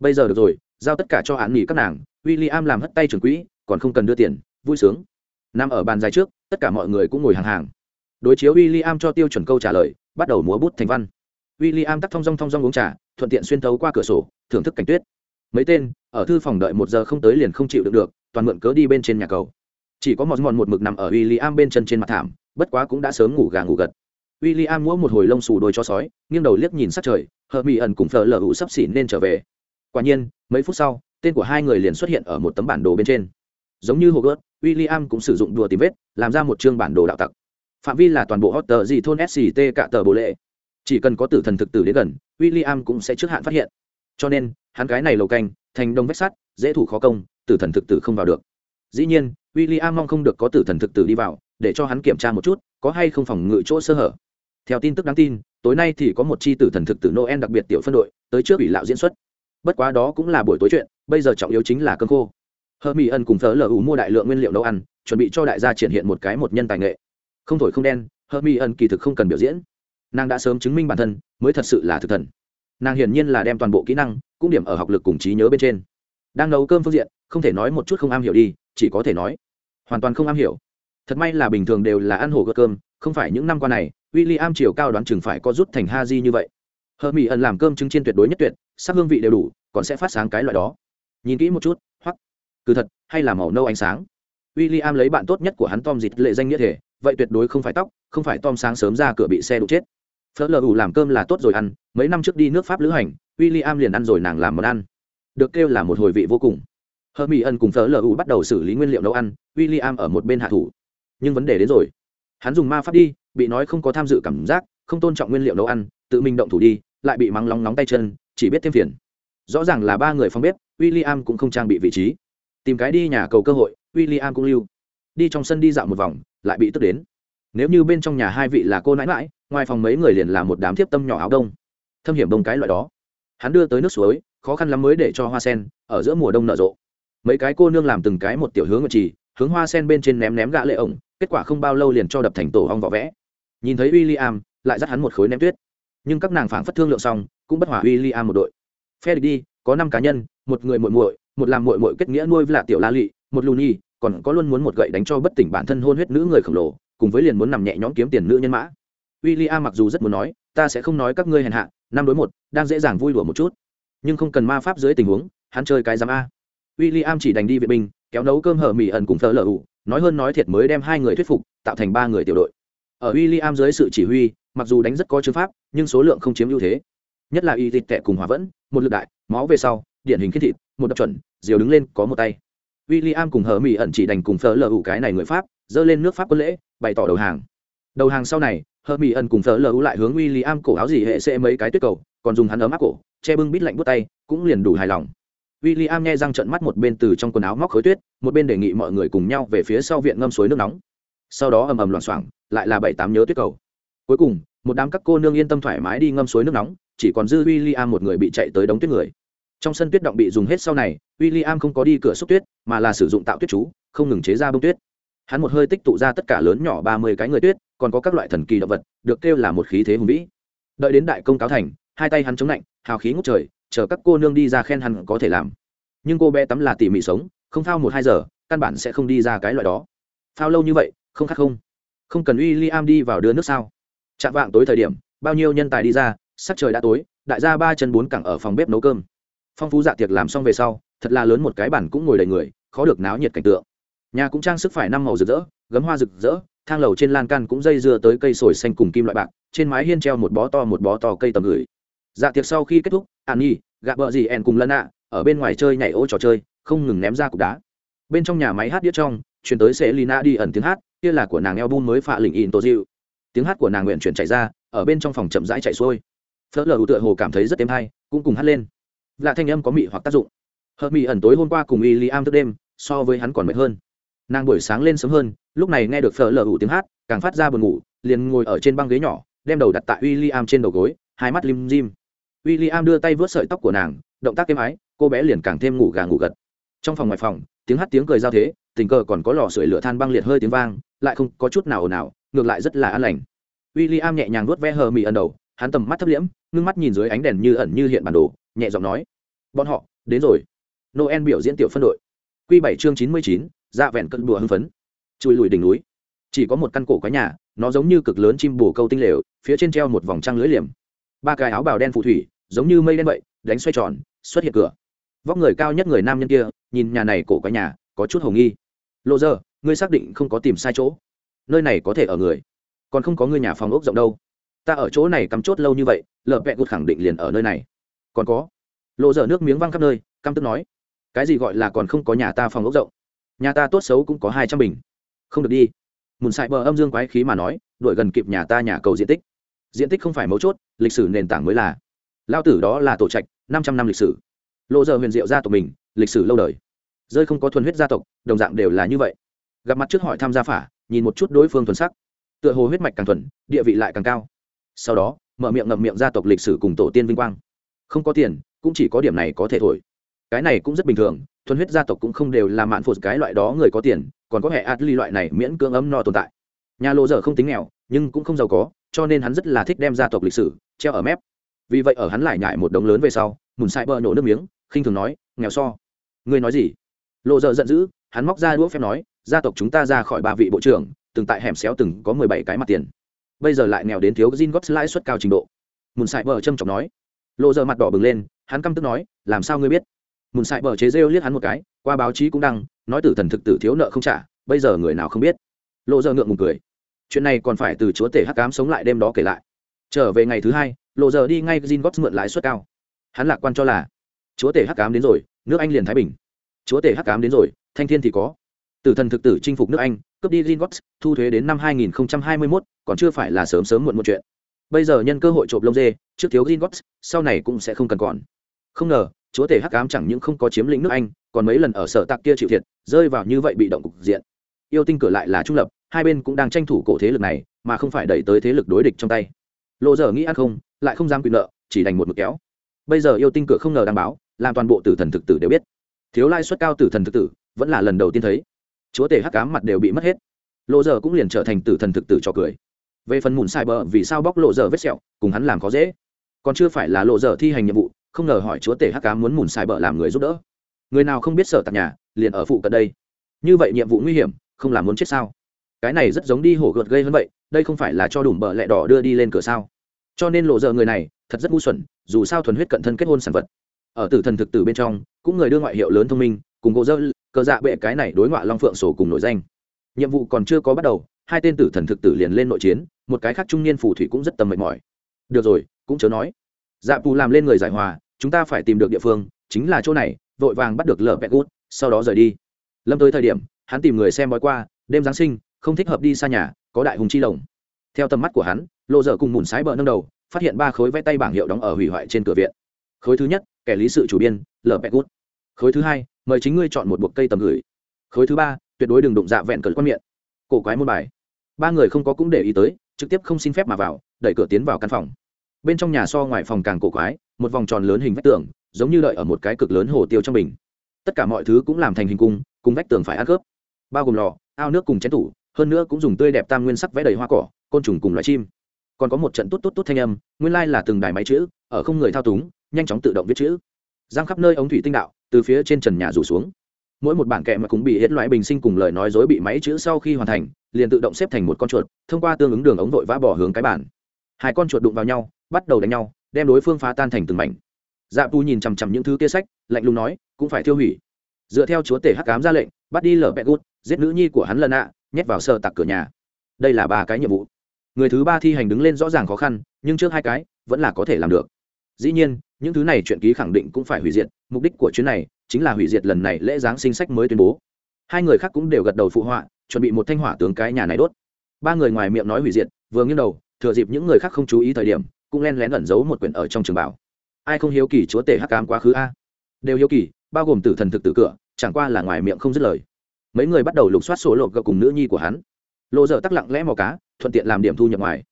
Bây giờ được rồi, giao tất cả cho hắn nghỉ các nàng w i l l i am làm hất tay trường quỹ còn không cần đưa tiền, vui sướng. Nằm ở bàn dài trước, tất cả mọi người cũng ngồi hàng hàng. Đối chiếu w i l l i am cho tiêu chuẩn câu trả lời, bắt đầu múa bút thành văn. W i l l i am tắt thong dong thong dong uống trà, thuận tiện xuyên thấu qua cửa sổ, thưởng thức cảnh tuyết. Mấy tên, ở thư phòng đợi một giờ không tới liền không chịu được được, toàn mượn cớ đi bên trên nhà cầu. Chỉ có mọt mòn một mực nằm ở w i l l i am bên chân trên mặt thảm, bất quá cũng đã sớm ngủ gà ngủ gật. W i l l i am múa một hồi lông xù đôi cho sói, nghiêng đầu liếc nhìn sát trời, hờ mỹ ẩn cùng thờ lờ hụ sắp xỉ nên trở về. Quả nhiên, mấy phút sau, tên của hai người liền xuất hiện ở một tấm bản đồ bên trên giống như hồ gớt William cũng sử dụng đùa tìm vết, làm ra một chương bản đồ đạo tặc. Phạm vi là toàn bộ hot tờ gì thôn sct cả tờ bộ lệ. Chỉ cần có tử thần thực tử đến gần, William cũng sẽ trước hạn phát hiện. Cho nên, hắn cái này lầu canh, thành đông vách sắt, dễ thủ khó công, tử thần thực tử không vào được. Dĩ nhiên, William mong không được có tử thần thực tử đi vào, để cho hắn kiểm tra một chút, có hay không phòng ngự chỗ sơ hở. Theo tin tức đáng tin, tối nay thì có một chi tử thần thực tử noel đặc biệt tiểu phân đội, tới trước ủy lạo diễn xuất. Bất quá đó cũng là buổi tối chuyện, bây giờ trọng yếu chính là cơm khô hơ mỹ ân cùng thờ lờ ủ mua đại lượng nguyên liệu nấu ăn, chuẩn bị cho đại gia triển hiện một cái một nhân tài nghệ. Không thổi không đen hơ mỹ ân kỳ thực không cần biểu diễn. Nàng đã sớm chứng minh bản thân, mới thật sự là thực thần. Nàng hiển nhiên là đem toàn bộ kỹ năng, cũng điểm ở học lực cùng trí nhớ bên trên. Đang nấu cơm phương diện, không thể nói một chút không am hiểu đi, chỉ có thể nói, hoàn toàn không am hiểu. Thật may là bình thường đều là ăn hổ gợt cơm, không phải những năm qua này w i l l i am chiều cao đoán chừng phải có rút thành ha di như vậy. Hờ mỹ ẩn làm cơm trứng chiên tuyệt đối nhất tuyệt, sắc hương vị đều đủ, còn sẽ phát sáng cái loại đó. Nhìn kỹ một chút cứ thật, hay là màu nâu ánh sáng. W i l l i am lấy bạn tốt nhất của hắn tom dịt lệ danh nghĩa thể, vậy tuyệt đối không phải tóc, không phải tom sáng sớm ra cửa bị xe đụng chết. Phớt lờ ủ làm cơm là tốt rồi ăn, mấy năm trước đi nước pháp lữ hành w i l l i am liền ăn rồi nàng làm món ăn. Được kêu là một hồi vị vô cùng. Hơ mỹ ân cùng phớt lờ ủ bắt đầu xử lý nguyên liệu nấu ăn w i l l i am ở một bên hạ thủ. Nhưng vấn đề đến rồi. Hắn dùng ma pháp đi, bị nói không có tham dự cảm giác, không tôn trọng nguyên liệu nấu ăn, tự mình động thủ đi, lại bị mắng lóng nóng tay chân, chỉ biết thêm phiền. Rõ ràng là ba người phong bếp w i l l i am cũng không trang bị vị trí tìm cái đi nhà cầu cơ hội w i l l i am cũng lưu. Đi trong sân đi dạo một vòng, lại bị tức đến. Nếu như bên trong nhà hai vị là cô nãi mãi ngoài phòng mấy người liền là một đám thiếp tâm nhỏ áo đông. Thâm hiểm đông cái loại đó. Hắn đưa tới nước suối, khó khăn lắm mới để cho hoa sen ở giữa mùa đông nở rộ. Mấy cái cô nương làm từng cái một tiểu hướng ở trì, hướng hoa sen bên trên ném ném gã lệ ổng, kết quả không bao lâu liền cho đập thành tổ ong vỏ vẽ. Nhìn thấy w i l l i am lại dắt hắn một khối ném tuyết. Nhưng các nàng phảng phất thương lượng xong, cũng bất hòa w i l l i am một đội. Phe địch đi, có năm cá nhân, một người muội muội một làm muội muội kết nghĩa nuôi với là tiểu la lị, một lù nhi còn có luôn muốn một gậy đánh cho bất tỉnh bản thân hôn huyết nữ người khổng lồ, cùng với liền muốn nằm nhẹ nhõm kiếm tiền nữ nhân mã. W i l l i a mặc dù rất muốn nói, ta sẽ không nói các ngươi hèn hạ, năm đối một, đang dễ dàng vui đùa một chút. Nhưng không cần ma pháp dưới tình huống, hắn chơi cái giám a. W i l l i am chỉ đành đi vệ binh, kéo nấu cơm hở mì ẩn cùng thờ lờ ủ, nói hơn nói thiệt mới đem hai người thuyết phục, tạo thành ba người tiểu đội. Ở w i l l i am dưới sự chỉ huy, mặc dù đánh rất có chữ pháp, nhưng số lượng không chiếm ưu thế. Nhất là y thịt tệ cùng hỏa vẫn, một lực đại, máu về sau điển hình khiết thịt, một đập chuẩn, diều đứng lên, có một tay. W i l l i am cùng hờ mỹ ẩn chỉ đành cùng phở lờ ủ cái này người pháp dơ lên nước pháp quân lễ, bày tỏ đầu hàng. Đầu hàng sau này, hờ mỹ ẩn cùng phở lờ ủ lại hướng w i l l i am cổ áo gì hệ sẽ mấy cái tuyết cầu, còn dùng hắn ấm áp cổ, che bưng bít lạnh bút tay, cũng liền đủ hài lòng. W i l l i am nghe răng trận mắt một bên từ trong quần áo móc khối tuyết, một bên đề nghị mọi người cùng nhau về phía sau viện ngâm suối nước nóng. Sau đó ầm ầm loảng xoảng, lại là bảy tám nhớ tuyết cầu. Cuối cùng, một đám các cô nương yên tâm thoải mái đi ngâm suối nước nóng, chỉ còn dư w i l l i am một người bị chạy tới đống tuyết người trong sân tuyết động bị dùng hết sau này w i l l i am không có đi cửa xúc tuyết, mà là sử dụng tạo tuyết chú, không ngừng chế ra bông tuyết. Hắn một hơi tích tụ ra tất cả lớn nhỏ ba mươi cái người tuyết, còn có các loại thần kỳ động vật, được kêu là một khí thế hùng vĩ. Đợi đến đại công cáo thành, hai tay hắn chống lạnh, hào khí ngút trời, chờ các cô nương đi ra khen hắn có thể làm. Nhưng cô bé tắm là tỉ mỉ sống, không phao một hai giờ, căn bản sẽ không đi ra cái loại đó. Phao lâu như vậy, không khác không. Không cần uy li am đi vào đưa nước sao? Chạm vạng tối thời điểm, bao nhiêu nhân tài đi ra, sắc trời đã tối, đại gia ba chân bốn cẳng ở phòng bếp nấu cơm phong phú dạ tiệc làm xong về sau, thật là lớn một cái bản cũng ngồi đầy người, khó được náo nhiệt cảnh tượng. Nhà cũng trang sức phải năm màu rực rỡ, gấm hoa rực rỡ, thang lầu trên lan can cũng dây dưa tới cây sồi xanh cùng kim loại bạc, trên mái hiên treo một bó to một bó to cây tầm gửi. Dạ tiệc sau khi kết thúc, an nhi, gạ vợ gì ẻn cùng lân ạ ở bên ngoài chơi nhảy ô trò chơi, không ngừng ném ra cục đá. Bên trong nhà máy hát đĩa trong, chuyển tới sẽ lina đi ẩn tiếng hát, kia là của nàng eo bun mới phạ lình in tô dịu tiếng hát của nàng nguyện chuyển chạy ra, ở bên trong phòng chậm rãi chạy xuôi. Phớt lờ tựa hồ cảm thấy rất êm hay, cũng cùng hát lên lạ thanh âm có mị hoặc tác dụng. Hợp mị ẩn tối hôm qua cùng y li am thức đêm, so với hắn còn mệt hơn. Nàng buổi sáng lên sớm hơn, lúc này nghe được phở lờ ủ tiếng hát, càng phát ra buồn ngủ, liền ngồi ở trên băng ghế nhỏ, đem đầu đặt tại w i l l i am trên đầu gối, hai mắt lim dim. W i l l i am đưa tay vớt sợi tóc của nàng, động tác êm ái, cô bé liền càng thêm ngủ gà ngủ gật. Trong phòng ngoài phòng, tiếng hát tiếng cười giao thế, tình cờ còn có lò sưởi lửa than băng liệt hơi tiếng vang, lại không có chút nào ồn ào, ngược lại rất là an lành. W i l l i am nhẹ nhàng vuốt ve hờ mị ẩn đầu, hắn tầm mắt thấp liễm, ngưng mắt nhìn dưới ánh đèn như ẩn như hiện bản đồ nhẹ giọng nói, bọn họ, đến rồi. Noel biểu diễn tiểu phân đội. Q bảy chương chín mươi chín dạ vẹn cận đùa hưng phấn. Chui lùi đỉnh núi. Chỉ có một căn cổ quái nhà, nó giống như cực lớn chim bồ câu tinh lều, phía trên treo một vòng trăng lưới liềm. Ba cái áo bào đen phù thủy, giống như mây đen vậy, đánh xoay tròn, xuất hiện cửa. Vóc người cao nhất người nam nhân kia, nhìn nhà này cổ quái nhà, có chút hầu nghi. Lộ giờ, ngươi xác định không có tìm sai chỗ. Nơi này có thể ở người. Còn không có người nhà phòng ốc rộng đâu. Ta ở chỗ này cắm chốt lâu như vậy lờ vẹn gột khẳng định liền ở nơi này còn có. Lộ dở nước miếng văng khắp nơi, căm tức nói, cái gì gọi là còn không có nhà ta phòng ốc rộng? Nhà ta tốt xấu cũng có hai trăm bình. Không được đi. Mùn sại bờ âm dương quái khí mà nói, đuổi gần kịp nhà ta nhà cầu diện tích. Diện tích không phải mấu chốt, lịch sử nền tảng mới là. Lao tử đó là tổ trạch, năm trăm năm lịch sử. Lộ dở huyền diệu gia tộc mình, lịch sử lâu đời. Rơi không có thuần huyết gia tộc, đồng dạng đều là như vậy. Gặp mặt trước hỏi tham gia phả, nhìn một chút đối phương thuần sắc. Tựa hồ huyết mạch càng thuần, địa vị lại càng cao. Sau đó, mở miệng ngậm miệng gia tộc lịch sử cùng tổ tiên vinh quang không có tiền, cũng chỉ có điểm này có thể thổi. Cái này cũng rất bình thường, thuần huyết gia tộc cũng không đều là mạn phụt cái loại đó người có tiền, còn có hệ ạt ly loại này miễn cưỡng ấm no tồn tại. Nhà lộ dở không tính nghèo, nhưng cũng không giàu có, cho nên hắn rất là thích đem gia tộc lịch sử treo ở mép. Vì vậy ở hắn lại nhại một đống lớn về sau, mùn sai bơ nhổ nước miếng, khinh thường nói, nghèo so. Ngươi nói gì? Lộ dở giận dữ, hắn móc ra đũa phép nói, gia tộc chúng ta ra khỏi ba vị bộ trưởng, từng tại hẻm xéo từng có mười bảy cái mặt tiền. Bây giờ lại nghèo đến thiếu gin góp lãi suất cao trình độ. Mùn sai bờ trâm trọng nói lộ giờ mặt đỏ bừng lên hắn căm tức nói làm sao ngươi biết? Mùn sai bờ chế rêu liếc hắn một cái qua báo chí cũng đăng nói tử thần thực tử thiếu nợ không trả bây giờ người nào không biết? Lộ giờ ngượng ngùng cười chuyện này còn phải từ chúa tể hắc cám sống lại đêm đó kể lại. Trở về ngày thứ hai lộ giờ đi ngay gin góp mượn lãi suất cao. Hắn lạc quan cho là chúa tể hắc cám đến rồi nước anh liền thái bình. Chúa tể hắc cám đến rồi thanh thiên thì có. Tử thần thực tử chinh phục nước anh cướp đi Gringotts, thu thuế đến năm 2021, còn chưa phải là sớm sớm muộn một chuyện. Bây giờ nhân cơ hội trộm lông dê, trước thiếu Gringotts, sau này cũng sẽ không cần còn. Không ngờ, chúa tể Hắc ám chẳng những không có chiếm lĩnh nước Anh, còn mấy lần ở sở tạc kia chịu thiệt, rơi vào như vậy bị động cục diện. Yêu tinh cửa lại là trung lập, hai bên cũng đang tranh thủ cổ thế lực này, mà không phải đẩy tới thế lực đối địch trong tay. Lộ giờ nghĩ ăn không, lại không dám quyền nợ, chỉ đành một mực kéo. Bây giờ yêu tinh cửa không ngờ đang báo, làm toàn bộ tử thần thực tử đều biết. Thiếu lai suất cao tử thần thực tử, vẫn là lần đầu tiên thấy chúa tể hắc ám mặt đều bị mất hết lộ giờ cũng liền trở thành tử thần thực tử cho cười về phần mùn sai bờ vì sao bóc lộ giờ vết sẹo, cùng hắn làm khó dễ? Còn chưa phải là lộ giờ thi hành nhiệm vụ, không ngờ hỏi chúa tể hắc cá muốn mùn sai bờ làm người giúp đỡ. Người nào không biết sở tạc nhà, liền ở phụ cận đây. Như vậy nhiệm vụ nguy hiểm, không làm muốn chết sao? Cái này rất giống đi hổ gợt gây hơn vậy, đây không phải là cho đủ bờ lẹ đỏ đưa đi lên cửa sao? Cho nên lộ giờ người này, thật rất ngu xuẩn, dù sao thuần huyết cận thân kết hôn sản vật. Ở tử thần thực tử bên trong, cũng người đưa ngoại hiệu lớn thông minh, cùng gỗ dơ, cờ dạ bệ cái này đối ngoại long phượng sổ cùng nổi danh. Nhiệm vụ còn chưa có bắt đầu hai tên tử thần thực tử liền lên nội chiến, một cái khác trung niên phù thủy cũng rất tầm mệt mỏi. Được rồi, cũng chớ nói. Dạ phù làm lên người giải hòa, chúng ta phải tìm được địa phương, chính là chỗ này, vội vàng bắt được lở vẹt gút, sau đó rời đi. Lâm tới thời điểm, hắn tìm người xem bói qua, đêm giáng sinh, không thích hợp đi xa nhà, có đại hùng chi lồng. Theo tầm mắt của hắn lộ dở cùng mùn sái bờ nâng đầu, phát hiện ba khối vẽ tay bảng hiệu đóng ở hủy hoại trên cửa viện. Khối thứ nhất, kẻ lý sự chủ biên, lở vẹt gút. Khối thứ hai, mời chính ngươi chọn một buộc cây tầm gửi. Khối thứ ba, tuyệt đối đừng đụng dạ vẹn cẩn quan miệng cổ quái môn bài. Ba người không có cũng để ý tới, trực tiếp không xin phép mà vào, đẩy cửa tiến vào căn phòng. Bên trong nhà so ngoài phòng càng cổ quái, một vòng tròn lớn hình vách tường, giống như đợi ở một cái cực lớn hồ tiêu trong bình. Tất cả mọi thứ cũng làm thành hình cung, cùng vách tường phải ăn khớp. Bao gồm lò, ao nước cùng chén tủ, hơn nữa cũng dùng tươi đẹp tam nguyên sắc vẽ đầy hoa cỏ, côn trùng cùng loài chim. Còn có một trận tốt tốt tốt thanh âm, nguyên lai là từng đài máy chữ, ở không người thao túng, nhanh chóng tự động viết chữ. Giang khắp nơi ống thủy tinh đạo, từ phía trên trần nhà rủ xuống mỗi một bản kệ mà cũng bị hết loại bình sinh cùng lời nói dối bị máy chữ sau khi hoàn thành, liền tự động xếp thành một con chuột, thông qua tương ứng đường ống vội vã bỏ hướng cái bản. Hai con chuột đụng vào nhau, bắt đầu đánh nhau, đem đối phương phá tan thành từng mảnh. Dạ tu nhìn chằm chằm những thứ kia sách, lạnh lùng nói, cũng phải tiêu hủy. Dựa theo chúa tể hắc cám ra lệnh, bắt đi lở bẹ gút, giết nữ nhi của hắn lần ạ, nhét vào sợ tặc cửa nhà. Đây là ba cái nhiệm vụ. Người thứ ba thi hành đứng lên rõ ràng khó khăn, nhưng trước hai cái, vẫn là có thể làm được. Dĩ nhiên, những thứ này chuyện ký khẳng định cũng phải hủy diệt, mục đích của chuyến này chính là hủy diệt lần này lễ giáng sinh sách mới tuyên bố. Hai người khác cũng đều gật đầu phụ họa, chuẩn bị một thanh hỏa tướng cái nhà này đốt. Ba người ngoài miệng nói hủy diệt, vừa nghiêng đầu, thừa dịp những người khác không chú ý thời điểm, cũng len lén ẩn giấu một quyển ở trong trường bảo. Ai không hiếu kỳ chúa tể hắc cám quá khứ a? Đều hiếu kỳ, bao gồm tử thần thực tử cửa, chẳng qua là ngoài miệng không dứt lời. Mấy người bắt đầu lục soát sổ lộp gặp cùng nữ nhi của hắn. Lộ dở tắc lặng lẽ mò cá, thuận tiện làm điểm thu nhập ngoài.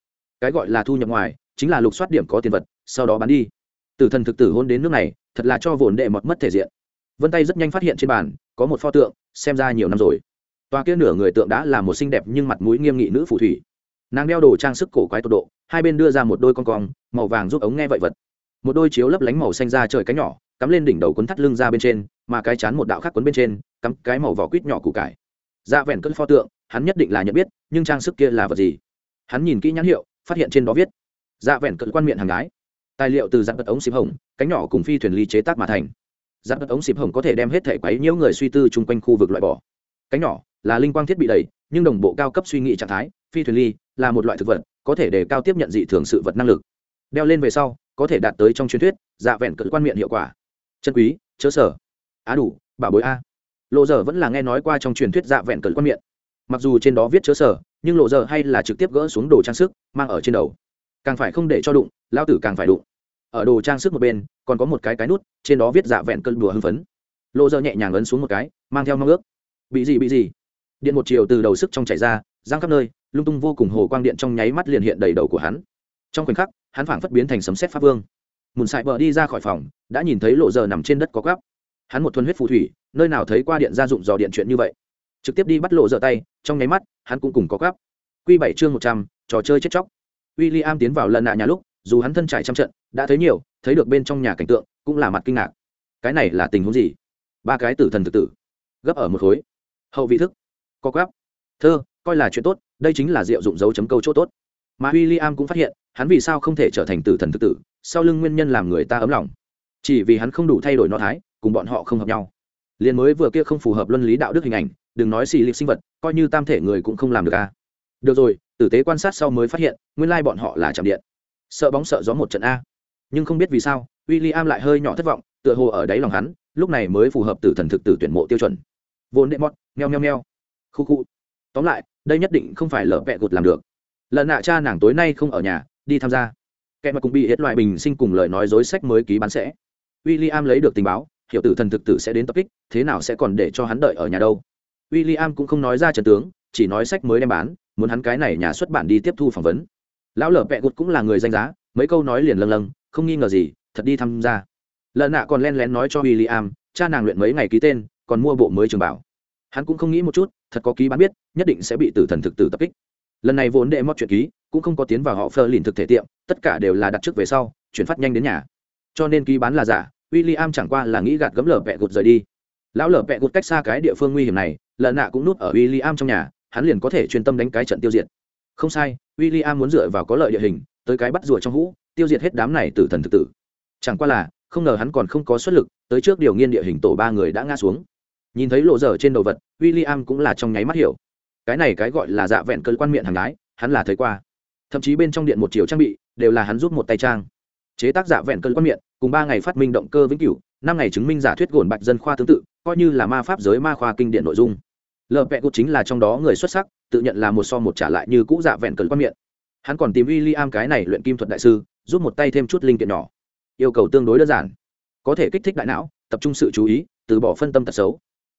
Cái gọi là thu nhập ngoài, chính là lục soát điểm có tiền vật, sau đó bán đi. Tử thần thực tử hôn đến nước này, thật là cho vồn đệ mọt mất thể diện vân tay rất nhanh phát hiện trên bàn có một pho tượng xem ra nhiều năm rồi tòa kia nửa người tượng đã là một xinh đẹp nhưng mặt mũi nghiêm nghị nữ phù thủy nàng đeo đồ trang sức cổ quái tột độ hai bên đưa ra một đôi con cong màu vàng giúp ống nghe vậy vật một đôi chiếu lấp lánh màu xanh ra trời cánh nhỏ cắm lên đỉnh đầu quấn thắt lưng ra bên trên mà cái chán một đạo khác quấn bên trên cắm cái màu vỏ quýt nhỏ củ cải dạ vẹn cất pho tượng hắn nhất định là nhận biết nhưng trang sức kia là vật gì hắn nhìn kỹ nhãn hiệu phát hiện trên đó viết dạ vẹn cận quan miệng hàng gái tài liệu từ dạng vật ống xịp hồng cánh nhỏ cùng phi thuyền ly chế tác mà thành giáp đất ống xịp hồng có thể đem hết thể quấy nhiễu người suy tư chung quanh khu vực loại bỏ. Cánh nhỏ là linh quang thiết bị đầy, nhưng đồng bộ cao cấp suy nghĩ trạng thái, phi thuyền ly là một loại thực vật, có thể để cao tiếp nhận dị thường sự vật năng lực. Đeo lên về sau, có thể đạt tới trong truyền thuyết dạ vẹn cỡ quan miệng hiệu quả. Chân quý, chớ sở á đủ, bà bối a. Lộ giờ vẫn là nghe nói qua trong truyền thuyết dạ vẹn cỡ quan miệng. Mặc dù trên đó viết chớ sở nhưng lộ giờ hay là trực tiếp gỡ xuống đồ trang sức, mang ở trên đầu. Càng phải không để cho đụng lao tử càng phải đụng ở đồ trang sức một bên, còn có một cái cái nút, trên đó viết dạ vẹn cơn đùa hưng phấn. Lộ dơ nhẹ nhàng ấn xuống một cái, mang theo mong ước. Bị gì bị gì? Điện một chiều từ đầu sức trong chảy ra, giang khắp nơi, lung tung vô cùng hồ quang điện trong nháy mắt liền hiện đầy đầu của hắn. Trong khoảnh khắc, hắn phảng phất biến thành sấm xét pháp vương. Mùn sại bờ đi ra khỏi phòng, đã nhìn thấy lộ giờ nằm trên đất có gắp hắn một thuần huyết phù thủy, nơi nào thấy qua điện gia dụng dò điện chuyện như vậy. Trực tiếp đi bắt lộ dơ tay, trong nháy mắt, hắn cũng cùng có gắp q bảy chương một trăm, trò chơi chết chóc. W i l l i am tiến vào lần nạ nhà lúc dù hắn thân trải trăm trận, đã thấy nhiều, thấy được bên trong nhà cảnh tượng, cũng là mặt kinh ngạc. Cái này là tình huống gì? Ba cái tử thần thực tử, gấp ở một khối. Hậu vị thức, co quáp thơ, coi là chuyện tốt, đây chính là diệu dụng dấu chấm câu chỗ tốt. Mà w i l l i am cũng phát hiện, hắn vì sao không thể trở thành tử thần thực tử, sau lưng nguyên nhân làm người ta ấm lòng. Chỉ vì hắn không đủ thay đổi nó thái, cùng bọn họ không hợp nhau. Liền mới vừa kia không phù hợp luân lý đạo đức hình ảnh, đừng nói xì lịch sinh vật, coi như tam thể người cũng không làm được a được rồi, tử tế quan sát sau mới phát hiện, nguyên lai bọn họ là chạm điện sợ bóng sợ gió một trận a. Nhưng không biết vì sao w i l l i am lại hơi nhỏ thất vọng, tựa hồ ở đáy lòng hắn, lúc này mới phù hợp tử thần thực tử tuyển mộ tiêu chuẩn. Vốn đệ mót meo meo meo. Khu khu. Tóm lại, đây nhất định không phải lở vẹ gột làm được. Lần nạ cha nàng tối nay không ở nhà, đi tham gia. Kẻ mà cũng bị hết loại bình sinh cùng lời nói dối sách mới ký bán sẽ. W i l l i am lấy được tình báo, hiểu tử thần thực tử sẽ đến tập kích, thế nào sẽ còn để cho hắn đợi ở nhà đâu. W i l l i am cũng không nói ra trần tướng, chỉ nói sách mới đem bán, muốn hắn cái này nhà xuất bản đi tiếp thu phỏng vấn lão lở pẹ gột cũng là người danh giá, mấy câu nói liền lâng lâng, không nghi ngờ gì, thật đi tham gia. Lần nạ còn len lén nói cho w i l l i am cha nàng luyện mấy ngày ký tên, còn mua bộ mới trường bảo. Hắn cũng không nghĩ một chút, thật có ký bán biết, nhất định sẽ bị tử thần thực tử tập kích. Lần này vốn đệ mót chuyện ký, cũng không có tiến vào họ phơ lìn thực thể tiệm, tất cả đều là đặt trước về sau, chuyển phát nhanh đến nhà. Cho nên ký bán là giả w i l l i am chẳng qua là nghĩ gạt gấm lở vẹ gột rời đi. Lão lở vẹ gột cách xa cái địa phương nguy hiểm này lần nạ cũng núp ở w i l l i am trong nhà, hắn liền có thể chuyên tâm đánh cái trận tiêu diệt. Không sai w i l l i am muốn dựa vào có lợi địa hình, tới cái bắt rùa trong hũ, tiêu diệt hết đám này từ thần thực tử. Chẳng qua là, không ngờ hắn còn không có xuất lực, tới trước điều nghiên địa hình tổ ba người đã ngã xuống. Nhìn thấy lộ dở trên đầu vật w i l l i am cũng là trong nháy mắt hiểu. Cái này cái gọi là dạ vẹn cơn quan miệng hàng gái hắn là thấy qua. Thậm chí bên trong điện một chiều trang bị, đều là hắn giúp một tay trang. Chế tác dạ vẹn cơn quan miệng, cùng ba ngày phát minh động cơ vĩnh cửu, năm ngày chứng minh giả thuyết gồn bạch dân khoa tương tự, coi như là ma pháp giới ma khoa kinh điện nội dung lờ vẹ cụt chính là trong đó người xuất sắc, tự nhận là một so một trả lại như cũ dạ vẹn cờ quan miệng. Hắn còn tìm w i l l i am cái này luyện kim thuật đại sư, giúp một tay thêm chút linh kiện nhỏ. Yêu cầu tương đối đơn giản. Có thể kích thích đại não, tập trung sự chú ý, từ bỏ phân tâm tật xấu.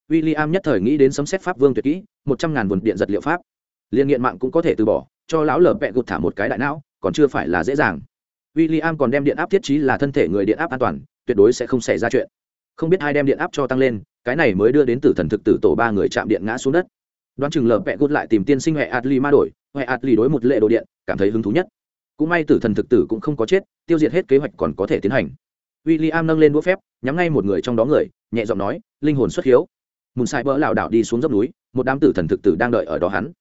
W i l l i am nhất thời nghĩ đến sấm xét pháp vương tuyệt kỹ, một trăm ngàn vườn điện giật liệu pháp. Liên nghiện mạng cũng có thể từ bỏ, cho lão lờ vẹ gục thả một cái đại não, còn chưa phải là dễ dàng. W i l l i am còn đem điện áp thiết trí là thân thể người điện áp an toàn, tuyệt đối sẽ không xảy ra chuyện. Không biết hai đem điện áp cho tăng lên cái này mới đưa đến tử thần thực tử tổ ba người chạm điện ngã xuống đất. Đoán chừng lở pẹ gút lại tìm tiên sinh huệ adli ma đổi, huệ adli đối một lệ đồ điện, cảm thấy hứng thú nhất. Cũng may tử thần thực tử cũng không có chết, tiêu diệt hết kế hoạch còn có thể tiến hành. W i l l i am nâng lên đũa phép, nhắm ngay một người trong đó người, nhẹ giọng nói, linh hồn xuất hiếu. Mùn sai bỡ lảo đảo đi xuống dốc núi, một đám tử thần thực tử đang đợi ở đó hắn.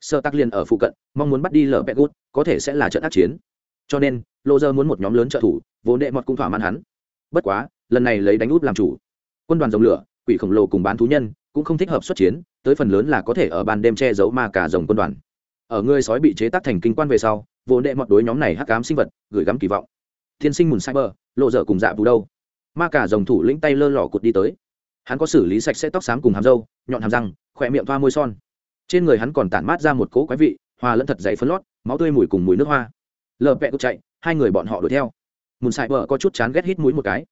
Sơ tắc liên ở phụ cận, mong muốn bắt đi lở pẹ gút, có thể sẽ là trận ác chiến. Cho nên, lô dơ muốn một nhóm lớn trợ thủ, vốn đệ mọt cũng thỏa mãn hắn. Bất quá, lần này lấy đánh út làm chủ. Quân đoàn dòng lửa quỷ khổng lồ cùng bán thú nhân, cũng không thích hợp xuất chiến, tới phần lớn là có thể ở ban đêm che giấu ma cả dòng quân đoàn. Ở người sói bị chế tác thành kinh quan về sau, vô đệ mọt đối nhóm này hắc cám sinh vật, gửi gắm kỳ vọng. Thiên sinh mùn cyber, lộ dở cùng dạ bù đâu? Ma cả dòng thủ lĩnh tay lơ lỏ cụt đi tới. Hắn có xử lý sạch sẽ tóc xám cùng hàm râu, nhọn hàm răng, khỏe miệng thoa môi son. Trên người hắn còn tản mát ra một cỗ quái vị hòa lẫn thật dày phấn lót, máu tươi mùi cùng mùi nước hoa. Lờ vẹ cút chạy, hai người bọn họ đuổi theo. Mùn sải bờ có chút chán ghét hít mũi một cái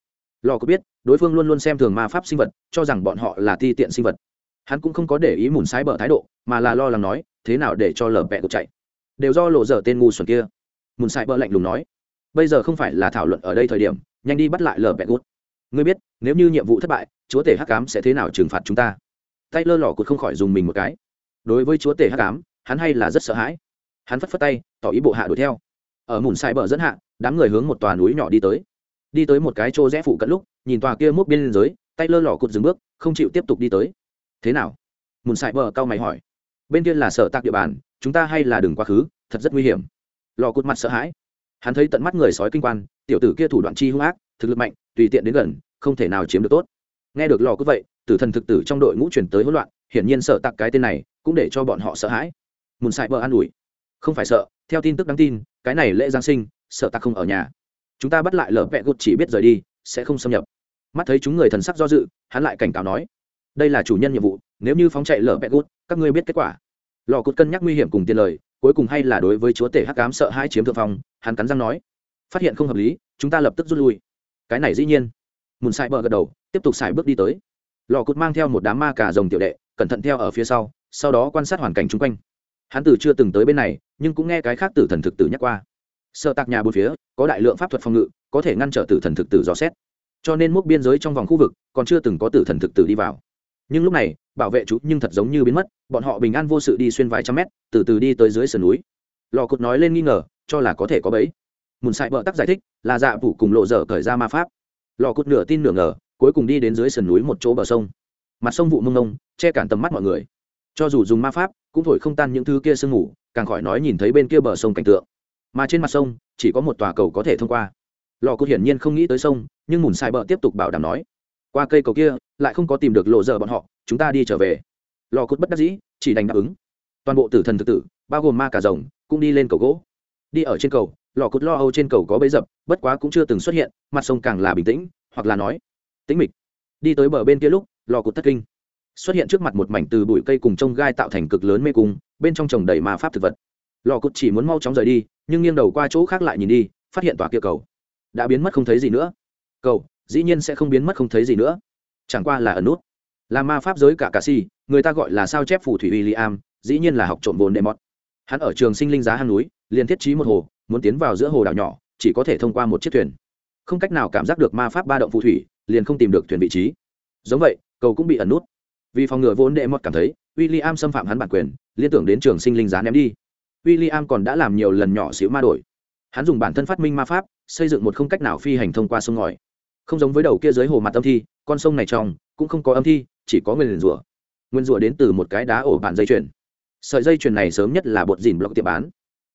lò có biết, đối phương luôn luôn xem thường ma pháp sinh vật, cho rằng bọn họ là ti tiện sinh vật. Hắn cũng không có để ý mùn sái bờ thái độ, mà là lo lắng nói, thế nào để cho lờ bẹ cút chạy? Đều do lộ dở tên ngu xuẩn kia. Mùn sái bờ lạnh lùng nói, bây giờ không phải là thảo luận ở đây thời điểm, nhanh đi bắt lại lờ bẹ cút ngươi biết, nếu như nhiệm vụ thất bại, chúa tể hắc cám sẽ thế nào trừng phạt chúng ta? Tay lơ lỏ cụt không khỏi dùng mình một cái. Đối với chúa tể hắc cám hắn hay là rất sợ hãi. Hắn phất phất tay, tỏ ý bộ hạ đuổi theo. Ở mùn sai bờ dẫn hạ, đám người hướng một tòa núi nhỏ đi tới đi tới một cái chỗ rẽ phụ cận lúc, nhìn tòa kia múc biên giới, tay lơ lỏ cụt dừng bước, không chịu tiếp tục đi tới. Thế nào? Mùn sai bờ cao mày hỏi. Bên kia là sở tạc địa bàn, chúng ta hay là đừng quá khứ, thật rất nguy hiểm. Lò cụt mặt sợ hãi. Hắn thấy tận mắt người sói kinh quan, tiểu tử kia thủ đoạn chi hung ác, thực lực mạnh, tùy tiện đến gần, không thể nào chiếm được tốt. Nghe được lò cụt vậy, tử thần thực tử trong đội ngũ chuyển tới hỗn loạn, hiển nhiên sợ tặc cái tên này cũng để cho bọn họ sợ hãi. Mùn sai bờ an ủi. Không phải sợ, theo tin tức đáng tin, cái này lễ giáng sinh sợ tặc không ở nhà chúng ta bắt lại lở vẹ gột chỉ biết rời đi, sẽ không xâm nhập. Mắt thấy chúng người thần sắc do dự, hắn lại cảnh cáo nói, đây là chủ nhân nhiệm vụ, nếu như phóng chạy lở vẹ gột các ngươi biết kết quả. Lò cụt cân nhắc nguy hiểm cùng tiền lời, cuối cùng hay là đối với chúa tể hắc cám sợ hai chiếm thượng phong, hắn cắn răng nói, phát hiện không hợp lý, chúng ta lập tức rút lui. Cái này dĩ nhiên. Mùn sai bờ gật đầu, tiếp tục xài bước đi tới. Lò cụt mang theo một đám ma cả rồng tiểu đệ, cẩn thận theo ở phía sau sau đó quan sát hoàn cảnh chung quanh. Hắn từ chưa từng tới bên này, nhưng cũng nghe cái khác từ thần thực tử nhắc qua sợ tạc nhà bốn phía, có đại lượng pháp thuật phòng ngự, có thể ngăn trở tử thần thực tử dò xét. Cho nên mốc biên giới trong vòng khu vực còn chưa từng có tử thần thực tử đi vào. Nhưng lúc này, bảo vệ chú nhưng thật giống như biến mất, bọn họ bình an vô sự đi xuyên vài trăm mét, từ từ đi tới dưới sườn núi. Lò cụt nói lên nghi ngờ, cho là có thể có bẫy. Mùn sại bợ tắc giải thích, là dạ phủ cùng lộ dở cởi ra ma pháp. Lò cụt nửa tin nửa ngờ, cuối cùng đi đến dưới sườn núi một chỗ bờ sông. Mặt sông vụ mông nông che cản tầm mắt mọi người. Cho dù dùng ma pháp, cũng thổi không tan những thứ kia sương ngủ càng khỏi nói nhìn thấy bên kia bờ sông cảnh tượng mà trên mặt sông, chỉ có một tòa cầu có thể thông qua. Lò cụt hiển nhiên không nghĩ tới sông, nhưng mùn sai bờ tiếp tục bảo đảm nói, qua cây cầu kia, lại không có tìm được lộ dở bọn họ, chúng ta đi trở về. Lò cụt bất đắc dĩ, chỉ đành đáp ứng. Toàn bộ tử thần thực tử, bao gồm ma cả rồng, cũng đi lên cầu gỗ. Đi ở trên cầu, lò cụt lo âu trên cầu có bấy dập, bất quá cũng chưa từng xuất hiện, mặt sông càng là bình tĩnh, hoặc là nói, tĩnh mịch. Đi tới bờ bên kia lúc, lò cụt thất kinh. Xuất hiện trước mặt một mảnh từ bụi cây cùng trông gai tạo thành cực lớn mê cung, bên trong trồng đầy ma pháp thực vật lò cụt chỉ muốn mau chóng rời đi nhưng nghiêng đầu qua chỗ khác lại nhìn đi phát hiện tòa kia cầu đã biến mất không thấy gì nữa. Cầu dĩ nhiên sẽ không biến mất không thấy gì nữa. Chẳng qua là ẩn nút. Là ma pháp giới cả cà si người ta gọi là sao chép phù thủy William, dĩ nhiên là học trộm bồn đệ mọt. Hắn ở trường sinh linh giá hang núi liền thiết trí một hồ muốn tiến vào giữa hồ đảo nhỏ chỉ có thể thông qua một chiếc thuyền. Không cách nào cảm giác được ma pháp ba động phù thủy liền không tìm được thuyền vị trí. Giống vậy cầu cũng bị ẩn nút. Vì phòng ngừa vốn đệ mọt cảm thấy William xâm phạm hắn bản quyền liên tưởng đến trường sinh linh giá ném đi. William còn đã làm nhiều lần nhỏ xíu ma đổi. Hắn dùng bản thân phát minh ma pháp, xây dựng một không cách nào phi hành thông qua sông ngòi. Không giống với đầu kia dưới hồ mặt âm thi, con sông này trong cũng không có âm thi, chỉ có nguyên rủa nguyên rủa đến từ một cái đá ổ bản dây chuyền. Sợi dây chuyền này sớm nhất là bột dìn block tiệm bán.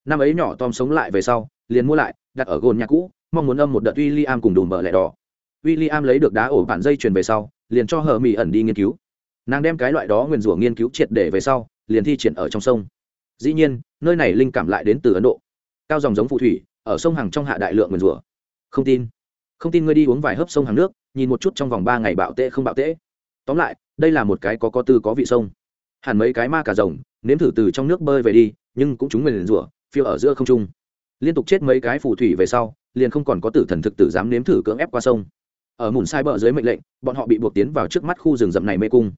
Năm ấy nhỏ tom sống lại về sau, liền mua lại, đặt ở gồn nhà cũ, mong muốn âm một đợt w i l l i am cùng đùm bờ lẻ đỏ. W i l l i am lấy được đá ổ bản dây chuyền về sau, liền cho hờ mỹ ẩn đi nghiên cứu. Nàng đem cái loại đó nguyên rủa nghiên cứu triệt để về sau, liền thi triển ở trong sông. Dĩ nhiên nơi này linh cảm lại đến từ ấn độ. Cao dòng giống phù thủy, ở sông hàng trong hạ đại lượng nguyên rủa. Không tin. Không tin ngươi đi uống vài hớp sông hàng nước, nhìn một chút trong vòng ba ngày bạo tệ không bạo tệ. Tóm lại, đây là một cái có có tư có vị sông. Hẳn mấy cái ma cả rồng, nếm thử từ trong nước bơi về đi, nhưng cũng chúng mình rủa, phiêu ở giữa không trung. Liên tục chết mấy cái phù thủy về sau, liền không còn có tử thần thực tử dám nếm thử cưỡng ép qua sông. Ở mùn sai bờ dưới mệnh lệnh, bọn họ bị buộc tiến vào trước mắt khu rừng rậm này mê cung.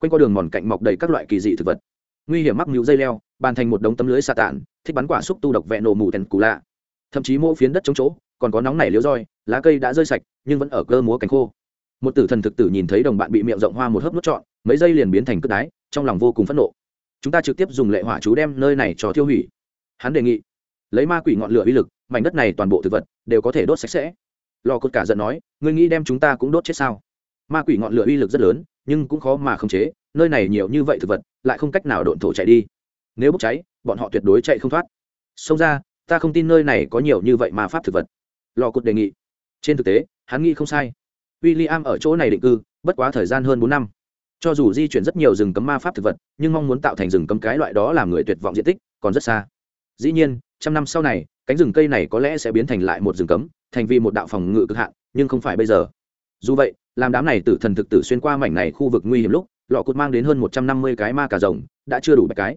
Quanh qua đường mòn cạnh mọc đầy các loại kỳ dị thực vật. Nguy hiểm mắc mưu dây leo bàn thành một đống tấm lưới xà tản, thích bắn quả xúc tu độc vẹn nổ mù tèn cù lạ. Thậm chí mô phiến đất chống chỗ, còn có nóng nảy liếu roi, lá cây đã rơi sạch, nhưng vẫn ở cơ múa cánh khô. Một tử thần thực tử nhìn thấy đồng bạn bị miệng rộng hoa một hớp nuốt trọn, mấy giây liền biến thành cất đái, trong lòng vô cùng phẫn nộ. Chúng ta trực tiếp dùng lệ hỏa chú đem nơi này cho tiêu hủy. Hắn đề nghị, lấy ma quỷ ngọn lửa uy lực, mảnh đất này toàn bộ thực vật đều có thể đốt sạch sẽ. Lò cột cả giận nói, ngươi nghĩ đem chúng ta cũng đốt chết sao? Ma quỷ ngọn lửa uy lực rất lớn, nhưng cũng khó mà khống chế, nơi này nhiều như vậy thực vật, lại không cách nào độn thổ chạy đi nếu bốc cháy, bọn họ tuyệt đối chạy không thoát. Xông ra, ta không tin nơi này có nhiều như vậy mà pháp thực vật. Lò cột đề nghị. Trên thực tế, hắn nghĩ không sai. W i l l i am ở chỗ này định cư, bất quá thời gian hơn bốn năm. Cho dù di chuyển rất nhiều rừng cấm ma pháp thực vật, nhưng mong muốn tạo thành rừng cấm cái loại đó làm người tuyệt vọng diện tích, còn rất xa. Dĩ nhiên, trăm năm sau này, cánh rừng cây này có lẽ sẽ biến thành lại một rừng cấm, thành vì một đạo phòng ngự cực hạn, nhưng không phải bây giờ. Dù vậy, làm đám này tử thần thực tử xuyên qua mảnh này khu vực nguy hiểm lúc lọ cụt mang đến hơn một trăm năm mươi cái ma cà rồng, đã chưa đủ bạch cái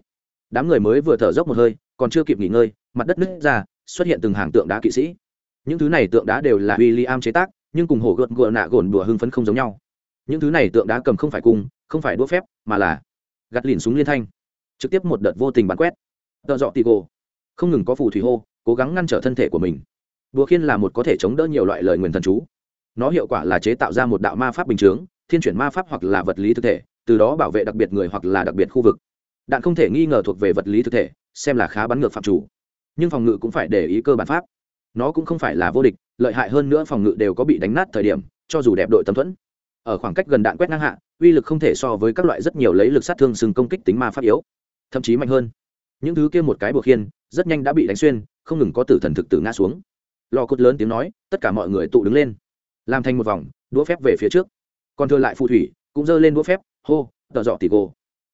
đám người mới vừa thở dốc một hơi, còn chưa kịp nghỉ ngơi, mặt đất nứt ra, xuất hiện từng hàng tượng đá kỵ sĩ. Những thứ này tượng đá đều là w i l l i am chế tác, nhưng cùng hồ gợn gợn nạ gồn đùa hưng phấn không giống nhau. Những thứ này tượng đá cầm không phải cung, không phải đũa phép, mà là gặt lìn súng liên thanh. Trực tiếp một đợt vô tình bắn quét. Tợ dọ tì gồ. Không ngừng có phù thủy hô, cố gắng ngăn trở thân thể của mình. Đùa khiên là một có thể chống đỡ nhiều loại lời nguyền thần chú. Nó hiệu quả là chế tạo ra một đạo ma pháp bình chướng, thiên chuyển ma pháp hoặc là vật lý thực thể, từ đó bảo vệ đặc biệt người hoặc là đặc biệt khu vực đạn không thể nghi ngờ thuộc về vật lý thực thể, xem là khá bắn ngược phạm chủ. Nhưng phòng ngự cũng phải để ý cơ bản pháp. Nó cũng không phải là vô địch, lợi hại hơn nữa phòng ngự đều có bị đánh nát thời điểm, cho dù đẹp đội tâm thuẫn. Ở khoảng cách gần đạn quét ngang hạ, uy lực không thể so với các loại rất nhiều lấy lực sát thương sừng công kích tính ma pháp yếu. Thậm chí mạnh hơn. Những thứ kia một cái buộc khiên, rất nhanh đã bị đánh xuyên, không ngừng có tử thần thực tử ngã xuống. Lò cốt lớn tiếng nói, tất cả mọi người tụ đứng lên. Làm thành một vòng, đũa phép về phía trước. Còn thừa lại phù thủy, cũng giơ lên đũa phép, hô, tợ dọ tỉ gồ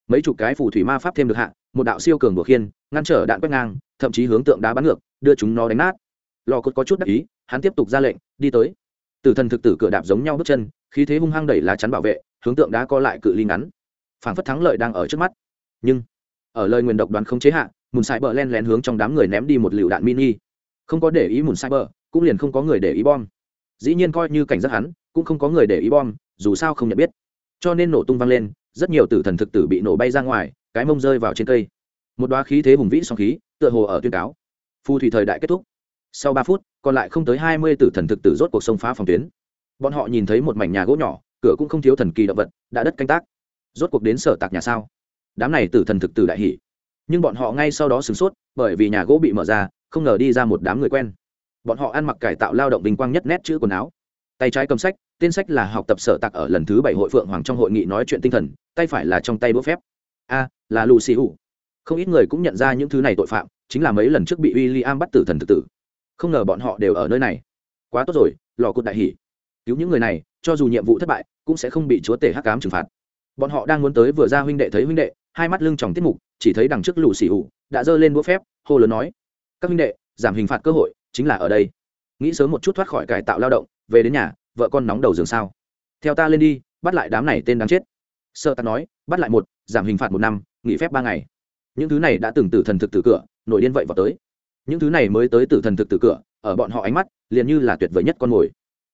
mấy chục cái phù thủy ma pháp thêm được hạ, một đạo siêu cường buộc khiên, ngăn trở đạn quét ngang, thậm chí hướng tượng đá bắn ngược, đưa chúng nó đánh nát. Lò cốt có chút đắc ý, hắn tiếp tục ra lệnh, đi tới. Tử thần thực tử cửa đạp giống nhau bước chân, khí thế hung hăng đẩy lá chắn bảo vệ, hướng tượng đá co lại cự ly ngắn. Phản phất thắng lợi đang ở trước mắt. Nhưng, ở lời nguyền độc đoán không chế hạ, mùn sai bờ len lén hướng trong đám người ném đi một lựu đạn mini. Không có để ý mùn sai bờ, cũng liền không có người để ý bom. Dĩ nhiên coi như cảnh giác hắn, cũng không có người để ý bom, dù sao không nhận biết. Cho nên nổ tung văng lên rất nhiều tử thần thực tử bị nổ bay ra ngoài cái mông rơi vào trên cây. Một đoá khí thế hùng vĩ song khí tựa hồ ở tuyên cáo. Phù thủy thời đại kết thúc. Sau ba phút còn lại không tới hai mươi tử thần thực tử rốt cuộc sông phá phòng tuyến. Bọn họ nhìn thấy một mảnh nhà gỗ nhỏ cửa cũng không thiếu thần kỳ động vật đã đất canh tác. Rốt cuộc đến sở tạc nhà sao? Đám này tử thần thực tử đại hỉ, nhưng bọn họ ngay sau đó sửng sốt bởi vì nhà gỗ bị mở ra không ngờ đi ra một đám người quen. Bọn họ ăn mặc cải tạo lao động vinh quang nhất nét chữ quần áo. Tay trái cầm sách tên sách là học tập sở tạc ở lần thứ bảy hội phượng hoàng trong hội nghị nói chuyện tinh thần, tay phải là trong tay đũa phép. A, là lù xì hủ không ít người cũng nhận ra những thứ này tội phạm, chính là mấy lần trước bị w i l l i am bắt tử thần thực tử. Không ngờ bọn họ đều ở nơi này. Quá tốt rồi, lò cụt đại hỉ. Cứu những người này, cho dù nhiệm vụ thất bại, cũng sẽ không bị chúa tể hắc cám trừng phạt. Bọn họ đang muốn tới vừa ra huynh đệ thấy huynh đệ, hai mắt lưng tròng tiết mục, chỉ thấy đằng trước lù xì hủ đã giơ lên đũa phép, hô lớn nói, các huynh đệ, giảm hình phạt cơ hội, chính là ở đây. Nghĩ sớm một chút thoát khỏi cải tạo lao động, về đến nhà vợ con nóng đầu giường sao? Theo ta lên đi, bắt lại đám này tên đáng chết. Sợ ta nói, bắt lại một, giảm hình phạt một năm, nghỉ phép ba ngày. Những thứ này đã từng tử thần thực tử cửa nổi điên vậy vào tới. Những thứ này mới tới tử thần thực tử cửa, ở bọn họ ánh mắt, liền như là tuyệt vời nhất con mồi.